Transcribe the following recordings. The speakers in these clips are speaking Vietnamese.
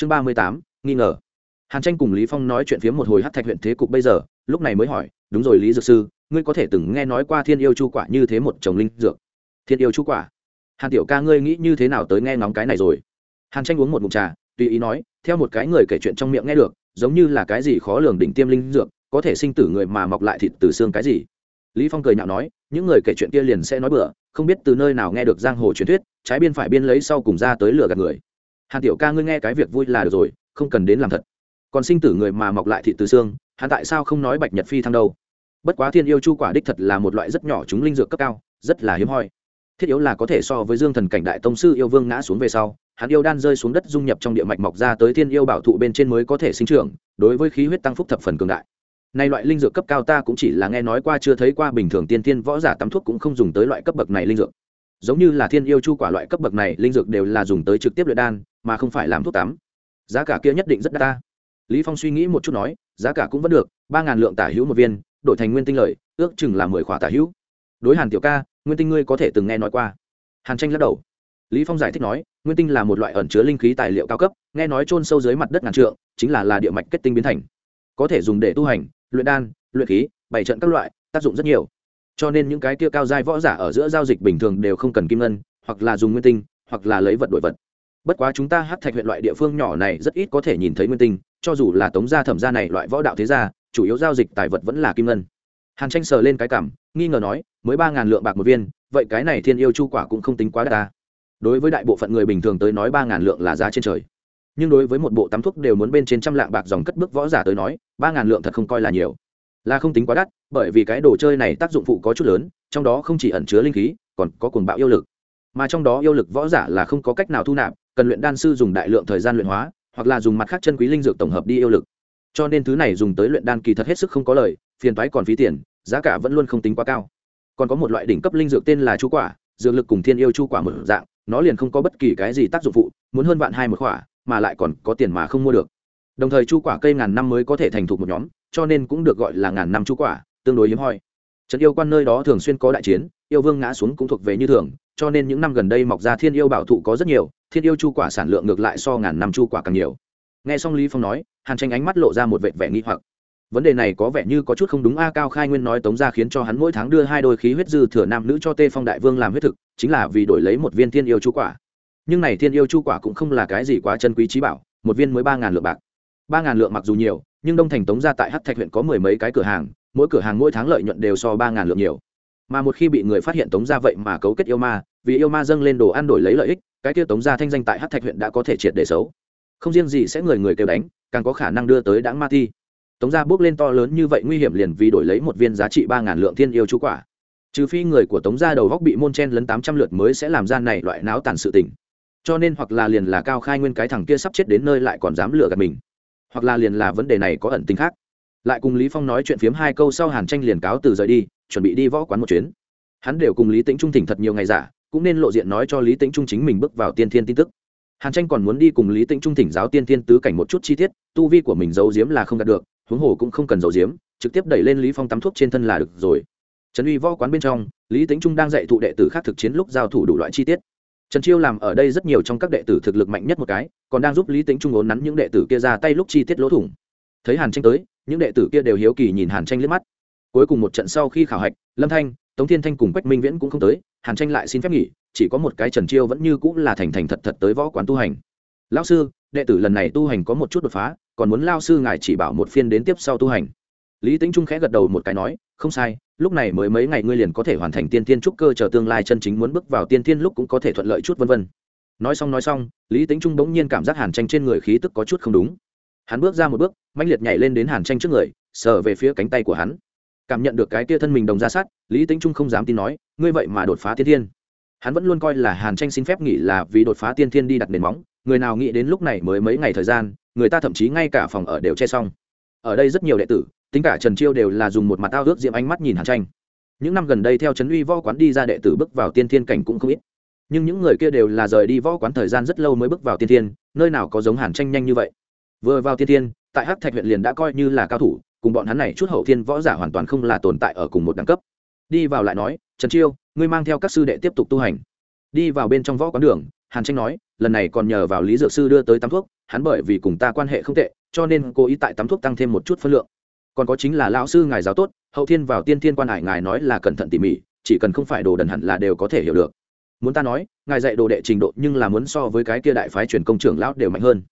chương ba mươi tám, nghi ngờ. Hàn tranh cùng lý phong nói chuyện phía một hồi hát thạch huyện thế cục bây giờ, lúc này mới hỏi, đúng rồi lý dược sư, ngươi có thể từng nghe nói qua thiên yêu chu quả như thế một chồng linh dược? Thiên yêu chu quả? Hàn tiểu ca ngươi nghĩ như thế nào tới nghe ngóng cái này rồi? Hàn tranh uống một ngụm trà, tùy ý nói, theo một cái người kể chuyện trong miệng nghe được, giống như là cái gì khó lường đỉnh tiêm linh dược, có thể sinh tử người mà mọc lại thịt từ xương cái gì? Lý phong cười nhạo nói, những người kể chuyện kia liền sẽ nói bừa, không biết từ nơi nào nghe được giang hồ truyền thuyết, trái biên phải biên lấy sau cùng ra tới lừa gạt người hàn tiểu ca ngươi nghe cái việc vui là được rồi, không cần đến làm thật. Còn sinh tử người mà mọc lại thị từ xương, hắn tại sao không nói bạch nhật phi thăng đâu? Bất quá thiên yêu chu quả đích thật là một loại rất nhỏ chúng linh dược cấp cao, rất là hiếm hoi. Thiết yếu là có thể so với dương thần cảnh đại tông sư yêu vương ngã xuống về sau, hắn yêu đan rơi xuống đất dung nhập trong địa mạch mọc ra tới thiên yêu bảo thụ bên trên mới có thể sinh trưởng, đối với khí huyết tăng phúc thập phần cường đại. Nay loại linh dược cấp cao ta cũng chỉ là nghe nói qua, chưa thấy qua, bình thường tiên tiên võ giả tắm thuốc cũng không dùng tới loại cấp bậc này linh dược giống như là thiên yêu chu quả loại cấp bậc này, linh dược đều là dùng tới trực tiếp luyện đan, mà không phải làm thuốc tắm. Giá cả kia nhất định rất đắt ta. Lý phong suy nghĩ một chút nói, giá cả cũng vẫn được, ba ngàn lượng tả hữu một viên, đổi thành nguyên tinh lợi, ước chừng là mười khỏa tả hữu. Đối hàn tiểu ca, nguyên tinh ngươi có thể từng nghe nói qua. Hàn tranh lắc đầu. Lý phong giải thích nói, nguyên tinh là một loại ẩn chứa linh khí tài liệu cao cấp, nghe nói trôn sâu dưới mặt đất ngàn trượng, chính là là địa mạch kết tinh biến thành. Có thể dùng để tu hành, luyện đan, luyện khí bảy trận các loại, tác dụng rất nhiều cho nên những cái kia cao giai võ giả ở giữa giao dịch bình thường đều không cần kim ngân, hoặc là dùng nguyên tinh, hoặc là lấy vật đổi vật. Bất quá chúng ta hát thạch huyện loại địa phương nhỏ này rất ít có thể nhìn thấy nguyên tinh, cho dù là tống gia thẩm gia này loại võ đạo thế gia, chủ yếu giao dịch tài vật vẫn là kim ngân. Hàn tranh sờ lên cái cảm, nghi ngờ nói, mới ba ngàn lượng bạc một viên, vậy cái này thiên yêu chu quả cũng không tính quá đắt ta. Đối với đại bộ phận người bình thường tới nói ba ngàn lượng là giá trên trời. Nhưng đối với một bộ tắm thuốc đều muốn bên trên trăm lạng bạc dòng cất bước võ giả tới nói, ba ngàn lượng thật không coi là nhiều là không tính quá đắt, bởi vì cái đồ chơi này tác dụng phụ có chút lớn, trong đó không chỉ ẩn chứa linh khí, còn có cuồng bạo yêu lực. Mà trong đó yêu lực võ giả là không có cách nào thu nạp, cần luyện đan sư dùng đại lượng thời gian luyện hóa, hoặc là dùng mặt khác chân quý linh dược tổng hợp đi yêu lực. Cho nên thứ này dùng tới luyện đan kỳ thật hết sức không có lời, phiền toái còn phí tiền, giá cả vẫn luôn không tính quá cao. Còn có một loại đỉnh cấp linh dược tên là chu quả, dược lực cùng thiên yêu chu quả một dạng, nó liền không có bất kỳ cái gì tác dụng phụ, muốn hơn vạn hai một quả mà lại còn có tiền mà không mua được. Đồng thời chu quả cây ngàn năm mới có thể thành thục một nhóm cho nên cũng được gọi là ngàn năm chu quả, tương đối hiếm hoi. Trấn yêu quan nơi đó thường xuyên có đại chiến, yêu vương ngã xuống cũng thuộc về như thường, cho nên những năm gần đây mọc ra thiên yêu bảo thụ có rất nhiều, thiên yêu chu quả sản lượng ngược lại so ngàn năm chu quả càng nhiều. Nghe xong lý phong nói, hàn tranh ánh mắt lộ ra một vẻ vẻ nghi hoặc. Vấn đề này có vẻ như có chút không đúng, a cao khai nguyên nói tống ra khiến cho hắn mỗi tháng đưa hai đôi khí huyết dư thừa nam nữ cho tê phong đại vương làm huyết thực, chính là vì đổi lấy một viên thiên yêu chu quả. Nhưng này thiên yêu chu quả cũng không là cái gì quá chân quý trí bảo, một viên mới ba ngàn lượng bạc. Ba ngàn lượng mặc dù nhiều nhưng đông thành tống ra tại Hát thạch huyện có mười mấy cái cửa hàng, mỗi cửa hàng mỗi tháng lợi nhuận đều so ba ngàn lượng nhiều. Mà một khi bị người phát hiện tống ra vậy mà cấu kết yêu ma, vì yêu ma dâng lên đồ ăn đổi lấy lợi ích, cái kia tống ra thanh danh tại Hát thạch huyện đã có thể triệt để xấu. Không riêng gì sẽ người người kêu đánh, càng có khả năng đưa tới đáng ma thi. Tống gia bước lên to lớn như vậy nguy hiểm liền vì đổi lấy một viên giá trị ba ngàn lượng thiên yêu chú quả. Trừ phi người của tống gia đầu góc bị môn chen lấn tám trăm lượt mới sẽ làm ra này loại náo tàn sự tình. Cho nên hoặc là liền là cao khai nguyên cái thằng kia sắp chết đến nơi lại còn dám lừa gạt mình hoặc là liền là vấn đề này có ẩn tính khác. Lại cùng lý phong nói chuyện phiếm hai câu sau hàn tranh liền cáo từ rời đi, chuẩn bị đi võ quán một chuyến. Hắn đều cùng lý tĩnh trung thỉnh thật nhiều ngày giả, cũng nên lộ diện nói cho lý tĩnh trung chính mình bước vào tiên thiên tin tức. Hàn tranh còn muốn đi cùng lý tĩnh trung thỉnh giáo tiên thiên tứ cảnh một chút chi tiết, tu vi của mình giấu giếm là không đạt được, huống hồ cũng không cần giấu giếm, trực tiếp đẩy lên lý phong tắm thuốc trên thân là được rồi. Trần uy võ quán bên trong, lý tĩnh trung đang dạy thụ đệ tử khác thực chiến lúc giao thủ đủ loại chi tiết trần chiêu làm ở đây rất nhiều trong các đệ tử thực lực mạnh nhất một cái, còn đang giúp lý tĩnh trung ốn nắn những đệ tử kia ra tay lúc chi tiết lỗ thủng. Thấy hàn tranh tới, những đệ tử kia đều hiếu kỳ nhìn hàn tranh liếc mắt. Cuối cùng một trận sau khi khảo hạch, lâm thanh, tống thiên thanh cùng quách minh viễn cũng không tới, hàn tranh lại xin phép nghỉ, chỉ có một cái trần chiêu vẫn như cũng là thành thành thật thật tới võ quán tu hành. Lão sư, đệ tử lần này tu hành có một chút đột phá, còn muốn lao sư ngài chỉ bảo một phiên đến tiếp sau tu hành lý tính trung khẽ gật đầu một cái nói, không sai, lúc này mới mấy ngày ngươi liền có thể hoàn thành tiên tiên trúc cơ, chờ tương lai chân chính muốn bước vào tiên tiên lúc cũng có thể thuận lợi chút vân vân. Nói xong nói xong, lý tính trung bỗng nhiên cảm giác hàn tranh trên người khí tức có chút không đúng. Hắn bước ra một bước mạnh liệt nhảy lên đến hàn tranh trước người, sờ về phía cánh tay của hắn. Cảm nhận được cái tia thân mình đồng ra sát, lý tính trung không dám tin nói, ngươi vậy mà đột phá tiên thiên. Hắn vẫn luôn coi là hàn tranh xin phép nghỉ là vì đột phá tiên thiên đi đặt nền móng, người nào nghĩ đến lúc này mới mấy ngày thời gian, người ta thậm chí ngay cả phòng ở đều che xong ở đây rất nhiều đệ tử, tính cả trần chiêu đều là dùng một mặt tao ước diệm ánh mắt nhìn hàn tranh. Những năm gần đây theo trấn uy võ quán đi ra đệ tử bước vào tiên thiên cảnh cũng không ít. Nhưng những người kia đều là rời đi võ quán thời gian rất lâu mới bước vào tiên thiên, nơi nào có giống hàn tranh nhanh như vậy. Vừa vào tiên thiên, tại hắc thạch huyện liền đã coi như là cao thủ, cùng bọn hắn này chút hậu thiên võ giả hoàn toàn không là tồn tại ở cùng một đẳng cấp. Đi vào lại nói, trần chiêu, ngươi mang theo các sư đệ tiếp tục tu hành. Đi vào bên trong võ quán đường, hàn tranh nói, lần này còn nhờ vào lý dược sư đưa tới tắm thuốc, hắn bởi vì cùng ta quan hệ không tệ cho nên cố ý tại tắm thuốc tăng thêm một chút phân lượng. Còn có chính là lão sư ngài giáo tốt, hậu thiên vào tiên thiên quan hải ngài nói là cẩn thận tỉ mỉ, chỉ cần không phải đồ đần hẳn là đều có thể hiểu được. Muốn ta nói, ngài dạy đồ đệ trình độ nhưng là muốn so với cái kia đại phái truyền công trưởng lão đều mạnh hơn.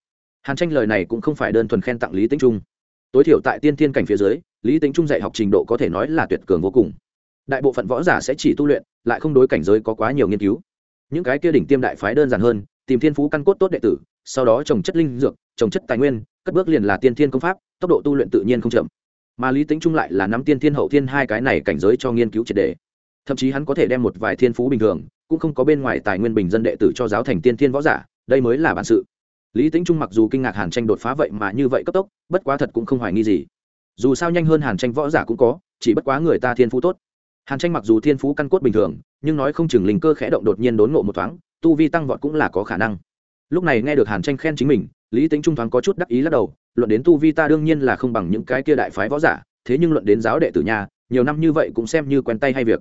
Hàn tranh lời này cũng không phải đơn thuần khen tặng lý tĩnh trung. Tối thiểu tại tiên thiên cảnh phía dưới, lý tĩnh trung dạy học trình độ có thể nói là tuyệt cường vô cùng. Đại bộ phận võ giả sẽ chỉ tu luyện, lại không đối cảnh giới có quá nhiều nghiên cứu. Những cái kia đỉnh tiêm đại phái đơn giản hơn, tìm thiên phú căn cốt tốt đệ tử, sau đó trồng chất linh dược trồng chất tài nguyên, cất bước liền là tiên thiên công pháp, tốc độ tu luyện tự nhiên không chậm. Mà lý tính trung lại là nắm tiên thiên hậu thiên hai cái này cảnh giới cho nghiên cứu triệt đề. Thậm chí hắn có thể đem một vài thiên phú bình thường, cũng không có bên ngoài tài nguyên bình dân đệ tử cho giáo thành tiên thiên võ giả, đây mới là bản sự. Lý tính trung mặc dù kinh ngạc hàn tranh đột phá vậy mà như vậy cấp tốc, bất quá thật cũng không hoài nghi gì. Dù sao nhanh hơn hàn tranh võ giả cũng có, chỉ bất quá người ta thiên phú tốt. Hàn tranh mặc dù thiên phú căn cốt bình thường, nhưng nói không chừng linh cơ khẽ động đột nhiên đốn ngộ một thoáng, tu vi tăng vọt cũng là có khả năng. Lúc này nghe được hàn tranh khen chính mình lý tính trung thoáng có chút đắc ý lắc đầu, luận đến tu vi ta đương nhiên là không bằng những cái kia đại phái võ giả, thế nhưng luận đến giáo đệ tử nhà, nhiều năm như vậy cũng xem như quen tay hay việc.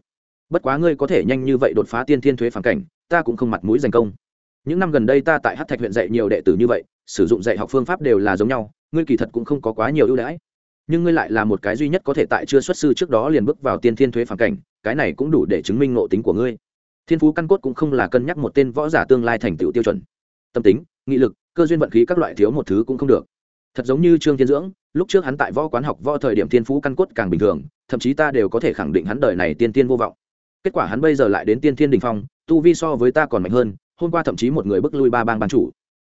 Bất quá ngươi có thể nhanh như vậy đột phá tiên thiên thuế phản cảnh, ta cũng không mặt mũi giành công. Những năm gần đây ta tại hát thạch huyện dạy nhiều đệ tử như vậy, sử dụng dạy học phương pháp đều là giống nhau, ngươi kỳ thật cũng không có quá nhiều ưu đãi. Nhưng ngươi lại là một cái duy nhất có thể tại chưa xuất sư trước đó liền bước vào tiên thiên thuế phản cảnh, cái này cũng đủ để chứng minh ngộ tính của ngươi. Thiên phú căn cốt cũng không là cân nhắc một tên võ giả tương lai thành tựu tiêu chuẩn. Tâm tính, nghị lực cơ duyên vận khí các loại thiếu một thứ cũng không được. Thật giống như trương thiên dưỡng, lúc trước hắn tại võ quán học võ thời điểm thiên phú căn cốt càng bình thường, thậm chí ta đều có thể khẳng định hắn đời này tiên tiên vô vọng. Kết quả hắn bây giờ lại đến tiên thiên đình phong, tu vi so với ta còn mạnh hơn, hôm qua thậm chí một người bước lui ba bang ban chủ.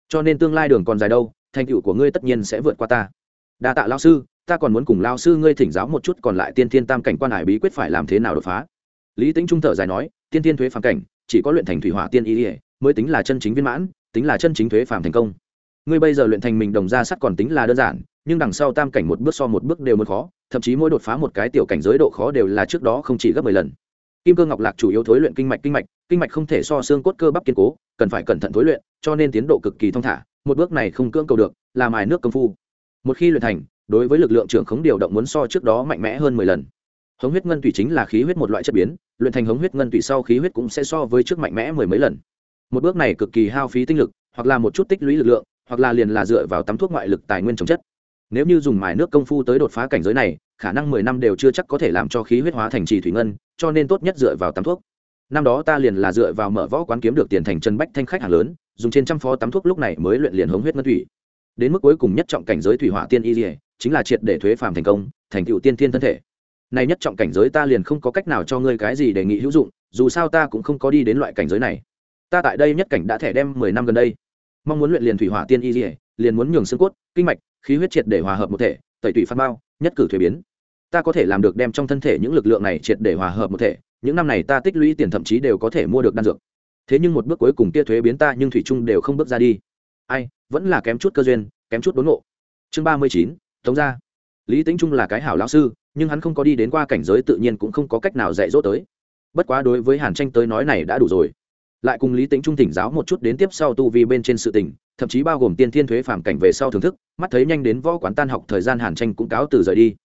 Cho nên tương lai đường còn dài đâu, thành tựu của ngươi tất nhiên sẽ vượt qua ta. Đa tạ lao sư, ta còn muốn cùng lao sư ngươi thỉnh giáo một chút còn lại tiên thiên tam cảnh quan hải bí quyết phải làm thế nào đột phá. Lý tính trung thở dài nói, tiên thiên thuế phàm cảnh, chỉ có luyện thành thủy hỏa tiên ý ỉa mới tính là chân chính viên mãn tính là chân chính thuế phàm thành công. Ngươi bây giờ luyện thành mình đồng ra sắt còn tính là đơn giản, nhưng đằng sau tam cảnh một bước so một bước đều muốn khó, thậm chí mỗi đột phá một cái tiểu cảnh giới độ khó đều là trước đó không chỉ gấp mười lần. Kim cơ ngọc lạc chủ yếu thối luyện kinh mạch kinh mạch kinh mạch không thể so xương cốt cơ bắp kiên cố, cần phải cẩn thận thối luyện, cho nên tiến độ cực kỳ thong thả, một bước này không cưỡng cầu được, là mài nước công phu. Một khi luyện thành, đối với lực lượng trưởng khống điều động muốn so trước đó mạnh mẽ hơn mười lần. Hống huyết ngân tủy chính là khí huyết một loại chất biến, luyện thành hống huyết ngân tủy sau khí huyết cũng sẽ so với trước mạnh mẽ mười mấy lần một bước này cực kỳ hao phí tinh lực, hoặc là một chút tích lũy lực lượng, hoặc là liền là dựa vào tắm thuốc ngoại lực tài nguyên trồng chất. Nếu như dùng mài nước công phu tới đột phá cảnh giới này, khả năng mười năm đều chưa chắc có thể làm cho khí huyết hóa thành trì thủy ngân, cho nên tốt nhất dựa vào tắm thuốc. Năm đó ta liền là dựa vào mở võ quán kiếm được tiền thành chân bách thanh khách hàng lớn, dùng trên trăm phó tắm thuốc lúc này mới luyện liền hống huyết ngân thủy. Đến mức cuối cùng nhất trọng cảnh giới thủy hỏa tiên y dỉa chính là triệt để thuế phàm thành công, thành cựu tiên thiên thân thể. Này nhất trọng cảnh giới ta liền không có cách nào cho ngươi cái gì đề nghị hữu dụng, dù sao ta cũng không có đi đến loại cảnh giới này ta tại đây nhất cảnh đã thẻ đem mười năm gần đây. Mong muốn luyện liền thủy hỏa tiên y dỉa liền muốn nhường xương cốt, kinh mạch, khí huyết triệt để hòa hợp một thể, tẩy tủy phát bao nhất cử thuế biến. Ta có thể làm được đem trong thân thể những lực lượng này triệt để hòa hợp một thể, những năm này ta tích lũy tiền thậm chí đều có thể mua được đan dược. Thế nhưng một bước cuối cùng kia thuế biến ta nhưng thủy trung đều không bước ra đi. Ai, vẫn là kém chút cơ duyên, kém chút đốn ngộ. Chương ba mươi chín, tống ra lý tính trung là cái hảo lão sư, nhưng hắn không có đi đến qua cảnh giới tự nhiên cũng không có cách nào dạy dỗ tới. Bất quá đối với hàn tranh tới nói này đã đủ rồi lại cùng lý tính trung thỉnh giáo một chút đến tiếp sau tu vi bên trên sự tỉnh thậm chí bao gồm tiên thiên thuế phàm cảnh về sau thưởng thức, mắt thấy nhanh đến võ quán tan học thời gian hàn tranh cũng cáo từ rời đi.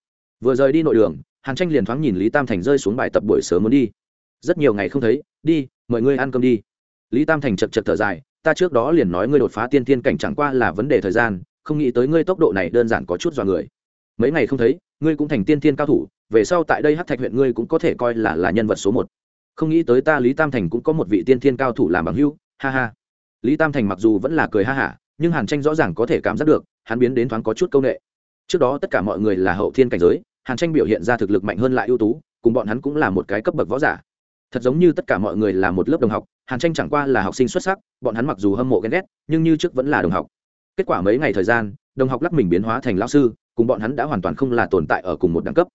Vừa rời đi nội đường, hàn tranh liền thoáng nhìn lý tam thành rơi xuống bài tập buổi sớm muốn đi. Rất nhiều ngày không thấy, đi, mời ngươi ăn cơm đi. Lý tam thành chật chật thở dài, ta trước đó liền nói ngươi đột phá tiên thiên cảnh chẳng qua là vấn đề thời gian, không nghĩ tới ngươi tốc độ này đơn giản có chút dọa người. Mấy ngày không thấy, ngươi cũng thành tiên thiên cao thủ, về sau tại đây hát thạch huyện ngươi cũng có thể coi là là nhân vật số một không nghĩ tới ta lý tam thành cũng có một vị tiên thiên cao thủ làm bằng hưu ha ha. Lý tam thành mặc dù vẫn là cười ha hả, nhưng hàn tranh rõ ràng có thể cảm giác được, hắn biến đến thoáng có chút c â u n ệ trước đó tất cả mọi người là hậu thiên cảnh giới, hàn tranh biểu hiện ra thực lực mạnh hơn lại ưu tú, cùng bọn hắn cũng là một cái cấp bậc võ giả. Thật giống như tất cả mọi người là một lớp đồng học, hàn tranh chẳng qua là học sinh xuất sắc, bọn hắn mặc dù hâm mộ ghen ghét, nhưng như trước vẫn là đồng học. Kết quả mấy ngày thời gian, đồng học lắc mình biến hóa thành lao sư, cùng bọn hắn đã hoàn toàn không là tồn tại ở cùng một đẳng cấp.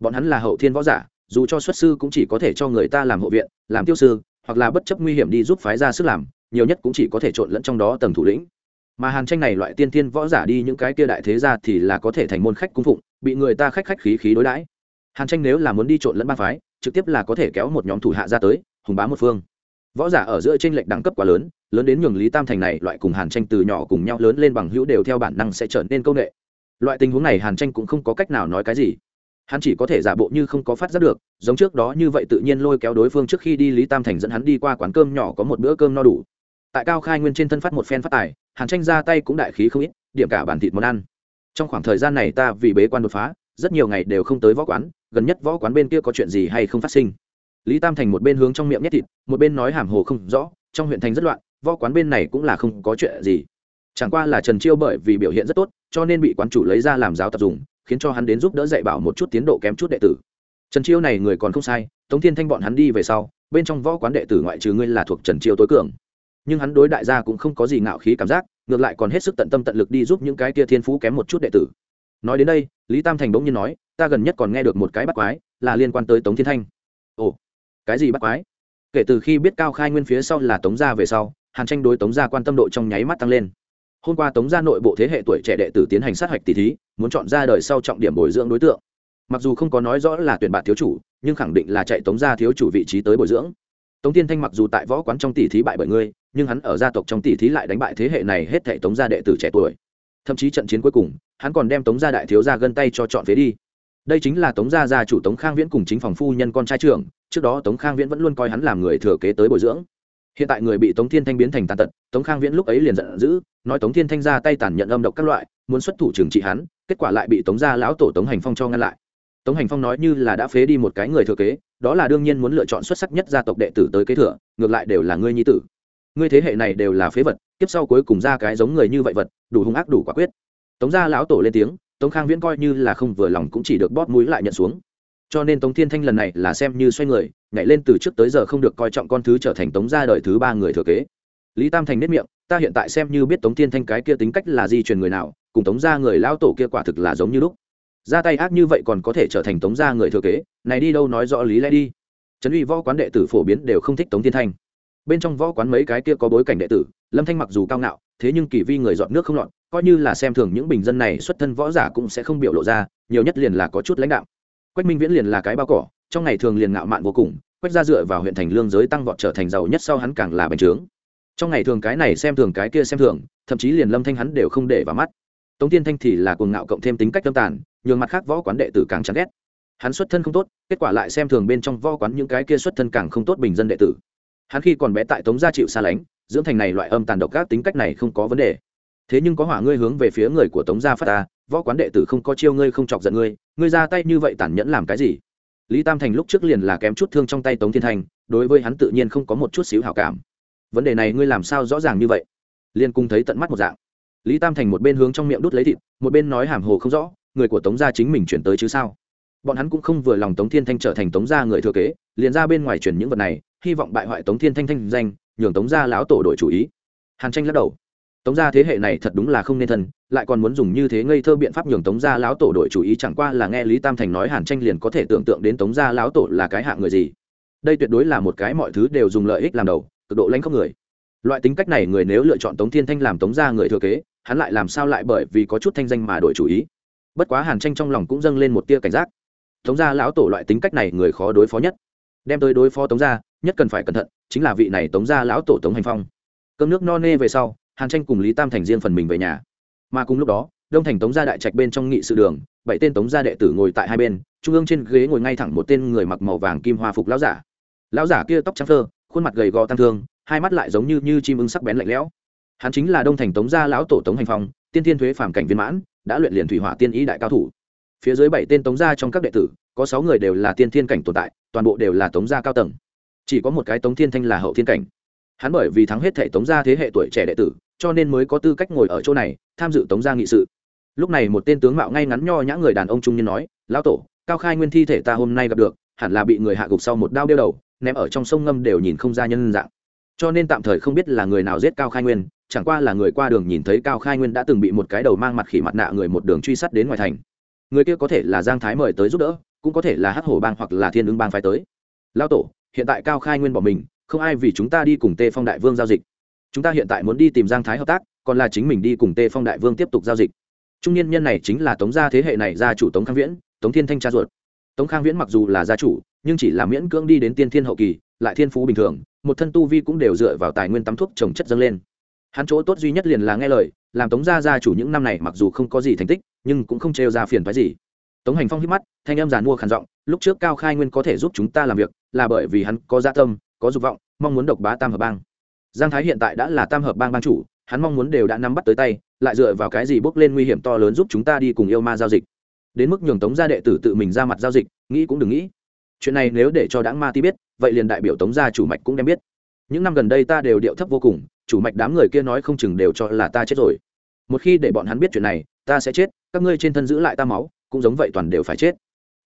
Bọn hắn là hậu thiên võ giả dù cho xuất sư cũng chỉ có thể cho người ta làm hộ viện, làm tiêu sư, hoặc là bất chấp nguy hiểm đi giúp phái ra sức làm, nhiều nhất cũng chỉ có thể trộn lẫn trong đó tầng thủ lĩnh. Mà hàn tranh này loại tiên tiên võ giả đi những cái kia đại thế ra thì là có thể thành môn khách cung phụng, bị người ta khách khách khí khí đối đãi. Hàn tranh nếu là muốn đi trộn lẫn ba phái, trực tiếp là có thể kéo một nhóm thủ hạ ra tới, hùng bá một phương. Võ giả ở giữa t r ê n lệch đẳng cấp quá lớn lớn đến nhường lý tam thành này loại cùng hàn tranh từ nhỏ cùng nhau lớn lên bằng hữu đều theo bản năng sẽ trở nên công nghệ. Loại tình huống này hàn tranh cũng không có cách nào nói cái gì hắn chỉ có thể giả bộ như không có phát giác được, giống trước đó như vậy tự nhiên lôi kéo đối phương trước khi đi lý tam thành dẫn hắn đi qua quán cơm nhỏ có một bữa cơm no đủ. Tại cao khai nguyên trên thân phát một phen phát tài, hàn tranh ra tay cũng đại khí không ít, điểm cả bản thịt món ăn. Trong khoảng thời gian này ta vì bế quan đột phá, rất nhiều ngày đều không tới võ quán, gần nhất võ quán bên kia có chuyện gì hay không phát sinh? Lý tam thành một bên hướng trong miệng nhét thịt, một bên nói hàm hồ không rõ, trong huyện thành rất loạn, võ quán bên này cũng là không có chuyện gì. Chẳng qua là trần chiêu bởi vì biểu hiện rất tốt, cho nên bị quán chủ lấy ra làm giáo tập dùng khiến cho hắn đến giúp đỡ dạy bảo một chút tiến độ kém chút đệ tử. Trần chiêu này người còn không sai, tống thiên thanh bọn hắn đi về sau, bên trong võ quán đệ tử ngoại trừ ngươi là thuộc trần chiêu tối cường. Nhưng hắn đối đại gia cũng không có gì ngạo khí cảm giác, ngược lại còn hết sức tận tâm tận lực đi giúp những cái kia thiên phú kém một chút đệ tử. Nói đến đây, lý tam thành bỗng nhiên nói, ta gần nhất còn nghe được một cái bắt quái, là liên quan tới tống thiên thanh. Ồ, cái gì bắt quái? Kể từ khi biết cao khai nguyên phía sau là tống gia về sau, hàn tranh đối tống gia quan tâm độ trong nháy mắt tăng lên hôm qua tống gia nội bộ thế hệ tuổi trẻ đệ tử tiến hành sát hạch tỷ thí, muốn chọn ra đời sau trọng điểm bồi dưỡng đối tượng. Mặc dù không có nói rõ là tuyển bạn thiếu chủ, nhưng khẳng định là chạy tống gia thiếu chủ vị trí tới bồi dưỡng. Tống tiên thanh mặc dù tại võ quán trong tỷ thí bại bởi ngươi, nhưng hắn ở gia tộc trong tỷ thí lại đánh bại thế hệ này hết thệ tống gia đệ tử trẻ tuổi. Thậm chí trận chiến cuối cùng, hắn còn đem tống gia đại thiếu gia gân tay cho chọn phế đi. Đây chính là tống gia gia chủ tống khang viễn cùng chính phòng phu nhân con trai trưởng, trước đó tống khang viễn vẫn luôn coi hắn làm người thừa kế tới bồi dưỡng hiện tại người bị tống thiên thanh biến thành tàn tật, tống khang viễn lúc ấy liền giận dữ, nói tống thiên thanh ra tay tàn nhận âm độc các loại, muốn xuất thủ trừng trị hắn, kết quả lại bị tống gia lão tổ tống hành phong cho ngăn lại. Tống hành phong nói như là đã phế đi một cái người thừa kế, đó là đương nhiên muốn lựa chọn xuất sắc nhất gia tộc đệ tử tới kế thừa, ngược lại đều là ngươi nhi tử. Ngươi thế hệ này đều là phế vật tiếp sau cuối cùng ra cái giống người như vậy vật, đủ hung ác đủ quả quyết. Tống gia lão tổ lên tiếng, tống khang viễn coi như là không vừa lòng cũng chỉ được bóp mũi lại nhận xuống cho nên tống thiên thanh lần này là xem như xoay người, nhảy lên từ trước tới giờ không được coi trọng con thứ trở thành tống gia đời thứ ba người thừa kế. Lý tam thành nếp miệng, ta hiện tại xem như biết tống thiên thanh cái kia tính cách là di truyền người nào, cùng tống gia người lao tổ kia quả thực là giống như lúc. Ra tay ác như vậy còn có thể trở thành tống gia người thừa kế, này đi đâu nói rõ lý lẽ đi. Trấn uy võ quán đệ tử phổ biến đều không thích tống thiên thanh. Bên trong võ quán mấy cái kia có bối cảnh đệ tử, lâm thanh mặc dù cao ngạo, thế nhưng kỳ vi người dọn nước không lọt, coi như là xem thường những bình dân này xuất thân võ giả cũng sẽ không biểu lộ ra, nhiều nhất liền là có chút lãnh đạo quách minh viễn liền là cái bao cỏ, trong ngày thường liền ngạo mạn vô cùng, quách ra dựa vào huyện thành lương giới tăng vọt trở thành giàu nhất sau hắn càng là bành trướng. Trong ngày thường cái này xem thường cái kia xem thường, thậm chí liền lâm thanh hắn đều không để vào mắt. Tống tiên thanh thì là cuồng ngạo cộng thêm tính cách tâm tàn, nhường mặt khác võ quán đệ tử càng chán ghét. Hắn xuất thân không tốt, kết quả lại xem thường bên trong võ quán những cái kia xuất thân càng không tốt bình dân đệ tử. Hắn khi còn bé tại tống gia chịu xa lánh, dưỡng thành này loại âm tàn độc các tính cách này không có vấn đề thế nhưng có hỏa ngươi hướng về phía người của tống gia phát ta, võ quán đệ tử không có chiêu ngươi không chọc giận ngươi ngươi ra tay như vậy tàn nhẫn làm cái gì? Lý tam thành lúc trước liền là kém chút thương trong tay tống thiên thành, đối với hắn tự nhiên không có một chút xíu hảo cảm. Vấn đề này ngươi làm sao rõ ràng như vậy? Liên cung thấy tận mắt một dạng. Lý tam thành một bên hướng trong miệng đút lấy thịt, một bên nói hàm hồ không rõ, người của tống gia chính mình chuyển tới chứ sao? Bọn hắn cũng không vừa lòng tống thiên thanh trở thành tống gia người thừa kế, liền ra bên ngoài chuyển những vật này, hy vọng bại hoại tống thiên thanh thanh danh, nhường tống gia lão tổ đội chủ ý. Hàn tranh lắc đầu tống gia thế hệ này thật đúng là không nên thân, lại còn muốn dùng như thế ngây thơ biện pháp nhường tống gia lão tổ đội chủ ý chẳng qua là nghe lý tam thành nói hàn tranh liền có thể tưởng tượng đến tống gia lão tổ là cái hạng người gì. Đây tuyệt đối là một cái mọi thứ đều dùng lợi ích làm đầu, cực độ lãnh không người. Loại tính cách này người nếu lựa chọn tống thiên thanh làm tống gia người thừa kế, hắn lại làm sao lại bởi vì có chút thanh danh mà đổi chủ ý? Bất quá hàn tranh trong lòng cũng dâng lên một tia cảnh giác. Tống gia lão tổ loại tính cách này người khó đối phó nhất. Đem tới đối phó tống gia, nhất cần phải cẩn thận, chính là vị này tống gia lão tổ tống hành phong. Cơm nước no nê về sau hàn tranh cùng lý tam thành riêng phần mình về nhà. Mà cùng lúc đó đông thành tống gia đại trạch bên trong nghị sự đường bảy tên tống gia đệ tử ngồi tại hai bên trung ương trên ghế ngồi ngay thẳng một tên người mặc màu vàng kim hoa phục lão giả. Lão giả kia tóc trắng thơ khuôn mặt gầy gò tăng thương hai mắt lại giống như, như chim ưng sắc bén lạnh lẽo. Hắn chính là đông thành tống gia lão tổ tống hành phong tiên thiên thuế phàm cảnh viên mãn đã luyện liền thủy hỏa tiên ý đại cao thủ. Phía dưới bảy tên tống gia trong các đệ tử có sáu người đều là tiên thiên cảnh tồn tại toàn bộ đều là tống gia cao tầng. Chỉ có một cái tống thiên thanh là hậu thiên cảnh. Hắn bởi vì thắng hết thể tống gia thế hệ tuổi trẻ đệ tử cho nên mới có tư cách ngồi ở chỗ này, tham dự tống gia nghị sự. Lúc này một tên tướng mạo ngay ngắn nho nhã người đàn ông trung niên nói, lão tổ, cao khai nguyên thi thể ta hôm nay gặp được, hẳn là bị người hạ gục sau một đao đeo đầu, ném ở trong sông ngâm đều nhìn không ra nhân dạng. Cho nên tạm thời không biết là người nào giết cao khai nguyên, chẳng qua là người qua đường nhìn thấy cao khai nguyên đã từng bị một cái đầu mang mặt khỉ mặt nạ người một đường truy sát đến ngoài thành. Người kia có thể là giang thái mời tới giúp đỡ, cũng có thể là hắc hổ bang hoặc là thiên ứng bang phái tới. Lao tổ, hiện tại cao khai nguyên bỏ mình, không ai vì chúng ta đi cùng tê phong đại vương giao dịch chúng ta hiện tại muốn đi tìm giang thái hợp tác, còn là chính mình đi cùng tê phong đại vương tiếp tục giao dịch. Trung niên nhân này chính là tống gia thế hệ này gia chủ tống khang viễn, tống thiên thanh cha ruột. Tống khang viễn mặc dù là gia chủ, nhưng chỉ là miễn cưỡng đi đến tiên thiên hậu kỳ, lại thiên phú bình thường, một thân tu vi cũng đều dựa vào tài nguyên tắm thuốc trồng chất dâng lên. Hắn chỗ tốt duy nhất liền là nghe lời, làm tống gia gia chủ những năm này mặc dù không có gì thành tích, nhưng cũng không trêu ra phiền phái gì. Tống hành phong hít mắt, thanh em giàn mua khản giọng, lúc trước cao khai nguyên có thể giúp chúng ta làm việc, là bởi vì hắn có gia tâm, có dục vọng, mong muốn độc bá tam hợp bang giang thái hiện tại đã là tam hợp bang bang chủ, hắn mong muốn đều đã nắm bắt tới tay, lại dựa vào cái gì bước lên nguy hiểm to lớn giúp chúng ta đi cùng yêu ma giao dịch? Đến mức nhường tống gia đệ tử tự mình ra mặt giao dịch, nghĩ cũng đừng nghĩ. Chuyện này nếu để cho đáng ma ti biết, vậy liền đại biểu tống gia chủ mạch cũng đem biết. Những năm gần đây ta đều điệu thấp vô cùng, chủ mạch đám người kia nói không chừng đều cho là ta chết rồi. Một khi để bọn hắn biết chuyện này, ta sẽ chết, các ngươi trên thân giữ lại ta máu, cũng giống vậy toàn đều phải chết.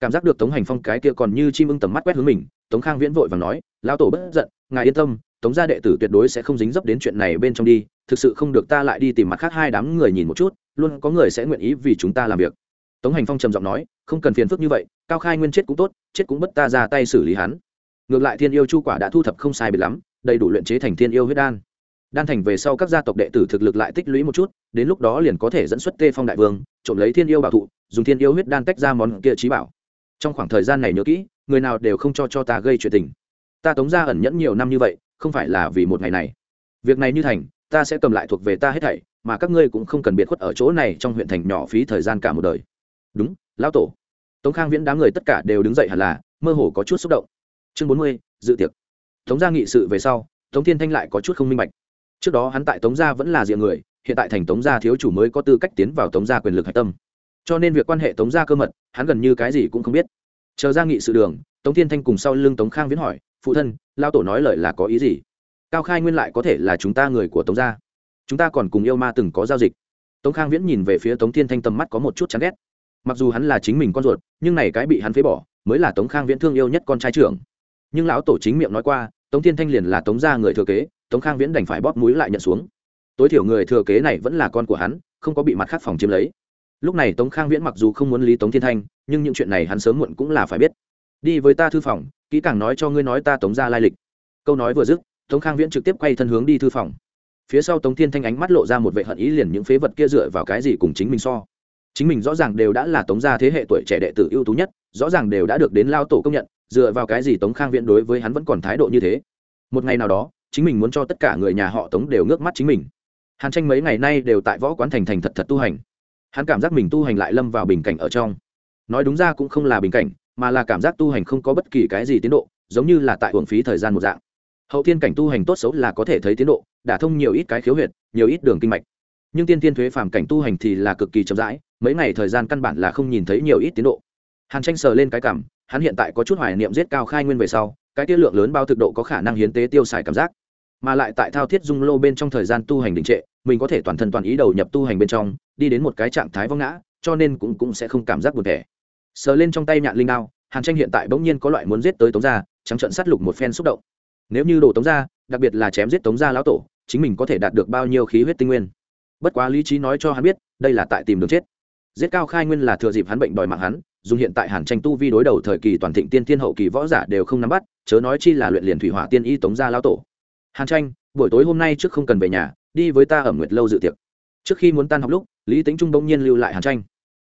Cảm giác được tống hành phong cái kia còn như chim ưng tầm mắt quét hướng mình, tống khang viễn vội và nói, lão tổ bất giận, ngài yên tâm tống gia đệ tử tuyệt đối sẽ không dính dấp đến chuyện này bên trong đi, thực sự không được ta lại đi tìm mặt khác hai đám người nhìn một chút, luôn có người sẽ nguyện ý vì chúng ta làm việc. Tống hành phong trầm giọng nói, không cần phiền phức như vậy, cao khai nguyên chết cũng tốt, chết cũng bất ta ra tay xử lý hắn. Ngược lại thiên yêu chu quả đã thu thập không sai biệt lắm, đầy đủ luyện chế thành thiên yêu huyết đan. Đan thành về sau các gia tộc đệ tử thực lực lại tích lũy một chút, đến lúc đó liền có thể dẫn xuất tê phong đại vương, trộm lấy thiên yêu bảo thụ, dùng thiên yêu huyết đan tách ra món kia trí bảo. Trong khoảng thời gian này nhớ kỹ, người nào đều không cho cho ta gây chuyện tình. Ta tống ra ẩn nhẫn nhiều năm như vậy không phải là vì một ngày này. Việc này như thành, ta sẽ cầm lại thuộc về ta hết thảy, mà các ngươi cũng không cần biệt khuất ở chỗ này trong huyện thành nhỏ phí thời gian cả một đời. Đúng, lão tổ. Tống khang viễn đám người tất cả đều đứng dậy hẳn là, mơ hồ có chút xúc động. Chương bốn mươi, dự tiệc. Tống gia nghị sự về sau, tống thiên thanh lại có chút không minh bạch. Trước đó hắn tại tống gia vẫn là diện người, hiện tại thành tống gia thiếu chủ mới có tư cách tiến vào tống gia quyền lực hạch tâm. Cho nên việc quan hệ tống gia cơ mật, hắn gần như cái gì cũng không biết. Chờ ra nghị sự đường, tống thiên thanh cùng sau lưng tống khang viễn hỏi phụ thân lao tổ nói lời là có ý gì? Cao khai nguyên lại có thể là chúng ta người của tống gia. Chúng ta còn cùng yêu ma từng có giao dịch. Tống khang viễn nhìn về phía tống thiên thanh tầm mắt có một chút chán ghét. Mặc dù hắn là chính mình con ruột, nhưng này cái bị hắn phế bỏ, mới là tống khang viễn thương yêu nhất con trai trưởng. Nhưng lão tổ chính miệng nói qua, tống thiên thanh liền là tống gia người thừa kế, tống khang viễn đành phải bóp mũi lại nhận xuống. Tối thiểu người thừa kế này vẫn là con của hắn, không có bị mặt khác phòng chiếm lấy. Lúc này tống khang viễn mặc dù không muốn lý tống thiên thanh, nhưng những chuyện này hắn sớm muộn cũng là phải biết đi với ta thư phòng, kỹ càng nói cho ngươi nói ta tống ra lai lịch. Câu nói vừa dứt, tống khang viễn trực tiếp quay thân hướng đi thư phòng. Phía sau tống thiên thanh ánh mắt lộ ra một vệ hận ý liền những phế vật kia dựa vào cái gì cùng chính mình so. Chính mình rõ ràng đều đã là tống gia thế hệ tuổi trẻ đệ tử ưu tú nhất, rõ ràng đều đã được đến lao tổ công nhận, dựa vào cái gì tống khang viễn đối với hắn vẫn còn thái độ như thế. Một ngày nào đó, chính mình muốn cho tất cả người nhà họ tống đều ngước mắt chính mình. Hàn tranh mấy ngày nay đều tại võ quán thành thành thật thật tu hành. Hắn cảm giác mình tu hành lại lâm vào bình cảnh ở trong. Nói đúng ra cũng không là bình cảnh mà là cảm giác tu hành không có bất kỳ cái gì tiến độ, giống như là tại hưởng phí thời gian một dạng. Hậu thiên cảnh tu hành tốt xấu là có thể thấy tiến độ đả thông nhiều ít cái khiếu huyệt, nhiều ít đường kinh mạch. Nhưng tiên tiên thuế phàm cảnh tu hành thì là cực kỳ chậm rãi, mấy ngày thời gian căn bản là không nhìn thấy nhiều ít tiến độ. Hàn tranh sờ lên cái cảm, hắn hiện tại có chút hoài niệm giết cao khai nguyên về sau, cái tiết lượng lớn bao thực độ có khả năng hiến tế tiêu xài cảm giác. Mà lại tại thao thiết dung lô bên trong thời gian tu hành đình trệ, mình có thể toàn thân toàn ý đầu nhập tu hành bên trong, đi đến một cái trạng thái vong ngã, cho nên cũng cũng sẽ không cảm giác buồn thẻ sờ lên trong tay nhạn linh đao, hàn tranh hiện tại bỗng nhiên có loại muốn giết tới tống gia, trắng trận sát lục một phen xúc động. Nếu như đổ tống gia, đặc biệt là chém giết tống gia lão tổ, chính mình có thể đạt được bao nhiêu khí huyết tinh nguyên? Bất quá lý trí nói cho hắn biết, đây là tại tìm đường chết. Giết cao khai nguyên là thừa dịp hắn bệnh đòi mạng hắn, dùng hiện tại hàn tranh tu vi đối đầu thời kỳ toàn thịnh tiên tiên hậu kỳ võ giả đều không nắm bắt, chớ nói chi là luyện liền thủy hỏa tiên y tống gia lão tổ. Hàn tranh, buổi tối hôm nay trước không cần về nhà, đi với ta ở nguyệt lâu dự tiệc. Trước khi muốn tan học lúc, lý tính trung bỗng nhiên lưu lại hàn tranh.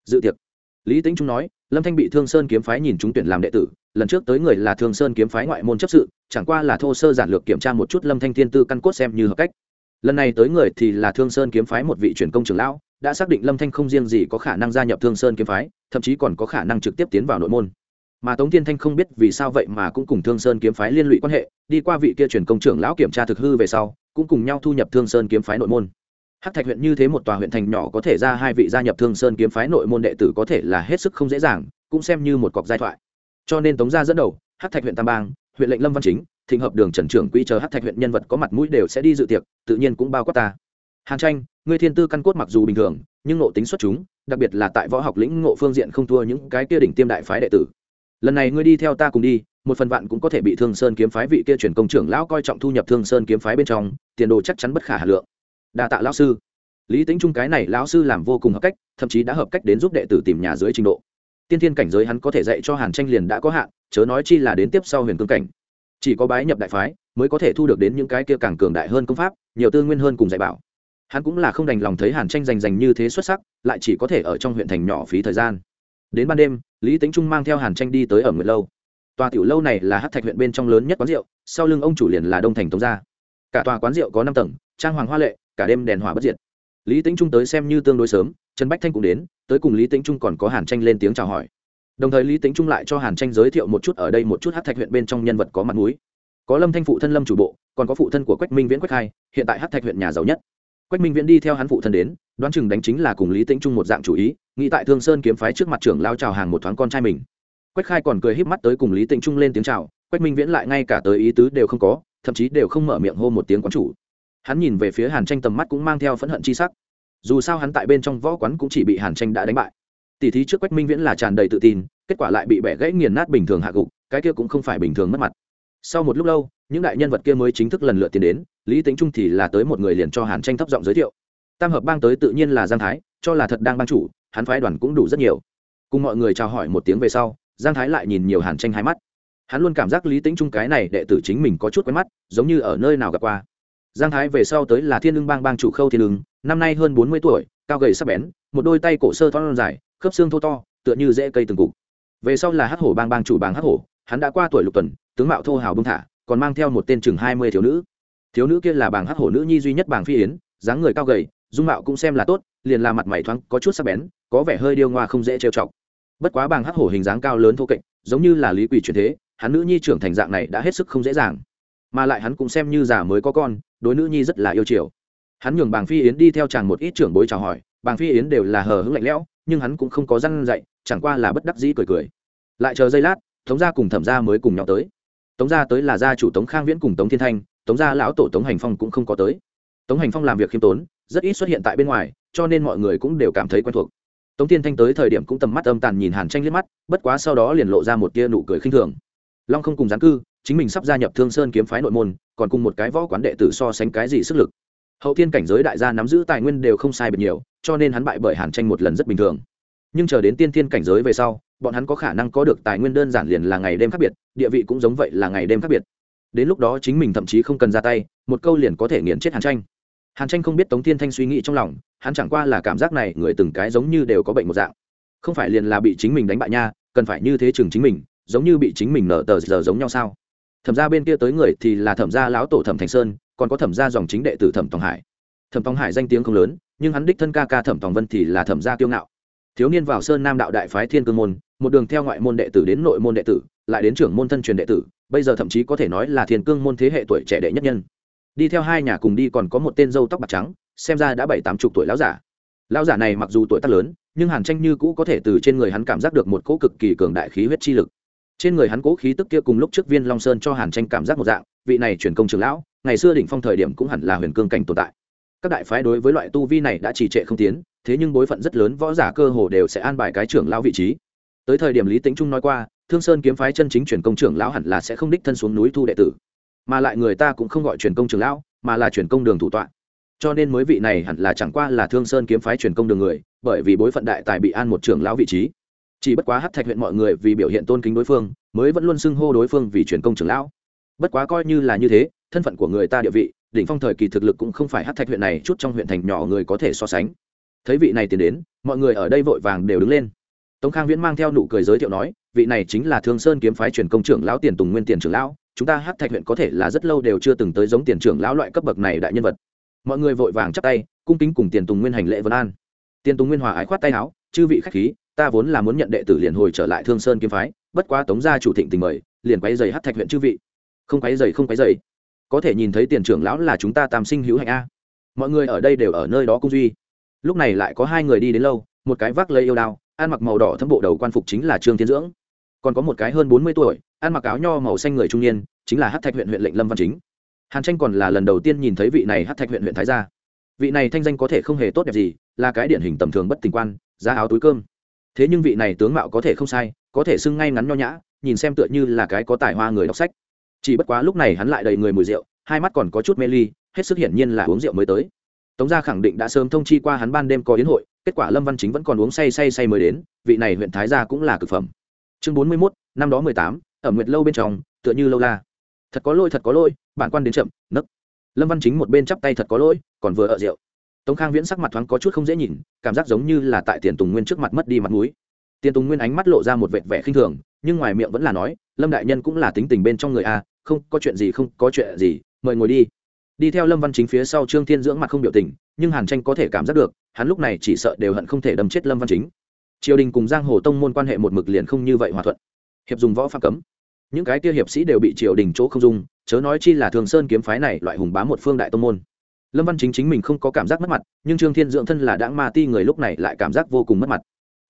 Dự tiệc. Lý tính trung nói lâm thanh bị thương sơn kiếm phái nhìn chúng tuyển làm đệ tử, lần trước tới người là thương sơn kiếm phái ngoại môn chấp sự, chẳng qua là thô sơ giản lược kiểm tra một chút lâm thanh thiên tư căn cốt xem như hợp cách. Lần này tới người thì là thương sơn kiếm phái một vị truyền công trưởng lão, đã xác định lâm thanh không riêng gì có khả năng gia nhập thương sơn kiếm phái, thậm chí còn có khả năng trực tiếp tiến vào nội môn. Mà tống tiên thanh không biết vì sao vậy mà cũng cùng thương sơn kiếm phái liên lụy quan hệ, đi qua vị kia truyền công trưởng lão kiểm tra thực hư về sau, cũng cùng nhau thu nhập thương sơn kiếm phái nội môn. Hắc Thạch huyện như thế một tòa huyện thành nhỏ có thể ra hai vị gia nhập Thương Sơn kiếm phái nội môn đệ tử có thể là hết sức không dễ dàng, cũng xem như một cọc giai thoại. Cho nên Tống gia dẫn đầu, Hắc Thạch huyện Tam Bang, huyện lệnh Lâm Văn Chính, Thịnh hợp đường Trần trưởng quy chờ Hắc Thạch huyện nhân vật có mặt mũi đều sẽ đi dự tiệc, tự nhiên cũng bao quát ta. Hàn Tranh, ngươi thiên tư căn cốt mặc dù bình thường, nhưng nội tính xuất chúng, đặc biệt là tại võ học lĩnh ngộ phương diện không thua những cái kia đỉnh tiêm đại phái đệ tử. Lần này ngươi đi theo ta cùng đi, một phần vạn cũng có thể bị Thương Sơn kiếm phái vị kia truyền công trưởng lão coi trọng thu nhập Thương Sơn kiếm phái bên trong, tiền đồ chắc chắn bất khả hà lượng. Đa tạ lão sư. Lý tính trung cái này lão sư làm vô cùng hợp cách, thậm chí đã hợp cách đến giúp đệ tử tìm nhà dưới trình độ. Tiên thiên cảnh giới hắn có thể dạy cho hàn tranh liền đã có hạn, chớ nói chi là đến tiếp sau huyền cương cảnh. Chỉ có bái nhập đại phái, mới có thể thu được đến những cái kia càng cường đại hơn công pháp, nhiều tư nguyên hơn cùng dạy bảo. Hắn cũng là không đành lòng thấy hàn tranh giành giành như thế xuất sắc, lại chỉ có thể ở trong huyện thành nhỏ phí thời gian. Đến ban đêm, lý tính trung mang theo hàn tranh đi tới ở nguyệt lâu. Tòa tiểu lâu này là hát thạch huyện bên trong lớn nhất quán rượu, sau lưng ông chủ liền là đông thành tống gia. Cả tòa quán rượu có năm tầng, trang hoàng hoa lệ cả đêm đèn hỏa bất diệt. Lý Tĩnh trung tới xem như tương đối sớm, trần bách thanh cũng đến, tới cùng lý Tĩnh trung còn có hàn tranh lên tiếng chào hỏi. Đồng thời lý Tĩnh trung lại cho hàn tranh giới thiệu một chút ở đây một chút hát thạch huyện bên trong nhân vật có mặt mũi. Có lâm thanh phụ thân lâm chủ bộ, còn có phụ thân của quách minh viễn quách hai hiện tại hát thạch huyện nhà giàu nhất. Quách minh viễn đi theo hắn phụ thân đến, đoán chừng đánh chính là cùng lý tĩnh trung một dạng chủ ý, nghĩ tại thương sơn kiếm phái trước mặt trưởng lao chào hàng một thoáng con trai mình. Quách khai còn cười híp mắt tới cùng lý tĩnh trung lên tiếng chào, quách minh viễn lại ngay cả tới ý tứ đều không có, thậm chí đều không mở miệng hô một tiếng quán chủ hắn nhìn về phía hàn tranh tầm mắt cũng mang theo phẫn hận chi sắc. Dù sao hắn tại bên trong võ quán cũng chỉ bị hàn tranh đã đánh bại. Tỷ thí trước quách minh viễn là tràn đầy tự tin, kết quả lại bị bẻ gãy nghiền nát bình thường hạ gục, cái kia cũng không phải bình thường mất mặt. Sau một lúc lâu, những đại nhân vật kia mới chính thức lần lượt tiến đến, lý tính trung thì là tới một người liền cho hàn tranh thấp giọng giới thiệu. Tam hợp bang tới tự nhiên là giang thái, cho là thật đang ban chủ, hắn phái đoàn cũng đủ rất nhiều. Cùng mọi người chào hỏi một tiếng về sau, giang thái lại nhìn nhiều hàn tranh hai mắt. Hắn luôn cảm giác lý tính trung cái này đệ tử chính mình có chút quen mắt, giống như ở nơi nào gặp qua giang thái về sau tới là thiên lương bang bang chủ khâu thiên lương năm nay hơn bốn mươi tuổi, cao gầy sắc bén, một đôi tay cổ sơ thon dài, khớp xương thô to, tựa như dễ cây từng cục. Về sau là hắc hổ bang bang chủ bang hắc hổ, hắn đã qua tuổi lục tuần, tướng mạo thô hào bưng thả, còn mang theo một tên chừng hai mươi thiếu nữ. Thiếu nữ kia là bàng hắc hổ nữ nhi duy nhất bàng phi yến, dáng người cao gầy, dung mạo cũng xem là tốt, liền là mặt mày thoáng, có chút sắc bén, có vẻ hơi điêu ngoa không dễ trêu chọc. Bất quá bàng hắc hổ hình dáng cao lớn thô kệch, giống như là lý quỷ truyền thế, hắn nữ nhi trưởng thành dạng này đã hết sức không dễ dàng. Mà lại hắn cũng xem như già mới có con đối nữ nhi rất là yêu chiều. Hắn nhường bàng phi yến đi theo chàng một ít trưởng bối chào hỏi, bàng phi yến đều là hờ hững lạnh lẽo, nhưng hắn cũng không có răn dạy, chẳng qua là bất đắc dĩ cười cười. Lại chờ giây lát, tống gia cùng thẩm gia mới cùng nhau tới. Tống gia tới là gia chủ tống khang viễn cùng tống thiên thanh, tống gia lão tổ tống hành phong cũng không có tới. Tống hành phong làm việc khiêm tốn, rất ít xuất hiện tại bên ngoài, cho nên mọi người cũng đều cảm thấy quen thuộc. Tống thiên thanh tới thời điểm cũng tầm mắt âm tàn nhìn hàn tranh liếc mắt, bất quá sau đó liền lộ ra một tia nụ cười khinh thường. Long không cùng gián cư, chính mình sắp gia nhập thương sơn kiếm phái nội môn còn cùng một cái võ quán đệ tử so sánh cái gì sức lực. Hậu thiên cảnh giới đại gia nắm giữ tài nguyên đều không sai biệt nhiều, cho nên hắn bại bởi hàn tranh một lần rất bình thường. Nhưng chờ đến tiên thiên cảnh giới về sau, bọn hắn có khả năng có được tài nguyên đơn giản liền là ngày đêm khác biệt, địa vị cũng giống vậy là ngày đêm khác biệt. Đến lúc đó chính mình thậm chí không cần ra tay, một câu liền có thể nghiền chết hàn tranh. Hàn tranh không biết tống thiên thanh suy nghĩ trong lòng, hắn chẳng qua là cảm giác này người từng cái giống như đều có bệnh một dạng. Không phải liền là bị chính mình đánh bại nha, cần phải như thế chừng chính mình, giống như bị chính mình nở tờ giờ giống nhau sao? Thẩm ra bên kia tới người thì là thẩm gia lão tổ thẩm thành sơn, còn có thẩm gia dòng chính đệ tử thẩm tòng hải. Thẩm tòng hải danh tiếng không lớn, nhưng hắn đích thân ca ca thẩm tòng vân thì là thẩm gia kiêu ngạo. Thiếu niên vào sơn nam đạo đại phái thiên cương môn, một đường theo ngoại môn đệ tử đến nội môn đệ tử, lại đến trưởng môn thân truyền đệ tử, bây giờ thậm chí có thể nói là thiên cương môn thế hệ tuổi trẻ đệ nhất nhân. Đi theo hai nhà cùng đi còn có một tên dâu tóc bạc trắng, xem ra đã bảy tám chục tuổi lão giả. Lão giả này mặc dù tuổi tác lớn, nhưng hàn tranh như cũ có thể từ trên người hắn cảm giác được một cỗ cực kỳ cường đại khí huyết chi lực trên người hắn cố khí tức kia cùng lúc trước viên long sơn cho hàn tranh cảm giác một dạng, vị này truyền công trường lão, ngày xưa đỉnh phong thời điểm cũng hẳn là huyền cương cảnh tồn tại. Các đại phái đối với loại tu vi này đã trì trệ không tiến, thế nhưng bối phận rất lớn võ giả cơ hồ đều sẽ an bài cái trưởng lão vị trí. Tới thời điểm lý tĩnh trung nói qua, thương sơn kiếm phái chân chính truyền công trưởng lão hẳn là sẽ không đích thân xuống núi thu đệ tử. Mà lại người ta cũng không gọi truyền công trưởng lão, mà là truyền công đường thủ tọa. Cho nên mới vị này hẳn là chẳng qua là thương sơn kiếm phái truyền công đường người, bởi vì bối phận đại tài bị an một trưởng lão vị trí chỉ bất quá hát thạch huyện mọi người vì biểu hiện tôn kính đối phương, mới vẫn luôn xưng hô đối phương vì truyền công trưởng lão. Bất quá coi như là như thế, thân phận của người ta địa vị, đỉnh phong thời kỳ thực lực cũng không phải hát thạch huyện này chút trong huyện thành nhỏ người có thể so sánh. Thấy vị này tiến đến, mọi người ở đây vội vàng đều đứng lên. Tống khang viễn mang theo nụ cười giới thiệu nói, vị này chính là thương sơn kiếm phái truyền công trưởng lão tiền tùng nguyên tiền trưởng lão, chúng ta hát thạch huyện có thể là rất lâu đều chưa từng tới giống tiền trưởng lão loại cấp bậc này đại nhân vật. Mọi người vội vàng chắp tay, cung kính cùng tiền tùng nguyên hành lễ vân an. Tiền tùng nguyên hòa ái khoát tay áo, chư vị khách khí ta vốn là muốn nhận đệ tử liền hồi trở lại thương sơn kiếm phái, bất quá tống gia chủ thịnh tình mời, liền quấy dày hát thạch huyện chư vị. Không quấy dày không quấy dày có thể nhìn thấy tiền trưởng lão là chúng ta tam sinh hữu hạnh a. Mọi người ở đây đều ở nơi đó cung duy. Lúc này lại có hai người đi đến lâu, một cái vác lây yêu đao, ăn mặc màu đỏ thâm bộ đầu quan phục chính là trương thiên dưỡng. Còn có một cái hơn bốn mươi tuổi, ăn mặc áo nho màu xanh người trung niên, chính là hát thạch huyện huyện lệnh lâm văn chính. Hàn tranh còn là lần đầu tiên nhìn thấy vị này hát thạch huyện huyện thái gia. Vị này thanh danh có thể không hề tốt đẹp gì, là cái điển hình tầm thường bất tình quan, giá áo túi cơm thế nhưng vị này tướng mạo có thể không sai, có thể xưng ngay ngắn nho nhã, nhìn xem tựa như là cái có tài hoa người đọc sách. Chỉ bất quá lúc này hắn lại đầy người mùi rượu, hai mắt còn có chút mê ly, hết sức hiển nhiên là uống rượu mới tới. Tống gia khẳng định đã sớm thông chi qua hắn ban đêm có yến hội, kết quả lâm văn chính vẫn còn uống say say say mới đến, vị này huyện thái gia cũng là cực phẩm. Chương bốn mươi mốt, năm đó mười tám ở nguyệt lâu bên trong, tựa như lâu la. Thật có lỗi, thật có lỗi, bản quan đến chậm, nấc. Lâm văn chính một bên chắp tay thật có lỗi, còn vừa ở rượu tống khang viễn sắc mặt thoáng có chút không dễ nhìn, cảm giác giống như là tại tiền tùng nguyên trước mặt mất đi mặt mũi. Tiền tùng nguyên ánh mắt lộ ra một vệt vẻ khinh thường, nhưng ngoài miệng vẫn là nói, lâm đại nhân cũng là tính tình bên trong người a, không, có chuyện gì không, có chuyện gì, mời ngồi đi. Đi theo lâm văn chính phía sau trương thiên dưỡng mặt không biểu tình, nhưng hàn tranh có thể cảm giác được, hắn lúc này chỉ sợ đều hận không thể đâm chết lâm văn chính. Triều đình cùng giang hồ tông môn quan hệ một mực liền không như vậy hòa thuận. Hiệp dùng võ phạm cấm. Những cái kia hiệp sĩ đều bị triều đình chỗ không dung, chớ nói chi là thường sơn kiếm phái này loại hùng bá một phương đại tông môn lâm văn chính chính mình không có cảm giác mất mặt, nhưng trương thiên dưỡng thân là đãng ma ti người lúc này lại cảm giác vô cùng mất mặt.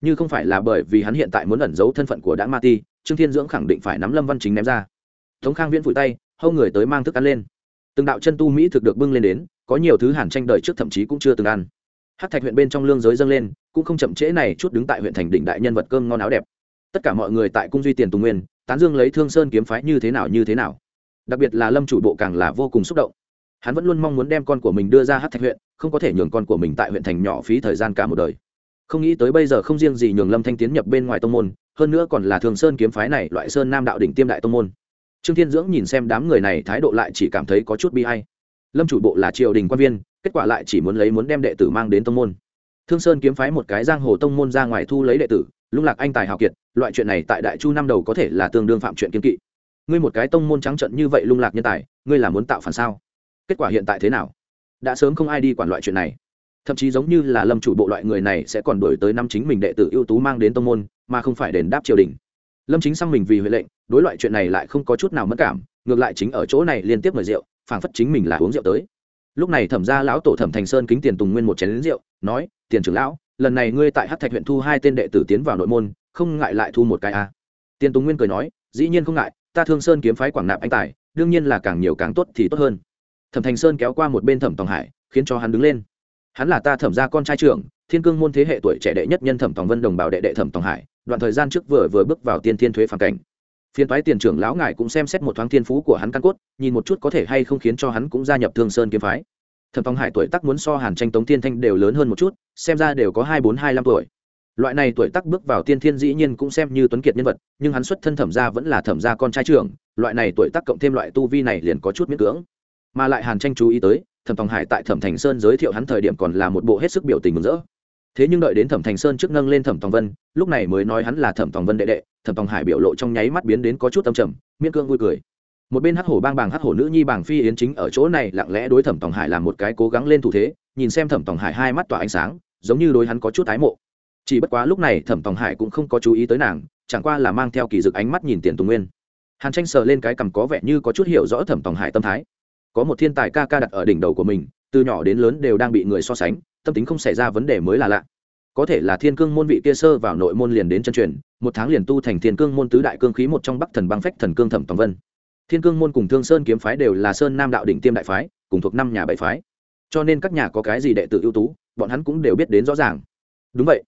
Như không phải là bởi vì hắn hiện tại muốn ẩn giấu thân phận của đãng ma ti, trương thiên dưỡng khẳng định phải nắm lâm văn chính ném ra. Tống khang viễn vùi tay, hâu người tới mang thức ăn lên. Từng đạo chân tu mỹ thực được bưng lên đến, có nhiều thứ hàn tranh đời trước thậm chí cũng chưa từng ăn. Hát thạch huyện bên trong lương giới dâng lên, cũng không chậm trễ này chút đứng tại huyện thành đỉnh đại nhân vật cơm ngon áo đẹp. Tất cả mọi người tại cung duy tiền tùng nguyên, tán dương lấy thương sơn kiếm phái như thế nào như thế nào. Đặc biệt là lâm chủ bộ càng là vô cùng xúc động hắn vẫn luôn mong muốn đem con của mình đưa ra hát thạch huyện, không có thể nhường con của mình tại huyện thành nhỏ phí thời gian cả một đời. Không nghĩ tới bây giờ không riêng gì nhường lâm thanh tiến nhập bên ngoài tông môn, hơn nữa còn là thường sơn kiếm phái này loại sơn nam đạo đỉnh tiêm đại tông môn. Trương thiên dưỡng nhìn xem đám người này, thái độ lại chỉ cảm thấy có chút bi hay lâm chủ bộ là triều đình quan viên, kết quả lại chỉ muốn lấy muốn đem đệ tử mang đến tông môn. Thương sơn kiếm phái một cái giang hồ tông môn ra ngoài thu lấy đệ tử, lung lạc anh tài hào kiệt, loại chuyện này tại đại chu năm đầu có thể là tương đương phạm chuyện kiên kỵ. Ngươi một cái tông môn trắng trận như vậy lung lạc nhân tài, ngươi là muốn tạo phản sao? Kết quả hiện tại thế nào? Đã sớm không ai đi quản loại chuyện này. Thậm chí giống như là lâm chủ bộ loại người này sẽ còn đổi tới năm chính mình đệ tử ưu tú mang đến tông môn, mà không phải đền đáp triều đình. Lâm chính sang mình vì huệ lệnh, đối loại chuyện này lại không có chút nào mất cảm, ngược lại chính ở chỗ này liên tiếp mời rượu, phảng phất chính mình là uống rượu tới. Lúc này thẩm ra lão tổ thẩm thành sơn kính tiền tùng nguyên một chén lính rượu, nói, tiền trưởng lão, lần này ngươi tại hát thạch huyện thu hai tên đệ tử tiến vào nội môn, không ngại lại thu một cái a. À. tiền tùng nguyên cười nói, dĩ nhiên không ngại, ta thương sơn kiếm phái quảng nạp anh tài, đương nhiên là càng nhiều càng tốt thì tốt hơn thẩm thành sơn kéo qua một bên thẩm tòng hải, khiến cho hắn đứng lên. Hắn là ta thẩm ra con trai trưởng, thiên cương môn thế hệ tuổi trẻ đệ nhất nhân thẩm tòng vân đồng bào đệ đệ thẩm tòng hải, đoạn thời gian trước vừa vừa bước vào tiên thiên thuế phản cảnh. Phiên toái tiền trưởng lão ngài cũng xem xét một thoáng thiên phú của hắn căn cốt, nhìn một chút có thể hay không khiến cho hắn cũng gia nhập thương sơn kiếm phái. Thẩm tòng hải tuổi tác muốn so hàn tranh tống tiên thanh đều lớn hơn một chút, xem ra đều có hai bốn hai năm tuổi. Loại này tuổi tác bước vào tiên thiên dĩ nhiên cũng xem như tuấn kiệt nhân vật, nhưng hắn xuất thân thẩm gia vẫn là thẩm gia con trai trưởng, loại này tuổi tác cộng thêm loại tu vi này liền có chút miễn cưỡng mà lại hàn tranh chú ý tới, thẩm tòng hải tại thẩm thành sơn giới thiệu hắn thời điểm còn là một bộ hết sức biểu tình mừng rỡ. Thế nhưng đợi đến thẩm thành sơn trước nâng lên thẩm tòng vân, lúc này mới nói hắn là thẩm tòng vân đệ đệ, thẩm tòng hải biểu lộ trong nháy mắt biến đến có chút âm trầm, miễn cương vui cười. Một bên hắc hổ bang bàng, hắc hổ nữ nhi bàng phi yến chính ở chỗ này lặng lẽ đối thẩm tòng hải làm một cái cố gắng lên thủ thế, nhìn xem thẩm tòng hải hai mắt tỏa ánh sáng, giống như đối hắn có chút ái mộ. Chỉ bất quá lúc này thẩm tòng hải cũng không có chú ý tới nàng, chẳng qua là mang theo kỳ dực ánh mắt nhìn tiền tùng nguyên. Hàn tranh sờ lên cái cằm có vẻ như có chút hiểu rõ thẩm tòng hải tâm thái có một thiên tài ca ca đặt ở đỉnh đầu của mình, từ nhỏ đến lớn đều đang bị người so sánh, tâm tính không xảy ra vấn đề mới là lạ. Có thể là thiên cương môn vị kia sơ vào nội môn liền đến chân truyền, một tháng liền tu thành thiên cương môn tứ đại cương khí một trong bắc thần băng phách thần cương thẩm tòng vân. Thiên cương môn cùng thương sơn kiếm phái đều là sơn nam đạo đỉnh tiêm đại phái, cùng thuộc năm nhà bảy phái. Cho nên các nhà có cái gì đệ tử ưu tú, bọn hắn cũng đều biết đến rõ ràng. Đúng vậy.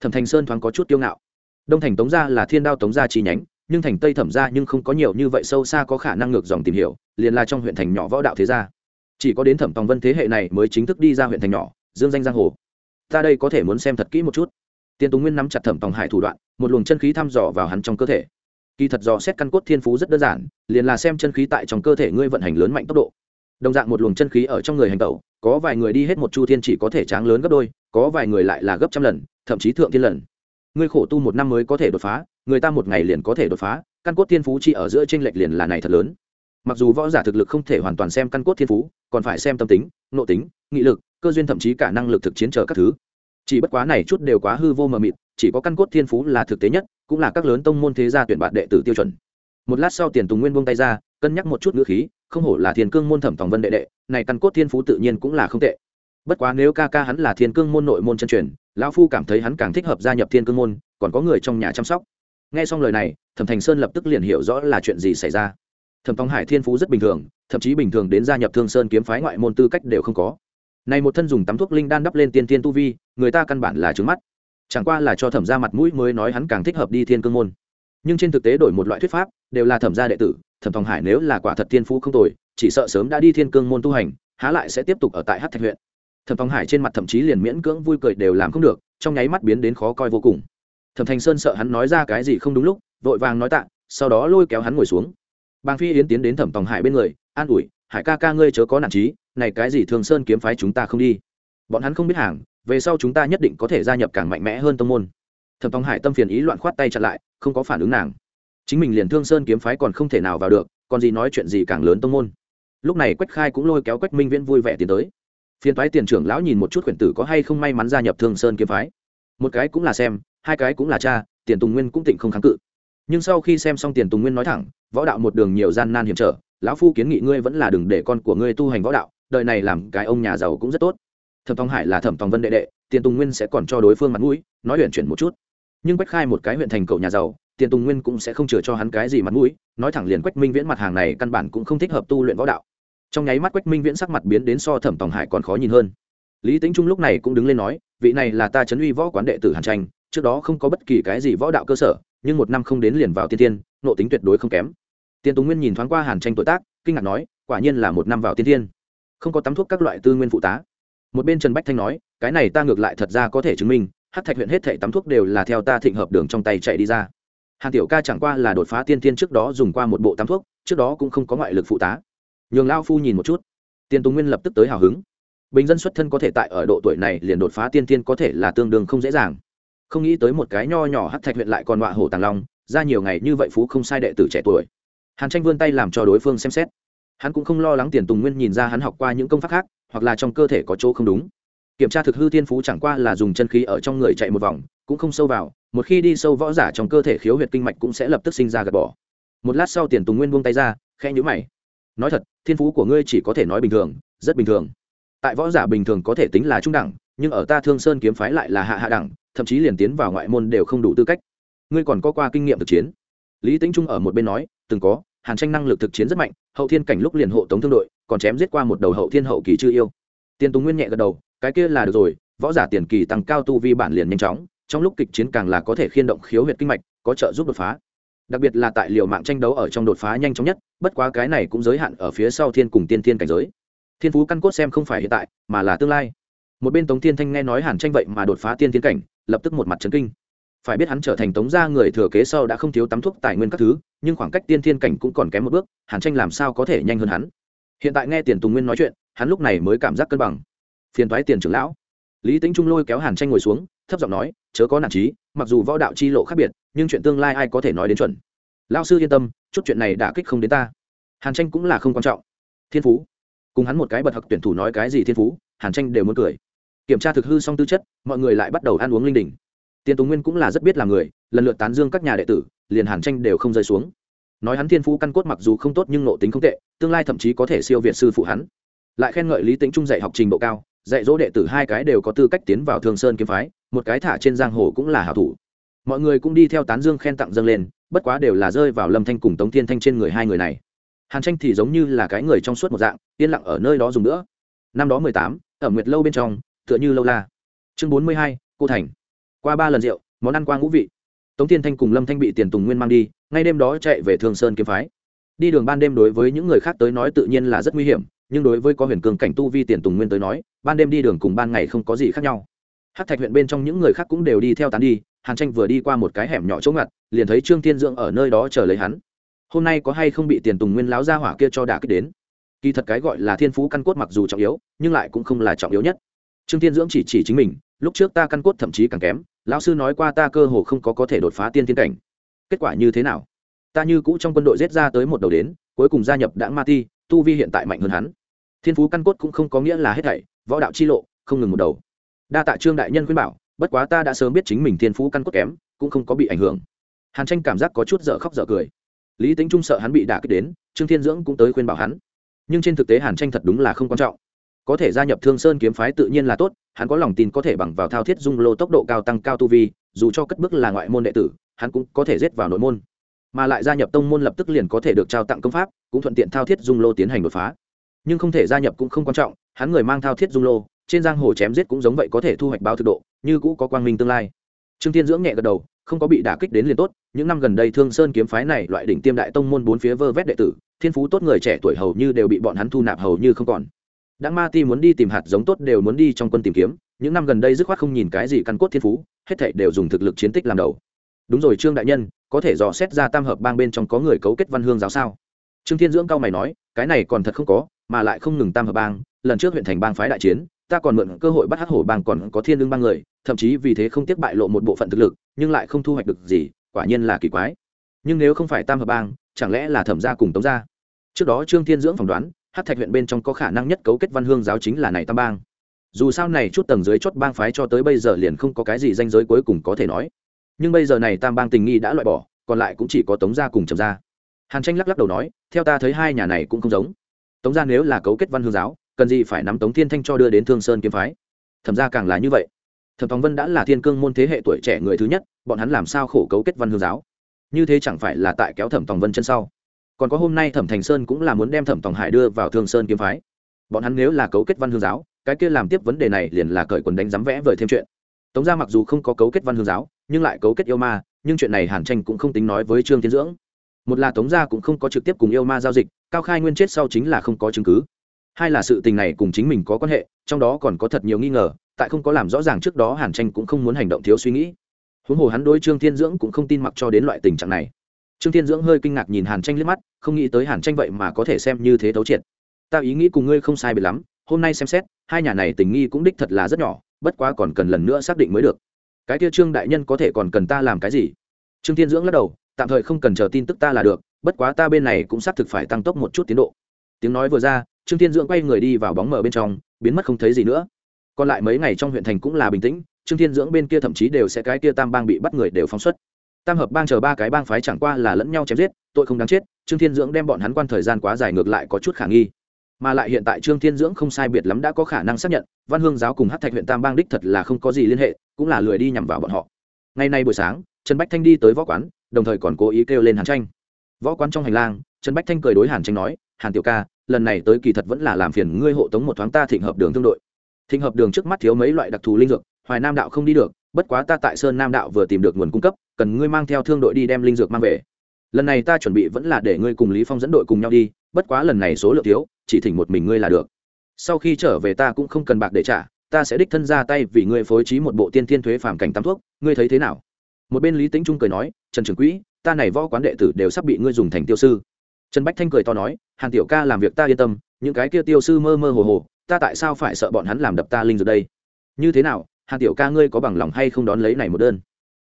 Thẩm thành sơn thoáng có chút kiêu ngạo. Đông thành tống gia là thiên đao tống gia chi nhánh nhưng thành tây thẩm ra nhưng không có nhiều như vậy sâu xa có khả năng ngược dòng tìm hiểu, liền là trong huyện thành nhỏ võ đạo thế gia. Chỉ có đến thẩm tòng vân thế hệ này mới chính thức đi ra huyện thành nhỏ, dương danh giang hồ. Ta đây có thể muốn xem thật kỹ một chút. Tiên tùng nguyên nắm chặt thẩm tòng hải thủ đoạn, một luồng chân khí thăm dò vào hắn trong cơ thể. Kỳ thật dò xét căn cốt thiên phú rất đơn giản, liền là xem chân khí tại trong cơ thể ngươi vận hành lớn mạnh tốc độ. Đồng dạng một luồng chân khí ở trong người hành tẩu, có vài người đi hết một chu thiên chỉ có thể tráng lớn gấp đôi, có vài người lại là gấp trăm lần, thậm chí thượng thiên lần. Ngươi khổ tu một năm mới có thể đột phá người ta một ngày liền có thể đột phá, căn cốt thiên phú chỉ ở giữa tranh lệch liền là này thật lớn. Mặc dù võ giả thực lực không thể hoàn toàn xem căn cốt thiên phú, còn phải xem tâm tính, nội tính, nghị lực, cơ duyên thậm chí cả năng lực thực chiến trở các thứ. Chỉ bất quá này chút đều quá hư vô mờ mịt, chỉ có căn cốt thiên phú là thực tế nhất, cũng là các lớn tông môn thế gia tuyển bạn đệ tử tiêu chuẩn. Một lát sau tiền tùng nguyên buông tay ra, cân nhắc một chút ngữ khí, không hổ là thiên cương môn thẩm tòng vân đệ đệ, này căn cốt thiên phú tự nhiên cũng là không tệ. Bất quá nếu ca ca hắn là thiên cương môn nội môn chân truyền, lão phu cảm thấy hắn càng thích hợp gia nhập thiên cương môn, còn có người trong nhà chăm sóc nghe xong lời này, thẩm thành sơn lập tức liền hiểu rõ là chuyện gì xảy ra. Thẩm tòng hải thiên phú rất bình thường, thậm chí bình thường đến gia nhập thương sơn kiếm phái ngoại môn tư cách đều không có. Này một thân dùng tắm thuốc linh đan đắp lên tiên tiên tu vi, người ta căn bản là trứng mắt. Chẳng qua là cho thẩm ra mặt mũi mới nói hắn càng thích hợp đi thiên cương môn. Nhưng trên thực tế đổi một loại thuyết pháp, đều là thẩm gia đệ tử, thẩm tòng hải nếu là quả thật thiên phú không tồi, chỉ sợ sớm đã đi thiên cương môn tu hành, há lại sẽ tiếp tục ở tại hát thạch huyện. Thẩm tòng hải trên mặt thậm chí liền miễn cưỡng vui cười đều làm không được, trong nháy mắt biến đến khó coi vô cùng thẩm thành sơn sợ hắn nói ra cái gì không đúng lúc, vội vàng nói tạ, sau đó lôi kéo hắn ngồi xuống. Bàng phi yến tiến đến thẩm tòng hải bên người, an ủi, hải ca ca ngươi chớ có nản trí, này cái gì thường sơn kiếm phái chúng ta không đi. Bọn hắn không biết hàng, về sau chúng ta nhất định có thể gia nhập càng mạnh mẽ hơn tông môn. Thẩm tòng hải tâm phiền ý loạn khoát tay chặn lại, không có phản ứng nàng. Chính mình liền thương sơn kiếm phái còn không thể nào vào được, còn gì nói chuyện gì càng lớn tông môn. Lúc này quách khai cũng lôi kéo quách minh viễn vui vẻ tiến tới. Phiền toái tiền trưởng lão nhìn một chút quyển tử có hay không may mắn gia nhập thương sơn kiếm phái. Một cái cũng là xem hai cái cũng là cha, tiền tùng nguyên cũng tịnh không kháng cự. Nhưng sau khi xem xong tiền tùng nguyên nói thẳng, võ đạo một đường nhiều gian nan hiểm trở, lão phu kiến nghị ngươi vẫn là đừng để con của ngươi tu hành võ đạo, đời này làm cái ông nhà giàu cũng rất tốt. Thẩm tòng hải là thẩm tòng vân đệ đệ, tiền tùng nguyên sẽ còn cho đối phương mặt mũi, nói huyện chuyển một chút. Nhưng quách khai một cái huyện thành cậu nhà giàu, tiền tùng nguyên cũng sẽ không chừa cho hắn cái gì mặt mũi, nói thẳng liền quách minh viễn mặt hàng này căn bản cũng không thích hợp tu luyện võ đạo. Trong nháy mắt quách minh viễn sắc mặt biến đến so thẩm tòng hải còn khó nhìn hơn. Lý tính trung lúc này cũng đứng lên nói, vị này là ta chấn uy võ quán đệ tử hàn tranh trước đó không có bất kỳ cái gì võ đạo cơ sở, nhưng một năm không đến liền vào tiên tiên, nộ tính tuyệt đối không kém. Tiên tùng nguyên nhìn thoáng qua hàn tranh tuổi tác, kinh ngạc nói, quả nhiên là một năm vào tiên tiên. Không có tắm thuốc các loại tư nguyên phụ tá. Một bên trần bách thanh nói, cái này ta ngược lại thật ra có thể chứng minh, hát thạch huyện hết thệ tắm thuốc đều là theo ta thịnh hợp đường trong tay chạy đi ra. Hàn tiểu ca chẳng qua là đột phá tiên tiên trước đó dùng qua một bộ tắm thuốc, trước đó cũng không có ngoại lực phụ tá. Nhường lao phu nhìn một chút. Tiên tùng nguyên lập tức tới hào hứng. Bình dân xuất thân có thể tại ở độ tuổi này liền đột phá tiên tiên có thể là tương đương không dễ dàng không nghĩ tới một cái nho nhỏ hát thạch huyện lại còn họa hổ tàng long, ra nhiều ngày như vậy phú không sai đệ tử trẻ tuổi. Hàn tranh vươn tay làm cho đối phương xem xét. Hắn cũng không lo lắng tiền tùng nguyên nhìn ra hắn học qua những công pháp khác, hoặc là trong cơ thể có chỗ không đúng. Kiểm tra thực hư thiên phú chẳng qua là dùng chân khí ở trong người chạy một vòng, cũng không sâu vào, một khi đi sâu võ giả trong cơ thể khiếu huyệt kinh mạch cũng sẽ lập tức sinh ra gạt bỏ. Một lát sau tiền tùng nguyên buông tay ra, khẽ nhữ mày. Nói thật, thiên phú của ngươi chỉ có thể nói bình thường, rất bình thường. Tại võ giả bình thường có thể tính là trung đẳng, nhưng ở ta thương sơn kiếm phái lại là hạ hạ đẳng thậm chí liền tiến vào ngoại môn đều không đủ tư cách. Ngươi còn có qua kinh nghiệm thực chiến. Lý tính trung ở một bên nói, từng có, hàn tranh năng lực thực chiến rất mạnh, hậu thiên cảnh lúc liền hộ tống thương đội, còn chém giết qua một đầu hậu thiên hậu kỳ chưa yêu. Tiền tùng nguyên nhẹ gật đầu, cái kia là được rồi, võ giả tiền kỳ tăng cao tu vi bản liền nhanh chóng, trong lúc kịch chiến càng là có thể khiên động khiếu huyệt kinh mạch, có trợ giúp đột phá. Đặc biệt là tại liều mạng tranh đấu ở trong đột phá nhanh chóng nhất, bất quá cái này cũng giới hạn ở phía sau thiên cùng tiên thiên cảnh giới. Thiên phú căn cốt xem không phải hiện tại, mà là tương lai. Một bên tống tiên thanh nghe nói hàn tranh vậy mà đột phá tiên thiên cảnh lập tức một mặt trấn kinh. Phải biết hắn trở thành tống gia người thừa kế sau đã không thiếu tắm thuốc tài nguyên các thứ, nhưng khoảng cách tiên thiên cảnh cũng còn kém một bước, hàn tranh làm sao có thể nhanh hơn hắn? Hiện tại nghe tiền tùng nguyên nói chuyện, hắn lúc này mới cảm giác cân bằng. Phiền thoái tiền trưởng lão. Lý tính trung lôi kéo hàn tranh ngồi xuống, thấp giọng nói, chớ có nản trí, mặc dù võ đạo chi lộ khác biệt, nhưng chuyện tương lai ai có thể nói đến chuẩn? Lão sư yên tâm, chút chuyện này đã kích không đến ta. Hàn tranh cũng là không quan trọng. Thiên phú. Cùng hắn một cái bật học tuyển thủ nói cái gì thiên phú, hàn tranh đều muốn cười kiểm tra thực hư xong tư chất, mọi người lại bắt đầu ăn uống linh đình. Tiền tùng nguyên cũng là rất biết là người, lần lượt tán dương các nhà đệ tử, liền hàn tranh đều không rơi xuống. Nói hắn thiên phú căn cốt mặc dù không tốt nhưng nộ tính không tệ, tương lai thậm chí có thể siêu việt sư phụ hắn. Lại khen ngợi lý tính trung dạy học trình độ cao, dạy dỗ đệ tử hai cái đều có tư cách tiến vào thường sơn kiếm phái, một cái thả trên giang hồ cũng là hảo thủ. Mọi người cũng đi theo tán dương khen tặng dâng lên, bất quá đều là rơi vào lâm thanh cùng tống thiên thanh trên người hai người này. Hàn tranh thì giống như là cái người trong suốt một dạng, yên lặng ở nơi đó dùng nữa. Năm đó mười tám, ở nguyệt lâu bên trong tựa như lâu la. Chương bốn mươi hai, cô thành. Qua ba lần rượu, món ăn qua ngũ vị. Tống thiên thanh cùng lâm thanh bị tiền tùng nguyên mang đi, ngay đêm đó chạy về thường sơn kiếm phái. Đi đường ban đêm đối với những người khác tới nói tự nhiên là rất nguy hiểm, nhưng đối với có huyền cường cảnh tu vi tiền tùng nguyên tới nói, ban đêm đi đường cùng ban ngày không có gì khác nhau. Hát thạch huyện bên trong những người khác cũng đều đi theo tán đi, hàn tranh vừa đi qua một cái hẻm nhỏ chỗ ngặt, liền thấy trương thiên dưỡng ở nơi đó chờ lấy hắn. Hôm nay có hay không bị tiền tùng nguyên láo ra hỏa kia cho đả kích đến? Kỳ thật cái gọi là thiên phú căn cốt mặc dù trọng yếu, nhưng lại cũng không là trọng yếu nhất trương thiên dưỡng chỉ chỉ chính mình, lúc trước ta căn cốt thậm chí càng kém, lão sư nói qua ta cơ hồ không có có thể đột phá tiên thiên cảnh. Kết quả như thế nào? Ta như cũ trong quân đội giết ra tới một đầu đến, cuối cùng gia nhập đảng ma ti, tu vi hiện tại mạnh hơn hắn. Thiên phú căn cốt cũng không có nghĩa là hết thảy, võ đạo chi lộ, không ngừng một đầu. Đa tạ trương đại nhân khuyên bảo, bất quá ta đã sớm biết chính mình thiên phú căn cốt kém, cũng không có bị ảnh hưởng. Hàn tranh cảm giác có chút dở khóc dở cười. Lý tính trung sợ hắn bị đả kích đến, trương thiên dưỡng cũng tới khuyên bảo hắn. Nhưng trên thực tế hàn tranh thật đúng là không quan trọng có thể gia nhập thương sơn kiếm phái tự nhiên là tốt, hắn có lòng tin có thể bằng vào thao thiết dung lô tốc độ cao tăng cao tu vi, dù cho cất bước là ngoại môn đệ tử, hắn cũng có thể giết vào nội môn. Mà lại gia nhập tông môn lập tức liền có thể được trao tặng công pháp, cũng thuận tiện thao thiết dung lô tiến hành đột phá. Nhưng không thể gia nhập cũng không quan trọng, hắn người mang thao thiết dung lô, trên giang hồ chém giết cũng giống vậy có thể thu hoạch báo thực độ, như cũ có quang minh tương lai. Trương thiên dưỡng nhẹ gật đầu, không có bị đả kích đến liền tốt, những năm gần đây thương sơn kiếm phái này loại đỉnh tiêm đại tông môn bốn phía vơ vét đệ tử, thiên phú tốt người trẻ tuổi hầu như đều bị bọn hắn thu nạp hầu như không còn đã ma ti muốn đi tìm hạt giống tốt đều muốn đi trong quân tìm kiếm, những năm gần đây dứt khoát không nhìn cái gì căn cốt thiên phú, hết thảy đều dùng thực lực chiến tích làm đầu. Đúng rồi trương đại nhân, có thể dò xét ra tam hợp bang bên trong có người cấu kết văn hương giáo sao? Trương thiên dưỡng cao mày nói, cái này còn thật không có, mà lại không ngừng tam hợp bang, lần trước huyện thành bang phái đại chiến, ta còn mượn cơ hội bắt hắc hổ bang còn có thiên lương bang người, thậm chí vì thế không tiếc bại lộ một bộ phận thực lực, nhưng lại không thu hoạch được gì, quả nhiên là kỳ quái. Nhưng nếu không phải tam hợp bang, chẳng lẽ là thẩm gia cùng tống gia? Trước đó trương thiên dưỡng phỏng đoán hát thạch huyện bên trong có khả năng nhất cấu kết văn hương giáo chính là này tam bang. Dù sao này chút tầng dưới chốt bang phái cho tới bây giờ liền không có cái gì danh giới cuối cùng có thể nói. Nhưng bây giờ này tam bang tình nghi đã loại bỏ, còn lại cũng chỉ có tống gia cùng trầm gia. Hàn tranh lắc lắc đầu nói, theo ta thấy hai nhà này cũng không giống. Tống gia nếu là cấu kết văn hương giáo, cần gì phải nắm tống thiên thanh cho đưa đến thương sơn kiếm phái? Thẩm ra càng là như vậy. Thẩm thóng vân đã là thiên cương môn thế hệ tuổi trẻ người thứ nhất, bọn hắn làm sao khổ cấu kết văn hương giáo? Như thế chẳng phải là tại kéo thẩm tòng vân chân sau còn có hôm nay thẩm thành sơn cũng là muốn đem thẩm tòng hải đưa vào thương sơn kiếm phái. Bọn hắn nếu là cấu kết văn hương giáo, cái kia làm tiếp vấn đề này liền là cởi quần đánh dám vẽ vời thêm chuyện. Tống gia mặc dù không có cấu kết văn hương giáo, nhưng lại cấu kết yêu ma, nhưng chuyện này hàn tranh cũng không tính nói với trương tiến dưỡng. Một là tống gia cũng không có trực tiếp cùng yêu ma giao dịch, cao khai nguyên chết sau chính là không có chứng cứ. Hai là sự tình này cùng chính mình có quan hệ, trong đó còn có thật nhiều nghi ngờ, tại không có làm rõ ràng trước đó hàn tranh cũng không muốn hành động thiếu suy nghĩ. Huống hồ hắn đối trương thiên dưỡng cũng không tin mặc cho đến loại tình trạng này trương thiên dưỡng hơi kinh ngạc nhìn hàn tranh liếc mắt, không nghĩ tới hàn tranh vậy mà có thể xem như thế thấu triệt. Ta ý nghĩ cùng ngươi không sai biệt lắm, hôm nay xem xét, hai nhà này tình nghi cũng đích thật là rất nhỏ, bất quá còn cần lần nữa xác định mới được. Cái kia trương đại nhân có thể còn cần ta làm cái gì? Trương thiên dưỡng lắc đầu, tạm thời không cần chờ tin tức ta là được, bất quá ta bên này cũng xác thực phải tăng tốc một chút tiến độ. Tiếng nói vừa ra, trương thiên dưỡng quay người đi vào bóng mở bên trong, biến mất không thấy gì nữa. Còn lại mấy ngày trong huyện thành cũng là bình tĩnh, trương thiên dưỡng bên kia thậm chí đều sẽ cái kia tam bang bị bắt người đều phóng xuất tam hợp bang chờ ba cái bang phái chẳng qua là lẫn nhau chém giết, tội không đáng chết, trương thiên dưỡng đem bọn hắn quan thời gian quá dài ngược lại có chút khả nghi. Mà lại hiện tại trương thiên dưỡng không sai biệt lắm đã có khả năng xác nhận, văn hương giáo cùng hát thạch huyện tam bang đích thật là không có gì liên hệ, cũng là lười đi nhằm vào bọn họ. Ngày nay buổi sáng, trần bách thanh đi tới võ quán, đồng thời còn cố ý kêu lên hàn tranh. Võ quán trong hành lang, trần bách thanh cười đối hàn tranh nói, hàn tiểu ca, lần này tới kỳ thật vẫn là làm phiền ngươi hộ tống một thoáng ta thịnh hợp đường thương đội. Thịnh hợp đường trước mắt thiếu mấy loại đặc thù linh dược, hoài nam đạo không đi được bất quá ta tại sơn nam đạo vừa tìm được nguồn cung cấp, cần ngươi mang theo thương đội đi đem linh dược mang về. Lần này ta chuẩn bị vẫn là để ngươi cùng lý phong dẫn đội cùng nhau đi, bất quá lần này số lượng thiếu, chỉ thỉnh một mình ngươi là được. Sau khi trở về ta cũng không cần bạc để trả, ta sẽ đích thân ra tay vì ngươi phối trí một bộ tiên thiên thuế phàm cảnh tam thuốc, ngươi thấy thế nào? Một bên lý tính trung cười nói, trần trường quỹ, ta này võ quán đệ tử đều sắp bị ngươi dùng thành tiêu sư. Trần bách thanh cười to nói hàng tiểu ca làm việc ta yên tâm, những cái kia tiêu sư mơ mơ hồ hồ, ta tại sao phải sợ bọn hắn làm đập ta linh dược đây? Như thế nào hàn tiểu ca ngươi có bằng lòng hay không đón lấy này một đơn?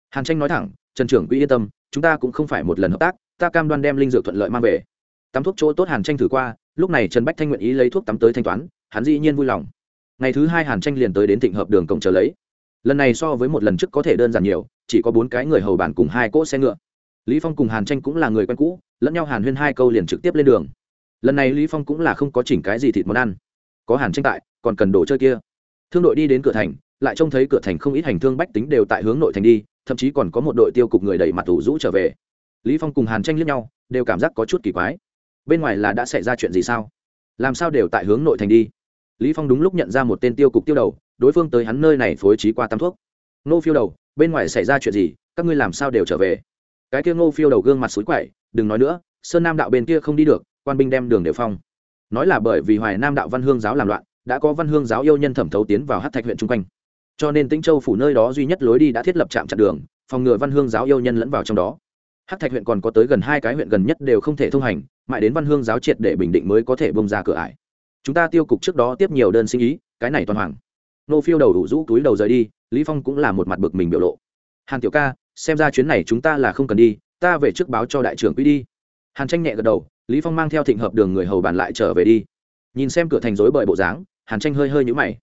Hàn tranh nói thẳng, trần trưởng quỹ yên tâm, chúng ta cũng không phải một lần hợp tác, ta cam đoan đem linh dược thuận lợi mang về. Tắm thuốc chỗ tốt hàn tranh thử qua, lúc này trần bách thanh nguyện ý lấy thuốc tắm tới thanh toán, hắn dĩ nhiên vui lòng. Ngày thứ hai hàn tranh liền tới đến thịnh hợp đường cổng chờ lấy. Lần này so với một lần trước có thể đơn giản nhiều, chỉ có bốn cái người hầu bàn cùng hai cỗ xe ngựa. Lý phong cùng hàn tranh cũng là người quen cũ, lẫn nhau hàn huyên hai câu liền trực tiếp lên đường. Lần này lý phong cũng là không có chỉnh cái gì thịt món ăn. Có hàn tranh tại, còn cần đồ chơi kia thương đội đi đến cửa thành, lại trông thấy cửa thành không ít hành thương bách tính đều tại hướng nội thành đi, thậm chí còn có một đội tiêu cục người đẩy mặt tủ rũ trở về. Lý phong cùng hàn tranh liếc nhau, đều cảm giác có chút kỳ quái. Bên ngoài là đã xảy ra chuyện gì sao? Làm sao đều tại hướng nội thành đi? Lý phong đúng lúc nhận ra một tên tiêu cục tiêu đầu, đối phương tới hắn nơi này phối trí qua tam thuốc. Nô phiêu đầu, bên ngoài xảy ra chuyện gì? Các ngươi làm sao đều trở về? Cái kia ngô phiêu đầu gương mặt suối quậy, đừng nói nữa, sơn nam đạo bên kia không đi được, quan binh đem đường đều phong. Nói là bởi vì hoài nam đạo văn hương giáo làm loạn đã có văn hương giáo yêu nhân thẩm thấu tiến vào hát thạch huyện chung quanh. Cho nên tĩnh châu phủ nơi đó duy nhất lối đi đã thiết lập trạm chặn đường, phòng ngừa văn hương giáo yêu nhân lẫn vào trong đó. Hát thạch huyện còn có tới gần hai cái huyện gần nhất đều không thể thông hành, mãi đến văn hương giáo triệt để bình định mới có thể bông ra cửa ải. Chúng ta tiêu cục trước đó tiếp nhiều đơn sinh ý, cái này toàn hoàng. Nô phiêu đầu đủ rũ túi đầu rời đi, lý phong cũng là một mặt bực mình biểu lộ. Hàn tiểu ca, xem ra chuyến này chúng ta là không cần đi, ta về trước báo cho đại trưởng quỹ đi. Hàn tranh nhẹ gật đầu, lý phong mang theo thịnh hợp đường người hầu bàn lại trở về đi. Nhìn xem cửa thành rối bời bộ dáng hàn tranh hơi hơi nhũ mày.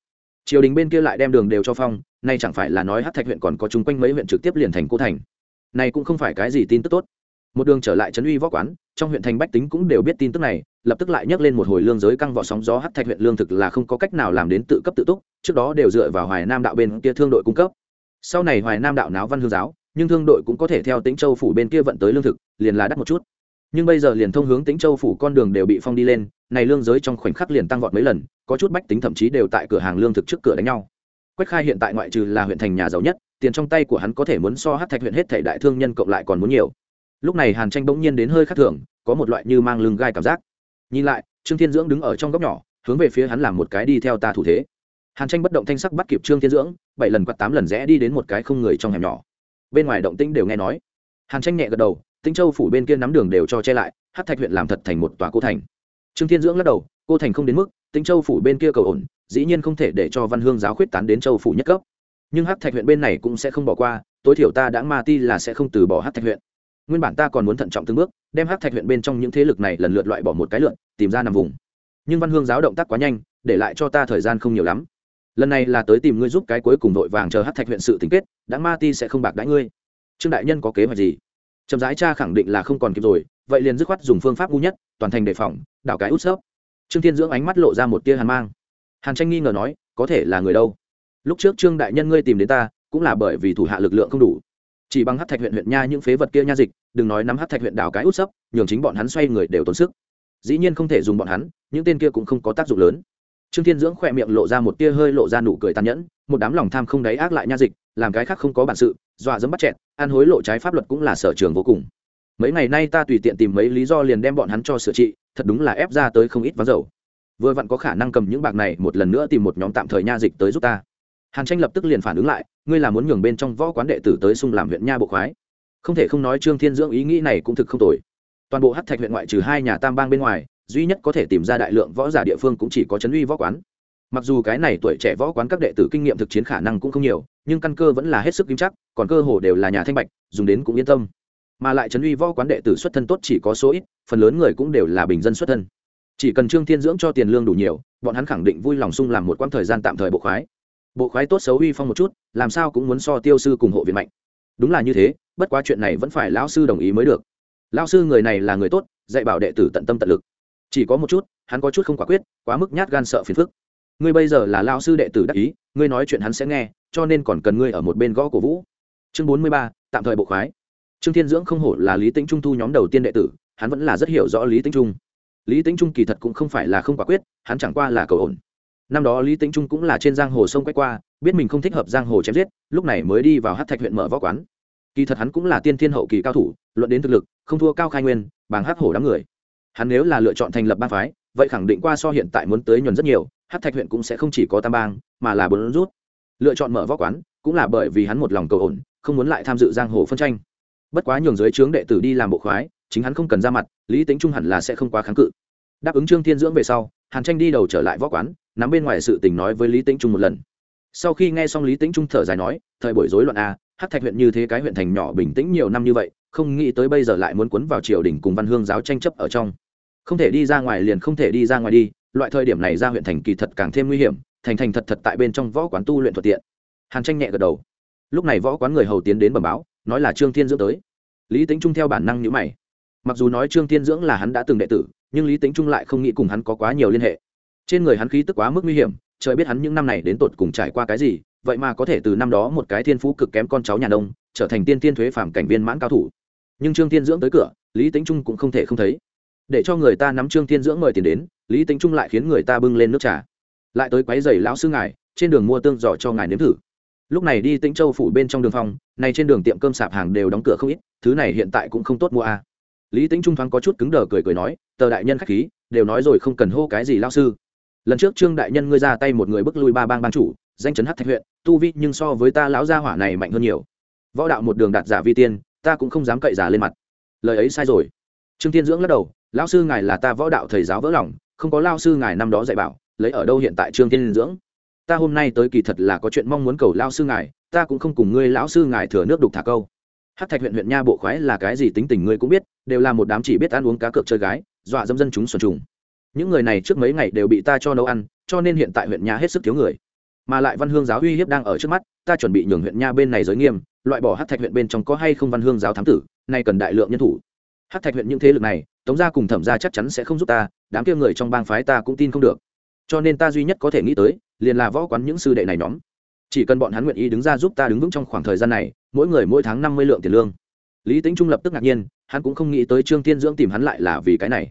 Triều đình bên kia lại đem đường đều cho phong, nay chẳng phải là nói hát thạch huyện còn có chung quanh mấy huyện trực tiếp liền thành cô thành. Này cũng không phải cái gì tin tức tốt. Một đường trở lại trấn uy võ quán, trong huyện thành bách tính cũng đều biết tin tức này, lập tức lại nhắc lên một hồi lương giới căng vỏ sóng gió hát thạch huyện lương thực là không có cách nào làm đến tự cấp tự túc, trước đó đều dựa vào hoài nam đạo bên kia thương đội cung cấp. Sau này hoài nam đạo náo văn hương giáo, nhưng thương đội cũng có thể theo tĩnh châu phủ bên kia vận tới lương thực, liền là đắt một chút nhưng bây giờ liền thông hướng tĩnh châu phủ con đường đều bị phong đi lên, này lương giới trong khoảnh khắc liền tăng vọt mấy lần, có chút bách tính thậm chí đều tại cửa hàng lương thực trước cửa đánh nhau. Quách khai hiện tại ngoại trừ là huyện thành nhà giàu nhất, tiền trong tay của hắn có thể muốn so hát thạch huyện hết thể đại thương nhân cộng lại còn muốn nhiều. Lúc này hàn tranh bỗng nhiên đến hơi khắc thường, có một loại như mang lưng gai cảm giác. Nhìn lại, trương thiên dưỡng đứng ở trong góc nhỏ, hướng về phía hắn làm một cái đi theo ta thủ thế. Hàn tranh bất động thanh sắc bắt kịp trương thiên dưỡng, bảy lần quạt tám lần rẽ đi đến một cái không người trong hẻm nhỏ. Bên ngoài động tĩnh đều nghe nói. Hàn tranh nhẹ gật đầu tĩnh châu phủ bên kia nắm đường đều cho che lại hát thạch huyện làm thật thành một tòa cô thành. Trương thiên dưỡng lắc đầu, cô thành không đến mức, tĩnh châu phủ bên kia cầu ổn, dĩ nhiên không thể để cho văn hương giáo khuyết tán đến châu phủ nhất cấp. Nhưng hát thạch huyện bên này cũng sẽ không bỏ qua, tối thiểu ta đã ma ti là sẽ không từ bỏ hát thạch huyện. Nguyên bản ta còn muốn thận trọng từng bước, đem hát thạch huyện bên trong những thế lực này lần lượt loại bỏ một cái lượn, tìm ra nằm vùng. Nhưng văn hương giáo động tác quá nhanh, để lại cho ta thời gian không nhiều lắm. Lần này là tới tìm ngươi giúp cái cuối cùng đội vàng chờ hát thạch huyện sự tính kết, đã ma ti sẽ không bạc đãi ngươi. Trương đại nhân có kế hoạch gì? Chậm rãi cha khẳng định là không còn kịp rồi, vậy liền dứt khoát dùng phương pháp ngu nhất, toàn thành đề phòng, đảo cái út xớp trương thiên dưỡng ánh mắt lộ ra một tia hàn mang. Hàn tranh nghi ngờ nói, có thể là người đâu? Lúc trước trương đại nhân ngươi tìm đến ta, cũng là bởi vì thủ hạ lực lượng không đủ. Chỉ bằng hát thạch huyện huyện nha những phế vật kia nha dịch, đừng nói nắm hát thạch huyện đảo cái út sấp nhường chính bọn hắn xoay người đều tốn sức. Dĩ nhiên không thể dùng bọn hắn, những tên kia cũng không có tác dụng lớn. Trương thiên dưỡng khỏe miệng lộ ra một tia hơi lộ ra nụ cười tàn nhẫn, một đám lòng tham không đáy ác lại nha dịch, làm cái khác không có bản sự dọa dẫm bắt chẹt, ăn hối lộ trái pháp luật cũng là sở trường vô cùng. Mấy ngày nay ta tùy tiện tìm mấy lý do liền đem bọn hắn cho sửa trị thật đúng là ép ra tới không ít ván dầu. Vừa vặn có khả năng cầm những bạc này một lần nữa tìm một nhóm tạm thời nha dịch tới giúp ta. Hàn tranh lập tức liền phản ứng lại ngươi là muốn nhường bên trong võ quán đệ tử tới xung làm huyện nha bộ khoái. Không thể không nói trương thiên dưỡng ý nghĩ này cũng thực không tồi. Toàn bộ hát thạch huyện ngoại trừ hai nhà tam bang bên ngoài duy nhất có thể tìm ra đại lượng võ giả địa phương cũng chỉ có trấn uy võ quán mặc dù cái này tuổi trẻ võ quán các đệ tử kinh nghiệm thực chiến khả năng cũng không nhiều, nhưng căn cơ vẫn là hết sức kim chắc, còn cơ hồ đều là nhà thanh bạch, dùng đến cũng yên tâm. Mà lại trấn uy võ quán đệ tử xuất thân tốt chỉ có số ít, phần lớn người cũng đều là bình dân xuất thân. Chỉ cần trương thiên dưỡng cho tiền lương đủ nhiều, bọn hắn khẳng định vui lòng sung làm một quãng thời gian tạm thời bộ khoái. Bộ khoái tốt xấu uy phong một chút, làm sao cũng muốn so tiêu sư cùng hộ viện mạnh. Đúng là như thế, bất quá chuyện này vẫn phải lão sư đồng ý mới được. Lão sư người này là người tốt, dạy bảo đệ tử tận tâm tận lực. Chỉ có một chút, hắn có chút không quả quyết, quá mức nhát gan sợ phiền phức ngươi bây giờ là lão sư đệ tử đắc ý, ngươi nói chuyện hắn sẽ nghe, cho nên còn cần ngươi ở một bên gõ cổ vũ. Chương bốn mươi ba, tạm thời bộ khoái. Trương thiên dưỡng không hổ là lý tĩnh trung thu nhóm đầu tiên đệ tử, hắn vẫn là rất hiểu rõ lý tĩnh trung. Lý tĩnh trung kỳ thật cũng không phải là không quả quyết, hắn chẳng qua là cầu ổn. Năm đó lý tĩnh trung cũng là trên giang hồ sông quét qua, biết mình không thích hợp giang hồ chém giết, lúc này mới đi vào hát thạch huyện mở võ quán. Kỳ thật hắn cũng là tiên thiên hậu kỳ cao thủ, luận đến thực lực, không thua cao khai nguyên, bằng hát hổ đám người. Hắn nếu là lựa chọn thành lập ba phái, vậy khẳng định qua so hiện tại muốn tới nhuần rất nhiều hát thạch huyện cũng sẽ không chỉ có tam bang, mà là bốn rút. Lựa chọn mở võ quán, cũng là bởi vì hắn một lòng cầu ổn, không muốn lại tham dự giang hồ phân tranh. Bất quá nhường dưới trướng đệ tử đi làm bộ khoái, chính hắn không cần ra mặt, lý tính trung hẳn là sẽ không quá kháng cự. Đáp ứng trương thiên dưỡng về sau, hàn tranh đi đầu trở lại võ quán, nắm bên ngoài sự tình nói với lý tĩnh trung một lần. Sau khi nghe xong lý tĩnh trung thở dài nói, thời buổi rối loạn a, hát thạch huyện như thế cái huyện thành nhỏ bình tĩnh nhiều năm như vậy, không nghĩ tới bây giờ lại muốn quấn vào triều đình cùng văn hương giáo tranh chấp ở trong. Không thể đi ra ngoài liền không thể đi ra ngoài đi loại thời điểm này ra huyện thành kỳ thật càng thêm nguy hiểm, thành thành thật thật tại bên trong võ quán tu luyện thuận tiện. Hàn tranh nhẹ gật đầu. Lúc này võ quán người hầu tiến đến bẩm báo, nói là trương thiên dưỡng tới. Lý tính trung theo bản năng nhữ mày. Mặc dù nói trương thiên dưỡng là hắn đã từng đệ tử, nhưng lý tính trung lại không nghĩ cùng hắn có quá nhiều liên hệ. Trên người hắn khí tức quá mức nguy hiểm, trời biết hắn những năm này đến tột cùng trải qua cái gì, vậy mà có thể từ năm đó một cái thiên phú cực kém con cháu nhà đông trở thành tiên tiên thuế phàm cảnh viên mãn cao thủ. Nhưng trương thiên dưỡng tới cửa, lý tính trung cũng không thể không thấy. Để cho người ta nắm trương thiên dưỡng mời tiền đến lý tính trung lại khiến người ta bưng lên nước trà. Lại tới quấy giày lão sư ngài, trên đường mua tương giỏ cho ngài nếm thử. Lúc này đi tĩnh châu phủ bên trong đường phong này trên đường tiệm cơm sạp hàng đều đóng cửa không ít, thứ này hiện tại cũng không tốt mua à. lý tính trung thoáng có chút cứng đờ cười cười nói, tờ đại nhân khách khí, đều nói rồi không cần hô cái gì lao sư. Lần trước trương đại nhân ngươi ra tay một người bức lui ba bang ban chủ, danh chấn hát thạch huyện, tu vi nhưng so với ta lão gia hỏa này mạnh hơn nhiều. Võ đạo một đường đạt giả vi tiên, ta cũng không dám cậy giả lên mặt. Lời ấy sai rồi. Trương tiên dưỡng lắc đầu, lão sư ngài là ta võ đạo thầy giáo vỡ lòng không có lao sư ngài năm đó dạy bảo, lấy ở đâu hiện tại trương tiên dưỡng? Ta hôm nay tới kỳ thật là có chuyện mong muốn cầu lao sư ngài, ta cũng không cùng ngươi lão sư ngài thừa nước đục thả câu. Hát thạch huyện huyện nha bộ khoái là cái gì tính tình ngươi cũng biết, đều là một đám chỉ biết ăn uống cá cược chơi gái, dọa dâm dân chúng xuân trùng. Những người này trước mấy ngày đều bị ta cho nấu ăn, cho nên hiện tại huyện nha hết sức thiếu người. Mà lại văn hương giáo uy hiếp đang ở trước mắt, ta chuẩn bị nhường huyện nha bên này giới nghiêm, loại bỏ hát thạch huyện bên trong có hay không văn hương giáo thám tử, nay cần đại lượng nhân thủ. Hát thạch huyện những thế lực này tống gia cùng thẩm gia chắc chắn sẽ không giúp ta, đám kia người trong bang phái ta cũng tin không được. Cho nên ta duy nhất có thể nghĩ tới, liền là võ quán những sư đệ này nhóm. Chỉ cần bọn hắn nguyện ý đứng ra giúp ta đứng vững trong khoảng thời gian này, mỗi người mỗi tháng năm mươi lượng tiền lương. Lý tính trung lập tức ngạc nhiên, hắn cũng không nghĩ tới trương tiên dưỡng tìm hắn lại là vì cái này.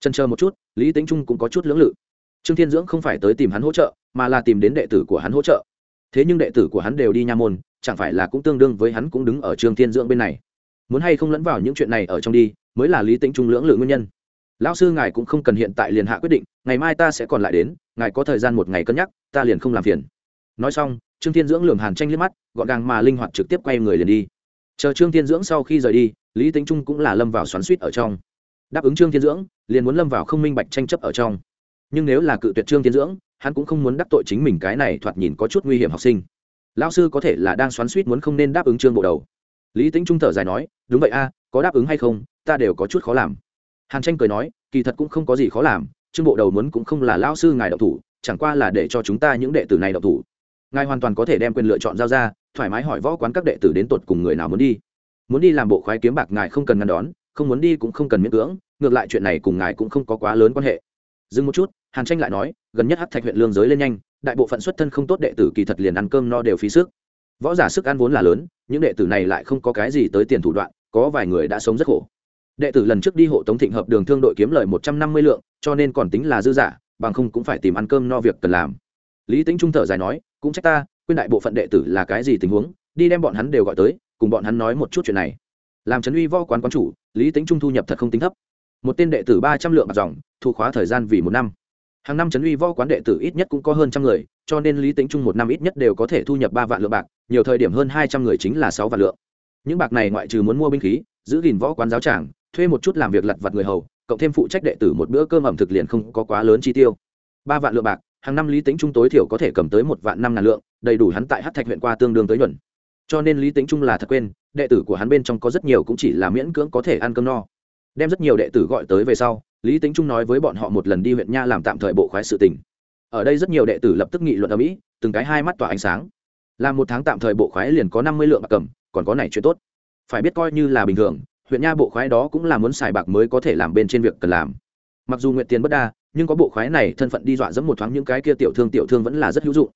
Chân chờ một chút, lý tính trung cũng có chút lưỡng lự. Trương thiên dưỡng không phải tới tìm hắn hỗ trợ, mà là tìm đến đệ tử của hắn hỗ trợ. Thế nhưng đệ tử của hắn đều đi nha môn, chẳng phải là cũng tương đương với hắn cũng đứng ở trương thiên dưỡng bên này. Muốn hay không lẫn vào những chuyện này ở trong đi mới là lý tính trung lưỡng lự nguyên nhân. Lão sư ngài cũng không cần hiện tại liền hạ quyết định, ngày mai ta sẽ còn lại đến, ngài có thời gian một ngày cân nhắc, ta liền không làm phiền. Nói xong, trương thiên dưỡng lường hàn tranh liếc mắt, gọn gàng mà linh hoạt trực tiếp quay người liền đi. Chờ trương thiên dưỡng sau khi rời đi, lý tính trung cũng là lâm vào xoắn suýt ở trong. Đáp ứng trương thiên dưỡng, liền muốn lâm vào không minh bạch tranh chấp ở trong. Nhưng nếu là cự tuyệt trương thiên dưỡng, hắn cũng không muốn đắc tội chính mình cái này thoạt nhìn có chút nguy hiểm học sinh. Lão sư có thể là đang xoắn suýt muốn không nên đáp ứng trương bộ đầu. Lý tính trung thở dài nói, đúng vậy a có đáp ứng hay không, ta đều có chút khó làm. Hàn tranh cười nói, kỳ thật cũng không có gì khó làm, trương bộ đầu muốn cũng không là lão sư ngài đậu thủ, chẳng qua là để cho chúng ta những đệ tử này đậu thủ. Ngài hoàn toàn có thể đem quyền lựa chọn giao ra, thoải mái hỏi võ quán các đệ tử đến tột cùng người nào muốn đi. Muốn đi làm bộ khoái kiếm bạc ngài không cần ngăn đón, không muốn đi cũng không cần miễn cưỡng, ngược lại chuyện này cùng ngài cũng không có quá lớn quan hệ. Dừng một chút, hàn tranh lại nói, gần nhất hát thạch huyện lương giới lên nhanh, đại bộ phận xuất thân không tốt đệ tử kỳ thật liền ăn cơm no đều phí sức. Võ giả sức ăn vốn là lớn, những đệ tử này lại không có cái gì tới tiền thủ đoạn có vài người đã sống rất khổ. Đệ tử lần trước đi hộ tống thịnh hợp đường thương đội kiếm lời một trăm năm mươi lượng, cho nên còn tính là dư giả, bằng không cũng phải tìm ăn cơm no việc cần làm. Lý tính trung thở dài nói, cũng trách ta, quên đại bộ phận đệ tử là cái gì tình huống, đi đem bọn hắn đều gọi tới, cùng bọn hắn nói một chút chuyện này. Làm trấn uy võ quán quán chủ, lý tính trung thu nhập thật không tính thấp. Một tên đệ tử ba trăm lượng bạc dòng, thu khóa thời gian vì một năm. Hàng năm trấn uy võ quán đệ tử ít nhất cũng có hơn trăm người, cho nên lý tính trung một năm ít nhất đều có thể thu nhập ba vạn lượng bạc, nhiều thời điểm hơn hai trăm người chính là sáu vạn lượng những bạc này ngoại trừ muốn mua binh khí, giữ gìn võ quán giáo tràng, thuê một chút làm việc lặt vặt người hầu, cộng thêm phụ trách đệ tử một bữa cơm ẩm thực liền không có quá lớn chi tiêu. Ba vạn lượng bạc, hàng năm lý tính trung tối thiểu có thể cầm tới một vạn năm ngàn lượng, đầy đủ hắn tại hát thạch huyện qua tương đương tới nhuận. Cho nên lý tính trung là thật quên, đệ tử của hắn bên trong có rất nhiều cũng chỉ là miễn cưỡng có thể ăn cơm no. Đem rất nhiều đệ tử gọi tới về sau, lý tính trung nói với bọn họ một lần đi huyện nha làm tạm thời bộ khoái sự tình. Ở đây rất nhiều đệ tử lập tức nghị luận ở mỹ từng cái hai mắt tỏa ánh sáng. Làm một tháng tạm thời bộ khoái liền có năm mươi lượng bạc cầm còn có này chuyện tốt. Phải biết coi như là bình thường, huyện nha bộ khoái đó cũng là muốn xài bạc mới có thể làm bên trên việc cần làm. Mặc dù nguyện tiền bất đa, nhưng có bộ khoái này thân phận đi dọa dẫm một thoáng những cái kia tiểu thương tiểu thương vẫn là rất hữu dụng.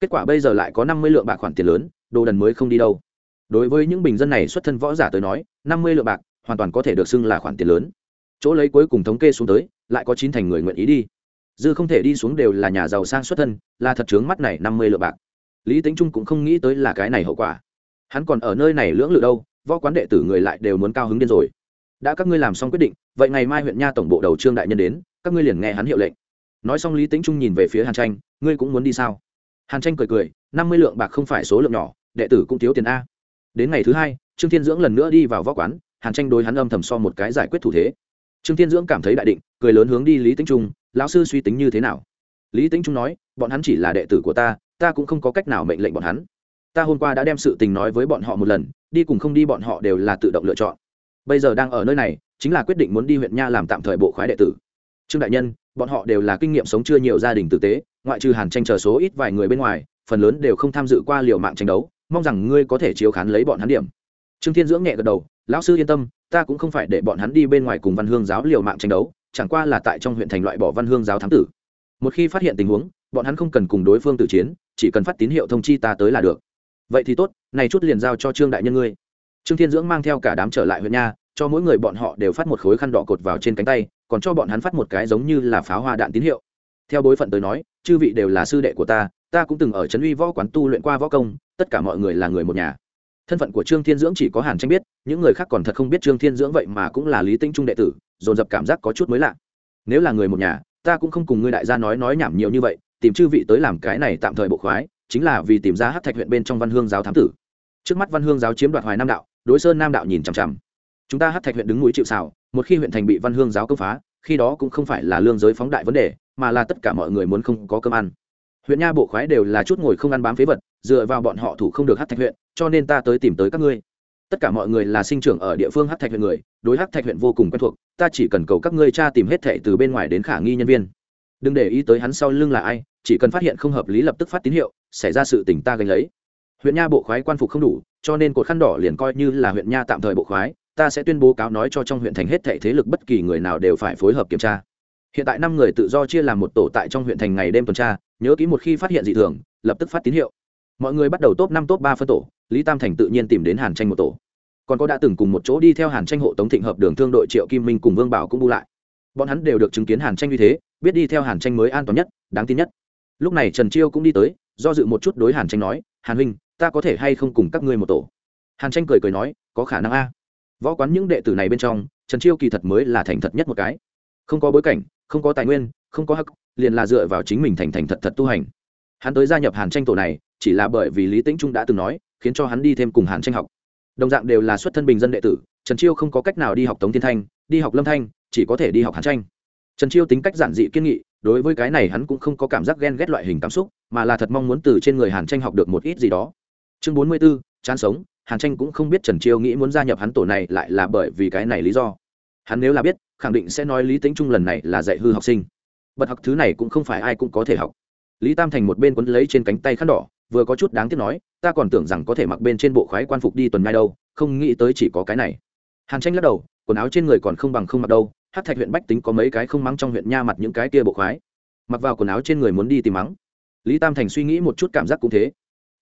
Kết quả bây giờ lại có năm mươi lượng bạc khoản tiền lớn, đồ đần mới không đi đâu. Đối với những bình dân này xuất thân võ giả tới nói, năm mươi lượng bạc hoàn toàn có thể được xưng là khoản tiền lớn. Chỗ lấy cuối cùng thống kê xuống tới, lại có chín thành người nguyện ý đi. Dư không thể đi xuống đều là nhà giàu sang xuất thân, là thật trướng mắt này năm mươi lượng bạc. Lý tính trung cũng không nghĩ tới là cái này hậu quả hắn còn ở nơi này lưỡng lự đâu, võ quán đệ tử người lại đều muốn cao hứng điên rồi. Đã các ngươi làm xong quyết định, vậy ngày mai huyện nha tổng bộ đầu trương đại nhân đến, các ngươi liền nghe hắn hiệu lệnh. Nói xong lý tính trung nhìn về phía hàn tranh, ngươi cũng muốn đi sao? Hàn tranh cười cười, năm mươi lượng bạc không phải số lượng nhỏ, đệ tử cũng thiếu tiền a. Đến ngày thứ hai, trương thiên dưỡng lần nữa đi vào võ quán, hàn tranh đối hắn âm thầm so một cái giải quyết thủ thế. Trương thiên dưỡng cảm thấy đại định, cười lớn hướng đi lý tính trung, lão sư suy tính như thế nào? Lý tính trung nói, bọn hắn chỉ là đệ tử của ta ta cũng không có cách nào mệnh lệnh bọn hắn ta hôm qua đã đem sự tình nói với bọn họ một lần, đi cùng không đi bọn họ đều là tự động lựa chọn. Bây giờ đang ở nơi này, chính là quyết định muốn đi huyện nha làm tạm thời bộ khoái đệ tử. Trương đại nhân, bọn họ đều là kinh nghiệm sống chưa nhiều gia đình tử tế, ngoại trừ hàn tranh chờ số ít vài người bên ngoài, phần lớn đều không tham dự qua liều mạng tranh đấu, mong rằng ngươi có thể chiếu khán lấy bọn hắn điểm. Trương thiên dưỡng nhẹ gật đầu, lão sư yên tâm, ta cũng không phải để bọn hắn đi bên ngoài cùng văn hương giáo liều mạng tranh đấu, chẳng qua là tại trong huyện thành loại bỏ văn hương giáo thám tử. Một khi phát hiện tình huống, bọn hắn không cần cùng đối phương tử chiến, chỉ cần phát tín hiệu thông chi ta tới là được vậy thì tốt, này chút liền giao cho trương đại nhân ngươi. Trương thiên dưỡng mang theo cả đám trở lại huyện nha, cho mỗi người bọn họ đều phát một khối khăn đỏ cột vào trên cánh tay, còn cho bọn hắn phát một cái giống như là pháo hoa đạn tín hiệu. Theo bối phận tới nói, chư vị đều là sư đệ của ta ta cũng từng ở trấn uy võ quán tu luyện qua võ công, tất cả mọi người là người một nhà. Thân phận của trương thiên dưỡng chỉ có hàn tranh biết, những người khác còn thật không biết trương thiên dưỡng vậy mà cũng là lý tinh trung đệ tử, dồn dập cảm giác có chút mới lạ. Nếu là người một nhà, ta cũng không cùng ngươi đại gia nói nói nhảm nhiều như vậy, tìm chư vị tới làm cái này tạm thời bộ khoái chính là vì tìm ra hát thạch huyện bên trong văn hương giáo thám tử. Trước mắt văn hương giáo chiếm đoạt hoài nam đạo, đối sơn nam đạo nhìn chằm chằm. Chúng ta hát thạch huyện đứng núi chịu xào một khi huyện thành bị văn hương giáo công phá, khi đó cũng không phải là lương giới phóng đại vấn đề, mà là tất cả mọi người muốn không có cơm ăn. Huyện nha bộ khoái đều là chút ngồi không ăn bám phế vật, dựa vào bọn họ thủ không được hát thạch huyện, cho nên ta tới tìm tới các ngươi. Tất cả mọi người là sinh trưởng ở địa phương hát thạch huyện người, đối hát thạch huyện vô cùng quen thuộc, ta chỉ cần cầu các ngươi cha tìm hết thệ từ bên ngoài đến khả nghi nhân viên. Đừng để ý tới hắn sau lưng là ai, chỉ cần phát hiện không hợp lý lập tức phát tín hiệu xảy ra sự tình ta gánh lấy. Huyện nha bộ khoái quan phục không đủ, cho nên cột khăn đỏ liền coi như là huyện nha tạm thời bộ khoái, ta sẽ tuyên bố cáo nói cho trong huyện thành hết thệ thế lực bất kỳ người nào đều phải phối hợp kiểm tra. Hiện tại năm người tự do chia làm một tổ tại trong huyện thành ngày đêm tuần tra, nhớ kỹ một khi phát hiện dị thường, lập tức phát tín hiệu. Mọi người bắt đầu top năm, top ba phân tổ, lý tam thành tự nhiên tìm đến hàn tranh một tổ. Còn có đã từng cùng một chỗ đi theo hàn tranh hộ tống thịnh hợp đường thương đội triệu kim minh cùng vương bảo cũng bu lại. Bọn hắn đều được chứng kiến hàn tranh như thế, biết đi theo hàn tranh mới an toàn nhất, đáng tin nhất. Lúc này trần chiêu cũng đi tới do dự một chút đối hàn tranh nói, hàn huynh, ta có thể hay không cùng các ngươi một tổ? Hàn tranh cười cười nói, có khả năng a. Võ quán những đệ tử này bên trong, trần chiêu kỳ thật mới là thành thật nhất một cái. Không có bối cảnh, không có tài nguyên, không có hắc, liền là dựa vào chính mình thành thành thật thật tu hành. Hắn tới gia nhập hàn tranh tổ này, chỉ là bởi vì lý tĩnh trung đã từng nói, khiến cho hắn đi thêm cùng hàn tranh học. Đồng dạng đều là xuất thân bình dân đệ tử, trần chiêu không có cách nào đi học tống thiên thanh, đi học lâm thanh, chỉ có thể đi học hàn tranh trần chiêu tính cách giản dị kiên nghị, đối với cái này hắn cũng không có cảm giác ghen ghét loại hình cảm xúc mà là thật mong muốn từ trên người hàn tranh học được một ít gì đó. Chương bốn mươi 44, chán sống. Hàn tranh cũng không biết trần chiêu nghĩ muốn gia nhập hắn tổ này lại là bởi vì cái này lý do. Hắn nếu là biết khẳng định sẽ nói lý tính trung lần này là dạy hư học sinh. Bật học thứ này cũng không phải ai cũng có thể học. Lý tam thành một bên quấn lấy trên cánh tay khăn đỏ vừa có chút đáng tiếc nói ta còn tưởng rằng có thể mặc bên trên bộ khoái quan phục đi tuần mai đâu không nghĩ tới chỉ có cái này. Hàn tranh lắc đầu quần áo trên người còn không bằng không mặc đâu hát thạch huyện bách tính có mấy cái không mắng trong huyện nha mặt những cái kia bộ khoái. Mặc vào quần áo trên người muốn đi tìm mắng lý tam thành suy nghĩ một chút cảm giác cũng thế.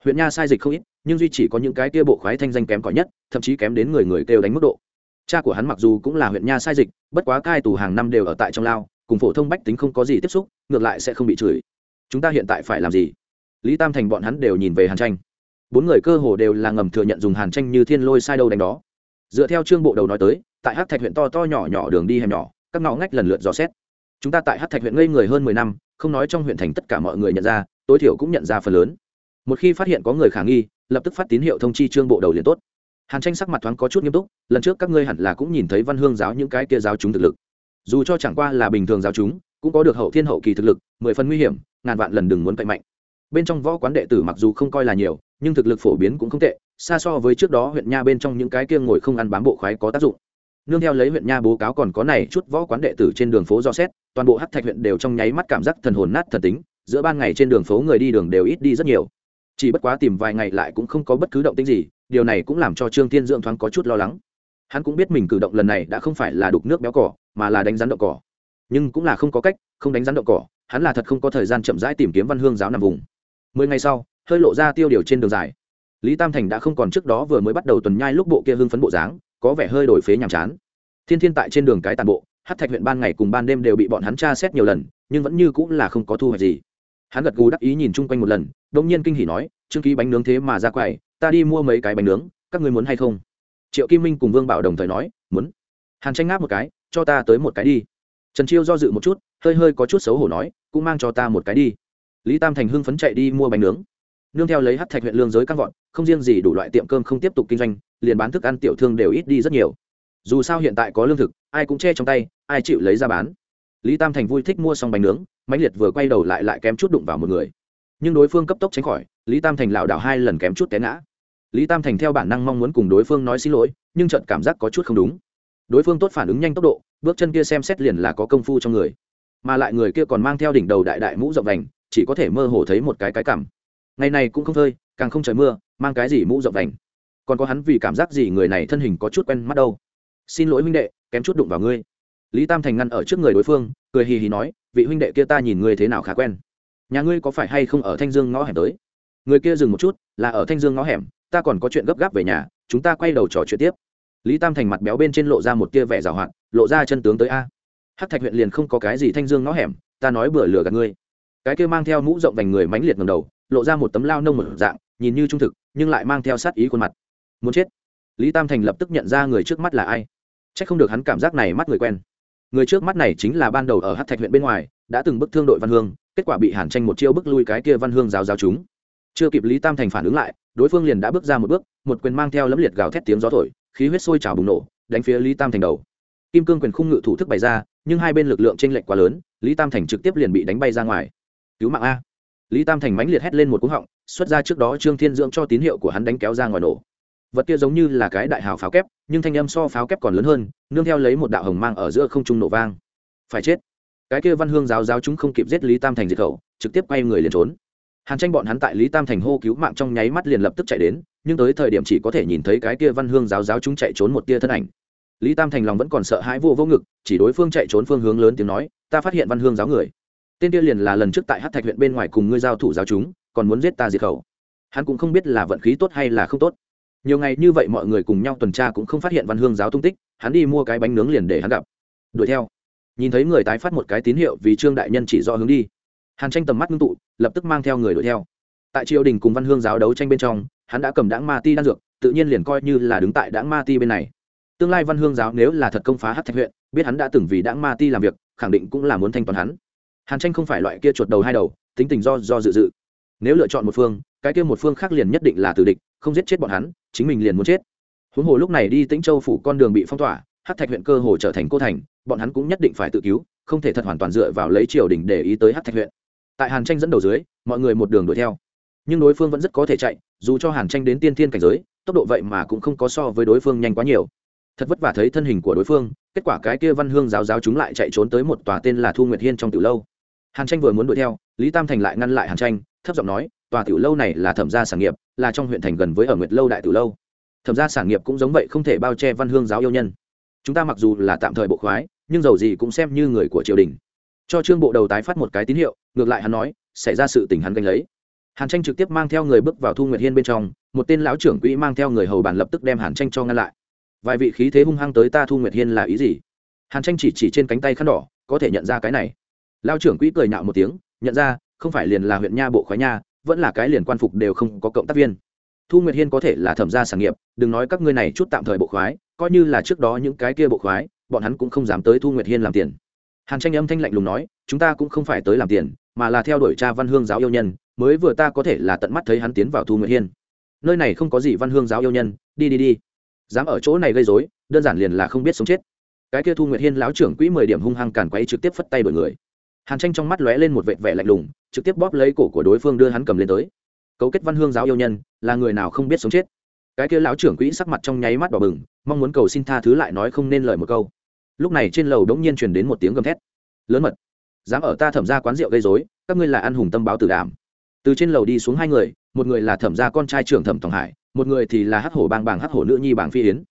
Huyện nha sai dịch không ít, nhưng duy chỉ có những cái kia bộ khoái thanh danh kém cỏi nhất, thậm chí kém đến người người kêu đánh mức độ. Cha của hắn mặc dù cũng là huyện nha sai dịch, bất quá cai tù hàng năm đều ở tại trong lao, cùng phổ thông bách tính không có gì tiếp xúc, ngược lại sẽ không bị chửi. Chúng ta hiện tại phải làm gì? Lý tam thành bọn hắn đều nhìn về hàn tranh. Bốn người cơ hồ đều là ngầm thừa nhận dùng hàn tranh như thiên lôi sai đâu đánh đó. Dựa theo chương bộ đầu nói tới, tại hát thạch huyện to to nhỏ nhỏ đường đi hẻm nhỏ, các ngõ ngách lần lượt dò xét. Chúng ta tại hát thạch huyện ngây người hơn mười năm không nói trong huyện thành tất cả mọi người nhận ra, tối thiểu cũng nhận ra phần lớn. Một khi phát hiện có người khả nghi, lập tức phát tín hiệu thông chi trương bộ đầu liền tốt. Hàn tranh sắc mặt thoáng có chút nghiêm túc, lần trước các ngươi hẳn là cũng nhìn thấy văn hương giáo những cái kia giáo chúng thực lực. Dù cho chẳng qua là bình thường giáo chúng, cũng có được hậu thiên hậu kỳ thực lực, mười phần nguy hiểm, ngàn vạn lần đừng muốn cậy mạnh. Bên trong võ quán đệ tử mặc dù không coi là nhiều, nhưng thực lực phổ biến cũng không tệ, xa so với trước đó huyện nha bên trong những cái kia ngồi không ăn bám bộ khoái có tác dụng nương theo lấy huyện nha bố cáo còn có này chút võ quán đệ tử trên đường phố do xét, toàn bộ hắc thạch huyện đều trong nháy mắt cảm giác thần hồn nát thần tính, giữa ban ngày trên đường phố người đi đường đều ít đi rất nhiều. Chỉ bất quá tìm vài ngày lại cũng không có bất cứ động tĩnh gì, điều này cũng làm cho trương thiên dưỡng thoáng có chút lo lắng. Hắn cũng biết mình cử động lần này đã không phải là đục nước béo cỏ, mà là đánh rắn đậu cỏ. Nhưng cũng là không có cách, không đánh rắn đậu cỏ, hắn là thật không có thời gian chậm rãi tìm kiếm văn hương giáo nằm vùng. Mười ngày sau, hơi lộ ra tiêu điều trên đường dài. Lý tam thành đã không còn trước đó vừa mới bắt đầu tuần nhai lúc bộ kia hưng phấn bộ dáng có vẻ hơi đổi phế nhàm chán. Thiên thiên tại trên đường cái tàn bộ hát thạch huyện ban ngày cùng ban đêm đều bị bọn hắn tra xét nhiều lần, nhưng vẫn như cũng là không có thu hoạch gì. Hắn gật gù đắc ý nhìn chung quanh một lần, đông nhiên kinh hỉ nói, trương ký bánh nướng thế mà ra quầy, ta đi mua mấy cái bánh nướng, các ngươi muốn hay không? Triệu kim minh cùng vương bảo đồng thời nói, muốn. Hàn tranh ngáp một cái, cho ta tới một cái đi. Trần chiêu do dự một chút, hơi hơi có chút xấu hổ nói, cũng mang cho ta một cái đi. Lý tam thành hưng phấn chạy đi mua bánh nướng. Nương theo lấy hát thạch huyện lương giới căng vọt, không riêng gì đủ loại tiệm cơm không tiếp tục kinh doanh liền bán thức ăn tiểu thương đều ít đi rất nhiều. Dù sao hiện tại có lương thực, ai cũng che trong tay, ai chịu lấy ra bán. Lý tam thành vui thích mua xong bánh nướng, mãnh liệt vừa quay đầu lại lại kém chút đụng vào một người. Nhưng đối phương cấp tốc tránh khỏi, lý tam thành lảo đảo hai lần kém chút té ngã. Lý tam thành theo bản năng mong muốn cùng đối phương nói xin lỗi, nhưng trận cảm giác có chút không đúng. Đối phương tốt phản ứng nhanh tốc độ, bước chân kia xem xét liền là có công phu trong người. Mà lại người kia còn mang theo đỉnh đầu đại đại mũ rộng vành, chỉ có thể mơ hồ thấy một cái cái cảm ngày này cũng không phơi, càng không trời mưa, mang cái gì mũ rộng vành còn có hắn vì cảm giác gì người này thân hình có chút quen mắt đâu? Xin lỗi huynh đệ, kém chút đụng vào ngươi. Lý tam thành ngăn ở trước người đối phương, cười hì hì nói, vị huynh đệ kia ta nhìn ngươi thế nào khá quen. Nhà ngươi có phải hay không ở thanh dương ngõ hẻm tới? Người kia dừng một chút, là ở thanh dương ngõ hẻm, ta còn có chuyện gấp gáp về nhà, chúng ta quay đầu trò chuyện tiếp. Lý tam thành mặt béo bên trên lộ ra một tia vẻ g à o hoạt, lộ ra chân tướng tới a. Hát thạch huyện liền không có cái gì thanh dương ngõ hẻm, ta nói bừa lừa gạt ngươi. Cái kia mang theo mũ rộng vành người mãnh liệt ngầm đầu, lộ ra một tấm lao nông một dạng, nhìn như trung thực, nhưng lại mang theo sát ý khuôn mặt muốn chết. Lý tam thành lập tức nhận ra người trước mắt là ai. C h ắ c không được hắn cảm giác này mắt người quen. Người trước mắt này chính là ban đầu ở hát thạch huyện bên ngoài, đã từng bức thương đội văn hương, kết quả bị hàn tranh một chiêu bức lui cái kia văn hương giáo giáo chúng. Chưa kịp lý tam thành phản ứng lại, đối phương liền đã bước ra một bước, một quyền mang theo lấm liệt gào thét tiếng gió thổi, khí huyết sôi trào bùng nổ, đánh phía lý tam thành đầu. Kim cương quyền khung ngự thủ thức bày ra, nhưng hai bên lực lượng t r ê n lệch quá lớn, lý tam thành trực tiếp liền bị đánh bay ra ngoài. Cứu mạng a. Lý tam thành mãnh liệt hét lên một cú họng, xuất ra trước đó trương thiên dưỡng cho tín hiệu của hắn đánh kéo ra ngoài nổ vật kia giống như là cái đại hào pháo kép, nhưng thanh âm so pháo kép còn lớn hơn, nương theo lấy một đạo hồng mang ở giữa không trung nổ vang. Phải chết. Cái kia văn hương giáo giáo chúng không kịp giết lý tam thành diệt khẩu, trực tiếp quay người liền trốn. Hàn tranh bọn hắn tại lý tam thành hô cứu mạng trong nháy mắt liền lập tức chạy đến, nhưng tới thời điểm chỉ có thể nhìn thấy cái kia văn hương giáo giáo chúng chạy trốn một tia thân ảnh. Lý tam thành lòng vẫn còn sợ hãi vô vô ngực, chỉ đối phương chạy trốn phương hướng lớn tiếng nói, ta phát hiện văn hương giáo người. Tên kia liền là lần trước tại hát thạch huyện bên ngoài cùng ngươi giao thủ giáo chúng, còn muốn giết ta diệt khẩu. Hắn cũng không biết là vận khí tốt hay là không tốt nhiều ngày như vậy mọi người cùng nhau tuần tra cũng không phát hiện văn hương giáo tung tích, hắn đi mua cái bánh nướng liền để hắn gặp. Đuổi theo. Nhìn thấy người tái phát một cái tín hiệu vì trương đại nhân chỉ do hướng đi. Hàn tranh tầm mắt ngưng tụ, lập tức mang theo người đuổi theo. Tại triều đình cùng văn hương giáo đấu tranh bên trong, hắn đã cầm đãng ma ti đan dược, tự nhiên liền coi như là đứng tại đãng ma ti bên này. Tương lai văn hương giáo nếu là thật công phá hát thạch huyện, biết hắn đã từng vì đãng ma ti làm việc, khẳng định cũng là muốn thanh toán hắn. Hàn tranh không phải loại kia chuột đầu hai đầu, tính tình do do dự dự. Nếu lựa chọn một phương, cái kia một phương khác liền nhất định là tử địch không giết chết bọn hắn, chính mình liền muốn chết. Huống hồ lúc này đi tĩnh châu phủ con đường bị phong tỏa hát thạch huyện cơ hồ trở thành cô thành, bọn hắn cũng nhất định phải tự cứu, không thể thật hoàn toàn dựa vào lấy triều đình để ý tới hát thạch huyện. Tại hàn tranh dẫn đầu dưới, mọi người một đường đuổi theo. Nhưng đối phương vẫn rất có thể chạy, dù cho hàn tranh đến tiên thiên cảnh giới, tốc độ vậy mà cũng không có so với đối phương nhanh quá nhiều. Thật vất vả thấy thân hình của đối phương, kết quả cái kia văn hương giáo giáo chúng lại chạy trốn tới một tòa tên là thu nguyệt hiên trong từ lâu. Hàn tranh vừa muốn đuổi theo, lý tam thành lại ngăn lại hàn tranh, thấp giọng nói tòa tiểu lâu này là thẩm gia sản nghiệp, là trong huyện thành gần với ở nguyệt lâu đại tiểu lâu. Thẩm gia sản nghiệp cũng giống vậy không thể bao che văn hương giáo yêu nhân. Chúng ta mặc dù là tạm thời bộ khoái, nhưng dầu gì cũng xem như người của triều đình. Cho trương bộ đầu tái phát một cái tín hiệu, ngược lại hắn nói, xảy ra sự tình hắn gánh lấy. Hàn tranh trực tiếp mang theo người bước vào thu nguyệt hiên bên trong, một tên lão trưởng quỹ mang theo người hầu bàn lập tức đem hàn tranh cho ngăn lại. Vài vị khí thế hung hăng tới ta thu nguyệt hiên là ý gì? Hàn tranh chỉ chỉ trên cánh tay khăn đỏ, có thể nhận ra cái này. Lao trưởng quỹ cười nhạo một tiếng, nhận ra, không phải liền là huyện nha bộ khoái nha vẫn là cái liền quan phục đều không có cộng tác viên. Thu nguyệt hiên có thể là thẩm gia sản nghiệp, đừng nói các ngươi này chút tạm thời bộ khoái, coi như là trước đó những cái kia bộ khoái, bọn hắn cũng không dám tới thu nguyệt hiên làm tiền. Hàn tranh âm thanh lạnh lùng nói, chúng ta cũng không phải tới làm tiền, mà là theo đuổi cha văn hương giáo yêu nhân, mới vừa ta có thể là tận mắt thấy hắn tiến vào thu nguyệt hiên. Nơi này không có gì văn hương giáo yêu nhân, đi đi đi. Dám ở chỗ này gây dối đơn giản liền là không biết sống chết. Cái kia thu nguyệt hiên lão trưởng quỹ mười điểm hung hăng càn quấy trực tiếp phất tay bởi người hàn tranh trong mắt lóe lên một vệt vẻ lạnh lùng, trực tiếp bóp lấy cổ của đối phương đưa hắn cầm lên tới. Cấu kết văn hương giáo yêu nhân, là người nào không biết sống chết. Cái kia lão trưởng quỹ sắc mặt trong nháy mắt đỏ bừng, mong muốn cầu xin tha thứ lại nói không nên lời một câu. Lúc này trên lầu đống nhiên truyền đến một tiếng gầm thét. Lớn mật, dám ở ta thẩm ra quán rượu gây dối các ngươi là ăn hùng tâm báo tử đàm. Từ trên lầu đi xuống hai người, một người là thẩm gia con trai trưởng thẩm tòng hải, một người thì là hắc hổ bang bàng hắc hổ nữ nhi bàng phi yến.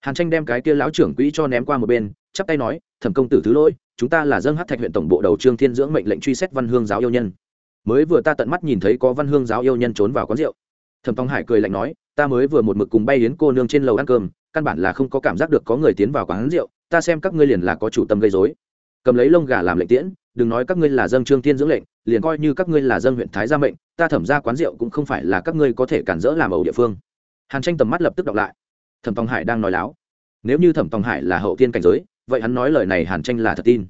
Hàn tranh đem cái kia lão trưởng quỹ cho ném qua một bên, chắp tay nói, thẩm công tử thứ lỗi chúng ta là dân hát thạch huyện tổng bộ đầu trương thiên dưỡng mệnh lệnh truy xét văn hương giáo yêu nhân. Mới vừa ta tận mắt nhìn thấy có văn hương giáo yêu nhân trốn vào quán rượu. Thẩm Phong hải cười lạnh nói, ta mới vừa một mực cùng bay yến cô nương trên lầu ăn cơm, căn bản là không có cảm giác được có người tiến vào quán rượu, ta xem các ngươi liền là có chủ tâm gây dối cầm lấy lông gà làm lệnh tiễn, đừng nói các ngươi là dân trương thiên dưỡng lệnh, liền coi như các ngươi là dân huyện thái gia mệnh, ta thẩm ra quán rượu cũng không phải là các ngươi có thể cản rỡ làm ẩu địa phương. Hàn tranh tầm mắt lập tức đọc lại. Thẩm Phong hải đang nói láo. Nếu như thẩm Phong hải là hậu tiên cảnh giới vậy hắn nói lời này hàn tranh là thật tin.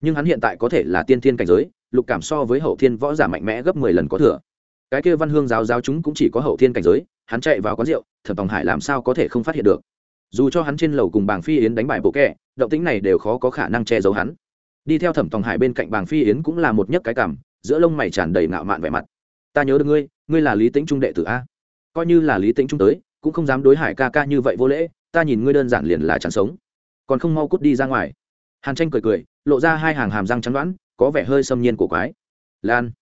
Nhưng hắn hiện tại có thể là tiên thiên cảnh giới, lục cảm so với hậu thiên võ giả mạnh mẽ gấp mười lần có thừa. Cái kia văn hương giáo giáo chúng cũng chỉ có hậu thiên cảnh giới, hắn chạy vào quán rượu, thẩm tòng hải làm sao có thể không phát hiện được. Dù cho hắn trên lầu cùng bàng phi yến đánh bại bộ kẹ, động tính này đều khó có khả năng che giấu hắn. Đi theo thẩm tòng hải bên cạnh bàng phi yến cũng là một nhấc cái cảm giữa lông mày tràn đầy ngạo mạn vẻ mặt. Ta nhớ được ngươi ngươi là lý tĩnh trung đệ tử a. Coi như là lý tĩnh trung tới, cũng không dám đối hải ca ca như vậy vô lễ, ta nhìn ngươi đơn giản liền là chẳng sống còn không mau cút đi ra ngoài. Hàn tranh cười cười, lộ ra hai hàng hàm răng trắng đoãn có vẻ hơi xâm nhiên của quái. Lan,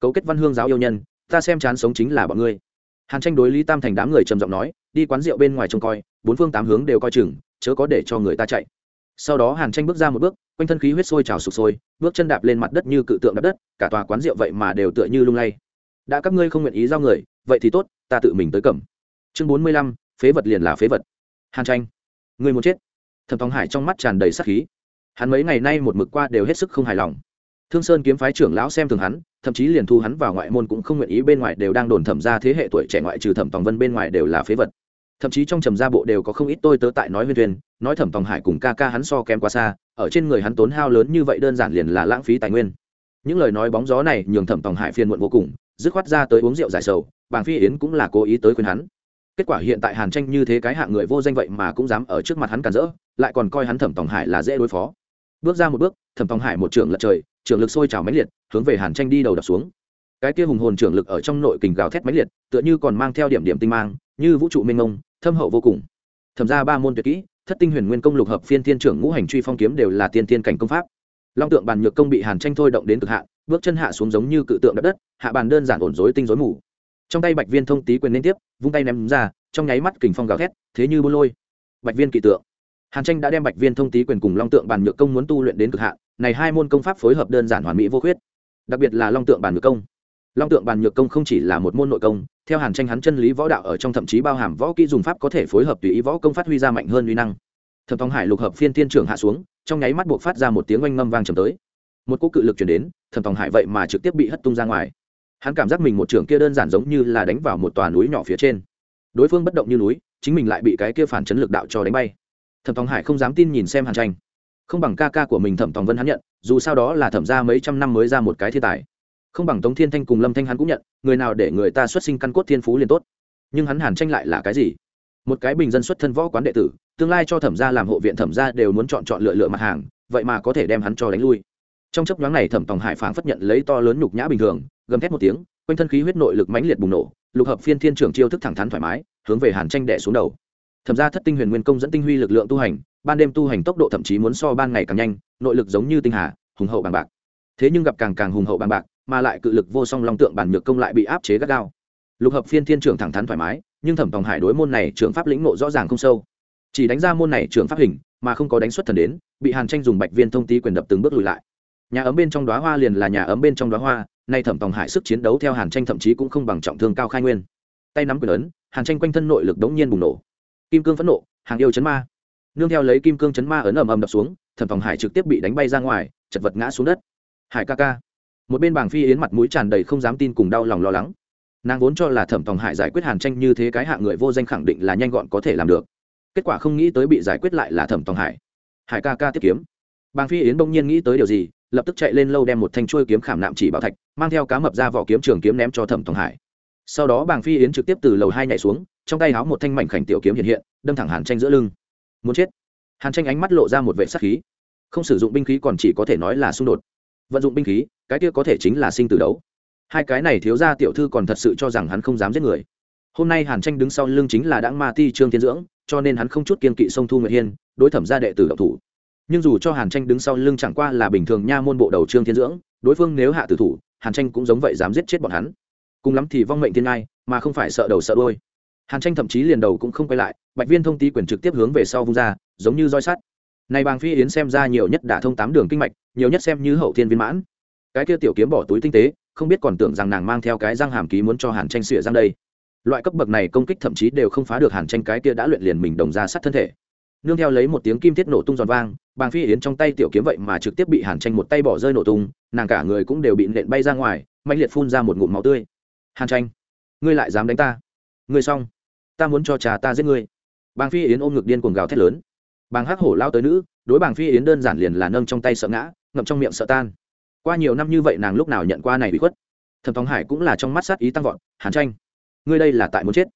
cấu kết văn hương giáo yêu nhân, ta xem chán sống chính là bọn ngươi. Hàn tranh đối lý tam thành đám người trầm giọng nói, đi quán rượu bên ngoài trông coi, bốn phương tám hướng đều coi chừng, chớ có để cho người ta chạy. Sau đó hàn tranh bước ra một bước, quanh thân khí huyết sôi trào sụp sôi, bước chân đạp lên mặt đất như cự tượng đập đất, cả tòa quán rượu vậy mà đều tựa như lung lay. Đã các ngươi không nguyện ý giao người, vậy thì tốt, ta tự mình tới cầm. Chương bốn mươi lăm, phế vật liền là phế vật. Hàn tranh, người muốn chết thẩm thong hải trong mắt tràn đầy sắc khí. Hắn mấy ngày nay một mực qua đều hết sức không hài lòng. Thương sơn kiếm phái trưởng lão xem thường hắn, thậm chí liền thu hắn vào ngoại môn cũng không nguyện ý bên ngoài đều đang đồn thẩm ra thế hệ tuổi trẻ ngoại trừ thẩm tòng vân bên ngoài đều là phế vật. Thậm chí trong trầm gia bộ đều có không ít tôi tớ tại nói huyên thuyền nói thẩm tòng hải cùng ca ca hắn so kém quá xa, ở trên người hắn tốn hao lớn như vậy đơn giản liền là lãng phí tài nguyên. Những lời nói bóng gió này nhường thẩm tòng hải phiền muộn vô cùng, dứt khoát ra tới uống rượu giải sầu, bàng phi yến cũng là cố ý tới khuyên hắn kết quả hiện tại hàn tranh như thế cái hạng người vô danh vậy mà cũng dám ở trước mặt hắn cản rỡ lại còn coi hắn thẩm tòng hải là dễ đối phó. Bước ra một bước thẩm tòng hải một trưởng lật trời trưởng lực sôi trào mãnh liệt hướng về hàn tranh đi đầu đập xuống. Cái kia hùng hồn trưởng lực ở trong nội kình gào thét mãnh liệt tựa như còn mang theo điểm điểm tinh mang như vũ trụ minh ngông, thâm hậu vô cùng. Thẩm ra ba môn tuyệt kỹ thất tinh huyền nguyên công lục hợp phiên thiên trưởng ngũ hành truy phong kiếm đều là tiên tiên cảnh công pháp. Long tượng bàn nhược công bị hàn tranh thôi động đến cực hạ bước chân hạ xuống giống như cự tượng đất đất hạ bàn đơn giản ổn dối tinh dối mù trong tay bạch viên thông tý quyền liên tiếp, vung tay ném ra, trong nháy mắt kình phong gào thét, thế như buôn lôi. Bạch viên kỵ tượng. Hàn tranh đã đem bạch viên thông tý quyền cùng long tượng bàn nhược công muốn tu luyện đến cực hạn, này hai môn công pháp phối hợp đơn giản hoàn mỹ vô khuyết. Đặc biệt là long tượng bàn nhược công. Long tượng bàn nhược công không chỉ là một môn nội công, theo hàn tranh hắn chân lý võ đạo ở trong thậm chí bao hàm võ kỹ dùng pháp có thể phối hợp tùy ý võ công phát huy ra mạnh hơn uy năng. Thẩm thong hải lục hợp phiên tiên trưởng hạ xuống, trong nháy mắt buộc phát ra một tiếng oanh ngâm vang trầm tới. Một cỗ cự lực chuyển đến, thẩm thong hải vậy mà trực tiếp bị hất tung ra ngoài hắn cảm giác mình một trường kia đơn giản giống như là đánh vào một tòa núi nhỏ phía trên. Đối phương bất động như núi, chính mình lại bị cái kia phản chấn lực đạo cho đánh bay. Thẩm tòng hải không dám tin nhìn xem hàn tranh. Không bằng ca ca của mình thẩm tòng vân hắn nhận, dù sao đó là thẩm ra mấy trăm năm mới ra một cái thiên tài. Không bằng tống thiên thanh cùng lâm thanh hắn cũng nhận, người nào để người ta xuất sinh căn cốt thiên phú liền tốt. Nhưng hắn hàn tranh lại là cái gì? Một cái bình dân xuất thân võ quán đệ tử, tương lai cho thẩm ra làm hộ viện thẩm ra đều muốn chọn chọn lựa lựa mặt hàng, vậy mà có thể đem hắn cho đánh lui. Trong chấp nhoáng này thẩm tòng hải phảng phất nhận lấy to lớn nhục nhã bình thường gầm thét một tiếng, quanh thân khí huyết nội lực mãnh liệt bùng nổ, lục hợp phiên thiên trưởng chiêu thức thẳng thắn thoải mái, hướng về hàn tranh đẻ xuống đầu. Thẩm ra thất tinh huyền nguyên công dẫn tinh huy lực lượng tu hành, ban đêm tu hành tốc độ thậm chí muốn so ban ngày càng nhanh, nội lực giống như tinh hà, hùng hậu bằng bạc. Thế nhưng gặp càng càng hùng hậu bằng bạc, mà lại cự lực vô song long tượng bản nhược công lại bị áp chế gắt gao. Lục hợp phiên thiên trưởng thẳng thắn thoải mái, nhưng thẩm tòng hải đối môn này trưởng pháp lĩnh nộ rõ ràng không sâu. Chỉ đánh ra môn này trưởng pháp hình, mà không có đánh xuất thần đến, bị hàn tranh dùng bạch viên thông tí quyền đập từng bước lùi lại. Nhà ấm bên trong đoá hoa liền là nhà ấm bên trong đoá hoa nay thẩm tòng hải sức chiến đấu theo hàn tranh thậm chí cũng không bằng trọng thương cao khai nguyên. Tay nắm quyền ấn, hàn tranh quanh thân nội lực đống nhiên bùng nổ. Kim cương phẫn nộ, hàng yêu chấn ma. Nương theo lấy kim cương chấn ma ấn ầm ầm đập xuống, thẩm tòng hải trực tiếp bị đánh bay ra ngoài, chật vật ngã xuống đất. Hải ca ca. Một bên bảng phi yến mặt mũi tràn đầy không dám tin cùng đau lòng lo lắng. Nàng vốn cho là thẩm tòng hải giải quyết hàn tranh như thế cái hạ người vô danh khẳng định là nhanh gọn có thể làm được. Kết quả không nghĩ tới bị giải quyết lại là thẩm tòng hải. Hải ca ca tiếp kiếm. Bàng phi yến bỗng nhiên nghĩ tới điều gì lập tức chạy lên lâu đem một thanh chuôi kiếm khảm nạm chỉ bảo thạch, mang theo cá mập ra vỏ kiếm trường kiếm ném cho thẩm tòng hải. Sau đó bàng phi yến trực tiếp từ lầu hai nhảy xuống, trong tay háo một thanh mảnh khảnh tiểu kiếm hiện hiện, đâm thẳng hàn tranh giữa lưng. Muốn chết? Hàn tranh ánh mắt lộ ra một vệ sắc khí. Không sử dụng binh khí còn chỉ có thể nói là xung đột. Vận dụng binh khí, cái kia có thể chính là sinh tử đấu. Hai cái này thiếu ra tiểu thư còn thật sự cho rằng hắn không dám giết người. Hôm nay hàn tranh đứng sau lưng chính là đáng ma ti trương thiên dưỡng, cho nên hắn không chút kiên kỵ sông thu nguyệt hiên, đối thẩm gia đệ tử độc thủ nhưng dù cho hàn tranh đứng sau lưng chẳng qua là bình thường nha môn bộ đầu trương thiên dưỡng, đối phương nếu hạ tử thủ, hàn tranh cũng giống vậy dám giết chết bọn hắn. Cùng lắm thì vong mệnh thiên ngai, mà không phải sợ đầu sợ đôi hàn tranh thậm chí liền đầu cũng không quay lại, bạch viên thông tí quyền trực tiếp hướng về sau vung ra, giống như roi sắt. Này bàng phi yến xem ra nhiều nhất đã thông tám đường kinh mạch, nhiều nhất xem như hậu thiên viên mãn. Cái kia tiểu kiếm bỏ túi tinh tế, không biết còn tưởng rằng nàng mang theo cái răng hàm ký muốn cho hàn tranh xỉa răng đây. Loại cấp bậc này công kích thậm chí đều không phá được hàn tranh cái kia đã luyện liền mình đồng ra sát thân thể nương theo lấy một tiếng kim thiết nổ tung giòn vang, bàng phi yến trong tay tiểu kiếm vậy mà trực tiếp bị hàn tranh một tay bỏ rơi nổ tung, nàng cả người cũng đều bị nện bay ra ngoài mạnh liệt phun ra một ngụm máu tươi. Hàn tranh, ngươi lại dám đánh ta? Ngươi xong, ta muốn cho trà ta giết ngươi. Bàng phi yến ôm ngực điên cuồng gào thét lớn. Bàng hắc hổ lao tới nữ, đối bàng phi yến đơn giản liền là nâng trong tay sợ ngã, ngậm trong miệng sợ tan. Qua nhiều năm như vậy nàng lúc nào nhận qua này bị khuất? Thẩm tòng hải cũng là trong mắt sát ý tăng vọt, hàn tranh, ngươi đây là tại muốn chết.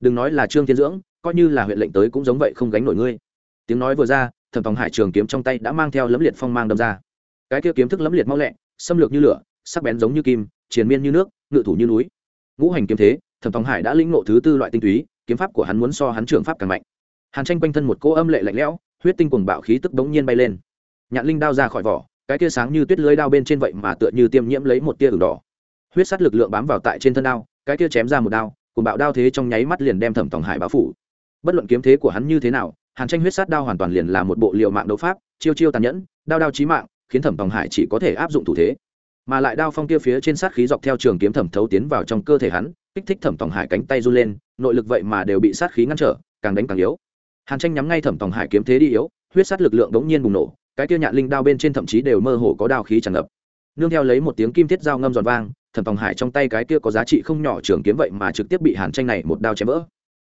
Đừng nói là trương thiên dưỡng, coi như là huyện lệnh tới cũng giống vậy không gánh nổi ngươi tiếng nói vừa ra, thẩm tòng hải trường kiếm trong tay đã mang theo lấm liệt phong mang đâm ra. Cái kia kiếm thức lấm liệt mau lẹ, xâm lược như lửa, sắc bén giống như kim, triền miên như nước, ngự thủ như núi. Ngũ hành kiếm thế, thẩm tòng hải đã lĩnh ngộ thứ tư loại tinh túy, kiếm pháp của hắn muốn so hắn trường pháp càng mạnh. Hàn tranh quanh thân một cỗ âm lệ lạnh lẽo, huyết tinh cuồng bạo khí tức bỗng nhiên bay lên. Nhạn linh đao ra khỏi vỏ, cái tia sáng như tuyết lưới đao bên trên vậy mà tựa như tiêm nhiễm lấy một tia ửng đỏ. Huyết sắt lực lượng bám vào tại trên thân đao, cái tia chém ra một đao cùng bạo đao thế trong nháy mắt liền đem thẩm tòng hải báo phủ. Bất luận kiếm thế của hắn như thế nào hàn tranh huyết sát đao hoàn toàn liền là một bộ liệu mạng đấu pháp, chiêu chiêu tàn nhẫn, đao đao chí mạng, khiến thẩm tòng hải chỉ có thể áp dụng thủ thế. Mà lại đao phong kia phía trên sát khí dọc theo trường kiếm thẩm thấu tiến vào trong cơ thể hắn, kích thích thẩm tòng hải cánh tay run lên, nội lực vậy mà đều bị sát khí ngăn trở, càng đánh càng yếu. Hàn tranh nhắm ngay thẩm tòng hải kiếm thế đi yếu, huyết sát lực lượng đống nhiên bùng nổ, cái kia nhạn linh đao bên trên thậm chí đều mơ hồ có đao khí tràn ngập. Nương theo lấy một tiếng kim thiết dao ngâm giòn vang, thẩm tòng hải trong tay cái kia có giá trị không nhỏ trường kiếm vậy mà trực tiếp bị hàn tranh này một đao chém vỡ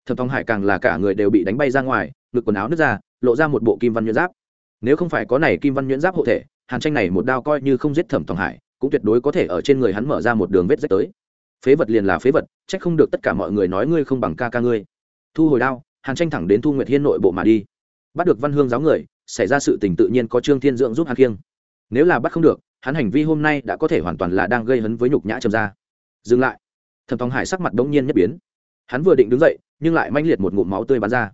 thẩm Thong hải càng là cả người đều bị đánh bay ra ngoài, ngực quần áo nứt ra, lộ ra một bộ kim văn nhuyễn giáp. Nếu không phải có này kim văn nhuyễn giáp hộ thể, hàn tranh này một đao coi như không giết thẩm Thong hải, cũng tuyệt đối có thể ở trên người hắn mở ra một đường vết rách tới. Phế vật liền là phế vật trách không được tất cả mọi người nói ngươi không bằng ca ca ngươi. Thu hồi đao, hàn tranh thẳng đến thu nguyệt hiên nội bộ mà đi. Bắt được văn hương giáo người, xảy ra sự tình tự nhiên có trương thiên dưỡng giúp hàn khiêng nếu là bắt không được, hắn hành vi hôm nay đã có thể hoàn toàn là đang gây hấn với nhục nhã trầm ra dừng lại. Thẩm Thong hải sắc mặt đống nhiên nhất biến hắn vừa định đứng dậy, nhưng lại manh liệt một ngụm máu tươi bắn ra.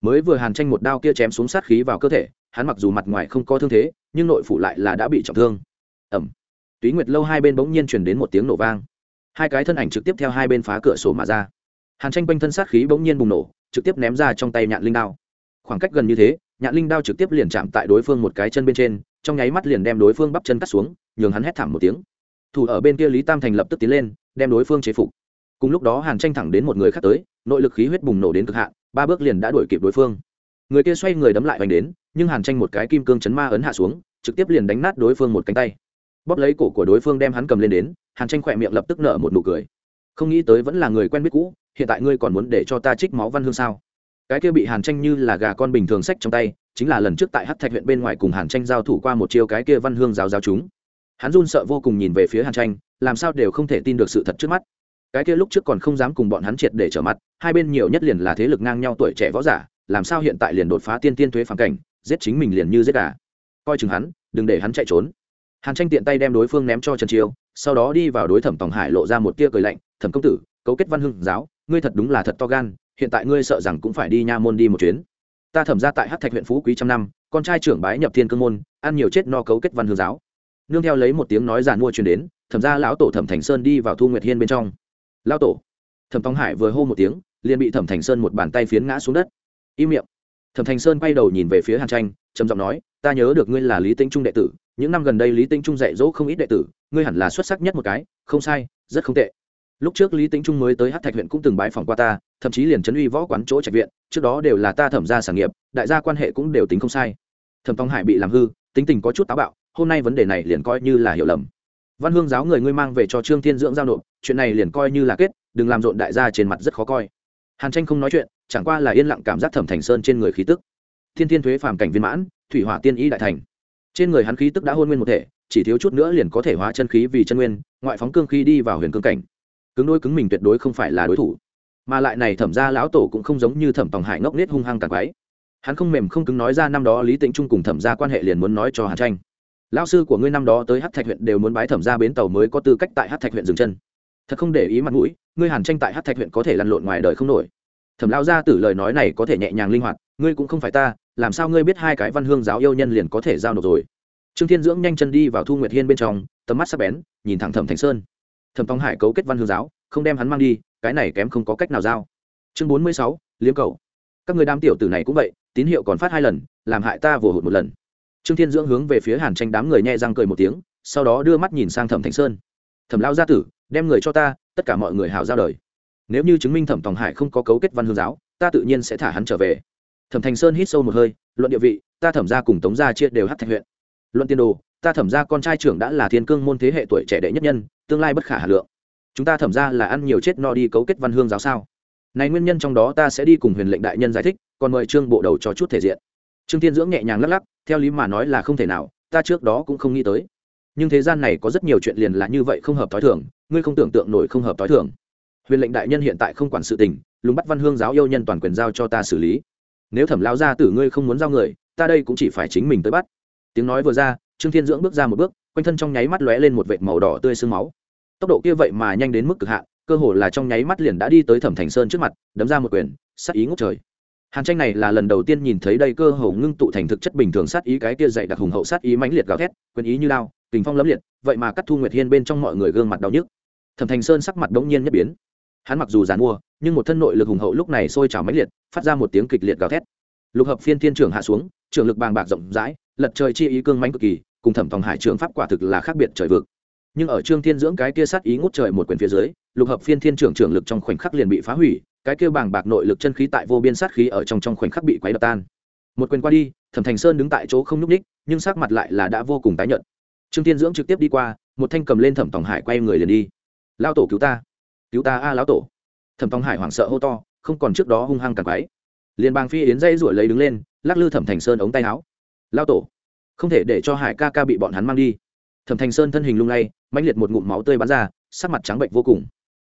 Mới vừa hàn tranh một đao kia chém xuống sát khí vào cơ thể, hắn mặc dù mặt ngoài không có thương thế, nhưng nội phủ lại là đã bị trọng thương. Ẩm túy nguyệt lâu hai bên bỗng nhiên truyền đến một tiếng nổ vang. Hai cái thân ảnh trực tiếp theo hai bên phá cửa sổ mà ra. Hàn tranh quanh thân sát khí bỗng nhiên bùng nổ, trực tiếp ném ra trong tay nhạn linh đao. Khoảng cách gần như thế, nhạn linh đao trực tiếp liền chạm tại đối phương một cái chân bên trên, trong nháy mắt liền đem đối phương bắp chân cắt xuống, nhường hắn hét thảm một tiếng. Thủ ở bên kia lý tam thành lập tức tiến lên, đem đối phương chế phục cùng lúc đó hàn tranh thẳng đến một người khác tới, nội lực khí huyết bùng nổ đến cực hạn, ba bước liền đã đuổi kịp đối phương. Người kia xoay người đấm lại hoành đến, nhưng hàn tranh một cái kim cương chấn ma ấn hạ xuống, trực tiếp liền đánh nát đối phương một cánh tay. Bóp lấy cổ của đối phương đem hắn cầm lên đến, hàn tranh khỏe miệng lập tức nở một nụ cười. Không nghĩ tới vẫn là người quen biết cũ, hiện tại ngươi còn muốn để cho ta trích máu văn hương sao? Cái kia bị hàn tranh như là gà con bình thường sách trong tay, chính là lần trước tại hát thạch huyện bên ngoài cùng hàn tranh giao thủ qua một chiêu cái kia văn hương giáo giáo chúng. Hắn run sợ vô cùng nhìn về phía hàn tranh, làm sao đều không thể tin được sự thật trước mắt cái kia lúc trước còn không dám cùng bọn hắn triệt để trở mặt, hai bên nhiều nhất liền là thế lực ngang nhau tuổi trẻ võ giả, làm sao hiện tại liền đột phá tiên tiên thuế phản cảnh, giết chính mình liền như giết cả coi chừng hắn, đừng để hắn chạy trốn. Hàn tranh tiện tay đem đối phương ném cho trần chiêu, sau đó đi vào đối thẩm tòng hải lộ ra một tia cười lạnh, thẩm công tử, cấu kết văn hưng giáo, ngươi thật đúng là thật to gan, hiện tại ngươi sợ rằng cũng phải đi nha môn đi một chuyến. Ta thẩm ra tại hát thạch huyện phú quý trăm năm, con trai trưởng bái nhập thiên cương môn, ăn nhiều chết no cấu kết văn hương giáo. Nương theo lấy một tiếng nói giàn mua truyền đến, thẩm ra lão tổ thẩm thành sơn đi vào thu nguyệt hiên bên trong lão tổ. Thẩm tòng hải vừa hô một tiếng, liền bị thẩm thành sơn một bàn tay phiến ngã xuống đất. Im miệng. Thẩm thành sơn quay đầu nhìn về phía hàn tranh, trầm giọng nói, ta nhớ được ngươi là lý tinh trung đệ tử, những năm gần đây lý tinh trung dạy dỗ không ít đệ tử, ngươi hẳn là xuất sắc nhất một cái, không sai, rất không tệ. Lúc trước lý tinh trung mới tới hát thạch huyện cũng từng bái phòng qua ta, thậm chí liền trấn uy võ quán chỗ trạch viện, trước đó đều là ta thẩm ra sản nghiệp, đại gia quan hệ cũng đều tính không sai. Thẩm tòng hải bị làm hư, tính tình có chút táo bạo, hôm nay vấn đề này liền coi như là hiểu lầm văn hương giáo người ngươi mang về cho trương thiên dưỡng giao nộp, chuyện này liền coi như là kết, đừng làm rộn đại gia trên mặt rất khó coi. Hàn tranh không nói chuyện, chẳng qua là yên lặng cảm giác thẩm thành sơn trên người khí tức. Thiên thiên thuế phàm cảnh viên mãn, thủy hỏa tiên ý đại thành. Trên người hắn khí tức đã hôn nguyên một thể, chỉ thiếu chút nữa liền có thể hóa chân khí vì chân nguyên, ngoại phóng cương khí đi vào huyền cương cảnh. Cứng đôi cứng mình tuyệt đối không phải là đối thủ. Mà lại này thẩm ra lão tổ cũng không giống như thẩm tòng hải ngốc nết hung hăng càng quái. Hắn không mềm không cứng nói ra năm đó lý tĩnh trung cùng thẩm ra quan hệ liền muốn nói cho hàn tranh lão sư của ngươi năm đó tới hát thạch huyện đều muốn bái thẩm ra bến tàu mới có tư cách tại hát thạch huyện dừng chân. Thật không để ý mặt mũi, ngươi hàn tranh tại hát thạch huyện có thể lăn lộn ngoài đời không nổi. Thẩm lao ra tử lời nói này có thể nhẹ nhàng linh hoạt, ngươi cũng không phải ta, làm sao ngươi biết hai cái văn hương giáo yêu nhân liền có thể giao nộp rồi? Trương thiên dưỡng nhanh chân đi vào thu nguyệt hiên bên trong, tầm mắt sắc bén, nhìn thẳng thẩm thành sơn. Thẩm tòng hải cấu kết văn hương giáo, không đem hắn mang đi, cái này kém không có cách nào giao. Chương bốn mươi sáu, liếm cầu. Các người đám tiểu tử này cũng vậy, tín hiệu còn phát hai lần, làm hại ta vừa hụt một lần trương thiên dưỡng hướng về phía hàn tranh đám người nhẹ răng cười một tiếng, sau đó đưa mắt nhìn sang thẩm Thanh sơn. Thẩm lao gia tử, đem người cho ta, tất cả mọi người hào giao đời. Nếu như chứng minh thẩm tòng hải không có cấu kết văn hương giáo, ta tự nhiên sẽ thả hắn trở về. Thẩm thành sơn hít sâu một hơi, luận địa vị, ta thẩm ra cùng tống gia chia đều hát thạch huyện. Luận tiên đồ, ta thẩm ra con trai trưởng đã là thiên cương môn thế hệ tuổi trẻ đệ nhất nhân, tương lai bất khả hà lượng. Chúng ta thẩm ra là ăn nhiều chết no đi cấu kết văn hương giáo sao? Này nguyên nhân trong đó ta sẽ đi cùng huyền lệnh đại nhân giải thích, còn mời trương bộ đầu cho chút thể diện trương Thiên dưỡng nhẹ nhàng lắc lắc, theo lý mà nói là không thể nào, ta trước đó cũng không nghĩ tới. Nhưng thế gian này có rất nhiều chuyện liền là như vậy không hợp t h i ngươi không tưởng tượng nổi không hợp t h i huyền lệnh đại nhân hiện tại không quản sự tình, lùng bắt văn hương giáo yêu nhân toàn quyền giao cho ta xử lý. Nếu thẩm lao ra tử ngươi không muốn giao người, ta đây cũng chỉ phải chính mình tới bắt. Tiếng nói vừa ra, trương thiên dưỡng bước ra một bước, quanh thân trong nháy mắt lóe lên một vệt màu đỏ tươi sương máu. Tốc độ kia vậy mà nhanh đến mức cực hạn, cơ hồ là trong nháy mắt liền đã đi tới thẩm thành sơn trước mặt, đấm ra một quyền sắc ý ngốc trời hàn tranh này là lần đầu tiên nhìn thấy đây cơ hồ ngưng tụ thành thực chất bình thường sát ý cái kia dạy đặc hùng hậu sát ý mãnh liệt gào thét, quyền ý như lao kình phong lấm liệt, vậy mà cắt thu nguyệt hiên bên trong mọi người gương mặt đau nhức. Thẩm thành sơn sắc mặt đống nhiên nhất biến. Hắn mặc dù giàn mua nhưng một thân nội lực hùng hậu lúc này sôi trào mãnh liệt, phát ra một tiếng kịch liệt gào thét. Lục hợp phiên thiên trưởng hạ xuống, trường lực bàng bạc rộng rãi, lật trời chi ý cương mãnh cực kỳ, cùng thẩm tòng hải trường pháp quả thực là khác biệt trời vực nhưng ở trương thiên dưỡng cái kia sát ý ngút trời một quyền phía dưới, lục hợp phiên thiên trưởng trưởng lực trong khoảnh khắc liền bị phá hủy, cái kia bàng bạc nội lực chân khí tại vô biên sát khí ở trong trong khoảnh khắc bị quấy đập tan. Một quyền qua đi, thẩm thành sơn đứng tại chỗ không nhúc ních nhưng sắc mặt lại là đã vô cùng tái nhợt. Trương thiên dưỡng trực tiếp đi qua, một thanh cầm lên thẩm tòng hải quay người liền đi. Lao tổ cứu ta cứu ta a, lão tổ. Thẩm tòng hải hoảng sợ hô to, không còn trước đó hung hăng càng quái liền bàng phi yến dây ruổi lấy đứng lên, lắc lư thẩm thành sơn ống tay áo. Lao tổ, không thể để cho hải ca ca bị bọn hắn mang đi. Thẩm thành sơn thân hình lung lay mãnh liệt một ngụm máu tươi bắn ra, sắc mặt trắng bệnh vô cùng.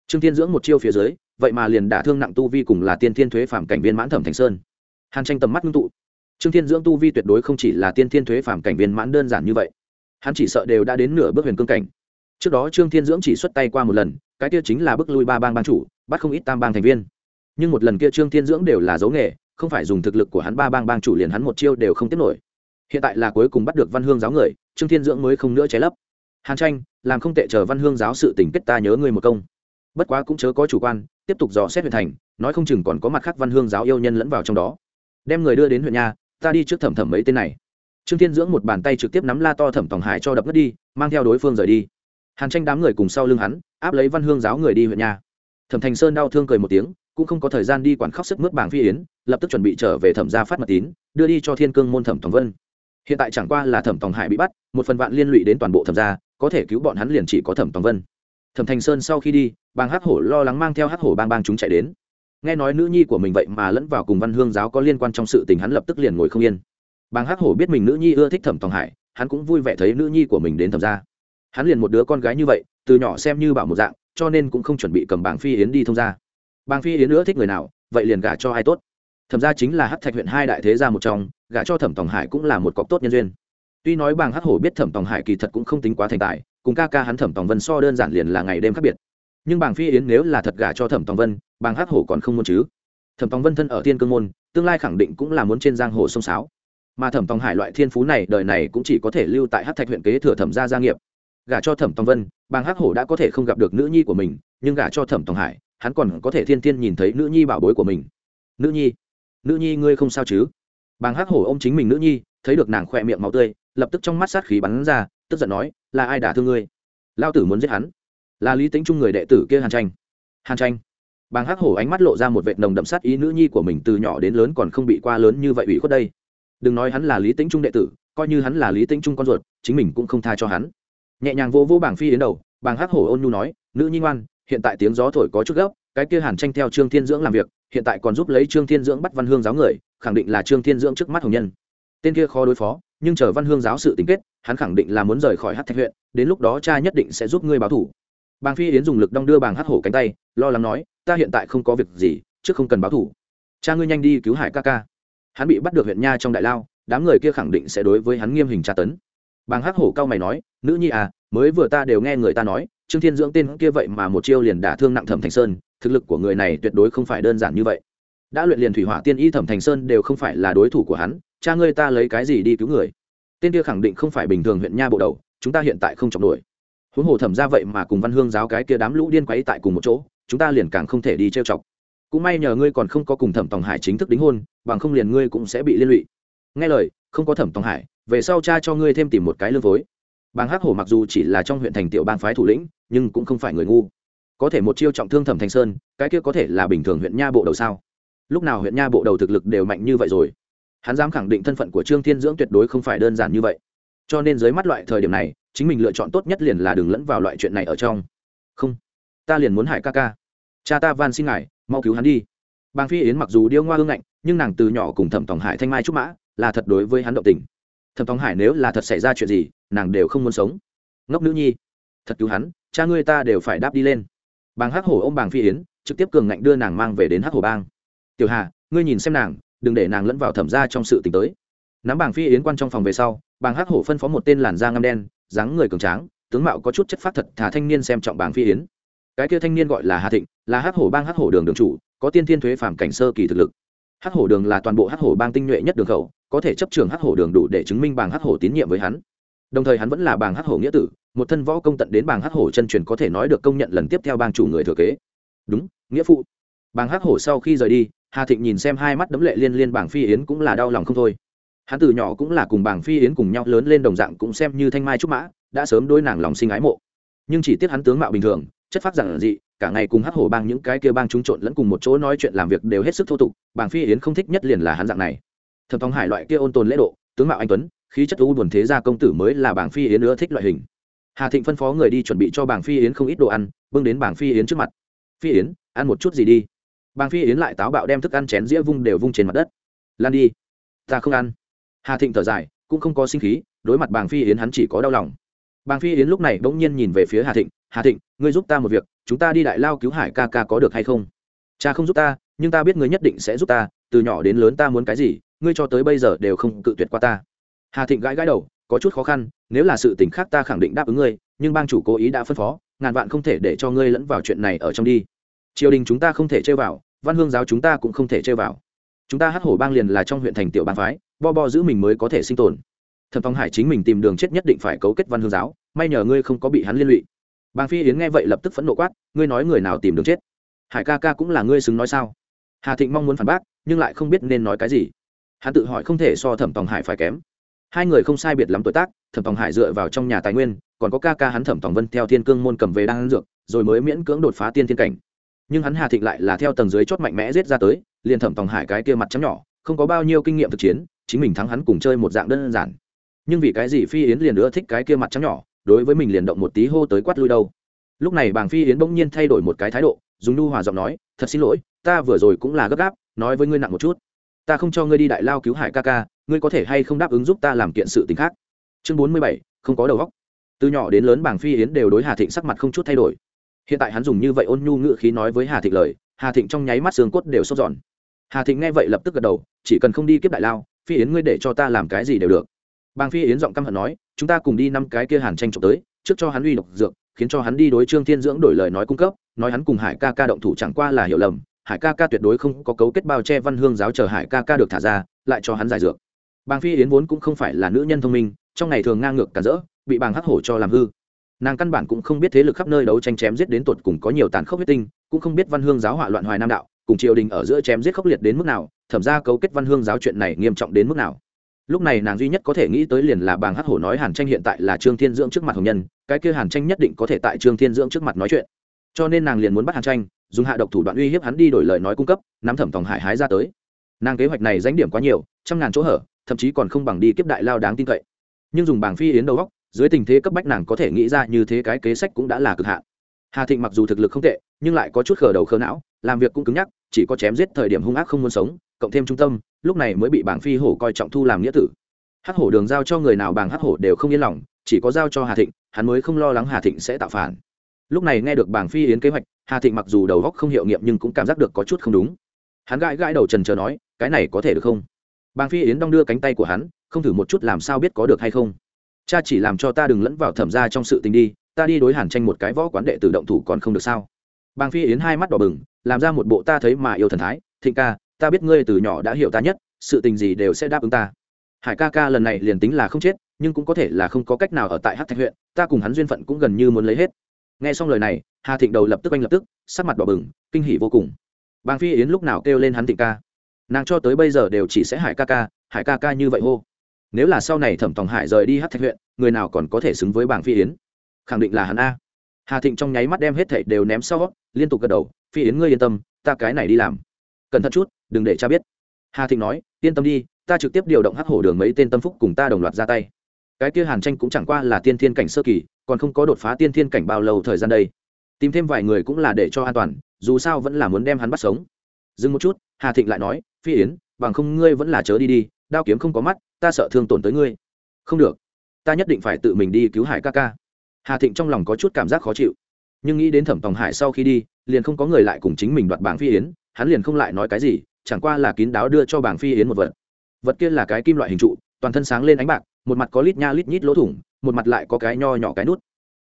Trương Thiên dưỡng một chiêu phía dưới, vậy mà liền đả thương nặng tu vi cùng là tiên thiên thuế phạm cảnh viên mãn thẩm thành sơn. Hàn tranh tầm mắt ngưng tụ. Trương thiên dưỡng tu vi tuyệt đối không chỉ là tiên thiên thuế phạm cảnh viên mãn đơn giản như vậy. Hắn chỉ sợ đều đã đến nửa bước huyền cương cảnh. Trước đó trương thiên dưỡng chỉ xuất tay qua một lần, cái kia chính là bước lui ba bang ban chủ, bắt không ít tam bang thành viên. Nhưng một lần kia trương thiên dưỡng đều là dấu nghề, không phải dùng thực lực của hắn ba bang bang chủ liền hắn một chiêu đều không tiếp nổi. Hiện tại là cuối cùng bắt được văn hương giáo người, trương thiên dưỡng mới không nữa cháy lấp hàn tranh, làm không tệ chờ văn hương giáo sự tỉnh kết ta nhớ ngươi một công. Bất quá cũng chớ có chủ quan, tiếp tục dò xét huyện thành, nói không chừng còn có mặt khác văn hương giáo yêu nhân lẫn vào trong đó. Đem người đưa đến huyện nhà, ta đi trước thẩm thẩm mấy tên này. Trương thiên dưỡng một bàn tay trực tiếp nắm la to thẩm tòng hải cho đập ngất đi, mang theo đối phương rời đi. Hàn tranh đám người cùng sau lưng hắn, áp lấy văn hương giáo người đi huyện nhà. Thẩm thành sơn đau thương cười một tiếng, cũng không có thời gian đi quản khóc sức mướt bảng phi yến, lập tức chuẩn bị trở về thẩm gia phát mật tín, đưa đi cho thiên cương môn thẩm tòng vân hiện tại chẳng qua là thẩm tòng hải bị bắt một phần vạn liên lụy đến toàn bộ thẩm gia có thể cứu bọn hắn liền chỉ có thẩm tòng vân. Thẩm thành sơn sau khi đi bang hắc hổ lo lắng mang theo hắc hổ bang bang chúng chạy đến. Nghe nói nữ nhi của mình vậy mà lẫn vào cùng văn hương giáo có liên quan trong sự tình hắn lập tức liền ngồi không yên. Bang hắc hổ biết mình nữ nhi ưa thích thẩm tòng hải hắn cũng vui vẻ thấy nữ nhi của mình đến thẩm gia, hắn liền một đứa con gái như vậy từ nhỏ xem như bảo một dạng cho nên cũng không chuẩn bị cầm bảng phi yến đi thông gia. bang phi yến ưa thích người nào vậy liền gả cho ai tốt. Thẩm ra chính là hắc thạch huyện hai đại thế gia một trong gả cho thẩm tòng hải cũng là một cọc tốt nhân duyên. Tuy nói bàng hắc hổ biết thẩm tòng hải kỳ thật cũng không tính quá thành tài, cùng ca ca hắn thẩm tòng vân so đơn giản liền là ngày đêm khác biệt. Nhưng bàng phi yến nếu là thật gả cho thẩm tòng vân, bàng hắc hổ còn không muốn chứ. Thẩm tòng vân thân ở thiên cương môn, tương lai khẳng định cũng là muốn trên giang hồ sông sáo. Mà thẩm tòng hải loại thiên phú này đời này cũng chỉ có thể lưu tại hát thạch huyện kế thừa thẩm gia gia nghiệp. Gả cho thẩm tòng vân, bàng hắc hổ đã có thể không gặp được nữ nhi của mình, nhưng gả cho thẩm tòng hải, hắn còn có thể thiên tiên nhìn thấy nữ nhi bảo bối của mình. Nữ nhi nữ nhi ngươi không sao chứ? Bàng hắc hổ ô m chính mình nữ nhi, thấy được nàng khỏe miệng máu tươi, lập tức trong mắt sát khí bắn ra, tức giận nói, là ai đả thương ngươi? Lao tử muốn giết hắn. Là lý tính trung người đệ tử kia hàn tranh. Hàn tranh. Bàng hắc hổ ánh mắt lộ ra một vệt nồng đậm sát ý nữ nhi của mình từ nhỏ đến lớn còn không bị qua lớn như vậy ủy khuất đây. Đừng nói hắn là lý tính trung đệ tử, coi như hắn là lý tính trung con ruột, chính mình cũng không tha cho hắn. Nhẹ nhàng vô vô bảng phi đến đầu, bàng hắc hổ ôn nhu nói, nữ nhi ngoan, hiện tại tiếng gió thổi có chút gấp cái kia hàn tranh theo trương thiên dưỡng làm việc, hiện tại còn giúp lấy trương thiên dưỡng bắt văn hương giáo người, khẳng định là trương thiên dưỡng trước mắt hồng nhân. Tên kia khó đối phó, nhưng chờ văn hương giáo sự tính kết, hắn khẳng định là muốn rời khỏi hát thạch huyện, đến lúc đó cha nhất định sẽ giúp ngươi báo thủ. Bàng phi yến dùng lực đong đưa bàng hát hổ cánh tay, lo lắng nói, ta hiện tại không có việc gì chứ không cần báo thủ. Cha ngươi nhanh đi cứu hải ca ca. Hắn bị bắt được huyện nha trong đại lao, đám người kia khẳng định sẽ đối với hắn nghiêm hình tra tấn. Bàng hắc hổ cao mày nói, nữ nhi à mới vừa ta đều nghe người ta nói, trương thiên dưỡng tên kia vậy mà một chiêu liền đả thương nặng thẩm thành sơn thực lực của người này tuyệt đối không phải đơn giản như vậy. Đã luyện liền thủy hỏa tiên y thẩm thành sơn đều không phải là đối thủ của hắn, cha ngươi ta lấy cái gì đi cứu người? Tên kia khẳng định không phải bình thường huyện nha bộ đầu, chúng ta hiện tại không chọc nổi huống hồ thẩm ra vậy mà cùng văn hương giáo cái kia đám lũ điên quấy tại cùng một chỗ, chúng ta liền càng không thể đi trêu chọc. Cũng may nhờ ngươi còn không có cùng thẩm tòng hải chính thức đính hôn, bằng không liền ngươi cũng sẽ bị liên lụy. Nghe lời, không có thẩm tòng hải, về sau cha cho ngươi thêm tìm một cái lương phối. Bàng hắc hổ mặc dù chỉ là trong huyện thành tiểu bang phái thủ lĩnh, nhưng cũng không phải người ngu có thể một chiêu trọng thương thẩm thanh sơn, cái kia có thể là bình thường huyện nha bộ đầu sao? Lúc nào huyện nha bộ đầu thực lực đều mạnh như vậy rồi? Hắn dám khẳng định thân phận của trương thiên dưỡng tuyệt đối không phải đơn giản như vậy. Cho nên dưới mắt loại thời điểm này, chính mình lựa chọn tốt nhất liền là đừng lẫn vào loại chuyện này ở trong. Không, ta liền muốn hại ca ca. Cha ta van xin ngài, mau cứu hắn đi. Bàng phi yến mặc dù điêu ngoa hương ngạnh, nhưng nàng từ nhỏ cùng thẩm tòng hải thanh mai trúc mã, là thật đối với hắn động tình. Thẩm tòng hải nếu là thật xảy ra chuyện gì, nàng đều không muốn sống. Ngốc nữ nhi, thật cứu hắn, cha ngươi ta đều phải đáp đi lên bàng hắc hổ ô m bàng phi yến, trực tiếp cường ngạnh đưa nàng mang về đến hắc hổ bang. Tiểu hà, ngươi nhìn xem nàng, đừng để nàng lẫn vào thẩm ra trong sự t tới. Nắm bàng phi yến quan trong phòng về sau, bàng hắc hổ phân phó một tên làn da ngâm đen, dáng người cường tráng, tướng mạo có chút chất phát thật thà thanh niên xem trọng bàng phi yến. Cái kia thanh niên gọi là hà thịnh, là hắc hổ bang hắc hổ đường đường chủ, có tiên thiên thuế phàm cảnh sơ kỳ thực lực. Hắc hổ đường là toàn bộ hắc hổ bang tinh nhuệ nhất đường khẩu, có thể chấp trường hắc hổ đường đủ để chứng minh bàng hắc hổ tín nhiệm với hắn đồng thời hắn vẫn là bàng hắc hổ nghĩa tử, một thân võ công tận đến bàng hắc hổ chân truyền có thể nói được công nhận lần tiếp theo bang chủ người thừa kế. Đúng, nghĩa phụ. Bàng hắc hổ sau khi rời đi, hà thịnh nhìn xem hai mắt đấm lệ liên liên bảng phi yến cũng là đau lòng không thôi. Hắn từ nhỏ cũng là cùng bảng phi yến cùng nhau lớn lên đồng dạng cũng xem như thanh mai trúc mã, đã sớm đôi nàng lòng sinh ái mộ. Nhưng chỉ tiếc hắn tướng mạo bình thường, chất phát giản dị, cả ngày cùng hắc hổ bang những cái kia bang chúng trộn lẫn cùng một chỗ nói chuyện làm việc đều hết sức thô tục, bảng phi yến không thích nhất liền là hắn dạng này. Thẩm thong hải loại kia ôn tồn lễ độ, tướng mạo anh tuấn khí chất u buồn thế gia công tử mới là bảng phi yến nữa thích loại hình. Hà thịnh phân phó người đi chuẩn bị cho bảng phi yến không ít đồ ăn, bưng đến bảng phi yến trước mặt. Phi yến, ăn một chút gì đi. Bảng phi yến lại táo bạo đem thức ăn chén dĩa vung đều vung trên mặt đất. Lan đi, ta không ăn. Hà thịnh thở dài, cũng không có sinh khí, đối mặt bảng phi yến hắn chỉ có đau lòng. Bảng phi yến lúc này bỗng nhiên nhìn về phía hà thịnh hà thịnh, ngươi giúp ta một việc, chúng ta đi đại lao cứu hải ca ca có được hay không? Cha không giúp ta, nhưng ta biết ngươi nhất định sẽ giúp ta, từ nhỏ đến lớn ta muốn cái gì, ngươi cho tới bây giờ đều không cự tuyệt qua ta hà thịnh gãi gãi đầu, có chút khó khăn, nếu là sự tình khác ta khẳng định đáp ứng ngươi, nhưng bang chủ cố ý đã phân phó, ngàn vạn không thể để cho ngươi lẫn vào chuyện này ở trong đi. Triều đình chúng ta không thể chơi vào, văn hương giáo chúng ta cũng không thể chơi vào. Chúng ta hát hổ bang liền là trong huyện thành tiểu bang phái, bo bo giữ mình mới có thể sinh tồn. Thẩm phong hải chính mình tìm đường chết nhất định phải cấu kết văn hương giáo, may nhờ ngươi không có bị hắn liên lụy. Bang phi yến nghe vậy lập tức phẫn nộ quát, ngươi nói người nào tìm đường chết? Hải ca ca cũng là ngươi xứng nói sao? Hà thịnh mong muốn phản bác, nhưng lại không biết nên nói cái gì. Hắn tự hỏi không thể so thẩm tòng hải phải kém hai người không sai biệt lắm tuổi tác, thẩm tòng hải dựa vào trong nhà tài nguyên, còn có ca ca hắn thẩm tòng vân theo thiên cương môn cầm về đang ăn dược, rồi mới miễn cưỡng đột phá tiên thiên cảnh. Nhưng hắn hà thịnh lại là theo tầng dưới chót mạnh mẽ giết ra tới, liền thẩm tòng hải cái kia mặt trắng nhỏ, không có bao nhiêu kinh nghiệm thực chiến, chính mình thắng hắn cùng chơi một dạng đơn giản. Nhưng vì cái gì phi yến liền nữa thích cái kia mặt trắng nhỏ, đối với mình liền động một tí hô tới quát lui đâu. Lúc này bàng phi yến bỗng nhiên thay đổi một cái thái độ, dùng nhu hòa giọng nói, thật xin lỗi, ta vừa rồi cũng là gấp gáp, nói với ngươi nặng một chút. Ta không cho ngươi đi đại lao cứu hải ca ca ngươi có thể hay không đáp ứng giúp ta làm kiện sự t ì n h khác? Chương bốn mươi bảy, không có đầu góc từ nhỏ đến lớn bảng phi yến đều đối hà thịnh sắc mặt không chút thay đổi. Hiện tại hắn dùng như vậy ôn nhu ngự khí nói với hà thịnh lời, hà thịnh trong nháy mắt xương cốt đều sốt giòn hà thịnh nghe vậy lập tức gật đầu, chỉ cần không đi kiếp đại lao, phi yến ngươi để cho ta làm cái gì đều được. Bàng phi yến giọng căm hận nói, chúng ta cùng đi năm cái kia hàn tranh trộm tới, trước cho hắn uy độc dược, khiến cho hắn đi đối trương thiên dưỡng đổi lời nói cung cấp, nói hắn cùng hải ca ca động thủ chẳng qua là hiểu lầm, hải ca ca tuyệt đối không có cấu kết bao che văn hương giáo chờ hải ca ca được thả ra, lại cho hắn giải dược bàng phi yến vốn cũng không phải là nữ nhân thông minh, trong ngày thường ngang ngược cản rỡ, bị bàng hắc hổ cho làm hư. Nàng căn bản cũng không biết thế lực khắp nơi đấu tranh chém giết đến tột cùng có nhiều tàn khốc huyết tinh, cũng không biết văn hương giáo hỏa loạn hoài nam đạo, cùng triều đình ở giữa chém giết khốc liệt đến mức nào, thẩm ra cấu kết văn hương giáo chuyện này nghiêm trọng đến mức nào. Lúc này nàng duy nhất có thể nghĩ tới liền là bàng hắc hổ nói hàn tranh hiện tại là trương thiên dưỡng trước mặt hồng nhân, cái kia hàn tranh nhất định có thể tại trương thiên dưỡng trước mặt nói chuyện. Cho nên nàng liền muốn bắt hàn tranh, dùng hạ độc thủ đoạn uy hiếp hắn đi đổi lời nói cung cấp, nắm thẩm tòng hải hái ra tới. Nàng kế hoạch này danh điểm quá nhiều, trăm ngàn chỗ hở thậm chí còn không bằng đi kiếp đại lao đáng tin cậy. Nhưng dùng bảng phi yến đầu góc, dưới tình thế cấp bách nàng có thể nghĩ ra như thế cái kế sách cũng đã là cực hạn. Hà thịnh mặc dù thực lực không tệ, nhưng lại có chút khờ đầu khờ não, làm việc cũng cứng nhắc, chỉ có chém giết thời điểm hung ác không muốn sống, cộng thêm trung tâm, lúc này mới bị bảng phi hổ coi trọng thu làm nghĩa tử. Hắc hổ đường giao cho người nào bảng hắc hổ đều không yên lòng, chỉ có giao cho hà thịnh, hắn mới không lo lắng hà thịnh sẽ tạo phản. Lúc này nghe được bảng phi yến kế hoạch, hà thịnh mặc dù đầu góc không hiệu nghiệm nhưng cũng cảm giác được có chút không đúng. Hắn gãi gãi đầu trần chờ nói, cái này có thể được không? Bàng phi yến đong đưa cánh tay của hắn, không thử một chút làm sao biết có được hay không. Cha chỉ làm cho ta đừng lẫn vào thẩm ra trong sự tình đi, ta đi đối hàn tranh một cái võ quán đệ tử động thủ còn không được sao? Bàng phi yến hai mắt đỏ bừng, làm ra một bộ ta thấy mà yêu thần thái, thịnh ca, ta biết ngươi từ nhỏ đã hiểu ta nhất, sự tình gì đều sẽ đáp ứng ta. Hải ca ca lần này liền tính là không chết, nhưng cũng có thể là không có cách nào ở tại hát thạch huyện, ta cùng hắn duyên phận cũng gần như muốn lấy hết. Nghe xong lời này, hà thịnh đầu lập tức anh lập tức, sắc mặt đỏ bừng, kinh hỉ vô cùng. Bàng phi yến lúc nào kêu lên hắn thịnh ca nàng cho tới bây giờ đều chỉ sẽ hải ca ca, hải ca ca như vậy hô. Nếu là sau này thẩm tòng hải rời đi hát thạch huyện, người nào còn có thể xứng với bảng phi yến? Khẳng định là hắn a. Hà thịnh trong nháy mắt đem hết thảy đều ném sau, liên tục gật đầu, phi yến ngươi yên tâm, ta cái này đi làm. Cẩn thận chút, đừng để cha biết. Hà thịnh nói, yên tâm đi, ta trực tiếp điều động hắc hổ đường mấy tên tâm phúc cùng ta đồng loạt ra tay. Cái kia hàn tranh cũng chẳng qua là tiên thiên cảnh sơ kỳ, còn không có đột phá tiên thiên cảnh bao lâu thời gian đây. Tìm thêm vài người cũng là để cho an toàn, dù sao vẫn là muốn đem hắn bắt sống. Dừng một chút hà thịnh lại nói, phi yến, bằng không ngươi vẫn là chớ đi đi, đao kiếm không có mắt, ta sợ thương tổn tới ngươi. Không được, ta nhất định phải tự mình đi cứu hải ca ca. Hà thịnh trong lòng có chút cảm giác khó chịu, nhưng nghĩ đến thẩm tòng hải sau khi đi, liền không có người lại cùng chính mình đoạt bảng phi yến, hắn liền không lại nói cái gì, chẳng qua là kín đáo đưa cho bảng phi yến một vật. Vật kia là cái kim loại hình trụ, toàn thân sáng lên ánh bạc, một mặt có lít nha lít nhít lỗ thủng, một mặt lại có cái nho nhỏ cái nút.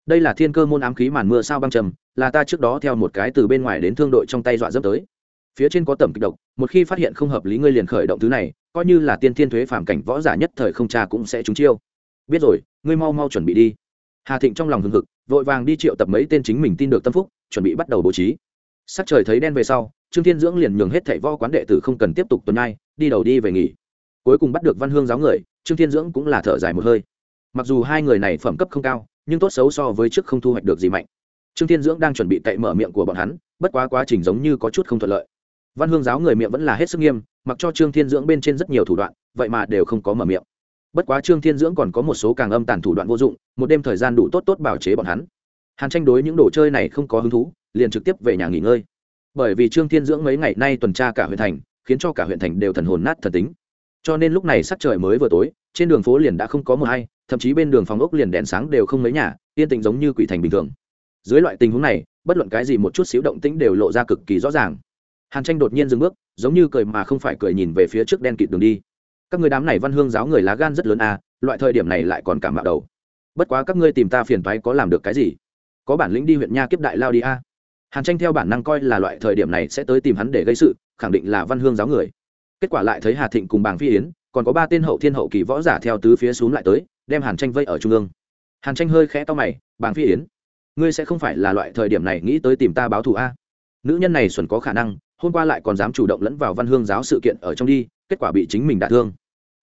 Đây là thiên cơ môn ám khí màn mưa sao băng trầm, là ta trước đó theo một cái từ bên ngoài đến thương đội trong tay dọa dẫm tới phía trên có tầm kịch độc, một khi phát hiện không hợp lý ngươi liền khởi động thứ này, coi như là tiên thiên thuế phản cảnh võ giả nhất thời không cha cũng sẽ trúng chiêu. Biết rồi, ngươi mau mau chuẩn bị đi. Hà thịnh trong lòng hừng hực, vội vàng đi triệu tập mấy tên chính mình tin được tâm phúc, chuẩn bị bắt đầu bố trí. Sắc trời thấy đen về sau, trương thiên dưỡng liền nhường hết thảy võ quán đệ tử không cần tiếp tục tuần nay đi đầu đi về nghỉ. Cuối cùng bắt được văn hương giáo người, trương thiên dưỡng cũng là thở dài một hơi. Mặc dù hai người này phẩm cấp không cao, nhưng tốt xấu so với trước không thu hoạch được gì mạnh. Trương thiên dưỡng đang chuẩn bị cậy mở miệng của bọn hắn, bất quá quá trình giống như có chút không thuận lợi văn hương giáo người miệng vẫn là hết sức nghiêm, mặc cho trương thiên dưỡng bên trên rất nhiều thủ đoạn, vậy mà đều không có mở miệng. Bất quá trương thiên dưỡng còn có một số càng âm tàn thủ đoạn vô dụng, một đêm thời gian đủ tốt tốt bảo chế bọn hắn. Hàn tranh đối những đồ chơi này không có hứng thú, liền trực tiếp về nhà nghỉ ngơi. Bởi vì trương thiên dưỡng mấy ngày nay tuần tra cả huyện thành, khiến cho cả huyện thành đều thần hồn nát thần tính. Cho nên lúc này sắc trời mới vừa tối, trên đường phố liền đã không có mờ hay, thậm chí bên đường phòng ốc liền đèn sáng đều không mấy nhà, yên tĩnh giống như quỷ thành bình thường. Dưới loại tình huống này, bất luận cái gì một chút xíu động tĩnh đều lộ ra cực kỳ rõ ràng hàn tranh đột nhiên dừng bước, giống như cười mà không phải cười nhìn về phía trước đen kịt đường đi. Các người đám này văn hương giáo người lá gan rất lớn à loại thời điểm này lại còn cảm mạo đầu. Bất quá các ngươi tìm ta phiền toái có làm được cái gì? Có bản lĩnh đi huyện nha kiếp đại lao đi a. À. hàn tranh theo bản năng coi là loại thời điểm này sẽ tới tìm hắn để gây sự, khẳng định là văn hương giáo người. Kết quả lại thấy hà thịnh cùng bàng phi yến, còn có ba tên hậu thiên hậu kỳ võ giả theo tứ phía xuống lại tới, đem hàn tranh vây ở trung ương. Hàn tranh hơi khẽ to mày, bàng phi yến, ngươi sẽ không phải là loại thời điểm này nghĩ tới tìm ta báo thù a? Nữ nhân này xuẩn có khả năng hôm qua lại còn dám chủ động lẫn vào văn hương giáo sự kiện ở trong đi, kết quả bị chính mình đả thương.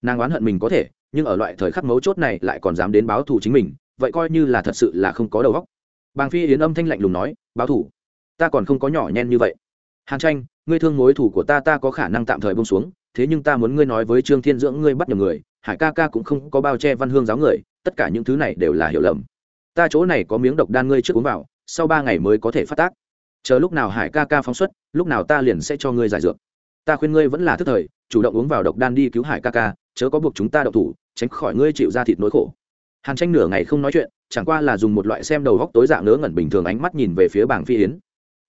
Nàng oán hận mình có thể, nhưng ở loại thời khắc mấu chốt này lại còn dám đến báo thù chính mình, vậy coi như là thật sự là không có đầu óc. Bàng phi yến âm thanh lạnh lùng nói, báo thù? Ta còn không có nhỏ nhen như vậy. Hàn tranh, ngươi thương mối thủ của ta ta có khả năng tạm thời bông xuống, thế nhưng ta muốn ngươi nói với trương thiên dưỡng ngươi bắt nhầm người, hải ca ca cũng không có bao che văn hương giáo người, tất cả những thứ này đều là hiểu lầm. Ta chỗ này có miếng độc đan ngươi trước uống vào, sau ba ngày mới có thể phát tác chờ lúc nào hải ca ca phóng xuất, lúc nào ta liền sẽ cho ngươi giải dược. Ta khuyên ngươi vẫn là thức thời, chủ động uống vào độc đan đi cứu hải ca ca, chớ có buộc chúng ta độc thủ, tránh khỏi ngươi chịu ra thịt nỗi khổ. Hàn tranh nửa ngày không nói chuyện, chẳng qua là dùng một loại xem đầu góc tối dạng ngớ ngẩn bình thường ánh mắt nhìn về phía bảng phi yến.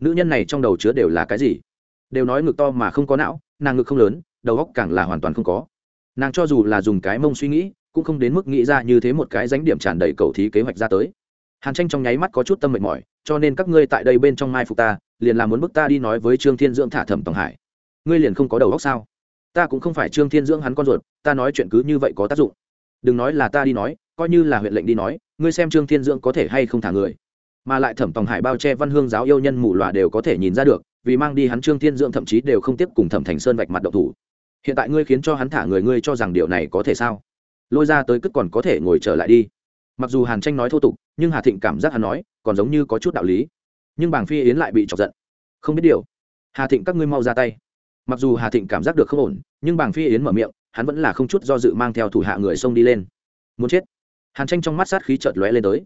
Nữ nhân này trong đầu chứa đều là cái gì? Đều nói ngực to mà không có não, nàng ngực không lớn, đầu góc càng là hoàn toàn không có. Nàng cho dù là dùng cái mông suy nghĩ, cũng không đến mức nghĩ ra như thế một cái dánh điểm tràn đầy cầu thí kế hoạch ra tới hàn tranh trong nháy mắt có chút tâm mệt mỏi, cho nên các ngươi tại đây bên trong mai phục ta, liền làm muốn bức ta đi nói với trương thiên dưỡng thả thẩm tòng hải. Ngươi liền không có đầu óc sao? Ta cũng không phải trương thiên dưỡng hắn con ruột, ta nói chuyện cứ như vậy có tác dụng. Đừng nói là ta đi nói, coi như là huyện lệnh đi nói, ngươi xem trương thiên dưỡng có thể hay không thả người. Mà lại thẩm tòng hải bao che văn hương giáo yêu nhân mù loà đều có thể nhìn ra được, vì mang đi hắn trương thiên dưỡng thậm chí đều không tiếp cùng thẩm thành sơn vạch mặt đậu thủ. Hiện tại ngươi khiến cho hắn thả người, ngươi cho rằng điều này có thể sao? Lôi ra tới cất còn có thể ngồi trở lại đi mặc dù hàn tranh nói thô tục, nhưng hà thịnh cảm giác hắn nói, còn giống như có chút đạo lý. Nhưng bàng phi yến lại bị chọc giận. Không biết điều. Hà thịnh các ngươi mau ra tay. Mặc dù hà thịnh cảm giác được không ổn, nhưng bàng phi yến mở miệng, hắn vẫn là không chút do dự mang theo thủ hạ người xông đi lên. Muốn chết. Hàn tranh trong mắt sát khí chợt lóe lên tới.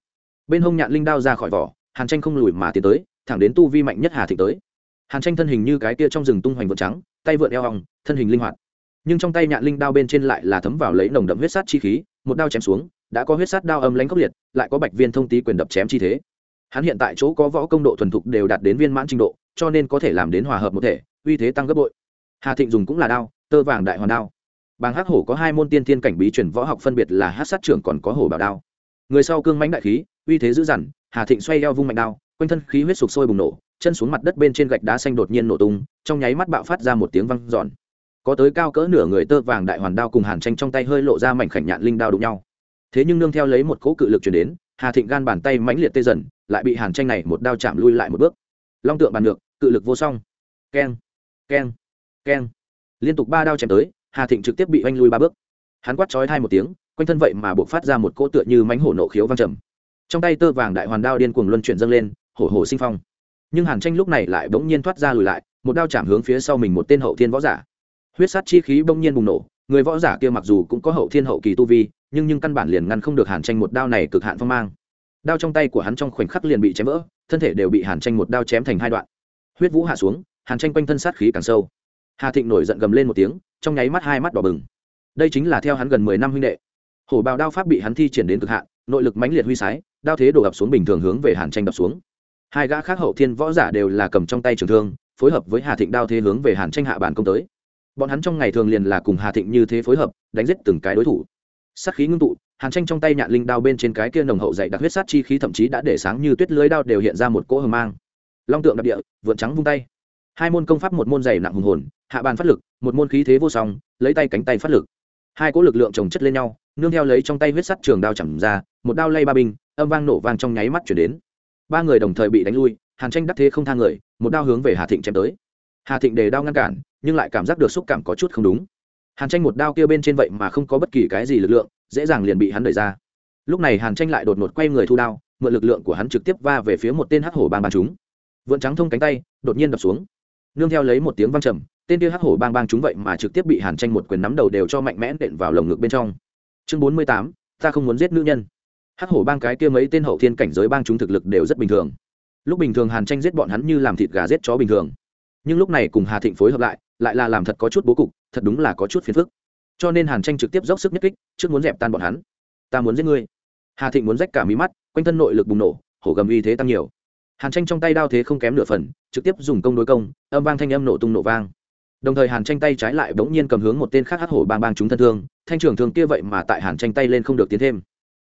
Bên hông nhạn linh đao ra khỏi vỏ, hàn tranh không lùi mà tiến tới, thẳng đến tu vi mạnh nhất hà thịnh tới. Hàn tranh thân hình như cái kia trong rừng tung hoành vượt trắng, tay vượn eo hòng, thân hình linh hoạt. Nhưng trong tay nhạn linh đao bên trên lại là thấm vào lấy nồng đậm huyết sát chi khí, một đao chém xuống đã có huyết sát đao âm lãnh khốc liệt, lại có bạch viên thông tý quyền đập chém chi thế. Hắn hiện tại chỗ có võ công độ thuần thục đều đạt đến viên mãn trình độ, cho nên có thể làm đến hòa hợp một thể, uy thế tăng gấp bội. Hà thịnh dùng cũng là đao, tơ vàng đại hoàn đao. Bàng hắc hổ có hai môn tiên thiên cảnh bí truyền võ học phân biệt là hát sát trưởng còn có hổ bảo đao. Người sau cương mãnh đại khí, uy thế dữ dằn, hà thịnh xoay eo vung mạnh đao, quanh thân khí huyết sục sôi bùng nổ, chân xuống mặt đất bên trên gạch đá xanh đột nhiên nổ tung, trong nháy mắt bạo phát ra một tiếng văng giòn có tới cao cỡ nửa người tơ vàng đại hoàn đao cùng hàn tranh trong tay hơi lộ ra mảnh khảnh nhạn linh đao đụng nhau thế nhưng nương theo lấy một cỗ cự lực chuyển đến, hà thịnh gan bàn tay mãnh liệt tê dần, lại bị hàn tranh này một đao chạm lui lại một bước. Long tượng bàn được cự lực vô song. Keng keng keng. Liên tục ba đao chém tới, hà thịnh trực tiếp bị oanh lui ba bước. Hắn quát trói thai một tiếng, quanh thân vậy mà buộc phát ra một cỗ tựa như mánh hổ nộ khiếu văng trầm. Trong tay tơ vàng đại hoàn đao điên cuồng luân chuyển dâng lên, hổ hổ sinh phong. Nhưng hàn tranh lúc này lại bỗng nhiên thoát ra lùi lại, một đao chạm hướng phía sau mình một tên hậu thiên võ giả. Huyết sát chi khí bỗng nhiên bùng nổ, người võ giả kia mặc dù cũng có hậu thiên hậu kỳ tu vi nhưng nhưng căn bản liền ngăn không được hàn tranh một đao này cực hạn phong mang. Đao trong tay của hắn trong khoảnh khắc liền bị chém vỡ, thân thể đều bị hàn tranh một đao chém thành hai đoạn. Huyết vũ hạ xuống, hàn tranh quanh thân sát khí càng sâu. Hà thịnh nổi giận gầm lên một tiếng, trong nháy mắt hai mắt đỏ bừng. Đây chính là theo hắn gần mười năm huynh đệ. Hổ bào đao pháp bị hắn thi triển đến cực hạn, nội lực mãnh liệt huy sái, đao thế đổ ập xuống bình thường hướng về hàn tranh đập xuống. Hai gã khác hậu thiên võ giả đều là cầm trong tay trường thương, phối hợp với hà thịnh đao thế hướng về hàn tranh hạ bản công tới. Bọn hắn trong ngày thường liền là cùng hà thịnh như thế phối hợp, đánh giết từng cái đối thủ sát khí ngưng tụ, hàn tranh trong tay nhạn linh đao bên trên cái kia nồng hậu dày đặc huyết sát chi khí thậm chí đã để sáng như tuyết lưới đao đều hiện ra một cỗ hờ mang. Long tượng đặc địa, vượn trắng vung tay. Hai môn công pháp một môn dày nặng hùng hồn, hạ bàn phát lực, một môn khí thế vô song, lấy tay cánh tay phát lực. Hai cỗ lực lượng chồng chất lên nhau, nương theo lấy trong tay huyết sắt trường đao chẳng ra, một đao lay ba binh âm vang nổ vang trong nháy mắt chuyển đến. Ba người đồng thời bị đánh lui, hàn tranh đắc thế không thang người, một đao hướng về hà thịnh chém tới. Hà thịnh đề đao ngăn cản, nhưng lại cảm giác được xúc cảm có chút không đúng hàn tranh một đao kia bên trên vậy mà không có bất kỳ cái gì lực lượng, dễ dàng liền bị hắn đẩy ra. Lúc này hàn tranh lại đột ngột quay người thu đao, mượn lực lượng của hắn trực tiếp va về phía một tên hắc hổ bang bang chúng. Vượn trắng thông cánh tay, đột nhiên đập xuống. Nương theo lấy một tiếng văng trầm, tên kia hắc hổ bang bang chúng vậy mà trực tiếp bị hàn tranh một quyền nắm đầu đều cho mạnh mẽ đện vào lồng ngực bên trong. Chương bốn mươi tám, ta không muốn giết nữ nhân. Hắc hổ bang cái kia mấy tên hậu thiên cảnh giới bang chúng thực lực đều rất bình thường. Lúc bình thường hàn tranh giết bọn hắn như làm thịt gà giết chó bình thường. Nhưng lúc này cùng hà thịnh phối hợp lại lại là làm thật có chút bố cục thật đúng là có chút phiền phức. Cho nên hàn tranh trực tiếp dốc sức nhất kích, trước muốn dẹp tan bọn hắn. Ta muốn giết ngươi. Hà thịnh muốn rách cả mí mắt, quanh thân nội lực bùng nổ, hổ gầm uy thế tăng nhiều. Hàn tranh trong tay đao thế không kém nửa phần, trực tiếp dùng công đối công, âm vang thanh âm nổ tung nổ vang. Đồng thời hàn tranh tay trái lại bỗng nhiên cầm hướng một tên khác hắc hổ bang bang chúng thân thương, thanh trưởng thường kia vậy mà tại hàn tranh tay lên không được tiến thêm.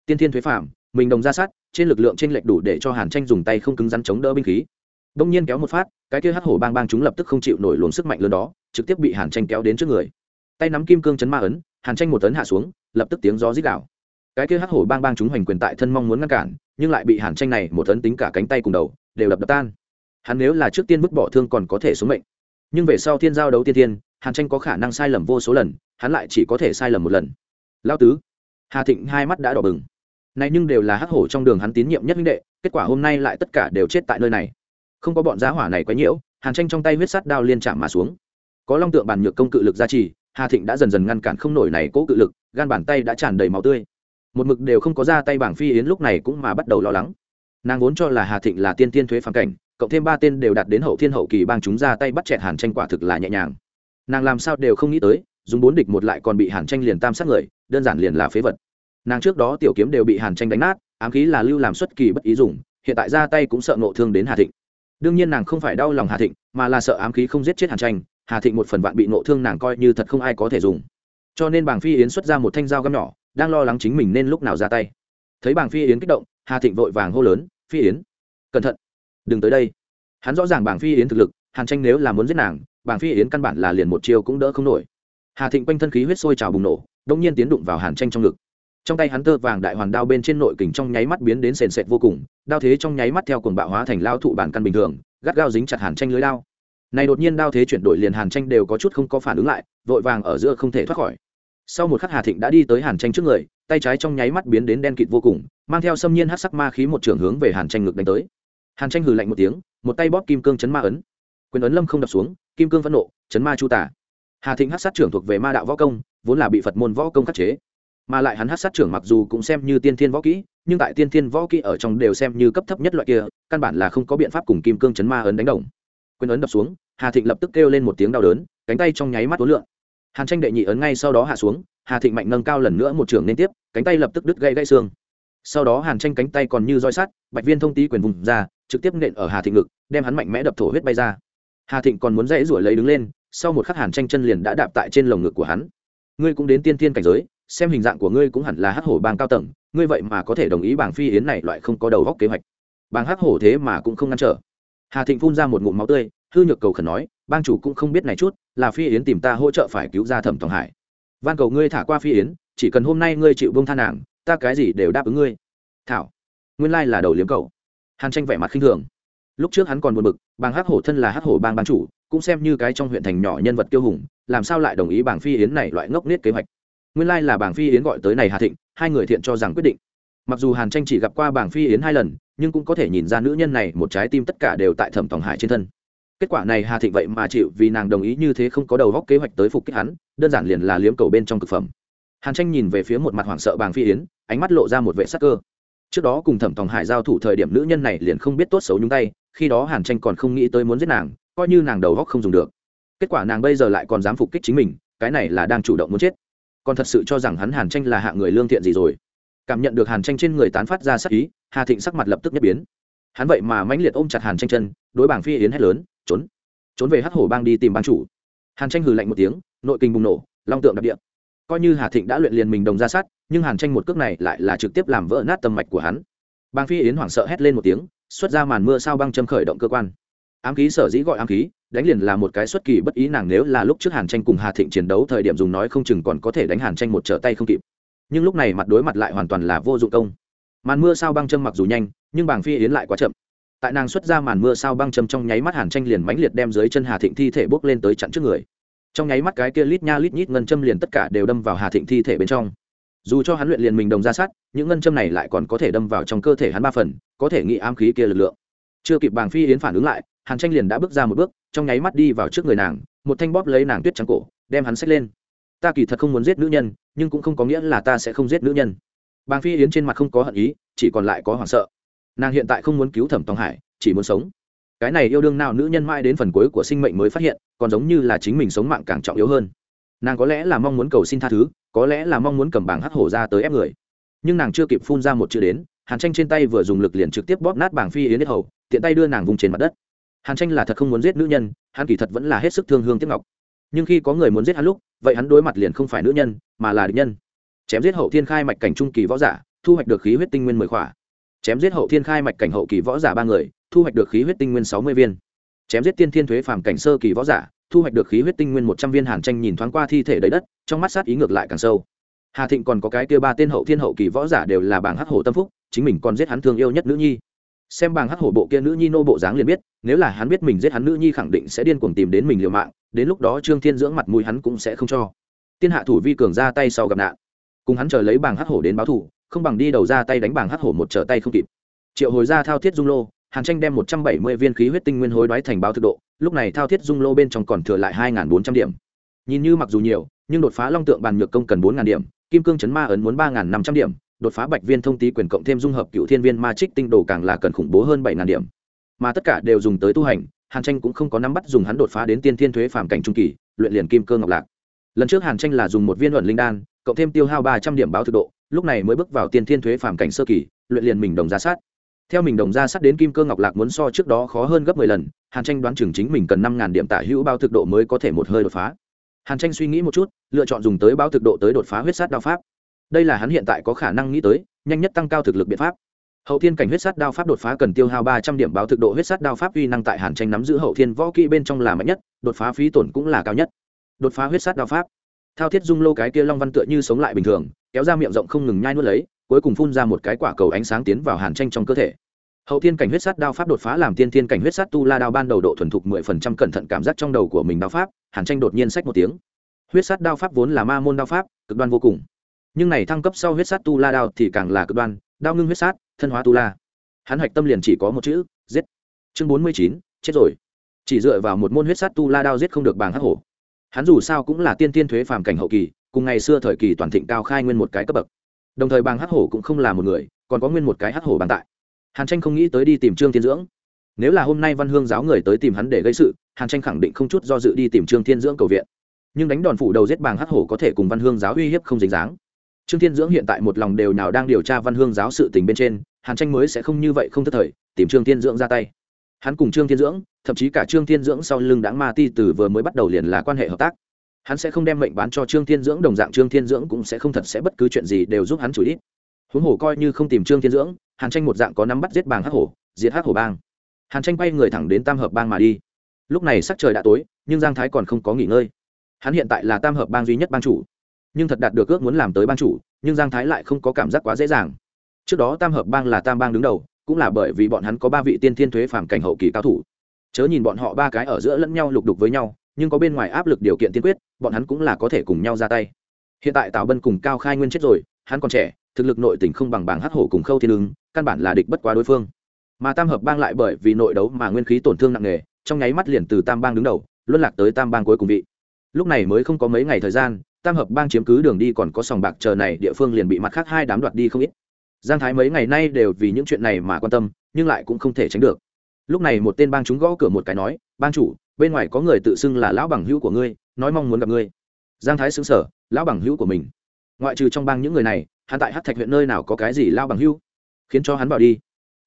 Tiên thiên thuế phạm mình đồng ra sát, trên lực lượng trên lệch đủ để cho hàn tranh dùng tay không cứng rắn chống đỡ binh khí đông nhiên kéo một phát, cái kia hắc hổ bang bang chúng lập tức không chịu nổi luồng sức mạnh lớn đó, trực tiếp bị hàn tranh kéo đến trước người. Tay nắm kim cương chấn ma ấn, hàn tranh một tấn hạ xuống, lập tức tiếng gió rít đảo cái kia hắc hổ bang bang chúng hoành quyền tại thân mong muốn ngăn cản, nhưng lại bị hàn tranh này một tấn tính cả cánh tay cùng đầu, đều đập đập tan. Hắn nếu là trước tiên vứt bỏ thương còn có thể xuống mệnh. Nhưng về sau thiên giao đấu tiên tiên hàn tranh có khả năng sai lầm vô số lần, hắn lại chỉ có thể sai lầm một lần. Lao tứ, hà thịnh hai mắt đã đỏ bừng. Này nhưng đều là hắc hổ trong đường hắn tín nhiệm nhất huynh đệ, kết quả hôm nay lại tất cả đều chết tại nơi này không có bọn giá hỏa này quấy nhiễu, hàn tranh trong tay huyết sắt đao liên chạm mà xuống. Có long tượng bàn nhược công cự lực gia trì, hà thịnh đã dần dần ngăn cản không nổi này cố cự lực, gan bàn tay đã tràn đầy máu tươi. Một mực đều không có ra tay bảng phi yến lúc này cũng mà bắt đầu lo lắng. Nàng vốn cho là hà thịnh là tiên tiên thuế phản cảnh, cộng thêm ba tên đều đạt đến hậu thiên hậu kỳ bang chúng ra tay bắt chẹt hàn tranh quả thực là nhẹ nhàng. Nàng làm sao đều không nghĩ tới, dùng bốn địch một lại còn bị hàn tranh liền tam sát người, đơn giản liền là phế vật. Nàng trước đó tiểu kiếm đều bị hàn tranh đánh nát, ám khí là lưu làm xuất kỳ bất ý dùng, hiện tại ra tay cũng sợ nộ thương đến hà thịnh đương nhiên nàng không phải đau lòng hà thịnh, mà là sợ ám khí không giết chết hàn tranh, hà thịnh một phần vạn bị nộ thương nàng coi như thật không ai có thể dùng. Cho nên Bàng phi yến xuất ra một thanh dao găm nhỏ, đang lo lắng chính mình nên lúc nào ra tay. Thấy Bàng phi yến kích động, hà thịnh vội vàng hô lớn, phi yến, cẩn thận, đừng tới đây. Hắn rõ ràng Bàng phi yến thực lực, hàn tranh nếu là muốn giết nàng Bàng phi yến căn bản là liền một chiêu cũng đỡ không nổi. Hà thịnh quanh thân khí huyết sôi trào bùng nổ đông nhiên tiến đụng vào hàn tranh trong ngực trong tay hắn tơ vàng đại hoàn đao bên trên nội kình trong nháy mắt biến đến sền sệt vô cùng, đao thế trong nháy mắt theo cuồng bạo hóa thành lao thụ bản căn bình thường, gắt gao dính chặt hàn tranh lưới đao. Này đột nhiên đao thế chuyển đổi liền hàn tranh đều có chút không có phản ứng lại, vội vàng ở giữa không thể thoát khỏi. Sau một khắc hà thịnh đã đi tới hàn tranh trước người, tay trái trong nháy mắt biến đến đen kịt vô cùng, mang theo xâm nhiên hát sắc ma khí một trường hướng về hàn tranh ngực đánh tới. Hàn tranh hừ lạnh một tiếng, một tay bóp kim cương chấn ma ấn. Quyền ấn lâm không đập xuống, kim cương phẫn nộ, chấn ma chu tả. Hà thịnh hát sát trưởng thuộc về ma đạo võ công, vốn là bị phật môn võ công khắc chế mà lại hắn hát sát trưởng mặc dù cũng xem như tiên thiên võ kỹ, nhưng tại tiên thiên võ kỹ ở trong đều xem như cấp thấp nhất loại kia, căn bản là không có biện pháp cùng kim cương chấn ma ấn đánh đồng. Quyền ấn đập xuống, hà thịnh lập tức kêu lên một tiếng đau đớn, cánh tay trong nháy mắt tối lượn. hàn tranh đệ nhị ấn ngay sau đó hạ xuống, hà thịnh mạnh nâng cao lần nữa một trường liên tiếp, cánh tay lập tức đứt gãy gãy xương. Sau đó hàn tranh cánh tay còn như roi sắt, bạch viên thông tý quyền vùng ra, trực tiếp nện ở hà thịnh ngực, đem hắn mạnh mẽ đập thổ huyết bay ra. Hà thịnh còn muốn dãy ruổi lấy đứng lên, sau một khắc hàn tranh chân liền đã đạp tại trên lồng ngực của hắn. Ngươi cũng đến tiên tiên cảnh giới xem hình dạng của ngươi cũng hẳn là hắc hổ bang cao tầng, ngươi vậy mà có thể đồng ý bảng phi yến này loại không có đầu góc kế hoạch. Bảng hắc hổ thế mà cũng không ngăn trở. Hà thịnh phun ra một ngụm máu tươi, hư nhược cầu khẩn nói, bang chủ cũng không biết này chút, là phi yến tìm ta hỗ trợ phải cứu ra thẩm tòng hải. Van cầu ngươi thả qua phi yến, chỉ cần hôm nay ngươi chịu bông tha nàng, ta cái gì đều đáp ứng ngươi. Thảo, nguyên lai là đầu liếm cầu. Hàn tranh vẻ mặt khinh thường. Lúc trước hắn còn buồn bực bang hắc hổ thân là hắc hổ bang ban chủ, cũng xem như cái trong huyện thành nhỏ nhân vật tiêu hùng, làm sao lại đồng ý bảng phi yến này loại ngốc nết kế hoạch nguyên lai là bảng phi yến gọi tới này hà thịnh, hai người thiện cho rằng quyết định. Mặc dù hàn tranh chỉ gặp qua bảng phi yến hai lần, nhưng cũng có thể nhìn ra nữ nhân này một trái tim tất cả đều tại thẩm tòng hải trên thân. Kết quả này hà thịnh vậy mà chịu vì nàng đồng ý như thế không có đầu góc kế hoạch tới phục kích hắn, đơn giản liền là liếm cầu bên trong thực phẩm. Hàn tranh nhìn về phía một mặt hoảng sợ bàng phi yến, ánh mắt lộ ra một vệ sắc cơ. Trước đó cùng thẩm tòng hải giao thủ thời điểm nữ nhân này liền không biết tốt xấu nhúng tay, khi đó hàn tranh còn không nghĩ tới muốn giết nàng, coi như nàng đầu góc không dùng được. Kết quả nàng bây giờ lại còn dám phục kích chính mình, cái này là đang chủ động muốn chết còn thật sự cho rằng hắn hàn tranh là hạ người lương thiện gì rồi. Cảm nhận được hàn tranh trên người tán phát ra sắc ý, hà thịnh sắc mặt lập tức nhất biến. Hắn vậy mà mãnh liệt ôm chặt hàn tranh chân, đối bảng phi yến hét lớn, trốn! Trốn về hắc hổ bang đi tìm ban chủ. Hàn tranh hừ lạnh một tiếng, nội kinh bùng nổ, long tượng đặc địa. Coi như hà thịnh đã luyện liền mình đồng ra sát, nhưng hàn tranh một cước này lại là trực tiếp làm vỡ nát tâm mạch của hắn. Bang phi yến hoảng sợ hét lên một tiếng, xuất ra màn mưa sao băng châm khởi động cơ quan. Ám khí sở dĩ gọi ám khí đánh liền là một cái xuất kỳ bất ý nàng nếu là lúc trước hàn tranh cùng hà thịnh chiến đấu thời điểm dùng nói không chừng còn có thể đánh hàn tranh một trở tay không kịp. Nhưng lúc này mặt đối mặt lại hoàn toàn là vô dụng công. Màn mưa sao băng châm mặc dù nhanh, nhưng bàng phi yến lại quá chậm. Tại nàng xuất ra màn mưa sao băng châm trong nháy mắt hàn tranh liền mãnh liệt đem dưới chân hà thịnh thi thể bốc lên tới chặn trước người. Trong nháy mắt cái kia lít nha lít nhít ngân châm liền tất cả đều đâm vào hà thịnh thi thể bên trong. Dù cho hắn luyện liền mình đồng ra sát, những ngân châm này lại còn có thể đâm vào trong cơ thể hắn ba phần, có thể nghĩ ám khí kia lực lượng. Chưa kịp bàng phi yến phản ứng lại hàn tranh liền đã bước ra một bước, trong nháy mắt đi vào trước người nàng, một thanh bóp lấy nàng tuyết trắng cổ, đem hắn xách lên. Ta kỳ thật không muốn giết nữ nhân, nhưng cũng không có nghĩa là ta sẽ không giết nữ nhân. Bàng phi yến trên mặt không có hận ý, chỉ còn lại có hoảng sợ. Nàng hiện tại không muốn cứu thẩm tòng hải, chỉ muốn sống. Cái này yêu đương nào nữ nhân mãi đến phần cuối của sinh mệnh mới phát hiện, còn giống như là chính mình sống mạng càng trọng yếu hơn. Nàng có lẽ là mong muốn cầu xin tha thứ, có lẽ là mong muốn cầm bảng hắc hổ ra tới ép người. Nhưng nàng chưa kịp phun ra một chữ đến, hàn tranh trên tay vừa dùng lực liền trực tiếp bóp nát bảng phi yến hết hầu, tiện tay đưa nàng vùng trên mặt đất hàn tranh là thật không muốn giết nữ nhân, hắn kỳ thật vẫn là hết sức thương hương tiếp ngọc. Nhưng khi có người muốn giết hắn lúc, vậy hắn đối mặt liền không phải nữ nhân, mà là địch nhân. Chém giết hậu thiên khai mạch cảnh trung kỳ võ giả, thu hoạch được khí huyết tinh nguyên mười khỏa. Chém giết hậu thiên khai mạch cảnh hậu kỳ võ giả ba người, thu hoạch được khí huyết tinh nguyên sáu mươi viên. Chém giết tiên thiên thuế phàm cảnh sơ kỳ võ giả, thu hoạch được khí huyết tinh nguyên một trăm viên. Hàn tranh nhìn thoáng qua thi thể đầy đất, trong mắt sát ý ngược lại càng sâu. Hà thịnh còn có cái kia ba tên hậu thiên hậu kỳ võ giả đều là bảng hắc hổ tâm phúc, chính mình còn giết hắn thương yêu nhất nữ nhi xem bảng hắc hổ bộ kia nữ nhi nô bộ dáng liền biết, nếu là hắn biết mình giết hắn nữ nhi khẳng định sẽ điên cuồng tìm đến mình liều mạng, đến lúc đó trương thiên dưỡng mặt mũi hắn cũng sẽ không cho. Tiên hạ thủ vi cường ra tay sau gặp nạn. Cùng hắn chờ lấy bảng hắc hổ đến báo thủ không bằng đi đầu ra tay đánh bảng hắc hổ một trở tay không kịp. Triệu hồi ra thao thiết dung lô, hàn tranh đem một trăm bảy mươi viên khí huyết tinh nguyên hối đoái thành báo thực độ, lúc này thao thiết dung lô bên trong còn thừa lại hai bốn trăm điểm. Nhìn như mặc dù nhiều, nhưng đột phá long tượng bàn nhược công cần bốn điểm, kim cương chấn ma ấn muốn ba năm trăm điểm đột phá bạch viên thông tí quyền cộng thêm dung hợp cựu thiên viên ma trích tinh đồ càng là cần khủng bố hơn bảy ngàn điểm. Mà tất cả đều dùng tới tu hành, hàn tranh cũng không có nắm bắt dùng hắn đột phá đến tiên thiên thuế phàm cảnh trung kỳ, luyện liền kim cơ ngọc lạc. Lần trước hàn tranh là dùng một viên luận linh đan, cộng thêm tiêu hao ba trăm điểm báo thực độ, lúc này mới bước vào tiên thiên thuế phàm cảnh sơ kỳ, luyện liền mình đồng ra sát. Theo mình đồng ra sát đến kim cơ ngọc lạc muốn so trước đó khó hơn gấp mười lần, hàn tranh đoán chừng chính mình cần năm ngàn điểm tả hữu bao thực độ mới có thể một hơi đột phá. Hàn tranh suy nghĩ một chút, lựa chọn dùng tới bao thực độ tới đột phá huyết sát đao pháp đây là hắn hiện tại có khả năng nghĩ tới, nhanh nhất tăng cao thực lực biện pháp. Hậu thiên cảnh huyết sát đao pháp đột phá cần tiêu hao ba trăm điểm báo thực độ huyết sát đao pháp uy năng tại hàn tranh nắm giữ hậu thiên võ kỹ bên trong là mạnh nhất, đột phá phí tổn cũng là cao nhất. Đột phá huyết sát đao pháp. Thao thiết dung lô cái kia long văn tựa như sống lại bình thường, kéo ra miệng rộng không ngừng nhai nuốt lấy, cuối cùng phun ra một cái quả cầu ánh sáng tiến vào hàn tranh trong cơ thể. Hậu thiên cảnh huyết sát đao pháp đột phá làm tiên thiên cảnh huyết sát tu la đao ban đầu độ thuần thục mười phần trăm cẩn thận cảm giác trong đầu của mình đao pháp, hàn tranh đột nhiên sách một tiếng. Huyết sát đao pháp vốn là ma môn đao pháp, cực đoan vô cùng nhưng này thăng cấp sau huyết sát tu la đao thì càng là cực đoan, đao ngưng huyết sát, thân hóa tu la. Hắn hạch tâm liền chỉ có một chữ, giết. Chương bốn mươi chín, chết rồi. Chỉ dựa vào một môn huyết sát tu la đao giết không được bàng hắc hổ. Hắn dù sao cũng là tiên tiên thuế phàm cảnh hậu kỳ, cùng ngày xưa thời kỳ toàn thịnh cao khai nguyên một cái cấp bậc. Đồng thời bàng hắc hổ cũng không là một người, còn có nguyên một cái hắc hổ bàn tại. Hàn tranh không nghĩ tới đi tìm trương thiên dưỡng. Nếu là hôm nay văn hương giáo người tới tìm hắn để gây sự, hàn tranh khẳng định không chút do dự đi tìm trương thiên dưỡng cầu viện. Nhưng đánh đòn phủ đầu giết bàng hắc hổ có thể cùng văn hương giáo uy hiếp không dính dáng trương thiên dưỡng hiện tại một lòng đều nào đang điều tra văn hương giáo sự tình bên trên, hàn tranh mới sẽ không như vậy không thất thời, tìm trương thiên dưỡng ra tay. Hắn cùng trương thiên dưỡng, thậm chí cả trương thiên dưỡng sau lưng đáng ma ti từ vừa mới bắt đầu liền là quan hệ hợp tác. Hắn sẽ không đem mệnh bán cho trương thiên dưỡng đồng dạng trương thiên dưỡng cũng sẽ không thật sẽ bất cứ chuyện gì đều giúp hắn chủ ít huống hồ coi như không tìm trương thiên dưỡng, hàn tranh một dạng có nắm bắt giết bàng hắc hổ, diệt hắc hổ bang. Hàn tranh quay người thẳng đến tam hợp bang mà đi. Lúc này sắc trời đã tối, nhưng giang thái còn không có nghỉ ngơi. Hắn hiện tại là tam hợp bang duy nhất bang chủ nhưng thật đạt được ước muốn làm tới bang chủ, nhưng giang thái lại không có cảm giác quá dễ dàng. Trước đó tam hợp bang là tam bang đứng đầu, cũng là bởi vì bọn hắn có ba vị tiên thiên thuế phàm cảnh hậu kỳ cao thủ. Chớ nhìn bọn họ ba cái ở giữa lẫn nhau lục đục với nhau, nhưng có bên ngoài áp lực điều kiện tiên quyết, bọn hắn cũng là có thể cùng nhau ra tay. Hiện tại tào bân cùng cao khai nguyên chết rồi, hắn còn trẻ, thực lực nội tình không bằng bảng hắc hổ cùng khâu thiên ứng, căn bản là địch bất quá đối phương. Mà tam hợp bang lại bởi vì nội đấu mà nguyên khí tổn thương nặng nề, trong nháy mắt liền từ tam bang đứng đầu, luân lạc tới tam bang cuối cùng vị. Lúc này mới không có mấy ngày thời gian tam hợp bang chiếm cứ đường đi còn có sòng bạc chờ này, địa phương liền bị mặt khác hai đám đoạt đi không ít. Giang thái mấy ngày nay đều vì những chuyện này mà quan tâm, nhưng lại cũng không thể tránh được. Lúc này một tên bang chúng gõ cửa một cái nói, bang chủ, bên ngoài có người tự xưng là lão bằng hữu của ngươi, nói mong muốn gặp ngươi. Giang thái xứng sở lão bằng hữu của mình? Ngoại trừ trong bang những người này, hắn tại hát thạch huyện nơi nào có cái gì lao bằng hữu? Khiến cho hắn vào đi.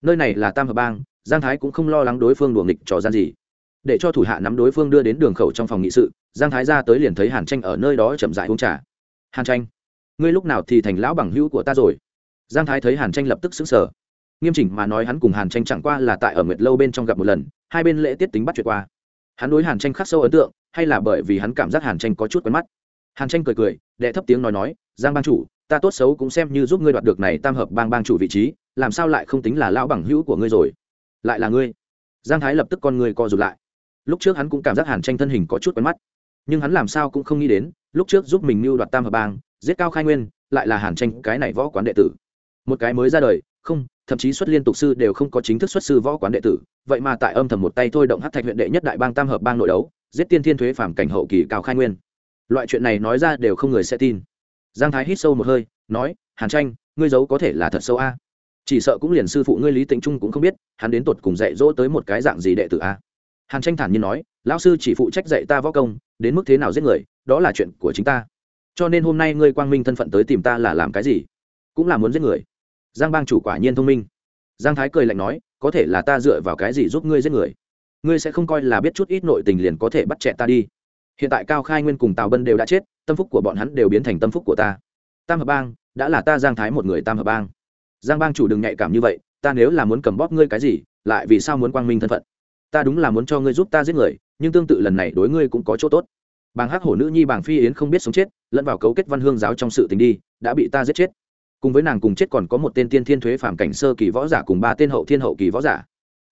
Nơi này là tam hợp bang, giang thái cũng không lo lắng đối phương đùa nghịch trò gian gì để cho thủ hạ nắm đối phương đưa đến đường khẩu trong phòng nghị sự, giang thái ra tới liền thấy hàn tranh ở nơi đó chậm dại uống trà. Hàn tranh, ngươi lúc nào thì thành lão bằng hữu của ta rồi? Giang thái thấy hàn tranh lập tức xứng sở nghiêm chỉnh mà nói hắn cùng hàn tranh chẳng qua là tại ở nguyệt lâu bên trong gặp một lần, hai bên lễ tiết tính bắt chuyện qua. Hắn đối hàn tranh khắc sâu ấn tượng, hay là bởi vì hắn cảm giác hàn tranh có chút quen mắt? Hàn tranh cười cười, đệ thấp tiếng nói nói, giang bang chủ, ta tốt xấu cũng xem như giúp ngươi đoạt được này tam hợp bang bang chủ vị trí, làm sao lại không tính là lão bằng hữu của ngươi rồi? Lại là ngươi. Giang thái lập tức con ngươi co rụt lại lúc trước hắn cũng cảm giác hàn tranh thân hình có chút quen mắt. Nhưng hắn làm sao cũng không nghĩ đến, lúc trước giúp mình mưu đoạt tam hợp bang, giết cao khai nguyên, lại là hàn tranh cái này võ quán đệ tử. Một cái mới ra đời, không, thậm chí xuất liên tục sư đều không có chính thức xuất sư võ quán đệ tử. Vậy mà tại âm thầm một tay thôi động hát thạch huyện đệ nhất đại bang tam hợp bang nội đấu, giết tiên thiên thuế phản cảnh hậu kỳ cao khai nguyên. Loại chuyện này nói ra đều không người sẽ tin. Giang thái hít sâu một hơi, nói, hàn tranh, ngươi giấu có thể là thật sâu a. Chỉ sợ cũng liền sư phụ ngươi lý tĩnh trung cũng không biết, hắn đến tột cùng dạy dỗ tới một cái dạng gì đệ tử a hàn tranh thản nhiên nói, lão sư chỉ phụ trách dạy ta võ công, đến mức thế nào giết người, đó là chuyện của chính ta. Cho nên hôm nay ngươi quang minh thân phận tới tìm ta là làm cái gì? Cũng là muốn giết người. Giang bang chủ quả nhiên thông minh. Giang thái cười lạnh nói, có thể là ta dựa vào cái gì giúp ngươi giết người? Ngươi sẽ không coi là biết chút ít nội tình liền có thể bắt chẹn ta đi. Hiện tại cao khai nguyên cùng tào bân đều đã chết, tâm phúc của bọn hắn đều biến thành tâm phúc của ta. Tam hợp bang, đã là ta giang thái một người tam hợp bang. Giang bang chủ đừng nhạy cảm như vậy, ta nếu là muốn cầm bóp ngươi cái gì, lại vì sao muốn quang minh thân phận? Ta đúng là muốn cho ngươi giúp ta giết người, nhưng tương tự lần này đối ngươi cũng có chỗ tốt. Bàng hắc hổ nữ nhi bàng phi yến không biết sống chết, lẫn vào cấu kết văn hương giáo trong sự tình đi, đã bị ta giết chết. Cùng với nàng cùng chết còn có một tên tiên thiên thuế phạm cảnh sơ kỳ võ giả cùng ba tên hậu thiên hậu kỳ võ giả.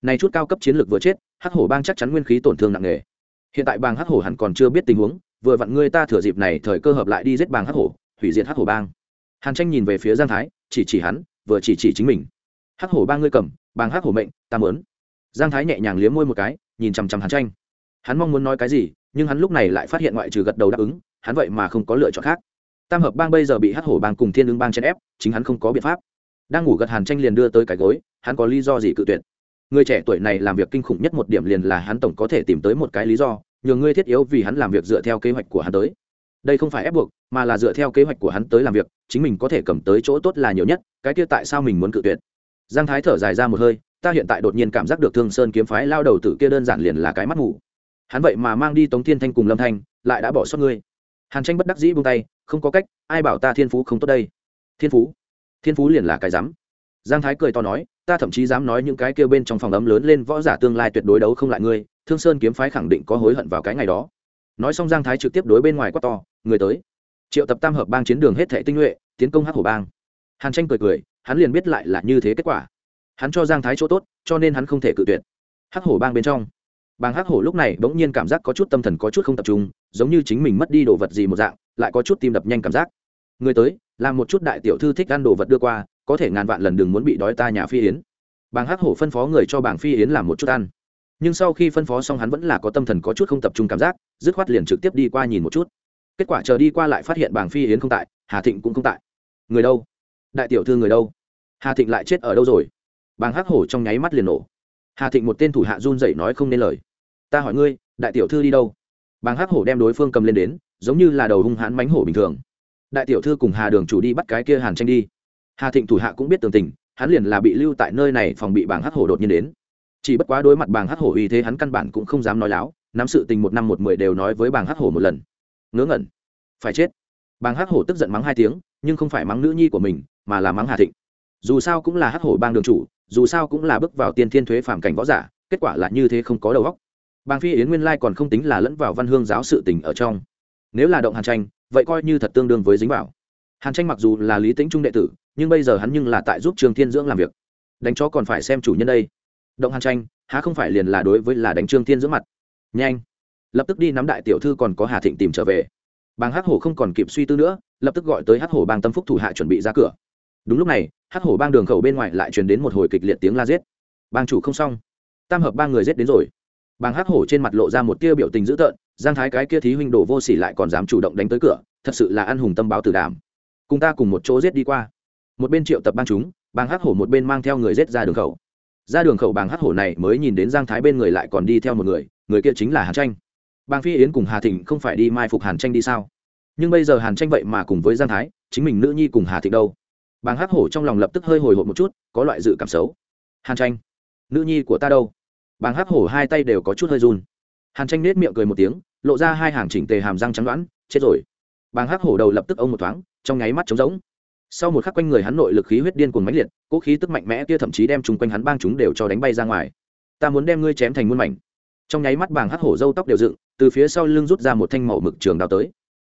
Này chút cao cấp chiến lược vừa chết, hắc hổ bang chắc chắn nguyên khí tổn thương nặng nề. Hiện tại bàng hắc hổ hẳn còn chưa biết tình huống, vừa vặn ngươi ta thừa dịp này thời cơ hợp lại đi giết bàng hắc hổ, hủy diệt hắc hổ bang. Hàn tranh nhìn về phía giang thái, chỉ chỉ hắn, vừa chỉ chỉ chính mình. Hắc hổ bang ngươi cầm, bàng hắc hổ mệnh, ta mớn giang thái nhẹ nhàng liếm môi một cái, nhìn chằm chằm hàn tranh. Hắn mong muốn nói cái gì, nhưng hắn lúc này lại phát hiện ngoại trừ gật đầu đáp ứng, hắn vậy mà không có lựa chọn khác. Tam hợp bang bây giờ bị hắc hổ bang cùng thiên ứng bang chèn ép, chính hắn không có biện pháp. Đang ngủ gật hàn tranh liền đưa tới cái gối, hắn có lý do gì cự tuyệt? Người trẻ tuổi này làm việc kinh khủng nhất một điểm liền là hắn tổng có thể tìm tới một cái lý do, nhờ ngươi thiết yếu vì hắn làm việc dựa theo kế hoạch của hắn tới. Đây không phải ép buộc, mà là dựa theo kế hoạch của hắn tới làm việc, chính mình có thể cầm tới chỗ tốt là nhiều nhất, cái kia tại sao mình muốn cự tuyệt? Giang thái thở dài ra một hơi ta hiện tại đột nhiên cảm giác được thương sơn kiếm phái lao đầu tử kia đơn giản liền là cái mắt ngủ hắn vậy mà mang đi tống thiên thanh cùng lâm thanh, lại đã bỏ sót ngươi. Hàn tranh bất đắc dĩ buông tay, không có cách, ai bảo ta thiên phú không tốt đây? Thiên phú? Thiên phú liền là cái dám giang thái cười to nói, ta thậm chí dám nói những cái kêu bên trong phòng ấm lớn lên võ giả tương lai tuyệt đối đấu không lại ngươi, thương sơn kiếm phái khẳng định có hối hận vào cái ngày đó. Nói xong giang thái trực tiếp đối bên ngoài quát to, người tới. Triệu tập tam hợp bang chiến đường hết thệ tinh nhuệ, tiến công hắc hổ bang. Hàn tranh cười cười, hắn liền biết lại là như thế kết quả hắn cho giang thái chỗ tốt cho nên hắn không thể cự tuyệt hắc hổ bang bên trong bàng hắc hổ lúc này bỗng nhiên cảm giác có chút tâm thần có chút không tập trung giống như chính mình mất đi đồ vật gì một dạng lại có chút tim đập nhanh cảm giác người tới làm một chút đại tiểu thư thích ăn đồ vật đưa qua có thể ngàn vạn lần đừng muốn bị đói ta nhà phi yến bàng hắc hổ phân phó người cho bảng phi yến làm một chút ăn nhưng sau khi phân phó xong hắn vẫn là có tâm thần có chút không tập trung cảm giác dứt khoát liền trực tiếp đi qua nhìn một chút kết quả chờ đi qua lại phát hiện bảng phi yến không tại hà thịnh cũng không tại người đâu đại tiểu thư người đâu hà thịnh lại chết ở đâu rồi bàng hắc hổ trong nháy mắt liền nổ. Hà thịnh một tên thủ hạ run dậy nói không nên lời. Ta hỏi ngươi, đại tiểu thư đi đâu? Bàng hắc hổ đem đối phương cầm lên đến, giống như là đầu hung hãn mánh hổ bình thường. Đại tiểu thư cùng hà đường chủ đi bắt cái kia hàn tranh đi. Hà thịnh thủ hạ cũng biết tường tình, hắn liền là bị lưu tại nơi này phòng bị bàng hắc hổ đột nhiên đến. Chỉ bất quá đối mặt bàng hắc hổ uy thế hắn căn bản cũng không dám nói láo, nắm sự tình một năm một mười đều nói với bàng hắc hổ một lần. Ngớ ngẩn. Phải chết. Bàng hắc hổ tức giận mắng hai tiếng, nhưng không phải mắng nữ nhi của mình, mà là mắng hà thịnh dù sao cũng là hắc hổ bang đường chủ, dù sao cũng là bước vào tiên thiên thuế phàm cảnh võ giả, kết quả là như thế không có đầu óc. Bang phi yến nguyên lai còn không tính là lẫn vào văn hương giáo sự tình ở trong. Nếu là động hàn tranh, vậy coi như thật tương đương với dính vào. Hàn tranh mặc dù là lý tĩnh trung đệ tử, nhưng bây giờ hắn nhưng là tại giúp trường thiên dưỡng làm việc. Đánh chó còn phải xem chủ nhân đây. Động hàn tranh, há không phải liền là đối với là đánh trương thiên dưỡng mặt? Nhanh. Lập tức đi nắm đại tiểu thư còn có hà thịnh tìm trở về. Bàng hắc hổ không còn kịp suy tư nữa, lập tức gọi tới hắc hổ bang tâm phúc thủ hạ chuẩn bị ra cửa đúng lúc này, hắc hổ bang đường khẩu bên ngoài lại truyền đến một hồi kịch liệt tiếng la giết. Bang chủ không xong. Tam hợp ba người giết đến rồi. Bang hắc hổ trên mặt lộ ra một tia biểu tình dữ tợn, giang thái cái kia thí huynh đổ vô sỉ lại còn dám chủ động đánh tới cửa, thật sự là ăn hùng tâm báo tử đàm cùng ta cùng một chỗ giết đi qua. Một bên triệu tập bang chúng bang hắc hổ một bên mang theo người giết ra đường khẩu. Ra đường khẩu bang hắc hổ này mới nhìn đến giang thái bên người lại còn đi theo một người người kia chính là hàn tranh. Bang phi yến cùng hà thịnh không phải đi mai phục hàn tranh đi sao? Nhưng bây giờ hàn tranh vậy mà cùng với giang thái, chính mình nữ nhi cùng hà thịnh đâu? Bàng hắc hổ trong lòng lập tức hơi hồi hộp một chút, có loại dự cảm xấu. Hàn tranh, nữ nhi của ta đâu? Bàng hắc hổ hai tay đều có chút hơi run. Hàn tranh nết miệng cười một tiếng, lộ ra hai hàng chỉnh tề hàm răng trắng đoãn chết rồi. Bàng hắc hổ đầu lập tức ông một thoáng, trong nháy mắt trống rỗng. Sau một khắc quanh người hắn nội lực khí huyết điên cuồng mãnh liệt, cỗ khí tức mạnh mẽ kia thậm chí đem chung quanh hắn bang chúng đều cho đánh bay ra ngoài. Ta muốn đem ngươi chém thành muôn mảnh. Trong nháy mắt bàng hắc hổ râu tóc đều dựng, từ phía sau lưng rút ra một thanh màu mực trường đao tới.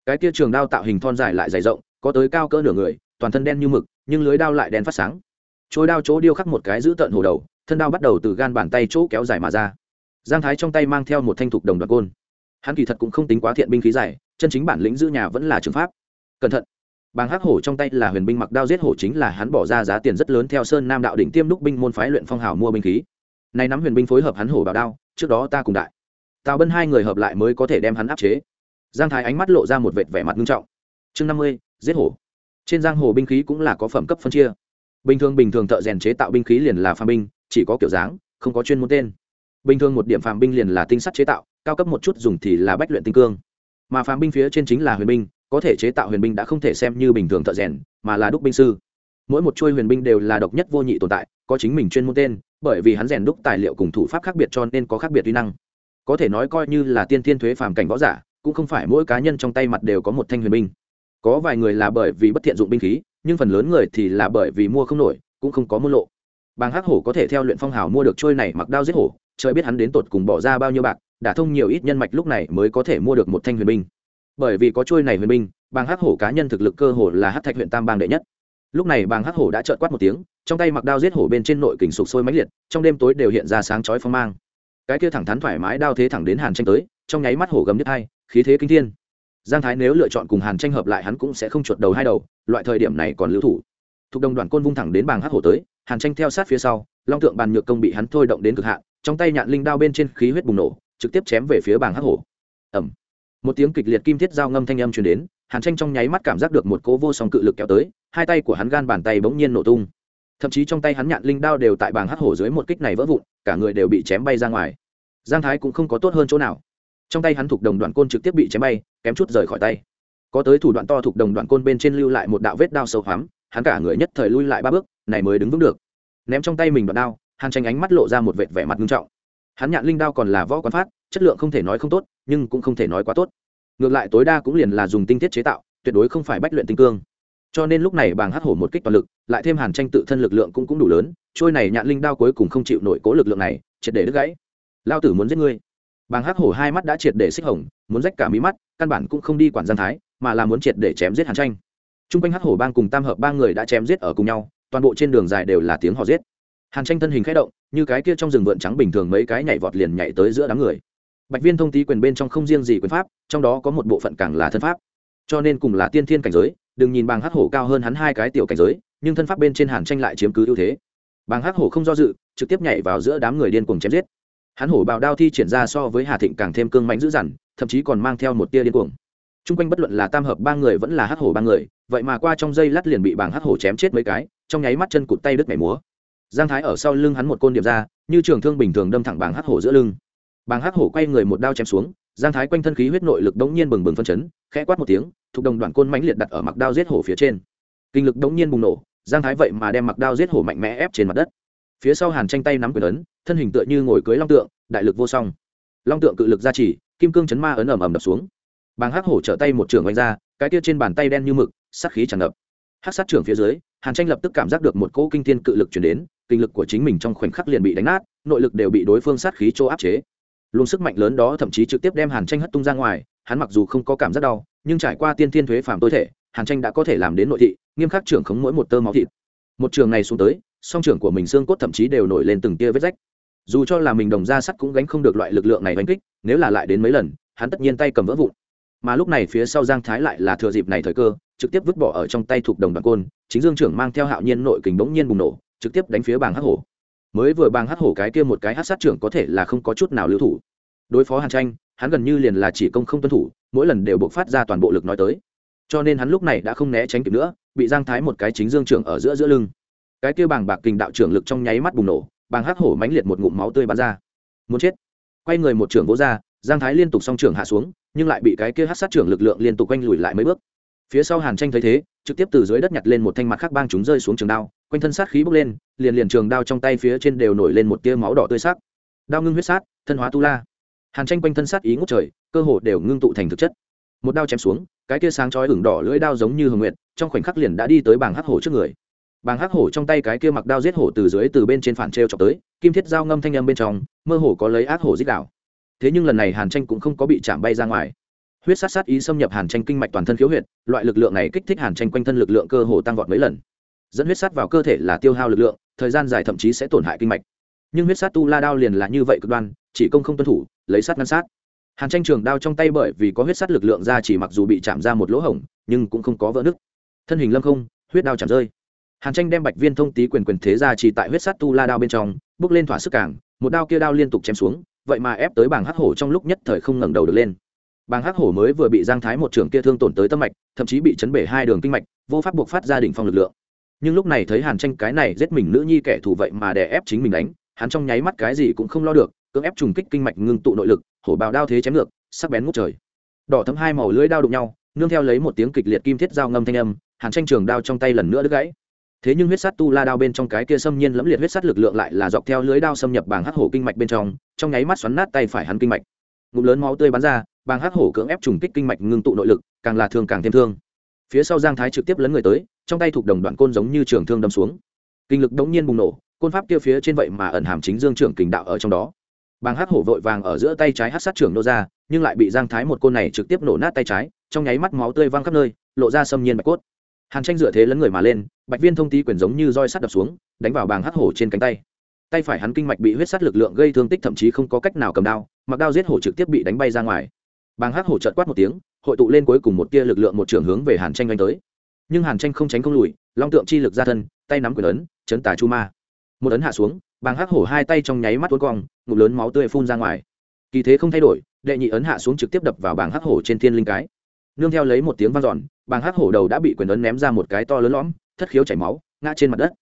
Cái kia trường đao tạo hình thon dài lại dày rộng, có tới cao cỡ nửa người, toàn thân đen như mực nhưng lưới đao lại đen phát sáng. Trôi đao chỗ điêu khắc một cái giữ tợn hổ đầu, thân đao bắt đầu từ gan bàn tay chỗ kéo dài mà ra. Giang thái trong tay mang theo một thanh thục đồng đoạt côn. Hắn kỳ thật cũng không tính quá thiện binh khí dài, chân chính bản lĩnh giữ nhà vẫn là trường pháp. Cẩn thận. Bàng hắc hổ trong tay là huyền binh mặc đao giết hổ chính là hắn bỏ ra giá tiền rất lớn theo sơn nam đạo đỉnh tiêm đúc binh môn phái luyện phong hào mua binh khí. Này nắm huyền binh phối hợp hắn hổ bảo đao, trước đó ta cùng đại. Tào bân hai người hợp lại mới có thể đem hắn áp chế. Giang thái ánh mắt lộ ra một vệt vẻ mặt nghiêm trọng. Chương năm mươi, giết hổ trên giang hồ binh khí cũng là có phẩm cấp phân chia. Bình thường bình thường thợ rèn chế tạo binh khí liền là phàm binh, chỉ có kiểu dáng, không có chuyên môn tên. Bình thường một điểm phàm binh liền là tinh sắt chế tạo, cao cấp một chút dùng thì là bách luyện tinh cương. Mà phàm binh phía trên chính là huyền binh, có thể chế tạo huyền binh đã không thể xem như bình thường thợ rèn, mà là đúc binh sư. Mỗi một chuôi huyền binh đều là độc nhất vô nhị tồn tại, có chính mình chuyên môn tên, bởi vì hắn rèn đúc tài liệu cùng thủ pháp khác biệt cho nên có khác biệt uy năng. Có thể nói coi như là tiên thiên thuế phàm cảnh võ giả, cũng không phải mỗi cá nhân trong tay mặt đều có một thanh huyền binh có vài người là bởi vì bất thiện dụng binh khí, nhưng phần lớn người thì là bởi vì mua không nổi, cũng không có mua lộ. Bàng hắc hổ có thể theo luyện phong hào mua được trôi này mặc đao giết hổ, trời biết hắn đến tột cùng bỏ ra bao nhiêu bạc, đã thông nhiều ít nhân mạch lúc này mới có thể mua được một thanh huyền binh. Bởi vì có trôi này huyền binh, bàng hắc hổ cá nhân thực lực cơ hồ là hát thạch huyện tam bang đệ nhất. Lúc này bàng hắc hổ đã trợn quát một tiếng, trong tay mặc đao giết hổ bên trên nội kình sục sôi mãnh liệt, trong đêm tối đều hiện ra sáng chói phong mang. Cái kia thẳng thắn thoải mái đao thế thẳng đến hàn tranh tới, trong nháy mắt hổ gầm nhất hai khí thế kinh thiên giang thái nếu lựa chọn cùng hàn tranh hợp lại, hắn cũng sẽ không chuột đầu hai đầu, loại thời điểm này còn lưu thủ. Thuộc đồng đoàn côn vung thẳng đến bàng hắc hổ tới, hàn tranh theo sát phía sau, long tượng bàn nhược công bị hắn thôi động đến cực hạn, trong tay nhạn linh đao bên trên khí huyết bùng nổ, trực tiếp chém về phía bàng hắc hổ. Ẩm một tiếng kịch liệt kim thiết giao ngâm thanh âm truyền đến, hàn tranh trong nháy mắt cảm giác được một cố vô song cự lực kéo tới, hai tay của hắn gan bàn tay bỗng nhiên nổ tung. Thậm chí trong tay hắn nhạn linh đao đều tại bàng hắc hổ dưới một kích này vỡ vụn, cả người đều bị chém bay ra ngoài. Giang thái cũng không có tốt hơn chỗ nào trong tay hắn thuộc đồng đoạn côn trực tiếp bị chém bay, kém chút rời khỏi tay. Có tới thủ đoạn to thuộc đồng đoạn côn bên trên lưu lại một đạo vết đao sâu hoắm, hắn cả người nhất thời lui lại ba bước, này mới đứng vững được. Ném trong tay mình đoạn đao, hàn tranh ánh mắt lộ ra một vệt vẻ mặt nghiêm trọng. Hắn nhạn linh đao còn là võ quán phát, chất lượng không thể nói không tốt, nhưng cũng không thể nói quá tốt. Ngược lại tối đa cũng liền là dùng tinh tiết chế tạo, tuyệt đối không phải bách luyện tinh cương. Cho nên lúc này bàng hắc hổ một kích toàn lực, lại thêm hàn tranh tự thân lực lượng cũng cũng đủ lớn, trôi này nhạn linh đao cuối cùng không chịu nổi cố lực lượng này, triệt để đứt gãy. Lao tử muốn giết ngươi bàng hắc hổ hai mắt đã triệt để xích hồng, muốn rách cả mí mắt, căn bản cũng không đi quản giang thái, mà là muốn triệt để chém giết hàn tranh. T r u n g quanh hắc hổ bang cùng tam hợp ba người đã chém giết ở cùng nhau, toàn bộ trên đường dài đều là tiếng họ giết. Hàn tranh thân hình k h ẽ động, như cái kia trong rừng vượn trắng bình thường mấy cái nhảy vọt liền nhảy tới giữa đám người. Bạch viên thông tí quyền bên trong không riêng gì quyền pháp, trong đó có một bộ phận càng là thân pháp. Cho nên cùng là tiên thiên cảnh giới, đừng nhìn bàng hắc hổ cao hơn hắn hai cái tiểu cảnh giới, nhưng thân pháp bên trên hàn tranh lại chiếm cứ ưu thế. Bàng hắc hổ không do dự, trực tiếp nhảy vào giữa đám người điên cuồng chém giết hắn hổ bào đao thi triển ra so với hà thịnh càng thêm cương mạnh dữ dằn, thậm chí còn mang theo một tia điên cuồng. T r u n g quanh bất luận là tam hợp ba người vẫn là hắc hổ ba người, vậy mà qua trong dây lát liền bị bàng hắc hổ chém chết mấy cái, trong nháy mắt chân cụt tay đứt mẻ múa. Giang thái ở sau lưng hắn một côn điểm ra, như trường thương bình thường đâm thẳng bàng hắc hổ giữa lưng. Bàng hắc hổ quay người một đao chém xuống, giang thái quanh thân khí huyết nội lực đống nhiên bừng bừng phân chấn, khẽ quát một tiếng, thuộc đồng đoạn côn mánh liệt đặt ở mặc đao giết hổ phía trên. Kinh lực đống nhiên bùng nổ, giang thái vậy mà đem mặc đao giết hổ mạnh mẽ ép trên mặt đất phía sau hàn tranh tay nắm quyền ấn, thân hình tựa như ngồi cưới long tượng, đại lực vô song. Long tượng cự lực ra chỉ kim cương chấn ma ấn ầm ầm đập xuống. Bàng hắc hổ trở tay một trường oanh ra, cái kia trên bàn tay đen như mực, sát khí tràn ngập. Hắc sát trưởng phía dưới, hàn tranh lập tức cảm giác được một cỗ kinh thiên cự lực chuyển đến, kinh lực của chính mình trong khoảnh khắc liền bị đánh nát, nội lực đều bị đối phương sát khí chỗ áp chế. Luôn sức mạnh lớn đó thậm chí trực tiếp đem hàn tranh hất tung ra ngoài, hắn mặc dù không có cảm giác đau, nhưng trải qua tiên thiên thuế phàm tối thể, hàn tranh đã có thể làm đến nội thị, nghiêm khắc trưởng khống mỗi một tơ máu thịt. Một trường này xuống tới song trưởng của mình xương cốt thậm chí đều nổi lên từng tia vết rách. Dù cho là mình đồng ra sắt cũng gánh không được loại lực lượng này đánh kích, nếu là lại đến mấy lần, hắn tất nhiên tay cầm vỡ vụn. Mà lúc này phía sau giang thái lại là thừa dịp này thời cơ, trực tiếp vứt bỏ ở trong tay thuộc đồng đoàn côn, chính dương trưởng mang theo hạo nhiên nội kình bỗng nhiên bùng nổ, trực tiếp đánh phía bàng hắc hổ. Mới vừa bàng hắc hổ cái kia một cái hát sát trưởng có thể là không có chút nào lưu thủ. Đối phó hàn tranh, hắn gần như liền là chỉ công không tuân thủ, mỗi lần đều buộc phát ra toàn bộ lực nói tới. Cho nên hắn lúc này đã không né tránh kịp nữa, bị giang thái một cái chính dương trưởng ở giữa giữa lưng cái kia bàng bạc kình đạo trưởng lực trong nháy mắt bùng nổ, bàng hắc hổ mãnh liệt một ngụm máu tươi bắn ra. Muốn chết. Quay người một trưởng vỗ ra, giang thái liên tục song trưởng hạ xuống, nhưng lại bị cái kia hát sát trưởng lực lượng liên tục quanh lùi lại mấy bước. Phía sau hàn tranh thấy thế, trực tiếp từ dưới đất nhặt lên một thanh mặt khác bang chúng rơi xuống trường đao, quanh thân sát khí bốc lên, liền liền trường đao trong tay phía trên đều nổi lên một tia máu đỏ tươi sắc. Đao ngưng huyết sát, thân hóa tu la. Hàn tranh quanh thân sát ý ngút trời, cơ hồ đều ngưng tụ thành thực chất. Một đao chém xuống, cái tia sáng chói ửng đỏ lưỡi đao giống như hồng nguyệt, trong khoảnh khắc liền đã đi tới bảng hắc hổ trước người bàng hắc hổ trong tay cái kia mặc đao giết hổ từ dưới từ bên trên phản t r e o chọc tới, kim thiết dao ngâm thanh âm bên trong, mơ hổ có lấy ác hổ giết đảo thế nhưng lần này hàn tranh cũng không có bị chạm bay ra ngoài. Huyết sát sát ý xâm nhập hàn tranh kinh mạch toàn thân khiếu huyệt, loại lực lượng này kích thích hàn tranh quanh thân lực lượng cơ hồ tăng vọt mấy lần. Dẫn huyết sát vào cơ thể là tiêu hao lực lượng, thời gian dài thậm chí sẽ tổn hại kinh mạch. Nhưng huyết sát tu la đao liền là như vậy cực đoan, chỉ công không tuân thủ, lấy sát ngăn sát. Hàn tranh trường đao trong tay bởi vì có huyết sát lực lượng ra chỉ mặc dù bị chạm ra một lỗ hổng, nhưng cũng không có vỡ nứt. Thân hình lâm không, huyết đao chạm rơi hàn tranh đem bạch viên thông tý quyền quyền thế ra chỉ tại huyết sát tu la đao bên trong, bước lên thỏa sức càng, một đao kia đao liên tục chém xuống, vậy mà ép tới bảng hắc hổ trong lúc nhất thời không ngẩng đầu được lên. Bàng hắc hổ mới vừa bị giang thái một trường kia thương tổn tới tâm mạch, thậm chí bị chấn bể hai đường kinh mạch, vô pháp buộc phát ra đỉnh phong lực lượng. Nhưng lúc này thấy hàn tranh cái này giết mình nữ nhi kẻ thù vậy mà đè ép chính mình đánh, hắn trong nháy mắt cái gì cũng không lo được, cưỡng ép trùng kích kinh mạch ngưng tụ nội lực, hổ bào đao thế chém ngược, sắc bén ngút trời. Đỏ thấm hai màu lưỡi đao đụng nhau, nương theo lấy một tiếng kịch liệt kim thiết dao ngâm thanh âm, hàn tranh trường đao trong tay lần nữa đứt gãy thế nhưng huyết sắt tu la đao bên trong cái kia xâm nhiên lẫm liệt huyết sắt lực lượng lại là dọc theo lưới đao xâm nhập bàng hắc hổ kinh mạch bên trong trong nháy mắt xoắn nát tay phải hắn kinh mạch. Ngụm lớn máu tươi bắn ra, bàng hắc hổ cưỡng ép trùng kích kinh mạch ngưng tụ nội lực, càng là thương càng thêm thương. Phía sau giang thái trực tiếp lấn người tới, trong tay thuộc đồng đoạn côn giống như trường thương đâm xuống. Kinh lực đống nhiên bùng nổ, côn pháp kia phía trên vậy mà ẩn hàm chính dương trưởng kình đạo ở trong đó. Bàng hắc hổ vội vàng ở giữa tay trái hắc sát trưởng nô ra, nhưng lại bị giang thái một côn này trực tiếp nổ nát tay trái, trong nháy mắt máu tươi văng khắp nơi, lộ ra xâm nhiên bạch cốt hàn tranh dựa thế lấn người mà lên, bạch viên thông tí quyền giống như roi sắt đập xuống, đánh vào bàng hắc hổ trên cánh tay. Tay phải hắn kinh mạch bị huyết sắt lực lượng gây thương tích thậm chí không có cách nào cầm đao, mặc đao giết hổ trực tiếp bị đánh bay ra ngoài. Bàng hắc hổ trợt quát một tiếng, hội tụ lên cuối cùng một tia lực lượng một trường hướng về hàn tranh đánh tới. Nhưng hàn tranh không tránh không lùi, long tượng chi lực ra thân, tay nắm quyền ấn, chấn tà chu ma. Một ấn hạ xuống, bàng hắc hổ hai tay trong nháy mắt tuôn cong, ngụm lớn máu tươi phun ra ngoài. Kỳ thế không thay đổi, đệ nhị ấn hạ xuống trực tiếp đập vào bàng hắc hổ trên thiên linh cái nương theo lấy một tiếng vang dọn, bàng hắc hổ đầu đã bị quyền ấn ném ra một cái to lớn lõm, thất khiếu chảy máu, ngã trên mặt đất.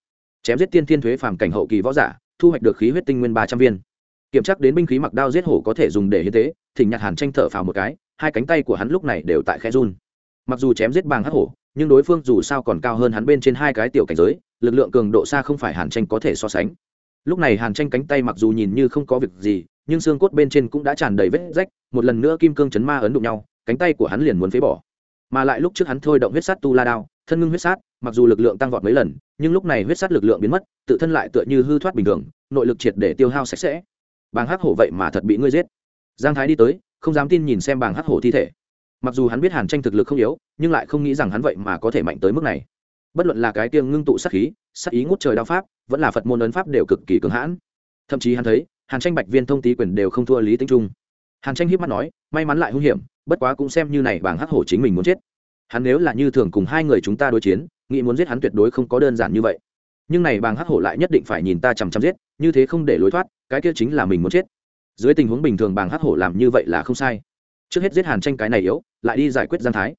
Chém giết tiên thiên thuế phàm cảnh hậu kỳ võ giả, thu hoạch được khí huyết tinh nguyên ba trăm viên. Kiểm tra đến binh khí mặc đao giết hổ có thể dùng để hiến tế, thỉnh nhạc hàn tranh thở phào một cái, hai cánh tay của hắn lúc này đều tại khe run. Mặc dù chém giết bàng hắc hổ, nhưng đối phương dù sao còn cao hơn hắn bên trên hai cái tiểu cảnh giới, lực lượng cường độ xa không phải hàn tranh có thể so sánh. Lúc này hàn tranh cánh tay mặc dù nhìn như không có việc gì, nhưng xương cốt bên trên cũng đã tràn đầy vết rách, một lần nữa kim cương chấn ma ấn đụng nhau cánh tay của hắn liền muốn phế bỏ. Mà lại lúc trước hắn thôi động huyết sát tu la đao, thân ngưng huyết sát, mặc dù lực lượng tăng vọt mấy lần, nhưng lúc này huyết sát lực lượng biến mất, tự thân lại tựa như hư thoát bình thường, nội lực triệt để tiêu hao sạch sẽ. Bàng hắc hổ vậy mà thật bị ngươi giết. Giang thái đi tới, không dám tin nhìn xem bàng hắc hổ thi thể. Mặc dù hắn biết hàn tranh thực lực không yếu, nhưng lại không nghĩ rằng hắn vậy mà có thể mạnh tới mức này. Bất luận là cái tiêng ngưng tụ sắc khí sắc ý ngút trời đao pháp, vẫn là phật môn ấn pháp đều cực kỳ cưỡng hãn. Thậm chí hắn thấy, hàn tranh bạch viên thông tý quyền đều không thua lý tính trung. Hàn tranh hiếp mắt nói, may mắn lại hung hiểm bất quá cũng xem như này bảng hắc hổ chính mình muốn chết. Hắn nếu là như thường cùng hai người chúng ta đối chiến, nghĩ muốn giết hắn tuyệt đối không có đơn giản như vậy. Nhưng này bàng hắc hổ lại nhất định phải nhìn ta chằm chằm giết, như thế không để lối thoát, cái kia chính là mình muốn chết. Dưới tình huống bình thường bàng hắc hổ làm như vậy là không sai. Trước hết giết hàn tranh cái này yếu, lại đi giải quyết giang thái.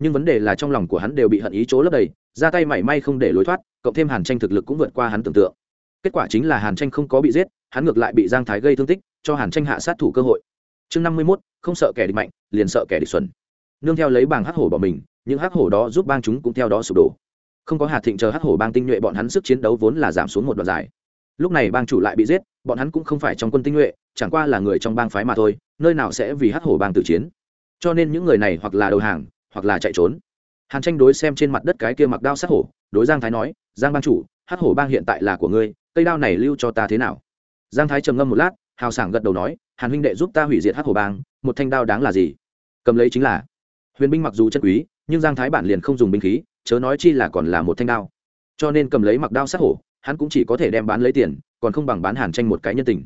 Nhưng vấn đề là trong lòng của hắn đều bị hận ý chỗ lấp đầy, ra tay mảy may không để lối thoát, cộng thêm hàn tranh thực lực cũng vượt qua hắn tưởng tượng. Kết quả chính là hàn tranh không có bị giết, hắn ngược lại bị giang thái gây thương tích, cho hàn tranh hạ sát thủ cơ hội. Chương năm mươi mốt, không sợ kẻ địch mạnh liền sợ kẻ địch xuẩn. Nương theo lấy bàng hắc hổ bỏ mình, những hắc hổ đó giúp bang chúng cũng theo đó sụp đổ. Không có hạt thịnh chờ hắc hổ bang tinh nhuệ, bọn hắn sức chiến đấu vốn là giảm xuống một đoạn dài. Lúc này bang chủ lại bị giết, bọn hắn cũng không phải trong quân tinh nhuệ, chẳng qua là người trong bang phái mà thôi, nơi nào sẽ vì hắc hổ bang tử chiến. Cho nên những người này hoặc là đầu hàng, hoặc là chạy trốn. Hàn tranh đối xem trên mặt đất cái kia mặc đao sát hổ, đối giang thái nói, giang bang chủ, hắc hổ bang hiện tại là của ngươi, cây đao này lưu cho ta thế nào? Giang thái trầm ngâm một lát, hào sảng gật đầu nói, hàn huynh đệ giúp ta hủy diệt hắc hổ bang, một thanh đao đáng là gì? Cầm lấy chính là. Huyền binh mặc dù chân quý, nhưng giang thái bản liền không dùng binh khí, chớ nói chi là còn là một thanh đao. Cho nên cầm lấy mặc đao sát hổ, hắn cũng chỉ có thể đem bán lấy tiền, còn không bằng bán hàn tranh một cái nhân tình.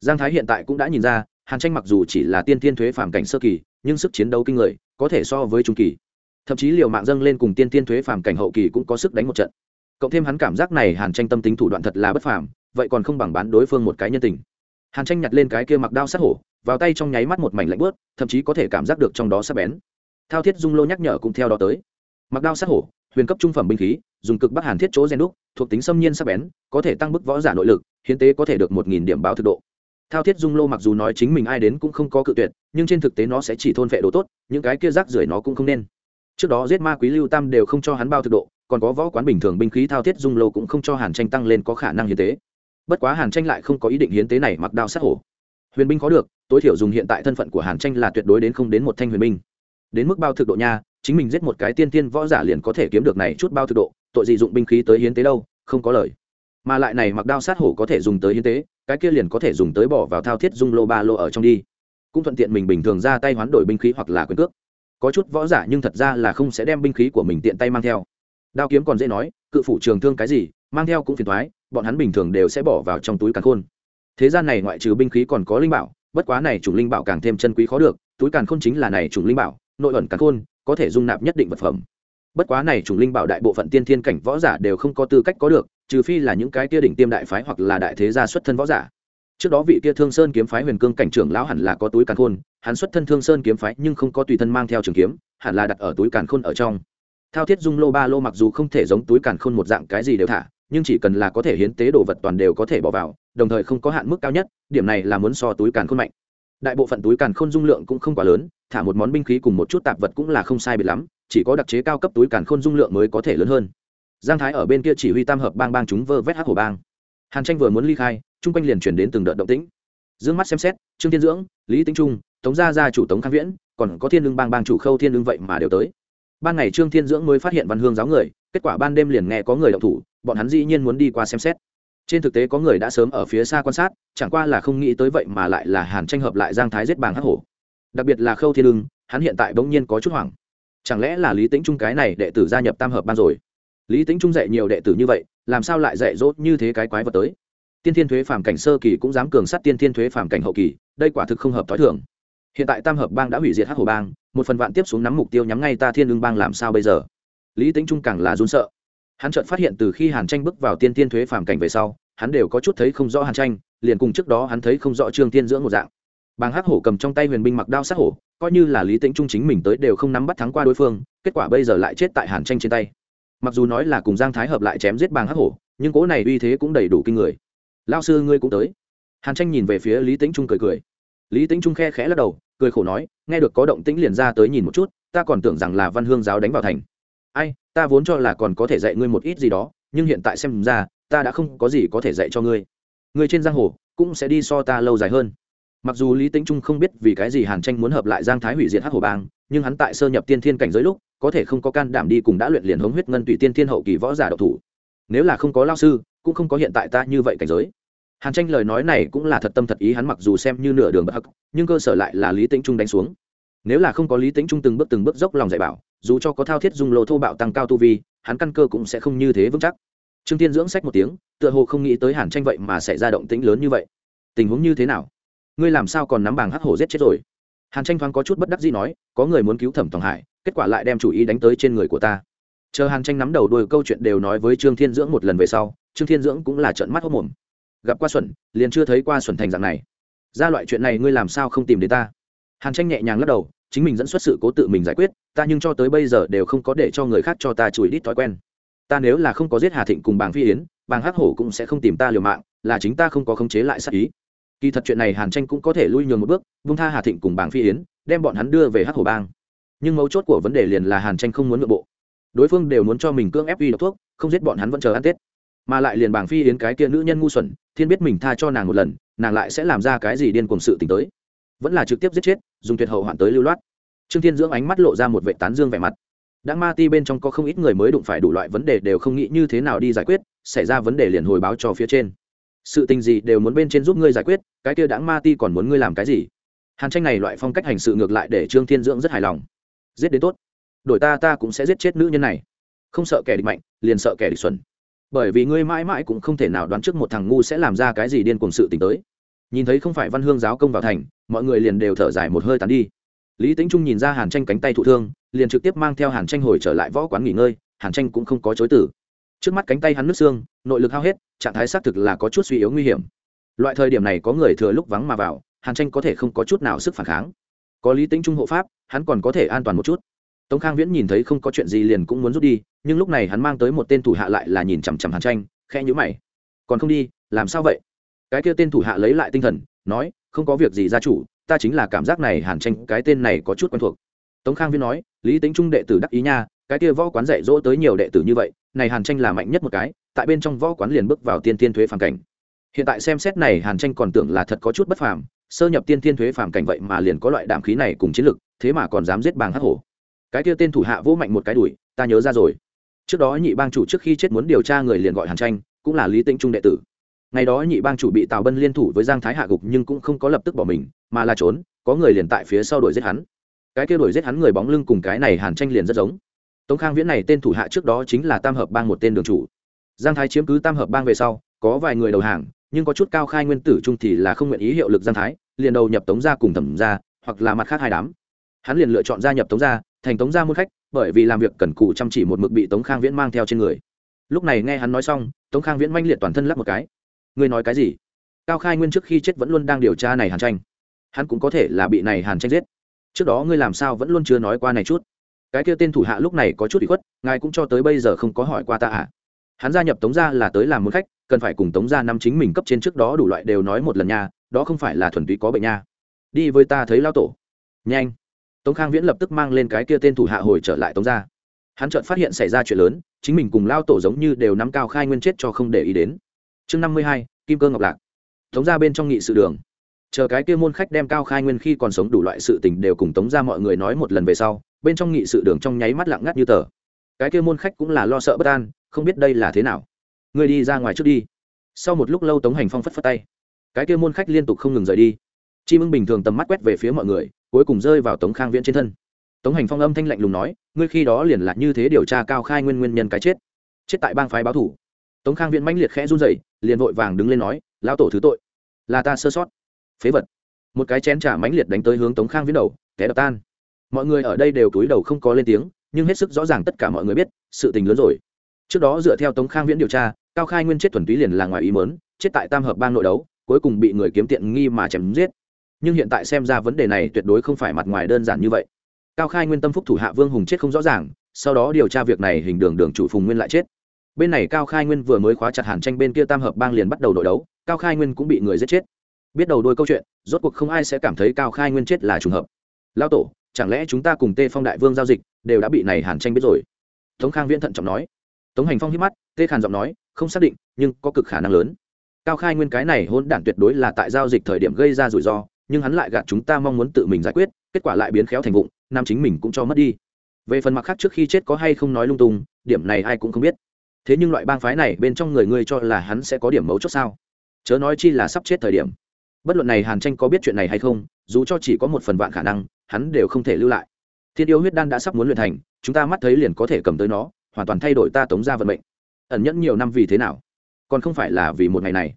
Giang thái hiện tại cũng đã nhìn ra, hàn tranh mặc dù chỉ là tiên tiên thuế phàm cảnh sơ kỳ, nhưng sức chiến đấu kinh người, có thể so với trung kỳ. Thậm chí liều mạng dâng lên cùng tiên tiên thuế phàm cảnh hậu kỳ cũng có sức đánh một trận. Cộng thêm hắn cảm giác này hàn tranh tâm tính thủ đoạn thật là bất phàm, vậy còn không bằng bán đối phương một cái nhân tình. Hàn tranh nhặt lên cái kia mặc đao sát hổ vào tay trong nháy mắt một mảnh lạnh bớt, thậm chí có thể cảm giác được trong đó sắc bén. Thao thiết dung lô nhắc nhở cũng theo đó tới. Mặc đao sát hổ, huyền cấp trung phẩm binh khí, dùng cực bắc hàn thiết chỗ gen đúc, thuộc tính xâm nhiên sắc bén, có thể tăng bức võ giả nội lực, hiến tế có thể được một nghìn điểm báo thực độ. Thao thiết dung lô mặc dù nói chính mình ai đến cũng không có cự tuyệt, nhưng trên thực tế nó sẽ chỉ thôn vệ đồ tốt, những cái kia rác rưởi nó cũng không nên. Trước đó giết ma quý lưu tam đều không cho hắn bao thực độ, còn có võ quán bình thường binh khí thao thiết dung lô cũng không cho hàn tranh tăng lên có khả năng hiến tế. Bất quá hàn tranh lại không có ý định hiến tế này mặc đao sát hổ. Huyền binh có được tối thiểu dùng hiện tại thân phận của hàn tranh là tuyệt đối đến không đến một thanh huyền minh. Đến mức bao thực độ nha, chính mình giết một cái tiên tiên võ giả liền có thể kiếm được này chút bao thực độ, tội gì dụng binh khí tới hiến tế đâu, không có lời. Mà lại này mặc đao sát hổ có thể dùng tới hiến tế, cái kia liền có thể dùng tới bỏ vào thao thiết dung lô ba lô ở trong đi. Cũng thuận tiện mình bình thường ra tay hoán đổi binh khí hoặc là quyền cước. Có chút võ giả nhưng thật ra là không sẽ đem binh khí của mình tiện tay mang theo. Đao kiếm còn dễ nói, cự phủ trường thương cái gì, mang theo cũng phiền thoái, bọn hắn bình thường đều sẽ bỏ vào trong túi càn khôn. Thế gian này ngoại trừ binh khí còn có linh bảo bất quá này chủng linh bảo càng thêm chân quý khó được, túi càn khôn chính là này chủng linh bảo, nội ẩn càn khôn, có thể dung nạp nhất định vật phẩm. Bất quá này chủng linh bảo đại bộ phận tiên thiên cảnh võ giả đều không có tư cách có được, trừ phi là những cái kia đỉnh tiêm đại phái hoặc là đại thế gia xuất thân võ giả. Trước đó vị kia thương sơn kiếm phái huyền cương cảnh trưởng lão hẳn là có túi càn khôn, hắn xuất thân thương sơn kiếm phái nhưng không có tùy thân mang theo trường kiếm, hẳn là đặt ở túi càn khôn ở trong. Thao thiết dung lô ba lô mặc dù không thể giống túi càn khôn một dạng cái gì đều thả, nhưng chỉ cần là có thể hiến tế đồ vật toàn đều có thể bỏ vào đồng thời không có hạn mức cao nhất, điểm này là muốn so túi càn khôn mạnh. Đại bộ phận túi càn khôn dung lượng cũng không quá lớn, thả một món binh khí cùng một chút tạp vật cũng là không sai biệt lắm, chỉ có đặc chế cao cấp túi càn khôn dung lượng mới có thể lớn hơn. Giang thái ở bên kia chỉ huy tam hợp bang bang chúng vơ vét hắc hổ bang. Hàn tranh vừa muốn ly khai, chung quanh liền chuyển đến từng đợt động tĩnh. Dương mắt xem xét, trương thiên dưỡng, lý tĩnh trung, tống gia gia chủ tống khang viễn, còn có thiên lương bang bang chủ khâu thiên lương vậy mà đều tới. Ban ngày trương thiên dưỡng mới phát hiện văn hương giáo người, kết quả ban đêm liền nghe có người động thủ, bọn hắn dĩ nhiên muốn đi qua xem xét trên thực tế có người đã sớm ở phía xa quan sát, chẳng qua là không nghĩ tới vậy mà lại là hàn tranh hợp lại giang thái giết bàng hắc hổ. Đặc biệt là khâu thiên lương hắn hiện tại bỗng nhiên có chút hoảng. Chẳng lẽ là lý tính trung cái này đệ tử gia nhập tam hợp ban rồi? Lý tính trung dạy nhiều đệ tử như vậy, làm sao lại dạy dỗ như thế cái quái vật tới? Tiên thiên thuế phàm cảnh sơ kỳ cũng dám cường sát tiên thiên thuế phàm cảnh hậu kỳ, đây quả thực không hợp t h ó i thường. Hiện tại tam hợp bang đã hủy diệt hắc hồ bang, một phần vạn tiếp xuống nắm mục tiêu nhắm ngay ta thiên lương bang làm sao bây giờ? Lý tính trung càng là run sợ hắn chợt phát hiện từ khi hàn tranh bước vào tiên thiên thuế phàm cảnh về sau, hắn đều có chút thấy không rõ hàn tranh, liền cùng trước đó hắn thấy không rõ trương tiên dưỡng một dạng. Bàng hắc hổ cầm trong tay huyền binh mặc đao sát hổ, coi như là lý tĩnh trung chính mình tới đều không nắm bắt thắng qua đối phương, kết quả bây giờ lại chết tại hàn tranh trên tay. Mặc dù nói là cùng giang thái hợp lại chém giết bàng hắc hổ, nhưng cỗ này uy thế cũng đầy đủ kinh người. Lao sư ngươi cũng tới. Hàn tranh nhìn về phía lý tĩnh trung cười cười. Lý tĩnh trung khe khẽ lắc đầu, cười khổ nói, nghe được có động tĩnh liền ra tới nhìn một chút, ta còn tưởng rằng là văn hương giáo đánh vào thành ai, ta vốn cho là còn có thể dạy ngươi một ít gì đó, nhưng hiện tại xem ra, ta đã không có gì có thể dạy cho ngươi. Ngươi trên giang hồ cũng sẽ đi so ta lâu dài hơn. Mặc dù lý tính trung không biết vì cái gì hàn tranh muốn hợp lại giang thái hủy diệt hắc hồ bang, nhưng hắn tại sơ nhập tiên thiên cảnh giới lúc, có thể không có can đảm đi cùng đã luyện liền hống huyết ngân tùy tiên thiên hậu kỳ võ giả độc thủ. Nếu là không có lao sư, cũng không có hiện tại ta như vậy cảnh giới. Hàn tranh lời nói này cũng là thật tâm thật ý, hắn mặc dù xem như nửa đường bất hắc, nhưng cơ sở lại là lý tính trung đánh xuống. Nếu là không có lý tính trung từng bước từng bước dốc lòng dạy bảo dù cho có thao thiết dung lô thô bạo tăng cao tu vi, hắn căn cơ cũng sẽ không như thế vững chắc. Trương tiên dưỡng sách một tiếng, tựa hồ không nghĩ tới hàn tranh vậy mà sẽ ra động tĩnh lớn như vậy. Tình huống như thế nào? Ngươi làm sao còn nắm bảng hắc hổ giết chết rồi? Hàn tranh thoáng có chút bất đắc dĩ nói, có người muốn cứu thẩm tòng hải, kết quả lại đem chủ ý đánh tới trên người của ta. Chờ hàn tranh nắm đầu đuôi câu chuyện đều nói với trương thiên dưỡng một lần về sau, trương thiên dưỡng cũng là trận mắt hốc mồm. Gặp qua xuẩn, liền chưa thấy qua xuẩn thành dạng này. Ra loại chuyện này ngươi làm sao không tìm đến ta? Hàn tranh nhẹ nhàng lắc đầu chính mình dẫn xuất sự cố tự mình giải quyết, ta nhưng cho tới bây giờ đều không có để cho người khác cho ta chùi đít thói quen. Ta nếu là không có giết hà thịnh cùng bàng phi yến, bàng hắc hổ cũng sẽ không tìm ta liều mạng, là chính ta không có khống chế lại sát ý. Kỳ thật chuyện này hàn tranh cũng có thể lui nhường một bước, vung tha hà thịnh cùng bàng phi yến, đem bọn hắn đưa về hắc hổ bang. Nhưng mấu chốt của vấn đề liền là hàn tranh không muốn nội bộ. Đối phương đều muốn cho mình cưỡng ép uy độc thuốc, không giết bọn hắn vẫn chờ ăn tết. Mà lại liền bàng phi yến cái kia nữ nhân ngu xuẩn, thiên biết mình tha cho nàng một lần, nàng lại sẽ làm ra cái gì điên cuồng sự t tới vẫn là trực tiếp giết chết, dùng tuyệt hậu hoạn tới lưu loát. Trương thiên dưỡng ánh mắt lộ ra một vệ tán dương vẻ mặt. Đã ma ti bên trong có không ít người mới đụng phải đủ loại vấn đề đều không nghĩ như thế nào đi giải quyết, xảy ra vấn đề liền hồi báo cho phía trên. Sự tình gì đều muốn bên trên giúp ngươi giải quyết, cái kia đã ma ti còn muốn ngươi làm cái gì? Hàn tranh này loại phong cách hành sự ngược lại để trương thiên dưỡng rất hài lòng. Giết đến tốt. Đổi ta ta cũng sẽ giết chết nữ nhân này. Không sợ kẻ địch mạnh, liền sợ kẻ địch xuẩn. Bởi vì ngươi mãi mãi cũng không thể nào đoán trước một thằng ngu sẽ làm ra cái gì điên cuồng sự t tới nhìn thấy không phải văn hương giáo công vào thành, mọi người liền đều thở dài một hơi tán đi. Lý tính trung nhìn ra hàn tranh cánh tay thụ thương, liền trực tiếp mang theo hàn tranh hồi trở lại võ quán nghỉ ngơi, hàn tranh cũng không có chối tử trước mắt cánh tay hắn nứt xương, nội lực hao hết, trạng thái xác thực là có chút suy yếu nguy hiểm. Loại thời điểm này có người thừa lúc vắng mà vào, hàn tranh có thể không có chút nào sức phản kháng. Có lý tính trung hộ pháp, hắn còn có thể an toàn một chút. Tống khang viễn nhìn thấy không có chuyện gì liền cũng muốn rút đi, nhưng lúc này hắn mang tới một tên thủ hạ lại là nhìn chằm chằm hàn tranh khe nhữ mày. Còn không đi, làm sao vậy? Cái kia tên thủ hạ lấy lại tinh thần, nói, không có việc gì, gia chủ, ta chính là cảm giác này hàn tranh, cái tên này có chút quen thuộc. Tống khang viên nói, lý tính trung đệ tử đắc ý nha, cái kia võ quán dạy dỗ tới nhiều đệ tử như vậy, này hàn tranh là mạnh nhất một cái, tại bên trong võ quán liền bước vào tiên tiên thuế phàm cảnh. Hiện tại xem xét này hàn tranh còn tưởng là thật có chút bất phàm, sơ nhập tiên tiên thuế phàm cảnh vậy mà liền có loại đảm khí này cùng chiến lực, thế mà còn dám giết bàng hắc hổ. Cái kia tên thủ hạ vỗ mạnh một cái đuổi, ta nhớ ra rồi. Trước đó nhị bang chủ trước khi chết muốn điều tra người liền gọi hàn tranh, cũng là lý tĩnh trung đệ tử ngày đó nhị bang chủ bị tào bân liên thủ với giang thái hạ gục nhưng cũng không có lập tức bỏ mình, mà là trốn, có người liền tại phía sau đuổi giết hắn. Cái kia đuổi giết hắn người bóng lưng cùng cái này hàn tranh liền rất giống. Tống khang viễn này tên thủ hạ trước đó chính là tam hợp bang một tên đường chủ. Giang thái chiếm cứ tam hợp bang về sau, có vài người đầu hàng, nhưng có chút cao khai nguyên tử trung thì là không nguyện ý hiệu lực giang thái, liền đầu nhập tống gia cùng thẩm gia, hoặc là mặt khác hai đám. Hắn liền lựa chọn gia nhập tống gia, thành tống gia muôn khách, bởi vì làm việc cần cù chăm chỉ một mực bị tống khang viễn mang theo trên người. Lúc này nghe hắn nói xong, tống khang viễn manh liệt toàn thân lắp một cái ngươi nói cái gì? Cao khai nguyên trước khi chết vẫn luôn đang điều tra này hàn tranh. Hắn cũng có thể là bị này hàn tranh giết. Trước đó ngươi làm sao vẫn luôn chưa nói qua này chút? Cái kia tên thủ hạ lúc này có chút bị khuất, ngài cũng cho tới bây giờ không có hỏi qua ta à? Hắn gia nhập tống gia là tới làm một khách, cần phải cùng tống gia năm chính mình cấp trên trước đó đủ loại đều nói một lần nha, đó không phải là thuần túy có bệnh nha. Đi với ta thấy lao tổ. Nhanh. Tống khang viễn lập tức mang lên cái kia tên thủ hạ hồi trở lại tống gia. Hắn chợt phát hiện xảy ra chuyện lớn, chính mình cùng lao tổ giống như đều nắm cao khai nguyên chết cho không để ý đến chương năm mươi hai, kim cơ ngọc lạc. Tống ra bên trong nghị sự đường. Chờ cái kia môn khách đem cao khai nguyên khi còn sống đủ loại sự tình đều cùng tống ra mọi người nói một lần về sau, bên trong nghị sự đường trong nháy mắt lặng ngắt như tờ. Cái kia môn khách cũng là lo sợ bất an, không biết đây là thế nào. Người đi ra ngoài trước đi. Sau một lúc lâu tống hành phong phất phất tay. Cái kia môn khách liên tục không ngừng rời đi. Chi mưng bình thường tầm mắt quét về phía mọi người, cuối cùng rơi vào tống khang viễn trên thân. Tống hành phong âm thanh lạnh lùng nói, ngươi khi đó liền là như thế điều tra cao khai nguyên nguyên nhân cái chết. Chết tại bang phái báo thủ. Tống khang viễn mãnh liệt khẽ run rẩy liền vội vàng đứng lên nói, lão tổ thứ tội, là ta sơ sót. Phế vật. Một cái chén trà mãnh liệt đánh tới hướng tống khang viễn đầu, té đập tan. Mọi người ở đây đều cúi đầu không có lên tiếng, nhưng hết sức rõ ràng tất cả mọi người biết, sự tình lớn rồi. Trước đó dựa theo tống khang viễn điều tra, cao khai nguyên chết thuần túy liền là ngoài ý mớn chết tại tam hợp bang nội đấu, cuối cùng bị người kiếm tiện nghi mà chém giết. Nhưng hiện tại xem ra vấn đề này tuyệt đối không phải mặt ngoài đơn giản như vậy. Cao khai nguyên tâm phúc thủ hạ vương hùng chết không rõ ràng, sau đó điều tra việc này hình đường đường chủ phùng nguyên lại chết bên này cao khai nguyên vừa mới khóa chặt hàn tranh bên kia tam hợp bang liền bắt đầu nội đấu, cao khai nguyên cũng bị người giết chết. Biết đầu đôi câu chuyện, rốt cuộc không ai sẽ cảm thấy cao khai nguyên chết là trùng hợp. Lao tổ, chẳng lẽ chúng ta cùng tê phong đại vương giao dịch, đều đã bị này hàn tranh biết rồi? Tống khang viễn thận trọng nói. Tống hành phong hít mắt, tê khàn giọng nói, không xác định, nhưng có cực khả năng lớn. Cao khai nguyên cái này hôn đản tuyệt đối là tại giao dịch thời điểm gây ra rủi ro, nhưng hắn lại gạt chúng ta mong muốn tự mình giải quyết, kết quả lại biến khéo thành vụng, nam chính mình cũng cho mất đi. Về phần mặt khác trước khi chết có hay không nói lung tung, điểm này ai cũng không biết thế nhưng loại bang phái này bên trong người ngươi cho là hắn sẽ có điểm mấu chốt sao? Chớ nói chi là sắp chết thời điểm. Bất luận này hàn tranh có biết chuyện này hay không, dù cho chỉ có một phần vạn khả năng, hắn đều không thể lưu lại. Thiên yêu huyết đan đã sắp muốn luyện thành, chúng ta mắt thấy liền có thể cầm tới nó, hoàn toàn thay đổi ta tống ra vận mệnh. Ẩn nhẫn nhiều năm vì thế nào? Còn không phải là vì một ngày này.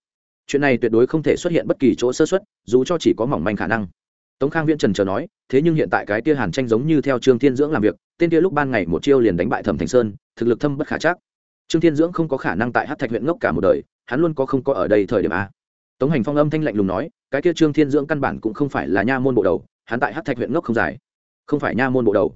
Chuyện này tuyệt đối không thể xuất hiện bất kỳ chỗ sơ xuất dù cho chỉ có mỏng manh khả năng. Tống khang viễn trần chờ nói, thế nhưng hiện tại cái tia hàn tranh giống như theo trương thiên dưỡng làm việc, tên tia lúc ban ngày một chiêu liền đánh bại thẩm thành sơn, thực lực thâm bất khả chắc trương thiên dưỡng không có khả năng tại hát thạch huyện ngốc cả một đời, hắn luôn có không có ở đây thời điểm a. Tống hành phong âm thanh lạnh lùng nói, cái kia trương thiên dưỡng căn bản cũng không phải là nha môn bộ đầu, hắn tại hát thạch huyện ngốc không dài. Không phải nha môn bộ đầu.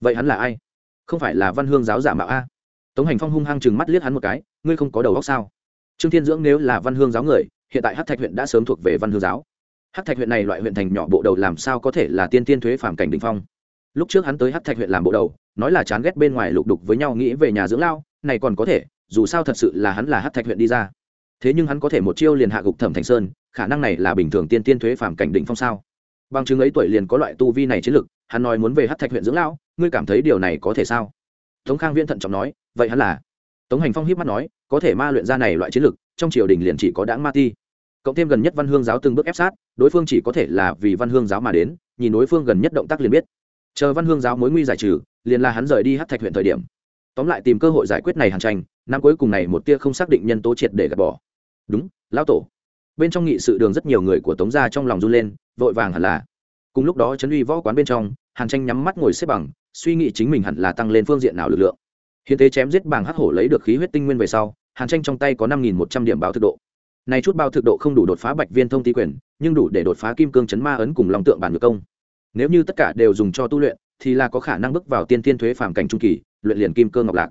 Vậy hắn là ai? Không phải là văn hương giáo giả mạo a. Tống hành phong hung hăng chừng mắt liếc hắn một cái, ngươi không có đầu óc sao? Trương thiên dưỡng nếu là văn hương giáo người, hiện tại hát thạch huyện đã sớm thuộc về văn hương giáo. Hát thạch huyện này loại huyện thành nhỏ bộ đầu làm sao có thể là tiên tiên thuế phạm cảnh đình phong? Lúc trước hắn tới hát thạch huyện làm bộ đầu, nói là chán ghét bên ngoài lục đục với nhau nghĩ về nhà dưỡng lao này còn có thể, dù sao thật sự là hắn là hát thạch huyện đi ra. Thế nhưng hắn có thể một chiêu liền hạ gục thẩm thành sơn, khả năng này là bình thường tiên tiên thuế phạm cảnh định phong sao? Bằng chứng ấy tuổi liền có loại tu vi này chiến lực, hắn nói muốn về hát thạch huyện dưỡng lão, ngươi cảm thấy điều này có thể sao? Tống khang viễn thận trọng nói, vậy hắn là? Tống hành phong hiếp mắt nói, có thể ma luyện ra này loại chiến lực, trong triều đình liền chỉ có đáng ma ti. Cộng thêm gần nhất văn hương giáo từng bước ép sát, đối phương chỉ có thể là vì văn hương giáo mà đến, nhìn đối phương gần nhất động tác liền biết. Chờ văn hương giáo mối nguy giải trừ, liền là hắn rời đi hát thạch huyện thời điểm tóm lại tìm cơ hội giải quyết này hàn tranh, năm cuối cùng này một tia không xác định nhân tố triệt để gạt bỏ. Đúng, lão tổ. Bên trong nghị sự đường rất nhiều người của tống gia trong lòng run lên, vội vàng hẳn là. Cùng lúc đó trấn uy võ quán bên trong, hàn tranh nhắm mắt ngồi xếp bằng, suy nghĩ chính mình hẳn là tăng lên phương diện nào lực lượng. Hiện tế chém giết bảng hắc hổ lấy được khí huyết tinh nguyên về sau, hàn tranh trong tay có năm nghìn một trăm điểm báo thực độ. Này chút bao thực độ không đủ đột phá bạch viên thông tý quyền, nhưng đủ để đột phá kim cương chấn ma ấn cùng lòng tượng bản ngược công. Nếu như tất cả đều dùng cho tu luyện thì là có khả năng bước vào tiên tiên thuế phàm cảnh trung kỳ, luyện liền kim cơ ngọc lạc.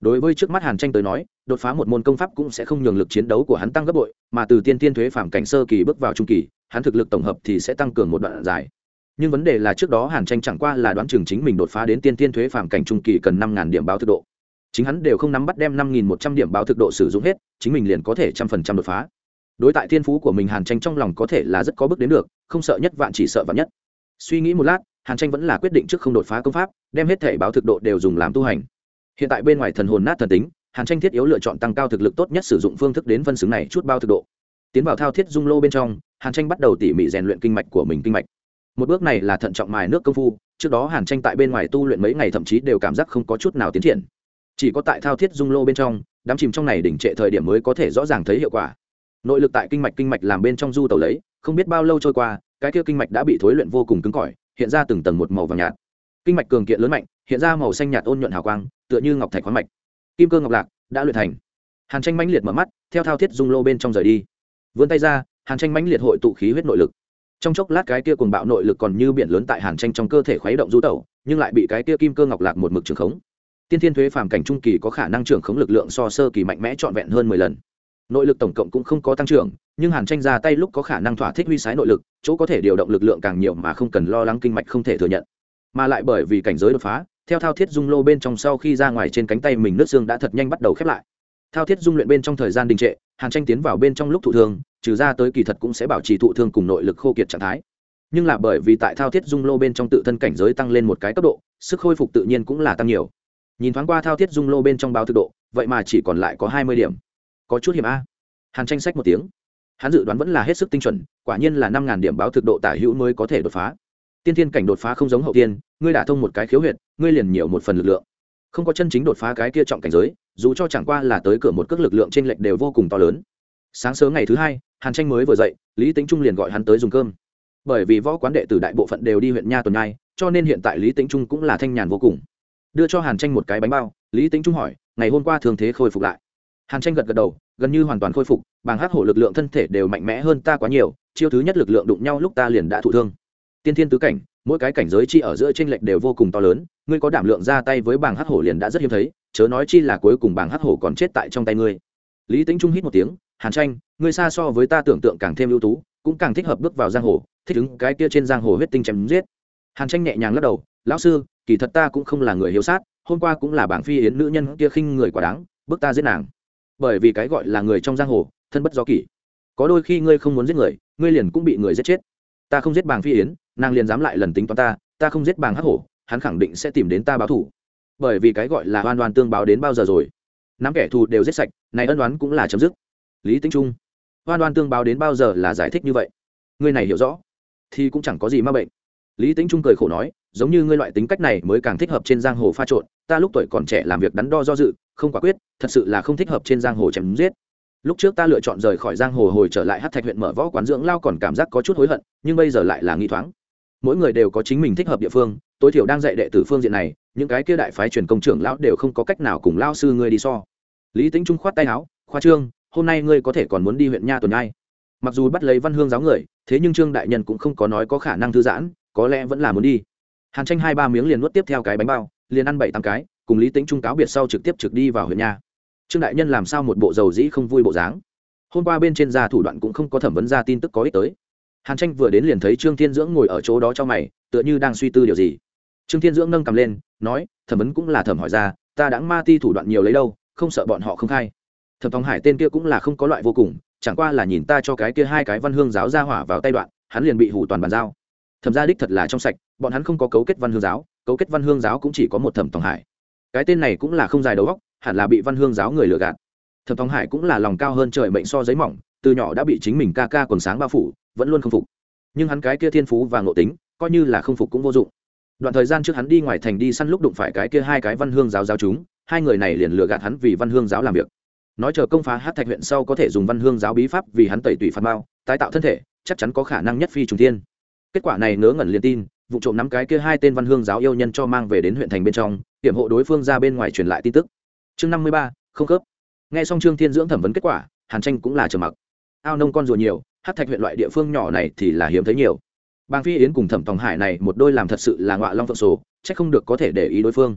Đối với trước mắt hàn tranh tới nói, đột phá một môn công pháp cũng sẽ không nhường lực chiến đấu của hắn tăng gấp bội, mà từ tiên tiên thuế phàm cảnh sơ kỳ bước vào trung kỳ, hắn thực lực tổng hợp thì sẽ tăng cường một đoạn dài. Nhưng vấn đề là trước đó hàn tranh chẳng qua là đoán chừng chính mình đột phá đến tiên tiên thuế phàm cảnh trung kỳ cần năm điểm báo thực độ. Chính hắn đều không nắm bắt đem năm một trăm điểm báo thực độ sử dụng hết, chính mình liền có thể trăm phần trăm đột phá. Đối tại thiên phú của mình hàn tranh trong lòng có thể là rất có bước đến được, không sợ nhất vạn chỉ sợ vạn nhất. Suy nghĩ một lát hàn tranh vẫn là quyết định trước không đột phá công pháp, đem hết thể báo thực độ đều dùng làm tu hành. Hiện tại bên ngoài thần hồn nát thần tính, hàn tranh thiết yếu lựa chọn tăng cao thực lực tốt nhất sử dụng phương thức đến phân xứng này chút bao thực độ. Tiến vào thao thiết dung lô bên trong, hàn tranh bắt đầu tỉ mỉ rèn luyện kinh mạch của mình kinh mạch. Một bước này là thận trọng mài nước công phu, trước đó hàn tranh tại bên ngoài tu luyện mấy ngày thậm chí đều cảm giác không có chút nào tiến triển. Chỉ có tại thao thiết dung lô bên trong, đám chìm trong này đỉnh trệ thời điểm mới có thể rõ ràng thấy hiệu quả. Nội lực tại kinh mạch kinh mạch làm bên trong du tàu lấy, không biết bao lâu trôi qua, cái kia kinh mạch đã bị thối luyện vô cùng cứng cỏi hiện ra từng tầng một màu vàng nhạt. Kinh mạch cường kiện lớn mạnh, hiện ra màu xanh nhạt ôn nhuận hào quang, tựa như ngọc thạch khoáng mạch. Kim cơ ngọc lạc đã luyện thành. Hàn tranh mãnh liệt mở mắt, theo thao thiết dung lô bên trong rời đi. Vươn tay ra, hàn tranh mãnh liệt hội tụ khí huyết nội lực. Trong chốc lát cái kia cuồng bạo nội lực còn như biển lớn tại hàn tranh trong cơ thể khuấy động du tẩu, nhưng lại bị cái kia kim cơ ngọc lạc một mực trường khống. Tiên thiên thuế phàm cảnh trung kỳ có khả năng trưởng khống lực lượng so sơ kỳ mạnh mẽ trọn vẹn hơn mười lần nội lực tổng cộng cũng không có tăng trưởng, nhưng hàn tranh ra tay lúc có khả năng thỏa thích huy sái nội lực, chỗ có thể điều động lực lượng càng nhiều mà không cần lo lắng kinh mạch không thể thừa nhận. Mà lại bởi vì cảnh giới đột phá, theo thao thiết dung lô bên trong sau khi ra ngoài trên cánh tay mình nước xương đã thật nhanh bắt đầu khép lại. Thao thiết dung luyện bên trong thời gian đình trệ, hàn tranh tiến vào bên trong lúc thụ thương, trừ ra tới kỳ thật cũng sẽ bảo trì thụ thương cùng nội lực khô kiệt trạng thái. Nhưng là bởi vì tại thao thiết dung lô bên trong tự thân cảnh giới tăng lên một cái cấp độ, sức khôi phục tự nhiên cũng là tăng nhiều. Nhìn thoáng qua thao thiết dung lô bên trong báo thực độ, vậy mà chỉ còn lại có hai mươi điểm có chút hiểm a. Hàn tranh sách một tiếng. Hắn dự đoán vẫn là hết sức tinh chuẩn, quả nhiên là năm điểm báo thực độ tả hữu mới có thể đột phá. Tiên thiên cảnh đột phá không giống hậu tiên, ngươi đả thông một cái khiếu huyệt, ngươi liền nhiều một phần lực lượng. Không có chân chính đột phá cái kia trọng cảnh giới, dù cho chẳng qua là tới cửa một cước lực lượng trên lệch đều vô cùng to lớn. Sáng sớm ngày thứ hai, hàn tranh mới vừa dậy, lý tính trung liền gọi hắn tới dùng cơm. Bởi vì võ quán đệ từ đại bộ phận đều đi huyện nha tuần nhai, cho nên hiện tại lý tính trung cũng là thanh nhàn vô cùng. Đưa cho hàn tranh một cái bánh bao, lý tính trung hỏi, ngày hôm qua thường thế khôi phục lại? Hàn tranh gật gật đầu, gần như hoàn toàn khôi phục, bàng Hắc hổ lực lượng thân thể đều mạnh mẽ hơn ta quá nhiều, chiêu thứ nhất lực lượng đụng nhau lúc ta liền đã thụ thương. Tiên thiên tứ cảnh, mỗi cái cảnh giới chi ở giữa tranh lệch đều vô cùng to lớn, ngươi có đảm lượng ra tay với bàng Hắc hổ liền đã rất hiếm thấy, chớ nói chi là cuối cùng bàng Hắc hổ còn chết tại trong tay ngươi. Lý tính trung hít một tiếng, hàn tranh, ngươi xa so với ta tưởng tượng càng thêm ưu tú, cũng càng thích hợp bước vào giang hồ, thích ứng cái kia trên giang hồ huyết tinh chém giết. Hàn tranh nhẹ nhàng lắc đầu, lão sư, kỳ thật ta cũng không là người hiếu sát, hôm qua cũng là bảng phi yến nữ nhân kia khinh người quá đáng bước ta giết nàng bởi vì cái gọi là người trong giang hồ, thân bất do kỷ. Có đôi khi ngươi không muốn giết người, ngươi liền cũng bị người giết chết. Ta không giết bàng phi yến, nàng liền dám lại lần tính toán ta ta không giết bàng hắc hổ, hắn khẳng định sẽ tìm đến ta báo thủ bởi vì cái gọi là oan oan tương báo đến bao giờ rồi? Nắm kẻ thù đều giết sạch, này ân đoán cũng là chấm dứt. Lý tính trung, oan oan tương báo đến bao giờ là giải thích như vậy? Ngươi này hiểu rõ, thì cũng chẳng có gì ma bệnh. Lý tính trung cười khổ nói giống như ngươi loại tính cách này mới càng thích hợp trên giang hồ pha trộn, ta lúc tuổi còn trẻ làm việc đắn đo do dự, không quả quyết, thật sự là không thích hợp trên giang hồ chém giết. Lúc trước ta lựa chọn rời khỏi giang hồ hồi trở lại hát thạch huyện mở võ quán dưỡng lao còn cảm giác có chút hối hận, nhưng bây giờ lại là nghi thoáng. Mỗi người đều có chính mình thích hợp địa phương, tối thiểu đang dạy đệ tử phương diện này, những cái kia đại phái truyền công trưởng lão đều không có cách nào cùng lao sư ngươi đi so. Lý tính trung khoát tay áo, khoa trương, hôm nay ngươi có thể còn muốn đi huyện nha tuần ai? Mặc dù bắt lấy văn hương giáo người, thế nhưng trương đại nhân cũng không có nói có khả năng thư giãn, có lẽ vẫn là muốn đi hàn tranh hai ba miếng liền nuốt tiếp theo cái bánh bao, liền ăn bảy tám cái, cùng lý tính trung cáo biệt sau trực tiếp trực đi vào huyện nha trương đại nhân làm sao một bộ dầu dĩ không vui bộ dáng? Hôm qua bên trên gia thủ đoạn cũng không có thẩm vấn ra tin tức có ích tới. Hàn tranh vừa đến liền thấy trương thiên dưỡng ngồi ở chỗ đó cho mày, tựa như đang suy tư điều gì. Trương thiên dưỡng nâng cầm lên, nói, thẩm vấn cũng là thẩm hỏi ra, ta đã ma ti thủ đoạn nhiều lấy đâu, không sợ bọn họ không khai. Thẩm thong hải tên kia cũng là không có loại vô cùng, chẳng qua là nhìn ta cho cái kia hai cái văn hương giáo ra hỏa vào tay đoạn, hắn liền bị hủ toàn bàn giao thẩm gia đích thật là trong sạch, bọn hắn không có cấu kết văn hương giáo, cấu kết văn hương giáo cũng chỉ có một thẩm tòng hải. Cái tên này cũng là không dài đầu góc hẳn là bị văn hương giáo người lừa gạt. Thẩm tòng hải cũng là lòng cao hơn trời mệnh so giấy mỏng, từ nhỏ đã bị chính mình ca ca quần sáng bao phủ, vẫn luôn không phục. Nhưng hắn cái kia thiên phú và ngộ tính, coi như là không phục cũng vô dụng. Đoạn thời gian trước hắn đi ngoài thành đi săn lúc đụng phải cái kia hai cái văn hương giáo giáo chúng, hai người này liền lừa gạt hắn vì văn hương giáo làm việc. Nói chờ công phá hát thạch huyện sau có thể dùng văn hương giáo bí pháp vì hắn tẩy tủy phạt mao tái tạo thân thể, chắc chắn có khả năng nhất phi trùng thiên kết quả này ngớ ngẩn liền tin, vụ trộm nắm cái kia hai tên văn hương giáo yêu nhân cho mang về đến huyện thành bên trong, hiểm hộ đối phương ra bên ngoài truyền lại tin tức. Chương năm mươi ba, không khớp. Nghe xong trương thiên dưỡng thẩm vấn kết quả, hàn tranh cũng là trầm mặc. Ao nông con rùa nhiều, hát thạch huyện loại địa phương nhỏ này thì là hiếm thấy nhiều. Bang phi yến cùng thẩm tòng hải này một đôi làm thật sự là ngọa long phượng sổ c h ắ c không được có thể để ý đối phương.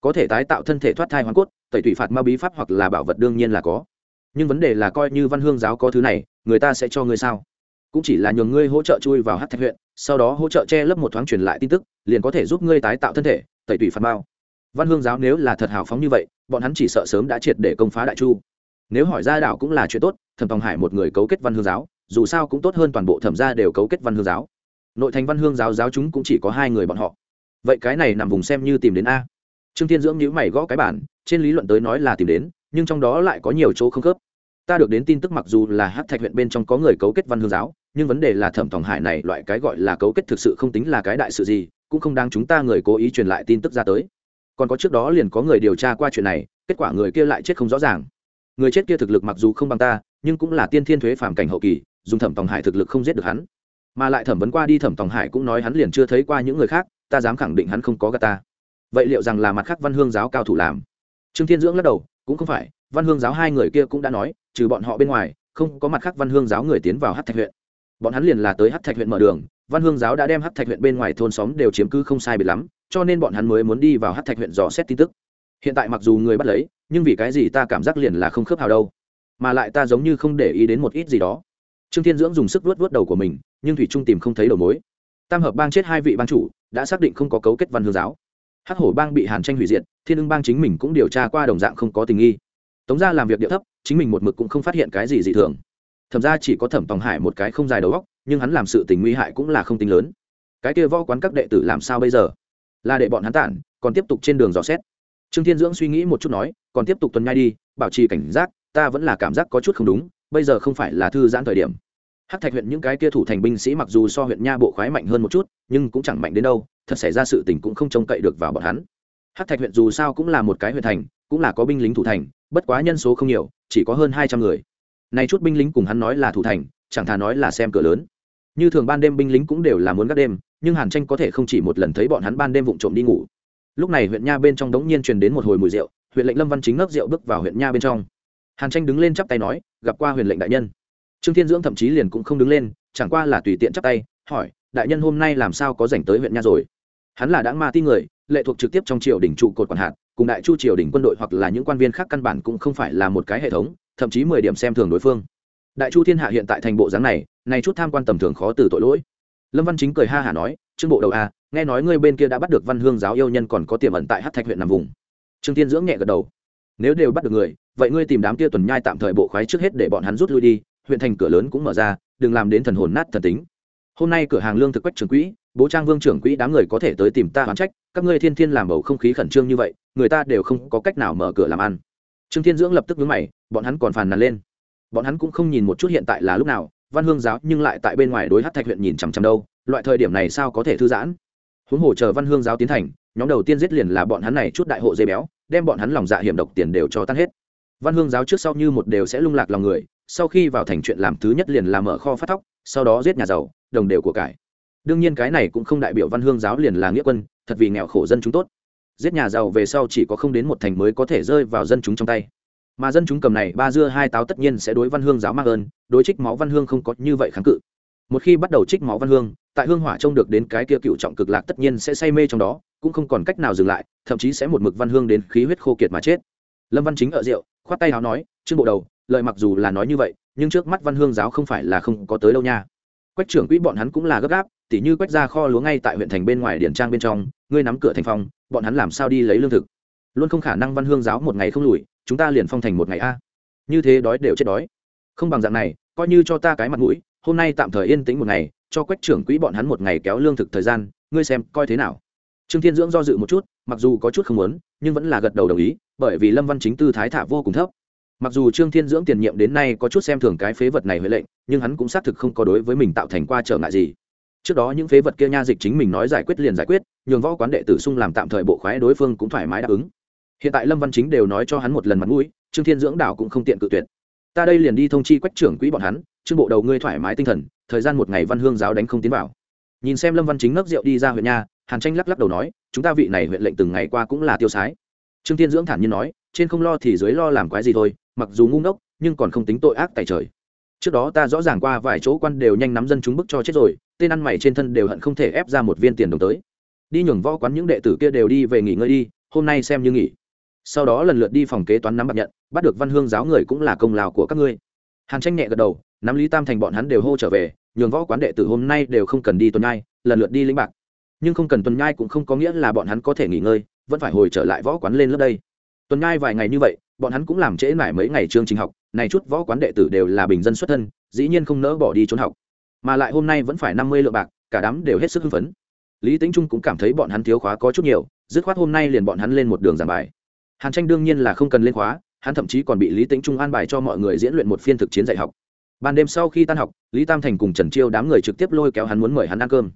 Có thể tái tạo thân thể thoát thai hoàn cốt, tẩy tủy phạt ma bí pháp hoặc là bảo vật đương nhiên là có. Nhưng vấn đề là coi như văn hương giáo có thứ này, người ta sẽ cho ngươi sao? Cũng chỉ là nhường ngươi hỗ trợ chui vào hát thạch huyện, sau đó hỗ trợ che lấp một thoáng truyền lại tin tức, liền có thể giúp ngươi tái tạo thân thể, tẩy tủy phạt mao. Văn hương giáo nếu là thật hào phóng như vậy, bọn hắn chỉ sợ sớm đã triệt để công phá đại chu. Nếu hỏi ra đảo cũng là chuyện tốt, thẩm tòng hải một người cấu kết văn hương giáo, dù sao cũng tốt hơn toàn bộ thẩm gia đều cấu kết văn hương giáo. Nội thành văn hương giáo giáo chúng cũng chỉ có hai người bọn họ. Vậy cái này nằm vùng xem như tìm đến a. Trương thiên dưỡng nhữ mày gõ cái bản, trên lý luận tới nói là tìm đến, nhưng trong đó lại có nhiều chỗ không khớp. Ta được đến tin tức mặc dù là hát thạch huyện bên trong có người cấu kết văn hương giáo nhưng vấn đề là thẩm tòng hải này loại cái gọi là cấu kết thực sự không tính là cái đại sự gì, cũng không đáng chúng ta người cố ý truyền lại tin tức ra tới. Còn có trước đó liền có người điều tra qua chuyện này, kết quả người kia lại chết không rõ ràng. Người chết kia thực lực mặc dù không bằng ta, nhưng cũng là tiên thiên thuế phàm cảnh hậu kỳ, dùng thẩm tòng hải thực lực không giết được hắn. Mà lại thẩm vấn qua đi thẩm tòng hải cũng nói hắn liền chưa thấy qua những người khác, ta dám khẳng định hắn không có gà ta. Vậy liệu rằng là mặt khác văn hương giáo cao thủ làm? Trương thiên dưỡng lắc đầu, cũng không phải, văn hương giáo hai người kia cũng đã nói, trừ bọn họ bên ngoài, không có mặt khác văn hương giáo người tiến vào hát thạch huyện bọn hắn liền là tới hát thạch huyện mở đường, văn hương giáo đã đem hát thạch huyện bên ngoài thôn xóm đều chiếm cứ không sai biệt lắm, cho nên bọn hắn mới muốn đi vào hát thạch huyện dò xét tin tức. Hiện tại mặc dù người bắt lấy, nhưng vì cái gì ta cảm giác liền là không khớp hào đâu? Mà lại ta giống như không để ý đến một ít gì đó. Trương thiên dưỡng dùng sức vuốt vuốt đầu của mình, nhưng thủy trung tìm không thấy đầu mối. Tam hợp bang chết hai vị bang chủ, đã xác định không có cấu kết văn hương giáo. Hắc hổ bang bị hàn tranh hủy diệt, thiên ưng bang chính mình cũng điều tra qua đồng dạng không có tình nghi. Tống gia làm việc địa thấp, chính mình một mực cũng không phát hiện cái gì dị thường thẩm ra chỉ có thẩm tòng hải một cái không dài đầu góc nhưng hắn làm sự tình nguy hại cũng là không tính lớn. Cái kia võ quán các đệ tử làm sao bây giờ? Là để bọn hắn tản, còn tiếp tục trên đường dò xét. Trương thiên dưỡng suy nghĩ một chút nói, còn tiếp tục tuần nhai đi, bảo trì cảnh giác, ta vẫn là cảm giác có chút không đúng, bây giờ không phải là thư giãn thời điểm. Hắc thạch huyện những cái kia thủ thành binh sĩ mặc dù so huyện nha bộ khoái mạnh hơn một chút, nhưng cũng chẳng mạnh đến đâu, thật xảy ra sự tình cũng không trông cậy được vào bọn hắn. Hắc thạch huyện dù sao cũng là một cái huyện thành, cũng là có binh lính thủ thành, bất quá nhân số không nhiều, chỉ có hơn hai trăm người nay chút binh lính cùng hắn nói là thủ thành, chẳng thà nói là xem cửa lớn. Như thường ban đêm binh lính cũng đều là muốn gác đêm, nhưng hàn tranh có thể không chỉ một lần thấy bọn hắn ban đêm vụng trộm đi ngủ. Lúc này huyện nha bên trong đống nhiên truyền đến một hồi mùi rượu, huyện lệnh lâm văn chính ngấp rượu bước vào huyện nha bên trong. Hàn tranh đứng lên chắp tay nói, gặp qua huyện lệnh đại nhân. Trương thiên dưỡng thậm chí liền cũng không đứng lên, chẳng qua là tùy tiện chắp tay, hỏi, đại nhân hôm nay làm sao có dành tới huyện nha rồi? Hắn là đáng ma ti người, lệ thuộc trực tiếp trong triều đình trụ cột quản hạt, cùng đại chu triều đình quân đội hoặc là những quan viên khác căn bản cũng không phải là một cái hệ thống thậm chí mười điểm xem thường đối phương. Đại chu thiên hạ hiện tại thành bộ dáng này này chút tham quan tầm thường khó từ tội lỗi. Lâm văn chính cười ha hả nói, trương bộ đầu a nghe nói ngươi bên kia đã bắt được văn hương giáo yêu nhân còn có tiềm ẩn tại hát thạch huyện nằm vùng. Trương tiên dưỡng nhẹ gật đầu. Nếu đều bắt được người, vậy ngươi tìm đám kia tuần nhai tạm thời bộ khoái trước hết để bọn hắn rút lui đi, huyện thành cửa lớn cũng mở ra, đừng làm đến thần hồn nát thần tính. Hôm nay cửa hàng lương thực quách trưởng quỹ, bố trang vương trưởng quỹ đám người có thể tới tìm ta hoán trách, các ngươi thiên thiên làm bầu không khí khẩn trương như vậy, người ta đều không có cách nào mở cửa làm ăn trương thiên dưỡng lập tức vướng mày, bọn hắn còn phàn nàn lên. Bọn hắn cũng không nhìn một chút hiện tại là lúc nào, văn hương giáo nhưng lại tại bên ngoài đối hát thạch huyện nhìn chằm chằm đâu, loại thời điểm này sao có thể thư giãn? Huống hồ chờ văn hương giáo tiến thành, nhóm đầu tiên giết liền là bọn hắn này chút đại hộ dây béo, đem bọn hắn lòng dạ hiểm độc tiền đều cho tan hết. Văn hương giáo trước sau như một đều sẽ lung lạc lòng người, sau khi vào thành chuyện làm thứ nhất liền là mở kho phát thóc, sau đó giết nhà giàu, đồng đều của cải. Đương nhiên cái này cũng không đại biểu văn hương giáo liền là nghĩa quân, thật vì nghèo khổ dân chúng tốt giết nhà giàu về sau chỉ có không đến một thành mới có thể rơi vào dân chúng trong tay. Mà dân chúng cầm này, ba dưa hai táo tất nhiên sẽ đối văn hương giáo mạc ơn, đối trích máu văn hương không có như vậy kháng cự. Một khi bắt đầu trích máu văn hương, tại hương hỏa trông được đến cái kia cựu trọng cực lạc tất nhiên sẽ say mê trong đó, cũng không còn cách nào dừng lại, thậm chí sẽ một mực văn hương đến khí huyết khô kiệt mà chết. Lâm văn chính ở rượu, khoát tay áo nói, trương bộ đầu lợi mặc dù là nói như vậy, nhưng trước mắt văn hương giáo không phải là không có tới đâu nha. Quách trưởng quỹ bọn hắn cũng là gấp gáp, tỉ như quách ra kho lúa ngay tại huyện thành bên ngoài điển trang bên trong ngươi nắm cửa thành phong, bọn hắn làm sao đi lấy lương thực? Luôn không khả năng văn hương giáo một ngày không lùi, chúng ta liền phong thành một ngày a. Như thế đói đều chết đói. Không bằng dạng này, coi như cho ta cái mặt mũi, hôm nay tạm thời yên tĩnh một ngày, cho quách trưởng quỹ bọn hắn một ngày kéo lương thực thời gian, ngươi xem coi thế nào. Trương thiên dưỡng do dự một chút, mặc dù có chút không muốn, nhưng vẫn là gật đầu đồng ý, bởi vì lâm văn chính tư thái thả vô cùng thấp. Mặc dù trương thiên dưỡng tiền nhiệm đến nay có chút xem thường cái phế vật này huệ lệnh, nhưng hắn cũng xác thực không có đối với mình tạo thành qua trở ngại gì trước đó những phế vật kia nha dịch chính mình nói giải quyết liền giải quyết, nhường võ quán đệ tử sung làm tạm thời bộ khoái đối phương cũng thoải mái đáp ứng. Hiện tại lâm văn chính đều nói cho hắn một lần mặt mũi, trương thiên dưỡng đảo cũng không tiện cự tuyệt. Ta đây liền đi thông chi quách trưởng quỹ bọn hắn, trương bộ đầu ngươi thoải mái tinh thần, thời gian một ngày văn hương giáo đánh không tiến vào. Nhìn xem lâm văn chính ngấp rượu đi ra huyện nha, hàn tranh lắc lắc đầu nói, chúng ta vị này huyện lệnh từng ngày qua cũng là tiêu sái. Trương thiên dưỡng thản nhiên nói, trên không lo thì dưới lo làm quái gì thôi, mặc dù ngu ngốc, nhưng còn không tính tội ác tại trời. Trước đó ta rõ ràng qua vài chỗ quan đều nhanh nắm dân chúng bức cho chết rồi tên ăn mày trên thân đều hận không thể ép ra một viên tiền đồng tới. Đi nhường võ quán những đệ tử kia đều đi về nghỉ ngơi đi, hôm nay xem như nghỉ. Sau đó lần lượt đi phòng kế toán nắm bạc nhận, bắt được văn hương giáo người cũng là công lao của các ngươi. Hàn tranh nhẹ gật đầu, nắm lý tam thành bọn hắn đều hô trở về, nhường võ quán đệ tử hôm nay đều không cần đi tuần nhai, lần lượt đi lĩnh bạc. Nhưng không cần tuần nhai cũng không có nghĩa là bọn hắn có thể nghỉ ngơi, vẫn phải hồi trở lại võ quán lên lớp đây. Tuần nhai vài ngày như vậy, bọn hắn cũng làm trễ mải mấy ngày chương trình học, này chút võ quán đệ tử đều là bình dân xuất thân, dĩ nhiên không nỡ bỏ đi trốn học mà lại hôm nay vẫn phải năm mươi lượng bạc, cả đám đều hết sức hưng phấn. Lý tính trung cũng cảm thấy bọn hắn thiếu khóa có chút nhiều, dứt khoát hôm nay liền bọn hắn lên một đường giảng bài. Hàn tranh đương nhiên là không cần lên khóa, hắn thậm chí còn bị lý tính trung an bài cho mọi người diễn luyện một phiên thực chiến dạy học. Ban đêm sau khi tan học, lý tam thành cùng trần chiêu đám người trực tiếp lôi kéo hắn muốn mời hắn ăn cơm.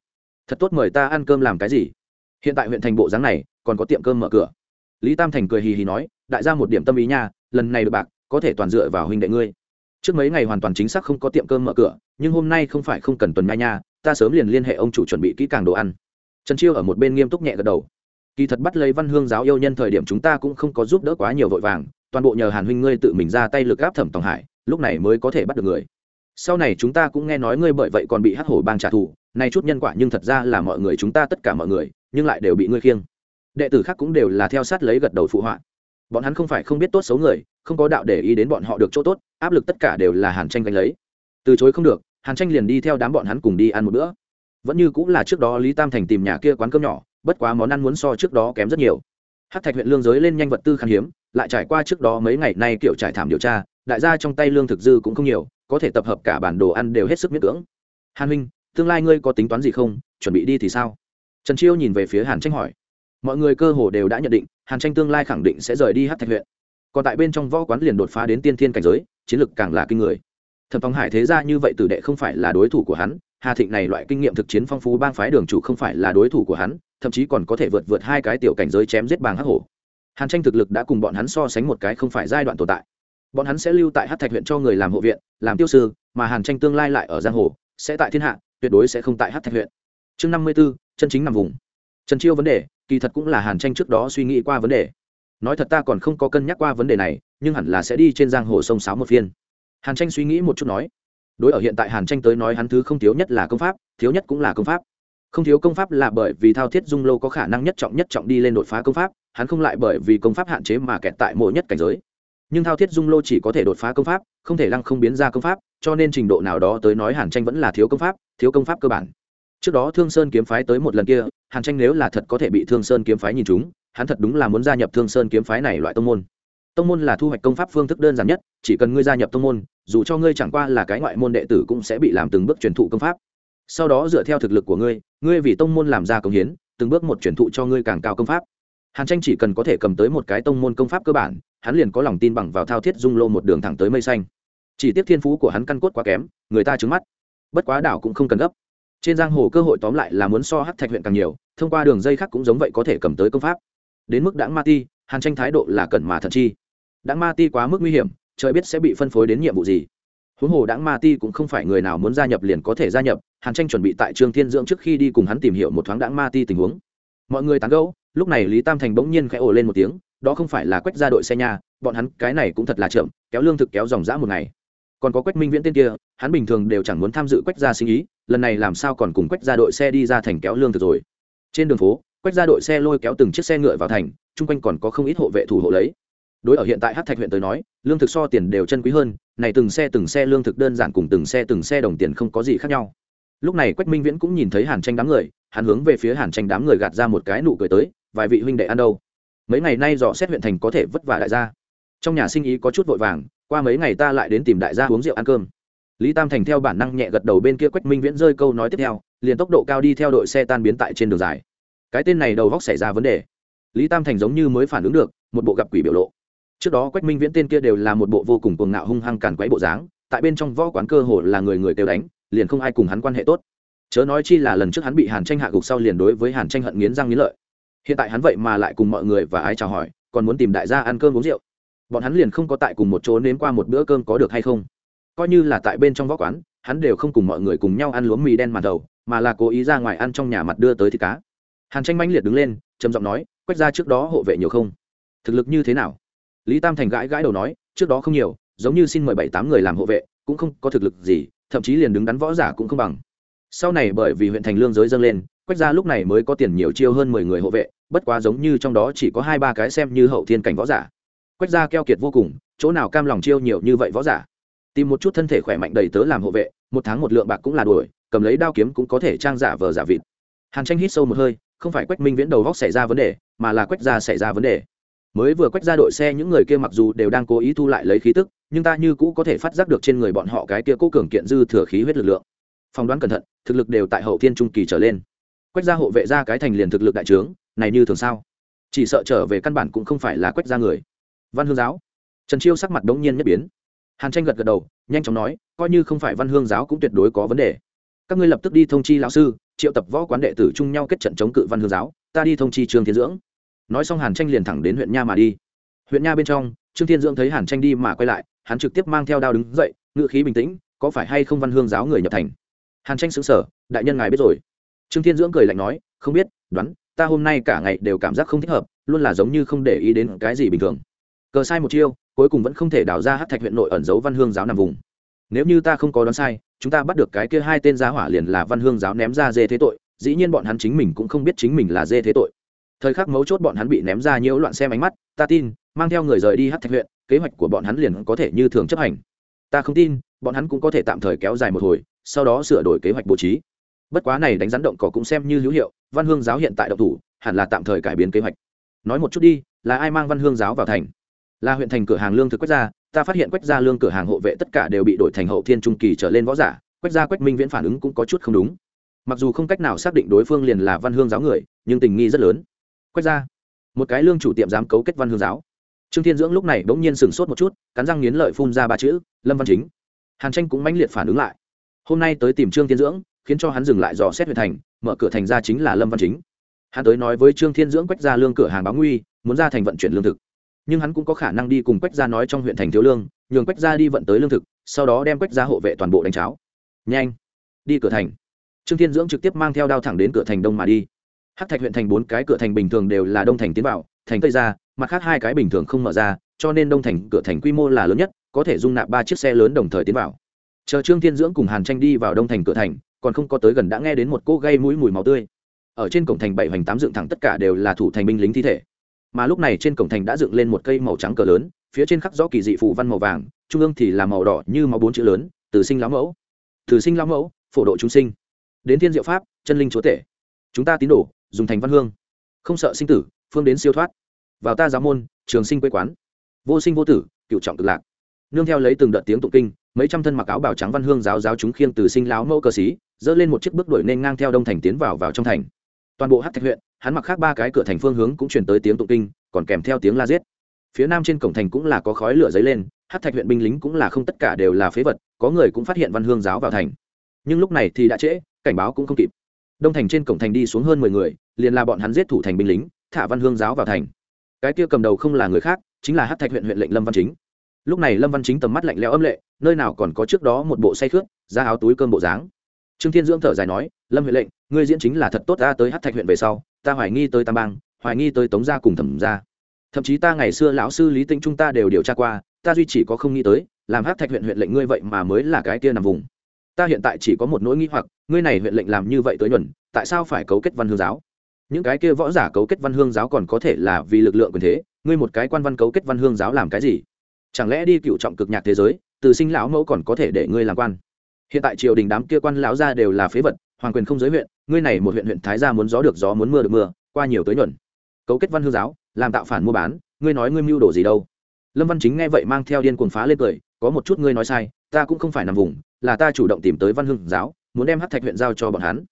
Thật tốt mời ta ăn cơm làm cái gì? Hiện tại huyện thành bộ dáng này, còn có tiệm cơm mở cửa. Lý tam thành cười hì hì nói, đại ra một điểm tâm ý nha, lần này được bạc, có thể toàn dựa vào huynh đệ ngươi trước mấy ngày hoàn toàn chính xác không có tiệm cơm mở cửa, nhưng hôm nay không phải không cần tuần nha nha, ta sớm liền liên hệ ông chủ chuẩn bị kỹ càng đồ ăn. Trần chiêu ở một bên nghiêm túc nhẹ gật đầu. Kỳ thật bắt lấy văn hương giáo yêu nhân thời điểm chúng ta cũng không có giúp đỡ quá nhiều vội vàng, toàn bộ nhờ hàn huynh ngươi tự mình ra tay lực áp thẩm tòng hải, lúc này mới có thể bắt được người. Sau này chúng ta cũng nghe nói ngươi bởi vậy còn bị hắc hổ bang trả thù nay chút nhân quả nhưng thật ra là mọi người chúng ta tất cả mọi người, nhưng lại đều bị ngươi khiêng. Đệ tử khác cũng đều là theo sát lấy gật đầu phụ họa bọn hắn không phải không biết tốt xấu người, không có đạo để ý đến bọn họ được chỗ tốt, áp lực tất cả đều là hàn tranh gánh lấy. Từ chối không được, hàn tranh liền đi theo đám bọn hắn cùng đi ăn một bữa. Vẫn như cũng là trước đó lý tam thành tìm nhà kia quán cơm nhỏ, bất quá món ăn muốn so trước đó kém rất nhiều. Hát thạch huyện lương giới lên nhanh vật tư khan hiếm, lại trải qua trước đó mấy ngày nay kiểu trải thảm điều tra, đại gia trong tay lương thực dư cũng không nhiều, có thể tập hợp cả bản đồ ăn đều hết sức miễn cưỡng. Hàn huynh, tương lai ngươi có tính toán gì không? Chuẩn bị đi thì sao? Trần chiêu nhìn về phía hàn tranh hỏi. Mọi người cơ hồ đều đã nhận định hàn tranh tương lai khẳng định sẽ rời đi hát thạch huyện. Còn tại bên trong võ quán liền đột phá đến tiên thiên cảnh giới, chiến lực càng là kinh người. Thẩm phong hải thế ra như vậy tử đệ không phải là đối thủ của hắn, hà thịnh này loại kinh nghiệm thực chiến phong phú bang phái đường chủ không phải là đối thủ của hắn, thậm chí còn có thể vượt vượt hai cái tiểu cảnh giới chém giết bàng hắc hổ. Hàn tranh thực lực đã cùng bọn hắn so sánh một cái không phải giai đoạn tồn tại. Bọn hắn sẽ lưu tại hát thạch huyện cho người làm hộ viện, làm tiêu sư, mà hàn tranh tương lai lại ở giang hồ, sẽ tại thiên hạ, tuyệt đối sẽ không tại hát thạch huyện. Chương năm mươi b ố chân chính nằm vùng. Trần chiêu vấn đề kỳ thật cũng là hàn tranh trước đó suy nghĩ qua vấn đề. Nói thật ta còn không có cân nhắc qua vấn đề này, nhưng hẳn là sẽ đi trên giang hồ sông sáo một phiên. Hàn tranh suy nghĩ một chút nói, đối ở hiện tại hàn tranh tới nói hắn thứ không thiếu nhất là công pháp, thiếu nhất cũng là công pháp. Không thiếu công pháp là bởi vì thao thiết dung Lô có khả năng nhất trọng nhất trọng đi lên đột phá công pháp, hắn không lại bởi vì công pháp hạn chế mà kẹt tại mỗi nhất cảnh giới. Nhưng thao thiết dung lô chỉ có thể đột phá công pháp, không thể lăng không biến ra công pháp, cho nên trình độ nào đó tới nói hàn tranh vẫn là thiếu công pháp, thiếu công pháp cơ bản. Trước đó thương sơn kiếm phái tới một lần kia hàn tranh nếu là thật có thể bị thương sơn kiếm phái nhìn chúng, hắn thật đúng là muốn gia nhập thương sơn kiếm phái này loại tông môn. Tông môn là thu hoạch công pháp phương thức đơn giản nhất, chỉ cần ngươi gia nhập tông môn, dù cho ngươi chẳng qua là cái ngoại môn đệ tử cũng sẽ bị làm từng bước truyền thụ công pháp. Sau đó dựa theo thực lực của ngươi ngươi vì tông môn làm ra công hiến, từng bước một truyền thụ cho ngươi càng cao công pháp. Hàn tranh chỉ cần có thể cầm tới một cái tông môn công pháp cơ bản, hắn liền có lòng tin bằng vào thao thiết dung lô một đường thẳng tới mây xanh. Chỉ tiếc thiên phú của hắn căn cốt quá kém, người ta trứng mắt. Bất quá đảo cũng không cần gấp trên giang hồ cơ hội tóm lại là muốn so hắc thạch huyện càng nhiều, thông qua đường dây khác cũng giống vậy có thể cầm tới công pháp. Đến mức đãng ma ti, hàn tranh thái độ là cẩn mà thận chi. Đãng ma ti quá mức nguy hiểm, trời biết sẽ bị phân phối đến nhiệm vụ gì. Huống hồ đãng ma ti cũng không phải người nào muốn gia nhập liền có thể gia nhập, hàn tranh chuẩn bị tại trương thiên dưỡng trước khi đi cùng hắn tìm hiểu một thoáng đãng ma ti tình huống. Mọi người tán gẫu, lúc này lý tam thành bỗng nhiên khẽ ồ lên một tiếng, đó không phải là quách ra đội xe nhà bọn hắn cái này cũng thật là chậm, kéo lương thực kéo dòng dã một ngày còn có quách minh viễn tên kia, hắn bình thường đều chẳng muốn tham dự quách gia sinh ý, lần này làm sao còn cùng quách ra đội xe đi ra thành kéo lương thực rồi. Trên đường phố, quách ra đội xe lôi kéo từng chiếc xe ngựa vào thành, chung quanh còn có không ít hộ vệ thủ hộ lấy. Đối ở hiện tại hát thạch huyện tới nói, lương thực so tiền đều chân quý hơn, này từng xe từng xe lương thực đơn giản cùng từng xe từng xe đồng tiền không có gì khác nhau. Lúc này quách minh viễn cũng nhìn thấy hàn tranh đám người, hắn hướng về phía hàn tranh đám người gạt ra một cái nụ cười tới, vài vị huynh đệ ăn đâu? Mấy ngày nay dò xét huyện thành có thể vất vả đại gia. Trong nhà sinh ý có chút vội vàng qua mấy ngày ta lại đến tìm đại gia uống rượu ăn cơm. Lý tam thành theo bản năng nhẹ gật đầu bên kia quách minh viễn rơi câu nói tiếp theo, liền tốc độ cao đi theo đội xe tan biến tại trên đường dài. Cái tên này đầu góc xảy ra vấn đề. Lý tam thành giống như mới phản ứng được, một bộ gặp quỷ biểu lộ. Trước đó quách minh viễn tên kia đều là một bộ vô cùng cuồng ngạo hung hăng càn quấy bộ dáng, tại bên trong võ quán cơ hồ là người người kêu đánh, liền không ai cùng hắn quan hệ tốt. Chớ nói chi là lần trước hắn bị hàn tranh hạ gục sau liền đối với hàn tranh hận nghiến răng nghiến lợi. Hiện tại hắn vậy mà lại cùng mọi người và ái chào hỏi, còn muốn tìm đại gia ăn cơm uống rượu bọn hắn liền không có tại cùng một chỗ nếm qua một bữa cơm có được hay không. Coi như là tại bên trong võ quán, hắn đều không cùng mọi người cùng nhau ăn lúa mì đen màn đầu, mà là cố ý ra ngoài ăn trong nhà mặt đưa tới thịt cá. Hàn tranh mãnh liệt đứng lên, trầm giọng nói quét ra trước đó hộ vệ nhiều không? Thực lực như thế nào? Lý tam thành gãi gãi đầu nói, trước đó không nhiều, giống như xin mời bảy tám người làm hộ vệ, cũng không có thực lực gì, thậm chí liền đứng đắn võ giả cũng không bằng. Sau này bởi vì huyện thành lương giới dâng lên, quách ra lúc này mới có tiền nhiều chiêu hơn mười người hộ vệ, bất quá giống như trong đó chỉ có hai ba cái xem như hậu thiên cảnh võ giả quách ra keo kiệt vô cùng, chỗ nào cam lòng chiêu nhiều như vậy võ giả? Tìm một chút thân thể khỏe mạnh đầy tớ làm hộ vệ, một tháng một lượng bạc cũng là đuổi, cầm lấy đao kiếm cũng có thể trang giả vờ giả vịt. Hàn tranh hít sâu một hơi, không phải quách minh viễn đầu góc xảy ra vấn đề, mà là quách ra xảy ra vấn đề. Mới vừa quách ra đội xe những người kia mặc dù đều đang cố ý thu lại lấy khí tức, nhưng ta như cũ có thể phát giác được trên người bọn họ cái kia cố cường kiện dư thừa khí huyết lực lượng. Phỏng đoán cẩn thận, thực lực đều tại hậu thiên trung kỳ trở lên. Quách ra hộ vệ ra cái thành liền thực lực đại trướng, này như thường sao? Chỉ sợ trở về căn bản cũng không phải là quách ra người văn hương giáo. Trần chiêu sắc mặt đống nhiên nhất biến. Hàn tranh gật gật đầu, nhanh chóng nói, coi như không phải văn hương giáo cũng tuyệt đối có vấn đề. Các ngươi lập tức đi thông chi lão sư, triệu tập võ quán đệ tử chung nhau kết trận chống cự văn hương giáo, ta đi thông chi trương thiên dưỡng. Nói xong hàn tranh liền thẳng đến huyện nha mà đi. Huyện nha bên trong, trương thiên dưỡng thấy hàn tranh đi mà quay lại, hắn trực tiếp mang theo đao đứng dậy, ngự khí bình tĩnh, có phải hay không văn hương giáo người nhập thành? Hàn tranh xứng sở đại nhân ngài biết rồi. Trương thiên dưỡng cười lạnh nói, không biết, đoán, ta hôm nay cả ngày đều cảm giác không thích hợp, luôn là giống như không để ý đến cái gì bình thường cờ sai một chiêu, cuối cùng vẫn không thể đào ra hát thạch huyện nội ẩn giấu văn hương giáo nằm vùng. Nếu như ta không có đoán sai, chúng ta bắt được cái kia hai tên giá hỏa liền là văn hương giáo ném ra dê thế tội, dĩ nhiên bọn hắn chính mình cũng không biết chính mình là dê thế tội. Thời khắc mấu chốt bọn hắn bị ném ra nhiễu loạn xem ánh mắt, ta tin, mang theo người rời đi hát thạch huyện, kế hoạch của bọn hắn liền có thể như thường chấp hành. Ta không tin, bọn hắn cũng có thể tạm thời kéo dài một hồi, sau đó sửa đổi kế hoạch bố trí. Bất quá này đánh rắn động cỏ cũng xem như hữu hiệu, văn hương giáo hiện tại động thủ, hẳn là tạm thời cải biến kế hoạch. Nói một chút đi, là ai mang văn hương giáo vào thành? Là huyện thành cửa hàng lương thực quách gia, ta phát hiện quách gia lương cửa hàng hộ vệ tất cả đều bị đổi thành hậu thiên trung kỳ trở lên võ giả, quách gia quách minh viễn phản ứng cũng có chút không đúng. Mặc dù không cách nào xác định đối phương liền là văn hương giáo người, nhưng tình nghi rất lớn. Quách gia, một cái lương chủ tiệm dám cấu kết văn hương giáo. Trương thiên dưỡng lúc này bỗng nhiên sửng sốt một chút, cắn răng nghiến lợi phun ra ba chữ, lâm văn chính. Hàn tranh cũng mãnh liệt phản ứng lại. Hôm nay tới tìm trương thiên dưỡng, khiến cho hắn dừng lại dò xét huyện thành, mở cửa thành ra chính là lâm văn chính. Hắn tới nói với trương thiên dưỡng quách ra lương cửa hàng báo nguy, muốn ra thành vận chuyển lương thực nhưng hắn cũng có khả năng đi cùng quách Gia nói trong huyện thành thiếu lương, nhường quách Gia đi vận tới lương thực, sau đó đem quách Gia hộ vệ toàn bộ đánh cháo. Nhanh, đi cửa thành. Trương thiên dưỡng trực tiếp mang theo đao thẳng đến cửa thành đông mà đi. Hát thạch huyện thành bốn cái cửa thành bình thường đều là đông thành tiến vào, thành tây ra, mặt khác hai cái bình thường không mở ra, cho nên đông thành cửa thành quy mô là lớn nhất, có thể dung nạp ba chiếc xe lớn đồng thời tiến vào. Chờ trương thiên dưỡng cùng hàn tranh đi vào đông thành cửa thành, còn không có tới gần đã nghe đến một cô gây mũi mùi máu tươi. Ở trên cổng thành bảy hoành tám dựng thẳng tất cả đều là thủ thành binh lính thi thể mà lúc này trên cổng thành đã dựng lên một cây màu trắng cờ lớn, phía trên khắc rõ kỳ dị phù văn màu vàng, trung ương thì là màu đỏ như máu bốn chữ lớn, từ sinh lão mẫu. Từ sinh lão mẫu, phổ độ chúng sinh. Đến thiên diệu pháp, chân linh chúa tể. Chúng ta tín đồ, dùng thành văn hương. Không sợ sinh tử, phương đến siêu thoát. Vào ta giáo môn, trường sinh quê quán. Vô sinh vô tử, cựu trọng cực lạc. Nương theo lấy từng đợt tiếng tụng kinh, mấy trăm thân mặc áo bào trắng văn hương giáo giáo chúng khiêng từ sinh láo mẫu cờ xí, dỡ lên một chiếc bước đuổi nên ngang theo đông thành tiến vào vào trong thành. Toàn bộ hát thạch huyện hắn mặc khác ba cái cửa thành phương hướng cũng chuyển tới tiếng tụng kinh, còn kèm theo tiếng la giết. Phía nam trên cổng thành cũng là có khói lửa dấy lên hát thạch huyện binh lính cũng là không tất cả đều là phế vật, có người cũng phát hiện văn hương giáo vào thành. Nhưng lúc này thì đã trễ, cảnh báo cũng không kịp. Đông thành trên cổng thành đi xuống hơn mười người, liền là bọn hắn giết thủ thành binh lính, thả văn hương giáo vào thành. Cái kia cầm đầu không là người khác, chính là hát thạch huyện huyện lệnh lâm văn chính. Lúc này lâm văn chính tầm mắt lạnh lẽo âm lệ, nơi nào còn có trước đó một bộ say khướt ra áo túi cơm bộ dáng. Trương thiên dưỡng thở dài nói, lâm huyện lệnh, ngươi diễn chính là thật tốt ta tới hát thạch huyện về sau ta hoài nghi tới tam bang, hoài nghi tới tống gia cùng thẩm gia. Thậm chí ta ngày xưa lão sư lý tĩnh chúng ta đều điều tra qua, ta duy chỉ có không nghĩ tới, làm hát thạch huyện huyện lệnh ngươi vậy mà mới là cái kia nằm vùng. Ta hiện tại chỉ có một nỗi nghĩ hoặc, ngươi này huyện lệnh làm như vậy tới nhuần tại sao phải cấu kết văn hương giáo? Những cái kia võ giả cấu kết văn hương giáo còn có thể là vì lực lượng quyền thế, ngươi một cái quan văn cấu kết văn hương giáo làm cái gì? Chẳng lẽ đi cựu trọng cực nhạc thế giới, từ sinh lão mẫu còn có thể để ngươi làm quan? Hiện tại triều đình đám kia quan lão ra đều là phế vật, hoàng quyền không giới huyện ngươi này một huyện huyện thái gia muốn gió được gió muốn mưa được mưa, qua nhiều tới nhuận. Cấu kết văn hương giáo, làm tạo phản mua bán, ngươi nói ngươi mưu đồ gì đâu? Lâm văn chính nghe vậy mang theo điên cuồng phá lên cười, có một chút ngươi nói sai, ta cũng không phải nằm vùng, là ta chủ động tìm tới văn hương giáo, muốn đem hát thạch huyện giao cho bọn hắn.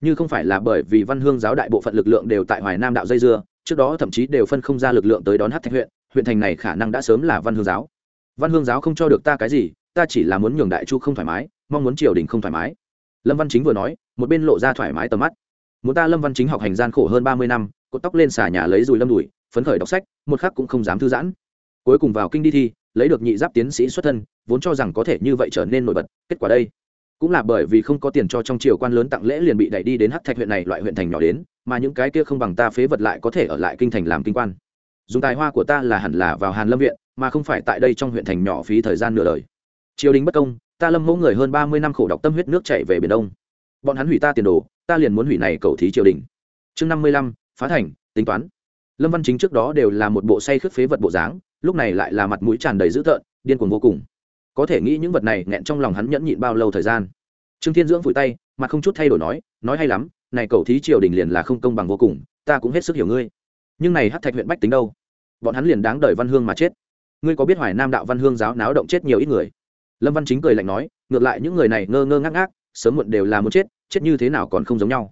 Như không phải là bởi vì văn hương giáo đại bộ phận lực lượng đều tại hoài nam đạo dây dưa, trước đó thậm chí đều phân không ra lực lượng tới đón hát thạch huyện huyện thành này khả năng đã sớm là văn hương giáo. Văn hương giáo không cho được ta cái gì, ta chỉ là muốn nhường đại chu không thoải mái, mong muốn triều đình không thoải mái. Lâm văn chính vừa nói một bên lộ ra thoải mái tầm mắt. Muốn ta lâm văn chính học hành gian khổ hơn ba mươi năm, cột tóc lên xà nhà lấy dùi lâm đùi, phấn khởi đọc sách, một khắc cũng không dám thư giãn. Cuối cùng vào kinh đi thi, lấy được nhị giáp tiến sĩ xuất thân, vốn cho rằng có thể như vậy trở nên nổi bật, kết quả đây. Cũng là bởi vì không có tiền cho trong triều quan lớn tặng lễ liền bị đẩy đi đến hắc thạch huyện này loại huyện thành nhỏ đến, mà những cái kia không bằng ta phế vật lại có thể ở lại kinh thành làm kinh quan. Dùng tài hoa của ta là hẳn là vào hàn lâm viện, mà không phải tại đây trong huyện thành nhỏ phí thời gian nửa đời. Triều đình bất công, ta lâm mẫu người hơn ba mươi năm khổ đọc tâm huyết nước chảy về biển đông bọn hắn hủy ta tiền đồ, ta liền muốn hủy này cầu thí triều đình. Chương năm mươi lăm, phá thành, tính toán. Lâm văn chính trước đó đều là một bộ say khướt phế vật bộ dáng, lúc này lại là mặt mũi tràn đầy dữ tợn, điên cuồng vô cùng. Có thể nghĩ những vật này nghẹn trong lòng hắn nhẫn nhịn bao lâu thời gian. Trương thiên dưỡng vùi tay, mặt không chút thay đổi nói nói hay lắm, này cầu thí triều đình liền là không công bằng vô cùng, ta cũng hết sức hiểu ngươi. Nhưng này hát thạch huyện bách tính đâu? Bọn hắn liền đáng đời văn hương mà chết. Ngươi có biết hoài nam đạo văn hương giáo náo động chết nhiều ít người? Lâm văn chính cười lạnh nói, ngược lại những người này ngơ ngơ ngác ngác sớm muộn đều là muốn chết chết như thế nào còn không giống nhau.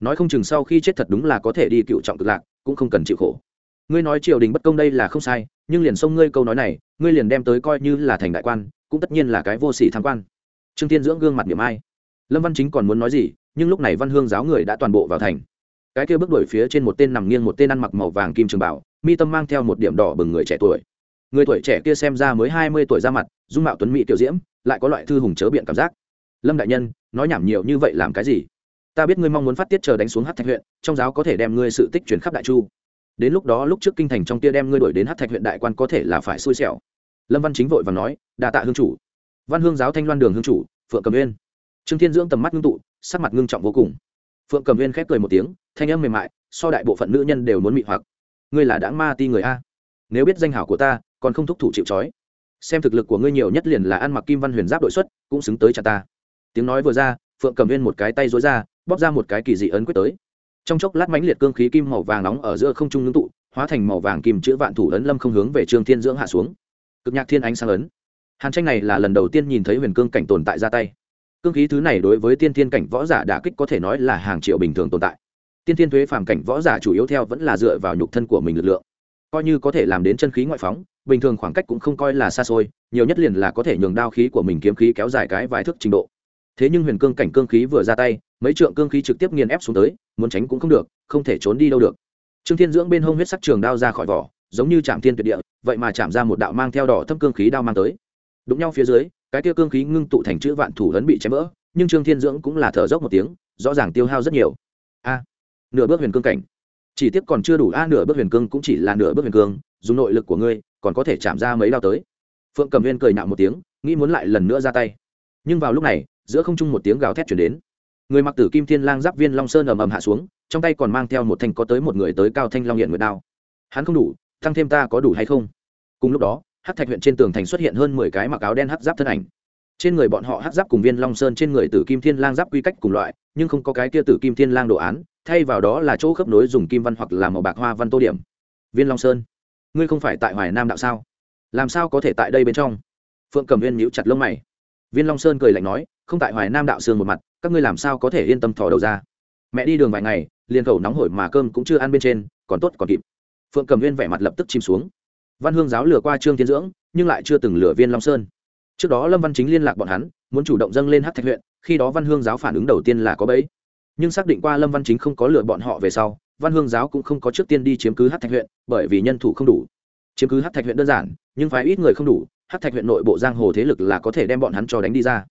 Nói không chừng sau khi chết thật đúng là có thể đi cựu trọng cực lạc, cũng không cần chịu khổ. Ngươi nói triều đình bất công đây là không sai, nhưng liền xông ngươi câu nói này, ngươi liền đem tới coi như là thành đại quan, cũng tất nhiên là cái vô sỉ tham quan. Trương tiên dưỡng gương mặt niệm ai. Lâm văn chính còn muốn nói gì, nhưng lúc này văn hương giáo người đã toàn bộ vào thành. Cái kia bước đuổi phía trên một tên nằm nghiêng một tên ăn mặc màu vàng kim trường bảo, mi tâm mang theo một điểm đỏ bừng người trẻ tuổi. Người tuổi trẻ kia xem ra mới hai mươi tuổi ra mặt, dung mạo tuấn mỹ tiểu diễm, lại có loại thư hùng chớ biện cảm giác lâm đại nhân, nói nhảm nhiều như vậy làm cái gì? Ta biết ngươi mong muốn phát tiết chờ đánh xuống hát thạch huyện, trong giáo có thể đem ngươi sự tích chuyển khắp đại chu. Đến lúc đó lúc trước kinh thành trong kia đem ngươi đổi đến hát thạch huyện đại quan có thể là phải xui xẻo. Lâm văn chính vội và nói đà tạ hương chủ. Văn hương giáo thanh loan đường hương chủ, phượng cầm uyên. Trương thiên dưỡng tầm mắt ngưng tụ, sắc mặt ngưng trọng vô cùng. Phượng cầm uyên khép cười một tiếng, thanh âm mềm mại, so đại bộ phận nữ nhân đều muốn mị hoặc. Ngươi là đáng ma ti người a. Nếu biết danh hảo của ta, còn không thúc thủ chịu trói. Xem thực lực của ngươi nhiều nhất liền là ăn mặc kim văn huyền giáp đội xuất, cũng xứng tới cha ta tiếng nói vừa ra, phượng cầm viên một cái tay dối ra, bóp ra một cái kỳ dị ấn quyết tới. Trong chốc lát mãnh liệt cương khí kim màu vàng nóng ở giữa không trung ngưng tụ, hóa thành màu vàng kim chữ vạn thủ ấn lâm không hướng về trương thiên dưỡng hạ xuống. Cực nhạc thiên ánh sang ấn. Hàn tranh này là lần đầu tiên nhìn thấy huyền cương cảnh tồn tại ra tay. Cương khí thứ này đối với tiên thiên cảnh võ giả đả kích có thể nói là hàng triệu bình thường tồn tại. Tiên thiên thuế phàm cảnh võ giả chủ yếu theo vẫn là dựa vào nhục thân của mình lực lượng. Coi như có thể làm đến chân khí ngoại phóng, bình thường khoảng cách cũng không coi là xa xôi, nhiều nhất liền là có thể nhường đao khí của mình kiếm khí kéo dài cái vài thước trình độ thế nhưng huyền cương cảnh cương khí vừa ra tay, mấy trượng cương khí trực tiếp nghiền ép xuống tới, muốn tránh cũng không được, không thể trốn đi đâu được. Trương thiên dưỡng bên hông huyết sắc trường đao ra khỏi vỏ, giống như chạm thiên tuyệt địa, vậy mà chạm ra một đạo mang theo đỏ thâm cương khí đao mang tới. Đụng nhau phía dưới, cái tiêu cương khí ngưng tụ thành chữ vạn thủ ấn bị chém vỡ, nhưng trương thiên dưỡng cũng là thở dốc một tiếng, rõ ràng tiêu hao rất nhiều. A, nửa bước huyền cương cảnh. Chỉ tiếc còn chưa đủ, a, nửa bước huyền cương cũng chỉ là nửa bước huyền cương, dùng nội lực của ngươi, còn có thể chạm ra mấy đao tới. Phượng cầm viên cười nạo một tiếng, nghĩ muốn lại lần nữa ra tay. Nhưng vào lúc này giữa không trung một tiếng gào thét chuyển đến. Người mặc tử kim thiên lang giáp viên long sơn ầm ầm hạ xuống, trong tay còn mang theo một thanh có tới một người tới cao thanh long hiện nguyệt đao. Hắn không đủ tăng thêm ta có đủ hay không? Cùng lúc đó hát thạch huyện trên tường thành xuất hiện hơn mười cái mặc áo đen hát giáp thân ảnh. Trên người bọn họ hát giáp cùng viên long sơn trên người tử kim thiên lang giáp quy cách cùng loại, nhưng không có cái kia tử kim thiên lang đồ án, thay vào đó là chỗ khớp nối dùng kim văn hoặc là màu bạc hoa văn tô điểm. Viên long sơn, ngươi không phải tại hoài nam đạo sao? Làm sao có thể tại đây bên trong? Phượng cầm viên nhíu chặt lông mày. Viên long sơn cười lạnh nói không tại hoài nam đạo sương một mặt, các ngươi làm sao có thể yên tâm thò đầu ra? Mẹ đi đường vài ngày, liền cầu nóng hổi mà cơm cũng chưa ăn bên trên, còn tốt còn kịp. Phượng cầm viên vẻ mặt lập tức chìm xuống. Văn hương giáo lừa qua trương tiến dưỡng, nhưng lại chưa từng lừa viên long sơn. Trước đó lâm văn chính liên lạc bọn hắn, muốn chủ động dâng lên hát thạch huyện, khi đó văn hương giáo phản ứng đầu tiên là có bẫy. Nhưng xác định qua lâm văn chính không có lừa bọn họ về sau, văn hương giáo cũng không có trước tiên đi chiếm cứ hát thạch huyện, bởi vì nhân thủ không đủ. Chiếm cứ hát thạch huyện đơn giản, nhưng phải ít người không đủ hát thạch huyện nội bộ giang hồ thế lực là có thể đem bọn hắn cho đánh đi ra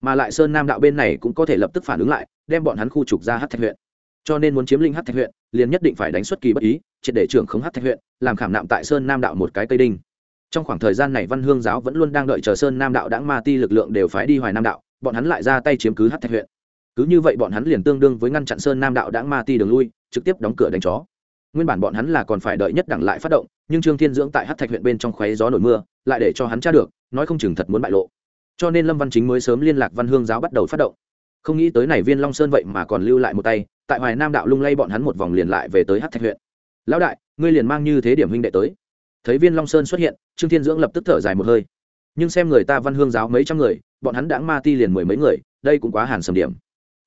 mà lại sơn nam đạo bên này cũng có thể lập tức phản ứng lại, đem bọn hắn khu trục ra hát thạch huyện. Cho nên muốn chiếm linh hát thạch huyện, liền nhất định phải đánh xuất kỳ bất ý, triệt để trưởng khống hát thạch huyện, làm khảm nạm tại sơn nam đạo một cái cây đinh. Trong khoảng thời gian này văn hương giáo vẫn luôn đang đợi chờ sơn nam đạo đãng ma ti lực lượng đều phái đi hoài nam đạo, bọn hắn lại ra tay chiếm cứ hát thạch huyện. Cứ như vậy bọn hắn liền tương đương với ngăn chặn sơn nam đạo đãng ma ti đường lui, trực tiếp đóng cửa đánh chó. Nguyên bản bọn hắn là còn phải đợi nhất đẳng lại phát động, nhưng trương thiên dưỡng tại hát thạch huyện bên trong khoáy gió nổi mưa, lại để cho hắn tra được, nói không chừng thật muốn bại lộ cho nên lâm văn chính mới sớm liên lạc văn hương giáo bắt đầu phát động không nghĩ tới này viên long sơn vậy mà còn lưu lại một tay tại hoài nam đạo lung lay bọn hắn một vòng liền lại về tới hát thạch huyện lão đại ngươi liền mang như thế điểm huynh đệ tới thấy viên long sơn xuất hiện trương thiên dưỡng lập tức thở dài một hơi nhưng xem người ta văn hương giáo mấy trăm người bọn hắn đã ma ti liền mười mấy người đây cũng quá hàn sầm điểm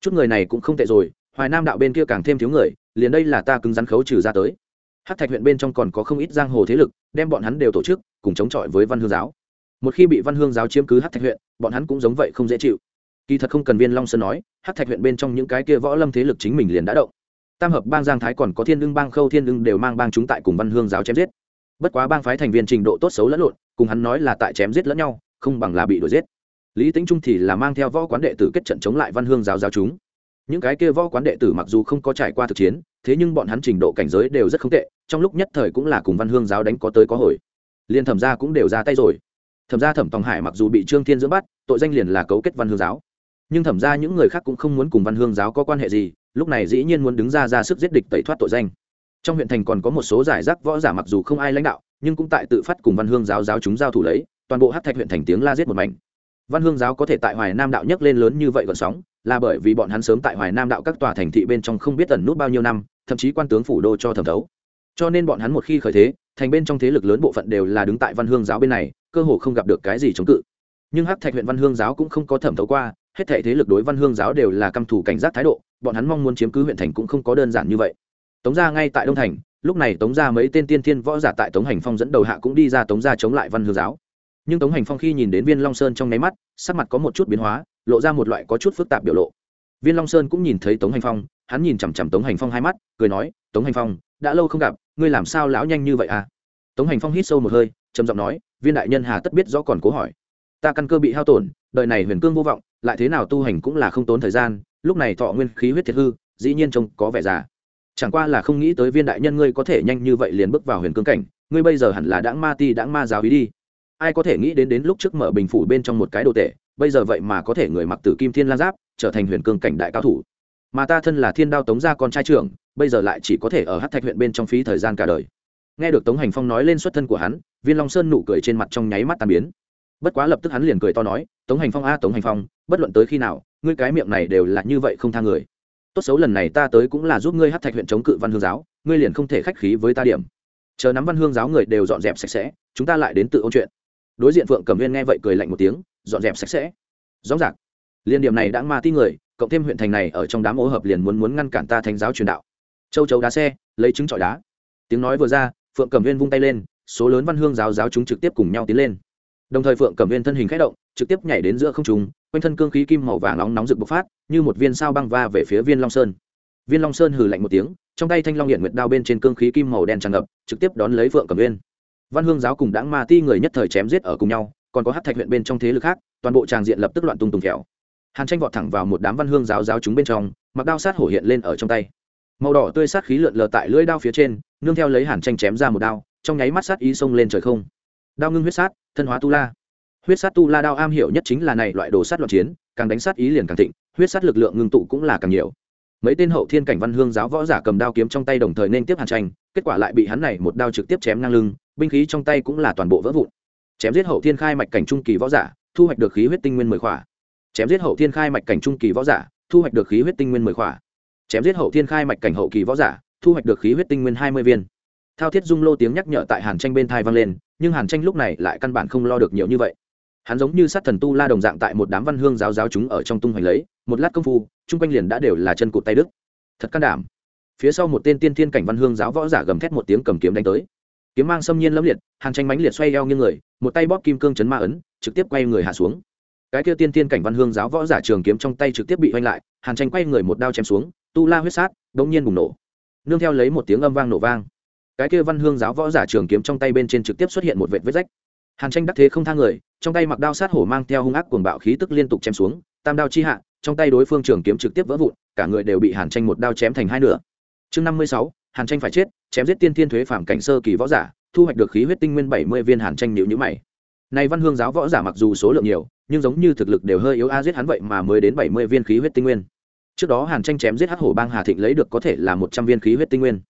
chút người này cũng không tệ rồi hoài nam đạo bên kia càng thêm thiếu người liền đây là ta cứng rắn khấu trừ ra tới hát thạch huyện bên trong còn có không ít giang hồ thế lực đem bọn hắn đều tổ chức cùng chống chọi với văn hương giáo một khi bị văn hương giáo chiếm cứ hát thạch huyện, bọn hắn cũng giống vậy không dễ chịu. Kỳ thật không cần viên long sơn nói, hát thạch huyện bên trong những cái kia võ lâm thế lực chính mình liền đã động. Tam hợp bang giang thái còn có thiên ưng bang, khâu thiên ưng đều mang bang chúng tại cùng văn hương giáo chém giết. Bất quá bang phái thành viên trình độ tốt xấu lẫn lộn, cùng hắn nói là tại chém giết lẫn nhau, không bằng là bị đuổi giết. Lý tính trung thì là mang theo võ quán đệ tử kết trận chống lại văn hương giáo giáo chúng. Những cái kia võ quán đệ tử mặc dù không có trải qua thực chiến, thế nhưng bọn hắn trình độ cảnh giới đều rất không tệ, trong lúc nhất thời cũng là cùng văn hương giáo đánh có tới có hồi. Liên thẩm gia cũng đều ra tay rồi thẩm gia thẩm tòng hải mặc dù bị trương thiên dưỡng bắt, tội danh liền là cấu kết văn hương giáo. Nhưng thẩm ra những người khác cũng không muốn cùng văn hương giáo có quan hệ gì, lúc này dĩ nhiên muốn đứng ra ra sức giết địch tẩy thoát tội danh. Trong huyện thành còn có một số giải rác võ giả mặc dù không ai lãnh đạo, nhưng cũng tại tự phát cùng văn hương giáo giáo chúng giao thủ lấy, toàn bộ hát thạch huyện thành tiếng la giết một mảnh. Văn hương giáo có thể tại hoài nam đạo nhấc lên lớn như vậy còn sóng, là bởi vì bọn hắn sớm tại hoài nam đạo các tòa thành thị bên trong không biết tần nút bao nhiêu năm, thậm chí quan tướng phủ đô cho thẩm thấu. Cho nên bọn hắn một khi khởi thế, thành bên trong thế lực lớn bộ phận đều là đứng tại văn hương giáo bên này cơ hồ không gặp được cái gì chống cự. Nhưng hắc thạch huyện văn hương giáo cũng không có thẩm thấu qua, hết thảy thế lực đối văn hương giáo đều là căm thù cảnh giác thái độ, bọn hắn mong muốn chiếm cứ huyện thành cũng không có đơn giản như vậy. Tống gia ngay tại đông thành, lúc này tống gia mấy tên tiên thiên võ giả tại tống hành phong dẫn đầu hạ cũng đi ra tống gia chống lại văn hương giáo. Nhưng tống hành phong khi nhìn đến viên long sơn trong nháy mắt, sắc mặt có một chút biến hóa, lộ ra một loại có chút phức tạp biểu lộ. Viên long sơn cũng nhìn thấy tống hành phong, hắn nhìn chằm chằm tống hành phong hai mắt, cười nói, tống hành phong, đã lâu không gặp, ngươi làm sao lão nhanh như vậy à? Tống hành phong hít sâu một hơi, trầm giọng nói viên đại nhân hà tất biết rõ còn cố hỏi. Ta căn cơ bị hao tổn, đời này huyền cương vô vọng, lại thế nào tu hành cũng là không tốn thời gian, lúc này thọ nguyên khí huyết thiệt hư, dĩ nhiên trông có vẻ già. Chẳng qua là không nghĩ tới viên đại nhân ngươi có thể nhanh như vậy liền bước vào huyền cương cảnh, ngươi bây giờ hẳn là đãng ma ti, đãng ma giáo ý đi. Ai có thể nghĩ đến đến lúc trước mở bình phủ bên trong một cái đồ tệ bây giờ vậy mà có thể người mặc tử kim thiên lan giáp, trở thành huyền cương cảnh đại cao thủ. Mà ta thân là thiên đao tống gia con trai trưởng, bây giờ lại chỉ có thể ở hát thạch huyện bên trong phí thời gian cả đời nghe được tống hành phong nói lên xuất thân của hắn, viên long sơn nụ cười trên mặt trong nháy mắt tàn biến. Bất quá lập tức hắn liền cười to nói, tống hành phong a, tống hành phong, bất luận tới khi nào, ngươi cái miệng này đều là như vậy không tha người. Tốt xấu lần này ta tới cũng là giúp ngươi hát thạch huyện chống cự văn hương giáo, ngươi liền không thể khách khí với ta điểm. Chờ nắm văn hương giáo người đều dọn dẹp sạch sẽ, chúng ta lại đến tự ôn chuyện. Đối diện phượng cẩm viên nghe vậy cười lạnh một tiếng, dọn dẹp sạch sẽ. Rõ ràng, liên điểm này đã ma ti người, cộng thêm huyện thành này ở trong đám ô hợp liền muốn muốn ngăn cản ta thành giáo truyền đạo. Châu chấu đá xe, lấy trứng trọi đá. Tiếng nói vừa ra phượng cẩm viên vung tay lên, số lớn văn hương giáo giáo chúng trực tiếp cùng nhau tiến lên. Đồng thời phượng cẩm viên thân hình k h ẽ động, trực tiếp nhảy đến giữa không trùng quanh thân cương khí kim màu vàng nóng nóng rực bộc phát, như một viên sao băng va về phía viên long sơn. Viên long sơn hừ lạnh một tiếng, trong tay thanh long hiện nguyệt đao bên trên cương khí kim màu đen tràn ngập, trực tiếp đón lấy phượng cẩm viên văn hương giáo cùng đáng ma ti người nhất thời chém giết ở cùng nhau, còn có hát thạch huyện bên trong thế lực khác, toàn bộ tràng diện lập tức loạn tung tùng kẹo. Hàn tranh vọt thẳng vào một đám văn hương giáo giáo chúng bên trong, mặc đao sát hổ hiện lên ở trong tay. Màu đỏ tươi sát khí lượn lờ tại lưỡi đao phía trên nương theo lấy hàn tranh chém ra một đao, trong nháy mắt sát ý xông lên trời không. Đao ngưng huyết sát, thân hóa tu la. Huyết sát tu la đao am hiểu nhất chính là này loại đồ sát loạn chiến, càng đánh sát ý liền càng thịnh, huyết sát lực lượng ngưng tụ cũng là càng nhiều. Mấy tên hậu thiên cảnh văn hương giáo võ giả cầm đao kiếm trong tay đồng thời nên tiếp hàn tranh, kết quả lại bị hắn này một đao trực tiếp chém ngang lưng, binh khí trong tay cũng là toàn bộ vỡ vụn. Chém giết hậu thiên khai mạch cảnh trung kỳ võ giả, thu hoạch được khí huyết tinh nguyên mười khỏa. Chém giết hậu thiên khai mạch cảnh trung kỳ võ giả, thu hoạch được khí huyết tinh nguyên mười khỏa. Chém giết hậu thiên khai mạch cảnh hậu kỳ võ giả thu hoạch được khí huyết tinh nguyên hai mươi viên. Thao thiết dung lô tiếng nhắc nhở tại hàn tranh bên thai vang lên, nhưng hàn tranh lúc này lại căn bản không lo được nhiều như vậy. Hắn giống như sát thần tu la đồng dạng tại một đám văn hương giáo giáo chúng ở trong tung hoành lấy, một lát công phu, chung quanh liền đã đều là chân cụt tay đức thật can đảm. Phía sau một tên tiên thiên cảnh văn hương giáo võ giả gầm thét một tiếng cầm kiếm đánh tới. Kiếm mang xâm nhiên lẫm liệt, hàn tranh mánh liệt xoay eo như người, một tay bóp kim cương chấn ma ấn, trực tiếp quay người hạ xuống. Cái kia tiên tiên cảnh văn hương giáo võ giả trường kiếm trong tay trực tiếp bị oanh lại, hàn tranh quay người một đao chém xuống, tu la huyết sát đ ỗ n g nhiên bùng nổ nương theo lấy một tiếng âm vang nổ vang. Cái kia văn hương giáo võ giả trường kiếm trong tay bên trên trực tiếp xuất hiện một vệt vết rách. Hàn tranh đắc thế không thang người, trong tay mặc đao sát hổ mang theo hung ác cuồng bạo khí tức liên tục chém xuống, tam đao chi hạ, trong tay đối phương trường kiếm trực tiếp vỡ vụn, cả người đều bị hàn tranh một đao chém thành hai nửa. Chương năm mươi sáu, hàn tranh phải chết, chém giết tiên thiên thuế phạm cảnh sơ kỳ võ giả, thu hoạch được khí huyết tinh nguyên bảy mươi viên hàn tranh nhịu nhữ mày. Này văn hương giáo võ giả mặc dù số lượng nhiều, nhưng giống như thực lực đều hơi yếu a giết hắn vậy mà mới đến bảy mươi viên khí huyết tinh nguyên trước đó hàn tranh chém giết hắc hổ bang hà thịnh lấy được có thể là một trăm viên khí huyết tinh nguyên.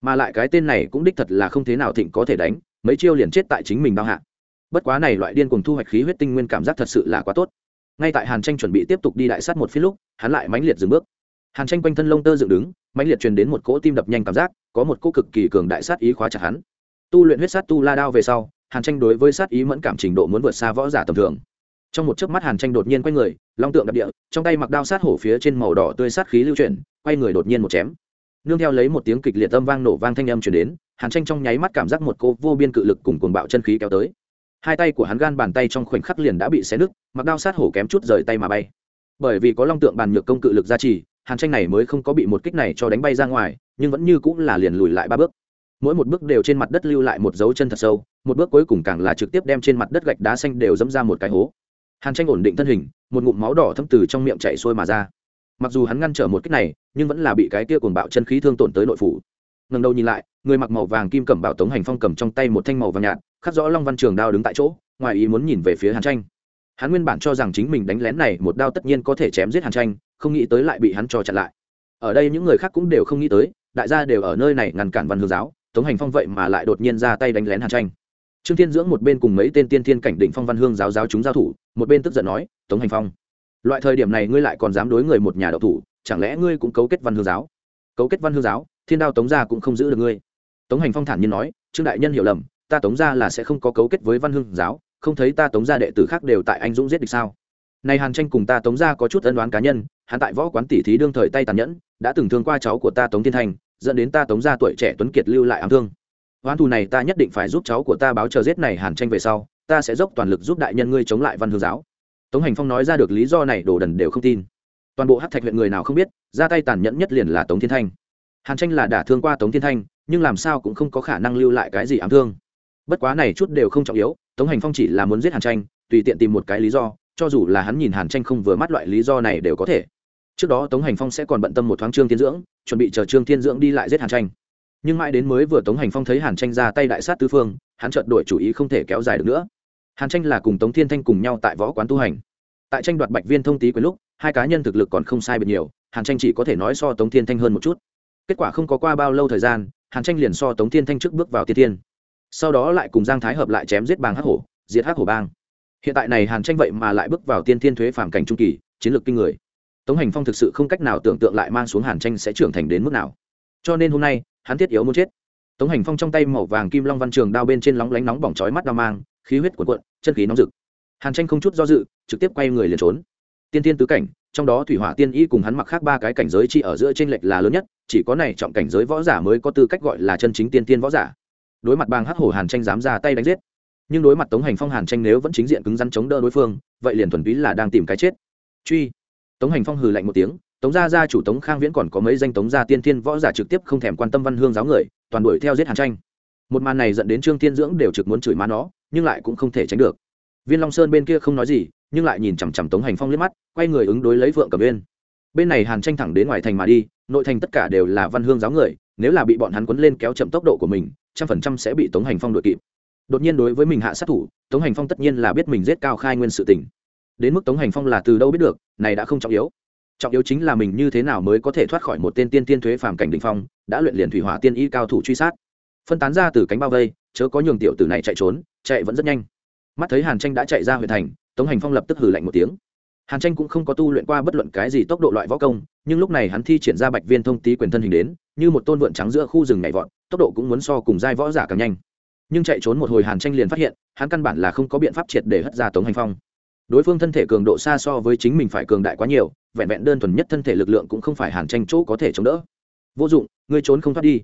Mà lại cái tên này cũng đích thật là không thế nào thịnh có thể đánh, mấy chiêu liền chết tại chính mình bao hạ. Bất quá này loại điên cùng thu hoạch khí huyết tinh nguyên cảm giác thật sự là quá tốt. Ngay tại hàn tranh chuẩn bị tiếp tục đi đại sát một phía lúc, hắn lại mãnh liệt dừng bước. Hàn tranh quanh thân lông tơ dựng đứng, mãnh liệt truyền đến một cỗ tim đập nhanh cảm giác, có một cỗ cực kỳ cường đại sát ý khóa chặt hắn. Tu luyện huyết sát tu la đao về sau, hàn tranh đối với sát ý mẫn cảm trình độ muốn vượt xa võ giả tầm thường trong một chớp mắt hàn tranh đột nhiên quay người, long tượng đập địa, trong tay mặc đao sát hổ phía trên màu đỏ tươi sát khí lưu chuyển, quay người đột nhiên một chém. Nương theo lấy một tiếng kịch liệt âm vang nổ vang thanh âm chuyển đến, hàn tranh trong nháy mắt cảm giác một cô vô biên cự lực cùng cuồng bạo chân khí kéo tới. Hai tay của hắn gan bàn tay trong khoảnh khắc liền đã bị xé nứt, mặc đao sát hổ kém chút rời tay mà bay. Bởi vì có long tượng bàn nhược công cự lực gia trì, hàn tranh này mới không có bị một kích này cho đánh bay ra ngoài, nhưng vẫn như cũng là liền lùi lại ba bước. Mỗi một bước đều trên mặt đất lưu lại một dấu chân thật sâu, một bước cuối cùng càng là trực tiếp đem trên mặt đất gạch đá xanh đều dẫm ra một cái hố hàn tranh ổn định thân hình, một ngụm máu đỏ thâm từ trong miệng chảy xuôi mà ra. Mặc dù hắn ngăn trở một kích này, nhưng vẫn là bị cái kia cuồng bạo chân khí thương tổn tới nội phủ. Ngần đầu nhìn lại, người mặc màu vàng kim cẩm bảo tống hành phong cầm trong tay một thanh màu vàng nhạt, khắc rõ long văn trường đao đứng tại chỗ, ngoài ý muốn nhìn về phía hàn tranh. Hắn nguyên bản cho rằng chính mình đánh lén này một đao tất nhiên có thể chém giết hàn tranh, không nghĩ tới lại bị hắn cho chặn lại. Ở đây những người khác cũng đều không nghĩ tới, đại gia đều ở nơi này ngăn cản văn hương giáo, tống hành phong vậy mà lại đột nhiên ra tay đánh lén hàn tranh trương thiên dưỡng một bên cùng mấy tên tiên thiên cảnh đỉnh phong văn hương giáo giáo chúng giao thủ, một bên tức giận nói, tống hành phong, loại thời điểm này ngươi lại còn dám đối người một nhà đậu thủ, chẳng lẽ ngươi cũng cấu kết văn hương giáo? Cấu kết văn hương giáo, thiên đao tống gia cũng không giữ được ngươi. Tống hành phong thản nhiên nói, trương đại nhân hiểu lầm, ta tống gia là sẽ không có cấu kết với văn hương giáo, không thấy ta tống gia đệ tử khác đều tại anh dũng giết địch sao? Này hàn tranh cùng ta tống gia có chút ân đoán cá nhân, hắn tại võ quán tỷ thí đương thời tay tàn nhẫn, đã từng thương qua cháu của ta tống thiên thành, dẫn đến ta tống gia tuổi trẻ tuấn kiệt lưu lại ám thương oán thù này ta nhất định phải giúp cháu của ta báo chờ giết này hàn tranh về sau, ta sẽ dốc toàn lực giúp đại nhân ngươi chống lại văn hương giáo. Tống hành phong nói ra được lý do này đồ đần đều không tin. Toàn bộ hát thạch huyện người nào không biết, ra tay tàn nhẫn nhất liền là tống thiên thanh. Hàn tranh là đả thương qua tống thiên thanh, nhưng làm sao cũng không có khả năng lưu lại cái gì ám thương. Bất quá này chút đều không trọng yếu, tống hành phong chỉ là muốn giết hàn tranh, tùy tiện tìm một cái lý do, cho dù là hắn nhìn hàn tranh không vừa mắt loại lý do này đều có thể. Trước đó tống hành phong sẽ còn bận tâm một thoáng trương thiên dưỡng, chuẩn bị chờ trương thiên dưỡng đi lại giết hàn tranh nhưng mãi đến mới vừa tống hành phong thấy hàn tranh ra tay đại sát tư phương, hắn chợt đổi chủ ý không thể kéo dài được nữa. Hàn tranh là cùng tống thiên thanh cùng nhau tại võ quán tu hành. Tại tranh đoạt bạch viên thông tý quyền lúc, hai cá nhân thực lực còn không sai biệt nhiều, hàn tranh chỉ có thể nói so tống thiên thanh hơn một chút. Kết quả không có qua bao lâu thời gian, hàn tranh liền so tống thiên thanh trước bước vào tiên thiên. Sau đó lại cùng giang thái hợp lại chém giết bang hắc hổ, diệt hắc hổ bang. Hiện tại này hàn tranh vậy mà lại bước vào tiên thiên thuế phản cảnh trung kỳ, chiến lược kinh người. Tống hành phong thực sự không cách nào tưởng tượng lại mang xuống hàn tranh sẽ trưởng thành đến mức nào. Cho nên hôm nay hắn thiết yếu muốn chết. Tống hành phong trong tay màu vàng kim long văn trường đao bên trên lóng lánh nóng bỏng chói mắt đao mang, khí huyết cuộn cuộn, chân khí nóng rực. Hàn tranh không chút do dự, trực tiếp quay người liền trốn. Tiên tiên tứ cảnh, trong đó thủy hỏa tiên y cùng hắn mặc khác ba cái cảnh giới chi ở giữa trên lệch là lớn nhất, chỉ có này trọng cảnh giới võ giả mới có tư cách gọi là chân chính tiên tiên võ giả. Đối mặt bang hắc hổ hàn tranh dám ra tay đánh giết. Nhưng đối mặt tống hành phong, hàn tranh nếu vẫn chính diện cứng rắn chống đỡ đối phương, vậy liền thuần túy là đang tìm cái chết. Truy. Tống hành phong hừ lạnh một tiếng tống gia gia chủ tống khang viễn còn có mấy danh tống gia tiên thiên võ giả trực tiếp không thèm quan tâm văn hương giáo người, toàn đuổi theo giết hàn tranh. Một màn này dẫn đến trương thiên dưỡng đều trực muốn chửi má nó, nhưng lại cũng không thể tránh được. Viên long sơn bên kia không nói gì, nhưng lại nhìn chằm chằm tống hành phong liếc mắt, quay người ứng đối lấy vượng cẩm bên bên này hàn tranh thẳng đến ngoài thành mà đi, nội thành tất cả đều là văn hương giáo người, nếu là bị bọn hắn quấn lên kéo chậm tốc độ của mình, trăm phần trăm sẽ bị tống hành phong đội kịp. Đột nhiên đối với mình hạ sát thủ, tống hành phong tất nhiên là biết mình giết cao khai nguyên sự tình. Đến mức tống hành phong là từ đâu biết được, này đã không trọng yếu trọng yếu chính là mình như thế nào mới có thể thoát khỏi một tên tiên tiên thuế phàm cảnh đình phong, đã luyện liền thủy hỏa tiên y cao thủ truy sát. Phân tán ra từ cánh bao vây, chớ có nhường tiểu tử này chạy trốn, chạy vẫn rất nhanh. Mắt thấy hàn tranh đã chạy ra huyện thành, tống hành phong lập tức hử lạnh một tiếng. Hàn tranh cũng không có tu luyện qua bất luận cái gì tốc độ loại võ công, nhưng lúc này hắn thi triển ra bạch viên thông tý quyền thân hình đến, như một tôn vượn trắng giữa khu rừng nhảy vọt, tốc độ cũng muốn so cùng giai võ giả càng nhanh. Nhưng chạy trốn một hồi hàn tranh liền phát hiện, hắn căn bản là không có biện pháp triệt để hất ra tống hành phong đối phương thân thể cường độ xa so với chính mình phải cường đại quá nhiều, vẹn vẹn đơn thuần nhất thân thể lực lượng cũng không phải hàn tranh chỗ có thể chống đỡ. Vô dụng, ngươi trốn không thoát đi.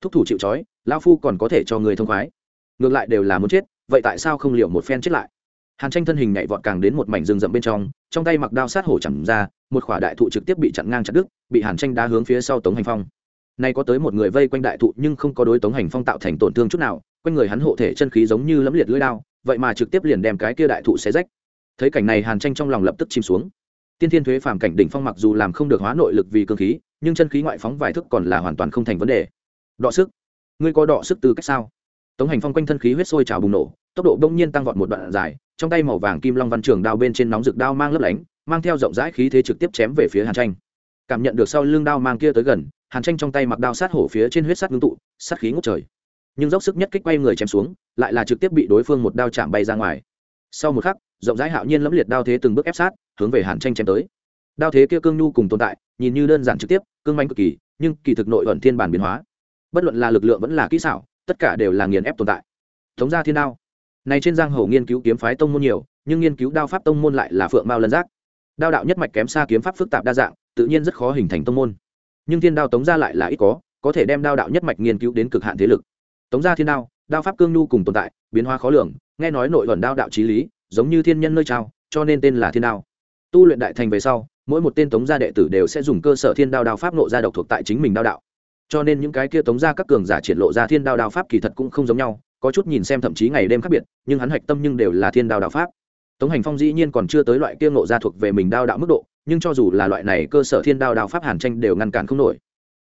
Thúc thủ chịu c lao phu còn có thể cho người thông khoái. Ngược lại đều là muốn chết, vậy tại sao không liệu một phen chết lại? Hàn tranh thân hình nhảy vọt càng đến một mảnh rừng rậm bên trong trong tay mặc đao sát hổ chẳng ra, một khỏa đại thụ trực tiếp bị chặn ngang chặt đứt, bị hàn tranh đá hướng phía sau tống hành phong. Nay có tới một người vây quanh đại thụ nhưng không có đối tống hành phong tạo thành tổn thương chút nào, quanh người hắn hộ thể chân khí giống như lẫm liệt lưỡi đao, vậy mà trực tiếp liền đem cái kia đại thụ xé rách thấy cảnh này hàn tranh trong lòng lập tức chìm xuống. Tiên thiên thuế phàm cảnh đỉnh phong mặc dù làm không được hóa nội lực vì cơ khí, nhưng chân khí ngoại phóng vài thức còn là hoàn toàn không thành vấn đề. Đọ sức. Ngươi có đọ sức từ cách sao? Tống hành phong quanh thân khí huyết sôi trào bùng nổ, tốc độ đông nhiên tăng vọt một đoạn dài, trong tay màu vàng kim long văn trường đao bên trên nóng rực đao mang lấp lánh, mang theo rộng rãi khí thế trực tiếp chém về phía hàn tranh. Cảm nhận được sau lưng đao mang kia tới gần, hàn tranh trong tay mặc đao sát hổ phía trên huyết sắt ngưng tụ, sát khí ngút trời. Nhưng dốc sức nhất kích quay người chém xuống, lại là trực tiếp bị đối phương một đao chạm bay ra ngoài sau một khắc, rộng rãi hạo nhiên lẫm liệt đao thế từng bước ép sát, hướng về hàn tranh chém tới. Đao thế kia cương nhu cùng tồn tại, nhìn như đơn giản trực tiếp, cương manh cực kỳ, nhưng kỳ thực nội ẩn thiên bản biến hóa. Bất luận là lực lượng vẫn là kỹ xảo, tất cả đều là nghiền ép tồn tại. Thống gia thiên đao. Này trên giang hồ nghiên cứu kiếm phái tông môn nhiều, nhưng nghiên cứu đao pháp tông môn lại là phượng mao lân giác. Đao đạo nhất mạch kém xa kiếm pháp phức tạp đa dạng, tự nhiên rất khó hình thành tông môn. Nhưng thiên đao tống gia lại là ít có có thể đem đao đạo nhất mạch nghiên cứu đến cực hạn thế lực. Tống gia thiên đao đao pháp cương nhu cùng tồn tại, biến hóa khó lường nghe nói nội luận đao đạo trí lý, giống như thiên nhân nơi trao, cho nên tên là thiên đao. Tu luyện đại thành về sau, mỗi một tên tống gia đệ tử đều sẽ dùng cơ sở thiên đao đao pháp nộ ra độc thuộc tại chính mình đao đạo. Cho nên những cái kia tống gia các cường giả triển lộ ra thiên đao đao pháp kỳ thật cũng không giống nhau, có chút nhìn xem thậm chí ngày đêm khác biệt, nhưng hắn hạch tâm nhưng đều là thiên đao đạo pháp. Tống hành phong dĩ nhiên còn chưa tới loại kia ngộ ra thuộc về mình đao đạo mức độ, nhưng cho dù là loại này cơ sở thiên đao đạo pháp hàn tranh đều ngăn cản không nổi.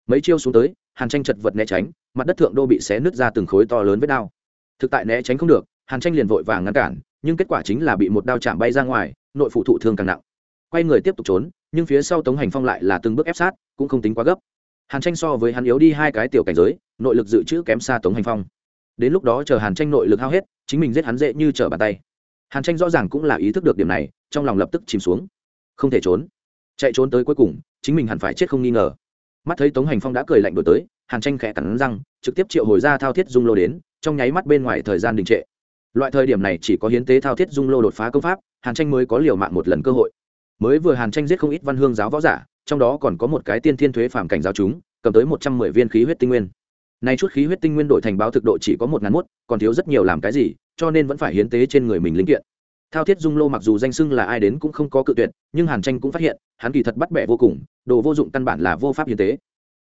Mấy chiêu xuống tới, hàn tranh chật vật né tránh, mặt đất thượng đô bị xé nứt ra từng khối to lớn với đao. Thực tại né tránh không được hàn tranh liền vội vàng ngăn cản, nhưng kết quả chính là bị một đao chạm bay ra ngoài, nội phụ thụ thương càng nặng. Quay người tiếp tục trốn, nhưng phía sau tống hành phong lại là từng bước ép sát, cũng không tính quá gấp. Hàn tranh so với hắn yếu đi hai cái tiểu cảnh giới, nội lực dự trữ kém xa tống hành phong. Đến lúc đó chờ hàn tranh nội lực hao hết, chính mình giết hắn dễ như trở bàn tay. Hàn tranh rõ ràng cũng là ý thức được điểm này, trong lòng lập tức chìm xuống. Không thể trốn. Chạy trốn tới cuối cùng, chính mình hẳn phải chết không nghi ngờ. Mắt thấy tống hành phong đã cười lạnh đổi tới, hàn tranh khẽ cắn răng, trực tiếp triệu hồi ra thao thiết dung lô đến, trong nháy mắt bên ngoài thời gian đình trệ loại thời điểm này chỉ có hiến tế thao thiết dung lô đột phá công pháp, hàn tranh mới có liều mạng một lần cơ hội. Mới vừa hàn tranh giết không ít văn hương giáo võ giả, trong đó còn có một cái tiên thiên thuế phạm cảnh giáo chúng, cầm tới một trăm mười viên khí huyết tinh nguyên. Nay chút khí huyết tinh nguyên đổi thành báo thực độ chỉ có một ngàn mốt, còn thiếu rất nhiều làm cái gì, cho nên vẫn phải hiến tế trên người mình linh kiện. Thao thiết dung lô mặc dù danh xưng là ai đến cũng không có cự tuyệt, nhưng hàn tranh cũng phát hiện, hắn kỳ thật bắt bẻ vô cùng, đồ vô dụng căn bản là vô pháp hiến tế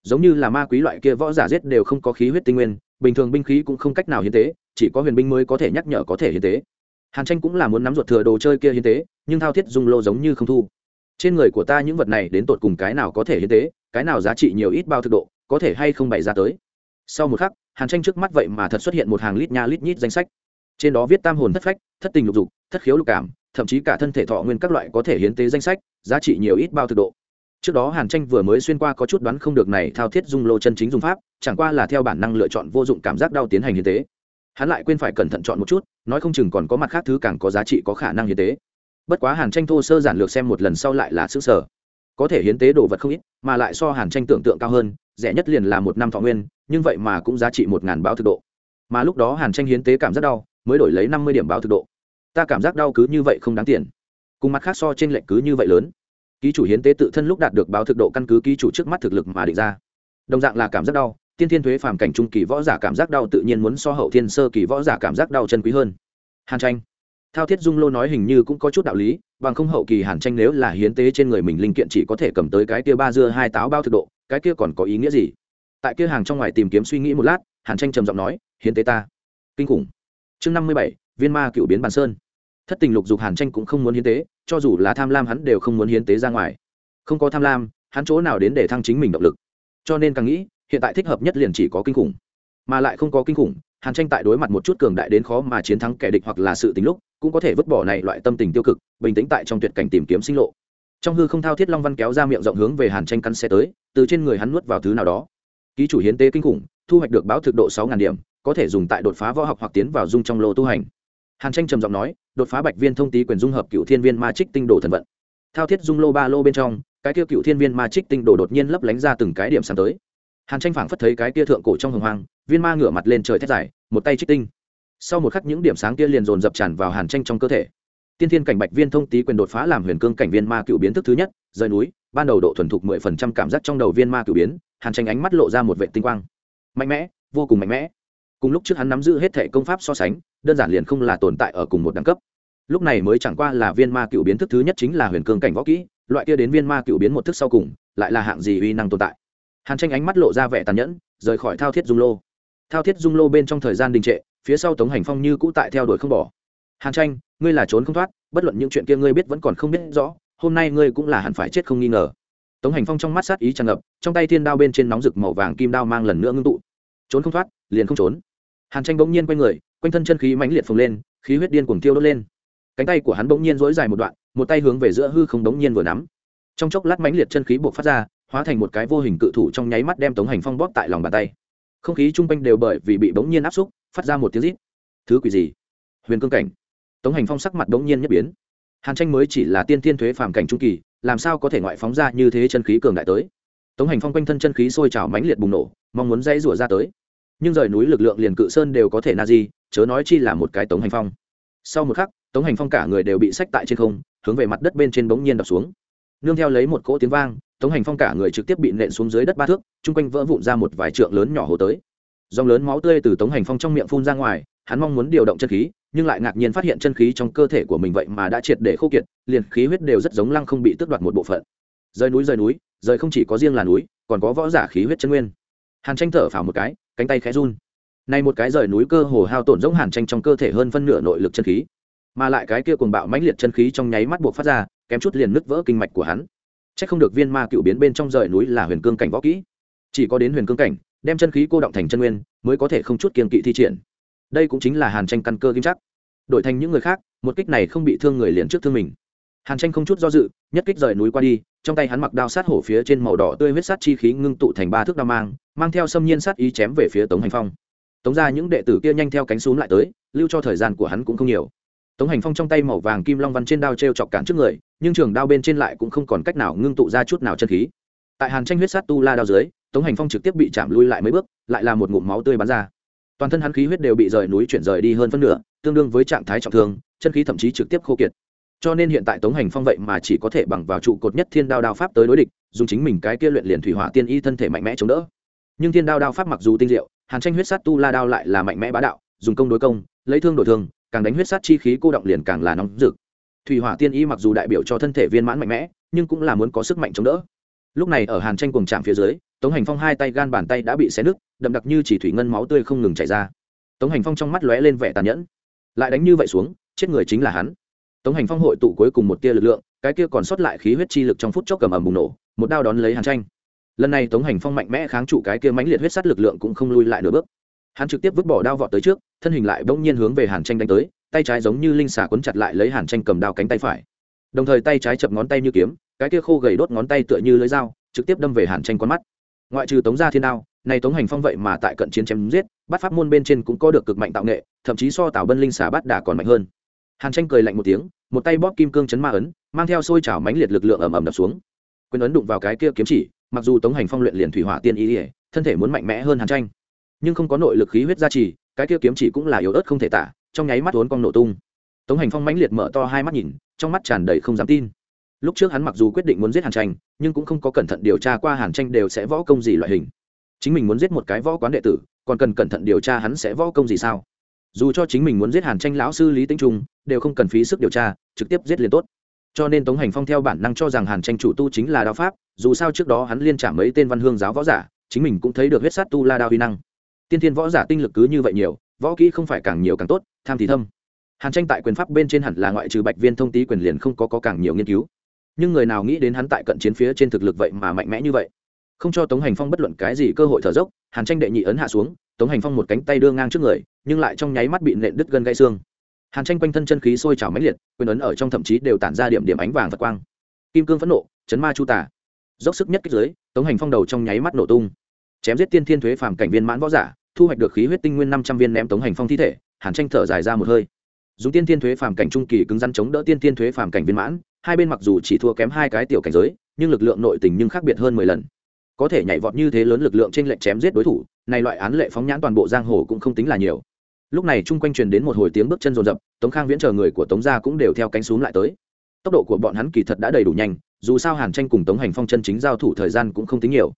giống như là ma quý loại kia võ giả giết đều không có khí huyết tinh nguyên, bình thường binh khí cũng không cách nào hiến tế, chỉ có huyền binh mới có thể nhắc nhở có thể hiến tế. Hàn tranh cũng là muốn nắm ruột thừa đồ chơi kia hiến tế, nhưng thao thiết dung lô giống như không thu. Trên người của ta những vật này đến tột cùng cái nào có thể hiến tế, cái nào giá trị nhiều ít bao thực độ, có thể hay không bày ra tới. Sau một khắc, hàn tranh trước mắt vậy mà thật xuất hiện một hàng lít nha lít nhít danh sách. Trên đó viết tam hồn thất phách, thất tình lục dục, thất khiếu lục cảm, thậm chí cả thân thể thọ nguyên các loại có thể hiến tế danh sách, giá trị nhiều ít bao thực độ trước đó hàn tranh vừa mới xuyên qua có chút đoán không được này thao thiết dung lô chân chính dùng pháp, chẳng qua là theo bản năng lựa chọn vô dụng cảm giác đau tiến hành hiến tế. Hắn lại quên phải cẩn thận chọn một chút, nói không chừng còn có mặt khác thứ càng có giá trị có khả năng hiến tế. Bất quá hàn tranh thô sơ giản lược xem một lần sau lại là xứ sở có thể hiến tế đồ vật không ít, mà lại so hàn tranh tưởng tượng cao hơn, rẻ nhất liền là một năm thọ nguyên, nhưng vậy mà cũng giá trị một ngàn báo thực độ. Mà lúc đó hàn tranh hiến tế cảm giác đau, mới đổi lấy năm mươi điểm báo thực độ. Ta cảm giác đau cứ như vậy không đáng tiền. Cùng mặt khác so trên lệnh cứ như vậy lớn ký chủ hiến tế tự thân lúc đạt được báo thực độ căn cứ ký chủ trước mắt thực lực mà định ra. Đồng dạng là cảm giác đau, tiên thiên thuế phàm cảnh trung kỳ võ giả cảm giác đau tự nhiên muốn so hậu thiên sơ kỳ võ giả cảm giác đau chân quý hơn. Hàn tranh. Thao thiết dung lô nói hình như cũng có chút đạo lý, bằng không hậu kỳ hàn tranh nếu là hiến tế trên người mình linh kiện chỉ có thể cầm tới cái kia ba dưa hai táo bao thực độ, cái kia còn có ý nghĩa gì? Tại kia hàng trong ngoài tìm kiếm suy nghĩ một lát, hàn tranh trầm giọng nói, hiến tế ta. Kinh khủng. Chương năm mươi bảy, viên ma cựu biến bàn sơn thất tình lục dục hàn tranh cũng không muốn hiến tế, cho dù là tham lam hắn đều không muốn hiến tế ra ngoài. Không có tham lam, hắn chỗ nào đến để thăng chính mình động lực. Cho nên càng nghĩ, hiện tại thích hợp nhất liền chỉ có kinh khủng. Mà lại không có kinh khủng, hàn tranh tại đối mặt một chút cường đại đến khó mà chiến thắng kẻ địch hoặc là sự tính lúc, cũng có thể vứt bỏ này loại tâm tình tiêu cực, bình tĩnh tại trong tuyệt cảnh tìm kiếm sinh lộ. Trong hư không thao thiết long văn kéo ra miệng rộng hướng về hàn tranh căn xe tới, từ trên người hắn nuốt vào thứ nào đó. Ký chủ hiến tế kinh khủng, thu hoạch được báo thực độ sáu điểm, có thể dùng tại đột phá võ học hoặc tiến vào dung trong lô tu hành hàn tranh trầm giọng nói, đột phá bạch viên thông tý quyền dung hợp cựu thiên viên ma trích tinh đồ thần vận. Thao thiết dung lô ba lô bên trong, cái kia cựu thiên viên ma trích tinh đồ đột nhiên lấp lánh ra từng cái điểm sáng tới. Hàn tranh phảng phất thấy cái kia thượng cổ trong hồng hoang, viên ma ngửa mặt lên trời thét dài, một tay trích tinh. Sau một khắc những điểm sáng kia liền dồn dập tràn vào hàn tranh trong cơ thể. Tiên thiên cảnh bạch viên thông tý quyền đột phá làm huyền cương cảnh viên ma cựu biến thức thứ nhất, rời núi, ban đầu độ thuần thục mười phần trăm cảm giác trong đầu viên ma cựu biến, hàn tranh ánh mắt lộ ra một vệ tinh quang. Mạnh mẽ, vô cùng mạnh mẽ cùng lúc trước hắn nắm giữ hết thể công pháp so sánh, đơn giản liền không là tồn tại ở cùng một đẳng cấp. Lúc này mới chẳng qua là viên ma cựu biến thức thứ nhất chính là huyền cương cảnh võ kỹ, loại kia đến viên ma cựu biến một thức sau cùng, lại là hạng gì uy năng tồn tại. Hàn tranh ánh mắt lộ ra vẻ tàn nhẫn, rời khỏi thao thiết dung lô. Thao thiết dung lô bên trong thời gian đình trệ, phía sau tống hành phong như cũ tại theo đuổi không bỏ. Hàn tranh, ngươi là trốn không thoát, bất luận những chuyện kia ngươi biết vẫn còn không biết rõ, hôm nay ngươi cũng là hẳn phải chết không nghi ngờ. Tống hành phong trong mắt sát ý tràn ngập, trong tay thiên đao bên trên nóng rực màu vàng kim đao mang lần nữa ngưng tụ. Trốn không thoát, liền không trốn hàn tranh bỗng nhiên quay người, quanh thân chân khí mãnh liệt phồng lên, khí huyết điên cuồng tiêu đốt lên. Cánh tay của hắn bỗng nhiên dối dài một đoạn, một tay hướng về giữa hư không bỗng nhiên vừa nắm. Trong chốc lát mãnh liệt chân khí buộc phát ra, hóa thành một cái vô hình cự thủ trong nháy mắt đem tống hành phong bóp tại lòng bàn tay. Không khí chung quanh đều bởi vì bị bỗng nhiên áp xúc, phát ra một tiếng rít. Thứ quỷ gì? Huyền cương cảnh. Tống hành phong sắc mặt bỗng nhiên nhất biến. Hàn tranh mới chỉ là tiên thiên thuế phàm cảnh trung kỳ, làm sao có thể ngoại phóng ra như thế chân khí cường đại tới? Tống hành phong quanh thân chân khí sôi trào mãnh liệt bùng nổ, mong muốn dãy rủa ra tới nhưng rời núi lực lượng liền cự sơn đều có thể na di, chớ nói chi là một cái tống hành phong. Sau một khắc, tống hành phong cả người đều bị sách tại trên không, hướng về mặt đất bên trên bỗng nhiên đập xuống. Nương theo lấy một cỗ tiếng vang, tống hành phong cả người trực tiếp bị nện xuống dưới đất ba thước, chung quanh vỡ vụn ra một vài trượng lớn nhỏ hồ tới. Dòng lớn máu tươi từ tống hành phong trong miệng phun ra ngoài, hắn mong muốn điều động chân khí, nhưng lại ngạc nhiên phát hiện chân khí trong cơ thể của mình vậy mà đã triệt để khô kiệt, liền khí huyết đều rất giống lăng không bị tước đoạt một bộ phận. Rời núi rời núi, rời không chỉ có riêng là núi, còn có võ giả khí huyết chân nguyên. Hàn tranh thở phào một cái cánh tay khẽ run. Nay một cái rời núi cơ hồ hao tổn giống hàn tranh trong cơ thể hơn phân nửa nội lực chân khí, mà lại cái kia cuồng bạo mãnh liệt chân khí trong nháy mắt buộc phát ra, kém chút liền nứt vỡ kinh mạch của hắn. Chắc không được viên ma cựu biến bên trong rời núi là huyền cương cảnh võ kỹ. Chỉ có đến huyền cương cảnh, đem chân khí cô động thành chân nguyên, mới có thể không chút kiên kỵ thi triển. Đây cũng chính là hàn tranh căn cơ kim chắc. Đổi thành những người khác, một kích này không bị thương người liền trước thương mình. Hàn tranh không chút do dự, nhất kích rời núi qua đi, trong tay hắn mặc đao sát hổ phía trên màu đỏ tươi huyết sát chi khí ngưng tụ thành ba thước đao mang mang theo xâm nhiên sát ý chém về phía tống hành phong. Tống ra những đệ tử kia nhanh theo cánh xuống lại tới, lưu cho thời gian của hắn cũng không nhiều. Tống hành phong trong tay màu vàng kim long văn trên đao t r e o chọc cản trước người, nhưng trường đao bên trên lại cũng không còn cách nào ngưng tụ ra chút nào chân khí. Tại hàn tranh huyết sát tu la đao dưới, tống hành phong trực tiếp bị chạm lui lại mấy bước, lại là một ngụm máu tươi bắn ra. Toàn thân hắn khí huyết đều bị rời núi chuyển rời đi hơn phân nửa, tương đương với trạng thái trọng thương, chân khí thậm chí trực tiếp khô kiệt. Cho nên hiện tại tống hành phong vậy mà chỉ có thể bằng vào trụ cột nhất thiên đao đao pháp tới đối địch, dùng chính mình cái kia luyện liền thủy hỏa tiên y thân thể mạnh mẽ chống đỡ nhưng thiên đao đao pháp mặc dù tinh diệu, hàn tranh huyết sát tu la đao lại là mạnh mẽ bá đạo, dùng công đối công, lấy thương đổi thương, càng đánh huyết sát chi khí cô động liền càng là nóng rực. Thủy hỏa tiên y mặc dù đại biểu cho thân thể viên mãn mạnh mẽ, nhưng cũng là muốn có sức mạnh chống đỡ. Lúc này ở hàn tranh cùng chạm phía dưới, tống hành phong hai tay gan bàn tay đã bị xé nứt, đậm đặc như chỉ thủy ngân máu tươi không ngừng chảy ra. Tống hành phong trong mắt lóe lên vẻ tàn nhẫn. Lại đánh như vậy xuống, chết người chính là hắn. Tống hành phong hội tụ cuối cùng một tia lực lượng, cái kia còn sót lại khí huyết chi lực trong phút chốc cầm ầm bùng nổ, một đao đón lấy hàn tranh lần này tống hành phong mạnh mẽ kháng trụ cái kia mãnh liệt huyết sắt lực lượng cũng không lui lại nửa bước. Hắn trực tiếp vứt bỏ đao vọt tới trước, thân hình lại bỗng nhiên hướng về hàn tranh đánh tới, tay trái giống như linh xà quấn chặt lại lấy hàn tranh cầm đao cánh tay phải. Đồng thời tay trái chập ngón tay như kiếm, cái kia khô gầy đốt ngón tay tựa như lưới dao, trực tiếp đâm về hàn tranh con mắt. Ngoại trừ tống gia thiên đao, này tống hành phong vậy mà tại cận chiến chém giết, bắt pháp môn bên trên cũng có được cực mạnh tạo nghệ, thậm chí so tào bân linh xả bắt đà còn mạnh hơn. Hàn tranh cười lạnh một tiếng, một tay bóp kim cương chấn ma ấn, mang theo xôi trào mãnh liệt lực lượng ầm ầm đập xuống. Quyền ấn đụng vào cái kia kiếm chỉ mặc dù tống hành phong luyện liền thủy hỏa tiên ý ỉa thân thể muốn mạnh mẽ hơn hàn tranh, nhưng không có nội lực khí huyết gia trì, cái kia kiếm chỉ cũng là yếu ớt không thể tả, trong nháy mắt vốn cong nổ tung. Tống hành phong mãnh liệt mở to hai mắt nhìn, trong mắt tràn đầy không dám tin. Lúc trước hắn mặc dù quyết định muốn giết hàn tranh, nhưng cũng không có cẩn thận điều tra qua hàn tranh đều sẽ võ công gì loại hình. Chính mình muốn giết một cái võ quán đệ tử, còn cần cẩn thận điều tra hắn sẽ võ công gì sao? Dù cho chính mình muốn giết hàn tranh lão sư lý tinh trung, đều không cần phí sức điều tra, trực tiếp giết liền tốt cho nên tống hành phong theo bản năng cho rằng hàn tranh chủ tu chính là đao pháp dù sao trước đó hắn liên trả mấy tên văn hương giáo võ giả chính mình cũng thấy được huyết sát tu la đao huy năng. Tiên thiên võ giả tinh lực cứ như vậy nhiều võ kỹ không phải càng nhiều càng tốt tham thì thâm. Hàn tranh tại quyền pháp bên trên hẳn là ngoại trừ bạch viên thông tý quyền liền không có, có càng nhiều nghiên cứu. Nhưng người nào nghĩ đến hắn tại cận chiến phía trên thực lực vậy mà mạnh mẽ như vậy? Không cho tống hành phong bất luận cái gì cơ hội thở dốc hàn tranh đệ nhị ấn hạ xuống tống hành phong một cánh tay đưa ngang trước người nhưng lại trong nháy mắt bị nện đứt gân gãy xương hàn tranh quanh thân chân khí sôi trào mãnh liệt, quyền ấn ở trong thậm chí đều tản ra điểm điểm ánh vàng và quang. Kim cương phẫn nộ, chấn ma chu tả dốc sức nhất kích dưới, tống hành phong đầu trong nháy mắt nổ tung. Chém giết tiên thiên thuế phàm cảnh viên mãn võ giả, thu hoạch được khí huyết tinh nguyên năm trăm viên ném tống hành phong thi thể, hàn tranh thở dài ra một hơi. Dùng tiên thiên thuế phàm cảnh trung kỳ cứng rắn chống đỡ tiên thiên thuế phàm cảnh viên mãn, hai bên mặc dù chỉ thua kém hai cái tiểu cảnh giới, nhưng lực lượng nội tình nhưng khác biệt hơn mười lần. Có thể nhảy vọt như thế lớn lực lượng trên lệnh chém giết đối thủ, này loại án lệ phóng nhãn toàn bộ giang hồ cũng không tính là nhiều lúc này chung quanh truyền đến một hồi tiếng bước chân rồn rập tống khang viễn chờ người của tống gia cũng đều theo cánh xuống lại tới. Tốc độ của bọn hắn kỳ thật đã đầy đủ nhanh, dù sao hàn tranh cùng tống hành phong chân chính giao thủ thời gian cũng không tính nhiều.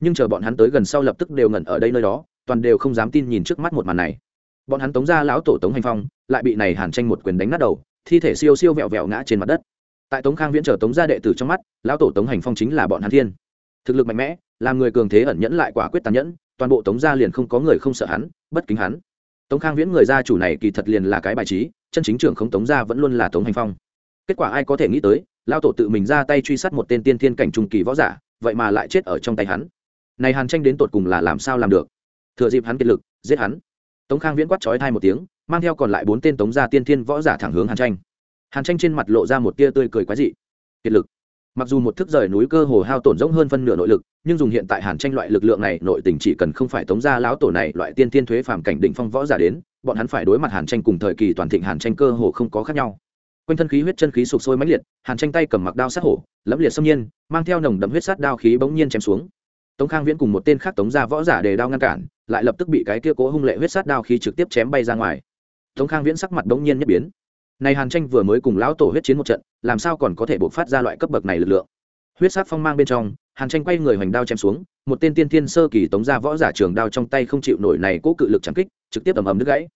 Nhưng chờ bọn hắn tới gần sau lập tức đều ngẩn ở đây nơi đó, toàn đều không dám tin nhìn trước mắt một màn này. Bọn hắn tống gia lão tổ tống hành phong, lại bị này hàn tranh một quyền đánh nát đầu, thi thể siêu siêu vẹo vẹo ngã trên mặt đất. Tại tống khang viễn chờ tống gia đệ tử trong mắt, lão tổ tống hành phong chính là bọn hắn thiên. Thực lực mạnh mẽ, làm người cường thế ẩn nhẫn lại quả quyết tàn nhẫn, toàn bộ tống gia liền không có người không sợ hắn, bất kính hắn tống khang viễn người gia chủ này kỳ thật liền là cái bài trí, chân chính trưởng không tống gia vẫn luôn là tống hành phong. Kết quả ai có thể nghĩ tới lao tổ tự mình ra tay truy sát một tên tiên thiên cảnh trung kỳ võ giả, vậy mà lại chết ở trong tay hắn. Này hàn tranh đến tột cùng là làm sao làm được? Thừa dịp hắn kiệt lực, giết hắn. Tống khang viễn quát trói thai một tiếng, mang theo còn lại bốn tên tống gia tiên thiên võ giả thẳng hướng hàn tranh. Hàn tranh trên mặt lộ ra một tia tươi cười quái dị. Kiệt lực mặc dù một thức rời núi cơ hồ hao tổn rỗng hơn phân nửa nội lực, nhưng dùng hiện tại hàn tranh loại lực lượng này, nội tình chỉ cần không phải tống gia lão tổ này, loại tiên tiên thuế phàm cảnh đỉnh phong võ giả đến, bọn hắn phải đối mặt hàn tranh cùng thời kỳ toàn thịnh hàn tranh cơ hồ không có khác nhau. Quanh thân khí huyết chân khí sụp sôi mãnh liệt, hàn tranh tay cầm mặc đao sát hổ, lẫm liệt xâm nhiên, mang theo nồng đậm huyết sát đao khí bỗng nhiên chém xuống. Tống khang viễn cùng một tên khác tống gia võ giả để đao ngăn cản, lại lập tức bị cái kia cố hung lệ huyết sát đao khí trực tiếp chém bay ra ngoài. Tống khang viễn sắc mặt bỗng nhiên nhất biến này hàn tranh vừa mới cùng lão tổ huyết chiến một trận, làm sao còn có thể bộc phát ra loại cấp bậc này lực lượng? Huyết sát phong mang bên trong, hàn tranh quay người hoành đao chém xuống, một tên tiên tiên sơ kỳ tống gia võ giả trường đao trong tay không chịu nổi này cố cự lực chẳng kích, trực tiếp ầm ầm đứt gãy.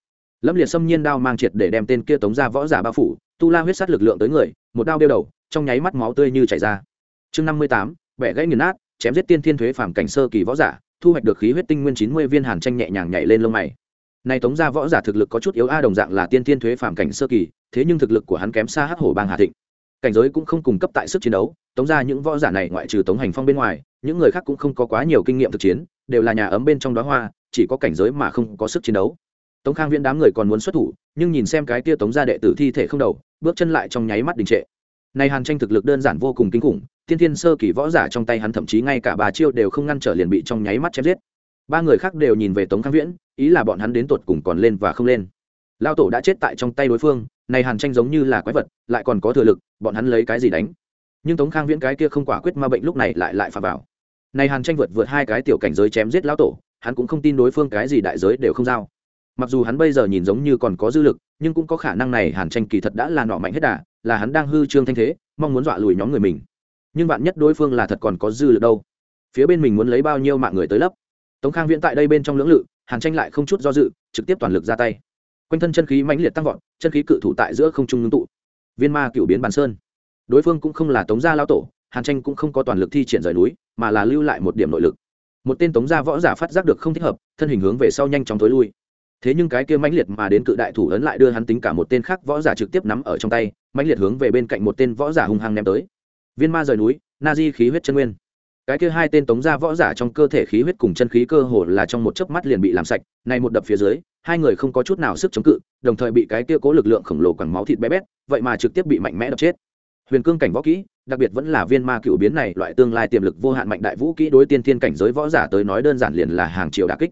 Lâm liệt xâm nhiên đao mang triệt để đem tên kia tống gia võ giả bao phủ, tu la huyết sát lực lượng tới người, một đao đeo đầu, trong nháy mắt máu tươi như chảy ra. Chương năm mươi tám, bẻ gãy nghiền nát, chém giết tiên thiên thuế phàm cảnh sơ kỳ võ giả, thu hoạch được khí huyết tinh nguyên chín mươi viên hàn tranh nhẹ nhàng nhảy lên lông mày. Này tống gia võ giả thực lực có chút yếu a, đồng dạng là tiên thiên thuế phàm cảnh sơ kỳ thế nhưng thực lực của hắn kém xa hắc hổ bang hà thịnh. Cảnh giới cũng không cung cấp tại sức chiến đấu, tống ra những võ giả này ngoại trừ tống hành phong bên ngoài, những người khác cũng không có quá nhiều kinh nghiệm thực chiến, đều là nhà ấm bên trong đó hoa, chỉ có cảnh giới mà không có sức chiến đấu. Tống khang viễn đám người còn muốn xuất thủ, nhưng nhìn xem cái tia tống gia đệ tử thi thể không đầu, bước chân lại trong nháy mắt đình trệ. Này hàn tranh thực lực đơn giản vô cùng kinh khủng thiên thiên sơ kỳ võ giả trong tay hắn thậm chí ngay cả bà chiêu đều không ngăn trở liền bị trong nháy mắt chém giết. Ba người khác đều nhìn về tống khang viễn, ý là bọn hắn đến tột cùng còn lên và không lên. Lao tổ đã chết tại trong tay đối phương này hàn tranh giống như là quái vật, lại còn có thừa lực, bọn hắn lấy cái gì đánh? Nhưng tống khang viễn cái kia không quả quyết ma bệnh lúc này lại lại phà vào. Này hàn tranh vượt vượt hai cái tiểu cảnh giới chém giết lão tổ, hắn cũng không tin đối phương cái gì đại giới đều không giao. Mặc dù hắn bây giờ nhìn giống như còn có dư lực, nhưng cũng có khả năng này hàn tranh kỳ thật đã là nọ mạnh hết đà, là hắn đang hư trương thanh thế, mong muốn dọa lùi nhóm người mình. Nhưng bạn nhất đối phương là thật còn có dư lực đâu? Phía bên mình muốn lấy bao nhiêu mạng người tới lấp? Tống khang viễn tại đây bên trong lưỡng lự, hàn tranh lại không chút do dự, trực tiếp toàn lực ra tay quanh thân chân khí mãnh liệt tăng vọt, chân khí cự thủ tại giữa không trung ngưng tụ. Viên ma cựu biến bàn sơn. Đối phương cũng không là tống gia lao tổ, hàn tranh cũng không có toàn lực thi triển rời núi, mà là lưu lại một điểm nội lực. Một tên tống gia võ giả phát giác được không thích hợp, thân hình hướng về sau nhanh chóng tối lui. Thế nhưng cái kia mãnh liệt mà đến cự đại thủ ấn lại đưa hắn tính cả một tên khác võ giả trực tiếp nắm ở trong tay, mãnh liệt hướng về bên cạnh một tên võ giả hung hăng ném tới. Viên ma rời núi, na di khí huyết chân nguyên cái kia hai tên tống gia võ giả trong cơ thể khí huyết cùng chân khí cơ hồ là trong một chớp mắt liền bị làm sạch này một đập phía dưới, hai người không có chút nào sức chống cự, đồng thời bị cái kia cố lực lượng khổng lồ quẳng máu thịt bé bét, vậy mà trực tiếp bị mạnh mẽ đập chết. Huyền cương cảnh võ kỹ, đặc biệt vẫn là viên ma cựu biến này, loại tương lai tiềm lực vô hạn mạnh đại vũ kỹ đối tiên thiên cảnh giới võ giả tới nói đơn giản liền là hàng triệu đà kích.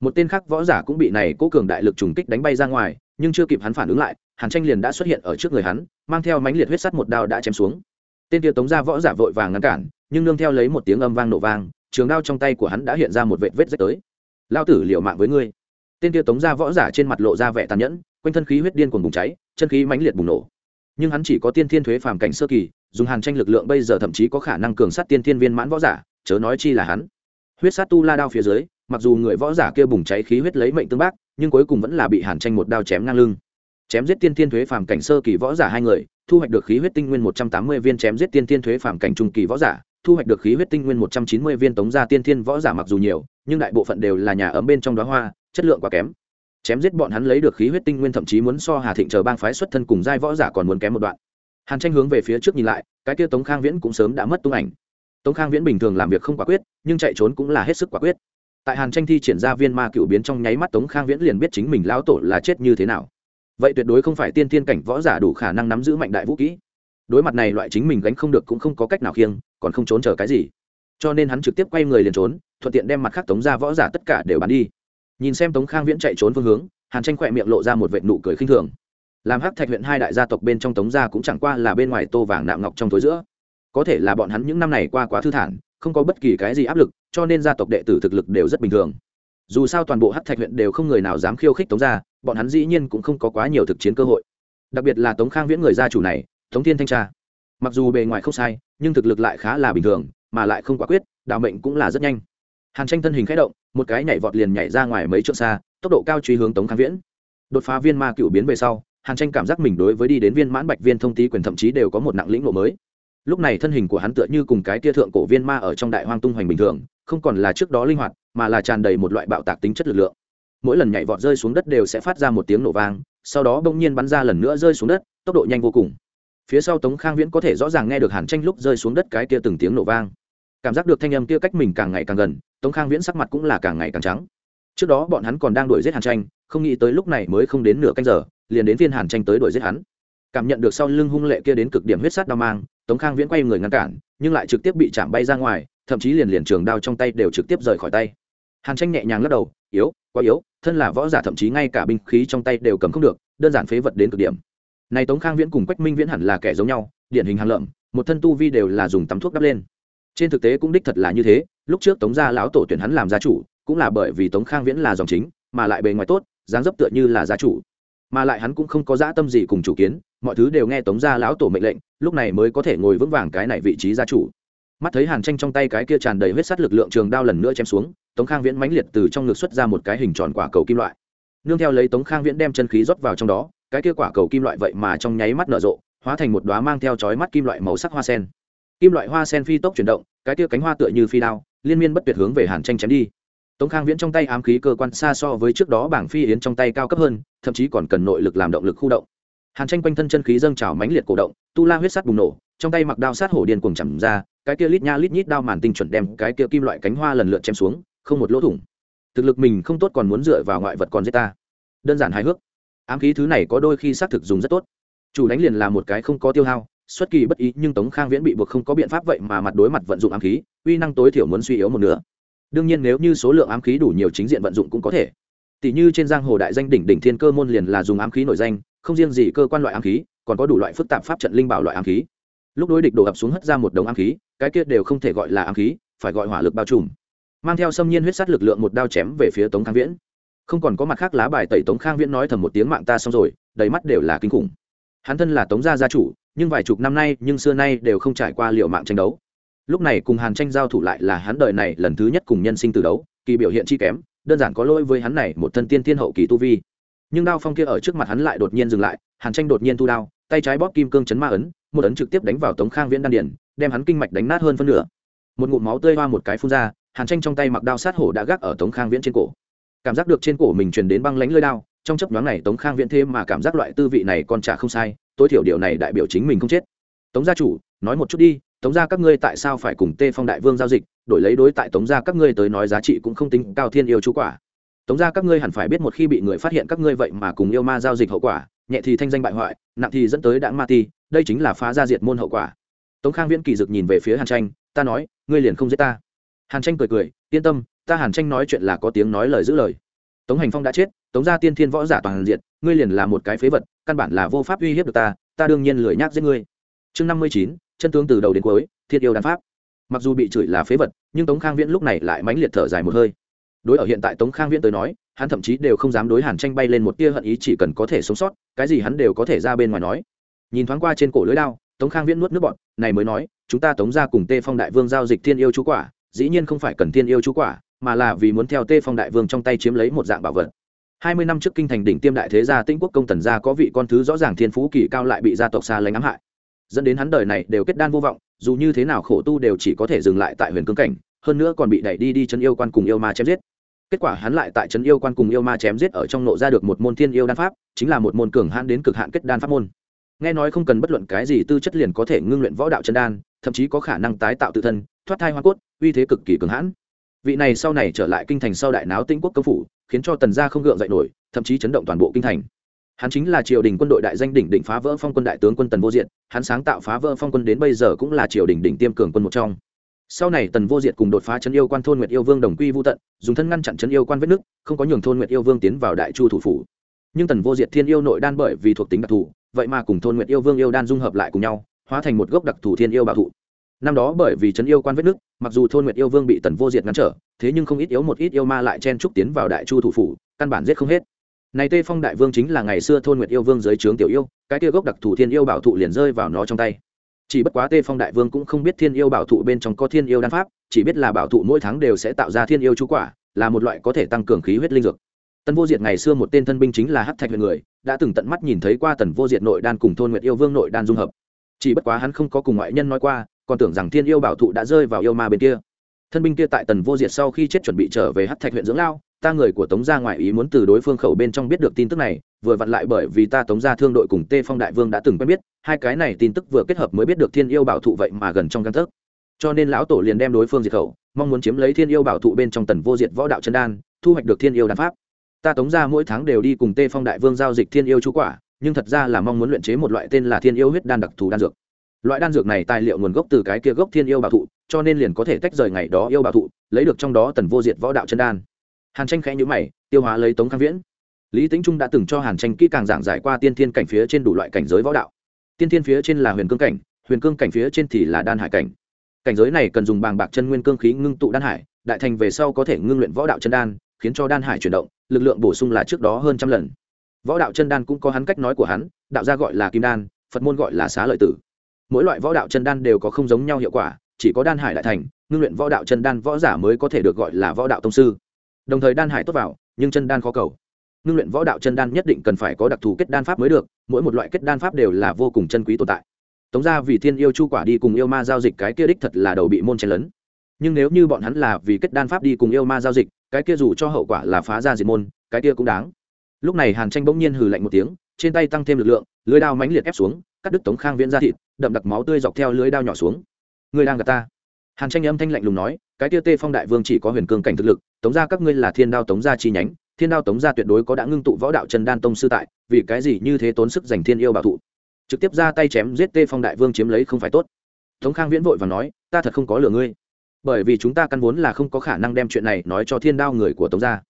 Một tên khác võ giả cũng bị này cố cường đại lực trùng kích đánh bay ra ngoài, nhưng chưa kịp hắn phản ứng lại, hàn tranh liền đã xuất hiện ở trước người hắn, mang theo mánh liệt huyết sắt một đao đã chém xuống. Tên kia tống ra võ giả vội vàng ngăn cản nhưng nương theo lấy một tiếng âm vang nổ vang, trường đao trong tay của hắn đã hiện ra một vệt vết rách tới. Lao tử liều mạng với ngươi. Tên kia tống ra võ giả trên mặt lộ ra vẻ tàn nhẫn, quanh thân khí huyết điên cuồng bùng cháy, chân khí mãnh liệt bùng nổ. Nhưng hắn chỉ có tiên thiên thuế phàm cảnh sơ kỳ, dùng hàn tranh lực lượng bây giờ thậm chí có khả năng cường sát tiên thiên viên mãn võ giả, chớ nói chi là hắn. Huyết sát tu la đao phía dưới, mặc dù người võ giả kia bùng cháy khí huyết lấy mệnh tương bác, nhưng cuối cùng vẫn là bị hàn tranh một đao chém ngang lưng. Chém giết tiên thiên thuế phàm cảnh sơ kỳ võ giả hai người, thu hoạch được khí huyết tinh nguyên một trăm tám mươi viên chém giết tiên thiên thuế phàm cảnh trung kỳ võ giả thu hoạch được khí huyết tinh nguyên một trăm chín mươi viên tống gia tiên thiên võ giả mặc dù nhiều, nhưng đại bộ phận đều là nhà ấm bên trong đóa hoa, chất lượng quá kém. Chém giết bọn hắn lấy được khí huyết tinh nguyên thậm chí muốn so hà thịnh chờ bang phái xuất thân cùng giai võ giả còn muốn kém một đoạn. Hàn tranh hướng về phía trước nhìn lại, cái kia tống khang viễn cũng sớm đã mất tung ảnh. Tống khang viễn bình thường làm việc không quả quyết, nhưng chạy trốn cũng là hết sức quả quyết. Tại hàn tranh thi triển ra viên ma cựu biến trong nháy mắt tống khang viễn liền biết chính mình lão tổ là chết như thế nào. Vậy tuyệt đối không phải tiên tiên cảnh võ giả đủ khả năng nắm giữ mạnh đại vũ kỹ đối mặt này loại chính mình gánh không được cũng không có cách nào khiêng, còn không trốn chờ cái gì. Cho nên hắn trực tiếp quay người liền trốn, thuận tiện đem mặt khác tống ra võ giả tất cả đều bắn đi. Nhìn xem tống khang viễn chạy trốn phương hướng, hàn tranh khỏe miệng lộ ra một vệ nụ cười khinh thường. Làm hắc thạch huyện hai đại gia tộc bên trong tống gia cũng chẳng qua là bên ngoài tô vàng nạm ngọc trong tối giữa. Có thể là bọn hắn những năm này qua quá thư thản, không có bất kỳ cái gì áp lực, cho nên gia tộc đệ tử thực lực đều rất bình thường. Dù sao toàn bộ hắc thạch huyện đều không người nào dám khiêu khích tống gia, bọn hắn dĩ nhiên cũng không có quá nhiều thực chiến cơ hội. Đặc biệt là tống khang viễn người gia chủ này tống thiên thanh tra. Mặc dù bề ngoài không sai, nhưng thực lực lại khá là bình thường, mà lại không quả quyết đạo mệnh cũng là rất nhanh. Hàn tranh thân hình k h ẽ động, một cái nhảy vọt liền nhảy ra ngoài mấy trượng xa, tốc độ cao truy hướng tống khang viễn. Đột phá viên ma cựu biến về sau, hàn tranh cảm giác mình đối với đi đến viên mãn bạch viên thông tý quyền thậm chí đều có một nặng lĩnh lộ mới. Lúc này thân hình của hắn tựa như cùng cái tia thượng cổ viên ma ở trong đại hoang tung hoành bình thường, không còn là trước đó linh hoạt, mà là tràn đầy một loại bạo tạc tính chất lực lượng. Mỗi lần nhảy vọt rơi xuống đất đều sẽ phát ra một tiếng nổ vang, sau đó bỗng nhiên bắn ra lần nữa rơi xuống đất, tốc độ nhanh vô cùng phía sau tống khang viễn có thể rõ ràng nghe được hàn tranh lúc rơi xuống đất cái kia từng tiếng nổ vang. Cảm giác được thanh âm kia cách mình càng ngày càng gần, tống khang viễn sắc mặt cũng là càng ngày càng trắng. Trước đó bọn hắn còn đang đuổi giết hàn tranh, không nghĩ tới lúc này mới không đến nửa canh giờ, liền đến phiên hàn tranh tới đuổi giết hắn. Cảm nhận được sau lưng hung lệ kia đến cực điểm huyết sát đau mang, tống khang viễn quay người ngăn cản, nhưng lại trực tiếp bị chạm bay ra ngoài, thậm chí liền liền trường đao trong tay đều trực tiếp rời khỏi tay. Hàn tranh nhẹ nhàng lắc đầu, yếu, quá yếu, thân là võ giả thậm chí ngay cả binh khí trong tay đều cầm không được, đơn giản phế vật đến cực điểm này tống khang viễn cùng quách minh viễn hẳn là kẻ giống nhau, điển hình hàng lợm, một thân tu vi đều là dùng tắm thuốc đắp lên. Trên thực tế cũng đích thật là như thế, lúc trước tống gia lão tổ tuyển hắn làm gia chủ, cũng là bởi vì tống khang viễn là dòng chính, mà lại bề ngoài tốt, dáng dấp tựa như là gia chủ. Mà lại hắn cũng không có dã tâm gì cùng chủ kiến, mọi thứ đều nghe tống gia lão tổ mệnh lệnh, lúc này mới có thể ngồi vững vàng cái này vị trí gia chủ. Mắt thấy hàn tranh trong tay cái kia tràn đầy huyết sắt lực lượng trường đao lần nữa chém xuống, tống khang viễn mãnh liệt từ trong ngực xuất ra một cái hình tròn quả cầu kim loại. Nương theo lấy tống khang viễn đem chân khí rót vào trong đó cái kia quả cầu kim loại vậy mà trong nháy mắt nở rộ, hóa thành một đoá mang theo chói mắt kim loại màu sắc hoa sen. Kim loại hoa sen phi tốc chuyển động, cái kia cánh hoa tựa như phi đao, liên miên bất tuyệt hướng về hàn tranh chém đi. Tống khang viễn trong tay ám khí cơ quan xa so với trước đó bảng phi yến trong tay cao cấp hơn, thậm chí còn cần nội lực làm động lực khu động. Hàn tranh quanh thân chân khí dâng trào mãnh liệt cổ động, tu la huyết sắt bùng nổ, trong tay mặc đao sát hổ điên cuồng chầm ra, cái kia lít nha lít nhít đao màn tinh chuẩn đem cái kia kim loại cánh hoa lần lượt chém xuống, không một lỗ thủng. Thực lực mình không tốt còn muốn dựa vào ngoại vật còn giết ta. Đơn giản hài hước ám khí thứ này có đôi khi xác thực dùng rất tốt. Chủ đánh liền là một cái không có tiêu hao, xuất kỳ bất ý, nhưng tống khang viễn bị buộc không có biện pháp vậy mà mặt đối mặt vận dụng ám khí, uy năng tối thiểu muốn suy yếu một nửa. Đương nhiên nếu như số lượng ám khí đủ nhiều chính diện vận dụng cũng có thể. Tỷ như trên giang hồ đại danh đỉnh đỉnh thiên cơ môn liền là dùng ám khí nổi danh, không riêng gì cơ quan loại ám khí, còn có đủ loại phức tạp pháp trận linh bảo loại ám khí. Lúc đối địch đổ ập xuống hất ra một đống ám khí, cái kia đều không thể gọi là ám khí, phải gọi hỏa lực bao trùm. Mang theo xâm nhiên huyết sát lực lượng một đao chém về phía tống khang viễn không còn có mặt khác lá bài tẩy tống khang viễn nói thầm một tiếng mạng ta xong rồi, đầy mắt đều là kinh khủng. Hắn thân là tống gia gia chủ, nhưng vài chục năm nay, nhưng xưa nay đều không trải qua liệu mạng tranh đấu. Lúc này cùng hàn tranh giao thủ lại là hắn đời này lần thứ nhất cùng nhân sinh từ đấu, kỳ biểu hiện chi kém, đơn giản có lỗi với hắn này, một thân tiên thiên hậu kỳ tu vi. Nhưng đao phong kia ở trước mặt hắn lại đột nhiên dừng lại, hàn tranh đột nhiên thu đao, tay trái bóp kim cương chấn ma ấn, một ấn trực tiếp đánh vào tống khang viễn đan điển đem hắn kinh mạch đánh nát hơn phân nửa. Một ngụm máu tươi hoa một cái phun ra, hàn tranh trong tay mặc đao sát hổ đã gác ở tống khang viễn trên cổ cảm giác được trên cổ mình truyền đến băng lánh lơi đao, trong chấp nhoáng này tống khang viễn thêm mà cảm giác loại tư vị này còn chả không sai, tối thiểu điều này đại biểu chính mình không chết. Tống gia chủ, nói một chút đi, tống gia các ngươi tại sao phải cùng tê phong đại vương giao dịch, đổi lấy đối tại tống gia các ngươi tới nói giá trị cũng không tính cao thiên yêu chú quả. Tống gia các ngươi hẳn phải biết một khi bị người phát hiện các ngươi vậy mà cùng yêu ma giao dịch hậu quả, nhẹ thì thanh danh bại hoại, nặng thì dẫn tới đảng ma ti, đây chính là phá gia diệt môn hậu quả. Tống khang viễn kỳ dực nhìn về phía hàn tranh, ta nói, ngươi liền không giết ta. Hàn tranh cười cười, yên tâm ta hàn tranh nói chuyện là có tiếng nói lời giữ lời. Tống hành phong đã chết, tống gia tiên thiên võ giả toàn diện, ngươi liền là một cái phế vật, căn bản là vô pháp uy hiếp được ta ta đương nhiên lười nhác giết ngươi. Chương năm mươi chín, chân tướng từ đầu đến cuối thiết yêu đàn pháp. Mặc dù bị chửi là phế vật, nhưng tống khang viễn lúc này lại mãnh liệt thở dài một hơi. Đối ở hiện tại tống khang viễn tới nói, hắn thậm chí đều không dám đối hàn tranh bay lên một tia hận ý chỉ cần có thể sống sót, cái gì hắn đều có thể ra bên ngoài nói. Nhìn thoáng qua trên cổ lưới lao, tống khang viễn nuốt nước bọn này mới nói, chúng ta tống ra cùng tê phong đại vương giao dịch thiên yêu chú quả, dĩ nhiên không phải cần thiên yêu chú quả mà là vì muốn theo tê phong đại vương trong tay chiếm lấy một dạng bảo vật. Hai mươi năm trước kinh thành đỉnh tiêm đại thế gia tĩnh quốc công tần gia có vị con thứ rõ ràng thiên phú kỳ cao lại bị gia tộc xa lánh ám hại. Dẫn đến hắn đời này đều kết đan vô vọng, dù như thế nào khổ tu đều chỉ có thể dừng lại tại huyền cương cảnh, hơn nữa còn bị đẩy đi đi chân yêu quan cùng yêu ma chém giết. Kết quả hắn lại tại chân yêu quan cùng yêu ma chém giết ở trong nộ ra được một môn thiên yêu đan pháp, chính là một môn cường hãn đến cực hạn kết đan pháp môn. Nghe nói không cần bất luận cái gì tư chất liền có thể ngưng luyện võ đạo chân đan, thậm chí có khả năng tái tạo tự thân, thoát thai hoa cốt, uy thế cực kỳ cường hãn vị này sau này trở lại kinh thành sau đại náo tinh quốc công phủ, khiến cho tần gia không gượng dậy nổi, thậm chí chấn động toàn bộ kinh thành. Hắn chính là triều đình quân đội đại danh đỉnh đỉnh phá vỡ phong quân đại tướng quân tần vô diện hắn sáng tạo phá vỡ phong quân đến bây giờ cũng là triều đình đỉnh tiêm cường quân một trong. Sau này tần vô diệt cùng đột phá chân yêu quan thôn nguyệt yêu vương đồng quy vô tận, dùng thân ngăn chặn chân yêu quan vết nước không có nhường thôn nguyệt yêu vương tiến vào đại chu thủ phủ. Nhưng tần vô diệt thiên yêu nội đan bởi vì thuộc tính đặc thù, vậy mà cùng thôn nguyệt yêu vương yêu đan dung hợp lại cùng nhau, hóa thành một gốc đặc thù thiên yêu bảo thụ năm đó bởi vì trấn yêu quan vết nước mặc dù thôn nguyệt yêu vương bị tần vô diệt ngăn trở, thế nhưng không ít yếu một ít yêu ma lại chen trúc tiến vào đại chu thủ phủ, căn bản giết không hết. Này tê phong đại vương chính là ngày xưa thôn nguyệt yêu vương dưới trướng tiểu yêu, cái kia gốc đặc thù thiên yêu bảo thụ liền rơi vào nó trong tay. Chỉ bất quá tê phong đại vương cũng không biết thiên yêu bảo thụ bên trong có thiên yêu đan pháp, chỉ biết là bảo thụ mỗi tháng đều sẽ tạo ra thiên yêu chú quả, là một loại có thể tăng cường khí huyết linh dược. Tân vô diệt ngày xưa một tên thân binh chính là hát thạch huyện người, đã từng tận mắt nhìn thấy qua tần vô diệt nội đan cùng thôn nguyệt yêu vương nội đan dung hợp. Chỉ bất quá hắn không có cùng ngoại nhân nói qua còn tưởng rằng thiên yêu bảo thụ đã rơi vào yêu ma bên kia. Thân binh kia tại tần vô diệt sau khi chết chuẩn bị trở về hát thạch huyện dưỡng lao, ta người của tống gia ngoại ý muốn từ đối phương khẩu bên trong biết được tin tức này, vừa vặn lại bởi vì ta tống gia thương đội cùng tê phong đại vương đã từng quen biết, hai cái này tin tức vừa kết hợp mới biết được thiên yêu bảo thụ vậy mà gần trong căn thức cho nên lão tổ liền đem đối phương diệt khẩu, mong muốn chiếm lấy thiên yêu bảo thụ bên trong tần vô diệt võ đạo chân đan, thu hoạch được thiên yêu đan pháp. Ta tống gia mỗi tháng đều đi cùng tê phong đại vương giao dịch thiên yêu chú quả, nhưng thật ra là mong muốn luyện chế một loại tên là thiên yêu huyết đan đặc thù đan dược loại đan dược này tài liệu nguồn gốc từ cái kia gốc thiên yêu bảo thụ, cho nên liền có thể tách rời ngày đó yêu bảo thụ, lấy được trong đó tần vô diệt võ đạo chân đan. Hàn tranh khẽ nhữ mày, tiêu hóa lấy tống khang viễn. Lý tính trung đã từng cho hàn tranh kỹ càng giảng giải qua tiên thiên cảnh phía trên đủ loại cảnh giới võ đạo. Tiên thiên phía trên là huyền cương cảnh, huyền cương cảnh phía trên thì là đan hải cảnh. Cảnh giới này cần dùng bàng bạc chân nguyên cương khí ngưng tụ đan hải, đại thành về sau có thể ngưng luyện võ đạo chân đan, khiến cho đan hải chuyển động, lực lượng bổ sung là trước đó hơn trăm lần. Võ đạo chân đan cũng có hắn cách nói của hắn, đạo gia gọi là kim đan, phật môn gọi là xá lợi tử mỗi loại võ đạo chân đan đều có không giống nhau hiệu quả, chỉ có đan hải đại thành, ngưng luyện võ đạo chân đan võ giả mới có thể được gọi là võ đạo tông sư. Đồng thời đan hải tốt vào, nhưng chân đan khó cầu. Ngưng luyện võ đạo chân đan nhất định cần phải có đặc thù kết đan pháp mới được, mỗi một loại kết đan pháp đều là vô cùng chân quý tồn tại. Tống ra vì thiên yêu chu quả đi cùng yêu ma giao dịch cái kia đích thật là đầu bị môn chen lấn. Nhưng nếu như bọn hắn là vì kết đan pháp đi cùng yêu ma giao dịch, cái kia dù cho hậu quả là phá ra diệt môn, cái kia cũng đáng. Lúc này hàn tranh bỗng nhiên hừ lạnh một tiếng, trên tay tăng thêm lực lượng, lưới đao mãnh liệt ép xuống, cắt đứt tống khang viễn ra thịt đậm đặc máu tươi dọc theo lưới đao nhỏ xuống. Ngươi đang gặp ta. Hàn tranh âm thanh lạnh lùng nói, cái tia tê phong đại vương chỉ có huyền cương cảnh thực lực, tống ra các ngươi là thiên đao tống gia chi nhánh, thiên đao tống gia tuyệt đối có đã ngưng tụ võ đạo chân đan tông sư tại, vì cái gì như thế tốn sức giành thiên yêu bảo thụ? Trực tiếp ra tay chém giết tê phong đại vương chiếm lấy không phải tốt. Tống khang viễn vội và nói, ta thật không có lừa ngươi. Bởi vì chúng ta căn vốn là không có khả năng đem chuyện này nói cho thiên đao người của tống gia.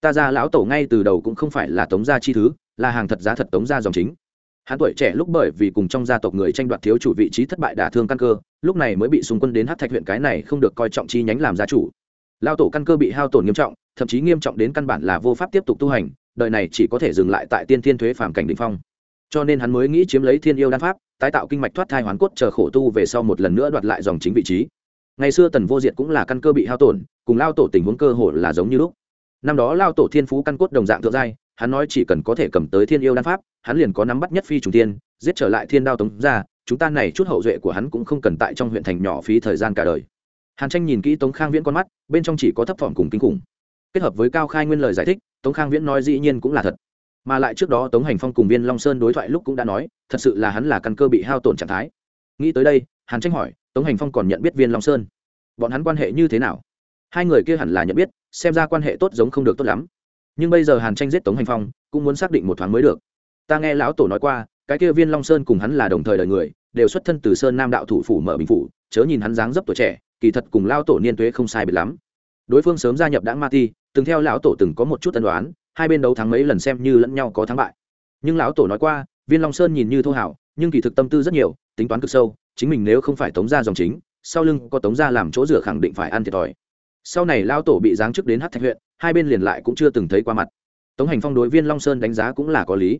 Ta ra lão tổ ngay từ đầu cũng không phải là tống gia chi thứ, là hàng thật giá thật tống gia dòng chính hắn tuổi trẻ lúc bởi vì cùng trong gia tộc người tranh đoạt thiếu chủ vị trí thất bại đả thương căn cơ, lúc này mới bị xung quân đến hát thạch huyện cái này không được coi trọng chi nhánh làm gia chủ. Lao tổ căn cơ bị hao tổn nghiêm trọng, thậm chí nghiêm trọng đến căn bản là vô pháp tiếp tục tu hành, đời này chỉ có thể dừng lại tại tiên thiên thuế phàm cảnh định phong. Cho nên hắn mới nghĩ chiếm lấy thiên yêu đan pháp, tái tạo kinh mạch thoát thai hoán cốt chờ khổ tu về sau một lần nữa đoạt lại dòng chính vị trí. Ngày xưa tần vô diệt cũng là căn cơ bị hao tổn, cùng lao tổ tình huống cơ hồ là giống như lúc. Năm đó lao tổ thiên phú căn cốt đồng dạng thượng giai hắn nói chỉ cần có thể cầm tới thiên yêu đan pháp, hắn liền có nắm bắt nhất phi trùng tiên giết trở lại thiên đao tống ra chúng ta này chút hậu duệ của hắn cũng không cần tại trong huyện thành nhỏ phí thời gian cả đời. Hàn tranh nhìn kỹ tống khang viễn con mắt, bên trong chỉ có thấp thỏm cùng kinh khủng. Kết hợp với cao khai nguyên lời giải thích, tống khang viễn nói dĩ nhiên cũng là thật. Mà lại trước đó tống hành phong cùng viên long sơn đối thoại lúc cũng đã nói, thật sự là hắn là căn cơ bị hao tổn trạng thái. Nghĩ tới đây, hàn tranh hỏi, tống hành phong còn nhận biết viên long sơn? Bọn hắn quan hệ như thế nào? Hai người kia hẳn là nhận biết, xem ra quan hệ tốt giống không được tốt lắm nhưng bây giờ hàn tranh giết tống hành phong cũng muốn xác định một thoáng mới được ta nghe lão tổ nói qua cái kia viên long sơn cùng hắn là đồng thời đời người đều xuất thân từ sơn nam đạo thủ phủ mở bình phủ chớ nhìn hắn dáng dấp tuổi trẻ kỳ thật cùng lao tổ niên tuế không sai biệt lắm đối phương sớm gia nhập Đãng ma ti từng theo lão tổ từng có một chút tân đoán hai bên đấu thắng mấy lần xem như lẫn nhau có thắng bại nhưng lão tổ nói qua viên long sơn nhìn như thô hảo nhưng kỳ thực tâm tư rất nhiều tính toán cực sâu chính mình nếu không phải tống ra dòng chính sau lưng có tống ra làm chỗ rửa khẳng định phải ăn thiệt thòi sau này lao tổ bị giáng chức đến hát thạch huyện, hai bên liền lại cũng chưa từng thấy qua mặt. Tống hành phong đối viên long sơn đánh giá cũng là có lý.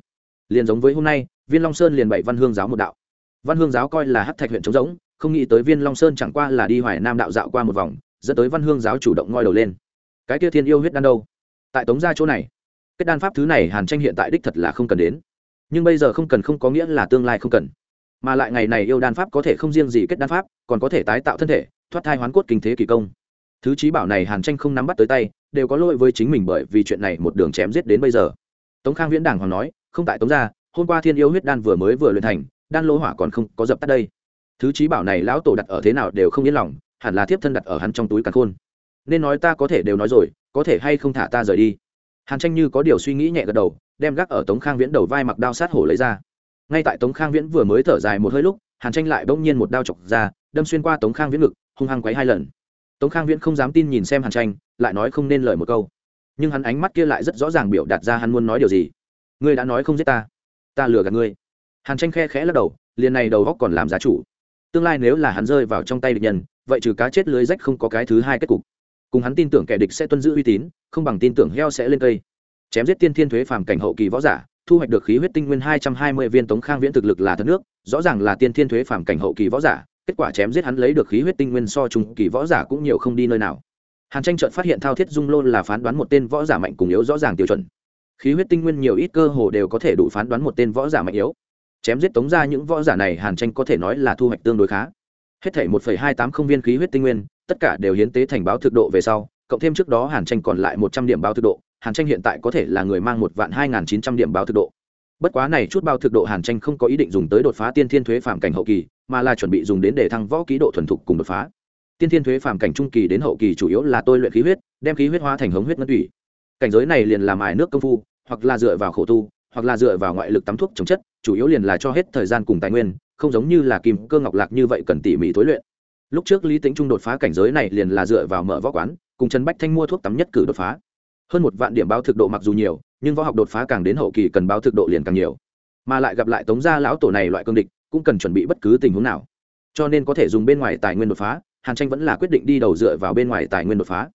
Liền giống với hôm nay, viên long sơn liền bảy văn hương giáo một đạo. Văn hương giáo coi là hát thạch huyện trống rỗng, không nghĩ tới viên long sơn chẳng qua là đi hoài nam đạo dạo qua một vòng, dẫn tới văn hương giáo chủ động ngoi đầu lên. Cái kia thiên yêu huyết đan đâu? Tại tống gia chỗ này, kết đan pháp thứ này hàn tranh hiện tại đích thật là không cần đến. Nhưng bây giờ không cần không có nghĩa là tương lai không cần. Mà lại ngày này yêu đan pháp có thể không riêng gì kết đan pháp, còn có thể tái tạo thân thể, thoát thai hoán cốt kinh thế kỳ công thứ trí bảo này hàn tranh không nắm bắt tới tay, đều có lỗi với chính mình bởi vì chuyện này một đường chém giết đến bây giờ. Tống khang viễn đảng hoàng nói, không tại tống gia, hôm qua thiên yêu huyết đan vừa mới vừa luyện thành, đan lỗ hỏa còn không có dập tắt đây. Thứ trí bảo này lão tổ đặt ở thế nào đều không yên lòng, hẳn là thiếp thân đặt ở hắn trong túi càn khôn. Nên nói ta có thể đều nói rồi, có thể hay không thả ta rời đi? Hàn tranh như có điều suy nghĩ nhẹ gật đầu, đem gác ở tống khang viễn đầu vai mặc đao sát hổ lấy ra. Ngay tại tống khang viễn vừa mới thở dài một hơi lúc, hàn tranh lại bỗng nhiên một đao chọc ra, đâm xuyên qua tống khang viễn ngực, hung hăng quấy hai lần tống khang viễn không dám tin nhìn xem hàn tranh, lại nói không nên lời một câu. Nhưng hắn ánh mắt kia lại rất rõ ràng biểu đạt ra hắn muốn nói điều gì. Ngươi đã nói không giết ta ta lừa gạt ngươi. Hàn tranh khe khẽ lắc đầu, liền này đầu góc còn làm giá chủ. Tương lai nếu là hắn rơi vào trong tay địch nhân, vậy trừ cá chết lưới rách không có cái thứ hai kết cục. Cùng hắn tin tưởng kẻ địch sẽ tuân giữ uy tín, không bằng tin tưởng heo sẽ lên cây. Chém giết tiên thiên thuế phàm cảnh hậu kỳ võ giả, thu hoạch được khí huyết tinh nguyên hai trăm hai mươi viên tống khang viễn thực lực là thất nước, rõ ràng là tiên thiên thuế phàm cảnh hậu kỳ võ giả kết quả chém giết hắn lấy được khí huyết tinh nguyên so trung kỳ võ giả cũng nhiều không đi nơi nào. Hàn tranh trợt phát hiện thao thiết dung lô là phán đoán một tên võ giả mạnh cùng yếu rõ ràng tiêu chuẩn. Khí huyết tinh nguyên nhiều ít cơ hồ đều có thể đủ phán đoán một tên võ giả mạnh yếu. Chém giết tống ra những võ giả này hàn tranh có thể nói là thu hoạch tương đối khá. Hết thể một hai tám không viên khí huyết tinh nguyên, tất cả đều hiến tế thành báo thực độ về sau, cộng thêm trước đó hàn tranh còn lại một trăm điểm báo thực độ, hàn tranh hiện tại có thể là người mang một vạn hai chín trăm điểm báo thực độ. Bất quá này chút bao thực độ hàn tranh không có ý định dùng tới đột phá tiên thiên thuế phạm cảnh hậu kỳ mà là chuẩn bị dùng đến để thăng võ ký độ thuần thục cùng đột phá. Tiên thiên thuế phàm cảnh trung kỳ đến hậu kỳ chủ yếu là tôi luyện khí huyết, đem khí huyết hóa thành hống huyết ngân thủy cảnh giới này liền làm ải nước công phu, hoặc là dựa vào khổ tu, hoặc là dựa vào ngoại lực tắm thuốc chống chất, chủ yếu liền là cho hết thời gian cùng tài nguyên, không giống như là kim cơ ngọc lạc như vậy cần tỉ mỉ tối luyện. Lúc trước lý tính trung đột phá cảnh giới này liền là dựa vào mở võ quán, cùng trần bách thanh mua thuốc tắm nhất cử đột phá. Hơn một vạn điểm báo thực độ mặc dù nhiều, nhưng võ học đột phá càng đến hậu kỳ cần báo thực độ liền càng nhiều. Mà lại gặp lại tống gia lão tổ này loại cương địch cũng cần chuẩn bị bất cứ tình huống nào. Cho nên có thể dùng bên ngoài tài nguyên đột phá, hàn tranh vẫn là quyết định đi đầu dựa vào bên ngoài tài nguyên đột phá.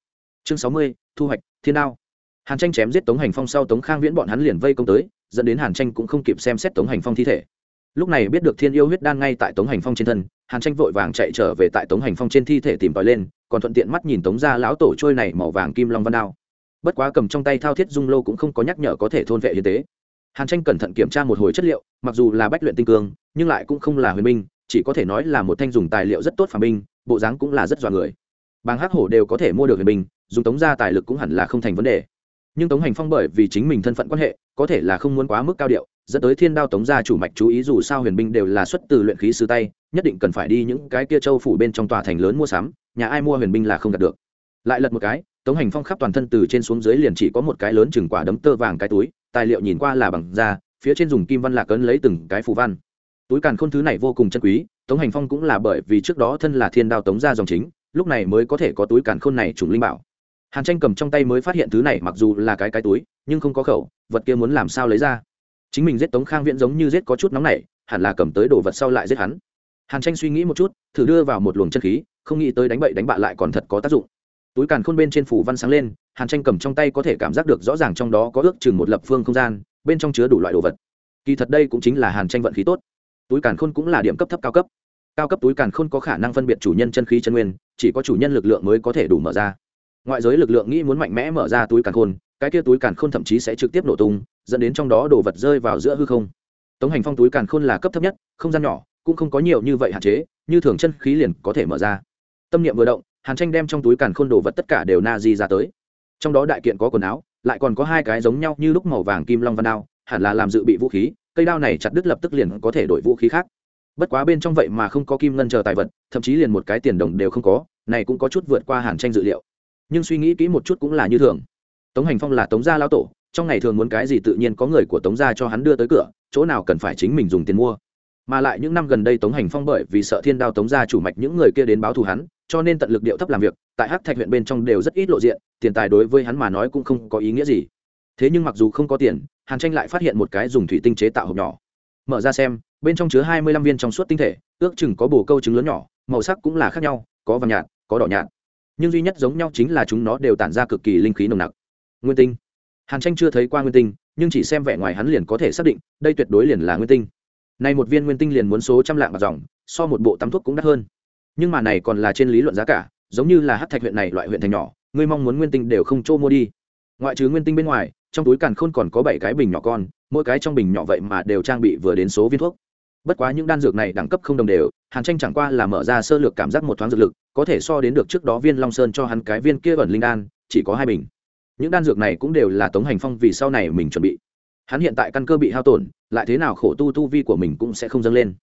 Chương sáu mươi, thu hoạch, thiên đao. Hàn tranh chém giết tống hành phong sau tống khang viễn bọn hắn liền vây công tới, dẫn đến hàn tranh cũng không kịp xem xét tống hành phong thi thể. Lúc này biết được thiên yêu huyết đan ngay tại tống hành phong trên thân, hàn tranh vội vàng chạy trở về tại tống hành phong trên thi thể tìm tòi lên, còn thuận tiện mắt nhìn tống ra lão tổ trôi này màu vàng kim long văn đao. Bất quá cầm trong tay thao thiết dung lô cũng không có nhắc nhở có thể thôn vệ hiến tế hàn tranh cẩn thận kiểm tra một hồi chất liệu, mặc dù là bách luyện tinh cương, nhưng lại cũng không là huyền minh chỉ có thể nói là một thanh dùng tài liệu rất tốt phản binh, bộ dáng cũng là rất dọa người. Bàng hắc hổ đều có thể mua được huyền minh dùng tống ra tài lực cũng hẳn là không thành vấn đề. Nhưng tống hành phong bởi vì chính mình thân phận quan hệ, có thể là không muốn quá mức cao điệu, dẫn tới thiên đao tống gia chủ mạch chú ý dù sao huyền binh đều là xuất từ luyện khí sư tay, nhất định cần phải đi những cái kia châu phủ bên trong tòa thành lớn mua sắm, nhà ai mua huyền binh là không đạt được. Lại lật một cái, tống hành phong khắp toàn thân từ trên xuống dưới liền chỉ có một cái lớn chừng quả đấm tơ vàng cái túi tài liệu nhìn qua là bằng da, phía trên dùng kim văn lạc ấn lấy từng cái phù văn. Túi càn khôn thứ này vô cùng chân quý, tống hành phong cũng là bởi vì trước đó thân là thiên đao tống gia dòng chính, lúc này mới có thể có túi càn khôn này trùng linh bảo. Hàn tranh cầm trong tay mới phát hiện thứ này mặc dù là cái cái túi, nhưng không có khẩu, vật kia muốn làm sao lấy ra? Chính mình giết tống khang viễn giống như giết có chút nóng này hẳn là cầm tới đồ vật sau lại giết hắn. Hàn tranh suy nghĩ một chút, thử đưa vào một luồng chân khí, không nghĩ tới đánh bậy đánh bạ lại còn thật có tác dụng túi càn khôn bên trên phủ văn sáng lên, hàn tranh cầm trong tay có thể cảm giác được rõ ràng trong đó có ước chừng một lập phương không gian, bên trong chứa đủ loại đồ vật. Kỳ thật đây cũng chính là hàn tranh vận khí tốt. Túi càn khôn cũng là điểm cấp thấp cao cấp. Cao cấp túi càn khôn có khả năng phân biệt chủ nhân chân khí chân nguyên, chỉ có chủ nhân lực lượng mới có thể đủ mở ra. Ngoại giới lực lượng nghĩ muốn mạnh mẽ mở ra túi càn khôn, cái kia túi càn khôn thậm chí sẽ trực tiếp nổ tung, dẫn đến trong đó đồ vật rơi vào giữa hư không. Tống hành phong túi càn khôn là cấp thấp nhất, không gian nhỏ, cũng không có nhiều như vậy hạn chế, như thường chân khí liền có thể mở ra. Tâm niệm vừa động hàn tranh đem trong túi càn khôn đồ vật tất cả đều na di ra tới. Trong đó đại kiện có quần áo, lại còn có hai cái giống nhau như lúc màu vàng kim long văn đao, hẳn là làm dự bị vũ khí, cây đao này chặt đứt lập tức liền có thể đổi vũ khí khác. Bất quá bên trong vậy mà không có kim ngân chờ tài vật, thậm chí liền một cái tiền đồng đều không có, này cũng có chút vượt qua hàn tranh dự liệu. Nhưng suy nghĩ kỹ một chút cũng là như thường. Tống hành phong là tống gia lão tổ, trong ngày thường muốn cái gì tự nhiên có người của tống gia cho hắn đưa tới cửa, chỗ nào cần phải chính mình dùng tiền mua. Mà lại những năm gần đây tống hành phong bởi vì sợ thiên đao tống gia chủ mạch những người kia đến báo thù hắn cho nên tận lực điệu thấp làm việc, tại hắc thạch huyện bên trong đều rất ít lộ diện, tiền tài đối với hắn mà nói cũng không có ý nghĩa gì. Thế nhưng mặc dù không có tiền, hàn tranh lại phát hiện một cái dùng thủy tinh chế tạo hộp nhỏ. Mở ra xem, bên trong chứa hai mươi lăm viên trong suốt tinh thể, ước chừng có bồ câu trứng lớn nhỏ, màu sắc cũng là khác nhau, có vàng nhạt, có đỏ nhạt. Nhưng duy nhất giống nhau chính là chúng nó đều tản ra cực kỳ linh khí nồng nặc. Nguyên tinh. Hàn tranh chưa thấy qua nguyên tinh, nhưng chỉ xem vẻ ngoài hắn liền có thể xác định, đây tuyệt đối liền là nguyên tinh. Nay một viên nguyên tinh liền muốn số trăm lạng bạc dòng, so một bộ tắm thuốc cũng đắt hơn nhưng mà này còn là trên lý luận giá cả, giống như là hát thạch huyện này loại huyện thành nhỏ, ngươi mong muốn nguyên tinh đều không chỗ mua đi. Ngoại trừ nguyên tinh bên ngoài, trong túi càn khôn còn có bảy cái bình nhỏ con, mỗi cái trong bình nhỏ vậy mà đều trang bị vừa đến số viên thuốc. Bất quá những đan dược này đẳng cấp không đồng đều, hàn tranh chẳng qua là mở ra sơ lược cảm giác một thoáng dược lực, có thể so đến được trước đó viên long sơn cho hắn cái viên kia ẩn linh đan, chỉ có hai bình. Những đan dược này cũng đều là tống hành phong vì sau này mình chuẩn bị. Hắn hiện tại căn cơ bị hao tổn, lại thế nào khổ tu tu vi của mình cũng sẽ không dâng lên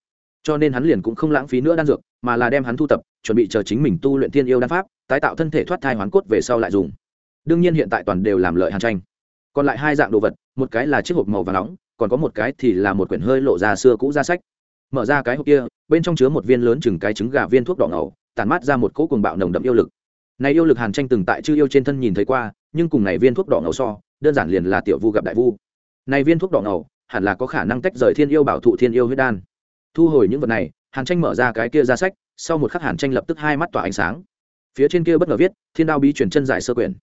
cho nên hắn liền cũng không lãng phí nữa đan dược, mà là đem hắn thu tập, chuẩn bị chờ chính mình tu luyện thiên yêu đan pháp, tái tạo thân thể thoát thai hoán cốt về sau lại dùng. Đương nhiên hiện tại toàn đều làm lợi hàn tranh. Còn lại hai dạng đồ vật, một cái là chiếc hộp màu và nóng, còn có một cái thì là một quyển hơi lộ ra xưa cũ ra sách. Mở ra cái hộp kia, bên trong chứa một viên lớn chừng cái trứng gà viên thuốc đỏ ngầu tàn mát ra một cỗ cuồng bạo nồng đậm yêu lực. Này yêu lực hàn tranh từng tại chư yêu trên thân nhìn thấy qua, nhưng cùng này viên thuốc đỏ ngầu so, đơn giản liền là tiểu vu gặp đại vu. Này viên thuốc đỏ ngầu, hẳn là có khả năng tách rời thiên yêu bảo thụ thiên yêu huyết đan thu hồi những vật này, hàn tranh mở ra cái kia ra sách, sau một khắc hàn tranh lập tức hai mắt tỏa ánh sáng. Phía trên kia bất ngờ viết, thiên đao bí truyền chân giải sơ quyển.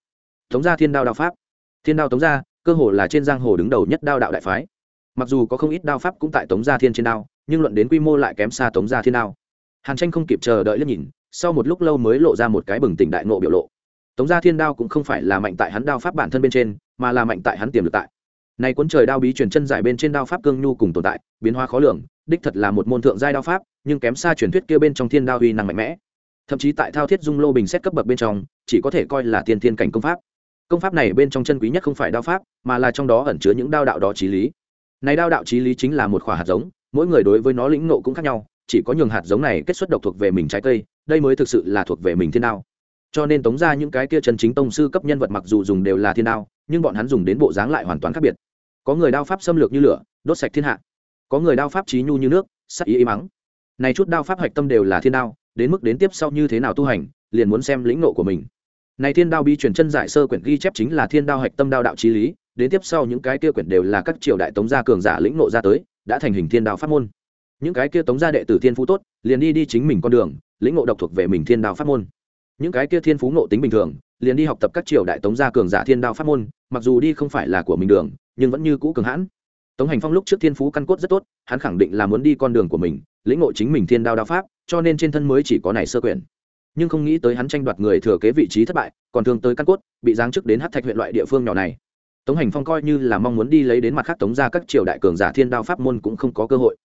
Tống gia thiên đao Đao pháp. Thiên đao tống gia, cơ hồ là trên giang hồ đứng đầu nhất đao đạo đại phái. Mặc dù có không ít đao pháp cũng tại tống gia thiên trên đao, nhưng luận đến quy mô lại kém xa tống gia thiên đao. Hàn tranh không kịp chờ đợi liếc nhìn, sau một lúc lâu mới lộ ra một cái bừng tỉnh đại nộ biểu lộ. Tống gia thiên đao cũng không phải là mạnh tại hắn đao pháp bản thân bên trên, mà là mạnh tại hắn tiềm lực tại. Nay cuốn trời đao bí truyền chân giải bên trên đao pháp cương nhu cùng tồn tại, biến hóa khó lường đích thật là một môn thượng giai đao pháp, nhưng kém xa truyền thuyết kia bên trong thiên đao uy năng mạnh mẽ. Thậm chí tại thao thiết dung lô bình xét cấp bậc bên trong, chỉ có thể coi là tiên thiên cảnh công pháp. Công pháp này bên trong chân quý nhất không phải đao pháp, mà là trong đó ẩn chứa những đao đạo đó trí lý. Này đao đạo trí lý chính là một khỏa hạt giống, mỗi người đối với nó lĩnh ngộ cũng khác nhau, chỉ có nhường hạt giống này kết xuất độc thuộc về mình trái cây, đây mới thực sự là thuộc về mình thiên đao. Cho nên tống ra những cái kia chân chính tông sư cấp nhân vật mặc dù dùng đều là thiên đao, nhưng bọn hắn dùng đến bộ dáng lại hoàn toàn khác biệt. Có người đao pháp xâm lược như lửa, đốt sạch thiên hạ có người đao pháp trí nhu như nước, sắc ý ý mắng. Này chút đao pháp hạch tâm đều là thiên đao, đến mức đến tiếp sau như thế nào tu hành, liền muốn xem lĩnh nộ của mình. Này thiên đao bi truyền chân giải sơ quyển ghi chép chính là thiên đao hạch tâm đao đạo trí lý, đến tiếp sau những cái kia quyển đều là các triều đại tống gia cường giả lĩnh nộ ra tới, đã thành hình thiên đao pháp môn. Những cái kia tống gia đệ tử thiên phú tốt, liền đi đi chính mình con đường, lĩnh ngộ độc thuộc về mình thiên đao pháp môn. Những cái kia thiên phú ngộ tính bình thường, liền đi học tập các triều đại tống gia cường giả thiên đao pháp môn, mặc dù đi không phải là của mình đường, nhưng vẫn như cũ cường hãn tống hành phong lúc trước thiên phú căn cốt rất tốt, hắn khẳng định là muốn đi con đường của mình, lĩnh ngộ chính mình thiên đao đao pháp, cho nên trên thân mới chỉ có này sơ quyển. Nhưng không nghĩ tới hắn tranh đoạt người thừa kế vị trí thất bại, còn thương tới căn cốt, bị giáng chức đến hát thạch huyện loại địa phương nhỏ này. Tống hành phong coi như là mong muốn đi lấy đến mặt khác tống ra các triều đại cường giả thiên đao pháp môn cũng không có cơ hội.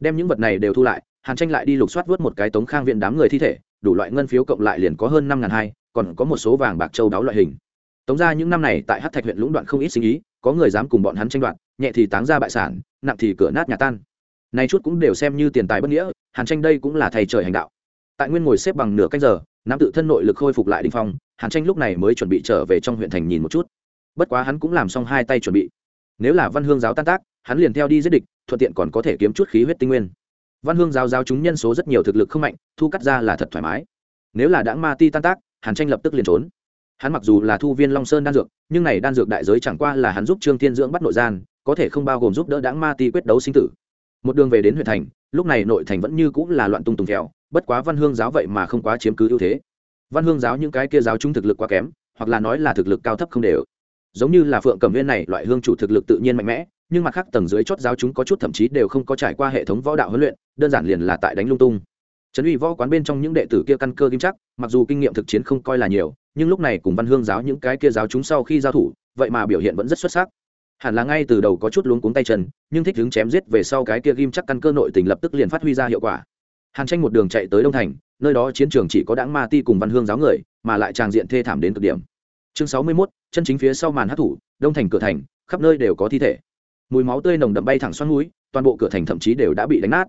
Đem những vật này đều thu lại, hàn tranh lại đi lục soát vớt một cái tống khang viện đám người thi thể, đủ loại ngân phiếu cộng lại liền có hơn năm ngàn hai, còn có một số vàng bạc châu đáo loại hình. Tống ra những năm này tại hát thạch huyện lũng đoạn không ít sinh ý có người dám cùng bọn hắn tranh đoạt, nhẹ thì táng ra bại sản, nặng thì cửa nát nhà tan. Nay chút cũng đều xem như tiền tài bất nghĩa, hàn tranh đây cũng là thầy trời hành đạo. Tại nguyên ngồi xếp bằng nửa canh giờ nắm tự thân nội lực khôi phục lại đình phong, hàn tranh lúc này mới chuẩn bị trở về trong huyện thành nhìn một chút. Bất quá hắn cũng làm xong hai tay chuẩn bị. Nếu là văn hương giáo tan tác, hắn liền theo đi giết địch, thuận tiện còn có thể kiếm chút khí huyết tinh nguyên. Văn hương giáo giáo chúng nhân số rất nhiều thực lực không mạnh, thu cắt ra là thật thoải mái. Nếu là đãng ma ti tan tác, hàn tranh lập tức liền trốn hắn mặc dù là thu viên long sơn đan dược, nhưng này đan dược đại giới chẳng qua là hắn giúp trương thiên dưỡng bắt nội gian, có thể không bao gồm giúp đỡ đãng ma ti quyết đấu sinh tử. Một đường về đến huyện thành, lúc này nội thành vẫn như cũng là loạn tung tùng theo bất quá văn hương giáo vậy mà không quá chiếm cứ ưu thế. Văn hương giáo những cái kia giáo chúng thực lực quá kém, hoặc là nói là thực lực cao thấp không đều. Giống như là phượng cẩm viên này, loại hương chủ thực lực tự nhiên mạnh mẽ, nhưng mặt khác tầng dưới chót giáo chúng có chút thậm chí đều không có trải qua hệ thống võ đạo huấn luyện, đơn giản liền là tại đánh lung tung. Trấn uy võ quán bên trong những đệ tử kia căn cơ kim chắc, mặc dù kinh nghiệm thực chiến không coi là nhiều nhưng lúc này cùng văn hương giáo những cái kia giáo chúng sau khi giao thủ vậy mà biểu hiện vẫn rất xuất sắc. Hẳn là ngay từ đầu có chút luống cuống tay chân nhưng thích hứng chém giết về sau cái kia ghim chắc căn cơ nội tình lập tức liền phát huy ra hiệu quả. Hàn tranh một đường chạy tới đông thành nơi đó chiến trường chỉ có đáng ma ti cùng văn hương giáo người mà lại tràng diện thê thảm đến cực điểm. Chương sáu mươi 61, chân chính phía sau màn hát thủ đông thành cửa thành khắp nơi đều có thi thể. Mùi máu tươi nồng đậm bay thẳng xoắn núi toàn bộ cửa thành thậm chí đều đã bị đánh nát.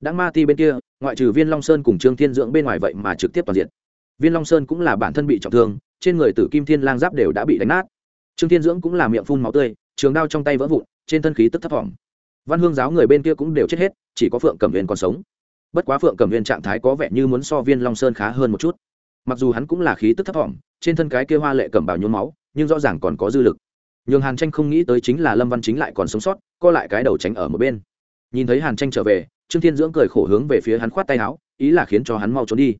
Đáng ma ti bên kia ngoại trừ viên long sơn cùng trương thiên dưỡng bên ngoài vậy mà trực tiếp toàn diện viên long sơn cũng là bản thân bị trọng thương, trên người tử kim thiên lang giáp đều đã bị đánh nát. Trương thiên dưỡng cũng là miệng phun máu tươi, trường đao trong tay vỡ vụn, trên thân khí tức thấp thỏm. Văn hương giáo người bên kia cũng đều chết hết, chỉ có phượng cẩm viên còn sống. Bất quá phượng cẩm viên trạng thái có vẻ như muốn so viên long sơn khá hơn một chút. Mặc dù hắn cũng là khí tức thấp thỏm, trên thân cái kia hoa lệ cẩm bào nhuốm máu, nhưng rõ ràng còn có dư lực. Nhường hàn tranh không nghĩ tới chính là lâm văn chính lại còn sống sót, co lại cái đầu tránh ở một bên. Nhìn thấy hàn tranh trở về, trương thiên dưỡng cười khổ hướng về phía hắn khoát tay áo, ý là khiến cho hắn mau trốn đi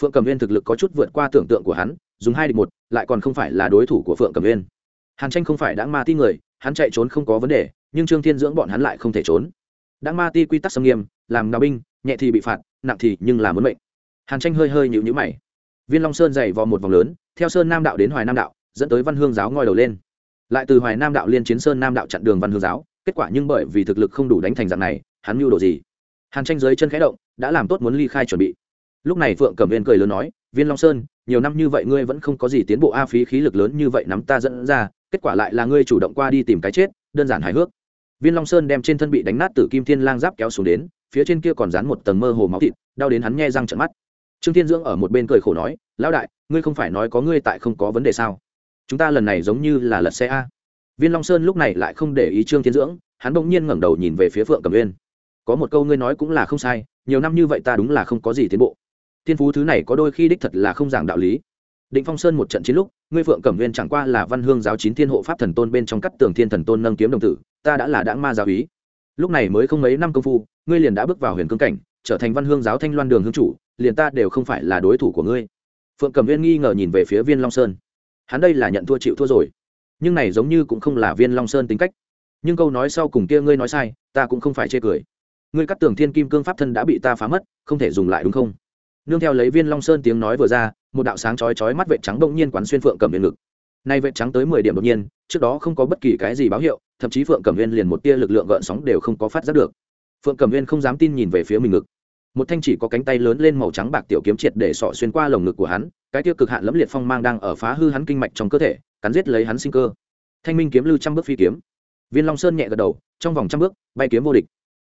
phượng cầm viên thực lực có chút vượt qua tưởng tượng của hắn, dùng hai địch một, lại còn không phải là đối thủ của phượng cầm viên hàn tranh không phải đã ma ti người, hắn chạy trốn không có vấn đề, nhưng trương thiên dưỡng bọn hắn lại không thể trốn. Đã ma ti quy tắc xâm nghiêm, làm nào binh, nhẹ thì bị phạt, nặng thì nhưng là muốn mệnh. Hàn tranh hơi hơi nhịu nhữ mày. Viên long sơn dày vò một vòng lớn, theo sơn nam đạo đến hoài nam đạo, dẫn tới văn hương giáo ngoi đầu lên. Lại từ hoài nam đạo liên chiến sơn nam đạo chặn đường văn hương giáo, kết quả nhưng bởi vì thực lực không đủ đánh thành dạng này, hắn mưu đồ gì? Hàn tranh dưới chân khẽ động, đã làm tốt muốn ly khai chuẩn bị lúc này phượng cẩm viên cười lớn nói, viên long sơn, nhiều năm như vậy ngươi vẫn không có gì tiến bộ a phí khí lực lớn như vậy nắm ta dẫn ra, kết quả lại là ngươi chủ động qua đi tìm cái chết, đơn giản hài hước. Viên long sơn đem trên thân bị đánh nát từ kim thiên lang giáp kéo xuống đến, phía trên kia còn dán một tầng mơ hồ máu thịt, đau đến hắn nghe răng trận mắt. Trương thiên dưỡng ở một bên cười khổ nói, lão đại, ngươi không phải nói có ngươi tại không có vấn đề sao? Chúng ta lần này giống như là lật xe a. Viên long sơn lúc này lại không để ý trương thiên dưỡng, hắn bỗng nhiên ngẩng đầu nhìn về phía phượng cẩm viên có một câu ngươi nói cũng là không sai, nhiều năm như vậy ta đúng là không có gì tiến bộ thiên phú thứ này có đôi khi đích thật là không giảng đạo lý. Định phong sơn một trận chiến lúc, ngươi phượng cẩm viên chẳng qua là văn hương giáo chín thiên hộ pháp thần tôn bên trong cắt tường thiên thần tôn nâng kiếm đồng tử, ta đã là đãng ma giáo ý. Lúc này mới không mấy năm công phu, ngươi liền đã bước vào huyền cương cảnh, trở thành văn hương giáo thanh loan đường hương chủ, liền ta đều không phải là đối thủ của ngươi. Phượng cẩm viên nghi ngờ nhìn về phía viên long sơn. Hắn đây là nhận thua chịu thua rồi. Nhưng này giống như cũng không là viên long sơn tính cách. Nhưng câu nói sau cùng kia ngươi nói sai, ta cũng không phải chê cười. Ngươi cắt tường thiên kim cương pháp thân đã bị ta phá mất, không thể dùng lại đúng không? Nương theo lấy viên long sơn tiếng nói vừa ra, một đạo sáng chói chói mắt vệ trắng bỗng nhiên quán xuyên phượng cầm viên ngực. Nay vệ trắng tới mười điểm đột nhiên, trước đó không có bất kỳ cái gì báo hiệu, thậm chí phượng cầm viên liền một tia lực lượng gợn sóng đều không có phát giác được. Phượng cầm viên không dám tin nhìn về phía mình ngực. Một thanh chỉ có cánh tay lớn lên màu trắng bạc tiểu kiếm triệt để sọ xuyên qua lồng ngực của hắn, cái tiêu cực hạn lẫm liệt phong mang đang ở phá hư hắn kinh mạch trong cơ thể, cắn giết lấy hắn sinh cơ. Thanh minh kiếm lưu trăm bước phi kiếm. Viên long sơn nhẹ gật đầu, trong vòng trăm bước, bay kiếm vô địch.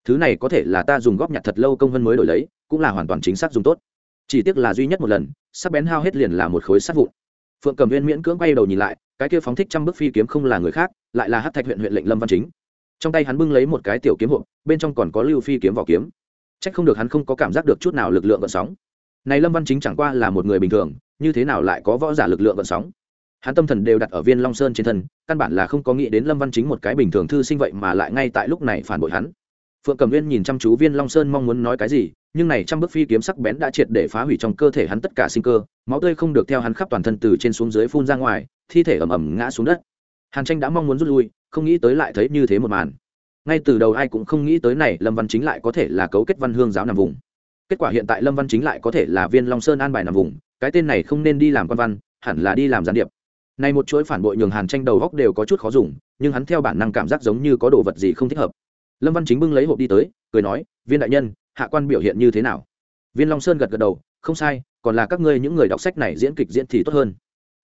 Thứ này có thể là ta dùng góp nhặt thật lâu công vân mới đổi lấy, cũng là hoàn toàn chính xác dùng tốt chỉ tiếc là duy nhất một lần, sắc bén hao hết liền là một khối sắt vụn. Phượng cầm viên miễn cưỡng quay đầu nhìn lại, cái kia phóng thích trăm bước phi kiếm không là người khác, lại là hát thạch huyện huyện lệnh lâm văn chính. Trong tay hắn bưng lấy một cái tiểu kiếm hộp, bên trong còn có lưu phi kiếm vỏ kiếm. C h ắ c không được hắn không có cảm giác được chút nào lực lượng vận sóng. Này lâm văn chính chẳng qua là một người bình thường, như thế nào lại có võ giả lực lượng vận sóng? Hắn tâm thần đều đặt ở viên long sơn trên thân, căn bản là không có nghĩ đến lâm văn chính một cái bình thường thư sinh vậy mà lại ngay tại lúc này phản bội hắn. Phượng cầm viên nhìn chăm chú viên long sơn mong muốn nói cái gì nhưng này trăm bước phi kiếm sắc bén đã triệt để phá hủy trong cơ thể hắn tất cả sinh cơ, máu tươi không được theo hắn khắp toàn thân từ trên xuống dưới phun ra ngoài, thi thể ẩm ẩm ngã xuống đất. Hàn tranh đã mong muốn rút lui, không nghĩ tới lại thấy như thế một màn. Ngay từ đầu ai cũng không nghĩ tới này lâm văn chính lại có thể là cấu kết văn hương giáo nằm vùng. Kết quả hiện tại lâm văn chính lại có thể là viên long sơn an bài nằm vùng, cái tên này không nên đi làm quan văn, hẳn là đi làm gián điệp. Này một chuỗi phản bội nhường hàn tranh đầu góc đều có chút khó dùng, nhưng hắn theo bản năng cảm giác giống như có đồ vật gì không thích hợp. Lâm văn chính bưng lấy hộp đi tới, cười nói, viên đại nhân hạ quan biểu hiện như thế nào? Viên long sơn gật gật đầu, không sai, còn là các ngươi những người đọc sách này diễn kịch diễn thì tốt hơn.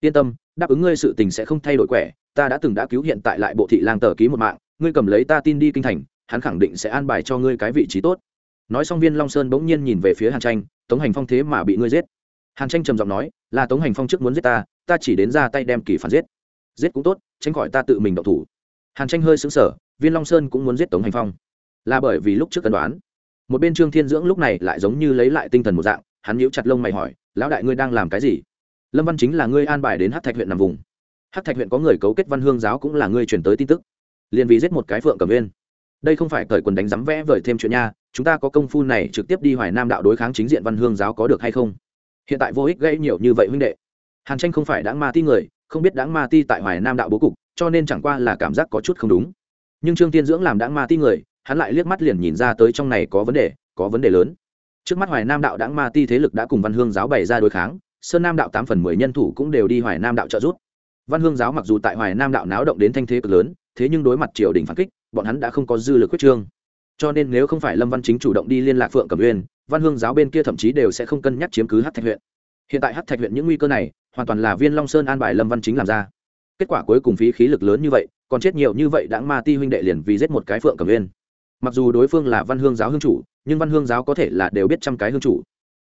Yên tâm, đáp ứng ngươi sự tình sẽ không thay đổi quẻ, ta đã từng đã cứu hiện tại lại bộ thị lang tờ ký một mạng, ngươi cầm lấy ta tin đi kinh thành, hắn khẳng định sẽ an bài cho ngươi cái vị trí tốt. Nói xong viên long sơn bỗng nhiên nhìn về phía hàn tranh, tống hành phong thế mà bị ngươi giết. Hàn tranh trầm giọng nói, là tống hành phong trước muốn giết ta ta chỉ đến ra tay đem kỳ phản giết. Giết cũng tốt, tránh khỏi ta tự mình độc thủ. Hàn tranh hơi xứng sở viên long sơn cũng muốn giết tống hành phong. Là bởi vì lúc trước cân đoán một bên trương thiên dưỡng lúc này lại giống như lấy lại tinh thần một dạng, hắn nhíu chặt lông mày hỏi, lão đại ngươi đang làm cái gì? Lâm văn chính là ngươi an bài đến hát thạch huyện nằm vùng. Hát thạch huyện có người cấu kết văn hương giáo cũng là ngươi truyền tới tin tức. Liền vì giết một cái phượng cầm viên đây không phải cởi quần đánh rắm vẽ vời thêm chuyện nha, chúng ta có công phu này trực tiếp đi hoài nam đạo đối kháng chính diện văn hương giáo có được hay không? Hiện tại vô ích gây nhiều như vậy huynh đệ. Hàn tranh không phải đáng ma ti người, không biết đáng ma ti tại hoài nam đạo bố cục, cho nên chẳng qua là cảm giác có chút không đúng. Nhưng trương tiên dưỡng làm đáng ma ti người hắn lại liếc mắt liền nhìn ra tới trong này có vấn đề, có vấn đề lớn. Trước mắt hoài nam đạo đáng ma ti thế lực đã cùng văn hương giáo bày ra đối kháng, sơn nam đạo tám phần mười nhân thủ cũng đều đi hoài nam đạo trợ giúp. Văn hương giáo mặc dù tại hoài nam đạo náo động đến thanh thế cực lớn, thế nhưng đối mặt triều đình phản kích, bọn hắn đã không có dư lực quyết trương. Cho nên nếu không phải lâm văn chính chủ động đi liên lạc phượng cẩm uyên, văn hương giáo bên kia thậm chí đều sẽ không cân nhắc chiếm cứ hát thạch huyện. Hiện tại hát thạch huyện những nguy cơ này, hoàn toàn là viên long sơn an bài lâm văn chính làm ra. Kết quả cuối cùng phí khí lực lớn như vậy, còn chết nhiều như vậy đã ma ti huynh đệ liền vì giết một cái phượng cẩm uyên mặc dù đối phương là văn hương giáo hương chủ, nhưng văn hương giáo có thể là đều biết trăm cái hương chủ.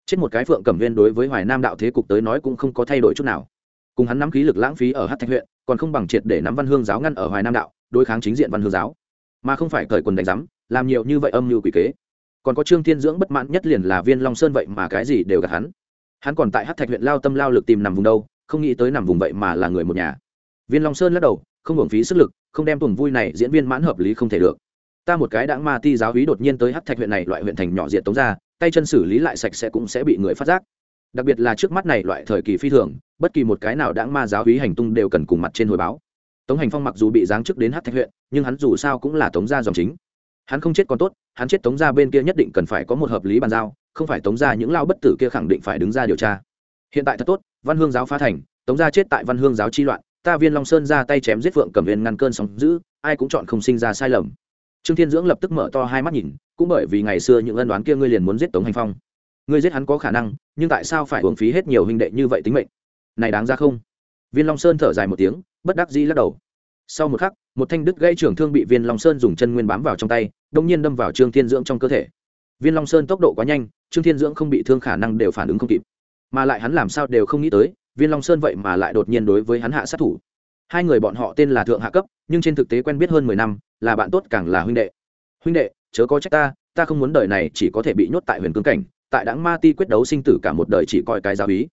Chết một cái phượng cẩm viên đối với hoài nam đạo thế cục tới nói cũng không có thay đổi chút nào. Cùng hắn nắm khí lực lãng phí ở hát thạch huyện, còn không bằng triệt để nắm văn hương giáo ngăn ở hoài nam đạo, đối kháng chính diện văn hương giáo. Mà không phải cởi quần đánh giám làm nhiều như vậy âm như quỷ kế. Còn có trương thiên dưỡng bất mãn nhất liền là viên long sơn vậy mà cái gì đều gạt hắn. Hắn còn tại hát thạch huyện lao tâm lao lực tìm nằm vùng đâu, không nghĩ tới nằm vùng vậy mà là người một nhà. Viên long sơn lắc đầu, không hưởng phí sức lực, không đem tuần vui này diễn viên mãn hợp lý không thể được ta một cái đãng ma ti giáo hí đột nhiên tới hắc thạch huyện này loại huyện thành nhỏ diện tống ra, tay chân xử lý lại sạch sẽ cũng sẽ bị người phát giác. Đặc biệt là trước mắt này loại thời kỳ phi thường, bất kỳ một cái nào đãng ma giáo hí hành tung đều cần cùng mặt trên hồi báo. Tống hành phong mặc dù bị giáng chức đến hắc thạch huyện, nhưng hắn dù sao cũng là tống gia dòng chính. Hắn không chết còn tốt, hắn chết tống gia bên kia nhất định cần phải có một hợp lý bàn giao, không phải tống gia những lao bất tử kia khẳng định phải đứng ra điều tra. Hiện tại thật tốt, văn hương giáo phá thành, tống gia chết tại văn hương giáo chi loạn, ta viên long sơn ra tay chém giết phượng cầm viên ngăn cơn sóng giữ ai cũng chọn không sinh ra sai lầm trương thiên dưỡng lập tức mở to hai mắt nhìn, cũng bởi vì ngày xưa những ân đoán kia ngươi liền muốn giết tống hành phong. Ngươi giết hắn có khả năng, nhưng tại sao phải hưởng phí hết nhiều huynh đệ như vậy tính mệnh? Này đáng ra không? Viên long sơn thở dài một tiếng, bất đắc dĩ lắc đầu. Sau một khắc, một thanh đứt gây trưởng thương bị viên long sơn dùng chân nguyên bám vào trong tay đông nhiên đâm vào trương thiên dưỡng trong cơ thể. Viên long sơn tốc độ quá nhanh, trương thiên dưỡng không bị thương khả năng đều phản ứng không kịp. Mà lại hắn làm sao đều không nghĩ tới, viên long sơn vậy mà lại đột nhiên đối với hắn hạ sát thủ. Hai người bọn họ tên là thượng hạ cấp, nhưng trên thực tế quen biết hơn mười năm là bạn tốt càng là huynh đệ. Huynh đệ chớ có trách ta ta không muốn đời này chỉ có thể bị nhốt tại huyền cương cảnh tại đáng ma ti quyết đấu sinh tử cả một đời chỉ coi cái giáo úy.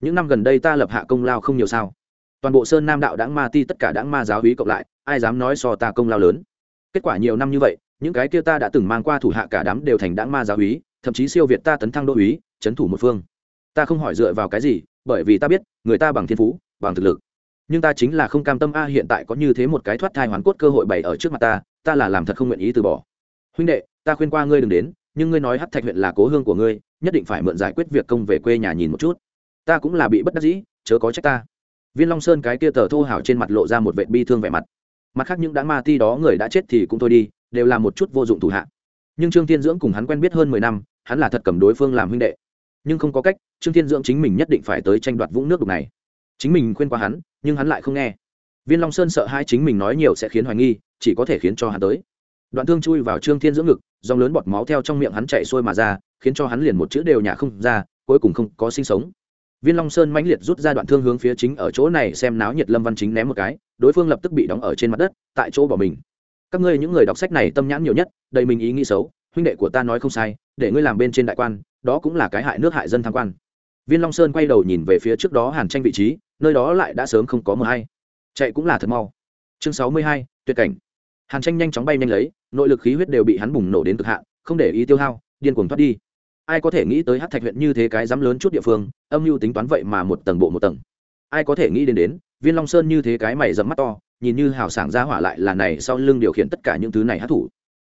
những năm gần đây ta lập hạ công lao không nhiều sao. Toàn bộ sơn nam đạo đáng ma ti tất cả đáng ma giáo úy cộng lại ai dám nói so ta công lao lớn? Kết quả nhiều năm như vậy những cái kia ta đã từng mang qua thủ hạ cả đám đều thành đáng ma giáo úy, thậm chí siêu việt ta tấn thăng đô úy, trấn thủ một phương. Ta không hỏi dựa vào cái gì bởi vì ta biết người ta bằng thiên phú bằng thực lực nhưng ta chính là không cam tâm a, hiện tại có như thế một cái thoát thai hoàn cốt cơ hội bày ở trước mặt ta ta là làm thật không nguyện ý từ bỏ. Huynh đệ, ta khuyên qua ngươi đừng đến, nhưng ngươi nói hát thạch huyện là cố hương của ngươi, nhất định phải mượn giải quyết việc công về quê nhà nhìn một chút. Ta cũng là bị bất đắc dĩ, chớ có trách ta. Viên long sơn cái kia tờ thô hảo trên mặt lộ ra một vệ bi thương vẻ mặt. Mặt khác những đã ma ti đó người đã chết thì cũng thôi đi, đều là một chút vô dụng thủ hạ. Nhưng trương thiên dưỡng cùng hắn quen biết hơn mười năm, hắn là thật cầm đối phương làm huynh đệ. Nhưng không có cách, trương thiên dưỡng chính mình nhất định phải tới tranh đoạt vũng nước đục này chính mình khuyên qua hắn, nhưng hắn lại không nghe. Viên long sơn sợ hai chính mình nói nhiều sẽ khiến hoài nghi, chỉ có thể khiến cho hắn tới. Đoạn thương chui vào trương thiên dưỡng ngực, dòng lớn bọt máu theo trong miệng hắn chạy xuôi mà ra, khiến cho hắn liền một chữ đều nhả không ra, cuối cùng không có sinh sống. Viên long sơn mãnh liệt rút ra đoạn thương hướng phía chính ở chỗ này xem náo nhiệt lâm văn chính ném một cái, đối phương lập tức bị đóng ở trên mặt đất, tại chỗ bỏ mình. Các ngươi những người đọc sách này tâm nhãn nhiều nhất, đầy mình ý nghĩ xấu, huynh đệ của ta nói không sai, để ngươi làm bên trên đại quan, đó cũng là cái hại nước hại dân tham quan viên long sơn quay đầu nhìn về phía trước đó hàn tranh vị trí, nơi đó lại đã sớm không có mờ hay. Chạy cũng là thật mau. Chương sáu mươi hai, tuyệt cảnh. Hàn tranh nhanh chóng bay nhanh lấy, nội lực khí huyết đều bị hắn bùng nổ đến cực hạn, không để ý tiêu hao, điên cuồng thoát đi. Ai có thể nghĩ tới hát thạch huyện như thế cái dám lớn chút địa phương, âm mưu tính toán vậy mà một tầng bộ một tầng. Ai có thể nghĩ đến đến, viên long sơn như thế cái mày dẫm mắt to, nhìn như hào sảng ra hỏa lại là này sau lưng điều khiển tất cả những thứ này hát thủ.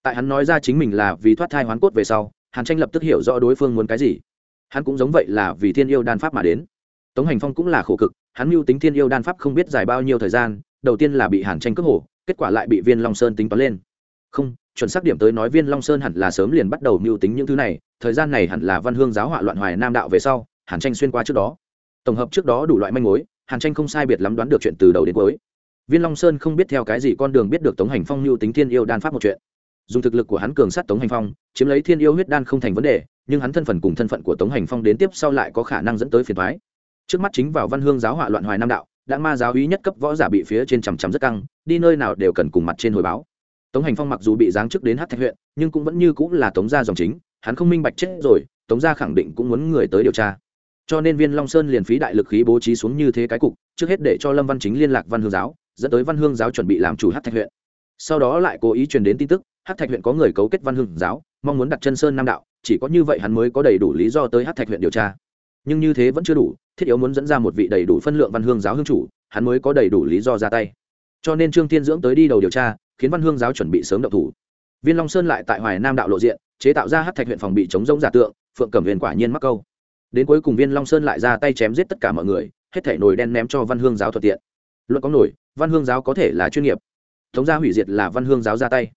Tại hắn nói ra chính mình là vì thoát thai hoán cốt về sau, hàn tranh lập tức hiểu rõ đối phương muốn cái gì hắn cũng giống vậy là vì thiên yêu đan pháp mà đến. Tống hành phong cũng là khổ cực, hắn mưu tính thiên yêu đan pháp không biết dài bao nhiêu thời gian, đầu tiên là bị hàn tranh cướp hổ kết quả lại bị viên long sơn tính toán lên. Không, chuẩn xác điểm tới nói viên long sơn hẳn là sớm liền bắt đầu mưu tính những thứ này, thời gian này hẳn là văn hương giáo họa loạn hoài nam đạo về sau, hàn tranh xuyên qua trước đó. Tổng hợp trước đó đủ loại manh mối, hàn tranh không sai biệt lắm đoán được chuyện từ đầu đến cuối. Viên long sơn không biết theo cái gì con đường biết được tống hành phong mưu tính thiên yêu đan pháp một chuyện. Dùng thực lực của hắn cường sát tống hành phong, chiếm lấy thiên yêu huyết đan không thành vấn đề nhưng hắn thân phận cùng thân phận của tống hành phong đến tiếp sau lại có khả năng dẫn tới phiền thoái trước mắt chính vào văn hương giáo họa loạn hoài nam đạo, đã ma giáo ý nhất cấp võ giả bị phía trên chằm chằm rất căng, đi nơi nào đều cần cùng mặt trên hồi báo. Tống hành phong mặc dù bị giáng chức đến hát thạch huyện, nhưng cũng vẫn như cũng là tống gia dòng chính, hắn không minh bạch chết rồi, tống gia khẳng định cũng muốn người tới điều tra. Cho nên viên long sơn liền phí đại lực khí bố trí xuống như thế cái cục, trước hết để cho lâm văn chính liên lạc văn hương giáo, dẫn tới văn hương giáo chuẩn bị làm chủ hát thạch huyện. Sau đó lại cố ý truyền đến tin tức hát thạch huyện có người cấu kết văn hương giáo mong muốn đặt chân sơn nam đạo, chỉ có như vậy hắn mới có đầy đủ lý do tới hát thạch huyện điều tra. Nhưng như thế vẫn chưa đủ, thiết yếu muốn dẫn ra một vị đầy đủ phân lượng văn hương giáo hương chủ, hắn mới có đầy đủ lý do ra tay. Cho nên trương tiên dưỡng tới đi đầu điều tra, khiến văn hương giáo chuẩn bị sớm động thủ. Viên long sơn lại tại hoài nam đạo lộ diện, chế tạo ra hát thạch huyện phòng bị chống rông giả tượng, phượng cẩm huyền quả nhiên mắc câu. Đến cuối cùng viên long sơn lại ra tay chém giết tất cả mọi người, hết thể nồi đen ném cho văn hương giáo thuận tiện. Luận có nổi, văn hương giáo có thể là chuyên nghiệp. Thống gia hủy diệt là văn hương giáo ra tay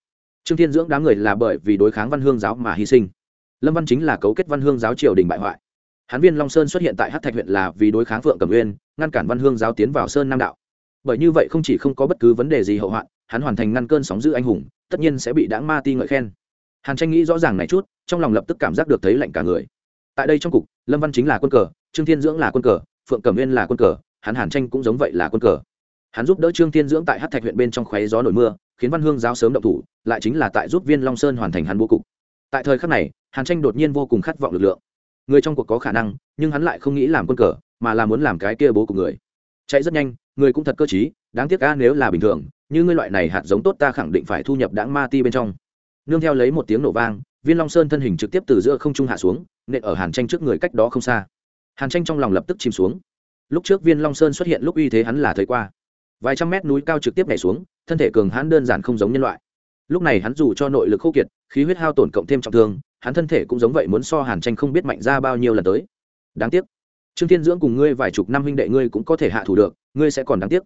trương thiên dưỡng đám người là bởi vì đối kháng văn hương giáo mà hy sinh. Lâm văn chính là cấu kết văn hương giáo triều đình bại hoại. Hán viên long sơn xuất hiện tại hát thạch huyện là vì đối kháng phượng cẩm uyên, ngăn cản văn hương giáo tiến vào sơn nam đạo. Bởi như vậy không chỉ không có bất cứ vấn đề gì hậu hoạn, hắn hoàn thành ngăn cơn sóng giữ anh hùng, tất nhiên sẽ bị đáng ma ti ngợi khen. Hàn tranh nghĩ rõ ràng này chút, trong lòng lập tức cảm giác được thấy lạnh cả người. Tại đây trong cục, lâm văn chính là quân cờ, trương thiên dưỡng là quân cờ, phượng cẩm uyên là quân cờ, hắn hàn tranh cũng giống vậy là quân cờ. Hắn giúp đỡ trương thiên dưỡng tại hát thạch huyện bên trong khoáy gió nổi mưa khiến văn hương giáo sớm động thủ, lại chính là tại giúp viên long sơn hoàn thành hắn bố cục. Tại thời khắc này, hàn tranh đột nhiên vô cùng khát vọng lực lượng. Người trong cuộc có khả năng, nhưng hắn lại không nghĩ làm quân cờ, mà là muốn làm cái kia bố của người. Chạy rất nhanh, người cũng thật cơ t đáng tiếc ca nếu là bình thường, như ngươi loại này hạt giống tốt ta khẳng định phải thu nhập đáng ma ti bên trong. Nương theo lấy một tiếng nổ vang, viên long sơn thân hình trực tiếp từ giữa không trung hạ xuống, nện ở hàn tranh trước người cách đó không xa. Hàn tranh trong lòng lập tức chìm xuống. Lúc trước viên long sơn xuất hiện lúc uy thế hắn là thấy qua. Vài trăm mét núi cao trực tiếp nhảy xuống thân thể cường hãn đơn giản không giống nhân loại. Lúc này hắn dù cho nội lực khô kiệt, khí huyết hao tổn cộng thêm trọng thương, hắn thân thể cũng giống vậy muốn so hàn tranh không biết mạnh ra bao nhiêu lần tới. Đáng tiếc, trương thiên dưỡng cùng ngươi vài chục năm huynh đệ ngươi cũng có thể hạ thủ được, ngươi sẽ còn đáng tiếc.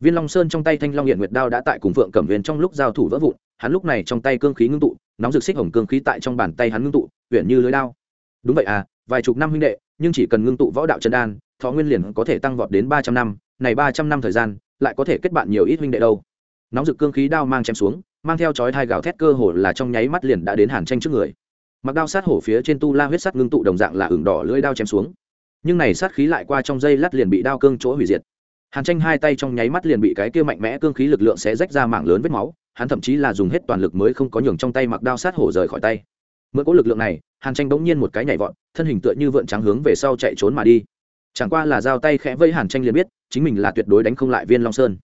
Viên long sơn trong tay thanh long hiện nguyệt đao đã tại cùng phượng cẩm viên trong lúc giao thủ vỡ vụn, hắn lúc này trong tay cương khí ngưng tụ, nóng rực xích hồng cương khí tại trong bàn tay hắn ngưng tụ huyện như lưới đao. Đúng vậy à vài chục năm huynh đệ, nhưng chỉ cần ngưng tụ võ đạo chân đan, thọ nguyên liền có thể tăng vọt đến ba trăm năm, này ba trăm năm thời gian, lại có thể kết bạn nhiều ít huynh đệ đâu nóng rực cương khí đao mang chém xuống, mang theo chói thai gào thét cơ hồ là trong nháy mắt liền đã đến hàn tranh trước người. Mặc đao sát hổ phía trên tu la huyết sắt ngưng tụ đồng dạng là ửng đỏ lưỡi đao chém xuống. Nhưng này sát khí lại qua trong dây lát liền bị đao cương chỗ hủy diệt. Hàn tranh hai tay trong nháy mắt liền bị cái kia mạnh mẽ cương khí lực lượng sẽ rách ra mạng lớn vết máu, hắn thậm chí là dùng hết toàn lực mới không có nhường trong tay mặc đao sát hổ rời khỏi tay. Mượn cỗ lực lượng này, hàn tranh bỗng nhiên một cái nhảy vọt, thân hình tựa như vượn trắng hướng về sau chạy trốn mà đi. Chẳng qua là giao tay khẽ vây hàn tranh liền biết, chính mình là tuyệt đối đánh không lại viên long sơn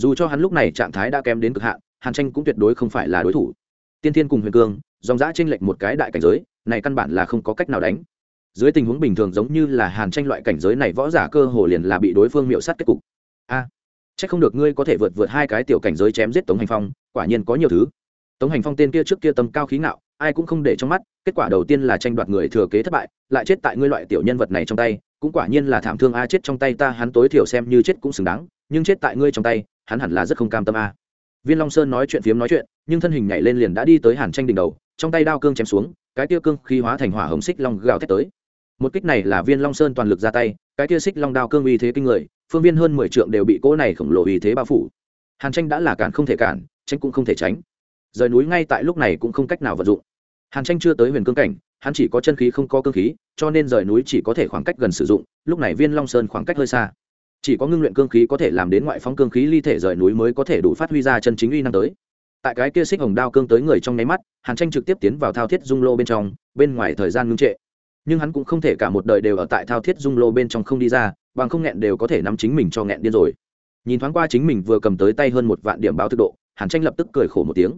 dù cho hắn lúc này trạng thái đã kém đến cực hạn hàn tranh cũng tuyệt đối không phải là đối thủ. Tiên thiên cùng huyền cương dòng giã tranh lệch một cái đại cảnh giới này căn bản là không có cách nào đánh. Dưới tình huống bình thường giống như là hàn tranh loại cảnh giới này võ giả cơ hồ liền là bị đối phương miệu sát kết cục. A à, chắc không được ngươi có thể vượt vượt hai cái tiểu cảnh giới chém giết tống hành phong quả nhiên có nhiều thứ. Tống hành phong tên kia trước kia tầm cao khí ngạo ai cũng không để trong mắt kết quả đầu tiên là tranh đoạt người thừa kế thất bại lại chết tại ngươi loại tiểu nhân vật này trong tay cũng quả nhiên là thảm thương a chết trong tay ta hắn tối thiểu xem như chết cũng xứng đáng nhưng chết tại ngươi trong tay hắn hẳn là rất không cam tâm a. Viên long sơn nói chuyện phiếm nói chuyện, nhưng thân hình nhảy lên liền đã đi tới hàn tranh đỉnh đầu, trong tay đao cương chém xuống, cái tia cương khí hóa thành hỏa hồng xích long gào thét tới. Một kích này là viên long sơn toàn lực ra tay, cái tia xích long đao cương uy thế kinh người, phương viên hơn mười trượng đều bị cỗ này khổng lồ uy thế bao phủ. Hàn tranh đã là cản không thể cản tranh cũng không thể tránh. Rời núi ngay tại lúc này cũng không cách nào vận dụng. Hàn tranh chưa tới huyền cương cảnh, hắn chỉ có chân khí không có cương khí, cho nên rời núi chỉ có thể khoảng cách gần sử dụng, lúc này viên long sơn khoảng cách hơi xa chỉ có ngưng luyện cương khí có thể làm đến ngoại phóng cương khí ly thể rời núi mới có thể đủ phát huy ra chân chính uy năng tới. Tại cái kia xích hồng đao cương tới người trong nháy mắt, hàn tranh trực tiếp tiến vào thao thiết dung lô bên trong, bên ngoài thời gian ngưng trệ. Nhưng hắn cũng không thể cả một đời đều ở tại thao thiết dung lô bên trong không đi ra, bằng không nghẹn đều có thể nắm chính mình cho nghẹn điên rồi. Nhìn thoáng qua chính mình vừa cầm tới tay hơn một vạn điểm báo thực độ, hàn tranh lập tức cười khổ một tiếng.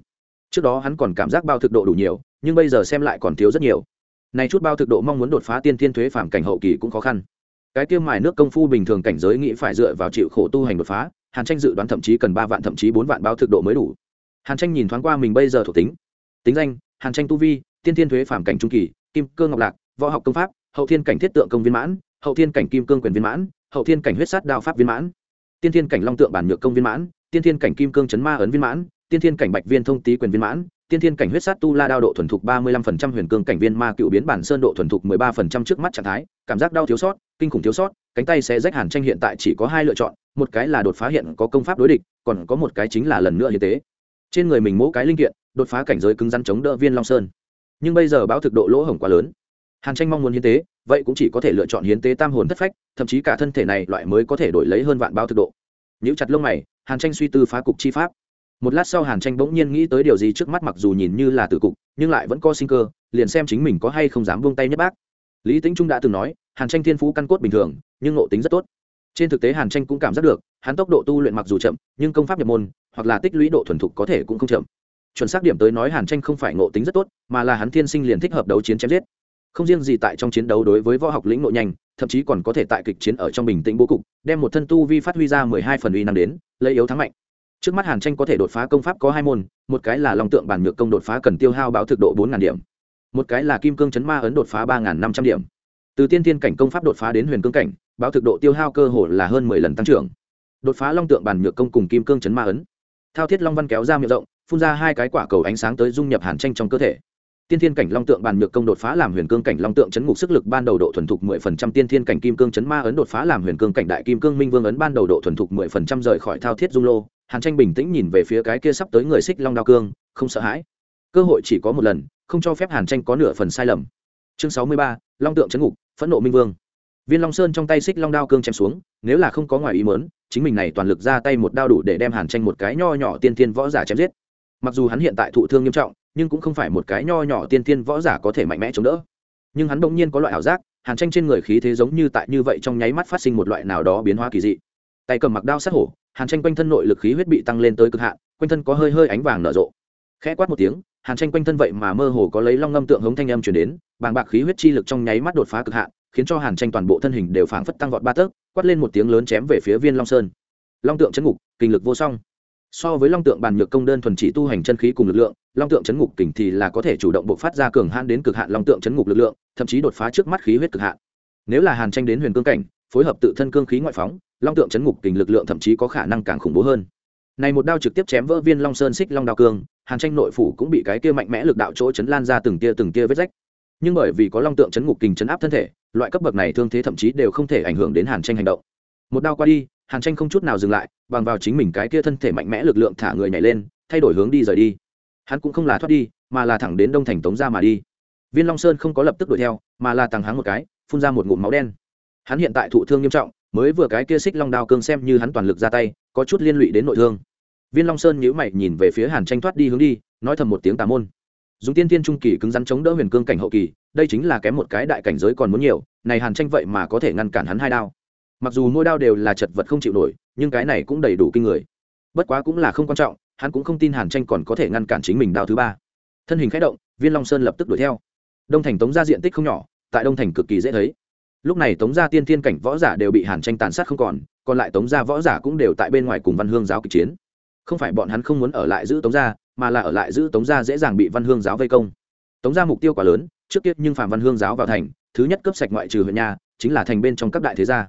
Trước đó hắn còn cảm giác bao thực độ đủ nhiều, nhưng bây giờ xem lại còn thiếu rất nhiều. Này chút bao thực độ mong muốn đột phá tiên thiên thuế phản cảnh hậu kỳ cũng khó khăn cái kia mài nước công phu bình thường cảnh giới nghĩ phải dựa vào chịu khổ tu hành đột phá, hàn tranh dự đoán thậm chí cần ba vạn, thậm chí bốn vạn bao thực độ mới đủ. Hàn tranh nhìn thoáng qua mình bây giờ thuộc tính. Tính danh, hàn tranh tu vi, tiên thiên thuế phạm cảnh trung kỳ, kim cơ ngọc lạc, võ học công pháp, hậu thiên cảnh thiết tượng công viên mãn, hậu thiên cảnh kim cương quyền viên mãn, hậu thiên cảnh huyết sát đao pháp viên mãn, tiên thiên cảnh long tượng bản nhược công viên mãn, tiên thiên cảnh kim cương chấn ma ấn viên mãn, tiên thiên cảnh bạch viên thông tý quyền viên mãn tiên thiên cảnh huyết sát tu la đao độ thuần thục ba mươi lăm phần trăm, huyền cương cảnh viên ma cựu biến bản sơn độ thuần thục mười ba phần trăm trước mắt trạng thái, cảm giác đau thiếu sót, kinh khủng thiếu sót, cánh tay sẽ rách hàn tranh hiện tại chỉ có hai lựa chọn, một cái là đột phá hiện có công pháp đối địch, còn có một cái chính là lần nữa như thế trên người mình mỗi cái linh kiện, đột phá cảnh giới cứng rắn chống đỡ viên long sơn. Nhưng bây giờ báo thực độ lỗ hổng quá lớn. Hàn tranh mong muốn hiến tế, vậy cũng chỉ có thể lựa chọn hiến tế tam hồn thất phách, thậm chí cả thân thể này loại mới có thể đổi lấy hơn vạn báo thực độ. Nếu chặt lông mày, hàn tranh suy tư phá cục chi pháp một lát sau hàn tranh bỗng nhiên nghĩ tới điều gì trước mắt mặc dù nhìn như là tử cục, nhưng lại vẫn có sinh cơ, liền xem chính mình có hay không dám buông tay nhất bác. Lý tính trung đã từng nói, hàn tranh thiên phú căn cốt bình thường, nhưng ngộ tính rất tốt. Trên thực tế hàn tranh cũng cảm giác được, hắn tốc độ tu luyện mặc dù chậm, nhưng công pháp nhập môn, hoặc là tích lũy độ thuần thục có thể cũng không chậm. Chuẩn xác điểm tới nói hàn tranh không phải ngộ tính rất tốt, mà là hắn thiên sinh liền thích hợp đấu chiến chém giết. Không riêng gì tại trong chiến đấu đối với võ học lĩnh nội nhanh, thậm chí còn có thể tại kịch chiến ở trong bình tĩnh bố cục, đem một thân tu vi phát huy ra mười hai phần uy năng đến, lấy yếu thắng mạnh trước mắt hàn tranh có thể đột phá công pháp có hai môn, một cái là lòng tượng bản nhược công đột phá cần tiêu hao báo thực độ bốn điểm, một cái là kim cương chấn ma ấn đột phá ba năm trăm điểm. Từ tiên tiên cảnh công pháp đột phá đến huyền cương cảnh, báo thực độ tiêu hao cơ hồ là hơn mười lần tăng trưởng. Đột phá long tượng bản nhược công cùng kim cương chấn ma ấn. Thao thiết long văn kéo ra miệng rộng, phun ra hai cái quả cầu ánh sáng tới dung nhập hàn tranh trong cơ thể. Tiên thiên cảnh long tượng bàn nhược công đột phá làm huyền cương cảnh long tượng chấn ngục sức lực ban đầu độ thuần thục mười phần trăm, tiên thiên cảnh kim cương chấn ma ấn đột phá làm huyền cương cảnh đại kim cương minh vương ấn ban đầu độ thuần thục mười phần trăm rời khỏi thao thiết dung lô hàn tranh bình tĩnh nhìn về phía cái kia sắp tới người xích long đao cương, không sợ hãi. Cơ hội chỉ có một lần, không cho phép hàn tranh có nửa phần sai lầm. Chương sáu mươi ba, long tượng chấn ngục, phẫn nộ minh vương. Viên long sơn trong tay xích long đao cương chém xuống, nếu là không có ngoài ý mớn chính mình này toàn lực ra tay một đao đủ để đem hàn tranh một cái nho nhỏ tiên tiên võ giả chém giết. Mặc dù hắn hiện tại thụ thương nghiêm trọng, nhưng cũng không phải một cái nho nhỏ tiên tiên võ giả có thể mạnh mẽ chống đỡ. Nhưng hắn bỗng nhiên có loại ảo giác, hàn tranh trên người khí thế giống như tại như vậy trong nháy mắt phát sinh một loại nào đó biến hóa kỳ dị tay cầm mặc đao sát hổ, hàn tranh quanh thân nội lực khí huyết bị tăng lên tới cực hạn, quanh thân có hơi hơi ánh vàng nở rộ. Khẽ quát một tiếng, hàn tranh quanh thân vậy mà mơ hồ có lấy long ngâm tượng hống thanh âm chuyển đến, bàng bạc khí huyết chi lực trong nháy mắt đột phá cực hạn, khiến cho hàn tranh toàn bộ thân hình đều phảng phất tăng vọt ba tấc, quát lên một tiếng lớn chém về phía viên long sơn. Long tượng chấn ngục, kinh lực vô song. So với long tượng bàn nhược công đơn thuần chỉ tu hành chân khí cùng lực lượng, long tượng chấn ngục kình thì là có thể chủ động bộc phát ra cường hãn đến cực hạn long tượng chấn ngục lực lượng, thậm chí đột phá trước mắt khí huyết cực hạn. Nếu là hàn tranh đến huyền cương cảnh phối hợp tự thân cương khí ngoại phóng, long tượng chấn ngục kình lực lượng thậm chí có khả năng càng khủng bố hơn. Này một đao trực tiếp chém vỡ viên long sơn xích long đao cương, hàn tranh nội phủ cũng bị cái kia mạnh mẽ lực đạo chỗ chấn lan ra từng tia từng tia vết rách. Nhưng bởi vì có long tượng chấn ngục kình chấn áp thân thể, loại cấp bậc này thương thế thậm chí đều không thể ảnh hưởng đến hàn tranh hành động. Một đao qua đi, hàn tranh không chút nào dừng lại, bằng vào chính mình cái kia thân thể mạnh mẽ lực lượng thả người nhảy lên, thay đổi hướng đi rời đi. Hắn cũng không là thoát đi, mà là thẳng đến đông thành tống ra mà đi. Viên long sơn không có lập tức đuổi theo, mà là tàng háng một cái, phun ra một ngụm máu đen hắn hiện tại thụ thương nghiêm trọng, mới vừa cái kia xích long đao cương xem như hắn toàn lực ra tay, có chút liên lụy đến nội thương. Viên long sơn nhíu mày nhìn về phía hàn tranh thoát đi hướng đi, nói thầm một tiếng tà môn. Dùng tiên tiên trung kỳ cứng rắn chống đỡ huyền cương cảnh hậu kỳ, đây chính là kém một cái đại cảnh giới còn muốn nhiều, này hàn tranh vậy mà có thể ngăn cản hắn hai đao. Mặc dù mỗi đao đều là chật vật không chịu nổi, nhưng cái này cũng đầy đủ kinh người. Bất quá cũng là không quan trọng, hắn cũng không tin hàn tranh còn có thể ngăn cản chính mình đao thứ ba. Thân hình k h ẽ động, viên long sơn lập tức đuổi theo. Đông thành tống ra diện tích không nhỏ, tại đông thành cực kỳ dễ thấy lúc này tống gia tiên thiên cảnh võ giả đều bị hàn tranh tàn sát không còn còn lại tống gia võ giả cũng đều tại bên ngoài cùng văn hương giáo kịch chiến. Không phải bọn hắn không muốn ở lại giữ tống gia, mà là ở lại giữ tống gia dễ dàng bị văn hương giáo vây công. Tống gia mục tiêu quá lớn, trước tiết nhưng phạm văn hương giáo vào thành, thứ nhất cấp sạch ngoại trừ huyện nhà, chính là thành bên trong các đại thế gia.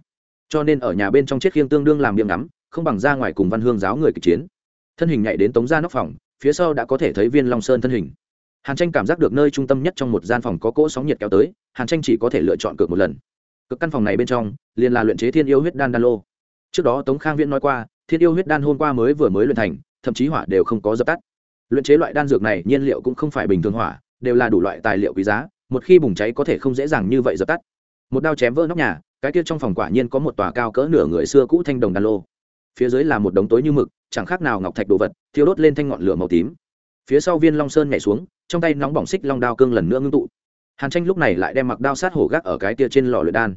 Cho nên ở nhà bên trong chết khiêng tương đương làm miệng ngắm, không bằng ra ngoài cùng văn hương giáo người kịch chiến. Thân hình nhảy đến tống gia nóc phòng, phía sau đã có thể thấy viên long sơn thân hình. Hàn tranh cảm giác được nơi trung tâm nhất trong một gian phòng có cỗ sóng nhiệt kéo tới, hàn tranh chỉ có thể lựa chọn cược một lần cực căn phòng này bên trong, liền là luyện chế thiên yêu huyết đan đan lô. Trước đó tống khang viễn nói qua, thiên yêu huyết đan hôm qua mới vừa mới luyện thành, thậm chí hỏa đều không có dập tắt. Luyện chế loại đan dược này, nhiên liệu cũng không phải bình thường hỏa, đều là đủ loại tài liệu quý giá, một khi bùng cháy có thể không dễ dàng như vậy dập tắt. Một đao chém vỡ nóc nhà, cái kia trong phòng quả nhiên có một tòa cao cỡ nửa người xưa cũ thanh đồng đan lô. Phía dưới là một đống tối như mực, chẳng khác nào ngọc thạch đồ vật, thiêu đốt lên thanh ngọn lửa màu tím. Phía sau viên long sơn nhảy xuống, trong tay nóng bỏng xích long đao cương lần nữa ngưng tụ. Hàn tranh lúc này lại đem mặc đao sát hổ gác ở cái tia trên lò luyện đan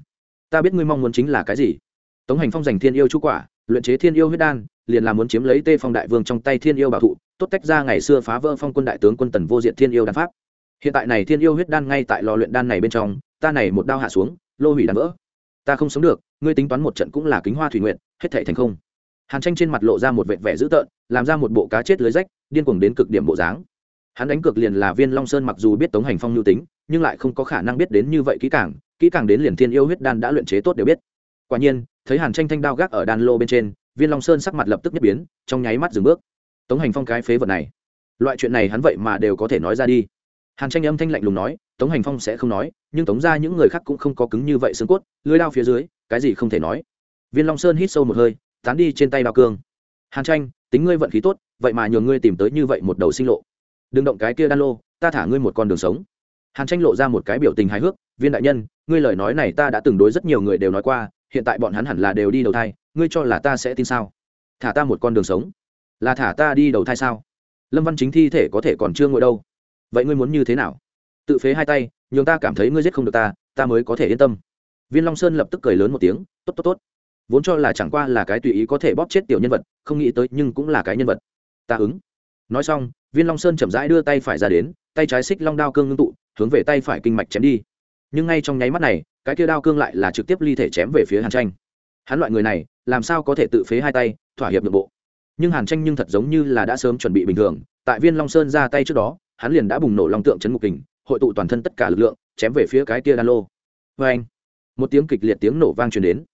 ta biết ngươi mong muốn chính là cái gì. Tống hành phong giành thiên yêu chú quả, luyện chế thiên yêu huyết đan, liền là muốn chiếm lấy tê phong đại vương trong tay thiên yêu bảo thụ, tốt tách ra ngày xưa phá vỡ phong quân đại tướng quân tần vô diện thiên yêu đan pháp. Hiện tại này thiên yêu huyết đan ngay tại lò luyện đan này bên trong, ta này một đao hạ xuống, lô hủy đan vỡ. Ta không sống được, ngươi tính toán một trận cũng là kính hoa thủy nguyện hết thể thành không. Hàn tranh trên mặt lộ ra một vệt vẻ dữ tợn, làm ra một bộ cá chết lưới rách, điên cuồng đến cực điểm bộ dáng hắn đánh cược liền là viên long sơn mặc dù biết tống hành phong nhu tính nhưng lại không có khả năng biết đến như vậy kỹ càng kỹ càng đến liền thiên yêu huyết đan đã luyện chế tốt đều biết quả nhiên thấy hàn tranh thanh đao gác ở đan lô bên trên viên long sơn sắc mặt lập tức nhất biến trong nháy mắt dừng bước tống hành phong cái phế vật này loại chuyện này hắn vậy mà đều có thể nói ra đi hàn tranh âm thanh lạnh lùng nói tống hành phong sẽ không nói nhưng tống ra những người khác cũng không có cứng như vậy xương cốt lưới đao phía dưới cái gì không thể nói viên long sơn hít sâu một hơi tán đi trên tay đao cương hàn tranh tính ngươi vận khí tốt vậy mà nhường ngươi tìm tới như vậy một đầu sinh lộ đừng động cái kia đan lô, ta thả ngươi một con đường sống. Hàn tranh lộ ra một cái biểu tình hài hước, viên đại nhân, ngươi lời nói này ta đã từng đối rất nhiều người đều nói qua, hiện tại bọn hắn hẳn là đều đi đầu thai, ngươi cho là ta sẽ tin sao? Thả ta một con đường sống. Là thả ta đi đầu thai sao? Lâm văn chính thi thể có thể còn chưa ngồi đâu. Vậy ngươi muốn như thế nào? Tự phế hai tay, nhường ta cảm thấy ngươi giết không được ta ta mới có thể yên tâm. Viên long sơn lập tức cười lớn một tiếng, tốt tốt tốt. Vốn cho là chẳng qua là cái tùy ý có thể bóp chết tiểu nhân vật, không nghĩ tới nhưng cũng là cái nhân vật. Ta ứng nói xong, viên long sơn chậm rãi đưa tay phải ra đến, tay trái xích long đao cương ngưng tụ, hướng về tay phải kinh mạch chém đi. Nhưng ngay trong nháy mắt này, cái kia đao cương lại là trực tiếp ly thể chém về phía hàn tranh. Hắn loại người này, làm sao có thể tự phế hai tay, thỏa hiệp nội bộ? Nhưng hàn tranh nhưng thật giống như là đã sớm chuẩn bị bình thường, tại viên long sơn ra tay trước đó, hắn liền đã bùng nổ long tượng chấn ngục kình, hội tụ toàn thân tất cả lực lượng, chém về phía cái kia đan lô. Vê anh, một tiếng kịch liệt tiếng nổ vang truyền đến.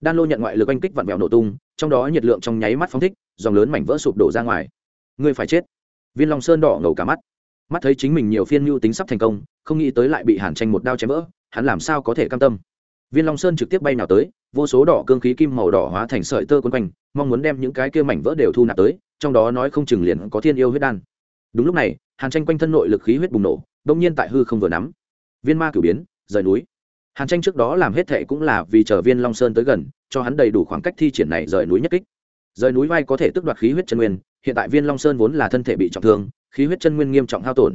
Đan lô nhận ngoại lực oanh kích vặn vẹo nổ tung, trong đó nhiệt lượng trong nháy mắt phóng thích, dòng lớn mảnh vỡ sụp đổ ra ngoài ngươi phải chết. Viên long sơn đỏ ngầu cả mắt. Mắt thấy chính mình nhiều phiên mưu tính sắp thành công, không nghĩ tới lại bị hàn tranh một đao chém vỡ, hắn làm sao có thể cam tâm? Viên long sơn trực tiếp bay nào tới, vô số đỏ cương khí kim màu đỏ hóa thành sợi tơ quấn quanh, mong muốn đem những cái kia mảnh vỡ đều thu nạp tới, trong đó nói không chừng liền có thiên yêu huyết đan. Đúng lúc này, hàn tranh quanh thân nội lực khí huyết bùng nổ đông nhiên tại hư không vừa nắm. Viên ma cửu biến, rời núi. Hàn tranh trước đó làm hết thệ cũng là vì chờ viên long sơn tới gần, cho hắn đầy đủ khoảng cách thi triển này rời núi nhất kích. Rời núi vai có thể tức đoạt khí huyết chân nguyên hiện tại viên long sơn vốn là thân thể bị trọng thương, khí huyết chân nguyên nghiêm trọng hao tổn.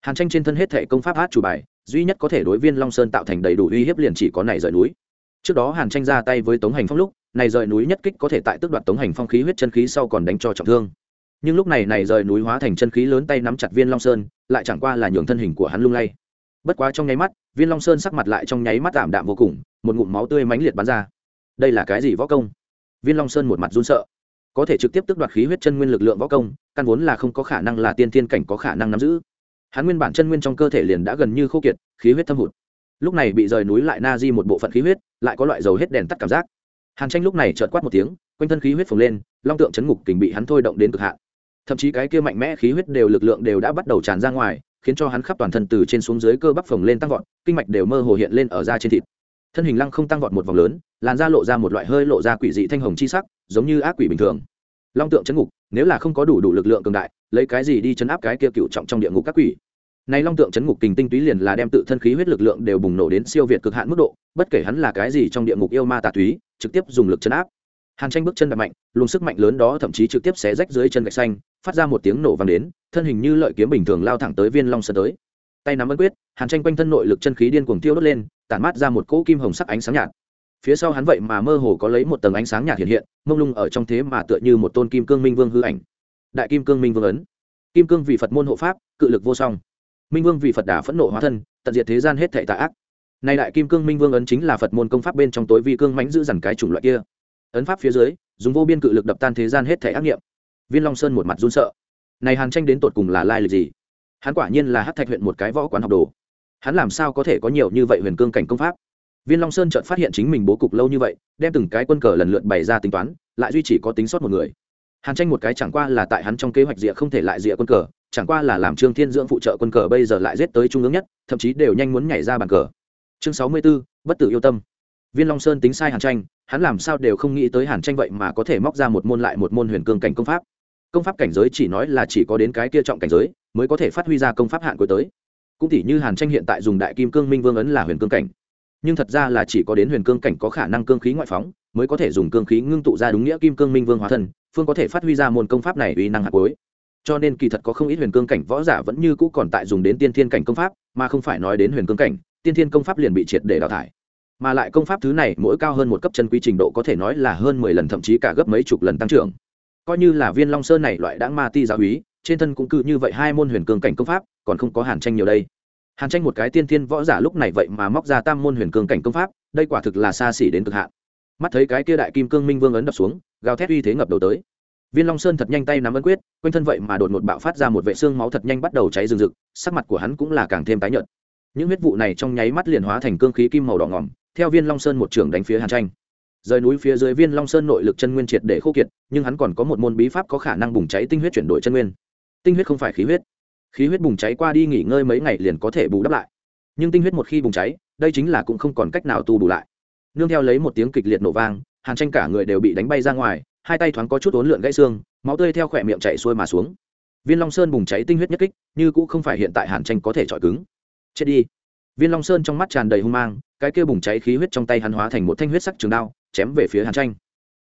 Hàn tranh trên thân hết thể công pháp hát chủ bài, duy nhất có thể đối viên long sơn tạo thành đầy đủ uy hiếp liền chỉ có này rời núi. Trước đó hàn tranh ra tay với tống hành phong lúc, này rời núi nhất kích có thể tại tức đoạt tống hành phong khí huyết chân khí sau còn đánh cho trọng thương. Nhưng lúc này này rời núi hóa thành chân khí lớn tay nắm chặt viên long sơn, lại chẳng qua là nhường thân hình của hắn lung lay. Bất quá trong nháy mắt, viên long sơn sắc mặt lại trong nháy mắt tạm đạm vô cùng, một ngụm máu tươi mãnh liệt bắn ra. Đây là cái gì võ công? Viên long sơn một mặt run sợ có thể trực tiếp tước đoạt khí huyết chân nguyên lực lượng võ công, căn vốn là không có khả năng là tiên tiên cảnh có khả năng nắm giữ. Hắn nguyên bản chân nguyên trong cơ thể liền đã gần như khô kiệt, khí huyết thâm hụt. Lúc này bị rời núi lại na di một bộ phận khí huyết, lại có loại dầu hết đèn tắt cảm giác. Hàn tranh lúc này chợt quát một tiếng, quanh thân khí huyết phồng lên, long tượng chấn ngục kình bị hắn thôi động đến cực hạn. Thậm chí cái kia mạnh mẽ khí huyết đều lực lượng đều đã bắt đầu tràn ra ngoài, khiến cho hắn khắp toàn thân từ trên xuống dưới cơ bắp phồng lên tăng vọt, kinh mạch đều mơ hồ hiện lên ở da trên thịt. Thân hình lăng không tăng vọt một vòng lớn, làn da lộ ra một loại hơi lộ ra quỷ dị thanh hồng chi sắc giống như ác quỷ bình thường. Long tượng chấn ngục, nếu là không có đủ đủ lực lượng cường đại, lấy cái gì đi chấn áp cái kia cựu trọng trong địa ngục các quỷ? Này long tượng chấn ngục kình tinh túy liền là đem tự thân khí huyết lực lượng đều bùng nổ đến siêu việt cực hạn mức độ, bất kể hắn là cái gì trong địa ngục yêu ma tà túy, trực tiếp dùng lực chấn áp. Hàn tranh bước chân đập mạnh, luồng sức mạnh lớn đó thậm chí trực tiếp xé rách dưới chân gạch xanh, phát ra một tiếng nổ vang đến, thân hình như lợi kiếm bình thường lao thẳng tới viên long sơn tới. Tay nắm ấn quyết, hàn tranh quanh thân nội lực chân khí điên cuồng tiêu đốt lên, tản mát ra một cỗ kim hồng sắc ánh sáng nhạt phía sau hắn vậy mà mơ hồ có lấy một tầng ánh sáng nhạt hiện hiện, mông lung ở trong thế mà tựa như một tôn kim cương minh vương hư ảnh. Đại kim cương minh vương ấn. Kim cương vì phật môn hộ pháp, cự lực vô song. Minh vương vì phật đà phẫn nộ hóa thân, tận diệt thế gian hết thệ tạ ác. Nay đại kim cương minh vương ấn chính là phật môn công pháp bên trong tối vi cương mãnh giữ dằn cái chủng loại kia. Ấn pháp phía dưới, dùng vô biên cự lực đập tan thế gian hết thệ ác nghiệm. Viên long sơn một mặt run sợ. Này hàn tranh đến tột cùng là lai lịch gì? Hắn quả nhiên là hát thạch huyện một cái võ quán học đồ. Hắn làm sao có thể có nhiều như vậy huyền cương cảnh công pháp? Viên long sơn chợt phát hiện chính mình bố cục lâu như vậy đem từng cái quân cờ lần lượt bày ra tính toán lại duy chỉ có tính sót một người. Hàn tranh một cái chẳng qua là tại hắn trong kế hoạch rịa không thể lại rịa quân cờ chẳng qua là làm trương thiên dưỡng phụ trợ quân cờ bây giờ lại giết tới trung ương nhất thậm chí đều nhanh muốn nhảy ra bàn cờ. Chương sáu mươi 64, bất tử yêu tâm. Viên long sơn tính sai hàn tranh hắn làm sao đều không nghĩ tới hàn tranh vậy mà có thể móc ra một môn lại một môn huyền cương cảnh công pháp. Công pháp cảnh giới chỉ nói là chỉ có đến cái kia trọng cảnh giới mới có thể phát huy ra công pháp hạn cuối tới. Cũng tỉ như hàn tranh hiện tại dùng đại kim cương minh vương ấn là huyền cương cảnh nhưng thật ra là chỉ có đến huyền cương cảnh có khả năng cương khí ngoại phóng, mới có thể dùng cương khí ngưng tụ ra đúng nghĩa kim cương minh vương hóa thân, phương có thể phát huy ra môn công pháp này uy năng hạt cuối. Cho nên kỳ thật có không ít huyền cương cảnh võ giả vẫn như cũ còn tại dùng đến tiên thiên cảnh công pháp, mà không phải nói đến huyền cương cảnh, tiên thiên công pháp liền bị triệt để đào thải. Mà lại công pháp thứ này mỗi cao hơn một cấp chân quý trình độ có thể nói là hơn mười lần thậm chí cả gấp mấy chục lần tăng trưởng. Coi như là viên long sơn này loại đáng ma ti giáo úy, trên thân cũng cứ như vậy hai môn huyền cương cảnh công pháp, còn không có hàn tranh nhiều đây hàn tranh một cái tiên thiên võ giả lúc này vậy mà móc ra tam môn huyền cương cảnh công pháp, đây quả thực là xa xỉ đến cực hạn. Mắt thấy cái kia đại kim cương minh vương ấn đập xuống, gào thét uy thế ngập đầu tới. Viên long sơn thật nhanh tay nắm ấn quyết, quanh thân vậy mà đột ngột bạo phát ra một vệ xương máu thật nhanh bắt đầu cháy rừng rực, sắc mặt của hắn cũng là càng thêm tái nhợt. Những huyết vụ này trong nháy mắt liền hóa thành cương khí kim màu đỏ ngỏm, theo viên long sơn một trưởng đánh phía hàn tranh. Rời núi phía dưới viên long sơn nội lực chân nguyên triệt để khô kiệt, nhưng hắn còn có một môn bí pháp có khả năng bùng cháy tinh huyết chuyển đổi chân nguyên. Tinh huyết không phải khí huyết khí huyết bùng cháy qua đi nghỉ ngơi mấy ngày liền có thể bù đắp lại. Nhưng tinh huyết một khi bùng cháy, đây chính là cũng không còn cách nào tu bù lại. Nương theo lấy một tiếng kịch liệt nổ vang, hàn tranh cả người đều bị đánh bay ra ngoài, hai tay thoáng có chút ốn lượn gãy xương, máu tươi theo khỏe miệng chạy xuôi mà xuống. Viên long sơn bùng cháy tinh huyết nhất kích, như cũng không phải hiện tại hàn tranh có thể chọi cứng. Chết đi. Viên long sơn trong mắt tràn đầy hung mang, cái kia bùng cháy khí huyết trong tay hắn hóa thành một thanh huyết sắc trường đao, chém về phía hàn tranh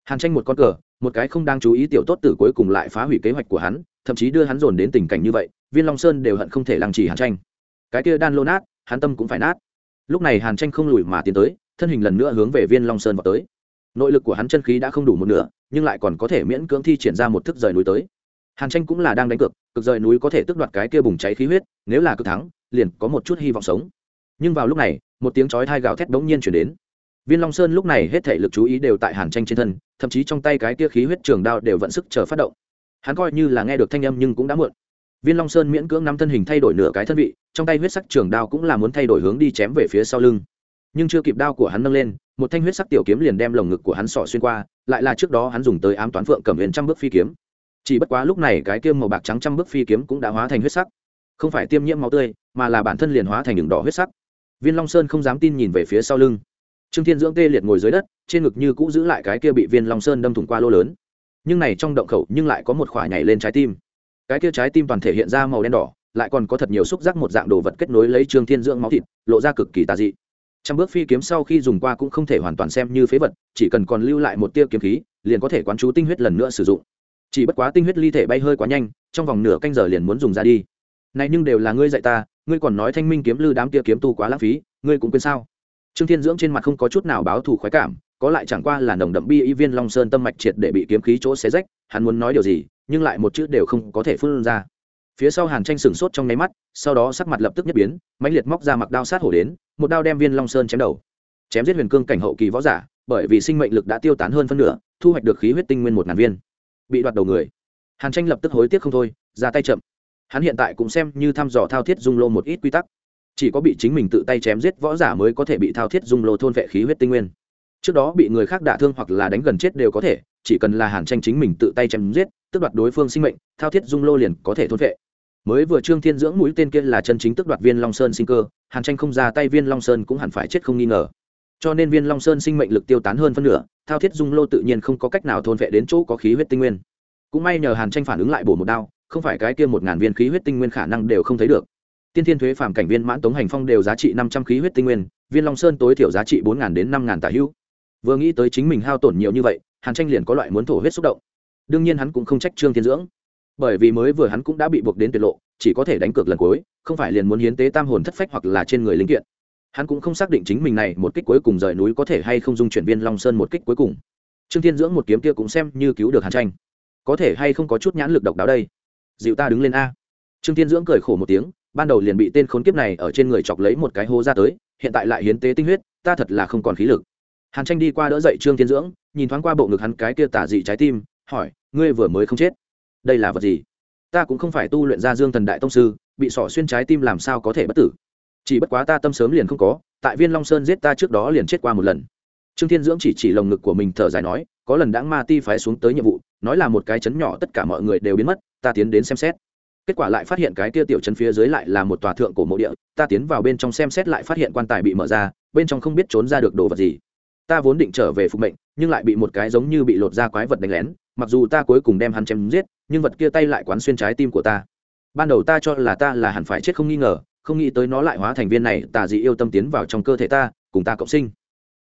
hàn tranh một con cờ, một cái không đang chú ý tiểu tốt tử cuối cùng lại phá hủy kế hoạch của hắn, thậm chí đưa hắn dồn đến tình cảnh như vậy, viên long sơn đều hận không thể lăng trì hàn tranh. Cái kia đan lô nát, hắn tâm cũng phải nát. Lúc này hàn tranh không lùi mà tiến tới, thân hình lần nữa hướng về viên long sơn vào tới. Nội lực của hắn chân khí đã không đủ một nửa, nhưng lại còn có thể miễn cưỡng thi triển ra một thức rời núi tới. Hàn tranh cũng là đang đánh cược, cực rời núi có thể tước đoạt cái kia bùng cháy khí huyết, nếu là cực thắng, liền có một chút hy vọng sống. Nhưng vào lúc này, một tiếng chói thai gào thét bỗng nhiên chuyển đến viên long sơn lúc này hết thể lực chú ý đều tại hàn tranh trên thân, thậm chí trong tay cái kia khí huyết trường đao đều vận sức chờ phát động. Hắn coi như là nghe được thanh âm nhưng cũng đã muộn. Viên long sơn miễn cưỡng nắm thân hình thay đổi nửa cái thân vị, trong tay huyết sắc trường đao cũng là muốn thay đổi hướng đi chém về phía sau lưng. Nhưng chưa kịp đao của hắn nâng lên, một thanh huyết sắc tiểu kiếm liền đem lồng ngực của hắn sọ xuyên qua, lại là trước đó hắn dùng tới ám toán phượng cầm huyền trăm bước phi kiếm. Chỉ bất quá lúc này cái kiếm màu bạc trắng trăm bước phi kiếm cũng đã hóa thành huyết sắc. Không phải tiêm nhiễm máu tươi, mà là bản thân liền hóa thành đường đỏ huyết sắc. Viên long sơn không dám tin nhìn về phía sau lưng trương thiên dưỡng tê liệt ngồi dưới đất, trên ngực như cũ giữ lại cái kia bị viên long sơn đâm thủng qua lô lớn. Nhưng này trong động khẩu nhưng lại có một khỏa nhảy lên trái tim. Cái kia trái tim toàn thể hiện ra màu đen đỏ, lại còn có thật nhiều xúc giác một dạng đồ vật kết nối lấy trương thiên dưỡng máu thịt, lộ ra cực kỳ tà dị. Trăm bước phi kiếm sau khi dùng qua cũng không thể hoàn toàn xem như phế vật, chỉ cần còn lưu lại một tia kiếm khí, liền có thể quán chú tinh huyết lần nữa sử dụng. Chỉ bất quá tinh huyết ly thể bay hơi quá nhanh, trong vòng nửa canh giờ liền muốn dùng ra đi. Này nhưng đều là ngươi dạy ta, ngươi còn nói thanh minh kiếm lư đám tia kiếm tu quá lãng phí, ngươi cũng quên sao? Trương thiên dưỡng trên mặt không có chút nào báo thù khoái cảm, có lại chẳng qua là nồng đậm bi y viên long sơn tâm mạch triệt để bị kiếm khí chỗ xé rách, hắn muốn nói điều gì, nhưng lại một chữ đều không có thể phun ra. Phía sau hàn tranh sửng sốt trong nháy mắt, sau đó sắc mặt lập tức nhất biến, mãnh liệt móc ra mặc đao sát hổ đến, một đao đem viên long sơn chém đầu. Chém giết huyền cương cảnh hậu kỳ võ giả, bởi vì sinh mệnh lực đã tiêu tán hơn phân nửa, thu hoạch được khí huyết tinh nguyên một ngàn viên. Bị đoạt đầu người. Hàn tranh lập tức hối tiếc không thôi, ra tay chậm. Hắn hiện tại cũng xem như thăm dò thao thiết dung lô một ít quy tắc chỉ có bị chính mình tự tay chém giết võ giả mới có thể bị thao thiết dung lô thôn vệ khí huyết tinh nguyên. Trước đó bị người khác đả thương hoặc là đánh gần chết đều có thể, chỉ cần là hàn tranh chính mình tự tay chém giết, tước đoạt đối phương sinh mệnh, thao thiết dung lô liền có thể thôn vệ. Mới vừa trương thiên dưỡng mũi tên kia là chân chính tước đoạt viên long sơn sinh cơ, hàn tranh không ra tay viên long sơn cũng hẳn phải chết không nghi ngờ. Cho nên viên long sơn sinh mệnh lực tiêu tán hơn phân nửa, thao thiết dung lô tự nhiên không có cách nào thôn vệ đến chỗ có khí huyết tinh nguyên. Cũng may nhờ hàn tranh phản ứng lại bổ một đao, không phải cái kia một ngàn viên khí huyết tinh nguyên khả năng đều không thấy được tiên thiên thuế phàm cảnh viên mãn tống hành phong đều giá trị năm trăm khí huyết tinh nguyên, viên long sơn tối thiểu giá trị bốn ngàn đến năm ngàn tả hữu. Vừa nghĩ tới chính mình hao tổn nhiều như vậy, hàn tranh liền có loại muốn thổ huyết xúc động. Đương nhiên hắn cũng không trách trương thiên dưỡng. Bởi vì mới vừa hắn cũng đã bị buộc đến tuyệt lộ, chỉ có thể đánh cược lần cuối, không phải liền muốn hiến tế tam hồn thất phách hoặc là trên người linh kiện. Hắn cũng không xác định chính mình này một kích cuối cùng rời núi có thể hay không dung chuyển viên long sơn một kích cuối cùng. Trương thiên dưỡng một kiếm kia cũng xem như cứu được hàn tranh. Có thể hay không có chút nhãn lực độc đáo đây? Dịu ta đứng lên a. Trương thiên dưỡng cười khổ một tiếng ban đầu liền bị tên khốn kiếp này ở trên người chọc lấy một cái hố ra tới, hiện tại lại hiến tế tinh huyết, ta thật là không còn khí lực. Hàn tranh đi qua đỡ dậy trương thiên dưỡng, nhìn thoáng qua bộ ngực hắn cái kia tả dị trái tim, hỏi, ngươi vừa mới không chết? Đây là vật gì? Ta cũng không phải tu luyện ra dương thần đại tông sư, bị sỏ xuyên trái tim làm sao có thể bất tử? Chỉ bất quá ta tâm sớm liền không có, tại viên long sơn giết ta trước đó liền chết qua một lần. Trương thiên dưỡng chỉ chỉ lồng ngực của mình thở dài nói, có lần đãng ma ti phái xuống tới nhiệm vụ, nói là một cái chấn nhỏ tất cả mọi người đều biến mất, ta tiến đến xem xét kết quả lại phát hiện cái kia tiểu chân phía dưới lại là một tòa thượng cổ mộ địa, ta tiến vào bên trong xem xét lại phát hiện quan tài bị mở ra, bên trong không biết trốn ra được đồ vật gì. Ta vốn định trở về phục mệnh, nhưng lại bị một cái giống như bị lột ra quái vật đánh lén, mặc dù ta cuối cùng đem hắn chém giết, nhưng vật kia tay lại quán xuyên trái tim của ta. Ban đầu ta cho là ta là hẳn phải chết không nghi ngờ, không nghĩ tới nó lại hóa thành viên này tà dị yêu tâm tiến vào trong cơ thể ta, cùng ta cộng sinh.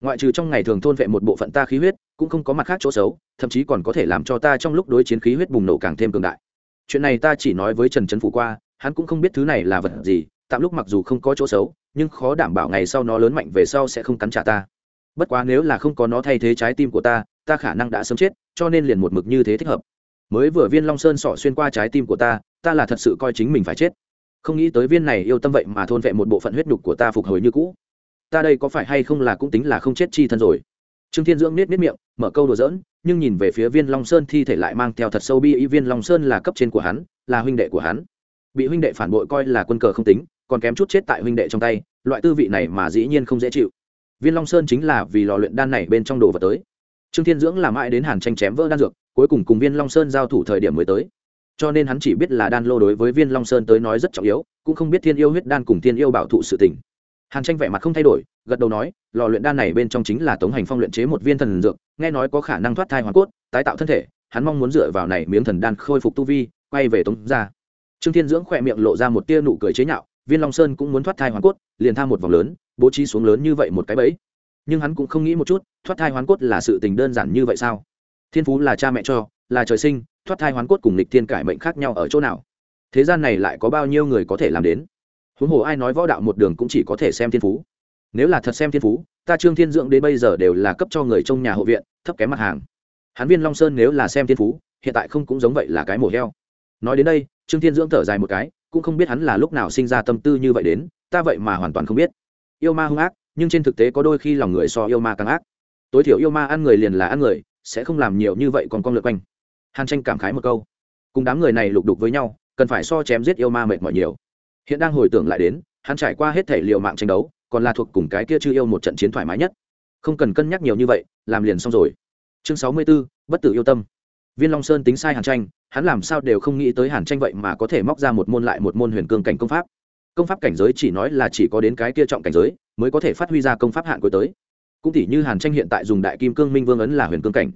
Ngoại trừ trong ngày thường thôn vệ một bộ phận ta khí huyết, cũng không có mặt khác chỗ xấu, thậm chí còn có thể làm cho ta trong lúc đối chiến khí huyết bùng nổ càng thêm cường đại chuyện này ta chỉ nói với trần trấn phủ qua, hắn cũng không biết thứ này là vật gì, tạm lúc mặc dù không có chỗ xấu, nhưng khó đảm bảo ngày sau nó lớn mạnh về sau sẽ không cắn trả ta. Bất quá nếu là không có nó thay thế trái tim của ta ta khả năng đã sớm chết, cho nên liền một mực như thế thích hợp. Mới vừa viên long sơn sọ xuyên qua trái tim của ta ta là thật sự coi chính mình phải chết. Không nghĩ tới viên này yêu tâm vậy mà thôn vệ một bộ phận huyết nhục của ta phục hồi như cũ. Ta đây có phải hay không là cũng tính là không chết chi thân rồi. Trương thiên dưỡng nết nết miệng, mở câu đùa giỡn nhưng nhìn về phía viên long sơn thi thể lại mang theo thật sâu bi ý. Viên long sơn là cấp trên của hắn, là huynh đệ của hắn. Bị huynh đệ phản bội coi là quân cờ không tính, còn kém chút chết tại huynh đệ trong tay, loại tư vị này mà dĩ nhiên không dễ chịu. Viên long sơn chính là vì lò luyện đan này bên trong đồ vật tới. Trương thiên dưỡng làm mãi đến hàn tranh chém vỡ đan dược, cuối cùng cùng viên long sơn giao thủ thời điểm mới tới. Cho nên hắn chỉ biết là đan lô đối với viên long sơn tới nói rất trọng yếu, cũng không biết thiên yêu huyết đan cùng thiên yêu bảo thụ sự tình hàn tranh vẻ mặt không thay đổi, gật đầu nói, lò luyện đan này bên trong chính là tống hành phong luyện chế một viên thần dược, nghe nói có khả năng thoát thai hoàn cốt, tái tạo thân thể, hắn mong muốn dựa vào này miếng thần đan khôi phục tu vi, quay về tống ra trương thiên dưỡng khỏe miệng lộ ra một tia nụ cười chế nhạo, viên long sơn cũng muốn thoát thai hoàn cốt, liền tham một vòng lớn, bố trí xuống lớn như vậy một cái bẫy. Nhưng hắn cũng không nghĩ một chút, thoát thai hoàn cốt là sự tình đơn giản như vậy sao? Thiên phú là cha mẹ cho, là trời sinh, thoát thai hoàn cốt cùng lịch thiên cải mệnh khác nhau ở chỗ nào? Thế gian này lại có bao nhiêu người có thể làm đến? Huống hồ ai nói võ đạo một đường cũng chỉ có thể xem thiên phú. Nếu là thật xem thiên phú, ta trương thiên dưỡng đến bây giờ đều là cấp cho người trong nhà hộ viện, thấp kém mặt hàng. Hắn viên long sơn nếu là xem thiên phú, hiện tại không cũng giống vậy là cái mổ heo. Nói đến đây, trương thiên dưỡng thở dài một cái, cũng không biết hắn là lúc nào sinh ra tâm tư như vậy đến, ta vậy mà hoàn toàn không biết. Yêu ma hung ác, nhưng trên thực tế có đôi khi lòng người so yêu ma càng ác. Tối thiểu yêu ma ăn người liền là ăn người, sẽ không làm nhiều như vậy còn con lượt quanh. Hàn tranh cảm khái một câu. Cùng đám người này lục đục với nhau, cần phải so chém giết yêu ma mệt mỏi nhiều hiện đang hồi tưởng lại đến hắn trải qua hết thể liệu mạng tranh đấu còn là thuộc cùng cái kia chưa yêu một trận chiến thoải mái nhất. Không cần cân nhắc nhiều như vậy làm liền xong rồi. Chương sáu mươi 64, bất tử yêu tâm. Viên long sơn tính sai hàn tranh hắn làm sao đều không nghĩ tới hàn tranh vậy mà có thể móc ra một môn lại một môn huyền cương cảnh công pháp. Công pháp cảnh giới chỉ nói là chỉ có đến cái kia trọng cảnh giới mới có thể phát huy ra công pháp hạn cuối tới. Cũng tỉ như hàn tranh hiện tại dùng đại kim cương minh vương ấn là huyền cương cảnh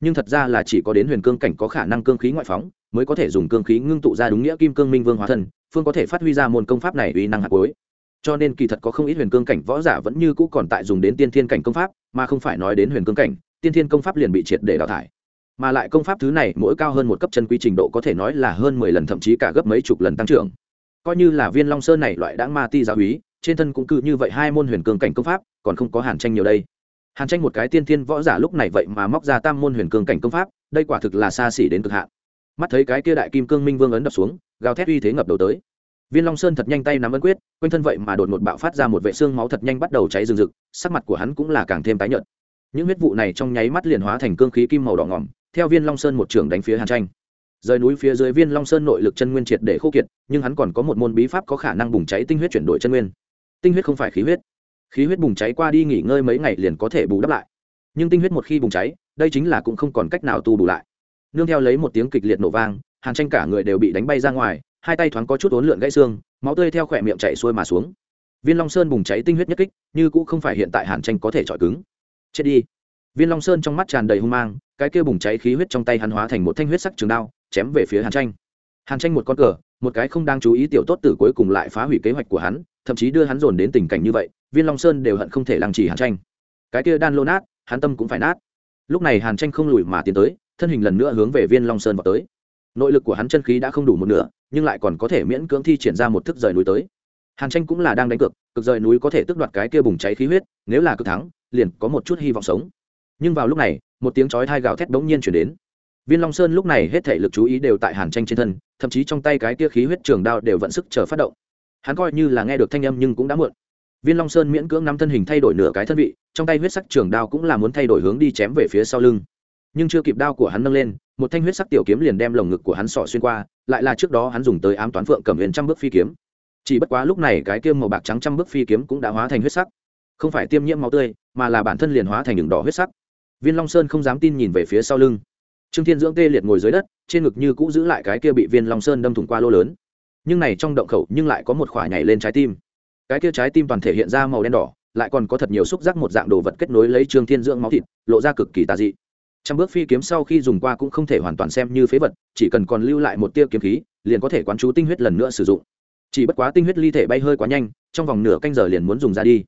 nhưng thật ra là chỉ có đến huyền cương cảnh có khả năng cương khí ngoại phóng, mới có thể dùng cương khí ngưng tụ ra đúng nghĩa kim cương minh vương hóa thân, phương có thể phát huy ra môn công pháp này uy năng hạt cuối. Cho nên kỳ thật có không ít huyền cương cảnh võ giả vẫn như cũ còn tại dùng đến tiên thiên cảnh công pháp, mà không phải nói đến huyền cương cảnh, tiên thiên công pháp liền bị triệt để đào thải. Mà lại công pháp thứ này mỗi cao hơn một cấp chân quy trình độ có thể nói là hơn mười lần thậm chí cả gấp mấy chục lần tăng trưởng. Coi như là viên long sơn này loại đáng ma ti giáo úy trên thân cũng cứ như vậy hai môn huyền cương cảnh công pháp, còn không có hàn tranh nhiều đây hàn tranh một cái tiên thiên võ giả lúc này vậy mà móc ra tam môn huyền cương cảnh công pháp, đây quả thực là xa xỉ đến cực hạn. Mắt thấy cái kia đại kim cương minh vương ấn đập xuống, gào thét uy thế ngập đầu tới. Viên long sơn thật nhanh tay nắm ấn quyết, quanh thân vậy mà đột một bạo phát ra một vệ xương máu thật nhanh bắt đầu cháy rừng rực, sắc mặt của hắn cũng là càng thêm tái nhợt. Những huyết vụ này trong nháy mắt liền hóa thành cương khí kim màu đỏ ngỏm, theo viên long sơn một trường đánh phía hàn tranh. Rời núi phía dưới viên long sơn nội lực chân nguyên triệt để khô kiệt, nhưng hắn còn có một môn bí pháp có khả năng bùng cháy tinh huyết chuyển đổi chân nguyên. Tinh huyết không phải khí huyết khí huyết bùng cháy qua đi nghỉ ngơi mấy ngày liền có thể bù đắp lại. Nhưng tinh huyết một khi bùng cháy, đây chính là cũng không còn cách nào tu bù lại. Nương theo lấy một tiếng kịch liệt nổ vang, hàn tranh cả người đều bị đánh bay ra ngoài, hai tay thoáng có chút ốn lượn gãy xương, máu tươi theo khỏe miệng chạy xuôi mà xuống. Viên long sơn bùng cháy tinh huyết nhất kích, như cũng không phải hiện tại hàn tranh có thể chọi cứng. Chết đi. Viên long sơn trong mắt tràn đầy hung mang, cái kia bùng cháy khí huyết trong tay hắn hóa thành một thanh huyết sắc trường đao, chém về phía hàn tranh. Hàn tranh một con cờ, một cái không đang chú ý tiểu tốt tử cuối cùng lại phá hủy kế hoạch của hắn, thậm chí đưa hắn dồn đến tình cảnh như vậy viên long sơn đều hận không thể lăng trì hàn tranh. Cái kia đan lô nát, hắn tâm cũng phải nát. Lúc này hàn tranh không lùi mà tiến tới, thân hình lần nữa hướng về viên long sơn vào tới. Nội lực của hắn chân khí đã không đủ một nửa, nhưng lại còn có thể miễn cưỡng thi triển ra một thức rời núi tới. Hàn tranh cũng là đang đánh cược, cực rời núi có thể tước đoạt cái kia bùng cháy khí huyết, nếu là cực thắng, liền có một chút hy vọng sống. Nhưng vào lúc này, một tiếng chói thai gào thét bỗng nhiên chuyển đến. Viên long sơn lúc này hết thể lực chú ý đều tại hàn tranh trên thân, thậm chí trong tay cái kia khí huyết trường đao đều vận sức chờ phát động. Hắn coi như là nghe được thanh âm nhưng cũng đã muộn viên long sơn miễn cưỡng nắm thân hình thay đổi nửa cái thân vị, trong tay huyết sắc trường đao cũng là muốn thay đổi hướng đi chém về phía sau lưng. Nhưng chưa kịp đao của hắn nâng lên, một thanh huyết sắc tiểu kiếm liền đem lồng ngực của hắn sọ xuyên qua, lại là trước đó hắn dùng tới ám toán phượng cầm huyền trăm bước phi kiếm. Chỉ bất quá lúc này cái kia màu bạc trắng trăm bước phi kiếm cũng đã hóa thành huyết sắc. Không phải tiêm nhiễm máu tươi, mà là bản thân liền hóa thành đường đỏ huyết sắc. Viên long sơn không dám tin nhìn về phía sau lưng. Trương thiên dưỡng tê liệt ngồi dưới đất, trên ngực như cũ giữ lại cái kia bị viên long sơn đâm thủng qua lô lớn. Nhưng này trong động khẩu nhưng lại có một khỏa nhảy lên trái tim cái kia trái tim toàn thể hiện ra màu đen đỏ, lại còn có thật nhiều xúc giác một dạng đồ vật kết nối lấy trương thiên dưỡng máu thịt, lộ ra cực kỳ tà dị. Trăm bước phi kiếm sau khi dùng qua cũng không thể hoàn toàn xem như phế vật, chỉ cần còn lưu lại một tia kiếm khí, liền có thể quán chú tinh huyết lần nữa sử dụng. Chỉ bất quá tinh huyết ly thể bay hơi quá nhanh, trong vòng nửa canh giờ liền muốn dùng ra đi.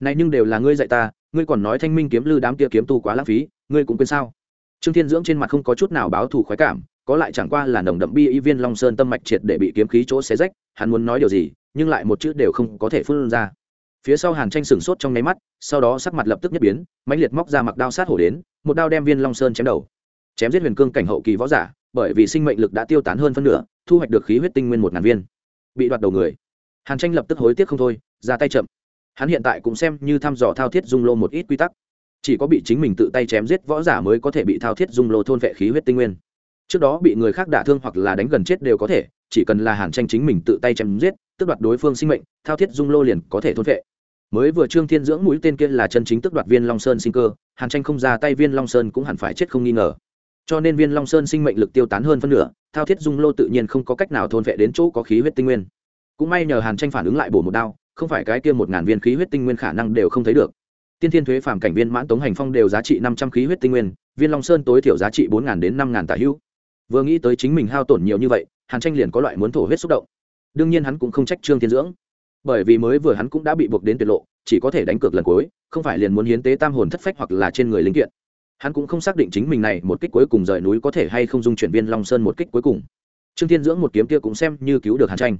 Này nhưng đều là ngươi dạy ta, ngươi còn nói thanh minh kiếm lư đám tia kiếm tu quá lãng phí, ngươi cũng quên sao? Trương thiên dưỡng trên mặt không có chút nào báo thù khoái cảm, có lại chẳng qua là nồng đậm bi y viên long sơn tâm mạch triệt để bị kiếm khí chỗ xé rách, hắn muốn nói điều gì nhưng lại một chữ đều không có thể phun ra. Phía sau hàn tranh sửng sốt trong nháy mắt, sau đó sắc mặt lập tức nhất biến, mãnh liệt móc ra mặc đao sát hổ đến, một đao đem viên long sơn chém đầu. Chém giết huyền cương cảnh hậu kỳ võ giả, bởi vì sinh mệnh lực đã tiêu tán hơn phân nửa, thu hoạch được khí huyết tinh nguyên một ngàn viên. Bị đoạt đầu người. Hàn tranh lập tức hối tiếc không thôi, ra tay chậm. Hắn hiện tại cũng xem như thăm dò thao thiết dung lô một ít quy tắc. Chỉ có bị chính mình tự tay chém giết võ giả mới có thể bị thao thiết dung lô thôn vệ khí huyết tinh nguyên. Trước đó bị người khác đả thương hoặc là đánh gần chết đều có thể, chỉ cần là hàn tranh chính mình tự tay chém giết tước đoạt đối phương sinh mệnh, thao thiết dung lô liền có thể thôn vệ mới vừa trương thiên dưỡng mũi tên kia là chân chính tước đoạt viên long sơn sinh cơ, hàn tranh không ra tay viên long sơn cũng hẳn phải chết không nghi ngờ. Cho nên viên long sơn sinh mệnh lực tiêu tán hơn phân nửa, thao thiết dung lô tự nhiên không có cách nào thôn vệ đến chỗ có khí huyết tinh nguyên. Cũng may nhờ hàn tranh phản ứng lại bổ một đao, không phải cái kia một ngàn viên khí huyết tinh nguyên khả năng đều không thấy được. Tiên thiên thuế phàm cảnh viên mãn tống hành phong đều giá trị năm trăm khí huyết tinh nguyên, viên long sơn tối thiểu giá trị bốn ngàn đến năm ngàn tả hữu. Vừa nghĩ tới chính mình hao tổn nhiều như vậy, hàn tranh liền có loại muốn thổ huyết xúc động đương nhiên hắn cũng không trách trương thiên dưỡng. Bởi vì mới vừa hắn cũng đã bị buộc đến tuyệt lộ, chỉ có thể đánh cược lần cuối, không phải liền muốn hiến tế tam hồn thất phách hoặc là trên người linh kiện. Hắn cũng không xác định chính mình này một kích cuối cùng rời núi có thể hay không dung chuyển viên long sơn một kích cuối cùng. Trương thiên dưỡng một kiếm kia cũng xem như cứu được hàn tranh.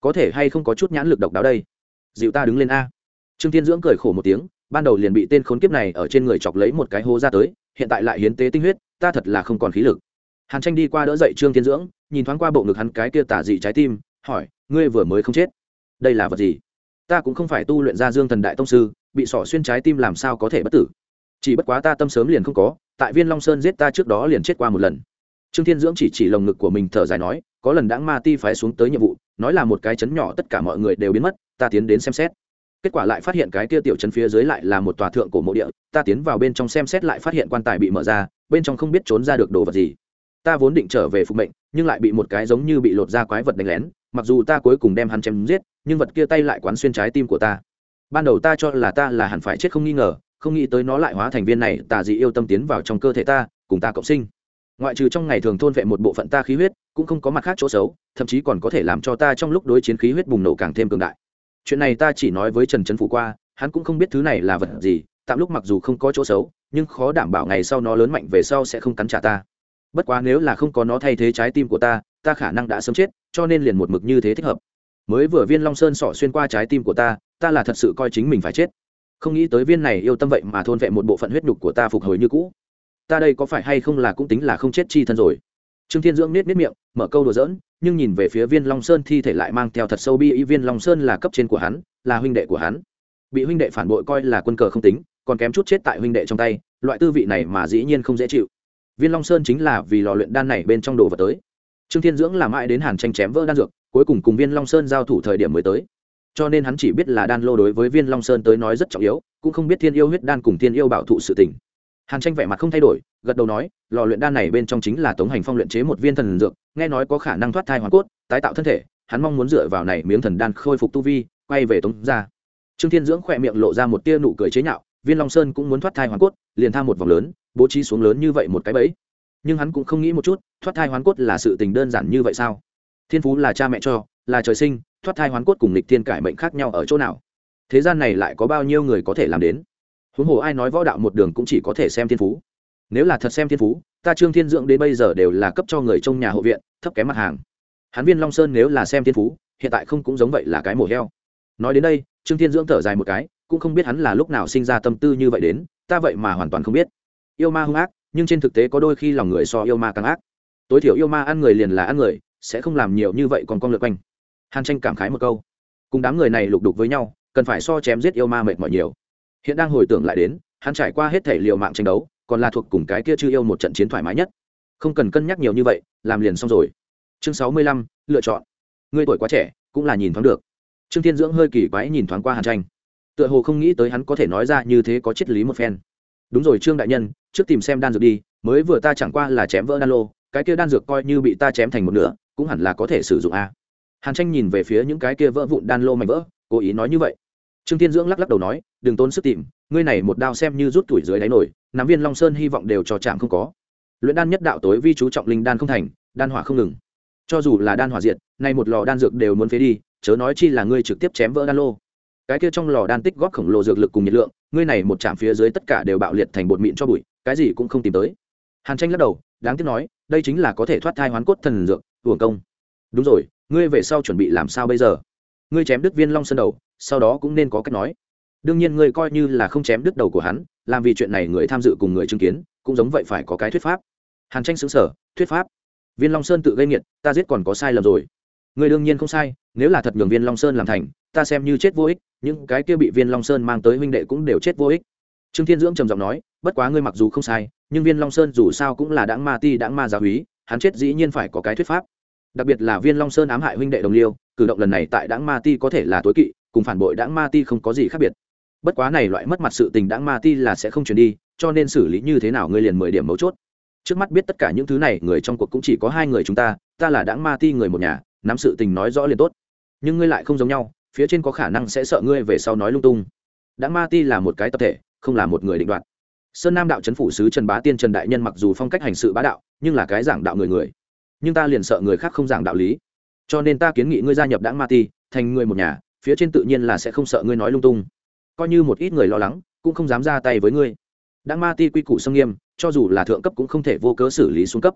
Có thể hay không có chút nhãn lực độc đáo đây? Dịu ta đứng lên a. Trương thiên dưỡng cười khổ một tiếng, ban đầu liền bị tên khốn kiếp này ở trên người chọc lấy một cái hố ra tới, hiện tại lại hiến tế tinh huyết, ta thật là không còn khí lực. Hàn tranh đi qua đỡ dậy trương thiên dưỡng, nhìn thoáng qua bộ ngực hắn cái kia tả dị trái tim hỏi, ngươi vừa mới không chết? Đây là vật gì? Ta cũng không phải tu luyện ra dương thần đại tông sư, bị sỏ xuyên trái tim làm sao có thể bất tử? Chỉ bất quá ta tâm sớm liền không có, tại viên long sơn giết ta trước đó liền chết qua một lần. Trương thiên dưỡng chỉ chỉ lồng ngực của mình thở dài nói, có lần đãng ma ti phái xuống tới nhiệm vụ, nói là một cái chấn nhỏ tất cả mọi người đều biến mất, ta tiến đến xem xét. Kết quả lại phát hiện cái kia tiểu chấn phía dưới lại là một tòa thượng cổ mộ địa, ta tiến vào bên trong xem xét lại phát hiện quan tài bị mở ra, bên trong không biết trốn ra được đồ vật gì. Ta vốn định trở về phục mệnh, nhưng lại bị một cái giống như bị lột ra quái vật đánh lén mặc dù ta cuối cùng đem hắn chém giết, nhưng vật kia tay lại quán xuyên trái tim của ta. Ban đầu ta cho là ta là hẳn phải chết không nghi ngờ, không nghĩ tới nó lại hóa thành viên này, tà dị yêu tâm tiến vào trong cơ thể ta, cùng ta cộng sinh. Ngoại trừ trong ngày thường thôn vệ một bộ phận ta khí huyết, cũng không có mặt khác chỗ xấu, thậm chí còn có thể làm cho ta trong lúc đối chiến khí huyết bùng nổ càng thêm cường đại. Chuyện này ta chỉ nói với trần trấn phủ qua, hắn cũng không biết thứ này là vật gì, tạm lúc mặc dù không có chỗ xấu, nhưng khó đảm bảo ngày sau nó lớn mạnh về sau sẽ không cắn trả ta bất quá nếu là không có nó thay thế trái tim của ta ta khả năng đã sớm chết, cho nên liền một mực như thế thích hợp. Mới vừa viên long sơn sỏ xuyên qua trái tim của ta ta là thật sự coi chính mình phải chết. Không nghĩ tới viên này yêu tâm vậy mà thôn vệ một bộ phận huyết nhục của ta phục hồi như cũ. Ta đây có phải hay không là cũng tính là không chết chi thân rồi? Trương thiên dưỡng nết nết miệng, mở câu đùa giỡn, nhưng nhìn về phía viên long sơn thi thể lại mang theo thật sâu bi ý. Viên long sơn là cấp trên của hắn, là huynh đệ của hắn. Bị huynh đệ phản bội coi là quân cờ không tính, còn kém chút chết tại huynh đệ trong tay, loại tư vị này mà dĩ nhiên không dễ chịu viên long sơn chính là vì lò luyện đan này bên trong đồ vật tới. Trương thiên dưỡng làm mãi đến hàn tranh chém vỡ đan dược, cuối cùng cùng viên long sơn giao thủ thời điểm mới tới. Cho nên hắn chỉ biết là đan lô đối với viên long sơn tới nói rất trọng yếu, cũng không biết thiên yêu huyết đan cùng thiên yêu bảo thụ sự tình. Hàn tranh vẻ mặt không thay đổi, gật đầu nói, lò luyện đan này bên trong chính là tống hành phong luyện chế một viên thần dược, nghe nói có khả năng thoát thai hoàn cốt, tái tạo thân thể, hắn mong muốn dựa vào này miếng thần đan khôi phục tu vi, quay về tống ra trương thiên dưỡng khỏe miệng lộ ra một tia nụ cười chế nhạo, viên long sơn cũng muốn thoát thai hoàn cốt, liền tham một vòng lớn bố trí xuống lớn như vậy một cái bẫy. Nhưng hắn cũng không nghĩ một chút, thoát thai hoàn cốt là sự tình đơn giản như vậy sao? Thiên phú là cha mẹ cho, là trời sinh, thoát thai hoàn cốt cùng lịch thiên cải mệnh khác nhau ở chỗ nào? Thế gian này lại có bao nhiêu người có thể làm đến? Huống hồ ai nói võ đạo một đường cũng chỉ có thể xem thiên phú. Nếu là thật xem thiên phú, ta trương thiên dưỡng đến bây giờ đều là cấp cho người trong nhà hộ viện, thấp kém mặt hàng. Hắn viên long sơn nếu là xem thiên phú, hiện tại không cũng giống vậy là cái mổ heo. Nói đến đây, trương thiên dưỡng thở dài một cái, cũng không biết hắn là lúc nào sinh ra tâm tư như vậy đến, ta vậy mà hoàn toàn không biết yêu ma hung ác, nhưng trên thực tế có đôi khi lòng người so yêu ma càng ác. Tối thiểu yêu ma ăn người liền là ăn người, sẽ không làm nhiều như vậy còn con lượt quanh. Hàn tranh cảm khái một câu. Cùng đám người này lục đục với nhau, cần phải so chém giết yêu ma mệt mỏi nhiều. Hiện đang hồi tưởng lại đến, hắn trải qua hết thể liệu mạng tranh đấu, còn là thuộc cùng cái kia chưa yêu một trận chiến thoải mái nhất. Không cần cân nhắc nhiều như vậy, làm liền xong rồi. Chương sáu mươi lăm, lựa chọn. Ngươi tuổi quá trẻ, cũng là nhìn thoáng được. Trương thiên dưỡng hơi kỳ quái nhìn thoáng qua hàn tranh. Tựa hồ không nghĩ tới hắn có thể nói ra như thế có triết lý một phen đúng rồi trương đại nhân, trước tìm xem đan dược đi, mới vừa ta chẳng qua là chém vỡ đan lô, cái kia đan dược coi như bị ta chém thành một nửa, cũng hẳn là có thể sử dụng a. Hàn tranh nhìn về phía những cái kia vỡ vụn đan lô mảnh vỡ, cố ý nói như vậy. Trương thiên dưỡng lắc lắc đầu nói, đừng tốn sức tìm, ngươi này một đao xem như rút tuổi dưới đáy nổi nắm viên long sơn hy vọng đều cho chạm không có. Luyện đan nhất đạo tối vi chú trọng linh đan không thành, đan hỏa không ngừng. Cho dù là đan hỏa diệt, nay một lò đan dược đều muốn phế đi, chớ nói chi là ngươi trực tiếp chém vỡ đan lô. Cái kia trong lò đan tích góp khổng lồ dược lực cùng nhiệt lượng ngươi này một chạm phía dưới tất cả đều bạo liệt thành bột mịn cho bụi, cái gì cũng không tìm tới. Hàn tranh lắc đầu, đáng tiếc nói, đây chính là có thể thoát thai hoán cốt thần dược uổng công. Đúng rồi, ngươi về sau chuẩn bị làm sao bây giờ? Ngươi chém đứt viên long sơn đầu, sau đó cũng nên có cách nói. Đương nhiên ngươi coi như là không chém đứt đầu của hắn, làm vì chuyện này người tham dự cùng người chứng kiến, cũng giống vậy phải có cái thuyết pháp. Hàn tranh xứng sở thuyết pháp. Viên long sơn tự gây nghiệt, ta giết còn có sai lầm rồi người đương nhiên không sai, nếu là thật nhường viên long sơn làm thành, ta xem như chết vô ích, những cái kia bị viên long sơn mang tới huynh đệ cũng đều chết vô ích. Trương thiên dưỡng trầm giọng nói, bất quá ngươi mặc dù không sai, nhưng viên long sơn dù sao cũng là đãng ma ti đãng ma giáo húy hắn chết dĩ nhiên phải có cái thuyết pháp. Đặc biệt là viên long sơn ám hại huynh đệ đồng liêu, cử động lần này tại đãng ma ti có thể là tối kỵ, cùng phản bội đãng ma ti không có gì khác biệt. Bất quá này loại mất mặt sự tình đãng ma ti là sẽ không chuyển đi, cho nên xử lý như thế nào ngươi liền mười điểm mấu chốt. Trước mắt biết tất cả những thứ này, người trong cuộc cũng chỉ có hai người chúng ta ta là đãng ma ti người một nhà nắm sự tình nói rõ liền tốt. Nhưng ngươi lại không giống nhau, phía trên có khả năng sẽ sợ ngươi về sau nói lung tung. Đãng ma ti là một cái tập thể, không là một người định đoạt. Sơn nam đạo c h ấ n phủ sứ trần bá tiên trần đại nhân mặc dù phong cách hành sự bá đạo, nhưng là cái giảng đạo người người. Nhưng ta liền sợ người khác không giảng đạo lý. Cho nên ta kiến nghị ngươi gia nhập đảng ma ti, thành người một nhà, phía trên tự nhiên là sẽ không sợ ngươi nói lung tung. Coi như một ít người lo lắng, cũng không dám ra tay với ngươi. Đảng ma ti quy củ xâm nghiêm, cho dù là thượng cấp cũng không thể vô cớ xử lý xuống cấp.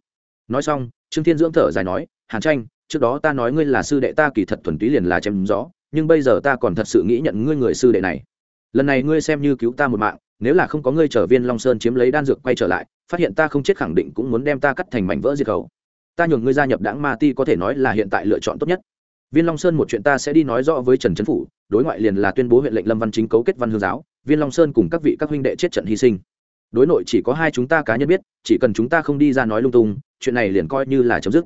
Nói xong, trương thiên dưỡng thở dài nói, hàn tranh trước đó ta nói ngươi là sư đệ ta kỳ thật thuần túy liền là chém rõ nhưng bây giờ ta còn thật sự nghĩ nhận ngươi người sư đệ này. Lần này ngươi xem như cứu ta một mạng, nếu là không có ngươi trở viên long sơn chiếm lấy đan dược quay trở lại, phát hiện ta không chết khẳng định cũng muốn đem ta cắt thành mảnh vỡ diệt khẩu. Ta nhường ngươi gia nhập đảng ma ti có thể nói là hiện tại lựa chọn tốt nhất. Viên long sơn một chuyện ta sẽ đi nói rõ với trần trấn phủ, đối ngoại liền là tuyên bố huyện lệnh lâm văn chính cấu kết văn hương giáo, viên long sơn cùng các vị các huynh đệ chết trận hy sinh. Đối nội chỉ có hai chúng ta cá nhân biết, chỉ cần chúng ta không đi ra nói lung tung, chuyện này liền coi như là chấm dứt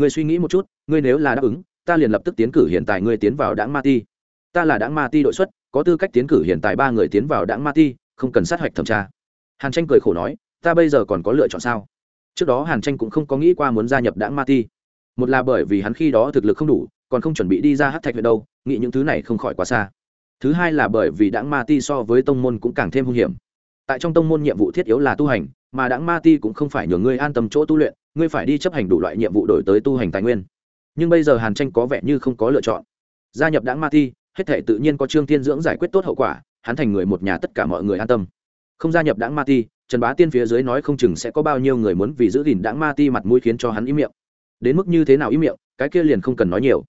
ngươi suy nghĩ một chút, ngươi nếu là đáp ứng, ta liền lập tức tiến cử hiện tại ngươi tiến vào đảng ma ti. Ta là đảng ma ti đội xuất, có tư cách tiến cử hiện tại ba người tiến vào đảng ma ti, không cần sát hạch thẩm tra. Hàn tranh cười khổ nói, ta bây giờ còn có lựa chọn sao? Trước đó hàn tranh cũng không có nghĩ qua muốn gia nhập đảng ma ti. Một là bởi vì hắn khi đó thực lực không đủ, còn không chuẩn bị đi ra hát thạch huyện đâu, nghĩ những thứ này không khỏi quá xa. Thứ hai là bởi vì đảng ma ti so với tông môn cũng càng thêm hung hiểm. Tại trong tông môn nhiệm vụ thiết yếu là tu hành, mà đảng ma ti cũng không phải nhường ngươi an tâm chỗ tu luyện ngươi phải đi chấp hành đủ loại nhiệm vụ đổi tới tu hành tài nguyên. Nhưng bây giờ hàn tranh có vẻ như không có lựa chọn. Gia nhập đảng ma ti hết thể tự nhiên có trương thiên dưỡng giải quyết tốt hậu quả, hắn thành người một nhà tất cả mọi người an tâm. Không gia nhập đảng ma ti trần bá tiên phía dưới nói không chừng sẽ có bao nhiêu người muốn vì giữ gìn đảng ma ti mặt mũi khiến cho hắn ý miệng. Đến mức như thế nào ý miệng, cái kia liền không cần nói nhiều.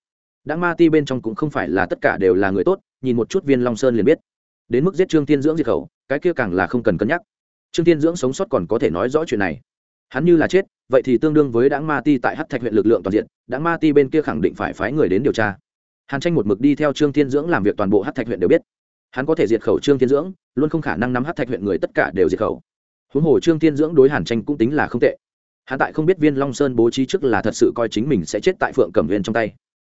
Đảng ma ti bên trong cũng không phải là tất cả đều là người tốt, nhìn một chút viên long sơn liền biết. Đến mức giết trương tiên dưỡng diệt khẩu, cái kia càng là không cần cân nhắc. Trương tiên dưỡng sống sót còn có thể nói rõ chuyện này. Hắn như là chết vậy thì tương đương với đảng ma ti tại hát thạch huyện lực lượng toàn diện đảng ma ti bên kia khẳng định phải phái người đến điều tra. Hàn tranh một mực đi theo trương thiên dưỡng làm việc toàn bộ hát thạch huyện đều biết. Hắn có thể diệt khẩu trương thiên dưỡng, luôn không khả năng nắm hát thạch huyện người tất cả đều diệt khẩu. Huống hồ trương thiên dưỡng đối hàn tranh cũng tính là không tệ. Hắn tại không biết viên long sơn bố trí trước là thật sự coi chính mình sẽ chết tại phượng cẩm viên trong tay.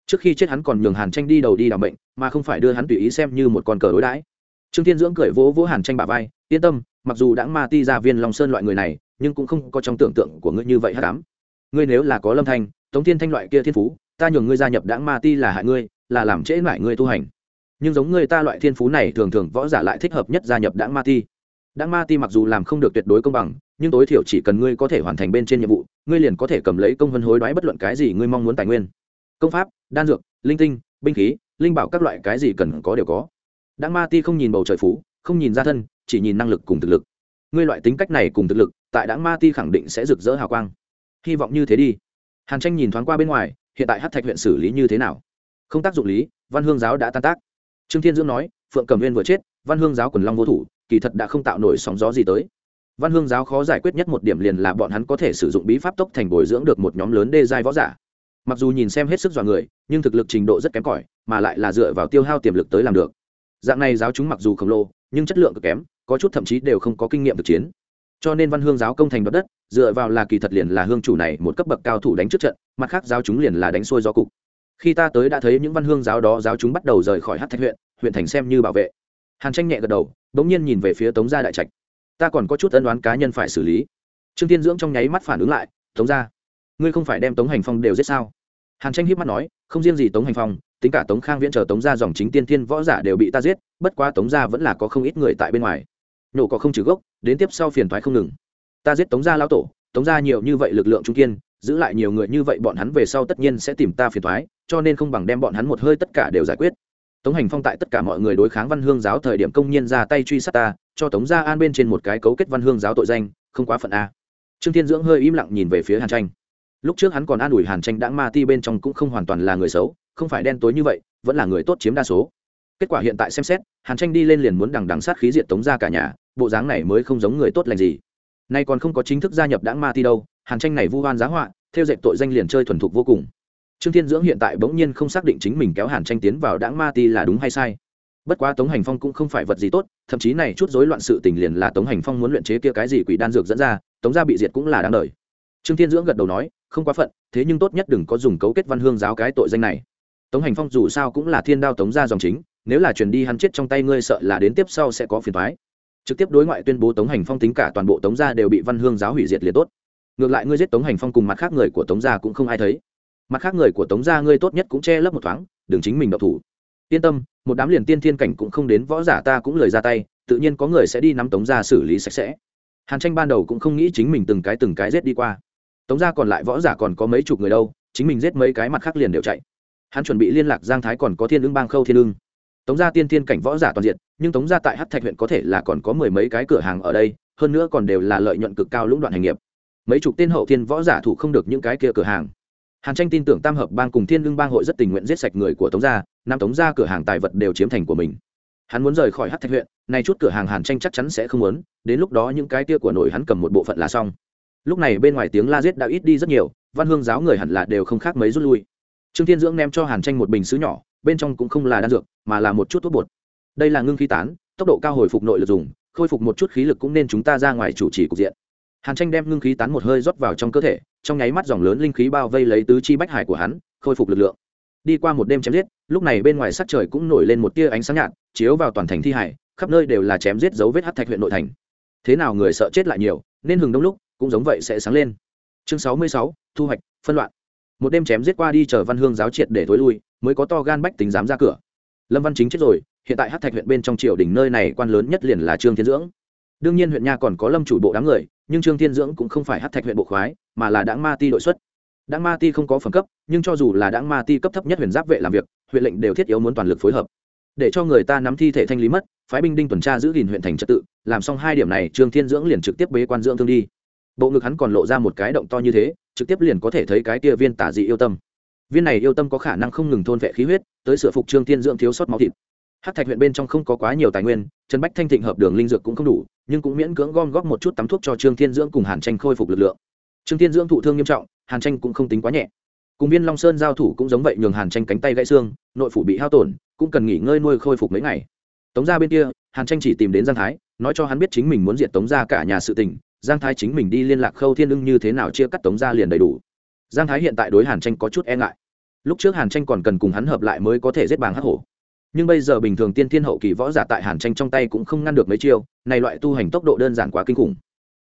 Trước khi chết hắn còn nhường hàn tranh đi đầu đi đ ả bệnh mà không phải đưa hắn tùy ý xem như một con cờ đối đãi. Trương thiên dưỡng cười vỗ vỗ hàn tranh bà vai, yên tâm, mặc dù đã ma ti ra viên long sơn loại người này nhưng cũng không có trong tưởng tượng của ngươi như vậy hắc ám. Ngươi nếu là có lâm thanh, tống thiên thanh loại kia thiên phú, ta nhường ngươi gia nhập Đãng ma ti là hại ngươi, là làm trễ mãi ngươi tu hành. Nhưng giống ngươi ta loại thiên phú này thường thường võ giả lại thích hợp nhất gia nhập Đãng ma ti. Đãng ma ti mặc dù làm không được tuyệt đối công bằng, nhưng tối thiểu chỉ cần ngươi có thể hoàn thành bên trên nhiệm vụ, ngươi liền có thể cầm lấy công vân hối đoái bất luận cái gì ngươi mong muốn tài nguyên. Công pháp, đan dược, linh tinh, binh khí, linh bảo các loại cái gì cần có đều có. Đãng ma ti không nhìn bầu trời phú, không nhìn ra thân, chỉ nhìn năng lực cùng thực lực. Ngươi loại tính cách này cùng thực lực tại đảng ma ti khẳng định sẽ rực rỡ hào quang. Hy vọng như thế đi. Hàn tranh nhìn thoáng qua bên ngoài, hiện tại hát thạch huyện xử lý như thế nào? Không tác dụng lý, văn hương giáo đã tan tác. Trương thiên dưỡng nói, phượng cầm viên vừa chết, văn hương giáo quần long vô thủ, kỳ thật đã không tạo nổi sóng gió gì tới. Văn hương giáo khó giải quyết nhất một điểm liền là bọn hắn có thể sử dụng bí pháp tốc thành bồi dưỡng được một nhóm lớn đê giai võ giả. Mặc dù nhìn xem hết sức dọa người, nhưng thực lực trình độ rất kém cỏi, mà lại là dựa vào tiêu hao tiềm lực tới làm được. Dạng này giáo chúng mặc dù khổng lồ, nhưng chất lượng cực kém, có chút thậm chí đều không có kinh nghiệm thực chiến cho nên văn hương giáo công thành đoạt đất, dựa vào là kỳ thật liền là hương chủ này một cấp bậc cao thủ đánh trước trận, mặt khác giáo chúng liền là đánh xuôi do cục. Khi ta tới đã thấy những văn hương giáo đó giáo chúng bắt đầu rời khỏi hát thạch huyện huyện thành xem như bảo vệ. Hàn tranh nhẹ gật đầu đ ỗ n g nhiên nhìn về phía tống gia đại trạch. Ta còn có chút ân đoán cá nhân phải xử lý. Trương tiên dưỡng trong nháy mắt phản ứng lại, tống gia, ngươi không phải đem tống hành phong đều giết sao? Hàn tranh hiếp mắt nói, không riêng gì tống hành phong, tính cả tống khang viễn chờ tống gia dòng chính tiên thiên võ giả đều bị ta giết, bất quá tống gia vẫn là có không ít người tại bên ngoài nhổ có không trừ gốc, đến tiếp sau phiền thoái không ngừng. Ta giết tống gia lão tổ, tống gia nhiều như vậy lực lượng trung kiên, giữ lại nhiều người như vậy bọn hắn về sau tất nhiên sẽ tìm ta phiền thoái cho nên không bằng đem bọn hắn một hơi tất cả đều giải quyết. Tống hành phong tại tất cả mọi người đối kháng văn hương giáo thời điểm công nhiên ra tay truy sát ta, cho tống gia an bên trên một cái cấu kết văn hương giáo tội danh, không quá phận a. Trương thiên dưỡng hơi im lặng nhìn về phía hàn tranh. Lúc trước hắn còn an ủi hàn tranh đã ma ti bên trong cũng không hoàn toàn là người xấu, không phải đen tối như vậy, vẫn là người tốt chiếm đa số. Kết quả hiện tại xem xét, hàn tranh đi lên liền muốn đằng đằng sát khí diện tống ra cả nhà bộ dáng này mới không giống người tốt lành gì. Nay còn không có chính thức gia nhập đảng ma ti đâu, hàn tranh này vu oan giá họa, theo dệt tội danh liền chơi thuần thục vô cùng. Trương thiên dưỡng hiện tại bỗng nhiên không xác định chính mình kéo hàn tranh tiến vào đảng ma ti là đúng hay sai. Bất quá tống hành phong cũng không phải vật gì tốt, thậm chí này chút rối loạn sự tình liền là tống hành phong muốn luyện chế kia cái gì quỷ đan dược dẫn ra, tống gia bị diệt cũng là đáng đời. Trương thiên dưỡng gật đầu nói, không quá phận, thế nhưng tốt nhất đừng có dùng cấu kết văn hương giáo cái tội danh này. Tống hành phong dù sao cũng là thiên đao tống gia dòng chính, nếu là truyền đi hắn chết trong tay ngươi sợ là đến tiếp sau sẽ có phiền toái trực tiếp đối ngoại tuyên bố tống hành phong tính cả toàn bộ tống gia đều bị văn hương giáo hủy diệt liệt tốt. Ngược lại ngươi giết tống hành phong cùng mặt khác người của tống gia cũng không ai thấy. Mặt khác người của tống gia ngươi tốt nhất cũng che lấp một thoáng, đừng chính mình độc thủ. Yên tâm, một đám liền tiên thiên cảnh cũng không đến võ giả ta cũng lời ra tay, tự nhiên có người sẽ đi nắm tống gia xử lý sạch sẽ. Hàn tranh ban đầu cũng không nghĩ chính mình từng cái từng cái giết đi qua. Tống gia còn lại võ giả còn có mấy chục người đâu, chính mình giết mấy cái mặt khác liền đều chạy. Hắn chuẩn bị liên lạc giang thái còn có thiên ưng bang khâu thiên ưng tống gia tiên thiên cảnh võ giả toàn diện, nhưng tống gia tại hát thạch huyện có thể là còn có mười mấy cái cửa hàng ở đây, hơn nữa còn đều là lợi nhuận cực cao lũng đoạn hành nghiệp. Mấy chục tên hậu thiên võ giả thủ không được những cái kia cửa hàng. Hàn tranh tin tưởng tam hợp bang cùng thiên lương bang hội rất tình nguyện giết sạch người của tống gia nam tống gia cửa hàng tài vật đều chiếm thành của mình. Hắn muốn rời khỏi hát thạch huyện, nay chút cửa hàng hàn tranh chắc chắn sẽ không muốn, đến lúc đó những cái kia của nổi hắn cầm một bộ phận là xong. Lúc này bên ngoài tiếng la giết đã ít đi rất nhiều, văn hương giáo người hẳn là đều không khác mấy rút lui. Trương thiên dưỡng ném cho hàn tranh một bình xứ nhỏ bên trong cũng không là đan dược, mà là một chút thuốc bột. Đây là ngưng khí tán, tốc độ cao hồi phục nội lực dùng, khôi phục một chút khí lực cũng nên chúng ta ra ngoài chủ trì cục diện. Hàn tranh đem ngưng khí tán một hơi rót vào trong cơ thể, trong nháy mắt dòng lớn linh khí bao vây lấy tứ chi bách hải của hắn, khôi phục lực lượng. Đi qua một đêm chém giết, lúc này bên ngoài sắc trời cũng nổi lên một tia ánh sáng nhạt, chiếu vào toàn thành thi hải, khắp nơi đều là chém giết dấu vết hát thạch huyện nội thành. Thế nào người sợ chết lại nhiều, nên hừng đông lúc, cũng giống vậy sẽ sáng lên. Chương sáu mươi sáu, thu hoạch, phân loạn. Một đêm chém giết qua đi chờ văn hương giáo triệt để thối lui mới có to gan bách tính dám ra cửa. Lâm văn chính chết rồi, hiện tại hát thạch huyện bên trong triều đình nơi này quan lớn nhất liền là trương thiên dưỡng. Đương nhiên huyện nha còn có lâm chủ bộ đám người, nhưng trương thiên dưỡng cũng không phải hát thạch huyện bộ khoái, mà là đáng ma ti đội xuất. Đáng ma ti không có phẩm cấp, nhưng cho dù là đáng ma ti cấp thấp nhất huyện giáp vệ làm việc, huyện lệnh đều thiết yếu muốn toàn lực phối hợp. Để cho người ta nắm thi thể thanh lý mất, phái binh đinh tuần tra giữ gìn huyện thành trật tự, làm xong hai điểm này trương thiên dưỡng liền trực tiếp bế quan dưỡng thương đi. Bộ ngực hắn còn lộ ra một cái động to như thế, trực tiếp liền có thể thấy cái kia viên tả dị yêu tâm viên này yêu tâm có khả năng không ngừng thôn vệ khí huyết, tới sửa phục trương thiên dưỡng thiếu sót máu thịt. Hát thạch huyện bên trong không có quá nhiều tài nguyên, trần bách thanh thịnh hợp đường linh dược cũng không đủ, nhưng cũng miễn cưỡng gom góp một chút tắm thuốc cho trương thiên dưỡng cùng hàn tranh khôi phục lực lượng. Trương thiên dưỡng thụ thương nghiêm trọng, hàn tranh cũng không tính quá nhẹ. Cùng viên long sơn giao thủ cũng giống vậy nhường hàn tranh cánh tay gãy xương, nội phủ bị hao tổn, cũng cần nghỉ ngơi nuôi khôi phục mấy ngày. Tống ra bên kia, hàn tranh chỉ tìm đến giang thái, nói cho hắn biết chính mình muốn diệt tống ra cả nhà sự tình, giang thái chính mình đi liên lạc khâu thiên ưng như thế nào chia cắt tống ra liền đầy đủ giang thái hiện tại đối hàn tranh có chút e ngại. Lúc trước hàn tranh còn cần cùng hắn hợp lại mới có thể giết bàng hắc hổ. Nhưng bây giờ bình thường tiên thiên hậu kỳ võ giả tại hàn tranh trong tay cũng không ngăn được mấy chiêu, này loại tu hành tốc độ đơn giản quá kinh khủng.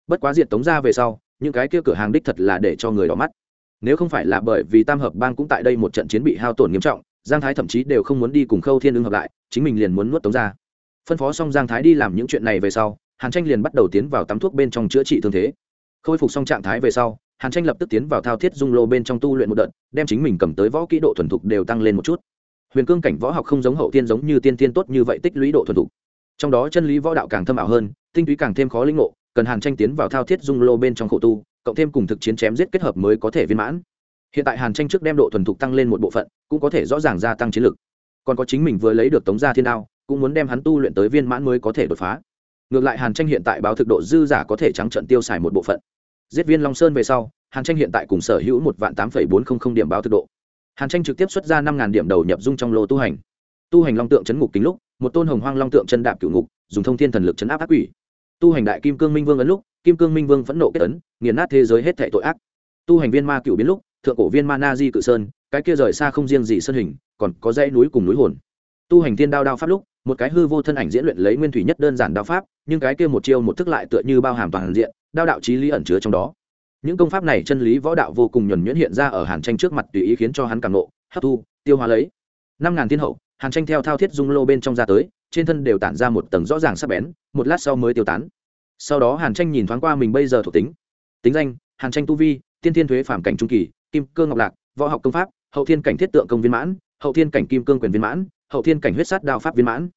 Bất quá diệt tống ra về sau, những cái kia cửa hàng đích thật là để cho người đỏ mắt. Nếu không phải là bởi vì tam hợp bang cũng tại đây một trận chiến bị hao tổn nghiêm trọng, giang thái thậm chí đều không muốn đi cùng khâu thiên ưng hợp lại, chính mình liền muốn nuốt tống ra. Phân phó xong giang thái đi làm những chuyện này về sau, hàn tranh liền bắt đầu tiến vào tắm thuốc bên trong chữa trị thương thế. Khôi phục xong trạng thái về sau hàn tranh lập tức tiến vào thao thiết dung lô bên trong tu luyện một đợt, đem chính mình cầm tới võ kỹ độ thuần thục đều tăng lên một chút. Huyền cương cảnh võ học không giống hậu tiên giống như tiên tiên tốt như vậy tích lũy độ thuần thục. Trong đó chân lý võ đạo càng thâm ảo hơn, tinh túy càng thêm khó linh ngộ, cần hàn tranh tiến vào thao thiết dung lô bên trong khổ tu, cộng thêm cùng thực chiến chém giết kết hợp mới có thể viên mãn. Hiện tại hàn tranh trước đem độ thuần thục tăng lên một bộ phận, cũng có thể rõ ràng gia tăng chiến lực. Còn có chính mình vừa lấy được tống gia thiên đao, cũng muốn đem hắn tu luyện tới viên mãn mới có thể đột phá. Ngược lại hàn tranh hiện tại báo thực độ dư giả có thể trắng trận tiêu xài một bộ phận giết viên long sơn về sau, hàn tranh hiện tại cùng sở hữu một vạn tám bốn trăm linh điểm báo thực độ. Hàn tranh trực tiếp xuất ra năm điểm đầu nhập dung trong lô tu hành. Tu hành long tượng chấn ngục kính lúc, một tôn hồng hoang long tượng chân đạp cựu ngục, dùng thông thiên thần lực chấn áp ác quỷ. Tu hành đại kim cương minh vương ấn lúc, kim cương minh vương phẫn nộ kết ấn, nghiền nát thế giới hết thệ tội ác. Tu hành viên ma cựu biến lúc, thượng cổ viên ma na di cự sơn, cái kia rời xa không riêng gì sơn hình, còn có dãy núi cùng núi hồn. Tu hành thiên đao đao pháp lúc, một cái hư vô thân ảnh diễn luyện lấy nguyên thủy nhất đơn giản đao pháp, nhưng cái kia một chiêu một thức lại tựa như bao hàm toàn diện đao đạo trí lý ẩn chứa trong đó. Những công pháp này chân lý võ đạo vô cùng nhuần nhuyễn hiện ra ở hàn tranh trước mặt tùy ý khiến cho hắn cảm nộ hấp thu, tiêu hóa lấy. Năm ngàn thiên hậu, hàn tranh theo thao thiết dung lô bên trong ra tới, trên thân đều tản ra một tầng rõ ràng sắc bén, một lát sau mới tiêu tán. Sau đó hàn tranh nhìn thoáng qua mình bây giờ thuộc tính. Tính danh, hàn tranh tu vi, tiên thiên thuế phạm cảnh trung kỳ, kim cơ ngọc lạc, võ học công pháp, hậu thiên cảnh thiết tượng công viên mãn, hậu thiên cảnh kim cương quyền viên mãn, hậu thiên cảnh huyết sát đao pháp viên mãn,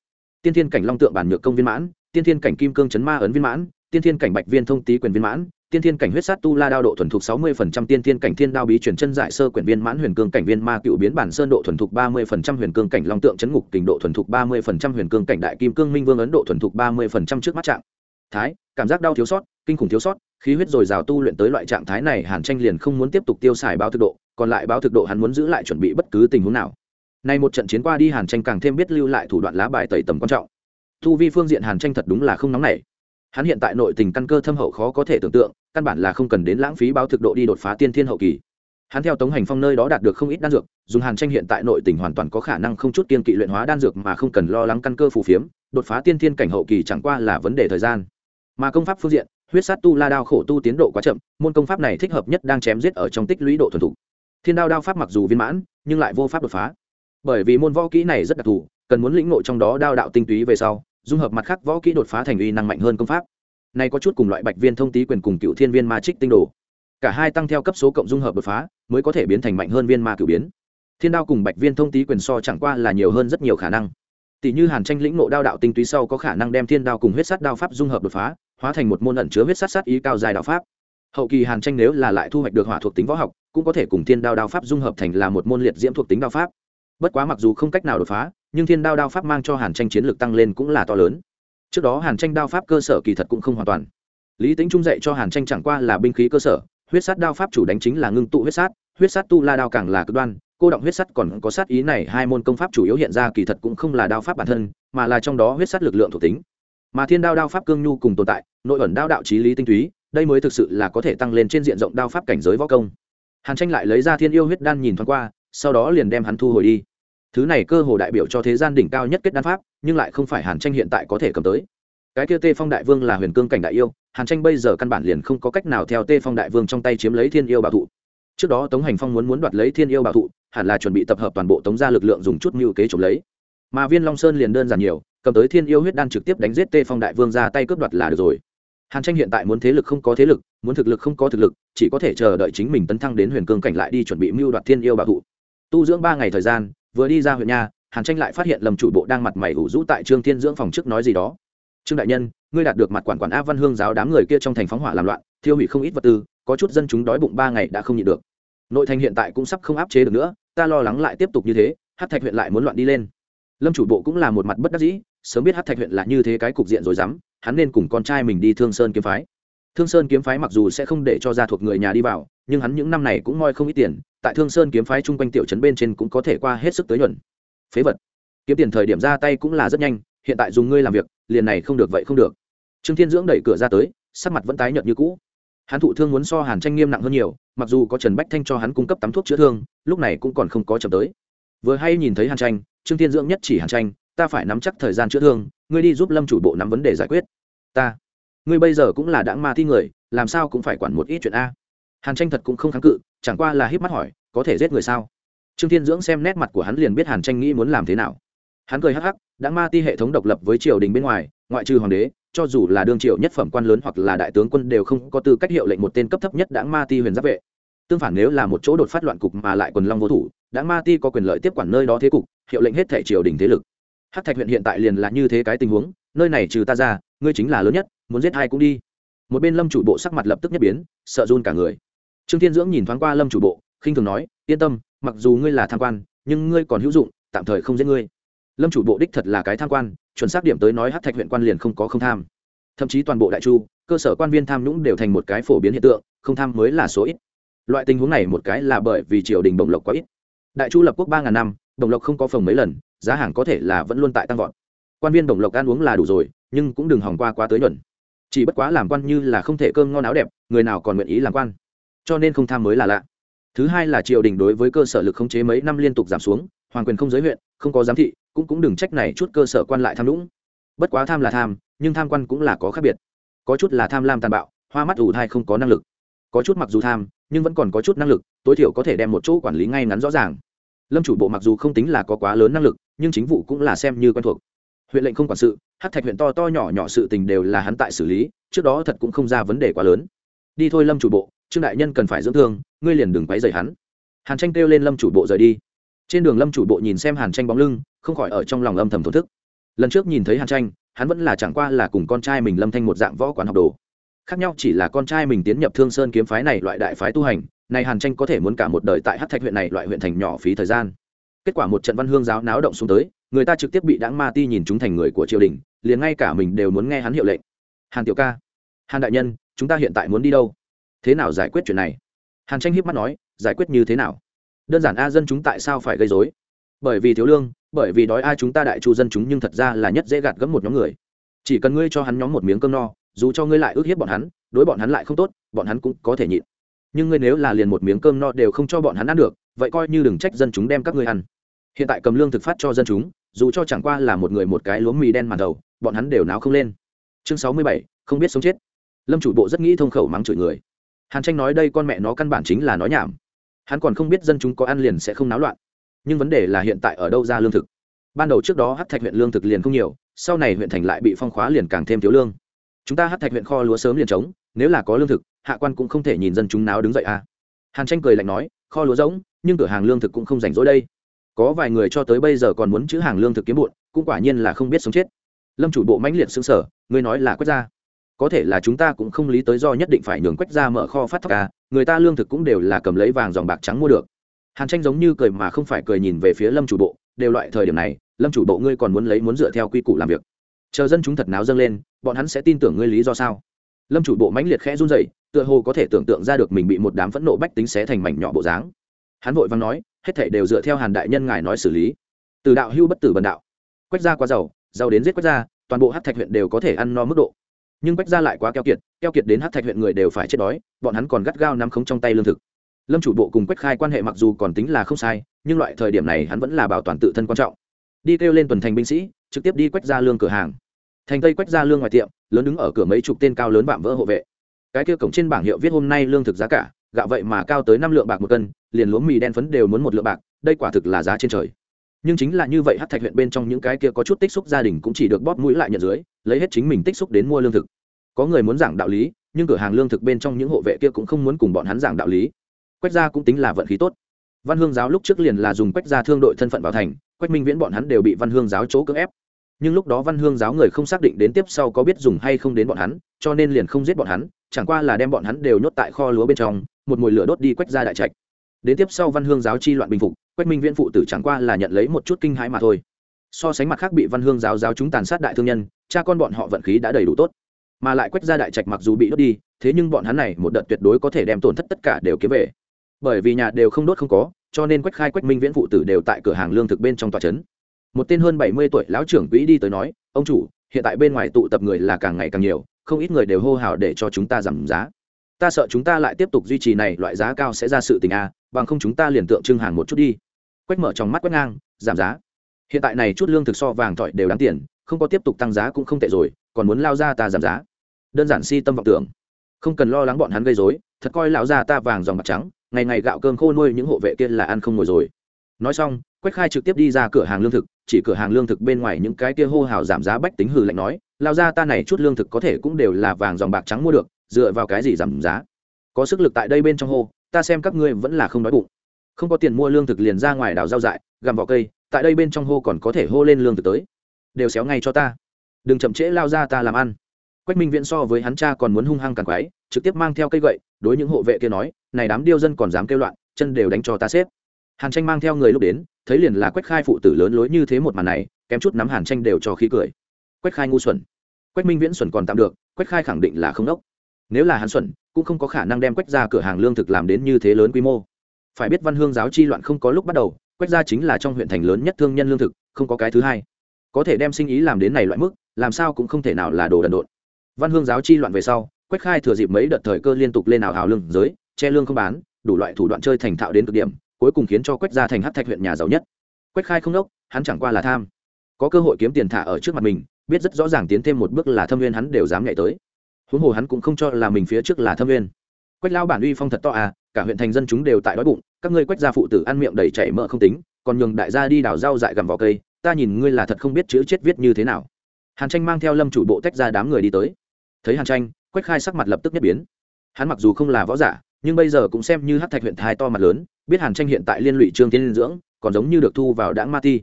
tiên thiên cảnh long tượng bản nhược công viên mãn, tiên thiên cảnh kim cương chấn ma ấn viên mãn tiên thiên cảnh bạch viên thông tý quyền viên mãn, tiên thiên cảnh huyết sát tu la đao độ thuần thục sáu mươi phần trăm, tiên thiên cảnh thiên đao bí chuyển chân giải sơ quyển viên mãn huyền cương cảnh viên ma cựu biến bản sơn độ thuần thục ba mươi phần trăm, huyền cương cảnh long tượng chấn ngục kình độ thuần thục ba mươi phần trăm, huyền cương cảnh đại kim cương minh vương ấn độ thuần thục ba mươi phần trăm trước mắt trạng. Thái, cảm giác đau thiếu sót, kinh khủng thiếu sót, khí huyết dồi dào tu luyện tới loại trạng thái này hàn tranh liền không muốn tiếp tục tiêu xài báo thực độ, còn lại báo thực độ hắn muốn giữ lại chuẩn bị bất cứ tình huống nào. Nay một trận chiến qua đi hàn tranh càng thêm biết lưu lại thủ đoạn lá bài tẩy tầm quan trọng. Thu vi phương diện hàn tranh thật đúng là không nóng nảy hắn hiện tại nội tình căn cơ thâm hậu khó có thể tưởng tượng, căn bản là không cần đến lãng phí báo thực độ đi đột phá tiên thiên hậu kỳ. Hắn theo tống hành phong nơi đó đạt được không ít đan dược, dùng hàn tranh hiện tại nội tình hoàn toàn có khả năng không chút kiên kỵ luyện hóa đan dược mà không cần lo lắng căn cơ phù phiếm, đột phá tiên thiên cảnh hậu kỳ chẳng qua là vấn đề thời gian. Mà công pháp phương diện, huyết sát tu la đao khổ tu tiến độ quá chậm, môn công pháp này thích hợp nhất đang chém giết ở trong tích lũy độ thuần thục. Thiên đao đao pháp mặc dù viên mãn, nhưng lại vô pháp đột phá. Bởi vì môn võ kỹ này rất đặc thù, cần muốn lĩnh ngộ trong đó đao đạo tinh túy về sau dung hợp mặt khác võ kỹ đột phá thành uy năng mạnh hơn công pháp. Này có chút cùng loại bạch viên thông tý quyền cùng cựu thiên viên ma trích tinh đồ. Cả hai tăng theo cấp số cộng dung hợp đột phá, mới có thể biến thành mạnh hơn viên ma cửu biến. Thiên đao cùng bạch viên thông tý quyền so chẳng qua là nhiều hơn rất nhiều khả năng. Tỷ như hàn tranh lĩnh nộ đao đạo tinh túy sau có khả năng đem thiên đao cùng huyết sát đao pháp dung hợp đột phá, hóa thành một môn ẩn chứa huyết sát sát ý cao dài đạo pháp. Hậu kỳ hàn tranh nếu là lại thu hoạch được hỏa thuộc tính võ học, cũng có thể cùng thiên đao đao pháp dung hợp thành là một môn liệt diễm thuộc tính đao pháp bất quá mặc dù không cách nào đột phá, nhưng thiên đao đao pháp mang cho hàn tranh chiến lược tăng lên cũng là to lớn. Trước đó hàn tranh đao pháp cơ sở kỳ thật cũng không hoàn toàn. Lý tính trung dạy cho hàn tranh chẳng qua là binh khí cơ sở, huyết sát đao pháp chủ đánh chính là ngưng tụ huyết sát huyết sát tu la đao càng là cực đoan, cô động huyết sắt còn có sát ý này, hai môn công pháp chủ yếu hiện ra kỳ thật cũng không là đao pháp bản thân, mà là trong đó huyết sắt lực lượng thuộc tính. Mà thiên đao đao pháp cương nhu cùng tồn tại, nội ẩn đao đạo trí lý tinh túy, đây mới thực sự là có thể tăng lên trên diện rộng đao pháp cảnh giới võ công. Hàn tranh lại lấy ra thiên yêu huyết đan nhìn thoáng qua, sau đó liền đem hắn thu hồi đi thứ này cơ hồ đại biểu cho thế gian đỉnh cao nhất kết đan pháp, nhưng lại không phải hàn tranh hiện tại có thể cầm tới. Cái kia tê phong đại vương là huyền cương cảnh đại yêu, hàn tranh bây giờ căn bản liền không có cách nào theo tê phong đại vương trong tay chiếm lấy thiên yêu bảo thụ. Trước đó tống hành phong muốn muốn đoạt lấy thiên yêu bảo thụ, hẳn là chuẩn bị tập hợp toàn bộ tống gia lực lượng dùng chút mưu kế trộm lấy. Mà viên long sơn liền đơn giản nhiều, cầm tới thiên yêu huyết đan trực tiếp đánh giết tê phong đại vương ra tay cướp đoạt là được rồi. Hàn tranh hiện tại muốn thế lực không có thế lực, muốn thực lực không có thực lực, chỉ có thể chờ đợi chính mình tấn thăng đến huyền cương cảnh lại đi chuẩn bị mưu đoạt thiên yêu bảo thụ. Tu dưỡng ba ngày thời gian vừa đi ra huyện nhà hàn tranh lại phát hiện lầm chủ bộ đang mặt mày ủ rũ tại trương thiên dưỡng phòng trước nói gì đó. Trương đại nhân, ngươi đạt được mặt quản quản a văn hương giáo đám người kia trong thành phóng hỏa làm loạn, thiêu hủy không ít vật tư, có chút dân chúng đói bụng ba ngày đã không nhịn được. Nội thành hiện tại cũng sắp không áp chế được nữa, ta lo lắng lại tiếp tục như thế, hát thạch huyện lại muốn loạn đi lên. Lâm chủ bộ cũng là một mặt bất đắc dĩ, sớm biết hát thạch huyện là như thế cái cục diện rồi dám, hắn nên cùng con trai mình đi thương sơn kiếm phái thương sơn kiếm phái mặc dù sẽ không để cho gia thuộc người nhà đi vào, nhưng hắn những năm này cũng moi không ít tiền, tại thương sơn kiếm phái chung quanh tiểu trấn bên trên cũng có thể qua hết sức tới nhuận. Phế vật. Kiếm tiền thời điểm ra tay cũng là rất nhanh, hiện tại dùng ngươi làm việc, liền này không được vậy không được. Trương thiên dưỡng đẩy cửa ra tới, sắc mặt vẫn tái nhợt như cũ. Hắn thụ thương muốn so hàn tranh nghiêm nặng hơn nhiều, mặc dù có trần bách thanh cho hắn cung cấp tắm thuốc chữa thương, lúc này cũng còn không có chậm tới. Vừa hay nhìn thấy hàn tranh, trương thiên dưỡng nhất chỉ hàn tranh, ta phải nắm chắc thời gian chữa thương, ngươi đi giúp lâm chủ bộ nắm vấn đề giải quyết. Ta ngươi bây giờ cũng là đãng ma thi người, làm sao cũng phải quản một ít chuyện a? Hàn tranh thật cũng không kháng cự, chẳng qua là híp mắt hỏi, có thể giết người sao? Trương thiên dưỡng xem nét mặt của hắn liền biết hàn tranh nghĩ muốn làm thế nào. Hắn cười hắc hắc, đãng ma ti hệ thống độc lập với triều đình bên ngoài, ngoại trừ hoàng đế, cho dù là đương triệu nhất phẩm quan lớn hoặc là đại tướng quân đều không có tư cách hiệu lệnh một tên cấp thấp nhất đãng ma ti huyền giáp vệ. Tương phản nếu là một chỗ đột phát loạn cục mà lại quần long vô thủ, đãng ma ti có quyền lợi tiếp quản nơi đó thế cục, hiệu lệnh hết thể triều đình thế lực. Hát thạch huyện hiện tại liền là như thế cái tình huống, nơi này trừ ta ra, ngươi chính là lớn nhất muốn giết hai cũng đi. Một bên lâm chủ bộ sắc mặt lập tức nhất biến, sợ run cả người. Trương thiên dưỡng nhìn thoáng qua lâm chủ bộ, khinh thường nói, yên tâm, mặc dù ngươi là tham quan, nhưng ngươi còn hữu dụng, tạm thời không giết ngươi. Lâm chủ bộ đích thật là cái tham quan, chuẩn xác điểm tới nói hát thạch huyện quan liền không có không tham. Thậm chí toàn bộ đại chu, cơ sở quan viên tham nhũng đều thành một cái phổ biến hiện tượng, không tham mới là số ít. Loại tình huống này một cái là bởi vì triều đình bồng lộc quá ít. Đại chu lập quốc ba ngàn năm bồng lộc không có phòng mấy lần, giá hàng có thể là vẫn luôn tại tăng vọt. Quan viên bồng lộc ăn uống là đủ rồi, nhưng cũng đừng hỏng qua quá tới nhuận chỉ bất quá làm quan như là không thể cơm ngon áo đẹp, người nào còn nguyện ý làm quan. Cho nên không tham mới là lạ. Thứ hai là triều đình đối với cơ sở lực khống chế mấy năm liên tục giảm xuống, hoàng quyền không giới huyện, không có giám thị, cũng cũng đừng trách này chút cơ sở quan lại tham lũng bất quá tham là tham, nhưng tham quan cũng là có khác biệt. Có chút là tham lam tàn bạo, hoa mắt ủ thai không có năng lực. Có chút mặc dù tham, nhưng vẫn còn có chút năng lực, tối thiểu có thể đem một chỗ quản lý ngay ngắn rõ ràng. Lâm chủ bộ mặc dù không tính là có quá lớn năng lực, nhưng chính vụ cũng là xem như quen thuộc huyện lệnh không quản sự, hát thạch huyện to to nhỏ nhỏ sự tình đều là hắn tại xử lý, trước đó thật cũng không ra vấn đề quá lớn. Đi thôi lâm chủ bộ, trương đại nhân cần phải dưỡng thương, ngươi liền đừng quấy dày hắn. Hàn tranh kêu lên lâm chủ bộ rời đi. Trên đường lâm chủ bộ nhìn xem hàn tranh bóng lưng, không khỏi ở trong lòng âm thầm thổn thức. Lần trước nhìn thấy hàn tranh, hắn vẫn là chẳng qua là cùng con trai mình lâm thanh một dạng võ quán học đồ. Khác nhau chỉ là con trai mình tiến nhập thương sơn kiếm phái này loại đại phái tu hành, này hàn tranh có thể muốn cả một đời tại hát thạch huyện này loại huyện thành nhỏ phí thời gian. Kết quả một trận văn hương giáo náo động xuống tới người ta trực tiếp bị đáng ma ti nhìn chúng thành người của triều đình, liền ngay cả mình đều muốn nghe hắn hiệu lệnh. Hàn tiểu ca, hàn đại nhân, chúng ta hiện tại muốn đi đâu? Thế nào giải quyết chuyện này? Hàn tranh hiếp mắt nói, giải quyết như thế nào? Đơn giản a dân chúng tại sao phải gây dối bởi vì thiếu lương, bởi vì đói a chúng ta đại chu dân chúng nhưng thật ra là nhất dễ gạt gẫm một nhóm người. Chỉ cần ngươi cho hắn nhóm một miếng cơm no, dù cho ngươi lại ước hiếp bọn hắn, đối bọn hắn lại không tốt, bọn hắn cũng có thể nhịn. Nhưng ngươi nếu là liền một miếng cơm no đều không cho bọn hắn ăn được, vậy coi như đừng trách dân chúng đem các ngươi ăn. Hiện tại cầm lương thực phát cho dân chúng dù cho chẳng qua là một người một cái lúa mì đen màn đầu, bọn hắn đều náo không lên. Chương sáu mươi bảy, không biết sống chết. Lâm chủ bộ rất nghĩ thông khẩu mắng chửi người. Hàn tranh nói đây con mẹ nó căn bản chính là nói nhảm. Hắn còn không biết dân chúng có ăn liền sẽ không náo loạn. Nhưng vấn đề là hiện tại ở đâu ra lương thực? Ban đầu trước đó hát thạch huyện lương thực liền không nhiều, sau này huyện thành lại bị phong khóa liền càng thêm thiếu lương. Chúng ta hát thạch huyện kho lúa sớm liền trống, nếu là có lương thực, hạ quan cũng không thể nhìn dân chúng náo đứng dậy à. Hàn tranh cười lạnh nói, kho lúa rỗng, nhưng cửa hàng lương thực cũng không rảnh rỗi đây có vài người cho tới bây giờ còn muốn chữ hàng lương thực kiếm bụn, cũng quả nhiên là không biết sống chết. Lâm chủ bộ mãnh liệt xứng sở ngươi nói là quét ra. Có thể là chúng ta cũng không lý tới do nhất định phải nhường quách ra mở kho phát thóc ca người ta lương thực cũng đều là cầm lấy vàng dòng bạc trắng mua được. Hàn tranh giống như cười mà không phải cười nhìn về phía lâm chủ bộ, đều loại thời điểm này, lâm chủ bộ ngươi còn muốn lấy muốn dựa theo quy củ làm việc. Chờ dân chúng thật náo dâng lên, bọn hắn sẽ tin tưởng ngươi lý do sao? Lâm chủ bộ mãnh liệt khẽ run dậy tựa hồ có thể tưởng tượng ra được mình bị một đám phẫn nộ bách tính xé thành mảnh nhỏ bộ dáng. Hắn vội vàng nói hết thảy đều dựa theo hàn đại nhân ngài nói xử lý. Từ đạo hưu bất tử bần đạo. Quách gia quá giàu giàu đến giết quách gia, toàn bộ hát thạch huyện đều có thể ăn no mức độ. Nhưng quách gia lại quá keo kiệt keo kiệt đến hát thạch huyện người đều phải chết đói, bọn hắn còn gắt gao nắm khống trong tay lương thực. Lâm chủ bộ cùng quách khai quan hệ mặc dù còn tính là không sai, nhưng loại thời điểm này hắn vẫn là bảo toàn tự thân quan trọng. Đi kêu lên tuần thành binh sĩ, trực tiếp đi quách ra lương cửa hàng. Thành tây quách ra lương ngoài tiệm, lớn đứng ở cửa mấy chục tên cao lớn vạm vỡ hộ vệ. Cái kia cổng trên bảng hiệu viết hôm nay lương thực giá cả gạo vậy mà cao tới năm lượng bạc một cân, liền lúa mì đen phấn đều muốn một lượng bạc, đây quả thực là giá trên trời. Nhưng chính là như vậy hát thạch huyện bên trong những cái kia có chút tích xúc gia đình cũng chỉ được bóp mũi lại nhận dưới, lấy hết chính mình tích xúc đến mua lương thực. Có người muốn giảng đạo lý, nhưng cửa hàng lương thực bên trong những hộ vệ kia cũng không muốn cùng bọn hắn giảng đạo lý. Quách gia cũng tính là vận khí tốt. Văn hương giáo lúc trước liền là dùng quách gia thương đội thân phận vào thành, quách minh viễn bọn hắn đều bị văn hương giáo chỗ cưỡng ép. Nhưng lúc đó văn hương giáo người không xác định đến tiếp sau có biết dùng hay không đến bọn hắn, cho nên liền không giết bọn hắn, chẳng qua là đem bọn hắn đều nhốt tại kho lúa bên trong một mùi lửa đốt đi quách ra đại trạch. Đến tiếp sau văn hương giáo chi loạn bình phục, quách minh viễn phụ tử chẳng qua là nhận lấy một chút kinh hãi mà thôi. So sánh mặt khác bị văn hương giáo giáo chúng tàn sát đại thương nhân, cha con bọn họ vận khí đã đầy đủ tốt. Mà lại quách ra đại trạch mặc dù bị đốt đi, thế nhưng bọn hắn này một đợt tuyệt đối có thể đem tổn thất tất cả đều kiếm về. Bởi vì nhà đều không đốt không có, cho nên quách khai quách minh viễn phụ tử đều tại cửa hàng lương thực bên trong tòa trấn một tên hơn bảy mươi tuổi lão trưởng quỹ đi tới nói, ông chủ, hiện tại bên ngoài tụ tập người là càng ngày càng nhiều, không ít người đều hô hào để cho chúng ta giảm giá ta sợ chúng ta lại tiếp tục duy trì này, loại giá cao sẽ ra sự tình a, bằng không chúng ta liền tượng trưng hàng một chút đi. Quách mở trong mắt quét ngang, giảm giá. Hiện tại này chút lương thực so vàng thỏi đều đáng tiền, không có tiếp tục tăng giá cũng không tệ rồi, còn muốn lao ra ta giảm giá. Đơn giản si tâm vọng tưởng. Không cần lo lắng bọn hắn gây dối thật coi lão ra ta vàng dòng bạc trắng, ngày ngày gạo cơm khô nuôi những hộ vệ kia là ăn không ngồi rồi. Nói xong, quách khai trực tiếp đi ra cửa hàng lương thực, chỉ cửa hàng lương thực bên ngoài những cái kia hô hào giảm giá bách tính hừ lạnh nói lao ra ta này chút lương thực có thể cũng đều là vàng dòng bạc trắng mua được dựa vào cái gì giảm giá? Có sức lực tại đây bên trong hô, ta xem các ngươi vẫn là không đói bụng. Không có tiền mua lương thực liền ra ngoài đào giao dại, gặm vỏ cây, tại đây bên trong hô còn có thể hô lên lương thực tới. Đều xéo ngay cho ta. Đừng chậm trễ lao ra ta làm ăn. Quách minh viễn so với hắn cha còn muốn hung hăng càng quái, trực tiếp mang theo cây gậy, đối những hộ vệ kia nói, này đám điêu dân còn dám kêu loạn, chân đều đánh cho ta xếp. Hàn tranh mang theo người lúc đến, thấy liền là quách khai phụ tử lớn lối như thế một màn này, kém chút nắm hàn tranh đều cho khí cười. Quách khai ngu xuẩn. Quách minh viễn xuẩn còn tạm được, quách khai khẳng định là không đốc nếu là hắn xuẩn, cũng không có khả năng đem quách ra cửa hàng lương thực làm đến như thế lớn quy mô. Phải biết văn hương giáo chi loạn không có lúc bắt đầu, quách ra chính là trong huyện thành lớn nhất thương nhân lương thực, không có cái thứ hai. Có thể đem sinh ý làm đến này loại mức, làm sao cũng không thể nào là đồ đần độn. Văn hương giáo chi loạn về sau, quách khai thừa dịp mấy đợt thời cơ liên tục lên ảo hào lương giới, che lương không bán, đủ loại thủ đoạn chơi thành thạo đến cực điểm, cuối cùng khiến cho quách gia thành hát thạch huyện nhà giàu nhất. Quách khai không đốc, hắn chẳng qua là tham. Có cơ hội kiếm tiền thả ở trước mặt mình, biết rất rõ ràng tiến thêm một bước là thâm viên hắn đều dám nhảy tới huống hồ hắn cũng không cho là mình phía trước là thâm viên. Quách lao bản uy phong thật to à cả huyện thành dân chúng đều tại đói bụng, các ngươi quách gia phụ tử ăn miệng đầy chảy mỡ không tính, còn nhường đại gia đi đào rau dại gặm vỏ cây, ta nhìn ngươi là thật không biết chữ chết viết như thế nào. Hàn tranh mang theo lâm chủ bộ tách ra đám người đi tới. Thấy hàn tranh, quách khai sắc mặt lập tức nhất biến. Hắn mặc dù không là võ giả, nhưng bây giờ cũng xem như hát thạch huyện thái to mặt lớn, biết hàn tranh hiện tại liên lụy trương tiên liên dưỡng, còn giống như được thu vào đảng ma ti.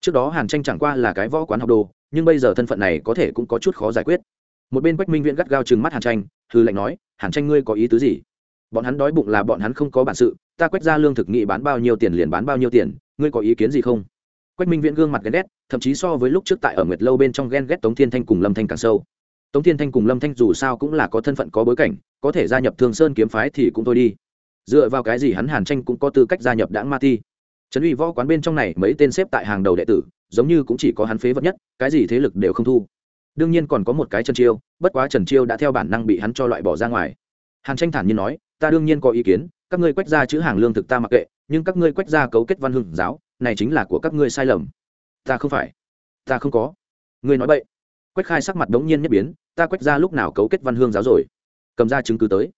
Trước đó hàn tranh chẳng qua là cái võ quán học đồ, nhưng bây giờ thân phận này có thể cũng có chút khó giải quyết một bên quách minh viễn gắt gao chừng mắt hàn tranh hư lệnh nói, hàn tranh ngươi có ý tứ gì? Bọn hắn đói bụng là bọn hắn không có bản sự, ta quách ra lương thực nghị bán bao nhiêu tiền liền bán bao nhiêu tiền, ngươi có ý kiến gì không? Quách minh viễn gương mặt ghen ghét, thậm chí so với lúc trước tại ở nguyệt lâu bên trong ghen ghét tống thiên thanh cùng lâm thanh càng sâu. Tống thiên thanh cùng lâm thanh dù sao cũng là có thân phận có bối cảnh, có thể gia nhập thương sơn kiếm phái thì cũng thôi đi. Dựa vào cái gì hắn hàn tranh cũng có tư cách gia nhập đảng ma ti? Trấn uy võ quán bên trong này mấy tên xếp tại hàng đầu đệ tử, giống như cũng chỉ có hắn phế vật nhất, cái gì thế lực đều không thu đương nhiên còn có một cái trần chiêu, bất quá trần chiêu đã theo bản năng bị hắn cho loại bỏ ra ngoài. Hàn tranh thản nhiên nói, ta đương nhiên có ý kiến, các ngươi quét ra chữ hàng lương thực ta mặc kệ, nhưng các ngươi quét ra cấu kết văn hưng giáo, này chính là của các ngươi sai lầm. Ta không phải. Ta không có. Ngươi nói vậy quách khai sắc mặt đống nhiên nhất biến, ta quách ra lúc nào cấu kết văn hương giáo rồi? Cầm ra chứng cứ tới.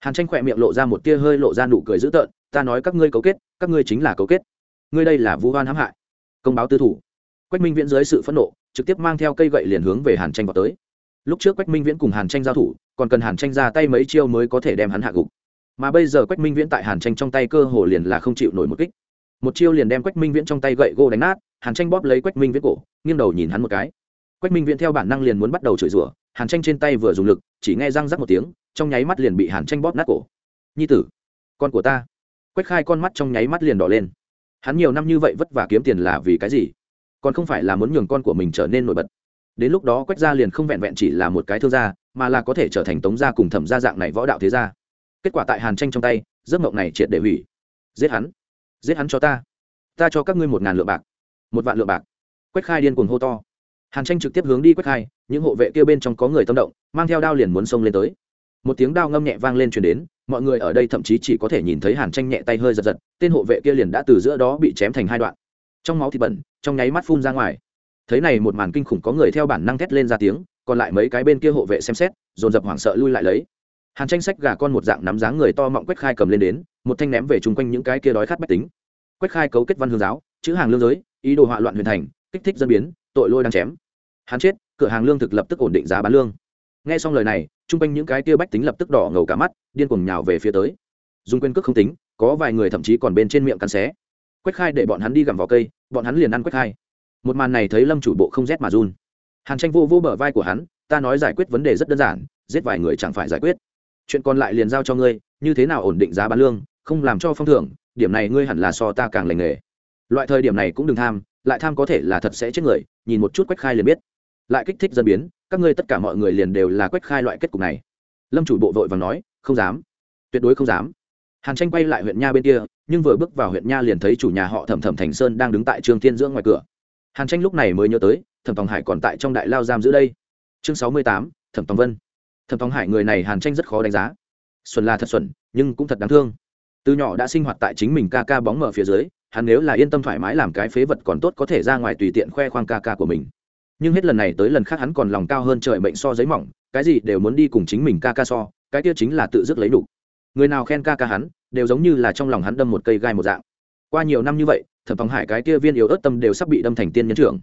Hàn tranh khỏe miệng lộ ra một tia hơi lộ ra nụ cười dữ tợn, ta nói các ngươi cấu kết, các ngươi chính là cấu kết. Ngươi đây là vu hoan hãm hại. Công báo tư thủ. Quách minh viễn dưới sự phẫn nộ trực tiếp mang theo cây gậy liền hướng về hàn tranh vào tới. Lúc trước quách minh viễn cùng hàn tranh giao thủ, còn cần hàn tranh ra tay mấy chiêu mới có thể đem hắn hạ gục. Mà bây giờ quách minh viễn tại hàn tranh trong tay cơ hồ liền là không chịu nổi một kích. Một chiêu liền đem quách minh viễn trong tay gậy gỗ đánh nát, hàn tranh bóp lấy quách minh viễn cổ, nghiêng đầu nhìn hắn một cái. Quách minh viễn theo bản năng liền muốn bắt đầu chửi rủa, hàn tranh trên tay vừa dùng lực, chỉ nghe răng rắc một tiếng, trong nháy mắt liền bị hàn tranh bóp nát cổ. Nhi tử, con của ta. Quách khai con mắt trong nháy mắt liền đỏ lên. Hắn nhiều năm như vậy vất vả kiếm tiền là vì cái gì? Còn không phải là muốn nhường con của mình trở nên nổi bật. Đến lúc đó quách gia liền không vẹn vẹn chỉ là một cái thương gia, mà là có thể trở thành tống gia cùng thẩm gia dạng này võ đạo thế gia. Kết quả tại hàn tranh trong tay, giấc mộng này triệt để hủy. Giết hắn. Giết hắn cho ta. Ta cho các ngươi một ngàn lượng bạc. Một vạn lượng bạc. Quách khai điên cuồng hô to. Hàn tranh trực tiếp hướng đi quách khai, những hộ vệ kia bên trong có người tâm động, mang theo đao liền muốn xông lên tới. Một tiếng đao ngâm nhẹ vang lên truyền đến, mọi người ở đây thậm chí chỉ có thể nhìn thấy hàn tranh nhẹ tay hơi giật giật, tên hộ vệ kia liền đã từ giữa đó bị chém thành hai đoạn trong máu thịt bẩn, trong nháy mắt phun ra ngoài. Thấy này một màn kinh khủng có người theo bản năng thét lên ra tiếng, còn lại mấy cái bên kia hộ vệ xem xét, dồn dập hoảng sợ lui lại lấy. Hàn tranh sách gà con một dạng nắm dáng người to mọng quách khai cầm lên đến, một thanh ném về chung quanh những cái kia đói khát bách tính. Quách khai cấu kết văn hương giáo, chữ hàng lương giới, ý đồ họa loạn huyền thành, kích thích dân biến, tội lôi đang chém. Hắn chết, cửa hàng lương thực lập tức ổn định giá bán lương. Nghe xong lời này, chung quanh những cái kia bách tính lập tức đỏ ngầu cả mắt, điên cuồng nhào về phía tới. Dùng quên cước không tính, có vài người thậm chí còn bên trên miệng cắn xé quách khai để bọn hắn đi gặm vào cây, bọn hắn liền ăn quách khai. Một màn này thấy lâm chủ bộ không rét mà run. Hàn tranh vô vô bờ vai của hắn, ta nói giải quyết vấn đề rất đơn giản, giết vài người chẳng phải giải quyết. Chuyện còn lại liền giao cho ngươi, như thế nào ổn định giá bán lương, không làm cho phong thưởng, điểm này ngươi hẳn là so ta càng lành nghề. Loại thời điểm này cũng đừng tham, lại tham có thể là thật sẽ chết người, nhìn một chút quách khai liền biết. Lại kích thích dân biến, các ngươi tất cả mọi người liền đều là quách khai loại kết cục này. Lâm chủ bộ vội và nói, không dám. Tuyệt đối không dám hàn tranh quay lại huyện nha bên kia, nhưng vừa bước vào huyện nha liền thấy chủ nhà họ thẩm thẩm thành sơn đang đứng tại trường thiên dưỡng ngoài cửa. Hàn tranh lúc này mới nhớ tới, thẩm tòng hải còn tại trong đại lao giam giữ đây. Chương sáu mươi tám, thẩm tòng vân. Thẩm tòng hải người này hàn tranh rất khó đánh giá. Xuân là thật xuẩn nhưng cũng thật đáng thương. Từ nhỏ đã sinh hoạt tại chính mình ca ca bóng mở phía dưới, hắn nếu là yên tâm thoải mái làm cái phế vật còn tốt có thể ra ngoài tùy tiện khoe khoang ca ca của mình. Nhưng hết lần này tới lần khác hắn còn lòng cao hơn trời mệnh so giấy mỏng, cái gì đều muốn đi cùng chính mình ca ca so, cái kia chính là tự dứt lấy đủ người nào khen ca ca hắn, đều giống như là trong lòng hắn đâm một cây gai một dạng. Qua nhiều năm như vậy, thẩm phóng hải cái kia viên yếu ớt tâm đều sắp bị đâm thành tiên nhân trưởng.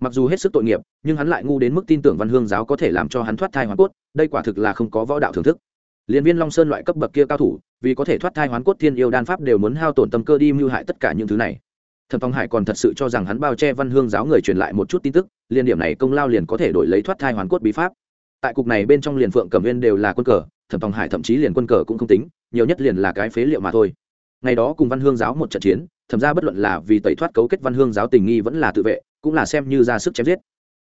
Mặc dù hết sức tội nghiệp, nhưng hắn lại ngu đến mức tin tưởng văn hương giáo có thể làm cho hắn thoát thai hoàn cốt, đây quả thực là không có võ đạo thưởng thức. Liên viên long sơn loại cấp bậc kia cao thủ, vì có thể thoát thai hoán cốt thiên yêu đan pháp đều muốn hao tổn tâm cơ đi mưu hại tất cả những thứ này. Thẩm phong hải còn thật sự cho rằng hắn bao che văn hương giáo người truyền lại một chút tin tức, liên điểm này công lao liền có thể đổi lấy thoát thai hoán cốt bí pháp. Tại cục này bên trong liền phượng cẩm viên đều là quân cờ thẩm Tòng hải thậm chí liền quân cờ cũng không tính, nhiều nhất liền là cái phế liệu mà thôi. Ngày đó cùng văn hương giáo một trận chiến, thẩm ra bất luận là vì tẩy thoát cấu kết văn hương giáo tình nghi vẫn là tự vệ, cũng là xem như ra sức chém giết.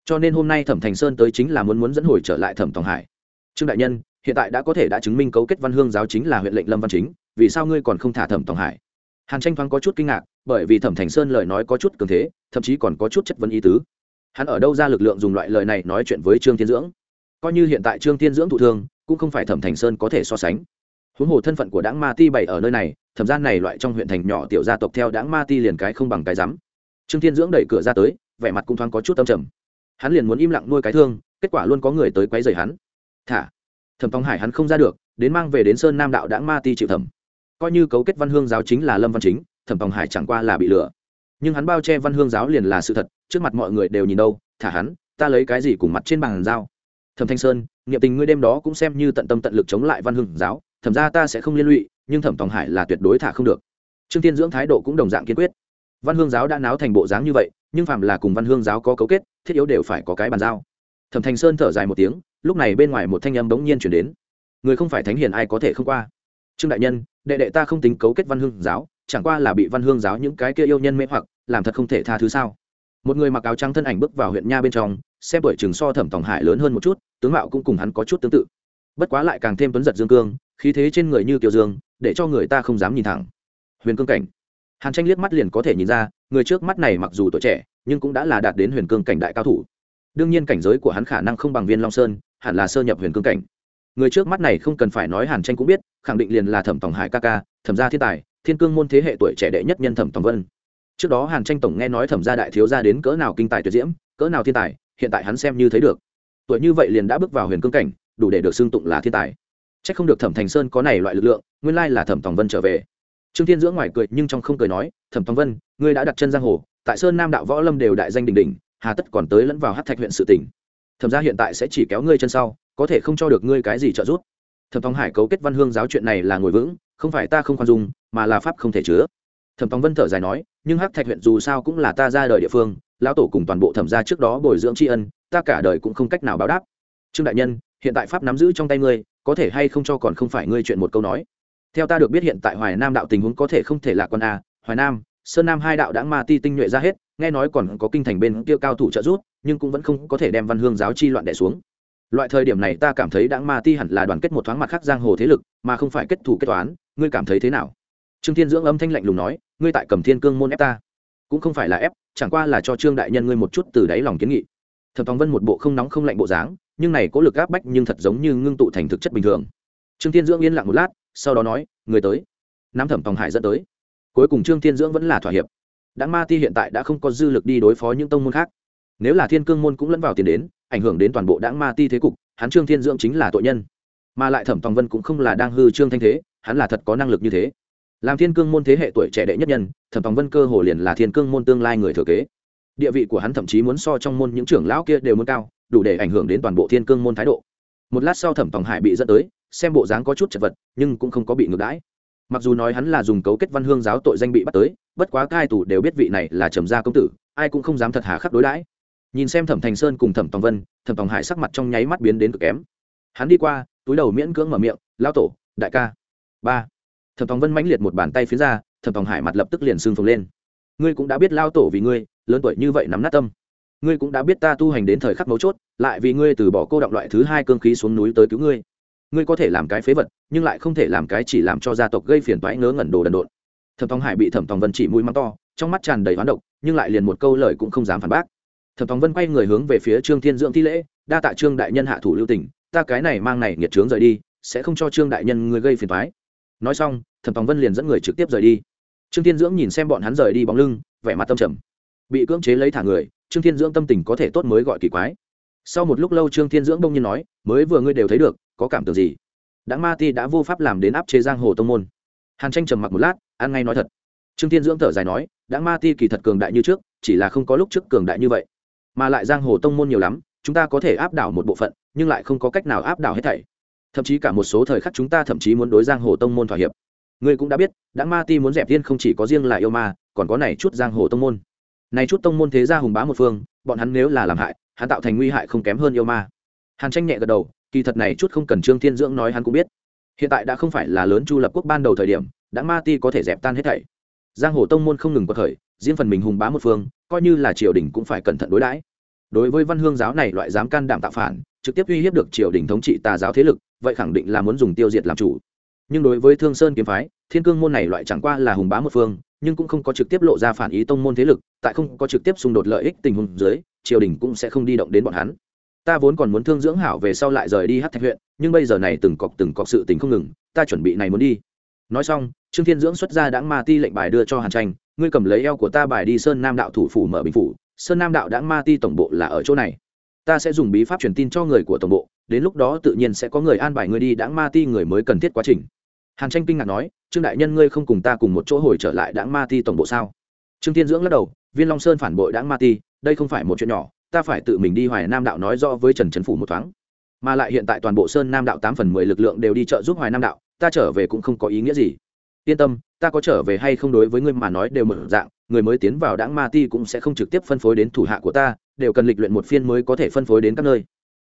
Cho nên hôm nay thẩm thành sơn tới chính là muốn muốn dẫn hồi trở lại thẩm tòng hải. Trương đại nhân, hiện tại đã có thể đã chứng minh cấu kết văn hương giáo chính là huyện lệnh lâm văn chính, vì sao ngươi còn không thả thẩm tòng hải? Hàn tranh thoáng có chút kinh ngạc, bởi vì thẩm thành sơn lời nói có chút cường thế, thậm chí còn có chút chất vấn ý tứ. Hắn ở đâu ra lực lượng dùng loại lời này nói chuyện với trương thiên dưỡng? Coi như hiện tại trương thiên dưỡng thụ thương cũng không phải thẩm thành sơn có thể so sánh. Huống hồ thân phận của đáng ma ti bày ở nơi này, thẩm gian này loại trong huyện thành nhỏ tiểu gia tộc theo đáng ma ti liền cái không bằng cái rắm trương thiên dưỡng đẩy cửa ra tới, vẻ mặt cũng thoáng có chút tâm trầm. Hắn liền muốn im lặng nuôi cái thương, kết quả luôn có người tới quấy rầy hắn. Thả. Thẩm phong hải hắn không ra được, đến mang về đến sơn nam đạo đãng ma ti chịu thẩm. Coi như cấu kết văn hương giáo chính là lâm văn chính, thẩm phong hải chẳng qua là bị lừa. Nhưng hắn bao che văn hương giáo liền là sự thật, trước mặt mọi người đều nhìn đâu, thả hắn, ta lấy cái gì cùng mặt trên bàn giao? Thẩm thanh sơn nghiệm tình ngươi đêm đó cũng xem như tận tâm tận lực chống lại văn hương giáo, thẩm ra ta sẽ không liên lụy, nhưng thẩm tòng hải là tuyệt đối thả không được. Trương tiên dưỡng thái độ cũng đồng dạng kiên quyết. Văn hương giáo đã náo thành bộ dáng như vậy, nhưng phạm là cùng văn hương giáo có cấu kết, thiết yếu đều phải có cái bàn giao. Thẩm Thanh sơn thở dài một tiếng, lúc này bên ngoài một thanh âm bỗng nhiên chuyển đến. Người không phải thánh hiền ai có thể không qua? Trương đại nhân, đệ đệ ta không tính cấu kết văn hương giáo, chẳng qua là bị văn hương giáo những cái kia yêu nhân mê hoặc, làm thật không thể tha thứ sao? Một người mặc áo trắng thân ảnh bước vào huyện nha bên trong, xem tuổi chừng so thẩm tòng hải lớn hơn một chút, tướng mạo cũng cùng hắn có chút tương tự. Bất quá lại càng thêm tuấn giật dương cương, khí thế trên người như kiều dương, để cho người ta không dám nhìn thẳng. Huyền cương cảnh. Hàn tranh liếc mắt liền có thể nhìn ra, người trước mắt này mặc dù tuổi trẻ, nhưng cũng đã là đạt đến huyền cương cảnh đại cao thủ. Đương nhiên cảnh giới của hắn khả năng không bằng viên long sơn, hẳn là sơ nhập huyền cương cảnh. Người trước mắt này không cần phải nói hàn tranh cũng biết, khẳng định liền là thẩm tòng hải ca ca, thẩm gia thiên tài, thiên cương môn thế hệ tuổi trẻ đệ nhất nhân thẩm tòng vân trước đó hàn tranh tổng nghe nói thẩm gia đại thiếu gia đến cỡ nào kinh tài tuyệt diễm, cỡ nào thiên tài, hiện tại hắn xem như thấy được. Tuổi như vậy liền đã bước vào huyền cương cảnh, đủ để được xưng tụng là thiên tài. C h ắ c không được thẩm thành sơn có này loại lực lượng, nguyên lai là thẩm tòng vân trở về. Trương thiên giữa ngoài cười nhưng trong không cười nói, thẩm tòng vân, ngươi đã đặt chân giang hồ, tại sơn nam đạo võ lâm đều đại danh đình đình hà tất còn tới lẫn vào hát thạch huyện sự tỉnh. Thẩm ra hiện tại sẽ chỉ kéo ngươi chân sau, có thể không cho được ngươi cái gì trợ giúp. Thẩm tòng hải cấu kết văn hương giáo chuyện này là ngồi vững, không phải ta không khoan dung, mà là pháp không thể chứa thẩm tòng vân thở dài nói, nhưng hắc thạch huyện dù sao cũng là ta ra đời địa phương, lão tổ cùng toàn bộ thẩm gia trước đó bồi dưỡng tri ân, ta cả đời cũng không cách nào báo đáp. Trương đại nhân, hiện tại pháp nắm giữ trong tay ngươi, có thể hay không cho còn không phải ngươi chuyện một câu nói? Theo ta được biết hiện tại hoài nam đạo tình huống có thể không thể là con a, hoài nam, sơn nam hai đạo đã ma ti tinh nhuệ ra hết, nghe nói còn có kinh thành bên kia cao thủ trợ giúp, nhưng cũng vẫn không có thể đem văn hương giáo chi loạn đẻ xuống. Loại thời điểm này ta cảm thấy đãng ma ti hẳn là đoàn kết một thoáng mặt khác giang hồ thế lực, mà không phải kết thủ kết toán, ngươi cảm thấy thế nào? Trương thiên dưỡng âm thanh lạnh lùng nói, ngươi tại cầm thiên cương môn ép ta? Cũng không phải là ép, chẳng qua là cho trương đại nhân ngươi một chút từ đáy lòng kiến nghị. Thẩm tòng vân một bộ không nóng không lạnh bộ dáng, nhưng này có lực áp bách nhưng thật giống như ngưng tụ thành thực chất bình thường. Trương thiên dưỡng yên lặng một lát, sau đó nói người tới. Nam thẩm tòng hải dẫn tới. Cuối cùng trương thiên dưỡng vẫn là thỏa hiệp. Đáng ma ti hiện tại đã không có dư lực đi đối phó những tông môn khác. Nếu là thiên cương môn cũng lẫn vào tiền đến, ảnh hưởng đến toàn bộ đáng ma ti thế cục, hắn trương thiên dưỡng chính là tội nhân. Mà lại thẩm tòng vân cũng không là đang hư trương thanh thế, hắn là thật có năng lực như thế làm thiên cương môn thế hệ tuổi trẻ đệ nhất nhân, thẩm tòng vân cơ hồ liền là thiên cương môn tương lai người thừa kế. Địa vị của hắn thậm chí muốn so trong môn những trưởng lão kia đều muốn cao, đủ để ảnh hưởng đến toàn bộ thiên cương môn thái độ. Một lát sau thẩm tòng hải bị dẫn tới, xem bộ dáng có chút chật vật, nhưng cũng không có bị ngược đãi. Mặc dù nói hắn là dùng cấu kết văn hương giáo tội danh bị bắt tới, bất quá cai tù đều biết vị này là trầm gia công tử, ai cũng không dám thật hà khắc đối đãi. Nhìn xem thẩm thành sơn cùng thẩm tòng vân, thẩm tòng hải sắc mặt trong nháy mắt biến đến cực kém. Hắn đi qua, túi đầu miễn cưỡng mở miệng lao tổ, đại ca. Ba thẩm thòng vân mãnh liệt một bàn tay phía ra, thẩm thòng hải mặt lập tức liền sưng phồng lên. Ngươi cũng đã biết lao tổ vì ngươi, lớn tuổi như vậy nắm nát tâm. Ngươi cũng đã biết ta tu hành đến thời khắc mấu chốt, lại vì ngươi từ bỏ cô động loại thứ hai cương khí xuống núi tới cứu ngươi. Ngươi có thể làm cái phế vật, nhưng lại không thể làm cái chỉ làm cho gia tộc gây phiền toái ngớ ngẩn đồ đần độn. Thẩm thòng hải bị thẩm thòng vân chỉ mũi mắng to, trong mắt tràn đầy hoán độc, nhưng lại liền một câu lời cũng không dám phản bác. Thẩm thòng vân quay người hướng về phía trương thiên dưỡng thi lễ, đa tạ trương đại nhân hạ thủ lưu tỉnh ta cái này mang này nghiệt trướng rời đi, sẽ không cho trương đại nhân ngươi gây phiền toái nói xong, thẩm tòng vân liền dẫn người trực tiếp rời đi. Trương thiên dưỡng nhìn xem bọn hắn rời đi bóng lưng, vẻ mặt tâm trầm. Bị cưỡng chế lấy thả người, trương thiên dưỡng tâm tình có thể tốt mới gọi kỳ quái. Sau một lúc lâu trương thiên dưỡng đông nhiên nói, mới vừa ngươi đều thấy được, có cảm tưởng gì? Đã ma ti đã vô pháp làm đến áp chế giang hồ tông môn. Hàn tranh trầm mặc một lát, an ngay nói thật. Trương thiên dưỡng thở dài nói đã ma ti kỳ thật cường đại như trước, chỉ là không có lúc trước cường đại như vậy. Mà lại giang hồ tông môn nhiều lắm, chúng ta có thể áp đảo một bộ phận, nhưng lại không có cách nào áp đảo hết thảy thậm chí cả một số thời khắc chúng ta thậm chí muốn đối giang hồ tông môn thỏa hiệp. Ngươi cũng đã biết, đã ma ti muốn dẹp tiên không chỉ có riêng là yêu ma, còn có này chút giang hồ tông môn. Này chút tông môn thế gia hùng bá một phương, bọn hắn nếu là làm hại, hắn tạo thành nguy hại không kém hơn yêu ma. Hàn tranh nhẹ gật đầu, kỳ thật này chút không cần trương thiên dưỡng nói hắn cũng biết. Hiện tại đã không phải là lớn chu lập quốc ban đầu thời điểm, đã ma ti có thể dẹp tan hết thảy. Giang hồ tông môn không ngừng có khởi, riêng phần mình hùng bá một phương, coi như là triều đình cũng phải cẩn thận đối đãi. Đối với văn hương giáo này loại dám can đảm tạo phản, trực tiếp uy hiếp được triều đình thống trị tà giáo thế lực vậy khẳng định là muốn dùng tiêu diệt làm chủ. Nhưng đối với thương sơn kiếm phái, thiên cương môn này loại chẳng qua là hùng bá một phương, nhưng cũng không có trực tiếp lộ ra phản ý tông môn thế lực, tại không có trực tiếp xung đột lợi ích tình huống dưới, triều đình cũng sẽ không đi động đến bọn hắn. Ta vốn còn muốn thương dưỡng hảo về sau lại rời đi hát thạch huyện, nhưng bây giờ này từng cọc từng cọc sự tình không ngừng, ta chuẩn bị này muốn đi. Nói xong, trương thiên dưỡng xuất ra đãng ma ti lệnh bài đưa cho hàn tranh, ngươi cầm lấy eo của ta bài đi sơn nam đạo thủ phủ mở bình phủ, sơn nam đạo đãng ma ti tổng bộ là ở chỗ này ta sẽ dùng bí pháp truyền tin cho người của tổng bộ, đến lúc đó tự nhiên sẽ có người an bài ngươi đi đãng ma ti người mới cần thiết quá trình. Hàn tranh kinh ngạc nói, trương đại nhân ngươi không cùng ta cùng một chỗ hồi trở lại đãng ma ti tổng bộ sao? Trương tiên dưỡng lắc đầu, viên long sơn phản bội đãng ma ti, đây không phải một chuyện nhỏ, ta phải tự mình đi hoài nam đạo nói rõ với trần trấn phủ một thoáng. Mà lại hiện tại toàn bộ sơn nam đạo tám phần mười lực lượng đều đi trợ giúp hoài nam đạo, ta trở về cũng không có ý nghĩa gì. Yên tâm, ta có trở về hay không đối với ngươi mà nói đều mở dạng người mới tiến vào đãng ma ti cũng sẽ không trực tiếp phân phối đến thủ hạ của ta, đều cần lịch luyện một phiên mới có thể phân phối đến các nơi.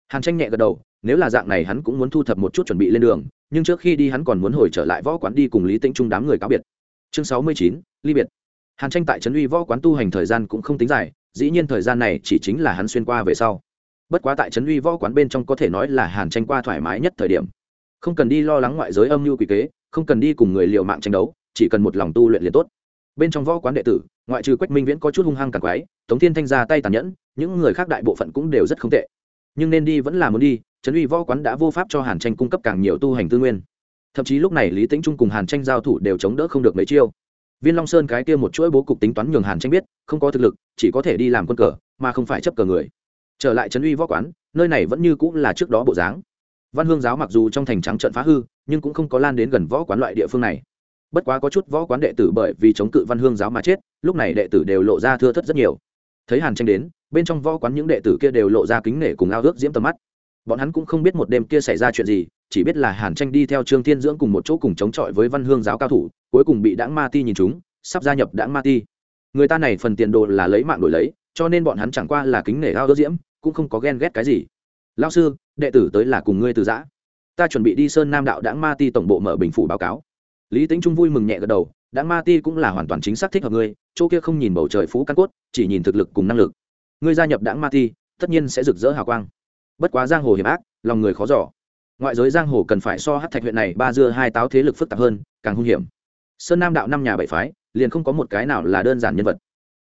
Hàn tranh nhẹ gật đầu, nếu là dạng này hắn cũng muốn thu thập một chút chuẩn bị lên đường, nhưng trước khi đi hắn còn muốn hồi trở lại võ quán đi cùng lý tĩnh trung đám người cáo biệt. Chương sáu mươi chín, ly biệt. Hàn tranh tại trấn uy võ quán tu hành thời gian cũng không tính dài, dĩ nhiên thời gian này chỉ chính là hắn xuyên qua về sau. Bất quá tại trấn uy võ quán bên trong có thể nói là hàn tranh qua thoải mái nhất thời điểm. Không cần đi lo lắng ngoại giới âm mưu quỷ kế, không cần đi cùng người liệu mạng tranh đấu, chỉ cần một lòng tu luyện liền tốt bên trong võ quán đệ tử, ngoại trừ quách minh viễn có chút hung hăng càng quái, tống thiên thanh ra tay tàn nhẫn, những người khác đại bộ phận cũng đều rất không tệ. Nhưng nên đi vẫn là muốn đi, trấn uy võ quán đã vô pháp cho hàn tranh cung cấp càng nhiều tu hành tư nguyên. Thậm chí lúc này lý tĩnh trung cùng hàn tranh giao thủ đều chống đỡ không được mấy chiêu. Viên long sơn cái kia một chuỗi bố cục tính toán nhường hàn tranh biết, không có thực lực, chỉ có thể đi làm quân cờ, mà không phải chấp cờ người. Trở lại trấn uy võ quán, nơi này vẫn như cũng là trước đó bộ dáng. Văn hương giáo mặc dù trong thành trắng trận phá hư, nhưng cũng không có lan đến gần võ quán loại địa phương này bất quá có chút võ quán đệ tử bởi vì chống cự văn hương giáo mà chết, lúc này đệ tử đều lộ ra thưa thất rất nhiều. Thấy hàn tranh đến, bên trong võ quán những đệ tử kia đều lộ ra kính nể cùng ao ước diễm tầm mắt. Bọn hắn cũng không biết một đêm kia xảy ra chuyện gì, chỉ biết là hàn tranh đi theo trương thiên dưỡng cùng một chỗ cùng chống chọi với văn hương giáo cao thủ, cuối cùng bị đãng ma ti nhìn chúng, sắp gia nhập đãng ma ti. Người ta này phần tiền đồ là lấy mạng đổi lấy, cho nên bọn hắn chẳng qua là kính nể ao ước diễm, cũng không có ghen ghét cái gì. Lao sư, đệ tử tới là cùng ngươi từ giã. Ta chuẩn bị đi sơn nam đạo đãng ma ti tổng bộ mở bình phủ báo cáo lý tính trung vui mừng nhẹ gật đầu, đãng ma ti cũng là hoàn toàn chính xác thích hợp ngươi, chỗ kia không nhìn bầu trời phú căn cốt, chỉ nhìn thực lực cùng năng lực. Ngươi gia nhập đãng ma ti, tất nhiên sẽ rực rỡ hào quang. Bất quá giang hồ hiểm ác, lòng người khó giỏ ngoại giới giang hồ cần phải so hát thạch huyện này ba dưa hai táo thế lực phức tạp hơn, càng hung hiểm. Sơn nam đạo năm nhà bảy phái, liền không có một cái nào là đơn giản nhân vật.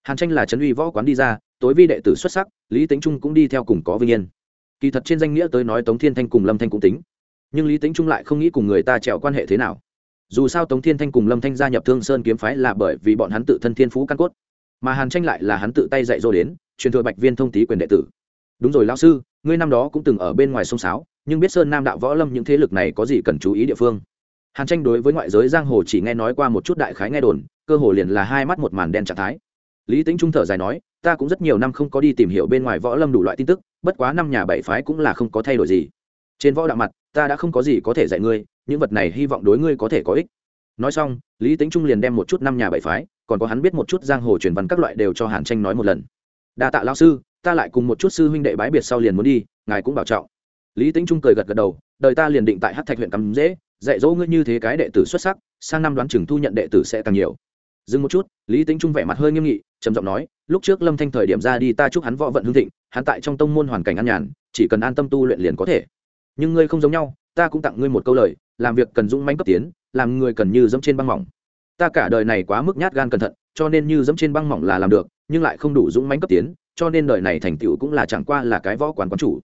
Hàn tranh là trấn uy võ quán đi ra, tối vi đệ tử xuất sắc, lý tính trung cũng đi theo cùng có vinh yên. Kỳ thật trên danh nghĩa tới nói tống thiên thanh cùng lâm thanh cũng tính. Nhưng lý tính trung lại không nghĩ cùng người ta trèo quan hệ thế nào dù sao tống thiên thanh cùng lâm thanh gia nhập thương sơn kiếm phái là bởi vì bọn hắn tự thân thiên phú căn cốt mà hàn tranh lại là hắn tự tay dạy dỗ đến truyền thừa bạch viên thông tý quyền đệ tử đúng rồi lão sư ngươi năm đó cũng từng ở bên ngoài sông sáo nhưng biết sơn nam đạo võ lâm những thế lực này có gì cần chú ý địa phương hàn tranh đối với ngoại giới giang hồ chỉ nghe nói qua một chút đại khái nghe đồn cơ hồ liền là hai mắt một màn đen trạng thái lý tính trung thở dài nói ta cũng rất nhiều năm không có đi tìm hiểu bên ngoài võ lâm đủ loại tin tức bất quá năm nhà bảy phái cũng là không có thay đổi gì trên võ đạo mặt ta đã không có gì có thể dạy ngươi những vật này hy vọng đối ngươi có thể có ích. Nói xong, lý tính trung liền đem một chút năm nhà bảy phái, còn có hắn biết một chút giang hồ truyền văn các loại đều cho hàn tranh nói một lần. Đa tạ lao sư, ta lại cùng một chút sư huynh đệ bái biệt sau liền muốn đi, ngài cũng bảo trọng. Lý tính trung cười gật gật đầu, đời ta liền định tại hát thạch huyện cắm dễ, dạy dỗ ngươi như thế cái đệ tử xuất sắc, sang năm đoán chừng thu nhận đệ tử sẽ càng nhiều. Dừng một chút, lý tính trung vẻ mặt hơi nghiêm nghị, trầm giọng nói, lúc trước lâm thanh thời điểm ra đi ta chúc hắn võ vận hương thịnh, hắn tại trong tông môn hoàn cảnh an nhàn, chỉ cần an tâm tu luyện liền có thể. Nhưng ngươi không giống nhau, ta cũng tặng ngươi một câu lời làm việc cần dũng manh cấp tiến, làm người cần như dẫm trên băng mỏng. Ta cả đời này quá mức nhát gan cẩn thận, cho nên như dẫm trên băng mỏng là làm được, nhưng lại không đủ dũng manh cấp tiến, cho nên đời này thành tựu cũng là chẳng qua là cái võ quán quán chủ.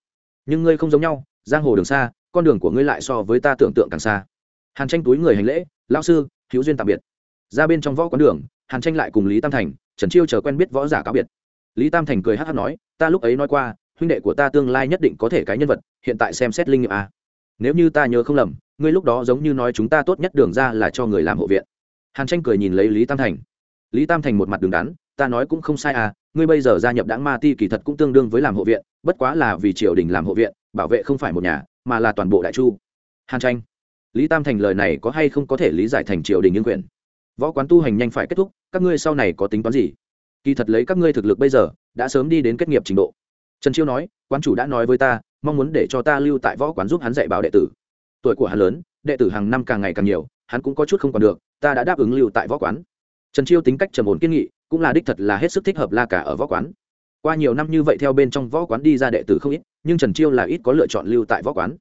Nhưng ngươi không giống nhau, giang hồ đường xa, con đường của ngươi lại so với ta tưởng tượng càng xa. Hàn tranh túi người hành lễ lao sư, hữu duyên tạm biệt. Ra bên trong võ quán đường, hàn tranh lại cùng lý tam thành, trần chiêu chờ quen biết võ giả cáo biệt. Lý tam thành cười hát hát nói, ta lúc ấy nói qua, huynh đệ của ta tương lai nhất định có thể cái nhân vật, hiện tại xem xét linh nghiệm a nếu như ta nhớ không lầm, ngươi lúc đó giống như nói chúng ta tốt nhất đường ra là cho người làm hộ viện. Hàn tranh cười nhìn lấy lý tam thành. Lý tam thành một mặt đường đắn, ta nói cũng không sai à ngươi bây giờ gia nhập đảng ma ti kỳ thật cũng tương đương với làm hộ viện, bất quá là vì triều đình làm hộ viện, bảo vệ không phải một nhà, mà là toàn bộ đại chu. Hàn tranh. Lý tam thành lời này có hay không có thể lý giải thành triều đình nhân quyền võ quán tu hành nhanh phải kết thúc, các ngươi sau này có tính toán gì? Kỳ thật lấy các ngươi thực lực bây giờ, đã sớm đi đến kết nghiệp trình độ. Trần chiêu nói, quán chủ đã nói với ta mong muốn để cho ta lưu tại võ quán giúp hắn dạy bảo đệ tử. Tuổi của hắn lớn, đệ tử hàng năm càng ngày càng nhiều, hắn cũng có chút không còn được, ta đã đáp ứng lưu tại võ quán. Trần chiêu tính cách trầm ổn kiên nghị, cũng là đích thật là hết sức thích hợp la cả ở võ quán. Qua nhiều năm như vậy theo bên trong võ quán đi ra đệ tử không ít, nhưng trần chiêu là ít có lựa chọn lưu tại võ quán.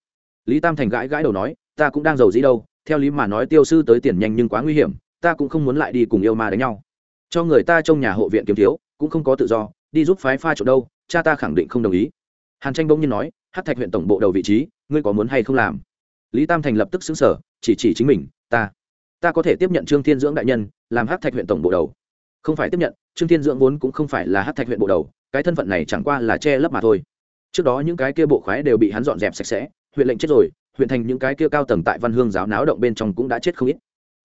Lý tam thành gãi gãi đầu nói, ta cũng đang giàu dĩ đâu, theo lý mà nói tiêu sư tới tiền nhanh nhưng quá nguy hiểm, ta cũng không muốn lại đi cùng yêu ma đánh nhau. Cho người ta trong nhà hộ viện kiếm thiếu, cũng không có tự do, đi giúp phái pha chỗ đâu, cha ta khẳng định không đồng ý. Hàn tranh bỗng nhiên nói hát thạch huyện tổng bộ đầu vị trí, ngươi có muốn hay không làm? Lý tam thành lập tức xứng sở chỉ chỉ chính mình, ta ta có thể tiếp nhận trương thiên dưỡng đại nhân, làm hát thạch huyện tổng bộ đầu. Không phải tiếp nhận, trương thiên dưỡng vốn cũng không phải là hát thạch huyện bộ đầu, cái thân phận này chẳng qua là che lấp mà thôi. Trước đó những cái kia bộ khoái đều bị hắn dọn dẹp sạch sẽ, huyện lệnh chết rồi, huyện thành những cái kia cao tầng tại văn hương giáo náo động bên trong cũng đã chết không ít.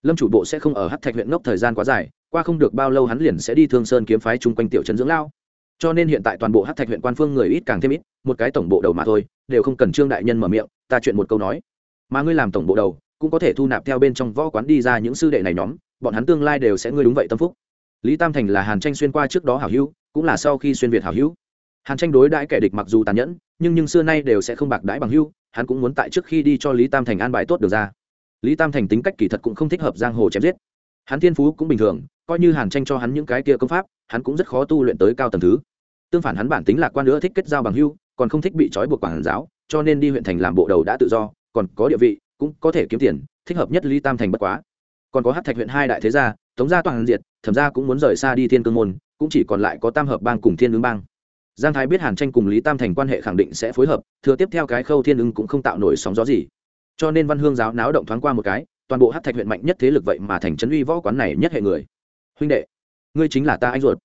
Lâm chủ bộ sẽ không ở hát thạch huyện ngốc thời gian quá dài, qua không được bao lâu hắn liền sẽ đi thương sơn kiếm phái chung quanh tiểu trấn dưỡng lao cho nên hiện tại toàn bộ hát thạch huyện quan phương người ít càng thêm ít, một cái tổng bộ đầu mà thôi, đều không cần trương đại nhân mở miệng, ta chuyện một câu nói. Mà ngươi làm tổng bộ đầu, cũng có thể thu nạp theo bên trong võ quán đi ra những sư đệ này nhóm, bọn hắn tương lai đều sẽ ngươi đúng vậy tâm phúc. Lý tam thành là hàn tranh xuyên qua trước đó hảo hữu, cũng là sau khi xuyên việt hảo hữu. Hàn tranh đối đãi kẻ địch mặc dù tàn nhẫn, nhưng nhưng xưa nay đều sẽ không bạc đãi bằng hữu, hắn cũng muốn tại trước khi đi cho lý tam thành an bài tốt được ra. Lý tam thành tính cách kỳ thật cũng không thích hợp giang hồ chém giết. Hắn thiên phú cũng bình thường coi như hàn tranh cho hắn những cái kia công pháp, hắn cũng rất khó tu luyện tới cao tầng thứ. Tương phản hắn bản tính lạc quan nữa thích kết giao bằng hưu, còn không thích bị trói buộc quản giáo, cho nên đi huyện thành làm bộ đầu đã tự do, còn có địa vị, cũng có thể kiếm tiền, thích hợp nhất lý tam thành bất quá. Còn có hát thạch huyện hai đại thế gia, tống gia toàn diệt, thẩm gia cũng muốn rời xa đi thiên cương môn, cũng chỉ còn lại có tam hợp bang cùng thiên ứng bang. Giang thái biết hàn tranh cùng lý tam thành quan hệ khẳng định sẽ phối hợp, thừa tiếp theo cái khâu thiên ứng cũng không tạo nổi sóng gió gì. Cho nên văn hương giáo náo động thoáng qua một cái, toàn bộ hát thạch huyện mạnh nhất thế lực vậy mà thành trấn uy võ quán này nhất hệ người huynh đệ, ngươi chính là ta anh ruột.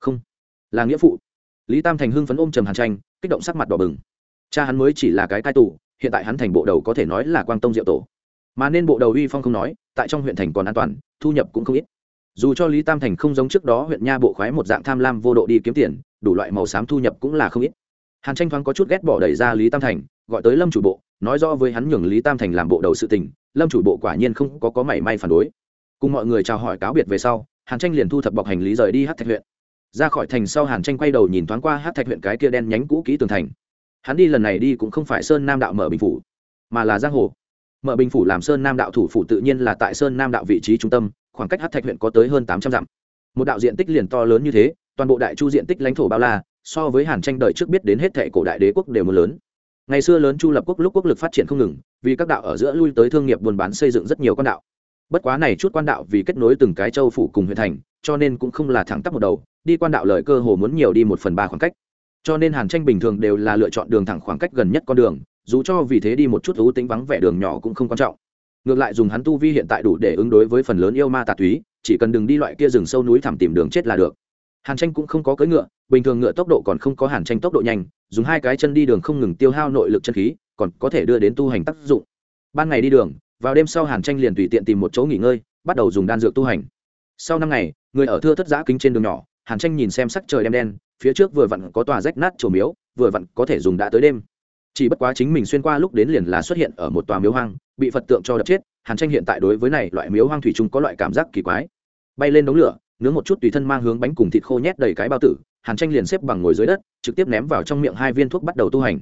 Không, là nghĩa phụ. Lý tam thành hưng phấn ôm trầm hàn tranh, kích động sắc mặt đỏ bừng. Cha hắn mới chỉ là cái cai tù, hiện tại hắn thành bộ đầu có thể nói là quang tông diệu tổ. Mà nên bộ đầu uy phong không nói, tại trong huyện thành còn an toàn, thu nhập cũng không ít. Dù cho lý tam thành không giống trước đó huyện nha bộ khoái một dạng tham lam vô độ đi kiếm tiền, đủ loại màu xám thu nhập cũng là không ít. Hàn tranh thoáng có chút ghét bỏ đẩy ra lý tam thành, gọi tới lâm chủ bộ, nói rõ với hắn nhường lý tam thành làm bộ đầu sự tình, lâm chủ bộ quả nhiên không có có mảy may phản đối. Cùng mọi người chào hỏi cáo biệt về sau hàn tranh liền thu thập bọc hành lý rời đi hát thạch huyện. Ra khỏi thành sau hàn tranh quay đầu nhìn thoáng qua hát thạch huyện cái kia đen nhánh cũ kỹ tường thành. Hắn đi lần này đi cũng không phải sơn nam đạo mở bình phủ, mà là giang hồ. Mở bình phủ làm sơn nam đạo thủ phủ tự nhiên là tại sơn nam đạo vị trí trung tâm, khoảng cách hát thạch huyện có tới hơn tám trăm dặm. Một đạo diện tích liền to lớn như thế, toàn bộ đại chu diện tích lãnh thổ bao la, so với hàn tranh đợi trước biết đến hết thệ cổ đại đế quốc đều mưa lớn. Ngày xưa lớn chu lập quốc lúc quốc lực phát triển không ngừng, vì các đạo ở giữa lui tới thương nghiệp buôn bán xây dựng rất nhiều con đạo bất quá này chút quan đạo vì kết nối từng cái châu phủ cùng huyện thành, cho nên cũng không là thẳng tắp một đầu, đi quan đạo lời cơ hồ muốn nhiều đi một phần ba khoảng cách. Cho nên hàn tranh bình thường đều là lựa chọn đường thẳng khoảng cách gần nhất con đường, dù cho vì thế đi một chút ưu tính vắng vẻ đường nhỏ cũng không quan trọng. Ngược lại dùng hắn tu vi hiện tại đủ để ứng đối với phần lớn yêu ma tà túy, chỉ cần đừng đi loại kia rừng sâu núi thẳm tìm đường chết là được. Hàn tranh cũng không có cưỡi ngựa, bình thường ngựa tốc độ còn không có hàn tranh tốc độ nhanh, dùng hai cái chân đi đường không ngừng tiêu hao nội lực chân khí, còn có thể đưa đến tu hành tác dụng. Ban ngày đi đường vào đêm sau hàn tranh liền tùy tiện tìm một chỗ nghỉ ngơi, bắt đầu dùng đan dược tu hành. Sau năm ngày, người ở thưa thất giã kính trên đường nhỏ, hàn tranh nhìn xem sắc trời đêm đen, phía trước vừa vặn có tòa rách nát trổ miếu, vừa vặn có thể dùng đã tới đêm. Chỉ bất quá chính mình xuyên qua lúc đến liền là xuất hiện ở một tòa miếu hoang, bị phật tượng cho đập chết, hàn tranh hiện tại đối với này loại miếu hoang thủy chung có loại cảm giác kỳ quái. Bay lên đống lửa, nướng một chút tùy thân mang hướng bánh cùng thịt khô nhét đầy cái bao tử, hàn tranh liền xếp bằng ngồi dưới đất, trực tiếp ném vào trong miệng hai viên thuốc bắt đầu tu hành.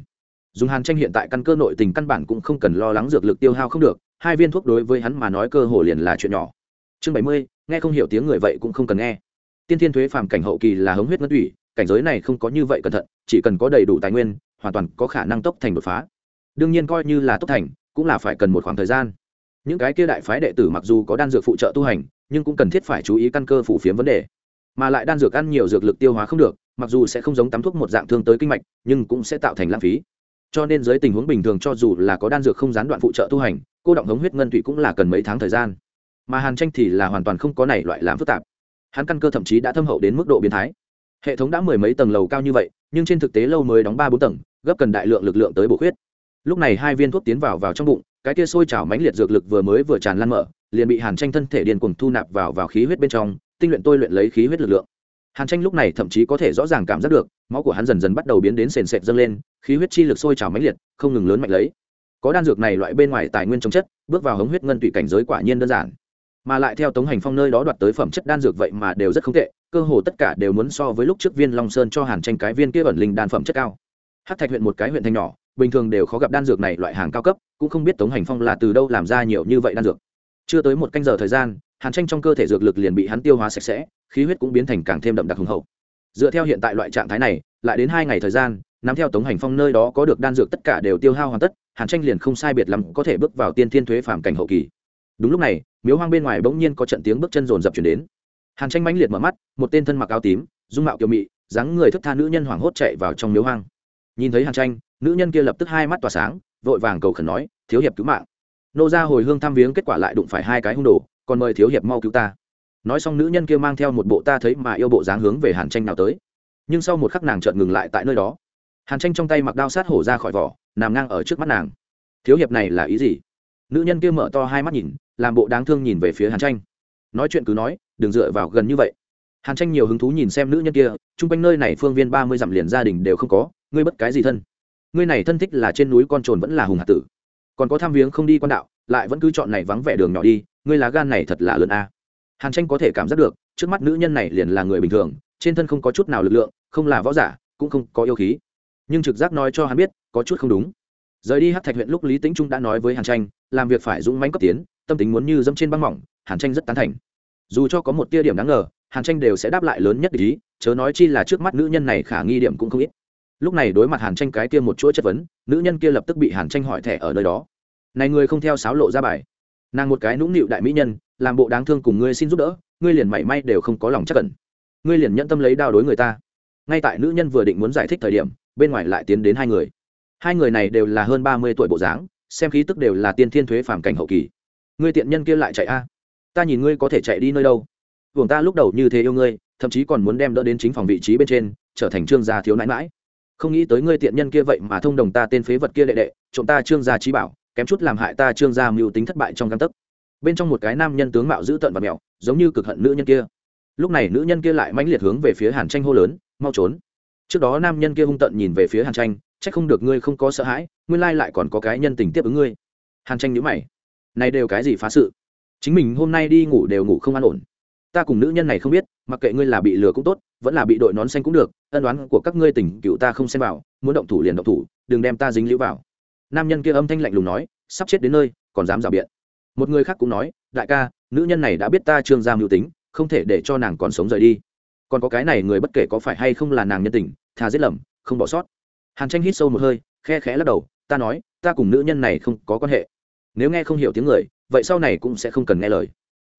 Dùng hàn tranh hiện tại căn cơ nội tình căn bản cũng không cần lo lắng dược lực tiêu hao không được hai viên thuốc đối với hắn mà nói cơ hồ liền là chuyện nhỏ. Chương bảy mươi, nghe không hiểu tiếng người vậy cũng không cần nghe. Tiên thiên thuế phàm cảnh hậu kỳ là hống huyết ngất ủy cảnh giới này không có như vậy cẩn thận, chỉ cần có đầy đủ tài nguyên, hoàn toàn có khả năng tốc thành đột phá. Đương nhiên coi như là tốc thành, cũng là phải cần một khoảng thời gian. Những cái kia đại phái đệ tử mặc dù có đan dược phụ trợ tu hành, nhưng cũng cần thiết phải chú ý căn cơ phủ phiếm vấn đề. Mà lại đan dược ăn nhiều dược lực tiêu hóa không được, mặc dù sẽ không giống tắm thuốc một dạng thương tới kinh mạch, nhưng cũng sẽ tạo thành lãng phí cho nên dưới tình huống bình thường cho dù là có đan dược không gián đoạn phụ trợ tu hành, cô động hống huyết ngân thủy cũng là cần mấy tháng thời gian. Mà hàn tranh thì là hoàn toàn không có này loại làm phức tạp. Hắn căn cơ thậm chí đã thâm hậu đến mức độ biến thái. Hệ thống đã mười mấy tầng lầu cao như vậy, nhưng trên thực tế lâu mới đóng ba bốn tầng, gấp cần đại lượng lực lượng tới bổ khuyết. Lúc này hai viên thuốc tiến vào vào trong bụng, cái kia sôi trào mãnh liệt dược lực vừa mới vừa tràn lan mở, liền bị hàn tranh thân thể điên cuồng thu nạp vào vào khí huyết bên trong, tinh luyện tôi luyện lấy khí huyết lực lượng hàn tranh lúc này thậm chí có thể rõ ràng cảm giác được, máu của hắn dần dần bắt đầu biến đến sền sệt dâng lên, khí huyết chi lực sôi trào mãnh liệt, không ngừng lớn mạnh lấy. Có đan dược này loại bên ngoài tài nguyên trong chất, bước vào hống huyết ngân tụy cảnh giới quả nhiên đơn giản. Mà lại theo tống hành phong nơi đó đoạt tới phẩm chất đan dược vậy mà đều rất không tệ, cơ hồ tất cả đều muốn so với lúc trước viên long sơn cho hàn tranh cái viên kia ẩn linh đan phẩm chất cao. Hát thạch huyện một cái huyện thanh nhỏ, bình thường đều khó gặp đan dược này loại hàng cao cấp, cũng không biết tống hành phong là từ đâu làm ra nhiều như vậy đan dược. Chưa tới một canh giờ thời gian, hàn tranh trong cơ thể dược lực liền bị hắn tiêu hóa sạch sẽ khí huyết cũng biến thành càng thêm đậm đặc hùng hậu. Dựa theo hiện tại loại trạng thái này, lại đến hai ngày thời gian, nắm theo tống hành phong nơi đó có được đan dược tất cả đều tiêu hao hoàn tất, hàn tranh liền không sai biệt lắm có thể bước vào tiên thiên thuế phàm cảnh hậu kỳ. Đúng lúc này, miếu hoang bên ngoài bỗng nhiên có trận tiếng bước chân rồn rập chuyển đến. Hàn tranh mãnh liệt mở mắt, một tên thân mặc áo tím, dung mạo kiều mị, dáng người thức tha nữ nhân hoảng hốt chạy vào trong miếu hoang. Nhìn thấy hàn tranh, nữ nhân kia lập tức hai mắt tỏa sáng, vội vàng cầu khẩn nói, thiếu hiệp cứu mạng. Nô ra hồi hương thăm viếng kết quả lại đụng phải hai cái hung đồ, còn mời thiếu hiệp mau cứu ta nói xong nữ nhân kia mang theo một bộ ta thấy mà yêu bộ dáng hướng về hàn tranh nào tới. Nhưng sau một khắc nàng chợt ngừng lại tại nơi đó. Hàn tranh trong tay mặc đao sát hổ ra khỏi vỏ, nằm ngang ở trước mắt nàng. Thiếu hiệp này là ý gì? Nữ nhân kia mở to hai mắt nhìn, làm bộ đáng thương nhìn về phía hàn tranh. Nói chuyện cứ nói, đừng dựa vào gần như vậy. Hàn tranh nhiều hứng thú nhìn xem nữ nhân kia, chung quanh nơi này phương viên ba mươi dặm liền gia đình đều không có, ngươi bất cái gì thân? Ngươi này thân thích là trên núi con trồn vẫn là hùng hạt tử. Còn có tham viếng không đi quan đạo, lại vẫn cứ chọn này vắng vẻ đường nhỏ đi, ngươi lá gan này thật là lớn a hàn tranh có thể cảm giác được, trước mắt nữ nhân này liền là người bình thường, trên thân không có chút nào lực lượng, không là võ giả, cũng không có yêu khí. Nhưng trực giác nói cho hắn biết, có chút không đúng. Rời đi hát thạch huyện lúc lý tĩnh trung đã nói với hàn tranh, làm việc phải dũng mãnh cấp tiến, tâm tính muốn như dẫm trên băng mỏng, hàn tranh rất tán thành. Dù cho có một tia điểm đáng ngờ, hàn tranh đều sẽ đáp lại lớn nhất ý, chớ nói chi là trước mắt nữ nhân này khả nghi điểm cũng không ít. Lúc này đối mặt hàn tranh cái kia một chuỗi chất vấn, nữ nhân kia lập tức bị hàn tranh hỏi thẻ ở nơi đó. Này người không theo sáo lộ ra bài nàng một cái nũng nịu đại mỹ nhân, làm bộ đáng thương cùng ngươi xin giúp đỡ, ngươi liền mảy may đều không có lòng chắc cẩn ngươi liền nhận tâm lấy đao đối người ta. Ngay tại nữ nhân vừa định muốn giải thích thời điểm, bên ngoài lại tiến đến hai người. Hai người này đều là hơn ba mươi tuổi bộ dáng, xem khí tức đều là tiên thiên thuế phản cảnh hậu kỳ. Ngươi tiện nhân kia lại chạy a? Ta nhìn ngươi có thể chạy đi nơi đâu. Buồng ta lúc đầu như thế yêu ngươi, thậm chí còn muốn đem đỡ đến chính phòng vị trí bên trên, trở thành trương gia thiếu nãi mãi. Không nghĩ tới ngươi tiện nhân kia vậy mà thông đồng ta tên phế vật kia đệ đệ, trộm ta trương gia trí bảo kém chút làm hại ta trương gia mưu tính thất bại trong căn tấc. Bên trong một cái nam nhân tướng mạo dữ tợn và mẹo, giống như cực hận nữ nhân kia. Lúc này nữ nhân kia lại mãnh liệt hướng về phía hàn tranh hô lớn, mau trốn. Trước đó nam nhân kia hung tận nhìn về phía hàn tranh c h ắ c không được ngươi không có sợ hãi, nguyên lai lại còn có cái nhân tình tiếp ứng ngươi. Hàn tranh nhữ mày, này đều cái gì phá sự? Chính mình hôm nay đi ngủ đều ngủ không an ổn. Ta cùng nữ nhân này không biết, mặc kệ ngươi là bị lừa cũng tốt, vẫn là bị đội nón xanh cũng được, ân đoán của các ngươi tỉnh cựu ta không xem vào, muốn động thủ liền động thủ, đừng đem ta dính lũ vào nam nhân kia âm thanh lạnh lùng nói, sắp chết đến nơi, còn dám rào biện. Một người khác cũng nói, đại ca, nữ nhân này đã biết ta trương gia mưu tính, không thể để cho nàng còn sống rời đi. Còn có cái này người bất kể có phải hay không là nàng nhân tình thà giết lầm, không bỏ sót. Hàn tranh hít sâu một hơi, khe khẽ lắc đầu, ta nói, ta cùng nữ nhân này không có quan hệ. Nếu nghe không hiểu tiếng người, vậy sau này cũng sẽ không cần nghe lời.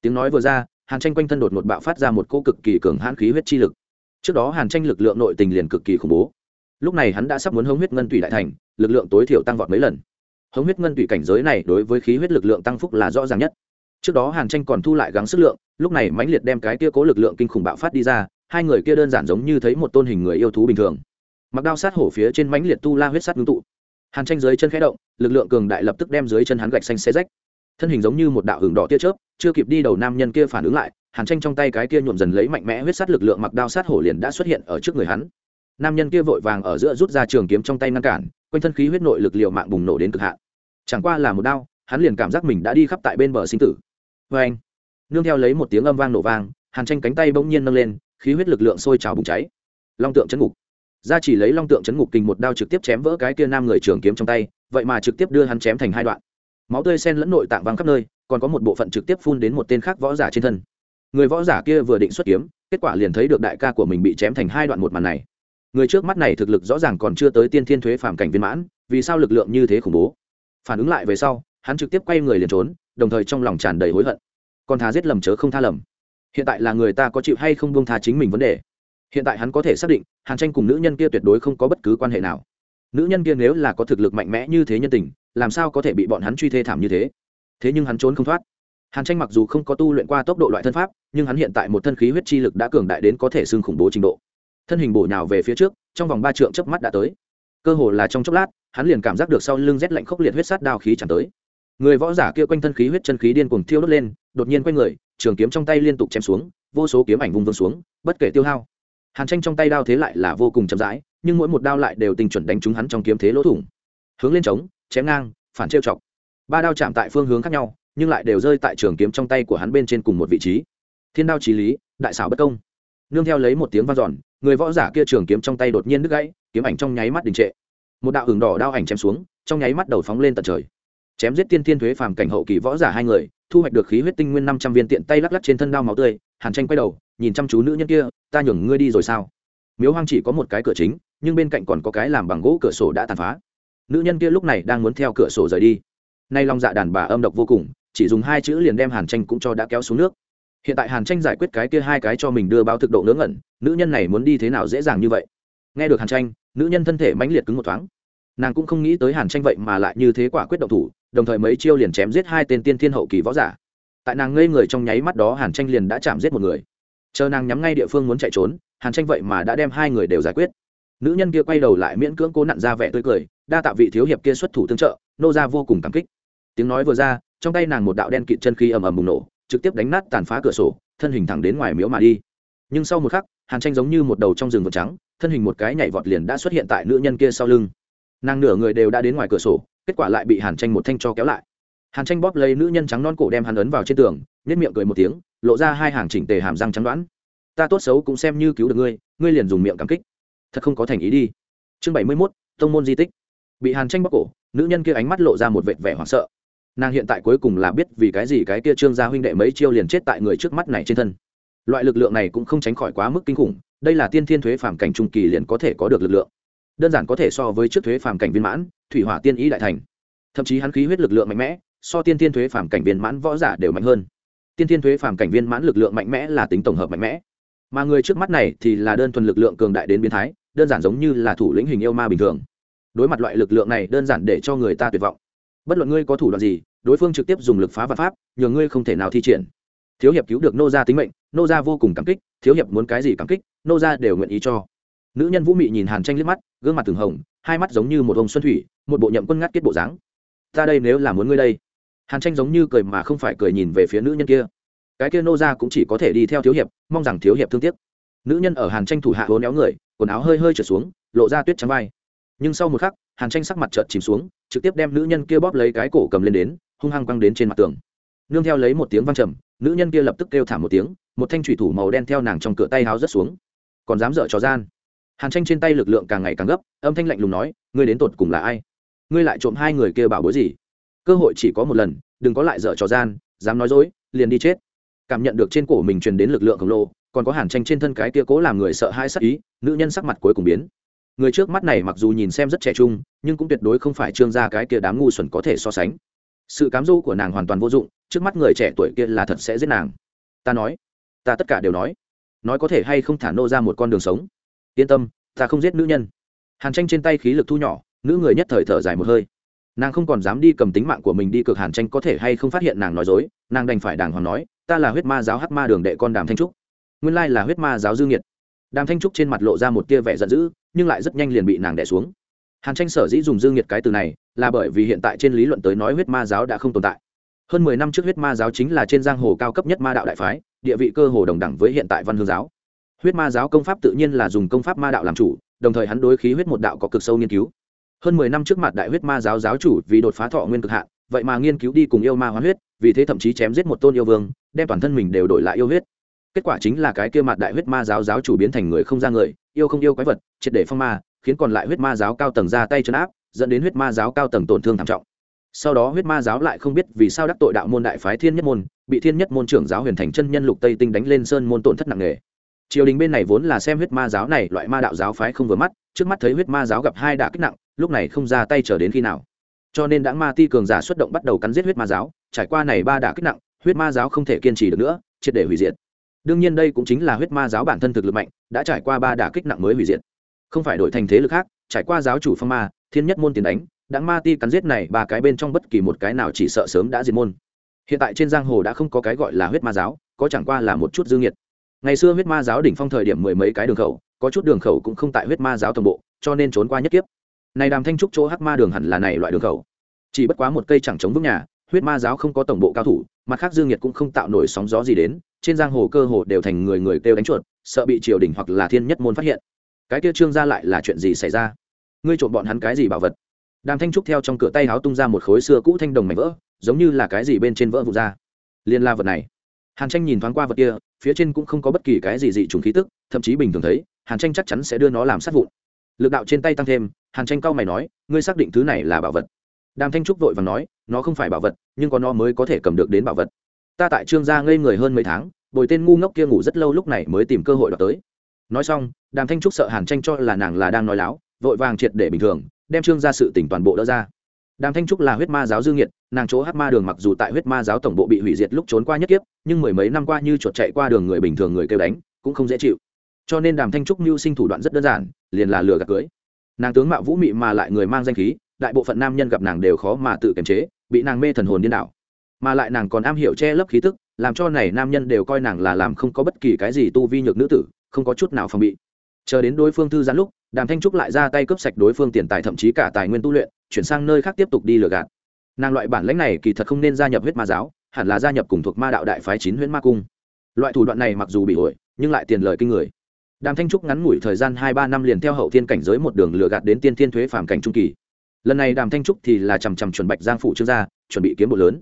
Tiếng nói vừa ra, hàn tranh quanh thân đột một bạo phát ra một cô cực kỳ cường hãn khí huyết chi lực. Trước đó hàn tranh lực lượng nội tình liền cực kỳ khủng bố lúc này hắn đã sắp muốn hống huyết ngân tùy đại thành, lực lượng tối thiểu tăng vọt mấy lần. Hống huyết ngân tùy cảnh giới này đối với khí huyết lực lượng tăng phúc là rõ ràng nhất. Trước đó hàn tranh còn thu lại gắng sức lượng, lúc này mãnh liệt đem cái kia cố lực lượng kinh khủng bạo phát đi ra, hai người kia đơn giản giống như thấy một tôn hình người yêu thú bình thường. Mặc đao sát hổ phía trên mãnh liệt tu la huyết sát ngưng tụ. Hàn tranh dưới chân khẽ động, lực lượng cường đại lập tức đem dưới chân hắn gạch xanh xe rách. Thân hình giống như một đạo hưởng đỏ tia chớp, chưa kịp đi đầu nam nhân kia phản ứng lại, hàn tranh trong tay cái kia nhuộm dần lấy mạnh mẽ huyết sát lực lượng mặc đao sát hổ liền đã xuất hiện ở trước người hắn nam nhân kia vội vàng ở giữa rút ra trường kiếm trong tay ngăn cản, quanh thân khí huyết nội lực liệu mạng bùng nổ đến cực hạn. Chẳng qua là một đao, hắn liền cảm giác mình đã đi khắp tại bên bờ sinh tử. Vê anh, nương theo lấy một tiếng âm vang nổ vang, hàn tranh cánh tay bỗng nhiên nâng lên, khí huyết lực lượng sôi trào bùng cháy. Long tượng chấn ngục. Ra chỉ lấy long tượng chấn ngục kình một đao trực tiếp chém vỡ cái kia nam người trường kiếm trong tay, vậy mà trực tiếp đưa hắn chém thành hai đoạn. Máu tươi sen lẫn nội tạng văng khắp nơi, còn có một bộ phận trực tiếp phun đến một tên khác võ giả trên thân. Người võ giả kia vừa định xuất kiếm, kết quả liền thấy được đại ca của mình bị chém thành hai đoạn một màn này người trước mắt này thực lực rõ ràng còn chưa tới tiên thiên thuế phạm cảnh viên mãn, vì sao lực lượng như thế khủng bố? Phản ứng lại về sau, hắn trực tiếp quay người liền trốn, đồng thời trong lòng tràn đầy hối hận. Còn thà giết lầm chớ không tha lầm. Hiện tại là người ta có chịu hay không buông tha chính mình vấn đề? Hiện tại hắn có thể xác định, hàn tranh cùng nữ nhân kia tuyệt đối không có bất cứ quan hệ nào. Nữ nhân kia nếu là có thực lực mạnh mẽ như thế nhân tình, làm sao có thể bị bọn hắn truy thê thảm như thế? Thế nhưng hắn trốn không thoát. Hàn tranh mặc dù không có tu luyện qua tốc độ loại thân pháp, nhưng hắn hiện tại một thân khí huyết chi lực đã cường đại đến có thể xưng khủng bố trình độ thân hình bổ nhào về phía trước, trong vòng ba trượng chớp mắt đã tới. Cơ hồ là trong chốc lát, hắn liền cảm giác được sau lưng rét lạnh khốc liệt huyết sát đao khí chẳng tới. Người võ giả kia quanh thân khí huyết chân khí điên cuồng thiêu đốt lên, đột nhiên quay người, trường kiếm trong tay liên tục chém xuống, vô số kiếm ảnh vung vương xuống, bất kể tiêu hao. Hàn tranh trong tay đao thế lại là vô cùng chậm rãi, nhưng mỗi một đao lại đều tinh chuẩn đánh trúng hắn trong kiếm thế lỗ thủng. Hướng lên trống chém ngang, phản trêu chọc. Ba đao chạm tại phương hướng khác nhau, nhưng lại đều rơi tại trường kiếm trong tay của hắn bên trên cùng một vị trí. Thiên đao trí lý, đại xảo bất công. Nương theo lấy một tiếng vang dọn người võ giả kia trường kiếm trong tay đột nhiên đứt gãy, kiếm ảnh trong nháy mắt đình trệ. Một đạo hưởng đỏ đao ảnh chém xuống, trong nháy mắt đầu phóng lên tận trời. Chém giết tiên thiên thuế phàm cảnh hậu kỳ võ giả hai người, thu hoạch được khí huyết tinh nguyên năm trăm viên tiện tay lắc lắc trên thân đao máu tươi, hàn tranh quay đầu, nhìn chăm chú nữ nhân kia, ta nhường ngươi đi rồi sao? Miếu hoang chỉ có một cái cửa chính, nhưng bên cạnh còn có cái làm bằng gỗ cửa sổ đã tàn phá. Nữ nhân kia lúc này đang muốn theo cửa sổ rời đi. Nay long dạ đàn bà âm độc vô cùng, chỉ dùng hai chữ liền đem hàn tranh cũng cho đã kéo xuống nước. Hiện tại hàn tranh giải quyết cái kia hai cái cho mình đưa báo thực độ ngớ ngẩn nữ nhân này muốn đi thế nào dễ dàng như vậy? Nghe được hàn tranh, nữ nhân thân thể mãnh liệt cứng một thoáng. Nàng cũng không nghĩ tới hàn tranh vậy mà lại như thế quả quyết động thủ, đồng thời mấy chiêu liền chém giết hai tên tiên thiên hậu kỳ võ giả. Tại nàng ngây người trong nháy mắt đó, hàn tranh liền đã chạm giết một người. Chờ nàng nhắm ngay địa phương muốn chạy trốn, hàn tranh vậy mà đã đem hai người đều giải quyết. Nữ nhân kia quay đầu lại miễn cưỡng cố nặn ra vẻ tươi cười, đa tạ vị thiếu hiệp kia xuất thủ tương trợ, nô ra vô cùng cảm kích. Tiếng nói vừa ra, trong tay nàng một đạo đen kịt chân khí ầm ầm bùng nổ, trực tiếp đánh nát tàn phá cửa sổ, thân hình thẳng đến ngoài miếu mà đi. Nhưng sau một khắc hàn tranh giống như một đầu trong rừng vượt trắng, thân hình một cái nhảy vọt liền đã xuất hiện tại nữ nhân kia sau lưng. Nàng nửa người đều đã đến ngoài cửa sổ, kết quả lại bị hàn tranh một thanh cho kéo lại. Hàn tranh bóp lấy nữ nhân trắng non cổ đem hắn ấn vào trên tường nếp miệng cười một tiếng, lộ ra hai hàng chỉnh tề hàm răng trắng đoán. Ta tốt xấu cũng xem như cứu được ngươi ngươi liền dùng miệng cảm kích. Thật không có thành ý đi. Chương bảy mươi mốt, tông môn di tích. Bị hàn tranh bóc cổ, nữ nhân kia ánh mắt lộ ra một vệt vẻ hoảng sợ. Nàng hiện tại cuối cùng là biết vì cái gì cái kia trương gia huynh đệ mấy chiêu liền chết tại người trước mắt này trên thân loại lực lượng này cũng không tránh khỏi quá mức kinh khủng, đây là tiên thiên thuế phàm cảnh trung kỳ liền có thể có được lực lượng. Đơn giản có thể so với trước thuế phàm cảnh viên mãn, thủy hỏa tiên ý đại thành. Thậm chí hắn khí huyết lực lượng mạnh mẽ, so tiên thiên thuế phàm cảnh viên mãn võ giả đều mạnh hơn. Tiên thiên thuế phàm cảnh viên mãn lực lượng mạnh mẽ là tính tổng hợp mạnh mẽ. Mà người trước mắt này thì là đơn thuần lực lượng cường đại đến biến thái, đơn giản giống như là thủ lĩnh hình yêu ma bình thường. Đối mặt loại lực lượng này đơn giản để cho người ta tuyệt vọng. Bất luận ngươi có thủ đoạn gì, đối phương trực tiếp dùng lực phá vật pháp, nhờ ngươi không thể nào thi triển. Thiếu hiệp cứu được nô gia tính mệnh nô gia vô cùng cảm kích, thiếu hiệp muốn cái gì cảm kích, nô gia đều nguyện ý cho. Nữ nhân vũ mị nhìn hàn tranh liếc mắt, gương mặt từng hồng, hai mắt giống như một ông xuân thủy, một bộ nhậm quân ngắt kết bộ dáng. Ta đây nếu là muốn ngươi đây. Hàn tranh giống như cười mà không phải cười nhìn về phía nữ nhân kia. Cái kia nô gia cũng chỉ có thể đi theo thiếu hiệp, mong rằng thiếu hiệp thương tiếc. Nữ nhân ở hàn tranh thủ hạ hố néo người, quần áo hơi hơi trở xuống, lộ ra tuyết trắng vai. Nhưng sau một khắc, hàn tranh sắc mặt trợt chìm xuống, trực tiếp đem nữ nhân kia bóp lấy cái cổ cầm lên đến, hung hăng quăng đến trên mặt tường. Nương theo lấy một tiếng văng trầm, nữ nhân kia lập tức kêu thảm một tiếng một thanh thủy thủ màu đen theo nàng trong cửa tay háo rớt xuống. Còn dám dở trò gian? Hàn tranh trên tay lực lượng càng ngày càng gấp, âm thanh lạnh lùng nói, ngươi đến tột cùng là ai? Ngươi lại trộm hai người kia bảo bối gì? Cơ hội chỉ có một lần, đừng có lại dở trò gian, dám nói dối, liền đi chết. Cảm nhận được trên cổ mình truyền đến lực lượng khổng lồ, còn có hàn tranh trên thân cái kia cố làm người sợ hai sắc ý, nữ nhân sắc mặt cuối cùng biến. Người trước mắt này mặc dù nhìn xem rất trẻ trung, nhưng cũng tuyệt đối không phải trương gia cái kia đám ngu xuẩn có thể so sánh. Sự cám dỗ của nàng hoàn toàn vô dụng, trước mắt người trẻ tuổi kia là thật sẽ giết nàng. Ta nói ta tất cả đều nói. Nói có thể hay không thả nô ra một con đường sống? Yên tâm, ta không giết nữ nhân. Hàn tranh trên tay khí lực thu nhỏ, nữ người nhất thời thở dài một hơi. Nàng không còn dám đi cầm tính mạng của mình đi cực hàn tranh có thể hay không phát hiện nàng nói dối, nàng đành phải đàng hoàng nói, ta là huyết ma giáo hắc ma đường đệ con đàm thanh trúc. Nguyên lai là huyết ma giáo dương nhiệt đàm thanh trúc trên mặt lộ ra một tia vẻ giận dữ, nhưng lại rất nhanh liền bị nàng đẻ xuống. Hàn tranh sở dĩ dùng dương nhiệt cái từ này, là bởi vì hiện tại trên lý luận tới nói huyết ma giáo đã không tồn tại hơn mười năm trước huyết ma giáo chính là trên giang hồ cao cấp nhất ma đạo đại phái, địa vị cơ hồ đồng đẳng với hiện tại văn hương giáo. Huyết ma giáo công pháp tự nhiên là dùng công pháp ma đạo làm chủ, đồng thời hắn đối khí huyết một đạo có cực sâu nghiên cứu. Hơn mười năm trước mặt đại huyết ma giáo giáo chủ vì đột phá thọ nguyên cực hạn, vậy mà nghiên cứu đi cùng yêu ma hóa huyết, vì thế thậm chí chém giết một tôn yêu vương, đem toàn thân mình đều đổi lại yêu huyết. Kết quả chính là cái kia mặt đại huyết ma giáo giáo chủ biến thành người không ra người, yêu không yêu quái vật, triệt để phong ma, khiến còn lại huyết ma giáo cao tầng ra tay chấn áp, dẫn đến huyết ma giáo cao tầng tổn thương thảm trọng sau đó huyết ma giáo lại không biết vì sao đắc tội đạo môn đại phái thiên nhất môn, bị thiên nhất môn trưởng giáo huyền thành chân nhân lục tây tinh đánh lên sơn môn tổn thất nặng nề. Triều đình bên này vốn là xem huyết ma giáo này loại ma đạo giáo phái không vừa mắt, trước mắt thấy huyết ma giáo gặp hai đả kích nặng, lúc này không ra tay chờ đến khi nào. Cho nên đã ma ti cường giả xuất động bắt đầu cắn giết huyết ma giáo, trải qua này ba đả kích nặng, huyết ma giáo không thể kiên trì được nữa, triệt để hủy diệt. Đương nhiên đây cũng chính là huyết ma giáo bản thân thực lực mạnh, đã trải qua ba đả kích nặng mới hủy diệt. Không phải đổi thành thế lực khác, trải qua giáo chủ phong ma, thiên nhất môn tiền đánh đã ma ti cắn giết này, ba cái bên trong bất kỳ một cái nào chỉ sợ sớm đã diệt môn. Hiện tại trên giang hồ đã không có cái gọi là huyết ma giáo, có chẳng qua là một chút dương nhiệt ngày xưa huyết ma giáo đỉnh phong thời điểm mười mấy cái đường khẩu, có chút đường khẩu cũng không tại huyết ma giáo toàn bộ, cho nên trốn qua nhất kiếp. Này đàm thanh trúc chỗ hắc ma đường hẳn là này loại đường khẩu. Chỉ bất quá một cây chẳng chống vững nhà, huyết ma giáo không có tổng bộ cao thủ, mặt khác dương nhiệt cũng không tạo nổi sóng gió gì đến, trên giang hồ cơ hồ đều thành người người kêu đánh chuột, sợ bị triều đình hoặc là thiên nhất môn phát hiện. Cái kia trương gia lại là chuyện gì xảy ra? Ngươi trộm bọn hắn cái gì bảo vật? Đàm thanh trúc theo trong cửa tay háo tung ra một khối xưa cũ thanh đồng mảnh vỡ, giống như là cái gì bên trên vỡ vụt ra. Liên la vật này. Hàn tranh nhìn thoáng qua vật kia, phía trên cũng không có bất kỳ cái gì dị trùng khí tức, thậm chí bình thường thấy, hàn tranh chắc chắn sẽ đưa nó làm sát vụn. Lực đạo trên tay tăng thêm, hàn tranh cao mày nói, ngươi xác định thứ này là bảo vật? Đàm thanh trúc vội và nói, nó không phải bảo vật, nhưng có nó mới có thể cầm được đến bảo vật. Ta tại trương gia ngây người hơn mấy tháng, bồi tên ngu ngốc kia ngủ rất lâu lúc này mới tìm cơ hội đọc tới. Nói xong, đàm thanh trúc sợ hàn tranh cho là nàng là đang nói láo, vội vàng triệt để bình thường đem trương ra sự tỉnh toàn bộ đỡ ra. Đàm thanh trúc là huyết ma giáo dương nhiệt nàng chỗ hát ma đường mặc dù tại huyết ma giáo tổng bộ bị hủy diệt lúc trốn qua nhất kiếp, nhưng mười mấy năm qua như chuột chạy qua đường người bình thường người kêu đánh, cũng không dễ chịu. Cho nên đàm thanh trúc mưu sinh thủ đoạn rất đơn giản, liền là lừa gạt cưới. Nàng tướng mạo vũ mị mà lại người mang danh khí, đại bộ phận nam nhân gặp nàng đều khó mà tự kiềm chế, bị nàng mê thần hồn điên đảo. Mà lại nàng còn am hiểu che lấp khí tức, làm cho này nam nhân đều coi nàng là làm không có bất kỳ cái gì tu vi nhược nữ tử, không có chút nào phòng bị. Chờ đến đối phương thư giãn lúc đàm thanh trúc lại ra tay cướp sạch đối phương tiền tài, thậm chí cả tài nguyên tu luyện, chuyển sang nơi khác tiếp tục đi lừa gạt. Nàng loại bản lãnh này kỳ thật không nên gia nhập huyết ma giáo, hẳn là gia nhập cùng thuộc ma đạo đại phái chín huyễn ma cung. Loại thủ đoạn này mặc dù bị ổi nhưng lại tiền lời kinh người. Đàm thanh trúc ngắn ngủi thời gian hai ba năm liền theo hậu thiên cảnh giới một đường lừa gạt đến tiên thiên thuế phàm cảnh trung kỳ. Lần này đàm thanh trúc thì là chằm chằm chuẩn bạch giang phụ trương gia, chuẩn bị kiếm bộ lớn.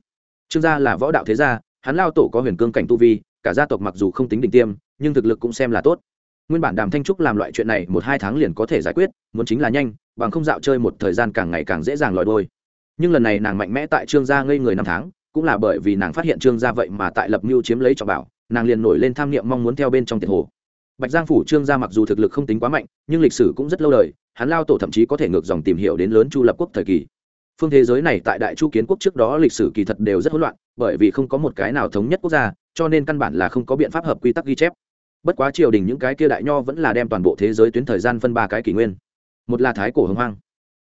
Trương gia là võ đạo thế gia, hắn lao tổ có huyền cương cảnh tu vi, cả gia tộc mặc dù không tính đỉnh tiêm, nhưng thực lực cũng xem là tốt nguyên bản đàm thanh trúc làm loại chuyện này một hai tháng liền có thể giải quyết, muốn chính là nhanh, bằng không dạo chơi một thời gian càng ngày càng dễ dàng lòi đôi. Nhưng lần này nàng mạnh mẽ tại trương gia ngây người năm tháng, cũng là bởi vì nàng phát hiện trương gia vậy mà tại lập mưu chiếm lấy trọng bảo, nàng liền nổi lên tham niệm mong muốn theo bên trong tiền hồ. Bạch giang phủ trương gia mặc dù thực lực không tính quá mạnh, nhưng lịch sử cũng rất lâu đời, hắn lao tổ thậm chí có thể ngược dòng tìm hiểu đến lớn chu lập quốc thời kỳ. Phương thế giới này tại đại chu kiến quốc trước đó lịch sử kỳ thật đều rất hỗn loạn, bởi vì không có một cái nào thống nhất quốc gia, cho nên căn bản là không có biện pháp hợp quy tắc ghi chép bất quá triều đình những cái kia đại nho vẫn là đem toàn bộ thế giới tuyến thời gian phân ba cái kỷ nguyên. Một là thái cổ hưng hoang.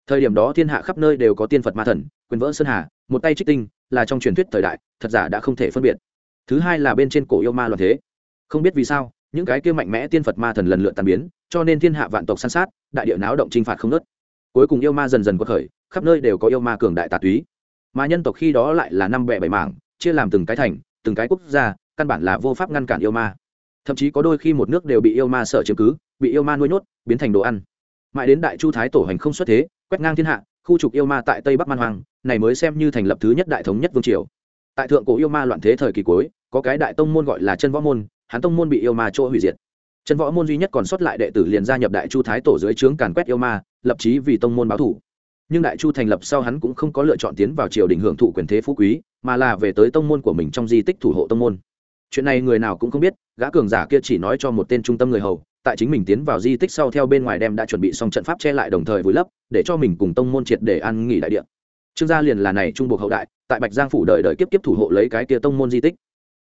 Thời điểm đó thiên hạ khắp nơi đều có tiên phật ma thần, quyền vỡ sơn hà, một tay trích tinh, là trong truyền thuyết thời đại, thật giả đã không thể phân biệt. Thứ hai là bên trên cổ yêu ma loạn thế. Không biết vì sao, những cái kia mạnh mẽ tiên phật ma thần lần lượt tàn biến, cho nên thiên hạ vạn tộc san sát, đại địa náo động t r i n h phạt không nớt cuối cùng yêu ma dần dần quật khởi, khắp nơi đều có yêu ma cường đại tà túy. Mà nhân tộc khi đó lại là năm bẹ bảy mảng, chia làm từng cái thành, từng cái quốc gia, căn bản là vô pháp ngăn cản yêu ma thậm chí có đôi khi một nước đều bị yêu ma sợ chiếm cứ, bị yêu ma nuôi nhốt, biến thành đồ ăn. Mãi đến đại chu thái tổ hành không xuất thế, quét ngang thiên hạ, khu trục yêu ma tại tây bắc man hoàng này mới xem như thành lập thứ nhất đại thống nhất vương triều. Tại thượng cổ yêu ma loạn thế thời kỳ cuối, có cái đại tông môn gọi là chân võ môn, hắn tông môn bị yêu ma chỗ hủy diệt. Chân võ môn duy nhất còn sót lại đệ tử liền gia nhập đại chu thái tổ dưới trướng càn quét yêu ma, lập chí vì tông môn báo thủ. Nhưng đại chu thành lập sau hắn cũng không có lựa chọn tiến vào triều đình hưởng thụ quyền thế phú quý, mà là về tới tông môn của mình trong di tích thủ hộ tông môn chuyện này người nào cũng không biết, gã cường giả kia chỉ nói cho một tên trung tâm người hầu, tại chính mình tiến vào di tích sau theo bên ngoài đem đã chuẩn bị xong trận pháp che lại đồng thời vùi lấp, để cho mình cùng tông môn triệt để ăn nghỉ đại địa. Trương gia liền là này trung buộc hậu đại, tại bạch giang phủ đời đời kiếp kiếp thủ hộ lấy cái kia tông môn di tích.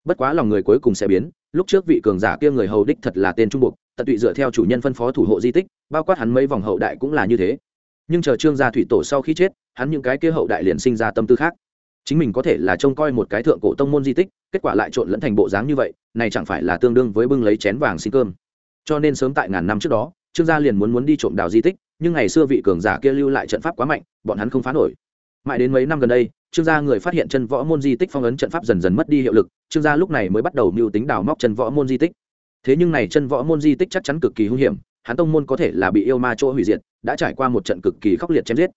Bất quá lòng người cuối cùng sẽ biến, lúc trước vị cường giả kia người hầu đích thật là tên trung buộc tận tụy dựa theo chủ nhân phân phó thủ hộ di tích, bao quát hắn mấy vòng hậu đại cũng là như thế. Nhưng chờ trương gia thủy tổ sau khi chết, hắn những cái kia hậu đại liền sinh ra tâm tư khác chính mình có thể là trông coi một cái thượng cổ tông môn di tích, kết quả lại trộn lẫn thành bộ dáng như vậy, này chẳng phải là tương đương với bưng lấy chén vàng xin cơm. Cho nên sớm tại ngàn năm trước đó, trương gia liền muốn muốn đi trộm đào di tích, nhưng ngày xưa vị cường giả kia lưu lại trận pháp quá mạnh, bọn hắn không phá nổi. Mãi đến mấy năm gần đây, trương gia người phát hiện chân võ môn di tích phong ấn trận pháp dần dần mất đi hiệu lực, trương gia lúc này mới bắt đầu mưu tính đào móc chân võ môn di tích. Thế nhưng này chân võ môn di tích chắc chắn cực kỳ hung hiểm, hắn tông môn có thể là bị yêu ma chỗ hủy diệt, đã trải qua một trận cực kỳ khốc liệt chém giết.